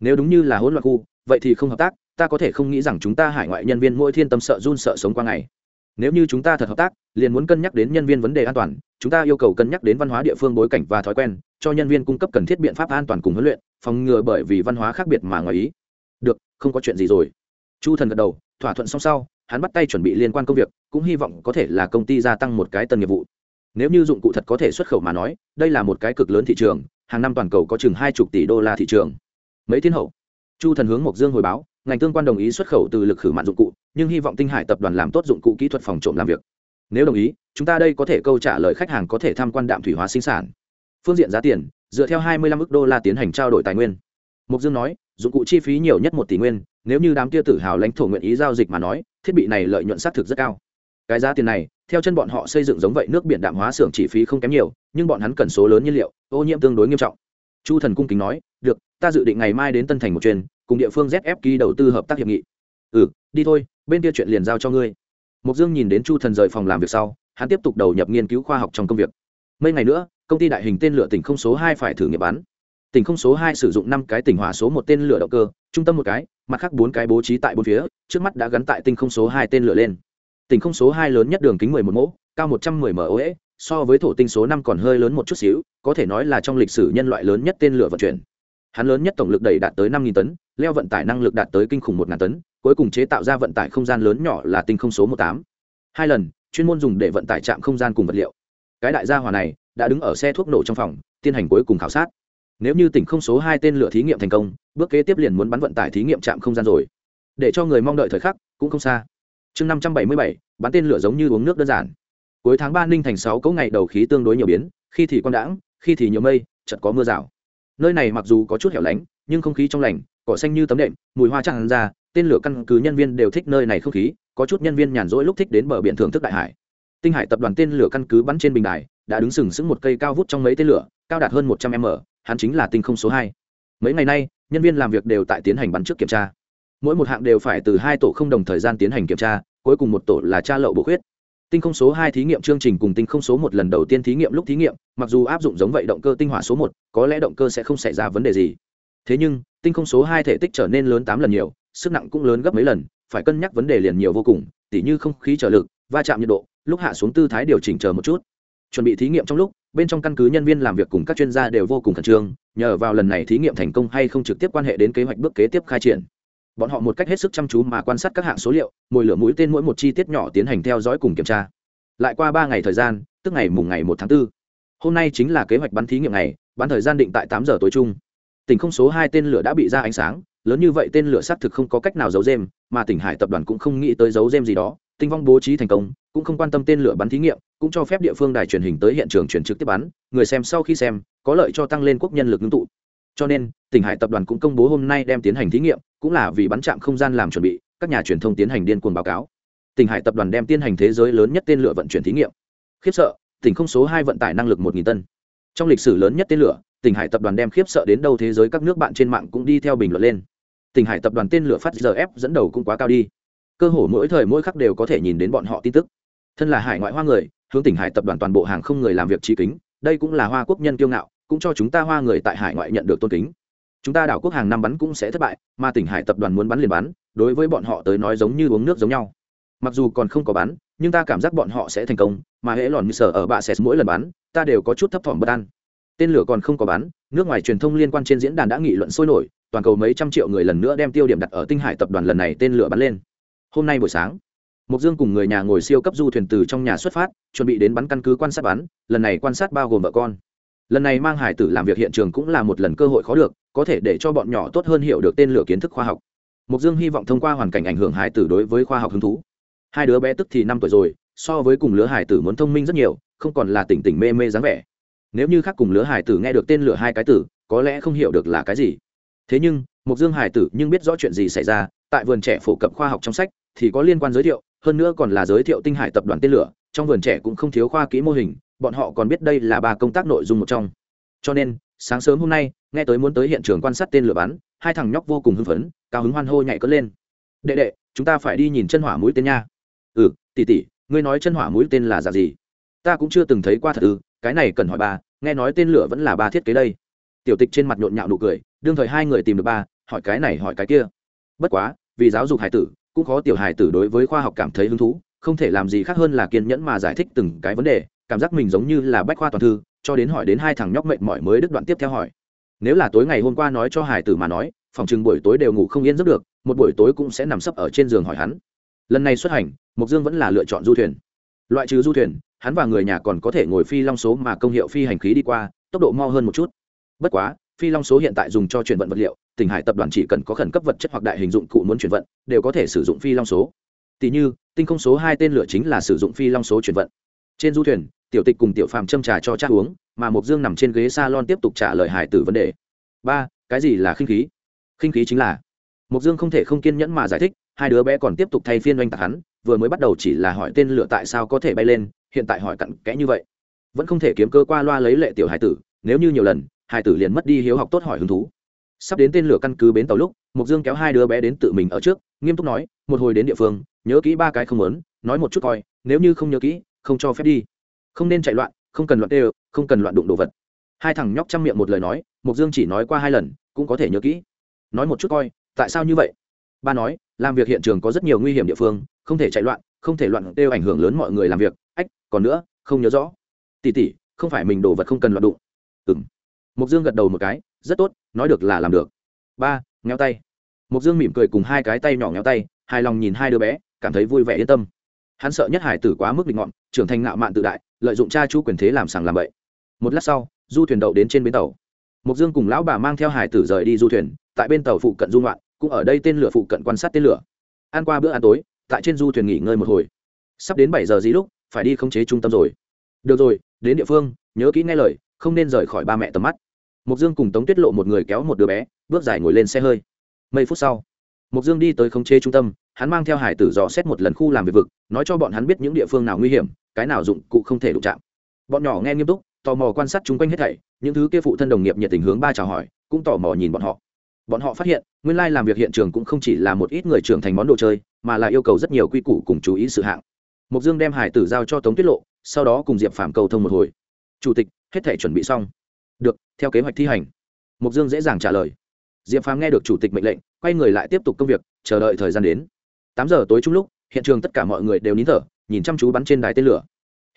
Nếu đúng như là hỗn loạn khu, vậy thì không hợp tác, ta có thể không nghĩ rằng chúng ta hải ngoại nhân viên mỗi thiên tâm sợ run sợ sống qua ngày. Nếu như chúng ta thật hợp tác, liền muốn cân nhắc đến nhân viên vấn đề an toàn, chúng ta yêu cầu cân nhắc đến văn hóa địa phương bối cảnh và thói quen, cho nhân viên cung cấp cần thiết biện pháp an toàn cùng huấn luyện, phòng ngừa bởi vì văn hóa khác biệt mà ngoài ý. Được, không có chuyện gì rồi. Chu thần gật đầu, thỏa thuận xong sau, hắn bắt tay chuẩn bị liên quan công việc, cũng hy vọng có thể là công ty gia tăng một cái tân nghiệp vụ nếu như dụng cụ thật có thể xuất khẩu mà nói, đây là một cái cực lớn thị trường, hàng năm toàn cầu có chừng hai chục tỷ đô la thị trường. Mấy thiên hậu, chu thần hướng mộc dương hồi báo, ngành tương quan đồng ý xuất khẩu từ lực khử mạn dụng cụ, nhưng hy vọng tinh hải tập đoàn làm tốt dụng cụ kỹ thuật phòng trộm làm việc. Nếu đồng ý, chúng ta đây có thể câu trả lời khách hàng có thể tham quan đạm thủy hóa sinh sản. Phương diện giá tiền, dựa theo hai mươi lăm ước đô la tiến hành trao đổi tài nguyên. Mộc dương nói, dụng cụ chi phí nhiều nhất một tỷ nguyên, nếu như đám kia tự hào lãnh thổ nguyện ý giao dịch mà nói, thiết bị này lợi nhuận xác thực rất cao cái giá tiền này, theo chân bọn họ xây dựng giống vậy nước biển đạm hóa xưởng chi phí không kém nhiều, nhưng bọn hắn cần số lớn nhiên liệu, ô nhiễm tương đối nghiêm trọng. Chu thần cung kính nói, được, ta dự định ngày mai đến tân thành một chuyến, cùng địa phương zf ký đầu tư hợp tác hiệp nghị. Ừ đi thôi, bên kia chuyện liền giao cho ngươi. Mục dương nhìn đến chu thần rời phòng làm việc sau, hắn tiếp tục đầu nhập nghiên cứu khoa học trong công việc. Mấy ngày nữa, công ty đại hình tên lửa tỉnh không số hai phải thử nghiệm bắn. Tỉnh không số hai sử dụng năm cái tỉnh hỏa số một tên lửa động cơ, trung tâm một cái, mặt khác bốn cái bố trí tại bốn phía, trước mắt đã gắn tại tinh không số hai tên lửa lên tỉnh không số hai lớn nhất đường kính mười một mẫu, cao một trăm mười moe so với thổ tinh số năm còn hơi lớn một chút xíu, có thể nói là trong lịch sử nhân loại lớn nhất tên lửa vận chuyển. Hắn lớn nhất tổng lực đẩy đạt tới năm tấn, leo vận tải năng lực đạt tới kinh khủng một tấn, cuối cùng chế tạo ra vận tải không gian lớn nhỏ là tinh không số một tám. Hai lần, chuyên môn dùng để vận tải trạm không gian cùng vật liệu. Cái đại gia hỏa này đã đứng ở xe thuốc nổ trong phòng, tiến hành cuối cùng khảo sát. Nếu như tỉnh không số hai tên lửa thí nghiệm thành công, bước kế tiếp liền muốn bắn vận tải thí nghiệm trạm không gian rồi. Để cho người mong đợi thời khắc, cũng không xa chương năm trăm bảy mươi bảy bắn tên lửa giống như uống nước đơn giản. Cuối tháng ba, ninh thành sáu cấu ngày đầu khí tương đối nhiều biến, khi thì quang đãng, khi thì nhiều mây, chợt có mưa rào. Nơi này mặc dù có chút hẻo lánh, nhưng không khí trong lành, cỏ xanh như tấm đệm, mùi hoa tràn ra, tên lửa căn cứ nhân viên đều thích nơi này không khí, có chút nhân viên nhàn rỗi lúc thích đến bờ biển thưởng thức đại hải. Tinh hải tập đoàn tên lửa căn cứ bắn trên bình đài, đã đứng sừng sững một cây cao vút trong mấy tên lửa, cao đạt hơn một trăm m, hắn chính là tinh không số hai. Mấy ngày nay, nhân viên làm việc đều tại tiến hành bắn trước kiểm tra mỗi một hạng đều phải từ hai tổ không đồng thời gian tiến hành kiểm tra, cuối cùng một tổ là tra lậu bổ khuyết. Tinh không số hai thí nghiệm chương trình cùng tinh không số một lần đầu tiên thí nghiệm lúc thí nghiệm, mặc dù áp dụng giống vậy động cơ tinh hỏa số một, có lẽ động cơ sẽ không xảy ra vấn đề gì. Thế nhưng, tinh không số hai thể tích trở nên lớn tám lần nhiều, sức nặng cũng lớn gấp mấy lần, phải cân nhắc vấn đề liền nhiều vô cùng, tỉ như không khí trở lực, va chạm nhiệt độ, lúc hạ xuống tư thái điều chỉnh chờ một chút. Chuẩn bị thí nghiệm trong lúc, bên trong căn cứ nhân viên làm việc cùng các chuyên gia đều vô cùng khẩn trương, nhờ vào lần này thí nghiệm thành công hay không trực tiếp quan hệ đến kế hoạch bước kế tiếp khai triển bọn họ một cách hết sức chăm chú mà quan sát các hạng số liệu, mồi lửa mũi tên mỗi một chi tiết nhỏ tiến hành theo dõi cùng kiểm tra. Lại qua ba ngày thời gian, tức ngày mùng ngày một tháng 4. hôm nay chính là kế hoạch bắn thí nghiệm này bắn thời gian định tại tám giờ tối chung. Tỉnh không số hai tên lửa đã bị ra ánh sáng, lớn như vậy tên lửa xác thực không có cách nào giấu dêm mà tỉnh hải tập đoàn cũng không nghĩ tới giấu dêm gì đó. Tinh vong bố trí thành công, cũng không quan tâm tên lửa bắn thí nghiệm, cũng cho phép địa phương đài truyền hình tới hiện trường truyền trực tiếp bắn. Người xem sau khi xem, có lợi cho tăng lên quốc nhân lực ngưng tụ cho nên, tỉnh hải tập đoàn cũng công bố hôm nay đem tiến hành thí nghiệm, cũng là vì bắn chạm không gian làm chuẩn bị, các nhà truyền thông tiến hành điên cuồng báo cáo. Tỉnh hải tập đoàn đem tiến hành thế giới lớn nhất tên lửa vận chuyển thí nghiệm. Khiếp sợ, tỉnh không số hai vận tải năng lực một nghìn tân trong lịch sử lớn nhất tên lửa, tỉnh hải tập đoàn đem khiếp sợ đến đâu thế giới các nước bạn trên mạng cũng đi theo bình luận lên. Tỉnh hải tập đoàn tên lửa phát giờ ép dẫn đầu cũng quá cao đi. Cơ hồ mỗi thời mỗi khắc đều có thể nhìn đến bọn họ tin tức. Thân là hải ngoại hoa người, hướng tỉnh hải tập đoàn toàn bộ hàng không người làm việc trí kính, đây cũng là hoa quốc nhân kiêu ngạo cũng cho chúng ta hoa người tại hải ngoại nhận được tôn kính. Chúng ta đảo quốc hàng năm bắn cũng sẽ thất bại, mà tỉnh hải tập đoàn muốn bắn liền bắn, đối với bọn họ tới nói giống như uống nước giống nhau. Mặc dù còn không có bắn, nhưng ta cảm giác bọn họ sẽ thành công, mà hễ lòn như sở ở bạ sẽ mỗi lần bắn, ta đều có chút thấp thỏm bất an. Tên lửa còn không có bắn, nước ngoài truyền thông liên quan trên diễn đàn đã nghị luận sôi nổi, toàn cầu mấy trăm triệu người lần nữa đem tiêu điểm đặt ở tinh hải tập đoàn lần này tên lửa bắn lên. Hôm nay buổi sáng mục dương cùng người nhà ngồi siêu cấp du thuyền từ trong nhà xuất phát, chuẩn bị đến bắn căn cứ quan sát bắn, lần này quan sát bao gồm vợ con lần này mang hải tử làm việc hiện trường cũng là một lần cơ hội khó được, có thể để cho bọn nhỏ tốt hơn hiểu được tên lửa kiến thức khoa học. Mục dương hy vọng thông qua hoàn cảnh ảnh hưởng hải tử đối với khoa học hứng thú. Hai đứa bé tức thì năm tuổi rồi, so với cùng lứa hải tử muốn thông minh rất nhiều, không còn là tỉnh tỉnh mê mê dáng vẻ. Nếu như khác cùng lứa hải tử nghe được tên lửa hai cái tử, có lẽ không hiểu được là cái gì. Thế nhưng mục dương hải tử nhưng biết rõ chuyện gì xảy ra, tại vườn trẻ phổ cập khoa học trong sách thì có liên quan giới thiệu, hơn nữa còn là giới thiệu tinh hải tập đoàn tên lửa, trong vườn trẻ cũng không thiếu khoa kỹ mô hình bọn họ còn biết đây là ba công tác nội dung một trong. Cho nên, sáng sớm hôm nay, nghe tới muốn tới hiện trường quan sát tên lửa bắn, hai thằng nhóc vô cùng hưng phấn, cao hứng hoan hô nhảy cất lên. Đệ đệ, chúng ta phải đi nhìn chân hỏa mũi tên nha. Ừ tỉ tỉ ngươi nói chân hỏa mũi tên là giả gì? Ta cũng chưa từng thấy qua thật ư, cái này cần hỏi ba nghe nói tên lửa vẫn là ba thiết kế đây. Tiểu tịch trên mặt nhộn nhạo nụ cười, đương thời hai người tìm được ba, hỏi cái này hỏi cái kia. Bất quá, vì giáo dục hải tử, cũng khó tiểu hải tử đối với khoa học cảm thấy hứng thú, không thể làm gì khác hơn là kiên nhẫn mà giải thích từng cái vấn đề cảm giác mình giống như là bách khoa toàn thư, cho đến hỏi đến hai thằng nhóc mệt mỏi mới đứt đoạn tiếp theo hỏi. Nếu là tối ngày hôm qua nói cho hải tử mà nói, phòng chừng buổi tối đều ngủ không yên giấc được, một buổi tối cũng sẽ nằm sấp ở trên giường hỏi hắn. Lần này xuất hành mục dương vẫn là lựa chọn du thuyền. Loại trừ du thuyền, hắn và người nhà còn có thể ngồi phi long số mà công hiệu phi hành khí đi qua, tốc độ mo hơn một chút. Bất quá, phi long số hiện tại dùng cho chuyển vận vật liệu, tỉnh hải tập đoàn chỉ cần có khẩn cấp vật chất hoặc đại hình dụng cụ muốn chuyển vận, đều có thể sử dụng phi long số. Tỷ như, tinh không số hai tên lửa chính là sử dụng phi long số chuyển vận. Trên du thuyền tiểu tịch cùng tiểu phàm châm trà cho cha uống, mà mộc dương nằm trên ghế s a lon tiếp tục trả lời hải tử vấn đề. Ba, cái gì là khinh khí? Khinh khí chính là, mộc dương không thể không kiên nhẫn mà giải thích, hai đứa bé còn tiếp tục thay phiên oanh tạc hắn, vừa mới bắt đầu chỉ là hỏi tên lửa tại sao có thể bay lên, hiện tại hỏi cặn kẽ như vậy. Vẫn không thể kiếm cơ qua loa lấy lệ tiểu hải tử, nếu như nhiều lần, hải tử liền mất đi hiếu học tốt hỏi hứng thú. Sắp đến tên lửa căn cứ bến tàu lúc, Mộc dương kéo hai đứa bé đến tự mình ở trước, nghiêm túc nói, một hồi đến địa phương, nhớ kỹ ba cái không lớn nói một chút coi, nếu như không nhớ kỹ, không cho phép đi không nên chạy loạn, không cần loạn tê, không cần loạn đụng đồ vật. Hai thằng nhóc chăm miệng một lời nói mục dương chỉ nói qua hai lần, cũng có thể nhớ kỹ. Nói một chút coi, tại sao như vậy? Ba nói, làm việc hiện trường có rất nhiều nguy hiểm địa phương, không thể chạy loạn, không thể loạn đêu ảnh hưởng lớn mọi người làm việc. Ách, còn nữa, không nhớ rõ. Tỉ tỉ, không phải mình đồ vật không cần loạn đụng. Ừ m mục dương gật đầu một cái, rất tốt, nói được là làm được. Ba ngheo tay. Mục dương mỉm cười cùng hai cái tay nhỏ ngheo tay, hài lòng nhìn hai đứa bé, cảm thấy vui vẻ yên tâm hắn sợ nhất hải tử quá mức định ngọn trưởng thành ngạo mạn tự đại, lợi dụng cha chú quyền thế làm sàng làm bậy. Một lát sau, du thuyền đậu đến trên bến tàu. Mục dương cùng lão bà mang theo hải tử rời đi du thuyền, tại bên tàu phụ cận du ngoạn, cũng ở đây tên lửa phụ cận quan sát tên lửa. Ăn qua bữa ăn tối, tại trên du thuyền nghỉ ngơi một hồi. Sắp đến bảy giờ gì lúc, phải đi khống chế trung tâm rồi. Được rồi, đến địa phương, nhớ kỹ nghe lời, không nên rời khỏi ba mẹ tầm mắt. Mục dương cùng tống tuyết lộ một người kéo một đứa bé, bước dài ngồi lên xe hơi. Mấy phút sau mục dương đi tới khống chế trung tâm hắn mang theo hải tử dò xét một lần khu làm việc vực, nói cho bọn hắn biết những địa phương nào nguy hiểm, cái nào dụng cụ không thể đụng chạm. Bọn nhỏ nghe nghiêm túc, tò mò quan sát chung quanh hết thảy, những thứ kia phụ thân đồng nghiệp nhiệt tình hướng ba chào hỏi, cũng tò mò nhìn bọn họ. Bọn họ phát hiện, nguyên lai làm việc hiện trường cũng không chỉ là một ít người trưởng thành món đồ chơi, mà là yêu cầu rất nhiều quy củ cùng chú ý sự hạng. Mục dương đem hải tử giao cho tống tiết lộ, sau đó cùng diệp phạm cầu thông một hồi. Chủ tịch, hết thể chuẩn bị xong. Được, theo kế hoạch thi hành. Mục dương dễ dàng trả lời. Diệp Phạm nghe được chủ tịch mệnh lệnh, quay người lại tiếp tục công việc, chờ đợi thời gian đến tám giờ tối chung lúc, hiện trường tất cả mọi người đều nín thở, nhìn chăm chú bắn trên đài tên lửa.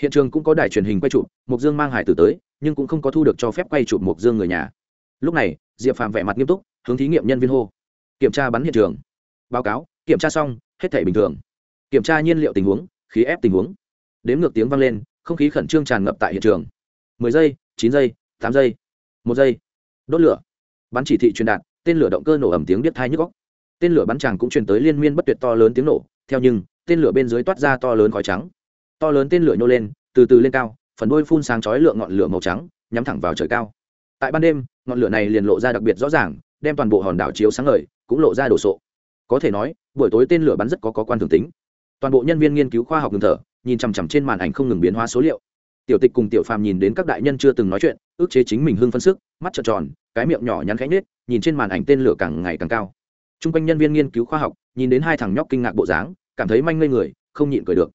Hiện trường cũng có đài truyền hình quay chụp mục dương mang hải tử tới, nhưng cũng không có thu được cho phép quay chụp mục dương người nhà. Lúc này, diệp phàm vẻ mặt nghiêm túc, hướng thí nghiệm nhân viên hô. Kiểm tra bắn hiện trường. Báo cáo, kiểm tra xong, hết thể bình thường. Kiểm tra nhiên liệu tình huống, khí ép tình huống. Đếm ngược tiếng vang lên, không khí khẩn trương tràn ngập tại hiện trường. Mười giây, chín giây, tám giây, một giây. Đốt lửa. Bắn chỉ thị truyền đạt, tên lửa động cơ nổ ẩm tiếng biết thai nhức góc tên lửa bắn tràng cũng truyền tới liên miên bất tuyệt to lớn tiếng nổ theo nhưng tên lửa bên dưới toát ra to lớn khói trắng. To lớn tên lửa nhô lên từ từ lên cao phần đôi phun sáng chói lượng ngọn lửa màu trắng nhắm thẳng vào trời cao. Tại ban đêm ngọn lửa này liền lộ ra đặc biệt rõ ràng đem toàn bộ hòn đảo chiếu sáng ngời cũng lộ ra đồ sộ. Có thể nói buổi tối tên lửa bắn rất có, có quan thường tính. Toàn bộ nhân viên nghiên cứu khoa học ngừng thở nhìn chằm chằm trên màn ảnh không ngừng biến hóa số liệu. Tiểu tịch cùng tiểu phàm nhìn đến các đại nhân chưa từng nói chuyện ước chế chính mình hưng phân sức mắt trợn tròn cái miệng nhỏ nhắn khẽ nhết nhìn trên màn ảnh tên lửa càng ngày càng cao t r u n g quanh nhân viên nghiên cứu khoa học, nhìn đến hai thằng nhóc kinh ngạc bộ dáng, cảm thấy manh ngây người, không nhịn cười được.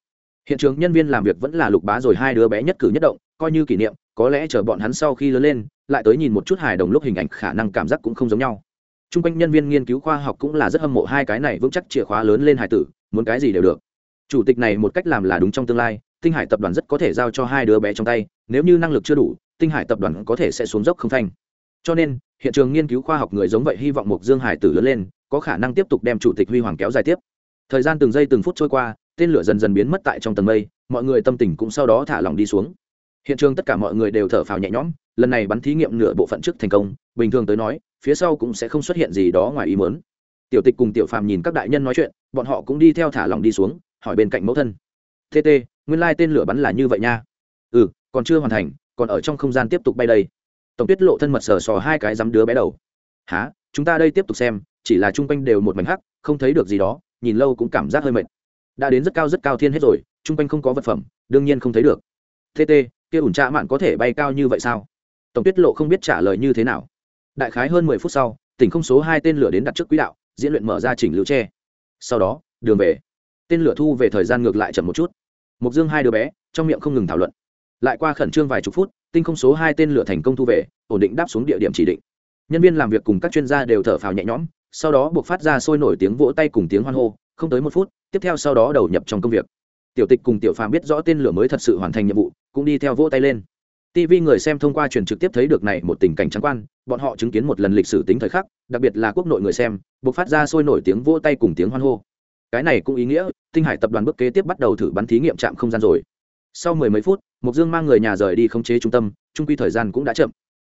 Hiện trường nhân viên làm việc vẫn là lục bá rồi, hai đứa bé nhất cử nhất động, coi như kỷ niệm, có lẽ chờ bọn hắn sau khi lớn lên, lại tới nhìn một chút hài đồng lúc hình ảnh, khả năng cảm giác cũng không giống nhau. T r u n g quanh nhân viên nghiên cứu khoa học cũng là rất hâm mộ hai cái này vững chắc chìa khóa lớn lên hài tử, muốn cái gì đều được. Chủ tịch này một cách làm là đúng trong tương lai, tinh hải tập đoàn rất có thể giao cho hai đứa bé trong tay, nếu như năng lực chưa đủ, tinh hải tập đoàn có thể sẽ xuống dốc không thanh cho nên, hiện trường nghiên cứu khoa học người giống vậy hy vọng mục dương hải tử lớn lên có khả năng tiếp tục đem chủ tịch huy hoàng kéo dài tiếp. Thời gian từng giây từng phút trôi qua, tên lửa dần dần biến mất tại trong tầng mây, mọi người tâm tình cũng sau đó thả lỏng đi xuống. Hiện trường tất cả mọi người đều thở phào nhẹ nhõm, lần này bắn thí nghiệm nửa bộ phận trước thành công, bình thường tới nói, phía sau cũng sẽ không xuất hiện gì đó ngoài ý mớn tiểu tịch cùng tiểu phàm nhìn các đại nhân nói chuyện, bọn họ cũng đi theo thả lỏng đi xuống, hỏi bên cạnh mẫu thân. Tt nguyên lai tên lửa bắn là như vậy nha. Ừ còn chưa hoàn thành, còn ở trong không gian tiếp tục bay đây. Tổng tuyết lộ thân mật sờ sò hai cái dám đứa bé đầu. Há chúng ta đây tiếp tục xem chỉ là chung quanh đều một mảnh hắc, không thấy được gì đó, nhìn lâu cũng cảm giác hơi mệt. Đã đến rất cao rất cao thiên hết rồi, chung quanh không có vật phẩm, đương nhiên không thấy được. Tt kia ủn trạ mạn có thể bay cao như vậy sao? Tổng tuyết lộ không biết trả lời như thế nào. Đại khái hơn mười phút sau, tỉnh không số hai tên lửa đến đặt trước quỹ đạo, diễn luyện mở ra chỉnh lưu tre. Sau đó, đường về. Tên lửa thu về thời gian ngược lại chậm một chút. Mục dương hai đứa bé, trong miệng không ngừng thảo luận. Lại qua khẩn trương vài chục phút, tinh không số hai tên lửa thành công thu về, ổn định đáp xuống địa điểm chỉ định. Nhân viên làm việc cùng các chuyên gia đều thở phào nhẹ nhõm sau đó buộc phát ra sôi nổi tiếng vỗ tay cùng tiếng hoan hô, không tới một phút, tiếp theo sau đó đầu nhập trong công việc. Tiểu tịch cùng tiểu phàm biết rõ tên lửa mới thật sự hoàn thành nhiệm vụ, cũng đi theo vỗ tay lên. Tv người xem thông qua truyền trực tiếp thấy được này một tình cảnh trắng quan, bọn họ chứng kiến một lần lịch sử tính thời khắc, đặc biệt là quốc nội người xem, buộc phát ra sôi nổi tiếng vỗ tay cùng tiếng hoan hô. Cái này cũng ý nghĩa, tinh hải tập đoàn bước kế tiếp bắt đầu thử bắn thí nghiệm trạm không gian rồi. Sau mười mấy phút mục dương mang người nhà rời đi khống chế trung tâm, trung quy thời gian cũng đã chậm.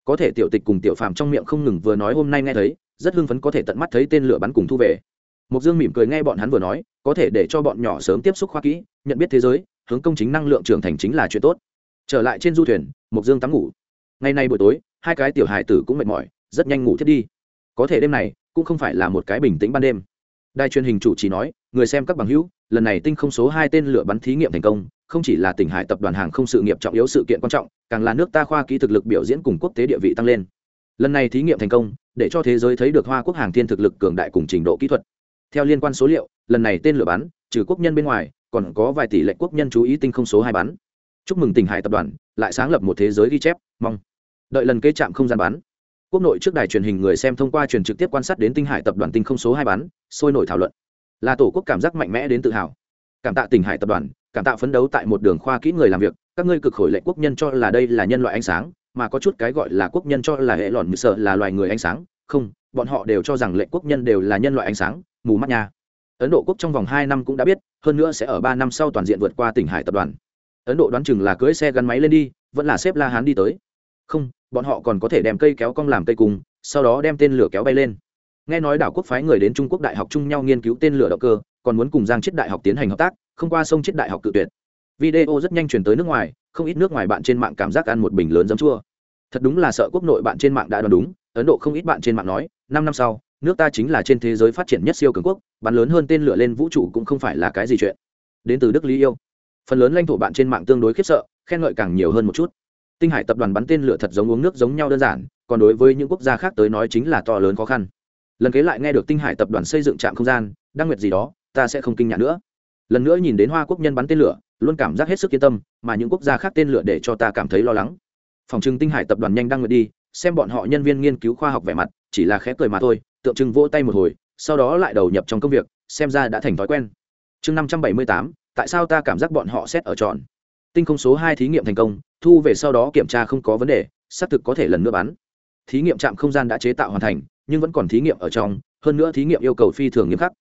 Có thể tiểu tịch cùng tiểu phàm trong miệng không ngừng vừa nói hôm nay nghe thấy rất hưng phấn có thể tận mắt thấy tên lửa bắn cùng thu về. Mục dương mỉm cười nghe bọn hắn vừa nói, có thể để cho bọn nhỏ sớm tiếp xúc khoa kỹ, nhận biết thế giới, hướng công chính năng lượng trưởng thành chính là chuyện tốt. Trở lại trên du thuyền mục dương tắm ngủ. Ngày nay buổi tối, hai cái tiểu hài tử cũng mệt mỏi, rất nhanh ngủ thiết đi. Có thể đêm này, cũng không phải là một cái bình tĩnh ban đêm. Đài truyền hình chủ chỉ nói, người xem các bằng hữu, lần này tinh không số hai tên lửa bắn thí nghiệm thành công, không chỉ là tỉnh hải tập đoàn hàng không sự nghiệp trọng yếu sự kiện quan trọng, càng là nước ta khoa kỹ thực lực biểu diễn cùng quốc tế địa vị tăng lên. Lần này thí nghiệm thành công để cho thế giới thấy được hoa quốc hàng thiên thực lực cường đại cùng trình độ kỹ thuật. Theo liên quan số liệu, lần này tên lửa bắn, trừ quốc nhân bên ngoài, còn có vài tỷ lệ quốc nhân chú ý tinh không số hai bắn. Chúc mừng tỉnh hải tập đoàn, lại sáng lập một thế giới ghi chép, mong. Đợi lần kế chạm không gian bắn. Quốc nội trước đài truyền hình người xem thông qua truyền trực tiếp quan sát đến tinh hải tập đoàn tinh không số hai bắn, sôi nổi thảo luận. Là tổ quốc cảm giác mạnh mẽ đến tự hào. Cảm tạ tỉnh hải tập đoàn, cảm tạ phấn đấu tại một đường khoa kỹ người làm việc, các ngươi cực khổi lệ quốc nhân cho là đây là nhân loại ánh sáng mà có chút cái gọi là quốc nhân cho là hệ lòn như sợ là loài người ánh sáng. Không, bọn họ đều cho rằng lệ quốc nhân đều là nhân loại ánh sáng, mù mắt nha. Ấn độ quốc trong vòng hai năm cũng đã biết, hơn nữa sẽ ở ba năm sau toàn diện vượt qua tỉnh hải tập đoàn. Ấn độ đoán chừng là cưới xe gắn máy lên đi, vẫn là xếp la hán đi tới. Không, bọn họ còn có thể đem cây kéo cong làm cây cùng, sau đó đem tên lửa kéo bay lên. Nghe nói đảo quốc phái người đến trung quốc đại học chung nhau nghiên cứu tên lửa động cơ, còn muốn cùng giang chết đại học tiến hành hợp tác, không qua sông chết đại học cự tuyệt. Video rất nhanh chuyển tới nước ngoài không ít nước ngoài bạn trên mạng cảm giác ăn một bình lớn giấm chua. Thật đúng là sợ quốc nội bạn trên mạng đã đoán đúng, ấn độ không ít bạn trên mạng nói, năm năm sau, nước ta chính là trên thế giới phát triển nhất siêu cường quốc, bắn lớn hơn tên lửa lên vũ trụ cũng không phải là cái gì chuyện. Đến từ đức lý yêu. Phần lớn lãnh thổ bạn trên mạng tương đối khiếp sợ, khen ngợi càng nhiều hơn một chút. Tinh hải tập đoàn bắn tên lửa thật giống uống nước giống nhau đơn giản, còn đối với những quốc gia khác tới nói chính là to lớn khó khăn. Lần kế lại nghe được tinh hải tập đoàn xây dựng trạm không gian đăng nguyệt gì đó, ta sẽ không kinh ngạc nữa. Lần nữa nhìn đến hoa quốc nhân bắn tên lửa luôn cảm giác hết sức yên tâm, mà những quốc gia khác tên lửa để cho ta cảm thấy lo lắng. Phòng trưng tinh hải tập đoàn nhanh đang nguyệt đi, xem bọn họ nhân viên nghiên cứu khoa học vẻ mặt, chỉ là khẽ cười mà thôi, tượng trưng vỗ tay một hồi, sau đó lại đầu nhập trong công việc, xem ra đã thành thói quen. Chương năm trăm bảy mươi tám, tại sao ta cảm giác bọn họ xét ở tròn? Tinh không số hai thí nghiệm thành công, thu về sau đó kiểm tra không có vấn đề, xác thực có thể lần nữa bắn. Thí nghiệm trạm không gian đã chế tạo hoàn thành, nhưng vẫn còn thí nghiệm ở trong, hơn nữa thí nghiệm yêu cầu phi thường nghiêm khắc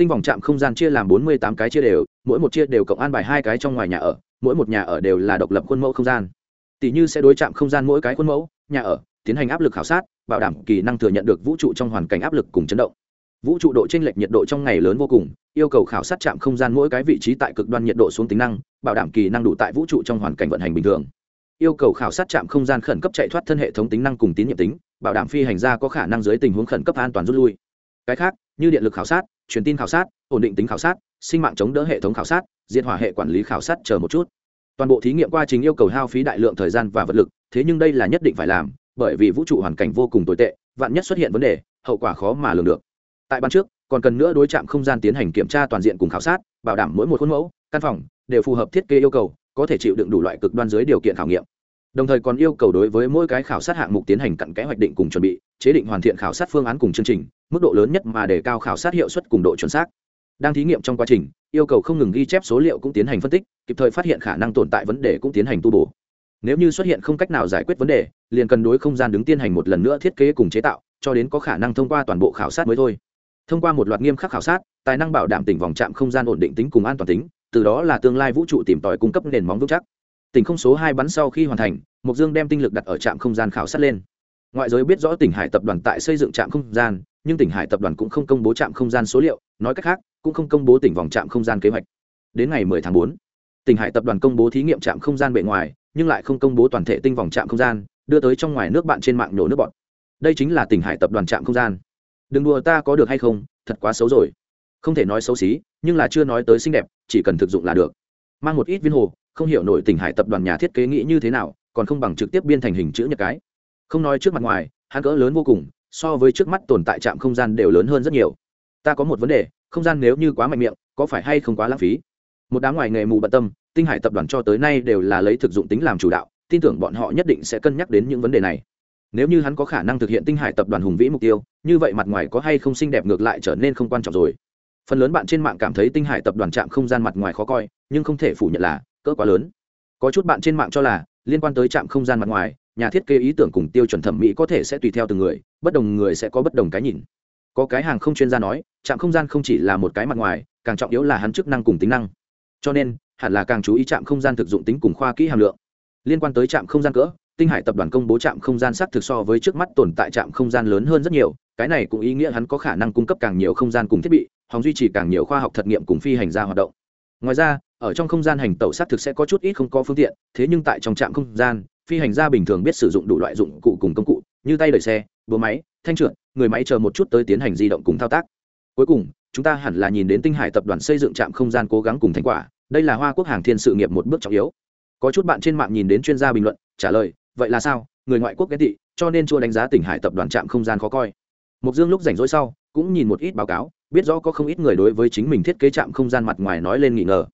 tinh vòng trạm không gian chia làm bốn mươi tám cái chia đều, mỗi một chia đều cộng an bài hai cái trong ngoài nhà ở, mỗi một nhà ở đều là độc lập khuôn mẫu không gian. Tỷ như sẽ đối chạm không gian mỗi cái khuôn mẫu, nhà ở, tiến hành áp lực khảo sát, bảo đảm kỳ năng thừa nhận được vũ trụ trong hoàn cảnh áp lực cùng chấn động. Vũ trụ độ chênh lệch nhiệt độ trong ngày lớn vô cùng, yêu cầu khảo sát chạm không gian mỗi cái vị trí tại cực đoan nhiệt độ xuống tính năng, bảo đảm kỳ năng đủ tại vũ trụ trong hoàn cảnh vận hành bình thường. Yêu cầu khảo sát chạm không gian khẩn cấp chạy thoát thân hệ thống tính năng cùng tín nhiệm tính, bảo đảm phi hành gia có khả năng dưới tình huống khẩn cấp an toàn rút lui cái khác, như điện lực khảo sát, truyền tin khảo sát, ổn định tính khảo sát, sinh mạng chống đỡ hệ thống khảo sát, diệt hỏa hệ quản lý khảo sát chờ một chút. Toàn bộ thí nghiệm quá trình yêu cầu hao phí đại lượng thời gian và vật lực, thế nhưng đây là nhất định phải làm, bởi vì vũ trụ hoàn cảnh vô cùng tồi tệ, vạn nhất xuất hiện vấn đề, hậu quả khó mà lường được. Tại ban trước, còn cần nữa đối chạm không gian tiến hành kiểm tra toàn diện cùng khảo sát, bảo đảm mỗi một khuôn mẫu, căn phòng đều phù hợp thiết kế yêu cầu, có thể chịu đựng đủ loại cực đoan dưới điều kiện khảo nghiệm đồng thời còn yêu cầu đối với mỗi cái khảo sát hạng mục tiến hành cặn kẽ hoạch định cùng chuẩn bị, chế định hoàn thiện khảo sát phương án cùng chương trình, mức độ lớn nhất mà để cao khảo sát hiệu suất cùng độ chuẩn xác. Đang thí nghiệm trong quá trình, yêu cầu không ngừng ghi chép số liệu cũng tiến hành phân tích, kịp thời phát hiện khả năng tồn tại vấn đề cũng tiến hành tu bổ. Nếu như xuất hiện không cách nào giải quyết vấn đề, liền cần đối không gian đứng tiến hành một lần nữa thiết kế cùng chế tạo, cho đến có khả năng thông qua toàn bộ khảo sát mới thôi. Thông qua một loạt nghiêm khắc khảo sát, tài năng bảo đảm tỉnh vòng trạm không gian ổn định tính cùng an toàn tính, từ đó là tương lai vũ trụ tìm tòi cung cấp nền móng vững chắc tỉnh không số hai bắn sau khi hoàn thành mục dương đem tinh lực đặt ở trạm không gian khảo sát lên. Ngoại giới biết rõ tỉnh hải tập đoàn tại xây dựng trạm không gian nhưng tỉnh hải tập đoàn cũng không công bố trạm không gian số liệu nói cách khác cũng không công bố tỉnh vòng trạm không gian kế hoạch. Đến ngày 10 tháng 4, tỉnh hải tập đoàn công bố thí nghiệm trạm không gian bề ngoài nhưng lại không công bố toàn thể tinh vòng trạm không gian đưa tới trong ngoài nước bạn trên mạng nổ nước bọn đây chính là tỉnh hải tập đoàn trạm không gian. Đừng đùa ta có được hay không thật quá xấu rồi. Không thể nói xấu xí nhưng là chưa nói tới xinh đẹp chỉ cần thực dụng là được. Mang một ít viên hồ không hiểu nổi tỉnh hải tập đoàn nhà thiết kế nghĩ như thế nào, còn không bằng trực tiếp biên thành hình chữ nhật cái. Không nói trước mặt ngoài, hắn cỡ lớn vô cùng, so với trước mắt tồn tại trạm không gian đều lớn hơn rất nhiều. Ta có một vấn đề, không gian nếu như quá mạnh miệng, có phải hay không quá lãng phí? Một đám ngoài nghề mù bận tâm, tinh hải tập đoàn cho tới nay đều là lấy thực dụng tính làm chủ đạo, tin tưởng bọn họ nhất định sẽ cân nhắc đến những vấn đề này. Nếu như hắn có khả năng thực hiện tinh hải tập đoàn hùng vĩ mục tiêu, như vậy mặt ngoài có hay không xinh đẹp ngược lại trở nên không quan trọng rồi. Phần lớn bạn trên mạng cảm thấy tinh hải tập đoàn chạm không gian mặt ngoài khó coi, nhưng không thể phủ nhận là cỡ quá lớn. Có chút bạn trên mạng cho là, liên quan tới trạm không gian mặt ngoài, nhà thiết kế ý tưởng cùng tiêu chuẩn thẩm mỹ có thể sẽ tùy theo từng người, bất đồng người sẽ có bất đồng cái nhìn. Có cái hàng không chuyên gia nói, trạm không gian không chỉ là một cái mặt ngoài, càng trọng yếu là hắn chức năng cùng tính năng. Cho nên, hẳn là càng chú ý trạm không gian thực dụng tính cùng khoa kỹ hàm lượng. Liên quan tới trạm không gian cỡ, tinh hải tập đoàn công bố trạm không gian xác thực so với trước mắt tồn tại trạm không gian lớn hơn rất nhiều, cái này cũng ý nghĩa hắn có khả năng cung cấp càng nhiều không gian cùng thiết bị, hòng duy trì càng nhiều khoa học thật nghiệm cùng phi hành gia hoạt động. Ngoài ra ở trong không gian hành tẩu xác thực sẽ có chút ít không có phương tiện, thế nhưng tại trong trạm không gian, phi hành gia bình thường biết sử dụng đủ loại dụng cụ cùng công cụ, như tay đẩy xe, búa máy, thanh trượt, người máy chờ một chút tới tiến hành di động cùng thao tác. Cuối cùng, chúng ta hẳn là nhìn đến tinh hải tập đoàn xây dựng trạm không gian cố gắng cùng thành quả, đây là hoa quốc hàng thiên sự nghiệp một bước trọng yếu. Có chút bạn trên mạng nhìn đến chuyên gia bình luận, trả lời, vậy là sao? Người ngoại quốc ghét thị cho nên chưa đánh giá tỉnh hải tập đoàn trạm không gian khó coi. Mục dương lúc rảnh rỗi sau, cũng nhìn một ít báo cáo, biết rõ có không ít người đối với chính mình thiết kế trạm không gian mặt ngoài nói lên nghỉ ngờ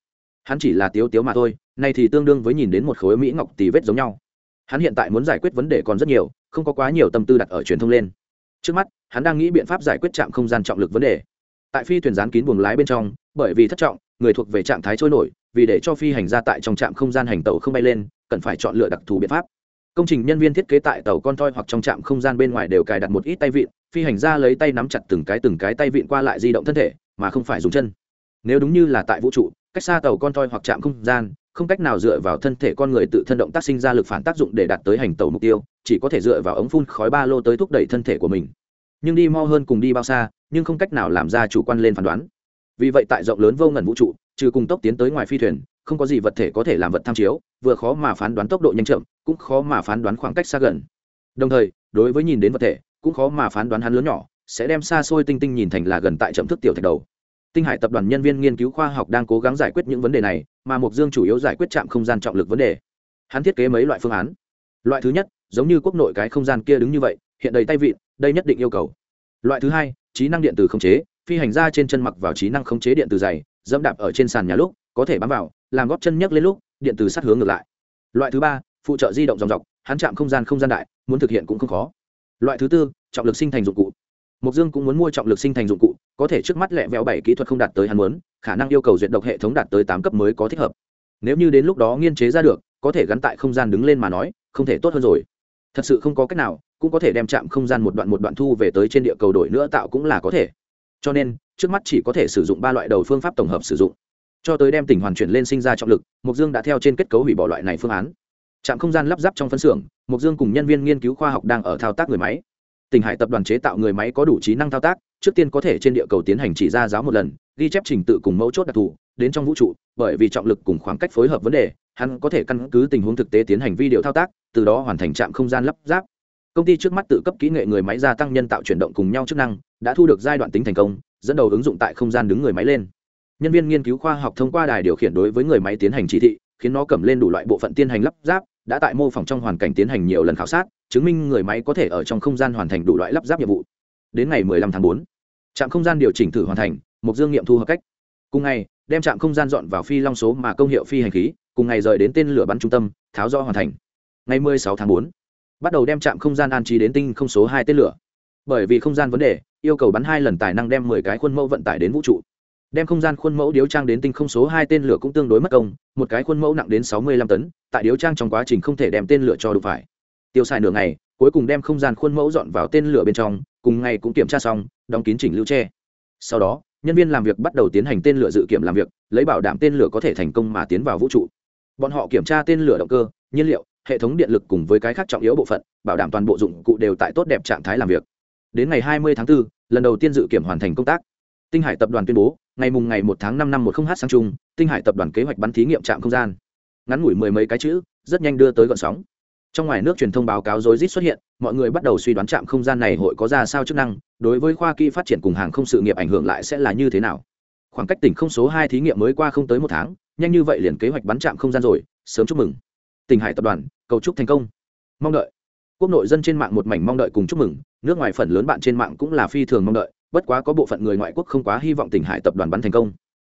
hắn chỉ là tiếu tiếu mà thôi, nay thì tương đương với nhìn đến một khối mỹ ngọc tì vết giống nhau. Hắn hiện tại muốn giải quyết vấn đề còn rất nhiều, không có quá nhiều tâm tư đặt ở truyền thông lên. Trước mắt, hắn đang nghĩ biện pháp giải quyết trạm không gian trọng lực vấn đề. Tại phi thuyền gián kín buồng lái bên trong, bởi vì thất trọng, người thuộc về trạng thái trôi nổi, vì để cho phi hành gia tại trong trạm không gian hành tàu không bay lên, cần phải chọn lựa đặc thù biện pháp. Công trình nhân viên thiết kế tại tàu con toi hoặc trong trạm không gian bên ngoài đều cài đặt một ít tay vịn, phi hành gia lấy tay nắm chặt từng cái từng cái tay vịn qua lại di động thân thể, mà không phải dùng chân. Nếu đúng như là tại vũ trụ cách xa tàu con toi hoặc chạm không gian, không cách nào dựa vào thân thể con người tự thân động tác sinh ra lực phản tác dụng để đạt tới hành tàu mục tiêu, chỉ có thể dựa vào ống phun khói ba lô tới thúc đẩy thân thể của mình. Nhưng đi mo hơn cùng đi bao xa, nhưng không cách nào làm ra chủ quan lên phán đoán. Vì vậy tại rộng lớn vô ngần vũ trụ, trừ cùng tốc tiến tới ngoài phi thuyền, không có gì vật thể có thể làm vật tham chiếu, vừa khó mà phán đoán tốc độ nhanh chậm, cũng khó mà phán đoán khoảng cách xa gần. Đồng thời, đối với nhìn đến vật thể, cũng khó mà phán đoán hắn lớn nhỏ, sẽ đem xa xôi tinh tinh nhìn thành là gần tại chậm thức tiểu thạch đầu tinh hải tập đoàn nhân viên nghiên cứu khoa học đang cố gắng giải quyết những vấn đề này, mà mục dương chủ yếu giải quyết chạm không gian trọng lực vấn đề. Hắn thiết kế mấy loại phương án. Loại thứ nhất, giống như quốc nội cái không gian kia đứng như vậy, hiện đầy tay vịn, đây nhất định yêu cầu. Loại thứ hai, trí năng điện từ khống chế, phi hành ra trên chân mặc vào trí năng khống chế điện từ dày, dẫm đạp ở trên sàn nhà lúc, có thể bám vào, làm góp chân nhấc lên lúc, điện từ sát hướng ngược lại. Loại thứ ba, phụ trợ di động dòng dọc, hắn chạm không gian không gian đại, muốn thực hiện cũng không khó. Loại thứ tư, trọng lực sinh thành dụng cụ. Mục dương cũng muốn mua trọng lực sinh thành dụng cụ có thể trước mắt lẹ vẹo bảy kỹ thuật không đạt tới hắn muốn, khả năng yêu cầu duyệt độc hệ thống đạt tới tám cấp mới có thích hợp. Nếu như đến lúc đó nghiên chế ra được, có thể gắn tại không gian đứng lên mà nói, không thể tốt hơn rồi. Thật sự không có cách nào, cũng có thể đem chạm không gian một đoạn một đoạn thu về tới trên địa cầu đổi nữa tạo cũng là có thể. Cho nên, trước mắt chỉ có thể sử dụng ba loại đầu phương pháp tổng hợp sử dụng. Cho tới đem tỉnh hoàn chuyển lên sinh ra trọng lực mục dương đã theo trên kết cấu hủy bỏ loại này phương án. Trạm không gian lắp ráp trong phân xưởng mục dương cùng nhân viên nghiên cứu khoa học đang ở thao tác người máy. Tỉnh hải tập đoàn chế tạo người máy có đủ trí năng thao tác trước tiên có thể trên địa cầu tiến hành chỉ ra giáo một lần, ghi chép trình tự cùng mẫu chốt đặc thù, đến trong vũ trụ, bởi vì trọng lực cùng khoảng cách phối hợp vấn đề, hắn có thể căn cứ tình huống thực tế tiến hành vi điều thao tác, từ đó hoàn thành trạm không gian lắp ráp. Công ty trước mắt tự cấp kỹ nghệ người máy gia tăng nhân tạo chuyển động cùng nhau chức năng, đã thu được giai đoạn tính thành công, dẫn đầu ứng dụng tại không gian đứng người máy lên. Nhân viên nghiên cứu khoa học thông qua đài điều khiển đối với người máy tiến hành chỉ thị, khiến nó cầm lên đủ loại bộ phận tiến hành lắp ráp, đã tại mô phỏng trong hoàn cảnh tiến hành nhiều lần khảo sát, chứng minh người máy có thể ở trong không gian hoàn thành đủ loại lắp ráp nhiệm vụ đến ngày 15 tháng 4, trạm không gian điều chỉnh thử hoàn thành mục dương nghiệm thu hợp cách. Cùng ngày đem trạm không gian dọn vào phi long số mà công hiệu phi hành khí cùng ngày rời đến tên lửa bắn trung tâm tháo rõ hoàn thành. Ngày 16 tháng 4, bắt đầu đem trạm không gian an trí đến tinh không số hai tên lửa. Bởi vì không gian vấn đề yêu cầu bắn hai lần tài năng đem mười cái khuôn mẫu vận tải đến vũ trụ. Đem không gian khuôn mẫu điếu trang đến tinh không số hai tên lửa cũng tương đối mất công một cái khuôn mẫu nặng đến sáu mươi lăm tấn tại điếu trang trong quá trình không thể đem tên lửa cho đủ phải. Tiêu xài nửa ngày cuối cùng đem không gian khuôn mẫu dọn vào tên lửa bên trong cùng ngày cũng kiểm tra xong đóng kín chỉnh lưu tre sau đó nhân viên làm việc bắt đầu tiến hành tên lửa dự kiểm làm việc lấy bảo đảm tên lửa có thể thành công mà tiến vào vũ trụ. Bọn họ kiểm tra tên lửa động cơ nhiên liệu hệ thống điện lực cùng với cái khác trọng yếu bộ phận bảo đảm toàn bộ dụng cụ đều tại tốt đẹp trạng thái làm việc. Đến ngày 20 tháng 4, lần đầu tiên dự kiểm hoàn thành công tác. Tinh hải tập đoàn tuyên bố ngày mùng ngày 1 tháng 5 năm 10 h sáng trung tinh hải tập đoàn kế hoạch bắn thí nghiệm trạm không gian. Ngắn ngủi mười mấy cái chữ rất nhanh đưa tới gọn sóng trong ngoài nước truyền thông báo cáo rối rít xuất hiện, mọi người bắt đầu suy đoán trạm không gian này hội có ra sao chức năng, đối với khoa kỹ phát triển cùng hàng không sự nghiệp ảnh hưởng lại sẽ là như thế nào. Khoảng cách tỉnh không số hai thí nghiệm mới qua không tới một tháng, nhanh như vậy liền kế hoạch bắn trạm không gian rồi, sớm chúc mừng. Tỉnh hải tập đoàn, cầu chúc thành công. Mong đợi. Quốc nội dân trên mạng một mảnh mong đợi cùng chúc mừng, nước ngoài phần lớn bạn trên mạng cũng là phi thường mong đợi, bất quá có bộ phận người ngoại quốc không quá hy vọng tỉnh hải tập đoàn bắn thành công.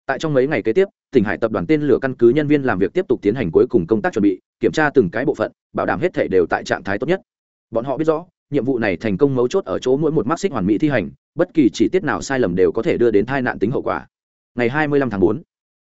Tại trong mấy ngày kế tiếp, tỉnh hải tập đoàn tên lửa căn cứ nhân viên làm việc tiếp tục tiến hành cuối cùng công tác chuẩn bị kiểm tra từng cái bộ phận bảo đảm hết thể đều tại trạng thái tốt nhất. Bọn họ biết rõ nhiệm vụ này thành công mấu chốt ở chỗ mỗi một mắt xích hoàn mỹ thi hành bất kỳ chi tiết nào sai lầm đều có thể đưa đến tai nạn tính hậu quả. Ngày 25 tháng 4,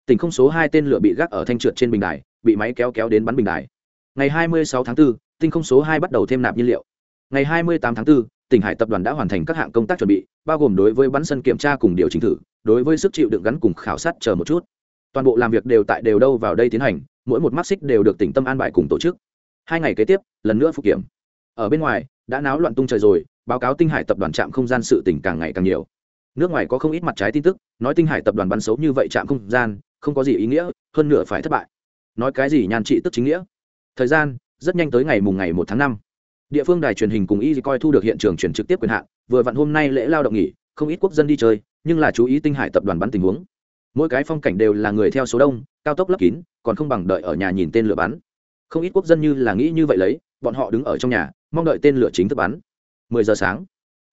tỉnh không số hai tên lửa bị gác ở thanh trượt trên bình đài bị máy kéo kéo đến bắn bình đài. Ngày 26 tháng 4, tinh không số hai bắt đầu thêm nạp nhiên liệu. Ngày 28 tháng 4, tỉnh hải tập đoàn đã hoàn thành các hạng công tác chuẩn bị bao gồm đối với bắn sân kiểm tra cùng điều chỉnh thử đối với sức chịu đựng gắn cùng khảo sát chờ một chút toàn bộ làm việc đều tại đều đâu vào đây tiến hành, mỗi một mắt xích đều được tỉnh tâm an bài cùng tổ chức. Hai ngày kế tiếp, lần nữa phục kiểm. Ở bên ngoài, đã náo loạn tung trời rồi, báo cáo tinh hải tập đoàn trạm không gian sự tỉnh càng ngày càng nhiều. Nước ngoài có không ít mặt trái tin tức, nói tinh hải tập đoàn bắn xấu như vậy trạm không gian, không có gì ý nghĩa, hơn nửa phải thất bại. Nói cái gì nhàn trị tức chính nghĩa. Thời gian, rất nhanh tới ngày mùng ngày một tháng năm. Địa phương đài truyền hình cùng y coi thu được hiện trường truyền trực tiếp quyền hạn, vừa vặn hôm nay lễ lao động nghỉ, không ít quốc dân đi chơi, nhưng là chú ý tinh hải tập đoàn bắn tình huống mỗi cái phong cảnh đều là người theo số đông cao tốc lấp kín còn không bằng đợi ở nhà nhìn tên lửa bắn. Không ít quốc dân như là nghĩ như vậy lấy bọn họ đứng ở trong nhà mong đợi tên lửa chính thức bắn. 10 giờ sáng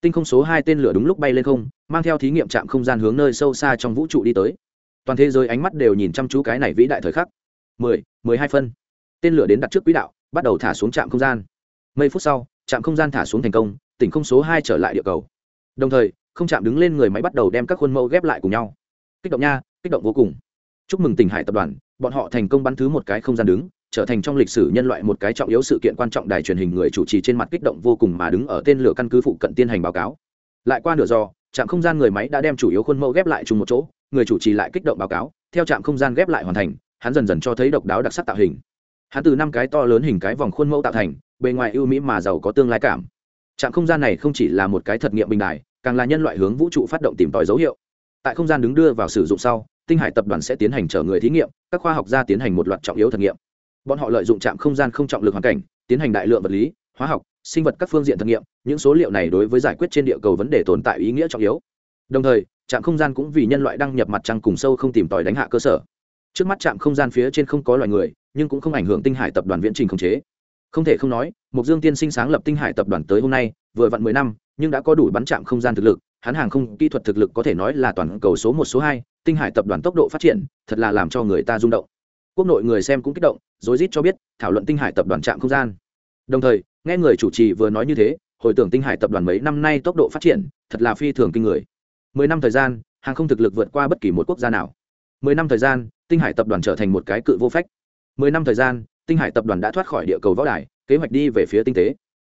tinh không số hai tên lửa đúng lúc bay lên không mang theo thí nghiệm trạm không gian hướng nơi sâu xa trong vũ trụ đi tới. Toàn thế giới ánh mắt đều nhìn chăm chú cái này vĩ đại thời khắc. 10, 12 phân. Tên lửa đến đặt trước quỹ đạo bắt đầu thả xuống trạm không gian. Mấy phút sau trạm không gian thả xuống thành công tỉnh không số hai trở lại địa cầu. Đồng thời không chạm đứng lên người máy bắt đầu đem các khuôn mẫu ghép lại cùng nhau. Kích động nha kích động vô cùng. Chúc mừng tỉnh hải tập đoàn, bọn họ thành công bắn thứ một cái không gian đứng, trở thành trong lịch sử nhân loại một cái trọng yếu sự kiện quan trọng đài truyền hình người chủ trì trên mặt kích động vô cùng mà đứng ở tên lửa căn cứ phụ cận tiên hành báo cáo. Lại qua nửa do trạm không gian người máy đã đem chủ yếu khuôn mẫu ghép lại chung một chỗ, người chủ trì lại kích động báo cáo, theo trạm không gian ghép lại hoàn thành, hắn dần dần cho thấy độc đáo đặc sắc tạo hình. Hắn từ năm cái to lớn hình cái vòng khuôn mẫu tạo thành, bề ngoài ưu mỹ mà giàu có tương lai cảm. Trạm không gian này không chỉ là một cái thật nghiệm bình đài, càng là nhân loại hướng vũ trụ phát động tìm tòi dấu hiệu tại không gian đứng đưa vào sử dụng sau, tinh hải tập đoàn sẽ tiến hành chở người thí nghiệm, các khoa học gia tiến hành một loạt trọng yếu thực nghiệm. Bọn họ lợi dụng trạm không gian không trọng lực hoàn cảnh, tiến hành đại lượng vật lý, hóa học, sinh vật các phương diện thực nghiệm, những số liệu này đối với giải quyết trên địa cầu vấn đề tồn tại ý nghĩa trọng yếu. Đồng thời, trạm không gian cũng vì nhân loại đăng nhập mặt trăng cùng sâu không tìm tòi đánh hạ cơ sở. Trước mắt trạm không gian phía trên không có loài người, nhưng cũng không ảnh hưởng tinh hải tập đoàn viễn trình khống chế. Không thể không nói mục dương tiên sinh sáng lập tinh hải tập đoàn tới hôm nay, vừa vặn mười năm, nhưng đã có đủ bắn chạm không gian thực lực hắn hàng không kỹ thuật thực lực có thể nói là toàn cầu số một, số hai, tinh hải tập đoàn tốc độ phát triển, thật là làm cho người ta rung động. Quốc nội người xem cũng kích động, rối rít cho biết, thảo luận tinh hải tập đoàn trạm không gian. Đồng thời, nghe người chủ trì vừa nói như thế, hồi tưởng tinh hải tập đoàn mấy năm nay tốc độ phát triển, thật là phi thường kinh người. Mười năm thời gian, hàng không thực lực vượt qua bất kỳ một quốc gia nào. Mười năm thời gian, tinh hải tập đoàn trở thành một cái cự vô phách. Mười năm thời gian, tinh hải tập đoàn đã thoát khỏi địa cầu võ đài, kế hoạch đi về phía tinh tế.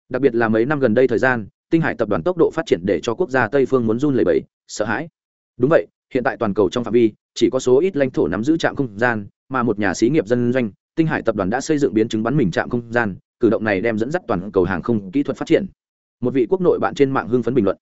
Đặc biệt là mấy năm gần đây thời gian tinh hải tập đoàn tốc độ phát triển để cho quốc gia tây phương muốn run lẩy bẩy, sợ hãi. Đúng vậy, hiện tại toàn cầu trong phạm vi, chỉ có số ít lãnh thổ nắm giữ trạm không gian, mà một nhà xí nghiệp dân doanh, tinh hải tập đoàn đã xây dựng biến chứng bắn mình trạm không gian, cử động này đem dẫn dắt toàn cầu hàng không kỹ thuật phát triển. Một vị quốc nội bạn trên mạng hưng phấn bình luận.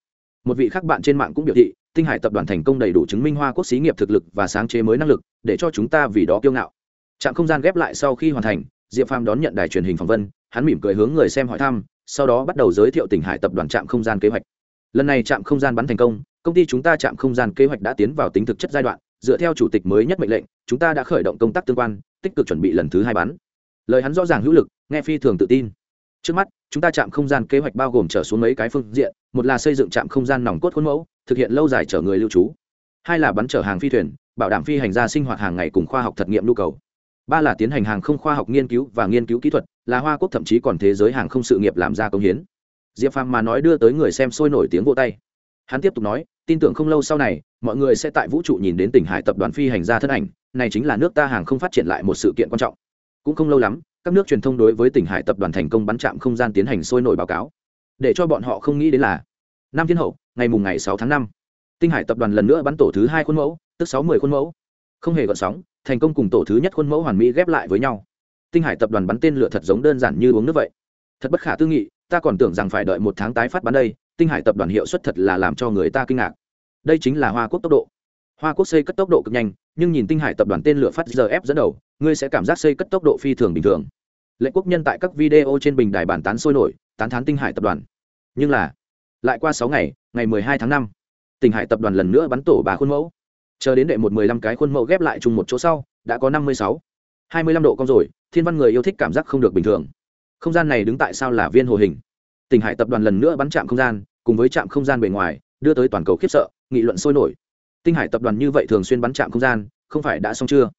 Một vị khác bạn trên mạng cũng biểu thị, tinh hải tập đoàn thành công đầy đủ chứng minh hoa quốc xí nghiệp thực lực và sáng chế mới năng lực, để cho chúng ta vì đó kiêu ngạo. Trạm không gian ghép lại sau khi hoàn thành, diệp phàm đón nhận đài truyền hình phỏng vân hắn mỉm cười hướng người xem hỏi thăm, sau đó bắt đầu giới thiệu tỉnh hải tập đoàn trạm không gian kế hoạch. Lần này trạm không gian bắn thành công công ty chúng ta trạm không gian kế hoạch đã tiến vào tính thực chất giai đoạn, dựa theo chủ tịch mới nhất mệnh lệnh, chúng ta đã khởi động công tác tương quan, tích cực chuẩn bị lần thứ hai bắn. Lời hắn rõ ràng hữu lực, nghe phi thường tự tin. Trước mắt, chúng ta chạm không gian kế hoạch bao gồm trở xuống mấy cái phương diện, một là xây dựng trạm không gian nòng cốt khuôn mẫu, thực hiện lâu dài chở người lưu trú. Hai là bắn chở hàng phi thuyền, bảo đảm phi hành gia sinh hoạt hàng ngày cùng khoa học thật nghiệm nhu cầu. Ba là tiến hành hàng không khoa học nghiên cứu và nghiên cứu kỹ thuật là hoa quốc thậm chí còn thế giới hàng không sự nghiệp làm ra công hiến. Diệp phàm mà nói đưa tới người xem sôi nổi tiếng vô tay. Hắn tiếp tục nói, tin tưởng không lâu sau này, mọi người sẽ tại vũ trụ nhìn đến tỉnh hải tập đoàn phi hành gia thân ảnh, này chính là nước ta hàng không phát triển lại một sự kiện quan trọng. Cũng không lâu lắm, các nước truyền thông đối với tỉnh hải tập đoàn thành công bắn chạm không gian tiến hành sôi nổi báo cáo. Để cho bọn họ không nghĩ đến là, năm thiên hậu, ngày mùng ngày sáu tháng năm, tinh hải tập đoàn lần nữa bắn tổ thứ hai khuôn mẫu, tức sáu mươi khuôn mẫu. Không hề gợn sóng, thành công cùng tổ thứ nhất khuôn mẫu hoàn mỹ ghép lại với nhau tinh hải tập đoàn bắn tên lửa thật giống đơn giản như uống nước vậy. Thật bất khả tư nghị, ta còn tưởng rằng phải đợi một tháng tái phát bắn đây, tinh hải tập đoàn hiệu suất thật là làm cho người ta kinh ngạc. Đây chính là hoa quốc tốc độ. Hoa quốc xây cất tốc độ cực nhanh, nhưng nhìn tinh hải tập đoàn tên lửa phát giờ ép dẫn đầu, ngươi sẽ cảm giác xây cất tốc độ phi thường bình thường. Lệ quốc nhân tại các video trên bình đài bản tán sôi nổi, tán thán tinh hải tập đoàn. Nhưng là, lại qua sáu ngày ngày mười hai tháng năm, tinh hải tập đoàn lần nữa bắn tổ bà khuôn mẫu. Chờ đến đệ một mười lăm cái khuôn mẫu ghép lại chung một chỗ sau, đã có năm mươi sáu hai mươi lăm độ cong rồi thiên văn người yêu thích cảm giác không được bình thường. Không gian này đứng tại sao là viên hồ hình? Tỉnh hải tập đoàn lần nữa bắn chạm không gian cùng với trạm không gian bề ngoài đưa tới toàn cầu khiếp sợ nghị luận sôi nổi. Tinh hải tập đoàn như vậy thường xuyên bắn chạm không gian không phải đã xong chưa?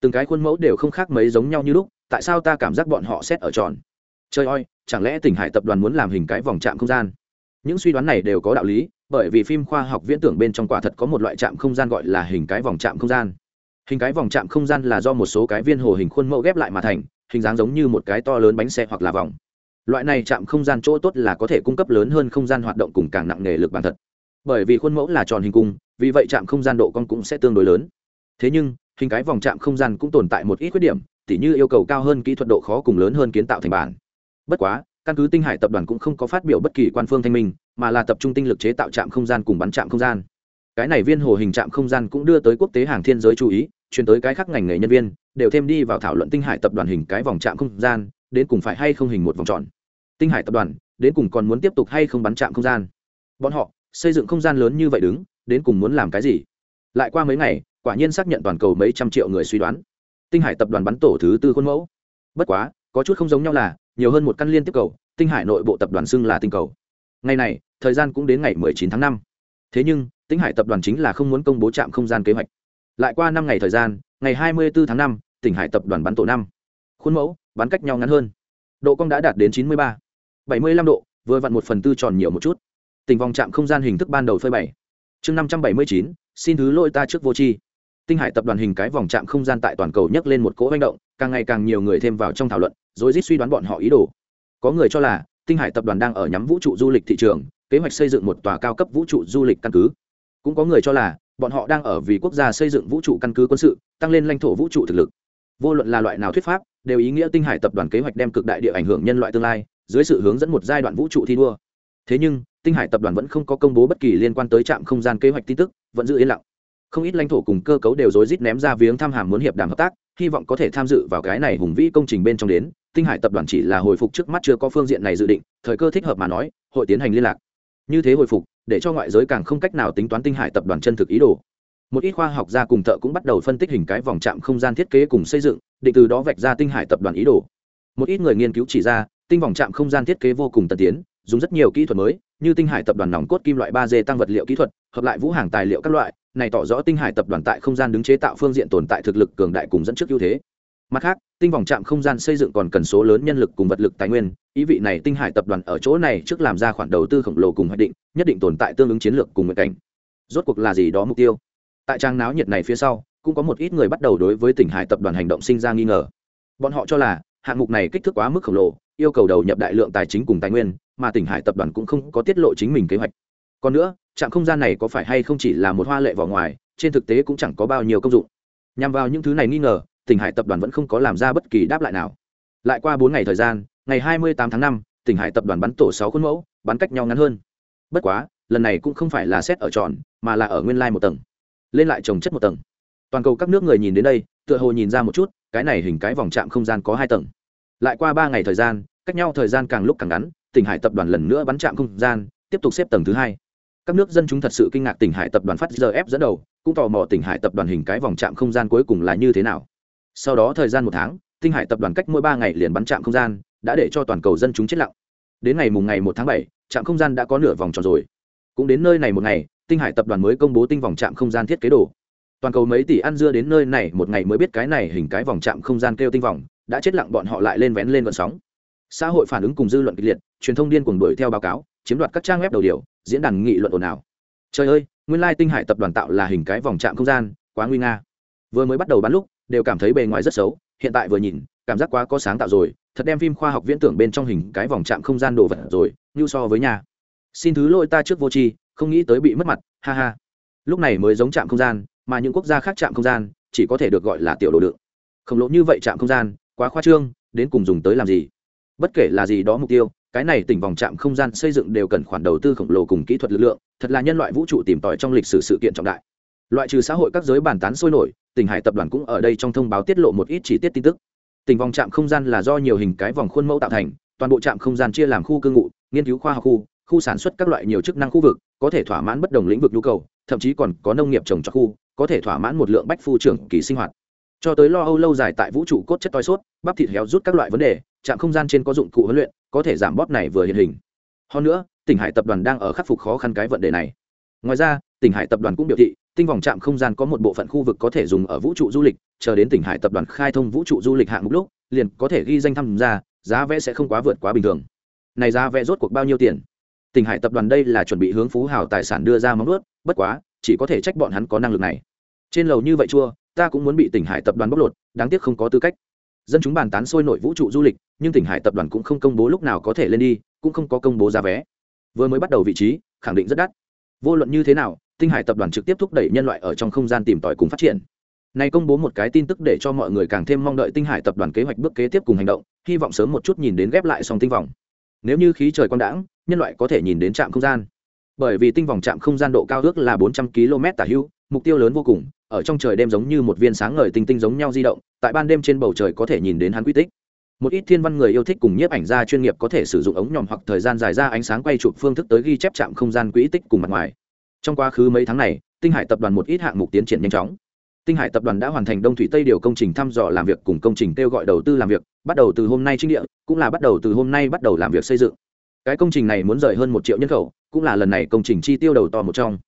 Từng cái khuôn mẫu đều không khác mấy giống nhau như lúc tại sao ta cảm giác bọn họ xét ở tròn? Trời ơi, chẳng lẽ tỉnh hải tập đoàn muốn làm hình cái vòng chạm không gian? Những suy đoán này đều có đạo lý bởi vì phim khoa học viễn tưởng bên trong quả thật có một loại chạm không gian gọi là hình cái vòng chạm không gian hình cái vòng chạm không gian là do một số cái viên hồ hình khuôn mẫu ghép lại mà thành, hình dáng giống như một cái to lớn bánh xe hoặc là vòng. Loại này chạm không gian chỗ tốt là có thể cung cấp lớn hơn không gian hoạt động cùng càng nặng nghề lực bản thật. Bởi vì khuôn mẫu là tròn hình cung, vì vậy chạm không gian độ con cũng sẽ tương đối lớn. Thế nhưng, hình cái vòng chạm không gian cũng tồn tại một ít khuyết điểm, tỉ như yêu cầu cao hơn kỹ thuật độ khó cùng lớn hơn kiến tạo thành bản. Bất quá, căn cứ tinh hải tập đoàn cũng không có phát biểu bất kỳ quan phương thanh minh, mà là tập trung tinh lực chế tạo trạm không gian cùng bắn trạm không gian cái này viên hồ hình trạm không gian cũng đưa tới quốc tế hàng thiên giới chú ý, chuyển tới cái khác ngành nghề nhân viên, đều thêm đi vào thảo luận tinh hải tập đoàn hình cái vòng trạm không gian, đến cùng phải hay không hình một vòng tròn. Tinh hải tập đoàn, đến cùng còn muốn tiếp tục hay không bắn trạm không gian? Bọn họ, xây dựng không gian lớn như vậy đứng, đến cùng muốn làm cái gì? Lại qua mấy ngày, quả nhiên xác nhận toàn cầu mấy trăm triệu người suy đoán. Tinh hải tập đoàn bắn tổ thứ tư khuôn mẫu. Bất quá, có chút không giống nhau là, nhiều hơn một căn liên tiếp cầu, tinh hải nội bộ tập đoàn xưng là tinh cầu. Ngày này, thời gian cũng đến ngày 19 tháng 5 thế nhưng tĩnh hải tập đoàn chính là không muốn công bố trạm không gian kế hoạch. Lại qua năm ngày thời gian ngày 24 tháng năm, tỉnh hải tập đoàn bắn tổ năm. Khuôn mẫu bắn cách nhau ngắn hơn. Độ cong đã đạt đến 93, 75 độ vừa vặn một phần tư tròn nhiều một chút. Tình vòng trạm không gian hình thức ban đầu phơi bày. Chương 579, xin thứ lỗi ta trước vô tri. Tinh hải tập đoàn hình cái vòng trạm không gian tại toàn cầu nhấc lên một cỗ manh động càng ngày càng nhiều người thêm vào trong thảo luận rồi rít suy đoán bọn họ ý đồ. Có người cho là tinh hải tập đoàn đang ở nhắm vũ trụ du lịch thị trường kế hoạch xây dựng một tòa cao cấp vũ trụ du lịch căn cứ. Cũng có người cho là, bọn họ đang ở vì quốc gia xây dựng vũ trụ căn cứ quân sự, tăng lên lãnh thổ vũ trụ thực lực. Vô luận là loại nào thuyết pháp, đều ý nghĩa tinh hải tập đoàn kế hoạch đem cực đại địa ảnh hưởng nhân loại tương lai, dưới sự hướng dẫn một giai đoạn vũ trụ thi đua. Thế nhưng, tinh hải tập đoàn vẫn không có công bố bất kỳ liên quan tới trạm không gian kế hoạch tin tức, vẫn giữ yên lặng. Không ít lãnh thổ cùng cơ cấu đều rối rít ném ra viếng thăm hàm muốn hiệp đàm hợp tác, hy vọng có thể tham dự vào cái này hùng vĩ công trình bên trong đến. Tinh hải tập đoàn chỉ là hồi phục trước mắt chưa có phương diện này dự định, thời cơ thích hợp mà nói, hội tiến hành liên lạc như thế hồi phục, để cho ngoại giới càng không cách nào tính toán tinh hải tập đoàn chân thực ý đồ. Một ít khoa học gia cùng thợ cũng bắt đầu phân tích hình cái vòng trạm không gian thiết kế cùng xây dựng, định từ đó vạch ra tinh hải tập đoàn ý đồ. Một ít người nghiên cứu chỉ ra, tinh vòng trạm không gian thiết kế vô cùng tân tiến, dùng rất nhiều kỹ thuật mới, như tinh hải tập đoàn nòng cốt kim loại ba d tăng vật liệu kỹ thuật, hợp lại vũ hàng tài liệu các loại, này tỏ rõ tinh hải tập đoàn tại không gian đứng chế tạo phương diện tồn tại thực lực cường đại cùng dẫn trước ưu thế mặt khác, tinh vòng trạm không gian xây dựng còn cần số lớn nhân lực cùng vật lực tài nguyên, ý vị này tinh hải tập đoàn ở chỗ này trước làm ra khoản đầu tư khổng lồ cùng hoạch định, nhất định tồn tại tương ứng chiến lược cùng nguyện cảnh. Rốt cuộc là gì đó mục tiêu? Tại trang náo nhiệt này phía sau, cũng có một ít người bắt đầu đối với tỉnh hải tập đoàn hành động sinh ra nghi ngờ. Bọn họ cho là, hạng mục này kích thước quá mức khổng lồ, yêu cầu đầu nhập đại lượng tài chính cùng tài nguyên, mà tỉnh hải tập đoàn cũng không có tiết lộ chính mình kế hoạch. Còn nữa, trạm không gian này có phải hay không chỉ là một hoa lệ vỏ ngoài, trên thực tế cũng chẳng có bao nhiêu công dụng. Nhằm vào những thứ này nghi ngờ tỉnh hải tập đoàn vẫn không có làm ra bất kỳ đáp lại nào. Lại qua bốn ngày thời gian, ngày hai mươi tám tháng năm, tỉnh hải tập đoàn bắn tổ sáu khuôn mẫu, bắn cách nhau ngắn hơn. Bất quá, lần này cũng không phải là xét ở tròn, mà là ở nguyên lai một tầng. Lên lại trồng chất một tầng. Toàn cầu các nước người nhìn đến đây, tựa hồ nhìn ra một chút, cái này hình cái vòng trạm không gian có hai tầng. Lại qua ba ngày thời gian, cách nhau thời gian càng lúc càng ngắn, tỉnh hải tập đoàn lần nữa bắn trạm không gian, tiếp tục xếp tầng thứ hai. Các nước dân chúng thật sự kinh ngạc tỉnh hải tập đoàn phát giờ ép dẫn đầu, cũng tò mò tỉnh hải tập đoàn hình cái vòng trạm không gian cuối cùng là như thế nào sau đó thời gian một tháng, tinh hải tập đoàn cách mỗi ba ngày liền bắn trạm không gian, đã để cho toàn cầu dân chúng chết lặng. Đến ngày mùng ngày một tháng bảy, trạm không gian đã có nửa vòng tròn rồi. Cũng đến nơi này một ngày, tinh hải tập đoàn mới công bố tinh vòng trạm không gian thiết kế đồ. Toàn cầu mấy tỷ ăn dưa đến nơi này một ngày mới biết cái này hình cái vòng trạm không gian kêu tinh vòng, đã chết lặng bọn họ lại lên vén lên vận sóng. Xã hội phản ứng cùng dư luận kịch liệt, truyền thông điên cuồng đuổi theo báo cáo, chiếm đoạt các trang web đầu điều, diễn đàn nghị luận ồn ào. Trời ơi, nguyên lai tinh hải tập đoàn tạo là hình cái vòng trạm không gian, quá nguy nga. Vừa mới bắt đầu bán lúc đều cảm thấy bề ngoài rất xấu, hiện tại vừa nhìn, cảm giác quá có sáng tạo rồi, thật đem phim khoa học viễn tưởng bên trong hình cái vòng trạm không gian đồ vật rồi, như so với nhà. Xin thứ lỗi ta trước vô tri, không nghĩ tới bị mất mặt, ha ha. Lúc này mới giống trạm không gian, mà những quốc gia khác trạm không gian, chỉ có thể được gọi là tiểu đồ đựng. Khổng lồ như vậy trạm không gian, quá khoa trương, đến cùng dùng tới làm gì? Bất kể là gì đó mục tiêu, cái này tỉnh vòng trạm không gian xây dựng đều cần khoản đầu tư khổng lồ cùng kỹ thuật lực lượng, thật là nhân loại vũ trụ tìm tòi trong lịch sử sự kiện trọng đại. Loại trừ xã hội các giới bàn tán sôi nổi tỉnh hải tập đoàn cũng ở đây trong thông báo tiết lộ một ít chi tiết tin tức. Tỉnh vòng trạm không gian là do nhiều hình cái vòng khuôn mẫu tạo thành, toàn bộ trạm không gian chia làm khu cư ngụ, nghiên cứu khoa học khu khu sản xuất các loại nhiều chức năng khu vực, có thể thỏa mãn bất đồng lĩnh vực nhu cầu, thậm chí còn có nông nghiệp trồng trọt khu, có thể thỏa mãn một lượng bách phu trưởng kỳ sinh hoạt. Cho tới lo âu lâu dài tại vũ trụ cốt chất toi sốt, bắp thịt héo rút các loại vấn đề, trạm không gian trên có dụng cụ huấn luyện, có thể giảm bóp này vừa hiện hình. Hơn nữa tỉnh hải tập đoàn đang ở khắc phục khó khăn cái vấn đề này. Ngoài ra tỉnh hải tập đoàn cũng biểu thị tinh vòng trạm không gian có một bộ phận khu vực có thể dùng ở vũ trụ du lịch, chờ đến tỉnh hải tập đoàn khai thông vũ trụ du lịch hạng mục lúc, liền có thể ghi danh tham gia, giá vé sẽ không quá vượt quá bình thường. Này giá vé rốt cuộc bao nhiêu tiền? Tỉnh hải tập đoàn đây là chuẩn bị hướng phú hào tài sản đưa ra móng ướt bất quá, chỉ có thể trách bọn hắn có năng lực này. Trên lầu như vậy chua, ta cũng muốn bị tỉnh hải tập đoàn bóc lột, đáng tiếc không có tư cách. Dân chúng bàn tán sôi nổi vũ trụ du lịch, nhưng tỉnh hải tập đoàn cũng không công bố lúc nào có thể lên đi, cũng không có công bố giá vé. Vừa mới bắt đầu vị trí, khẳng định rất đắt. Vô luận như thế nào tinh hải tập đoàn trực tiếp thúc đẩy nhân loại ở trong không gian tìm tòi cùng phát triển. Này công bố một cái tin tức để cho mọi người càng thêm mong đợi tinh hải tập đoàn kế hoạch bước kế tiếp cùng hành động, hy vọng sớm một chút nhìn đến ghép lại song tinh vòng. Nếu như khí trời quang đãng, nhân loại có thể nhìn đến trạm không gian. Bởi vì tinh vòng trạm không gian độ cao ước là bốn trăm km tả hữu mục tiêu lớn vô cùng, ở trong trời đêm giống như một viên sáng ngời tinh tinh giống nhau di động, tại ban đêm trên bầu trời có thể nhìn đến hắn quy tích. Một ít thiên văn người yêu thích cùng nhiếp ảnh gia chuyên nghiệp có thể sử dụng ống nhòm hoặc thời gian dài ra ánh sáng quay chụp phương thức tới ghi chép trạm không gian quỹ tích cùng mặt ngoài trong quá khứ mấy tháng này, tinh hải tập đoàn một ít hạng mục tiến triển nhanh chóng. Tinh hải tập đoàn đã hoàn thành đông thủy tây điều công trình thăm dò làm việc cùng công trình kêu gọi đầu tư làm việc, bắt đầu từ hôm nay trinh địa, cũng là bắt đầu từ hôm nay bắt đầu làm việc xây dựng. Cái công trình này muốn rời hơn một triệu nhân khẩu, cũng là lần này công trình chi tiêu đầu to một trong.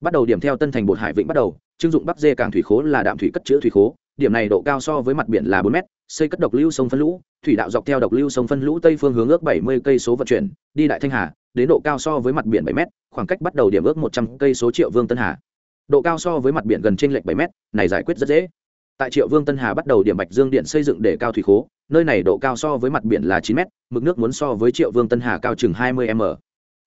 Bắt đầu điểm theo tân thành bột hải vịnh bắt đầu chưng dụng bắc dê cảng thủy khố là đạm thủy cất chữ thủy khố, điểm này độ cao so với mặt biển là bốn mét, xây cất độc lưu sông phân lũ, thủy đạo dọc theo độc lưu sông phân lũ tây phương hướng ước bảy mươi cây số vận chuyển, đi đại thanh hà đến độ cao so với mặt biển bảy m khoảng cách bắt đầu điểm ước một trăm cây số triệu vương tân hà. Độ cao so với mặt biển gần trên lệch bảy m này giải quyết rất dễ. Tại triệu vương tân hà bắt đầu điểm bạch dương điện xây dựng để cao thủy khố, nơi này độ cao so với mặt biển là chín m mực nước muốn so với triệu vương tân hà cao chừng hai mươi m.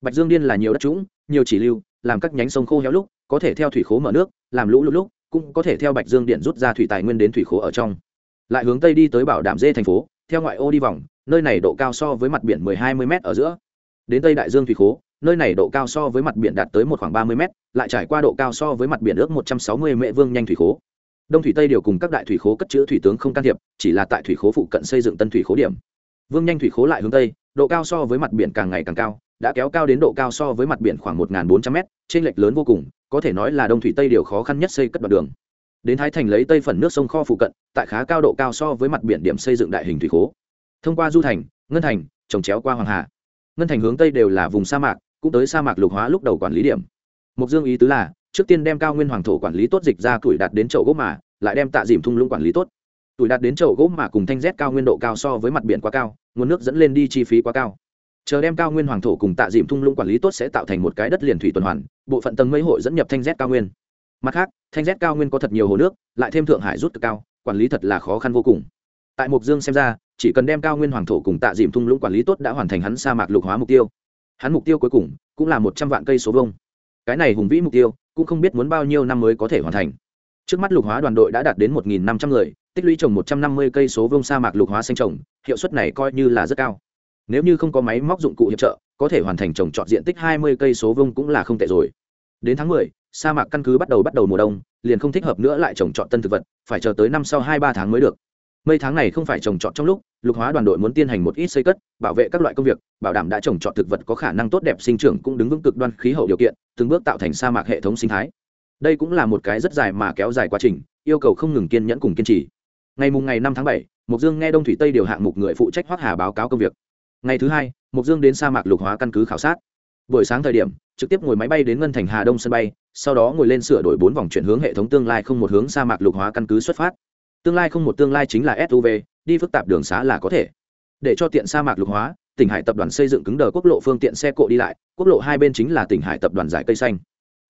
Bạch dương điên là nhiều đất trũng, nhiều chỉ lưu, làm các nhánh sông khô héo lúc, có thể theo thủy khố mở nước, làm lũ lụt lúc, cũng có thể theo bạch dương điện rút ra thủy tài nguyên đến thủy khố ở trong. Lại hướng tây đi tới bảo đảm dê thành phố, theo ngoại ô đi vòng, nơi này độ cao so với mặt biển mười hai mươi m ở giữa đến tây đại dương thủy khố, nơi này độ cao so với mặt biển đạt tới một khoảng ba mươi m lại trải qua độ cao so với mặt biển ước một trăm sáu mươi mệ vương nhanh thủy khố. Đông thủy tây điều cùng các đại thủy khố cất chữ thủy tướng không can thiệp, chỉ là tại thủy khố phụ cận xây dựng tân thủy khố điểm. Vương nhanh thủy khố lại hướng tây, độ cao so với mặt biển càng ngày càng cao, đã kéo cao đến độ cao so với mặt biển khoảng một bốn trăm m trên lệch lớn vô cùng, có thể nói là đông thủy tây điều khó khăn nhất xây cất đoạn đường. Đến thái thành lấy tây phần nước sông kho phụ cận, tại khá cao độ cao so với mặt biển điểm xây dựng đại hình thủy khố. Thông qua du thành, ngân thành, trồng chéo qua hoàng hà ngân thành hướng tây đều là vùng sa mạc, cũng tới sa mạc lục hóa lúc đầu quản lý điểm. Mục dương ý tứ là, trước tiên đem cao nguyên hoàng thổ quản lý tốt dịch ra tuổi đạt đến chậu gỗ mà, lại đem tạ dìm thung lũng quản lý tốt. Tuổi đạt đến chậu gỗ mà cùng thanh rét cao nguyên độ cao so với mặt biển quá cao, nguồn nước dẫn lên đi chi phí quá cao. Chờ đem cao nguyên hoàng thổ cùng tạ dìm thung lũng quản lý tốt sẽ tạo thành một cái đất liền thủy tuần hoàn, bộ phận tầng mây hội dẫn nhập thanh rét cao nguyên. Mặt khác, thanh rét cao nguyên có thật nhiều hồ nước, lại thêm thượng hải rút cực cao, quản lý thật là khó khăn vô cùng. Tại mục dương xem ra chỉ cần đem cao nguyên hoàng thổ cùng tạ dìm thung lũng quản lý tốt đã hoàn thành hắn sa mạc lục hóa mục tiêu. Hắn mục tiêu cuối cùng cũng là một trăm vạn cây số vông cái này hùng vĩ mục tiêu cũng không biết muốn bao nhiêu năm mới có thể hoàn thành. Trước mắt lục hóa đoàn đội đã đạt đến một năm trăm người, tích lũy trồng một trăm năm mươi cây số vông sa mạc lục hóa xanh trồng, hiệu suất này coi như là rất cao. Nếu như không có máy móc dụng cụ hiệp trợ, có thể hoàn thành trồng trọt diện tích hai mươi cây số vông cũng là không tệ rồi. Đến tháng mười, sa mạc căn cứ bắt đầu bắt đầu mùa đông, liền không thích hợp nữa lại trồng trọt tân thực vật, phải chờ tới năm sau hai ba tháng mới được mấy tháng này không phải trồng trọt trong lúc, lục hóa đoàn đội muốn tiến hành một ít xây cất, bảo vệ các loại công việc, bảo đảm đã trồng trọt thực vật có khả năng tốt đẹp, sinh trưởng cũng đứng vững cực đoan khí hậu điều kiện, từng bước tạo thành sa mạc hệ thống sinh thái. Đây cũng là một cái rất dài mà kéo dài quá trình, yêu cầu không ngừng kiên nhẫn cùng kiên trì. Ngày mùng ngày năm tháng bảy mục dương nghe đông thủy tây điều hạng mục người phụ trách Hoắc hà báo cáo công việc. Ngày thứ hai mục dương đến sa mạc lục hóa căn cứ khảo sát. Buổi sáng thời điểm, trực tiếp ngồi máy bay đến ngân thành hà đông sân bay, sau đó ngồi lên sửa đổi bốn vòng chuyển hướng hệ thống tương lai không một hướng sa mạc lục hóa căn cứ xuất phát tương lai không một tương lai chính là suv đi phức tạp đường xá là có thể. Để cho tiện sa mạc lục hóa, tỉnh hải tập đoàn xây dựng cứng đờ quốc lộ phương tiện xe cộ đi lại, quốc lộ hai bên chính là tỉnh hải tập đoàn giải cây xanh.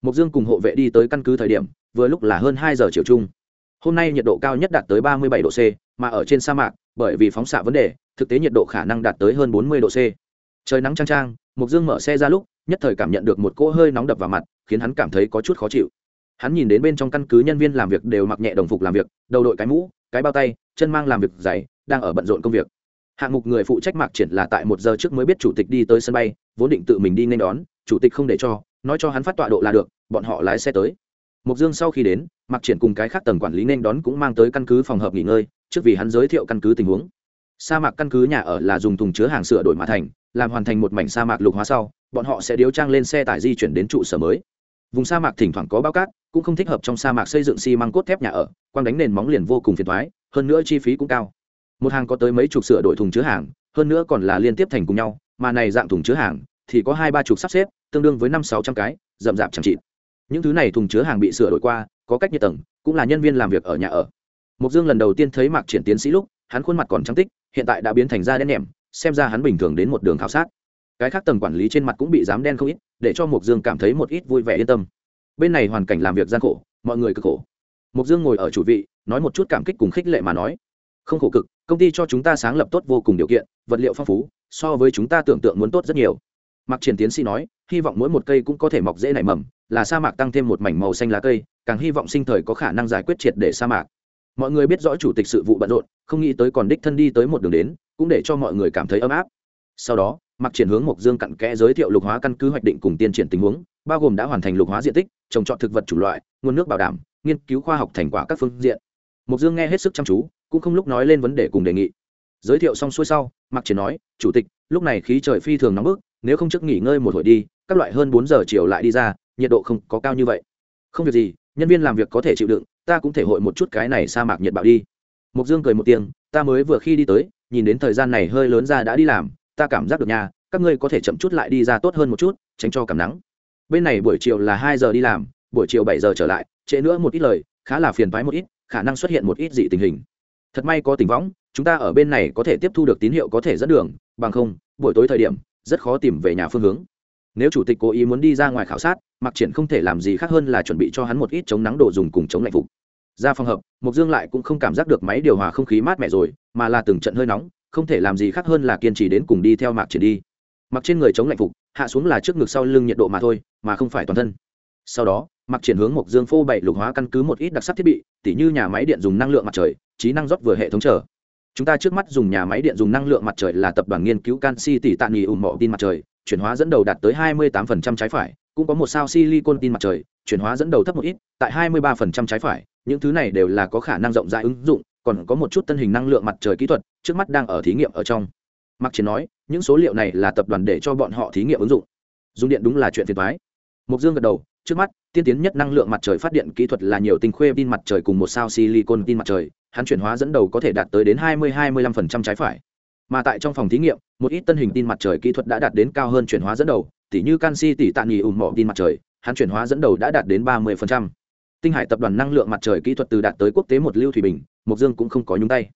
Mục dương cùng hộ vệ đi tới căn cứ thời điểm, vừa lúc là hơn hai giờ chiều chung. Hôm nay nhiệt độ cao nhất đạt tới ba mươi bảy độ c, mà ở trên sa mạc, bởi vì phóng xạ vấn đề, thực tế nhiệt độ khả năng đạt tới hơn bốn mươi độ c. Trời nắng trang trang mục dương mở xe ra lúc, nhất thời cảm nhận được một cỗ hơi nóng đập vào mặt, khiến hắn cảm thấy có chút khó chịu hắn nhìn đến bên trong căn cứ nhân viên làm việc đều mặc nhẹ đồng phục làm việc, đầu đội cái mũ, cái bao tay, chân mang làm việc dày đang ở bận rộn công việc. Hạng mục người phụ trách mạc triển là tại một giờ trước mới biết chủ tịch đi tới sân bay, vốn định tự mình đi nên đón, chủ tịch không để cho, nói cho hắn phát tọa độ là được, bọn họ lái xe tới. Mục dương sau khi đến, mạc triển cùng cái khác tầng quản lý nên đón cũng mang tới căn cứ phòng hợp nghỉ ngơi, trước vì hắn giới thiệu căn cứ tình huống. Sa mạc căn cứ nhà ở là dùng thùng chứa hàng sửa đổi mã thành, làm hoàn thành một mảnh sa mạc lục hóa sau, bọn họ sẽ điếu trang lên xe tải di chuyển đến trụ sở mới vùng sa mạc thỉnh thoảng có bao cát, cũng không thích hợp trong sa mạc xây dựng xi măng cốt thép nhà ở, quang đánh nền móng liền vô cùng phiền thoái hơn nữa chi phí cũng cao. Một hàng có tới mấy chục sửa đổi thùng chứa hàng, hơn nữa còn là liên tiếp thành cùng nhau, mà này dạng thùng chứa hàng thì có hai ba chục sắp xếp, tương đương với năm sáu trăm cái, rậm rạp chẳng trị những thứ này thùng chứa hàng bị sửa đổi qua, có cách nhiệt tầng, cũng là nhân viên làm việc ở nhà ở. Mục dương lần đầu tiên thấy mạc triển tiến sĩ lúc, hắn khuôn mặt còn trắng tích, hiện tại đã biến thành da đen nhẹm, xem ra hắn bình thường đến một đường khảo sát. Cái khác tầng quản lý trên mặt cũng bị dám đen không ít để cho mục dương cảm thấy một ít vui vẻ yên tâm. Bên này hoàn cảnh làm việc gian khổ, mọi người cực khổ. Mục dương ngồi ở chủ vị, nói một chút cảm kích cùng khích lệ mà nói. Không khổ cực, công ty cho chúng ta sáng lập tốt vô cùng điều kiện, vật liệu phong phú, so với chúng ta tưởng tượng muốn tốt rất nhiều. Mặc triển tiến sĩ nói, hy vọng mỗi một cây cũng có thể mọc dễ nảy mầm, là sa mạc tăng thêm một mảnh màu xanh lá cây, càng hy vọng sinh thời có khả năng giải quyết triệt để sa mạc. Mọi người biết rõ chủ tịch sự vụ bận rộn, không nghĩ tới còn đích thân đi tới một đường đến, cũng để cho mọi người cảm thấy ấm áp. Sau đó mặc triển hướng mộc dương cặn kẽ giới thiệu lục hóa căn cứ hoạch định cùng tiên triển tình huống, bao gồm đã hoàn thành lục hóa diện tích, trồng trọt thực vật chủng loại, nguồn nước bảo đảm, nghiên cứu khoa học thành quả các phương diện. Mộc dương nghe hết sức chăm chú, cũng không lúc nói lên vấn đề cùng đề nghị. Giới thiệu xong xuôi sau mặc triển nói, chủ tịch, lúc này khí trời phi thường nóng bức, nếu không trước nghỉ ngơi một hồi đi, các loại hơn bốn giờ chiều lại đi ra, nhiệt độ không có cao như vậy. Không việc gì, nhân viên làm việc có thể chịu đựng, ta cũng thể hội một chút cái này sa mạc nhiệt bạo đi. Mục dương cười một tiếng, ta mới vừa khi đi tới, nhìn đến thời gian này hơi lớn ra đã đi làm ta cảm giác được nhà các ngươi có thể chậm chút lại đi ra tốt hơn một chút, tránh cho cảm nắng. Bên này buổi chiều là hai giờ đi làm, buổi chiều bảy giờ trở lại, trễ nữa một ít lời, khá là phiền phái một ít, khả năng xuất hiện một ít dị tình hình. Thật may có tình võng, chúng ta ở bên này có thể tiếp thu được tín hiệu có thể dẫn đường, bằng không, buổi tối thời điểm, rất khó tìm về nhà phương hướng. Nếu chủ tịch cố ý muốn đi ra ngoài khảo sát mặc triển không thể làm gì khác hơn là chuẩn bị cho hắn một ít chống nắng đồ dùng cùng chống lạnh phục. Ra phòng hợp mục dương lại cũng không cảm giác được máy điều hòa không khí mát mẻ rồi, mà là từng trận hơi nóng không thể làm gì khác hơn là kiên trì đến cùng đi theo mạc triển đi. Mặc trên người chống lạnh phục, hạ xuống là trước ngực sau lưng nhiệt độ mà thôi, mà không phải toàn thân. Sau đó mặc triển hướng mộc dương phô bày lục hóa căn cứ một ít đặc sắc thiết bị, tỉ như nhà máy điện dùng năng lượng mặt trời, trí năng rót vừa hệ thống trở chúng ta trước mắt dùng nhà máy điện dùng năng lượng mặt trời là tập đoàn nghiên cứu canxi tỷ tạ nghỉ ủng mỏ tin mặt trời, chuyển hóa dẫn đầu đạt tới 28% trái phải, cũng có một sao silicon tin mặt trời, chuyển hóa dẫn đầu thấp một ít, tại 23% trái phải, những thứ này đều là có khả năng rộng rãi ứng dụng còn có một chút tân hình năng lượng mặt trời kỹ thuật, trước mắt đang ở thí nghiệm ở trong. Mặc chiến nói, những số liệu này là tập đoàn để cho bọn họ thí nghiệm ứng dụng. Dùng điện đúng là chuyện phiền thoái mục dương gật đầu, trước mắt, tiên tiến nhất năng lượng mặt trời phát điện kỹ thuật là nhiều tinh khuê pin mặt trời cùng một sao silicon tin mặt trời, hắn chuyển hóa dẫn đầu có thể đạt tới đến 20-25% trái phải. Mà tại trong phòng thí nghiệm, một ít tân hình tin mặt trời kỹ thuật đã đạt đến cao hơn chuyển hóa dẫn đầu, tỉ như canxi tỷ tạ nghỉ ủng mỏ tin mặt trời, hắn chuyển hóa dẫn đầu đã đạt đến 30%. tinh hải tập đoàn năng lượng mặt trời kỹ thuật từ đạt tới quốc tế một lưu thủy bình mộc dương cũng không có nhúng tay.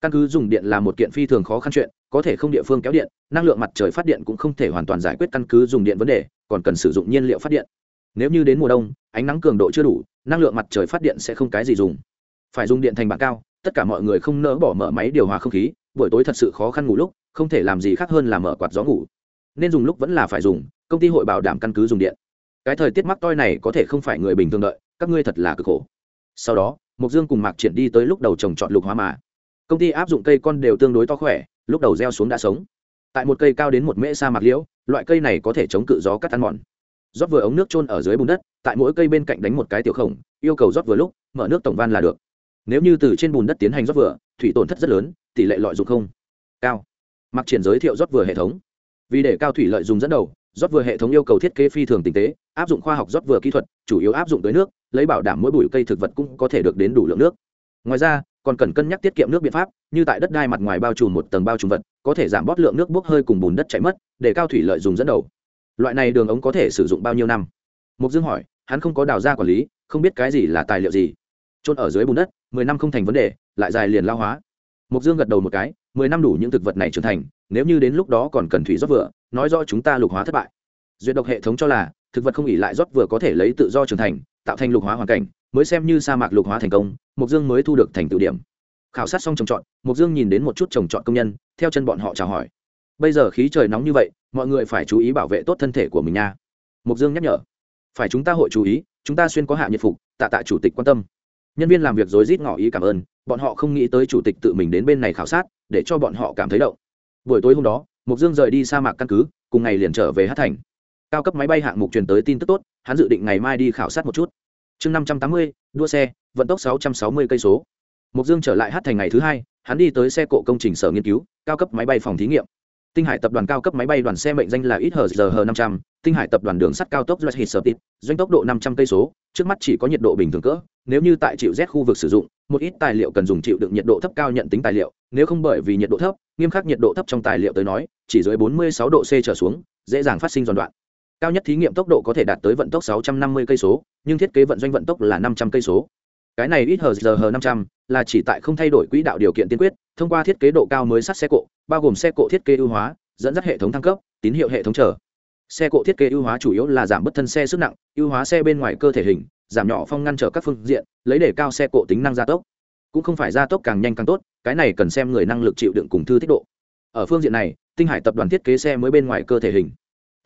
Căn cứ dùng điện là một kiện phi thường khó khăn chuyện, có thể không địa phương kéo điện, năng lượng mặt trời phát điện cũng không thể hoàn toàn giải quyết căn cứ dùng điện vấn đề, còn cần sử dụng nhiên liệu phát điện. Nếu như đến mùa đông, ánh nắng cường độ chưa đủ, năng lượng mặt trời phát điện sẽ không cái gì dùng. Phải dùng điện thành bảng cao, tất cả mọi người không nỡ bỏ mở máy điều hòa không khí, buổi tối thật sự khó khăn ngủ lúc, không thể làm gì khác hơn là mở quạt gió ngủ. Nên dùng lúc vẫn là phải dùng, công ty hội bảo đảm căn cứ dùng điện. Cái thời tiết mắc toi này có thể không phải người bình thường đợi, các ngươi thật là cực khổ. Sau đó Mộc dương cùng mạc triển đi tới lúc đầu trồng trọt lục hóa mà. Công ty áp dụng cây con đều tương đối to khỏe, lúc đầu gieo xuống đã sống. Tại một cây cao đến một mễ sa mạc liễu, loại cây này có thể chống cự gió cắt ăn mòn. Rót vừa ống nước trôn ở dưới bùn đất, tại mỗi cây bên cạnh đánh một cái tiểu khổng, yêu cầu rót vừa lúc, mở nước tổng van là được. Nếu như từ trên bùn đất tiến hành rót vừa, thủy tổn thất rất lớn, tỷ lệ lợi dụng không cao. Mặc triển giới thiệu rót vừa hệ thống. Vì để cao thủy lợi dùng dẫn đầu rót vừa hệ thống yêu cầu thiết kế phi thường tinh tế, áp dụng khoa học rót vừa kỹ thuật, chủ yếu áp dụng tới nước, lấy bảo đảm mỗi bụi cây thực vật cũng có thể được đến đủ lượng nước. Ngoài ra, còn cần cân nhắc tiết kiệm nước biện pháp, như tại đất đai mặt ngoài bao trùm một tầng bao trùm vật, có thể giảm bót lượng nước bốc hơi cùng bùn đất chảy mất, để cao thủy lợi dùng dẫn đầu. Loại này đường ống có thể sử dụng bao nhiêu năm? Mục dương hỏi, hắn không có đào ra quản lý, không biết cái gì là tài liệu gì. Trôn ở dưới bùn đất, mười năm không thành vấn đề, lại dài liền lao hóa. Mục dương gật đầu một cái mười năm đủ những thực vật này trưởng thành, nếu như đến lúc đó còn cần thủy rót vừa, nói rõ chúng ta lục hóa thất bại. Duyệt độc hệ thống cho là, thực vật không ỉ lại rót vừa có thể lấy tự do trưởng thành, tạo thành lục hóa hoàn cảnh, mới xem như sa mạc lục hóa thành công mục dương mới thu được thành tựu điểm. Khảo sát xong trồng trọt mục dương nhìn đến một chút trồng trọt công nhân, theo chân bọn họ chào hỏi. Bây giờ khí trời nóng như vậy, mọi người phải chú ý bảo vệ tốt thân thể của mình nha. Mục dương nhắc nhở. Phải chúng ta hội chú ý, chúng ta xuyên có hạ nhiệt phục, tạ tạ chủ tịch quan tâm nhân viên làm việc rối rít ngỏ ý cảm ơn, bọn họ không nghĩ tới chủ tịch tự mình đến bên này khảo sát, để cho bọn họ cảm thấy động. Buổi tối hôm đó mục dương rời đi sa mạc căn cứ, cùng ngày liền trở về hát thành. Cao cấp máy bay hạng mục truyền tới tin tức tốt, hắn dự định ngày mai đi khảo sát một chút. Chương năm trăm tám mươi, đua xe, vận tốc sáu trăm sáu mươi cây số. Mục dương trở lại hát thành ngày thứ hai, hắn đi tới xe cộ công trình sở nghiên cứu, cao cấp máy bay phòng thí nghiệm tinh hải tập đoàn cao cấp máy bay đoàn xe mệnh danh là ít hờ giờ hờ năm trăm, tinh hải tập đoàn đường sắt cao tốc doanh sở doanh tốc độ năm trăm cây số, trước mắt chỉ có nhiệt độ bình thường cỡ, nếu như tại chịu rét khu vực sử dụng, một ít tài liệu cần dùng chịu đựng nhiệt độ thấp cao nhận tính tài liệu, nếu không bởi vì nhiệt độ thấp, nghiêm khắc nhiệt độ thấp trong tài liệu tới nói, chỉ dưới 46 độ c trở xuống, dễ dàng phát sinh giòn đoạn. Cao nhất thí nghiệm tốc độ có thể đạt tới vận tốc 650 cây số, nhưng thiết kế vận doanh vận tốc là 500 cây số cái này ít hờ giờ hờ 500 là chỉ tại không thay đổi quỹ đạo điều kiện tiên quyết, thông qua thiết kế độ cao mới sắt xe cộ, bao gồm xe cộ thiết kế ưu hóa, dẫn dắt hệ thống thăng cấp, tín hiệu hệ thống chở xe cộ thiết kế ưu hóa chủ yếu là giảm bất thân xe sức nặng, ưu hóa xe bên ngoài cơ thể hình, giảm nhỏ phong ngăn trở các phương diện, lấy để cao xe cộ tính năng gia tốc. Cũng không phải gia tốc càng nhanh càng tốt, cái này cần xem người năng lực chịu đựng cùng thư thích độ. Ở phương diện này, tinh hải tập đoàn thiết kế xe mới bên ngoài cơ thể hình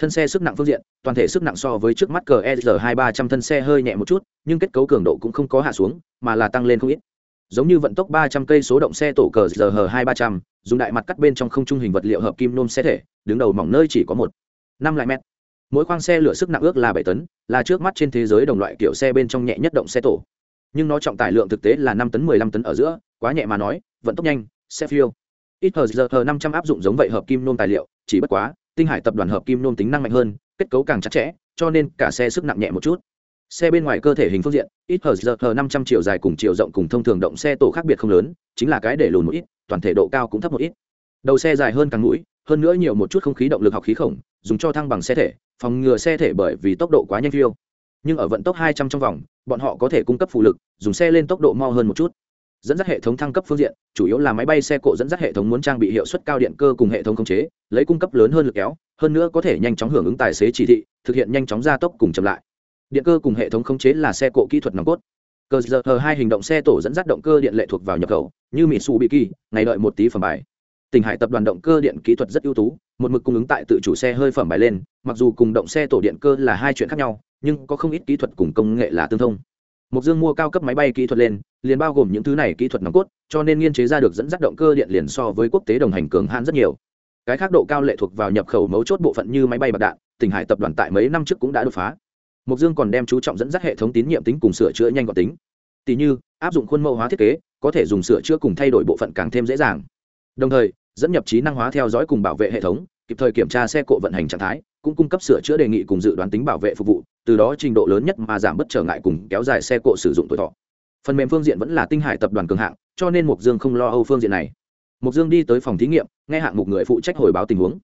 thân xe sức nặng phương diện, toàn thể sức nặng so với trước mắt cờ e r hai ba trăm thân xe hơi nhẹ một chút, nhưng kết cấu cường độ cũng không có hạ xuống, mà là tăng lên không ít. Giống như vận tốc ba trăm cây số động xe tổ cờ giờ hai ba trăm, dùng đại mặt cắt bên trong không trung hình vật liệu hợp kim nôm xe thể, đứng đầu mỏng nơi chỉ có một, năm lại mét. Mỗi khoang xe lửa sức nặng ước là bảy tấn, là trước mắt trên thế giới đồng loại kiểu xe bên trong nhẹ nhất động xe tổ. Nhưng nó trọng tải lượng thực tế là năm tấn, mười lăm tấn ở giữa, quá nhẹ mà nói, vận tốc nhanh, xe phiêu. Ít hờ giờ hờ năm trăm áp dụng giống vậy hợp kim nôm tài liệu, chỉ bất quá tinh hải tập đoàn hợp kim nôm tính năng mạnh hơn, kết cấu càng chặt chẽ, cho nên cả xe sức nặng nhẹ một chút. Xe bên ngoài cơ thể hình phương diện, ít hờ giờ hờ năm trăm chiều dài cùng chiều rộng cùng thông thường động xe tổ khác biệt không lớn, chính là cái để lùn một ít, toàn thể độ cao cũng thấp một ít. Đầu xe dài hơn càng mũi, hơn nữa nhiều một chút không khí động lực học khí khổng, dùng cho thăng bằng xe thể, phòng ngừa xe thể bởi vì tốc độ quá nhanh phiêu. Nhưng ở vận tốc hai trăm trong vòng, bọn họ có thể cung cấp phụ lực, dùng xe lên tốc độ mau hơn một chút dẫn dắt hệ thống thăng cấp phương diện, chủ yếu là máy bay xe cộ dẫn dắt hệ thống muốn trang bị hiệu suất cao điện cơ cùng hệ thống khống chế, lấy cung cấp lớn hơn lực kéo, hơn nữa có thể nhanh chóng hưởng ứng tài xế chỉ thị, thực hiện nhanh chóng gia tốc cùng chậm lại. Điện cơ cùng hệ thống khống chế là xe cộ kỹ thuật nòng cốt. Cơ giờ hờ hai hình động xe tổ dẫn dắt động cơ điện lệ thuộc vào nhập khẩu, như mỹ su bị kỳ ngày đợi một tí phẩm bài. Tỉnh hải tập đoàn động cơ điện kỹ thuật rất ưu tú, một mực cung ứng tại tự chủ xe hơi phẩm bài lên, mặc dù cùng động xe tổ điện cơ là hai chuyện khác nhau, nhưng có không ít kỹ thuật cùng công nghệ là tương thông. Mục Dương mua cao cấp máy bay kỹ thuật lên, liền bao gồm những thứ này kỹ thuật nòng cốt, cho nên nghiên chế ra được dẫn dắt động cơ điện liền so với quốc tế đồng hành cường hãn rất nhiều. Cái khác độ cao lệ thuộc vào nhập khẩu mấu chốt bộ phận như máy bay bạc đạn, Tỉnh Hải tập đoàn tại mấy năm trước cũng đã đột phá. Mục Dương còn đem chú trọng dẫn dắt hệ thống tín nhiệm tính cùng sửa chữa nhanh gọn tính. Tỷ như, áp dụng khuôn mẫu hóa thiết kế, có thể dùng sửa chữa cùng thay đổi bộ phận càng thêm dễ dàng. Đồng thời, dẫn nhập trí năng hóa theo dõi cùng bảo vệ hệ thống, kịp thời kiểm tra xe cộ vận hành trạng thái, cũng cung cấp sửa chữa đề nghị cùng dự đoán tính bảo vệ phục vụ, từ đó trình độ lớn nhất mà giảm bất trở ngại cùng kéo dài xe cộ sử dụng tuổi thọ. Phần mềm phương diện vẫn là tinh hải tập đoàn cường hạng cho nên mục dương không lo âu phương diện này. Mục dương đi tới phòng thí nghiệm nghe hạng mục người phụ trách hồi báo tình huống.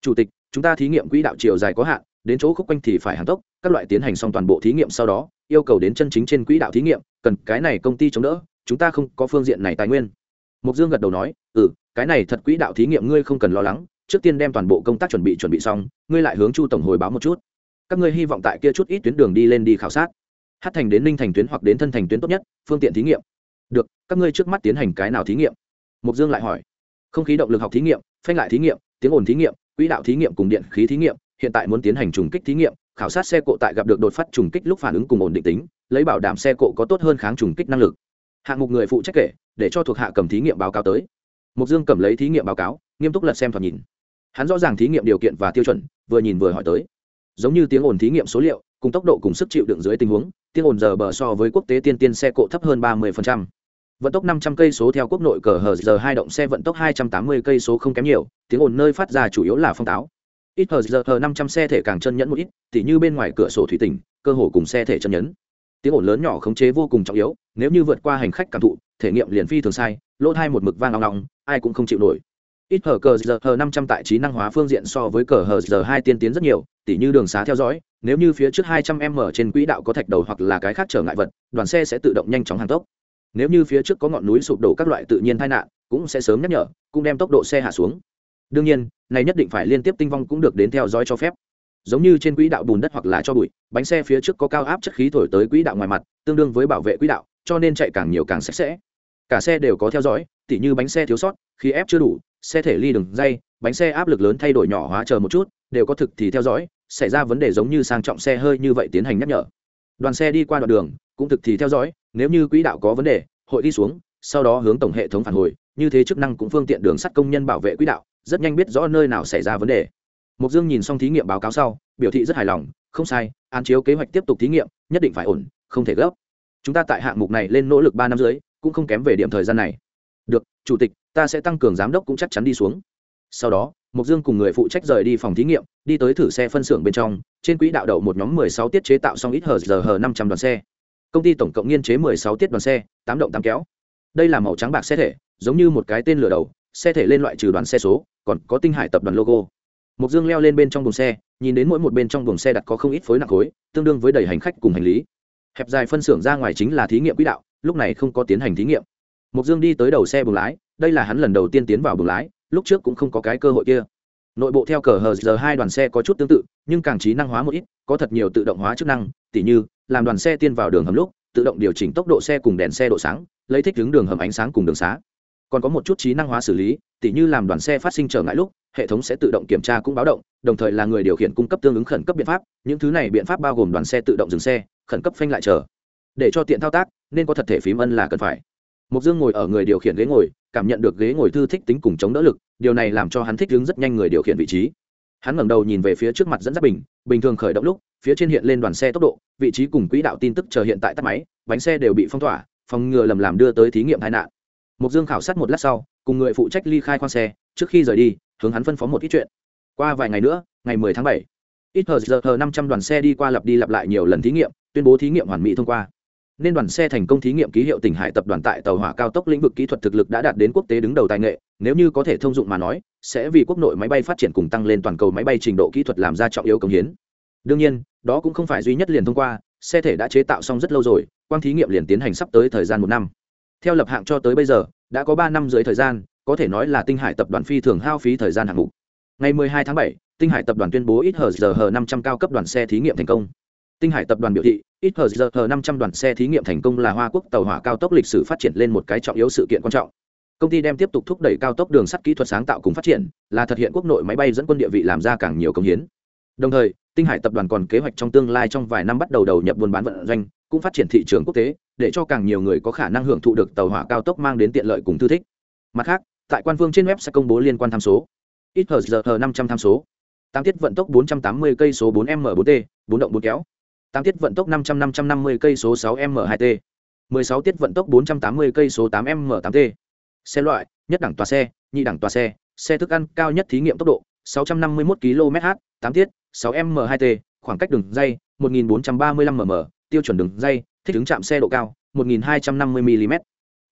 Chủ tịch chúng ta thí nghiệm quỹ đạo chiều dài có hạn đến chỗ khúc quanh thì phải hàng tốc các loại tiến hành xong toàn bộ thí nghiệm sau đó yêu cầu đến chân chính trên quỹ đạo thí nghiệm cần cái này công ty chống đỡ chúng ta không có phương diện này tài nguyên. Mục dương gật đầu nói ừ cái này thật quỹ đạo thí nghiệm ngươi không cần lo lắng trước tiên đem toàn bộ công tác chuẩn bị chuẩn bị xong, ngươi lại hướng chu tổng hồi báo một chút. Các ngươi hy vọng tại kia chút ít tuyến đường đi lên đi khảo sát. Hát thành đến ninh thành tuyến hoặc đến thân thành tuyến tốt nhất, phương tiện thí nghiệm. Được, các ngươi trước mắt tiến hành cái nào thí nghiệm? Mục dương lại hỏi. Không khí động lực học thí nghiệm, phanh lại thí nghiệm, tiếng ồn thí nghiệm, quỹ đạo thí nghiệm cùng điện khí thí nghiệm, hiện tại muốn tiến hành trùng kích thí nghiệm, khảo sát xe cộ tại gặp được đột phát trùng kích lúc phản ứng cùng ổn định tính, lấy bảo đảm xe cộ có tốt hơn kháng trùng kích năng lực. Hạng mục người phụ trách kể, để cho thuộc hạ cầm thí nghiệm báo cáo tới. Mục dương cầm lấy thí nghiệm báo cáo, nghiêm túc lật xem thoạt nhìn hắn rõ ràng thí nghiệm điều kiện và tiêu chuẩn, vừa nhìn vừa hỏi tới. Giống như tiếng ồn thí nghiệm số liệu, cùng tốc độ cùng sức chịu đựng dưới tình huống, tiếng ồn giờ bờ so với quốc tế tiên tiên xe cộ thấp hơn ba 30%. vận tốc 500 cây số theo quốc nội cờ hờ giờ hai động xe vận tốc 280 cây số không kém nhiều, tiếng ồn nơi phát ra chủ yếu là phong táo. Ít hờ giờ hờ 500 xe thể càng chân nhẫn một ít, tỉ như bên ngoài cửa sổ thủy tỉnh, cơ hồ cùng xe thể chân nhẫn. Tiếng ồn lớn nhỏ khống chế vô cùng trọng yếu, nếu như vượt qua hành khách cảm thụ, thể nghiệm liền phi thường sai, lỗ thai một mực vang long long ai cũng không chịu nổi ít hở cờ giờ hờ năm trăm tại trí năng hóa phương diện so với cờ hờ giờ hai tiên tiến rất nhiều, tỉ như đường xá theo dõi, nếu như phía trước hai trăm m trên quỹ đạo có thạch đầu hoặc là cái khác trở ngại vật, đoàn xe sẽ tự động nhanh chóng hàng tốc. Nếu như phía trước có ngọn núi sụp đổ các loại tự nhiên tai nạn, cũng sẽ sớm nhắc nhở, cũng đem tốc độ xe hạ xuống. Đương nhiên, này nhất định phải liên tiếp tinh vong cũng được đến theo dõi cho phép. Giống như trên quỹ đạo bùn đất hoặc là cho bụi, bánh xe phía trước có cao áp chất khí thổi tới quỹ đạo ngoài mặt, tương đương với bảo vệ quỹ đạo, cho nên chạy càng nhiều càng sạch sẽ. Cả xe đều có theo dõi, tỉ như bánh xe thiếu sót, khi ép chưa đủ xe thể ly đường dây, bánh xe áp lực lớn thay đổi nhỏ hóa chờ một chút, đều có thực thì theo dõi, xảy ra vấn đề giống như sang trọng xe hơi như vậy tiến hành nhắc nhở. Đoàn xe đi qua đoạn đường, cũng thực thì theo dõi, nếu như quỹ đạo có vấn đề, hội đi xuống, sau đó hướng tổng hệ thống phản hồi, như thế chức năng cũng phương tiện đường sắt công nhân bảo vệ quỹ đạo, rất nhanh biết rõ nơi nào xảy ra vấn đề. Mục dương nhìn xong thí nghiệm báo cáo sau, biểu thị rất hài lòng, không sai an chiếu kế hoạch tiếp tục thí nghiệm, nhất định phải ổn, không thể gấp. Chúng ta tại hạng mục này lên nỗ lực ba năm dưới cũng không kém về điểm thời gian này. Được, chủ tịch ta sẽ tăng cường giám đốc cũng chắc chắn đi xuống. Sau đó mục dương cùng người phụ trách rời đi phòng thí nghiệm, đi tới thử xe phân xưởng bên trong, trên quỹ đạo đậu một nhóm mười sáu tiết chế tạo xong ít hờ giờ hờ năm trăm đoàn xe. Công ty tổng cộng nghiên chế mười sáu tiết đoàn xe, tám động tám kéo. Đây là màu trắng bạc xe thể, giống như một cái tên lửa đầu, xe thể lên loại trừ đoàn xe số, còn có tinh hải tập đoàn logo. Mục dương leo lên bên trong buồng xe, nhìn đến mỗi một bên trong buồng xe đặt có không ít phối nặng khối, tương đương với đầy hành khách cùng hành lý. Hẹp dài phân xưởng ra ngoài chính là thí nghiệm quỹ đạo, lúc này không có tiến hành thí nghiệm. Mục dương đi tới đầu xe buồng lái đây là hắn lần đầu tiên tiến vào buồng lái, lúc trước cũng không có cái cơ hội kia. Nội bộ theo cờ hờ giờ hai đoàn xe có chút tương tự, nhưng càng trí năng hóa một ít, có thật nhiều tự động hóa chức năng, tỉ như, làm đoàn xe tiên vào đường hầm lúc, tự động điều chỉnh tốc độ xe cùng đèn xe độ sáng, lấy thích ứng đường hầm ánh sáng cùng đường xá. Còn có một chút trí năng hóa xử lý, tỉ như làm đoàn xe phát sinh trở ngại lúc, hệ thống sẽ tự động kiểm tra cũng báo động, đồng thời là người điều khiển cung cấp tương ứng khẩn cấp biện pháp, những thứ này biện pháp bao gồm đoàn xe tự động dừng xe, khẩn cấp phanh lại chờ. Để cho tiện thao tác, nên có thật thể phím ân là cần phải. Mục dương ngồi ở người điều khiển ghế ngồi cảm nhận được ghế ngồi thư thích tính cùng chống đỡ lực điều này làm cho hắn thích ứng rất nhanh người điều khiển vị trí. Hắn ngẩng đầu nhìn về phía trước mặt dẫn dắt bình bình thường khởi động lúc phía trên hiện lên đoàn xe tốc độ vị trí cùng quỹ đạo tin tức chờ hiện tại tắt máy bánh xe đều bị phong tỏa phòng ngừa lầm làm đưa tới thí nghiệm tai nạn. Mục dương khảo sát một lát sau cùng người phụ trách ly khai khoang xe trước khi rời đi hướng hắn phân phó một ít chuyện. Qua vài ngày nữa ngày 10 tháng 7, ít hờ giờ hờ 500 đoàn xe đi qua lặp đi lặp lại nhiều lần thí nghiệm tuyên bố thí nghiệm hoàn mỹ thông qua nên đoàn xe thành công thí nghiệm ký hiệu tỉnh hải tập đoàn tại tàu hỏa cao tốc lĩnh vực kỹ thuật thực lực đã đạt đến quốc tế đứng đầu tài nghệ. Nếu như có thể thông dụng mà nói sẽ vì quốc nội máy bay phát triển cùng tăng lên toàn cầu máy bay trình độ kỹ thuật làm ra trọng yếu công hiến. Đương nhiên đó cũng không phải duy nhất liền thông qua xe thể đã chế tạo xong rất lâu rồi quang thí nghiệm liền tiến hành sắp tới thời gian một năm. Theo lập hạng cho tới bây giờ đã có ba năm dưới thời gian có thể nói là tinh hải tập đoàn phi thường hao phí thời gian hạng mục. Ngày 12 tháng 7, tinh hải tập đoàn tuyên bố ít hờ giờ hờ 500 cao cấp đoàn xe thí nghiệm thành công tinh hải tập đoàn biểu thị, ít hờ giờ hờ 500 đoàn xe thí nghiệm thành công là hoa quốc tàu hỏa cao tốc lịch sử phát triển lên một cái trọng yếu sự kiện quan trọng. Công ty đem tiếp tục thúc đẩy cao tốc đường sắt kỹ thuật sáng tạo cùng phát triển, là thực hiện quốc nội máy bay dẫn quân địa vị làm ra càng nhiều công hiến. Đồng thời, tinh hải tập đoàn còn kế hoạch trong tương lai trong vài năm bắt đầu đầu nhập buôn bán vận doanh, cũng phát triển thị trường quốc tế, để cho càng nhiều người có khả năng hưởng thụ được tàu hỏa cao tốc mang đến tiện lợi cùng thư thích. Mặt khác, tại quan phương trên web sẽ công bố liên quan tham số. Ít hờ giờ hờ năm trăm tham số. Tăng tiết vận tốc bốn trăm tám mươi cây số bốn m bốn t, bốn động bốn kéo tám tiết vận tốc năm trăm năm trăm năm mươi cây số sáu m hai t. mười sáu tiết vận tốc bốn trăm tám mươi cây số tám m tám t. Xe loại, nhất đẳng tòa xe, nhị đẳng tòa xe xe thức ăn cao nhất thí nghiệm tốc độ, sáu trăm năm mươi một km h tám tiết, sáu m hai t, khoảng cách đường dây, một nghìn bốn trăm ba mươi lăm mm tiêu chuẩn đường dây, thích ứng chạm xe độ cao, một nghìn hai trăm năm mươi mm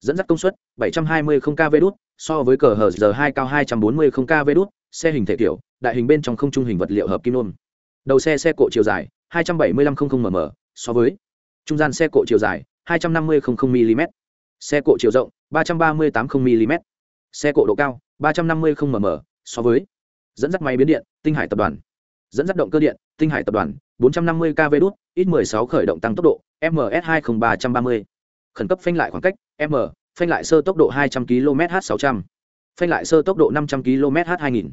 dẫn dắt công suất 720 kv đút, so với cờ hở giờ hai cao 240 kv đút, xe hình thể kiểu, đại hình bên trong không trung hình vật liệu hợp kim nôm. Đầu xe xe cộ chiều dài 275 mm so với. Trung gian xe cộ chiều dài 250 mm xe cộ chiều rộng 338 mm xe cộ độ cao 350 mm so với. Dẫn dắt máy biến điện, tinh hải tập đoàn. Dẫn dắt động cơ điện, tinh hải tập đoàn 450 kv đút, ít 16 khởi động tăng tốc độ ms 20330 khẩn cấp phanh lại khoảng cách, m, phanh lại sơ tốc độ 200 km h 600 phanh lại sơ tốc độ 500 km h 2000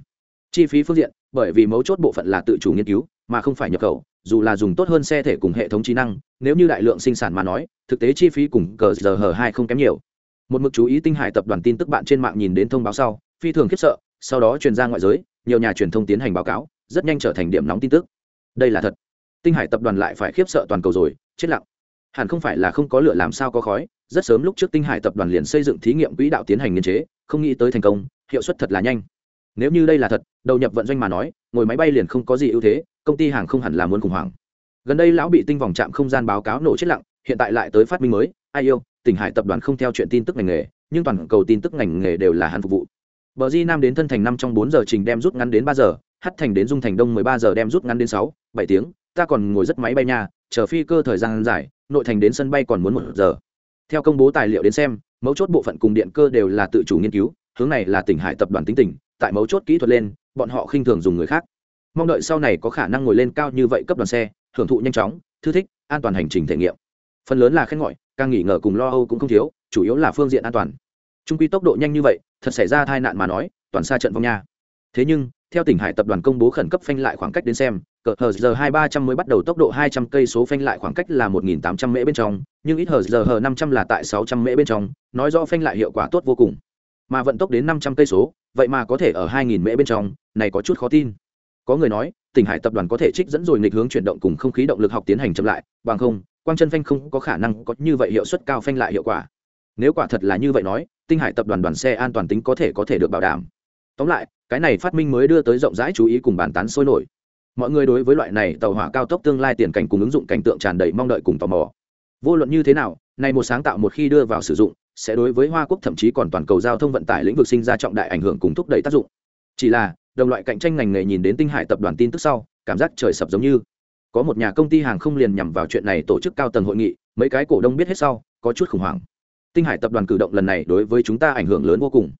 chi phí phương diện, bởi vì mấu chốt bộ phận là tự chủ nghiên cứu mà không phải nhập khẩu, dù là dùng tốt hơn xe thể cùng hệ thống trí năng, nếu như đại lượng sinh sản mà nói, thực tế chi phí cùng cờ giờ hở hai không kém nhiều. Một mực chú ý tinh hải tập đoàn tin tức bạn trên mạng nhìn đến thông báo sau, phi thường khiếp sợ, sau đó truyền ra ngoại giới, nhiều nhà truyền thông tiến hành báo cáo, rất nhanh trở thành điểm nóng tin tức. Đây là thật. Tinh hải tập đoàn lại phải khiếp sợ toàn cầu rồi, chết lặng. Hẳn không phải là không có lửa làm sao có khói, rất sớm lúc trước tinh hải tập đoàn liền xây dựng thí nghiệm quỹ đạo tiến hành nghiên chế, không nghĩ tới thành công, hiệu suất thật là nhanh. Nếu như đây là thật, đầu nhập vận doanh mà nói, ngồi máy bay liền không có gì ưu thế công ty hàng không hẳn là muốn khủng hoảng. Gần đây lão bị tinh vòng trạm không gian báo cáo nổ chết lặng, hiện tại lại tới phát minh mới, ai yêu, tỉnh hải tập đoàn không theo chuyện tin tức ngành nghề, nhưng toàn cầu tin tức ngành nghề đều là hắn phục vụ. Bờ di nam đến thân thành năm trong bốn giờ trình đem rút ngắn đến ba giờ hắt thành đến dung thành đông mười ba giờ đem rút ngắn đến sáu, bảy tiếng, ta còn ngồi rất máy bay nhà chờ phi cơ thời gian dài, nội thành đến sân bay còn muốn một giờ. Theo công bố tài liệu đến xem, mấu chốt bộ phận cùng điện cơ đều là tự chủ nghiên cứu, hướng này là tỉnh hải tập đoàn tính tỉnh tại mấu chốt kỹ thuật lên, bọn họ khinh thường dùng người khác mong đợi sau này có khả năng ngồi lên cao như vậy cấp đoàn xe hưởng thụ nhanh chóng thư thích an toàn hành trình thể nghiệm. Phần lớn là khen ngợi, càng nghỉ ngờ cùng lo âu cũng không thiếu chủ yếu là phương diện an toàn. Trung quy tốc độ nhanh như vậy thật xảy ra tai nạn mà nói toàn xa trận vong nha. Thế nhưng theo tỉnh hải tập đoàn công bố khẩn cấp phanh lại khoảng cách đến xem cỡ hờ giờ hai ba trăm mới bắt đầu tốc độ hai trăm cây số phanh lại khoảng cách là một nghìn tám trăm mễ bên trong nhưng ít hờ giờ hờ năm trăm là tại sáu trăm mễ bên trong nói rõ phanh lại hiệu quả tốt vô cùng. Mà vận tốc đến năm trăm cây số vậy mà có thể ở hai nghìn mễ bên trong này có chút khó tin có người nói, tỉnh hải tập đoàn có thể trích dẫn rồi nghịch hướng chuyển động cùng không khí động lực học tiến hành chậm lại, bằng không, quang chân phanh không có khả năng có như vậy hiệu suất cao phanh lại hiệu quả. Nếu quả thật là như vậy nói, tinh hải tập đoàn đoàn xe an toàn tính có thể có thể được bảo đảm. Tóm lại, cái này phát minh mới đưa tới rộng rãi chú ý cùng bàn tán sôi nổi. Mọi người đối với loại này tàu hỏa cao tốc tương lai tiền cảnh cùng ứng dụng cảnh tượng tràn đầy mong đợi cùng tò mò. Vô luận như thế nào, này một sáng tạo một khi đưa vào sử dụng, sẽ đối với hoa quốc thậm chí còn toàn cầu giao thông vận tải lĩnh vực sinh ra trọng đại ảnh hưởng cùng thúc đẩy tác dụng. Chỉ là đồng loại cạnh tranh ngành nghề nhìn đến tinh hải tập đoàn tin tức sau, cảm giác trời sập giống như. Có một nhà công ty hàng không liền nhằm vào chuyện này tổ chức cao tầng hội nghị, mấy cái cổ đông biết hết sau, có chút khủng hoảng. Tinh hải tập đoàn cử động lần này đối với chúng ta ảnh hưởng lớn vô cùng.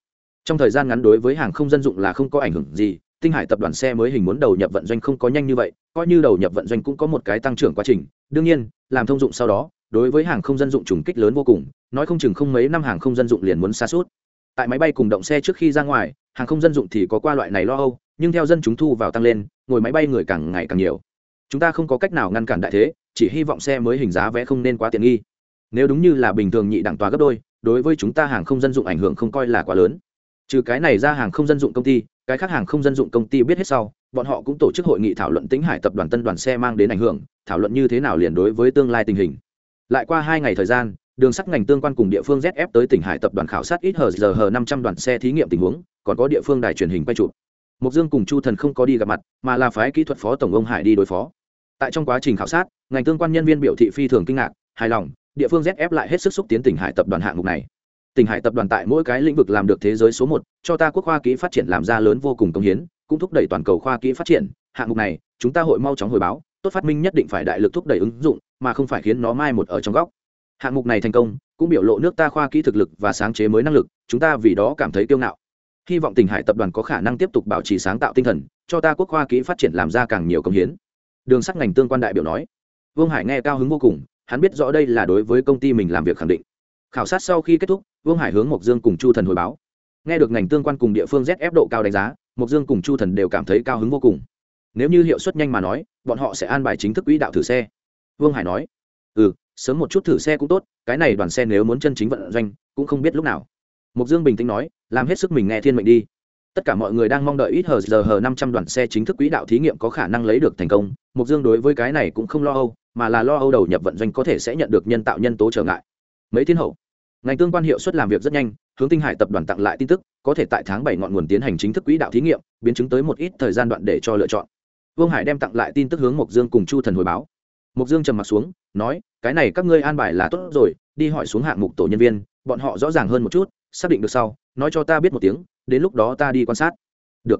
Trong thời gian ngắn đối với hàng không dân dụng là không có ảnh hưởng gì, tinh hải tập đoàn xe mới hình muốn đầu nhập vận doanh không có nhanh như vậy, coi như đầu nhập vận doanh cũng có một cái tăng trưởng quá trình. Đương nhiên, làm thông dụng sau đó, đối với hàng không dân dụng trùng kích lớn vô cùng, nói không chừng không mấy năm hàng không dân dụng liền muốn xa suốt tại máy bay cùng động xe trước khi ra ngoài hàng không dân dụng thì có qua loại này lo âu, nhưng theo dân chúng thu vào tăng lên, ngồi máy bay người càng ngày càng nhiều. Chúng ta không có cách nào ngăn cản đại thế, chỉ hy vọng xe mới hình giá vé không nên quá tiện nghi. Nếu đúng như là bình thường nhị đẳng tòa gấp đôi, đối với chúng ta hàng không dân dụng ảnh hưởng không coi là quá lớn. Trừ cái này ra hàng không dân dụng công ty, cái khác hàng không dân dụng công ty biết hết sau, bọn họ cũng tổ chức hội nghị thảo luận tính hải tập đoàn tân đoàn xe mang đến ảnh hưởng, thảo luận như thế nào liền đối với tương lai tình hình. Lại qua hai ngày thời gian đường sắt ngành tương quan cùng địa phương zf tới tỉnh hải tập đoàn khảo sát ít hờ giờ hờ năm trăm đoàn xe thí nghiệm tình huống, còn có địa phương đài truyền hình quay chụp. Mục dương cùng chu thần không có đi gặp mặt, mà là phái kỹ thuật phó tổng ông hải đi đối phó. Tại trong quá trình khảo sát, ngành tương quan nhân viên biểu thị phi thường kinh ngạc, hài lòng, địa phương zf lại hết sức xúc tiến tỉnh hải tập đoàn hạng mục này. Tỉnh hải tập đoàn tại mỗi cái lĩnh vực làm được thế giới số một, cho ta quốc khoa kỹ phát triển làm ra lớn vô cùng công hiến, cũng thúc đẩy toàn cầu khoa kỹ phát triển. Hạng mục này, chúng ta hội mau chóng hồi báo, tốt phát minh nhất định phải đại lực thúc đẩy ứng dụng, mà không phải khiến nó mai một ở trong góc hạng mục này thành công, cũng biểu lộ nước ta khoa kỹ thực lực và sáng chế mới năng lực, chúng ta vì đó cảm thấy kiêu ngạo. Hy vọng tỉnh hải tập đoàn có khả năng tiếp tục bảo trì sáng tạo tinh thần, cho ta quốc khoa kỹ phát triển làm ra càng nhiều công hiến. Đường sắt ngành tương quan đại biểu nói. Vương hải nghe cao hứng vô cùng, hắn biết rõ đây là đối với công ty mình làm việc khẳng định. Khảo sát sau khi kết thúc, vương hải hướng mộc dương cùng chu thần hồi báo. Nghe được ngành tương quan cùng địa phương zf độ cao đánh giá, mộc dương cùng chu thần đều cảm thấy cao hứng vô cùng. Nếu như hiệu suất nhanh mà nói, bọn họ sẽ an bài chính thức quỹ đạo thử xe. Vương hải nói ừ sớm một chút thử xe cũng tốt, cái này đoàn xe nếu muốn chân chính vận doanh, cũng không biết lúc nào. Mục dương bình tĩnh nói, làm hết sức mình nghe thiên mệnh đi. Tất cả mọi người đang mong đợi ít hờ giờ hờ năm trăm đoàn xe chính thức quỹ đạo thí nghiệm có khả năng lấy được thành công. Mục dương đối với cái này cũng không lo âu, mà là lo âu đầu nhập vận doanh có thể sẽ nhận được nhân tạo nhân tố trở ngại. Mấy thiên hậu, ngành tương quan hiệu suất làm việc rất nhanh, hướng tinh hải tập đoàn tặng lại tin tức, có thể tại tháng bảy ngọn nguồn tiến hành chính thức quỹ đạo thí nghiệm, biến chứng tới một ít thời gian đoạn để cho lựa chọn. Vương hải đem tặng lại tin tức hướng mộc dương cùng chu thần hồi báo. Mộc dương trầm m ặ t xuống nói cái này các ngươi an bài là tốt rồi đi hỏi xuống hạng mục tổ nhân viên bọn họ rõ ràng hơn một chút xác định được sau nói cho ta biết một tiếng đến lúc đó ta đi quan sát. Được.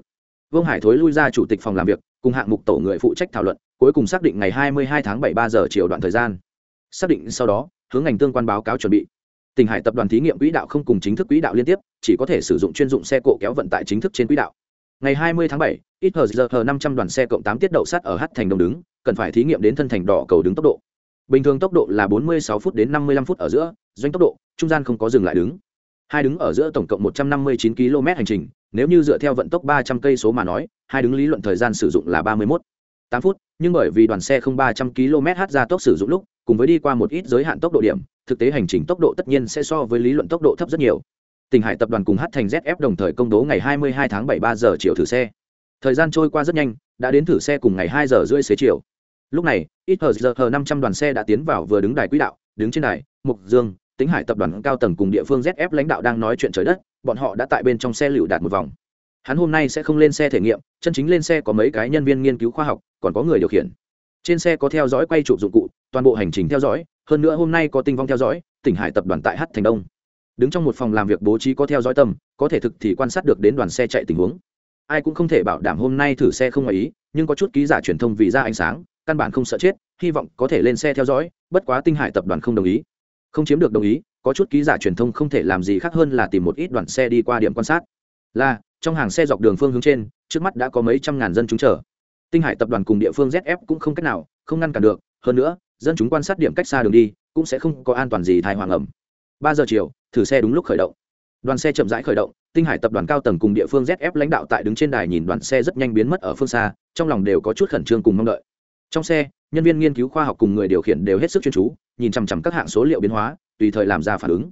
Vương hải thối lui ra chủ tịch phòng làm việc cùng hạng mục tổ người phụ trách thảo luận cuối cùng xác định ngày hai mươi hai tháng bảy ba giờ chiều đoạn thời gian. Xác định sau đó hướng ngành tương quan báo cáo chuẩn bị. Tỉnh hải tập đoàn thí nghiệm quỹ đạo không cùng chính thức quỹ đạo liên tiếp chỉ có thể sử dụng chuyên dụng xe cộ kéo vận tải chính thức trên quỹ đạo. Ngày 20 tháng 7, ít hờ giờ hờ 500 đoàn xe cộng 8 tiết đậu sắt ở H thành đông đứng, cần phải thí nghiệm đến thân thành đỏ cầu đứng tốc độ. Bình thường tốc độ là 46 phút đến 55 phút ở giữa, doanh tốc độ, trung gian không có dừng lại đứng. Hai đứng ở giữa tổng cộng 159 km hành trình, nếu như dựa theo vận tốc 300 cây số mà nói, hai đứng lý luận thời gian sử dụng là 31 8 phút, nhưng bởi vì đoàn xe không 300 km/h ra tốc sử dụng lúc, cùng với đi qua một ít giới hạn tốc độ điểm, thực tế hành trình tốc độ tất nhiên sẽ so với lý luận tốc độ thấp rất nhiều. Tỉnh Hải tập đoàn cùng hát thành ZF đồng thời công bố ngày 22 tháng 7 3 giờ chiều thử xe. Thời gian trôi qua rất nhanh, đã đến thử xe cùng ngày 2 giờ rưỡi xế chiều. Lúc này, ít hờ giờ hờ 500 đoàn xe đã tiến vào vừa đứng đài quỹ đạo, đứng trên đài, Mục Dương, Tỉnh Hải tập đoàn cao tầng cùng địa phương ZF lãnh đạo đang nói chuyện trời đất, bọn họ đã tại bên trong xe lựu đạt một vòng. Hắn hôm nay sẽ không lên xe thể nghiệm, chân chính lên xe có mấy cái nhân viên nghiên cứu khoa học, còn có người điều khiển. Trên xe có theo dõi quay chụp dụng cụ, toàn bộ hành trình theo dõi, hơn nữa hôm nay có tinh vong theo dõi, Tỉnh Hải tập đoàn tại H thành Đông đứng trong một phòng làm việc bố trí có theo dõi tâm có thể thực thì quan sát được đến đoàn xe chạy tình huống ai cũng không thể bảo đảm hôm nay thử xe không ngoài ý nhưng có chút ký giả truyền thông vì ra ánh sáng căn bản không sợ chết, hy vọng có thể lên xe theo dõi, bất quá tinh hải tập đoàn không đồng ý. Không chiếm được đồng ý, có chút ký giả truyền thông không thể làm gì khác hơn là tìm một ít đoàn xe đi qua điểm quan sát. Là, trong hàng xe dọc đường phương hướng trên, trước mắt đã có mấy trăm ngàn dân chúng chờ. Tinh hải tập đoàn cùng địa phương zf cũng không cách nào, không ngăn cản được, hơn nữa, dân chúng quan sát điểm cách xa đường đi, cũng sẽ không có an toàn gì thai hoàng ẩm. Ba giờ chiều, thử xe đúng lúc khởi động. Đoàn xe chậm rãi khởi động, tinh hải tập đoàn cao tầng cùng địa phương zf lãnh đạo tại đứng trên đài nhìn đoàn xe rất nhanh biến mất ở phương xa, trong lòng đều có chút khẩn trương cùng mong đợi trong xe, nhân viên nghiên cứu khoa học cùng người điều khiển đều hết sức chuyên chú, nhìn chằm chằm các hạng số liệu biến hóa, tùy thời làm ra phản ứng.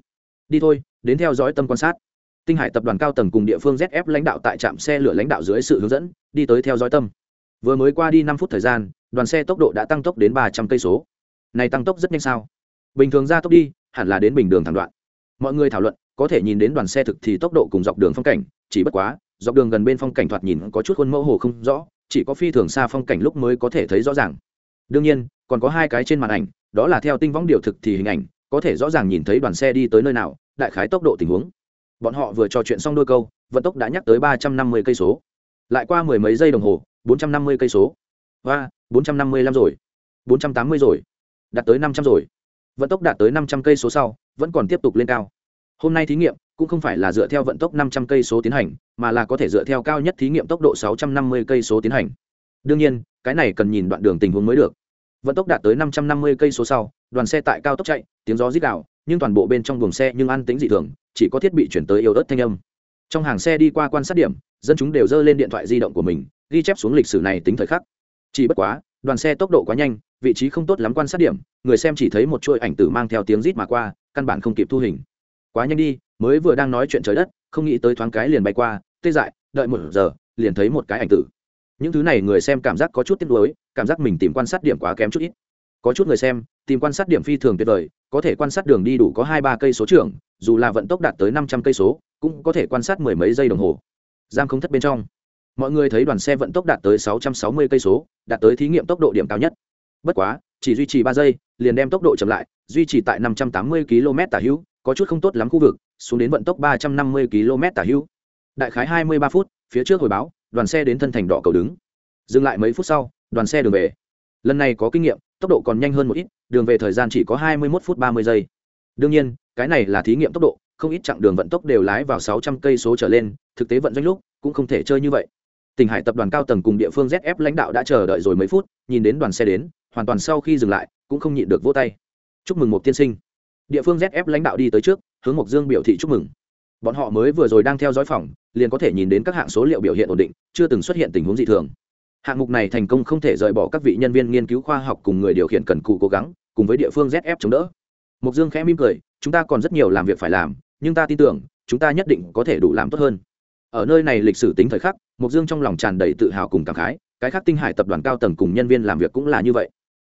Đi thôi, đến theo dõi tâm quan sát. Tinh hải tập đoàn cao tầng cùng địa phương zf lãnh đạo tại trạm xe lửa lãnh đạo dưới sự hướng dẫn, đi tới theo dõi tâm. Vừa mới qua đi năm phút thời gian, đoàn xe tốc độ đã tăng tốc đến ba trăm cây số. Này tăng tốc rất nhanh sao? Bình thường ra tốc đi, hẳn là đến bình đường thẳng đoạn. Mọi người thảo luận, có thể nhìn đến đoàn xe thực thì tốc độ cùng dọc đường phong cảnh, chỉ bất quá dọc đường gần bên phong cảnh thoạt nhìn có chút khuôn mẫu hồ không rõ, chỉ có phi thường xa phong cảnh lúc mới có thể thấy rõ ràng. Đương nhiên, còn có hai cái trên màn ảnh, đó là theo tinh võng điều thực thì hình ảnh, có thể rõ ràng nhìn thấy đoàn xe đi tới nơi nào, đại khái tốc độ tình huống. Bọn họ vừa trò chuyện xong đôi câu, vận tốc đã nhắc tới ba trăm năm mươi cây số. Lại qua mười mấy giây đồng hồ, bốn trăm năm mươi cây số. Và bốn trăm năm mươi lăm rồi. Bốn trăm tám mươi rồi. Đạt tới năm trăm rồi. Vận tốc đạt tới năm trăm cây số sau, vẫn còn tiếp tục lên cao. Hôm nay thí nghiệm cũng không phải là dựa theo vận tốc năm trăm cây số tiến hành mà là có thể dựa theo cao nhất thí nghiệm tốc độ sáu trăm năm mươi cây số tiến hành. Đương nhiên cái này cần nhìn đoạn đường tình huống mới được. Vận tốc đạt tới năm trăm năm mươi cây số sau đoàn xe tại cao tốc chạy tiếng gió rít gào, nhưng toàn bộ bên trong buồng xe nhưng an tĩnh dị thường chỉ có thiết bị chuyển tới yếu ớt thanh âm. Trong hàng xe đi qua quan sát điểm dân chúng đều giơ lên điện thoại di động của mình ghi chép xuống lịch sử này tính thời khắc. Chỉ bất quá đoàn xe tốc độ quá nhanh vị trí không tốt lắm quan sát điểm người xem chỉ thấy một chuỗi ảnh tử mang theo tiếng rít mà qua căn bản không kịp thu hình. Quá nhanh đi mới vừa đang nói chuyện trời đất, không nghĩ tới thoáng cái liền bay qua, tê dại, đợi một giờ, liền thấy một cái ảnh tử. Những thứ này người xem cảm giác có chút tiếc nuối, cảm giác mình tìm quan sát điểm quá kém chút ít. Có chút người xem, tìm quan sát điểm phi thường tuyệt vời, có thể quan sát đường đi đủ có hai ba cây số trưởng, dù là vận tốc đạt tới năm trăm cây số, cũng có thể quan sát mười mấy giây đồng hồ. Giam không thất bên trong, mọi người thấy đoàn xe vận tốc đạt tới sáu trăm sáu mươi cây số, đạt tới thí nghiệm tốc độ điểm cao nhất. Bất quá, chỉ duy trì ba giây, liền đem tốc độ chậm lại, duy trì tại năm trăm tám mươi km tả hữu có chút không tốt lắm khu vực, xuống đến vận tốc ba trăm năm mươi km tả hữu. Đại khái hai mươi ba phút, phía trước hồi báo, đoàn xe đến thân thành đỏ cầu đứng. Dừng lại mấy phút sau, đoàn xe đường về. Lần này có kinh nghiệm, tốc độ còn nhanh hơn một ít, đường về thời gian chỉ có hai mươi một phút ba mươi giây. Đương nhiên, cái này là thí nghiệm tốc độ, không ít chặng đường vận tốc đều lái vào sáu trăm cây số trở lên, thực tế vận doanh lúc, cũng không thể chơi như vậy. Tỉnh hải tập đoàn cao tầng cùng địa phương zf lãnh đạo đã chờ đợi rồi mấy phút, nhìn đến đoàn xe đến, hoàn toàn sau khi dừng lại, cũng không nhịn được vỗ tay. Chúc mừng một tiên sinh địa phương zf lãnh đạo đi tới trước, hướng mộc dương biểu thị chúc mừng. Bọn họ mới vừa rồi đang theo dõi phòng, liền có thể nhìn đến các hạng số liệu biểu hiện ổn định, chưa từng xuất hiện tình huống dị thường. Hạng mục này thành công không thể rời bỏ các vị nhân viên nghiên cứu khoa học cùng người điều khiển cần cù cố gắng, cùng với địa phương zf chống đỡ. Mộc dương khẽ mỉm cười, chúng ta còn rất nhiều làm việc phải làm, nhưng ta tin tưởng, chúng ta nhất định có thể đủ làm tốt hơn. Ở nơi này lịch sử tính thời khắc, mộc dương trong lòng tràn đầy tự hào cùng cảm khái, cái khác tinh hải tập đoàn cao tầng cùng nhân viên làm việc cũng là như vậy.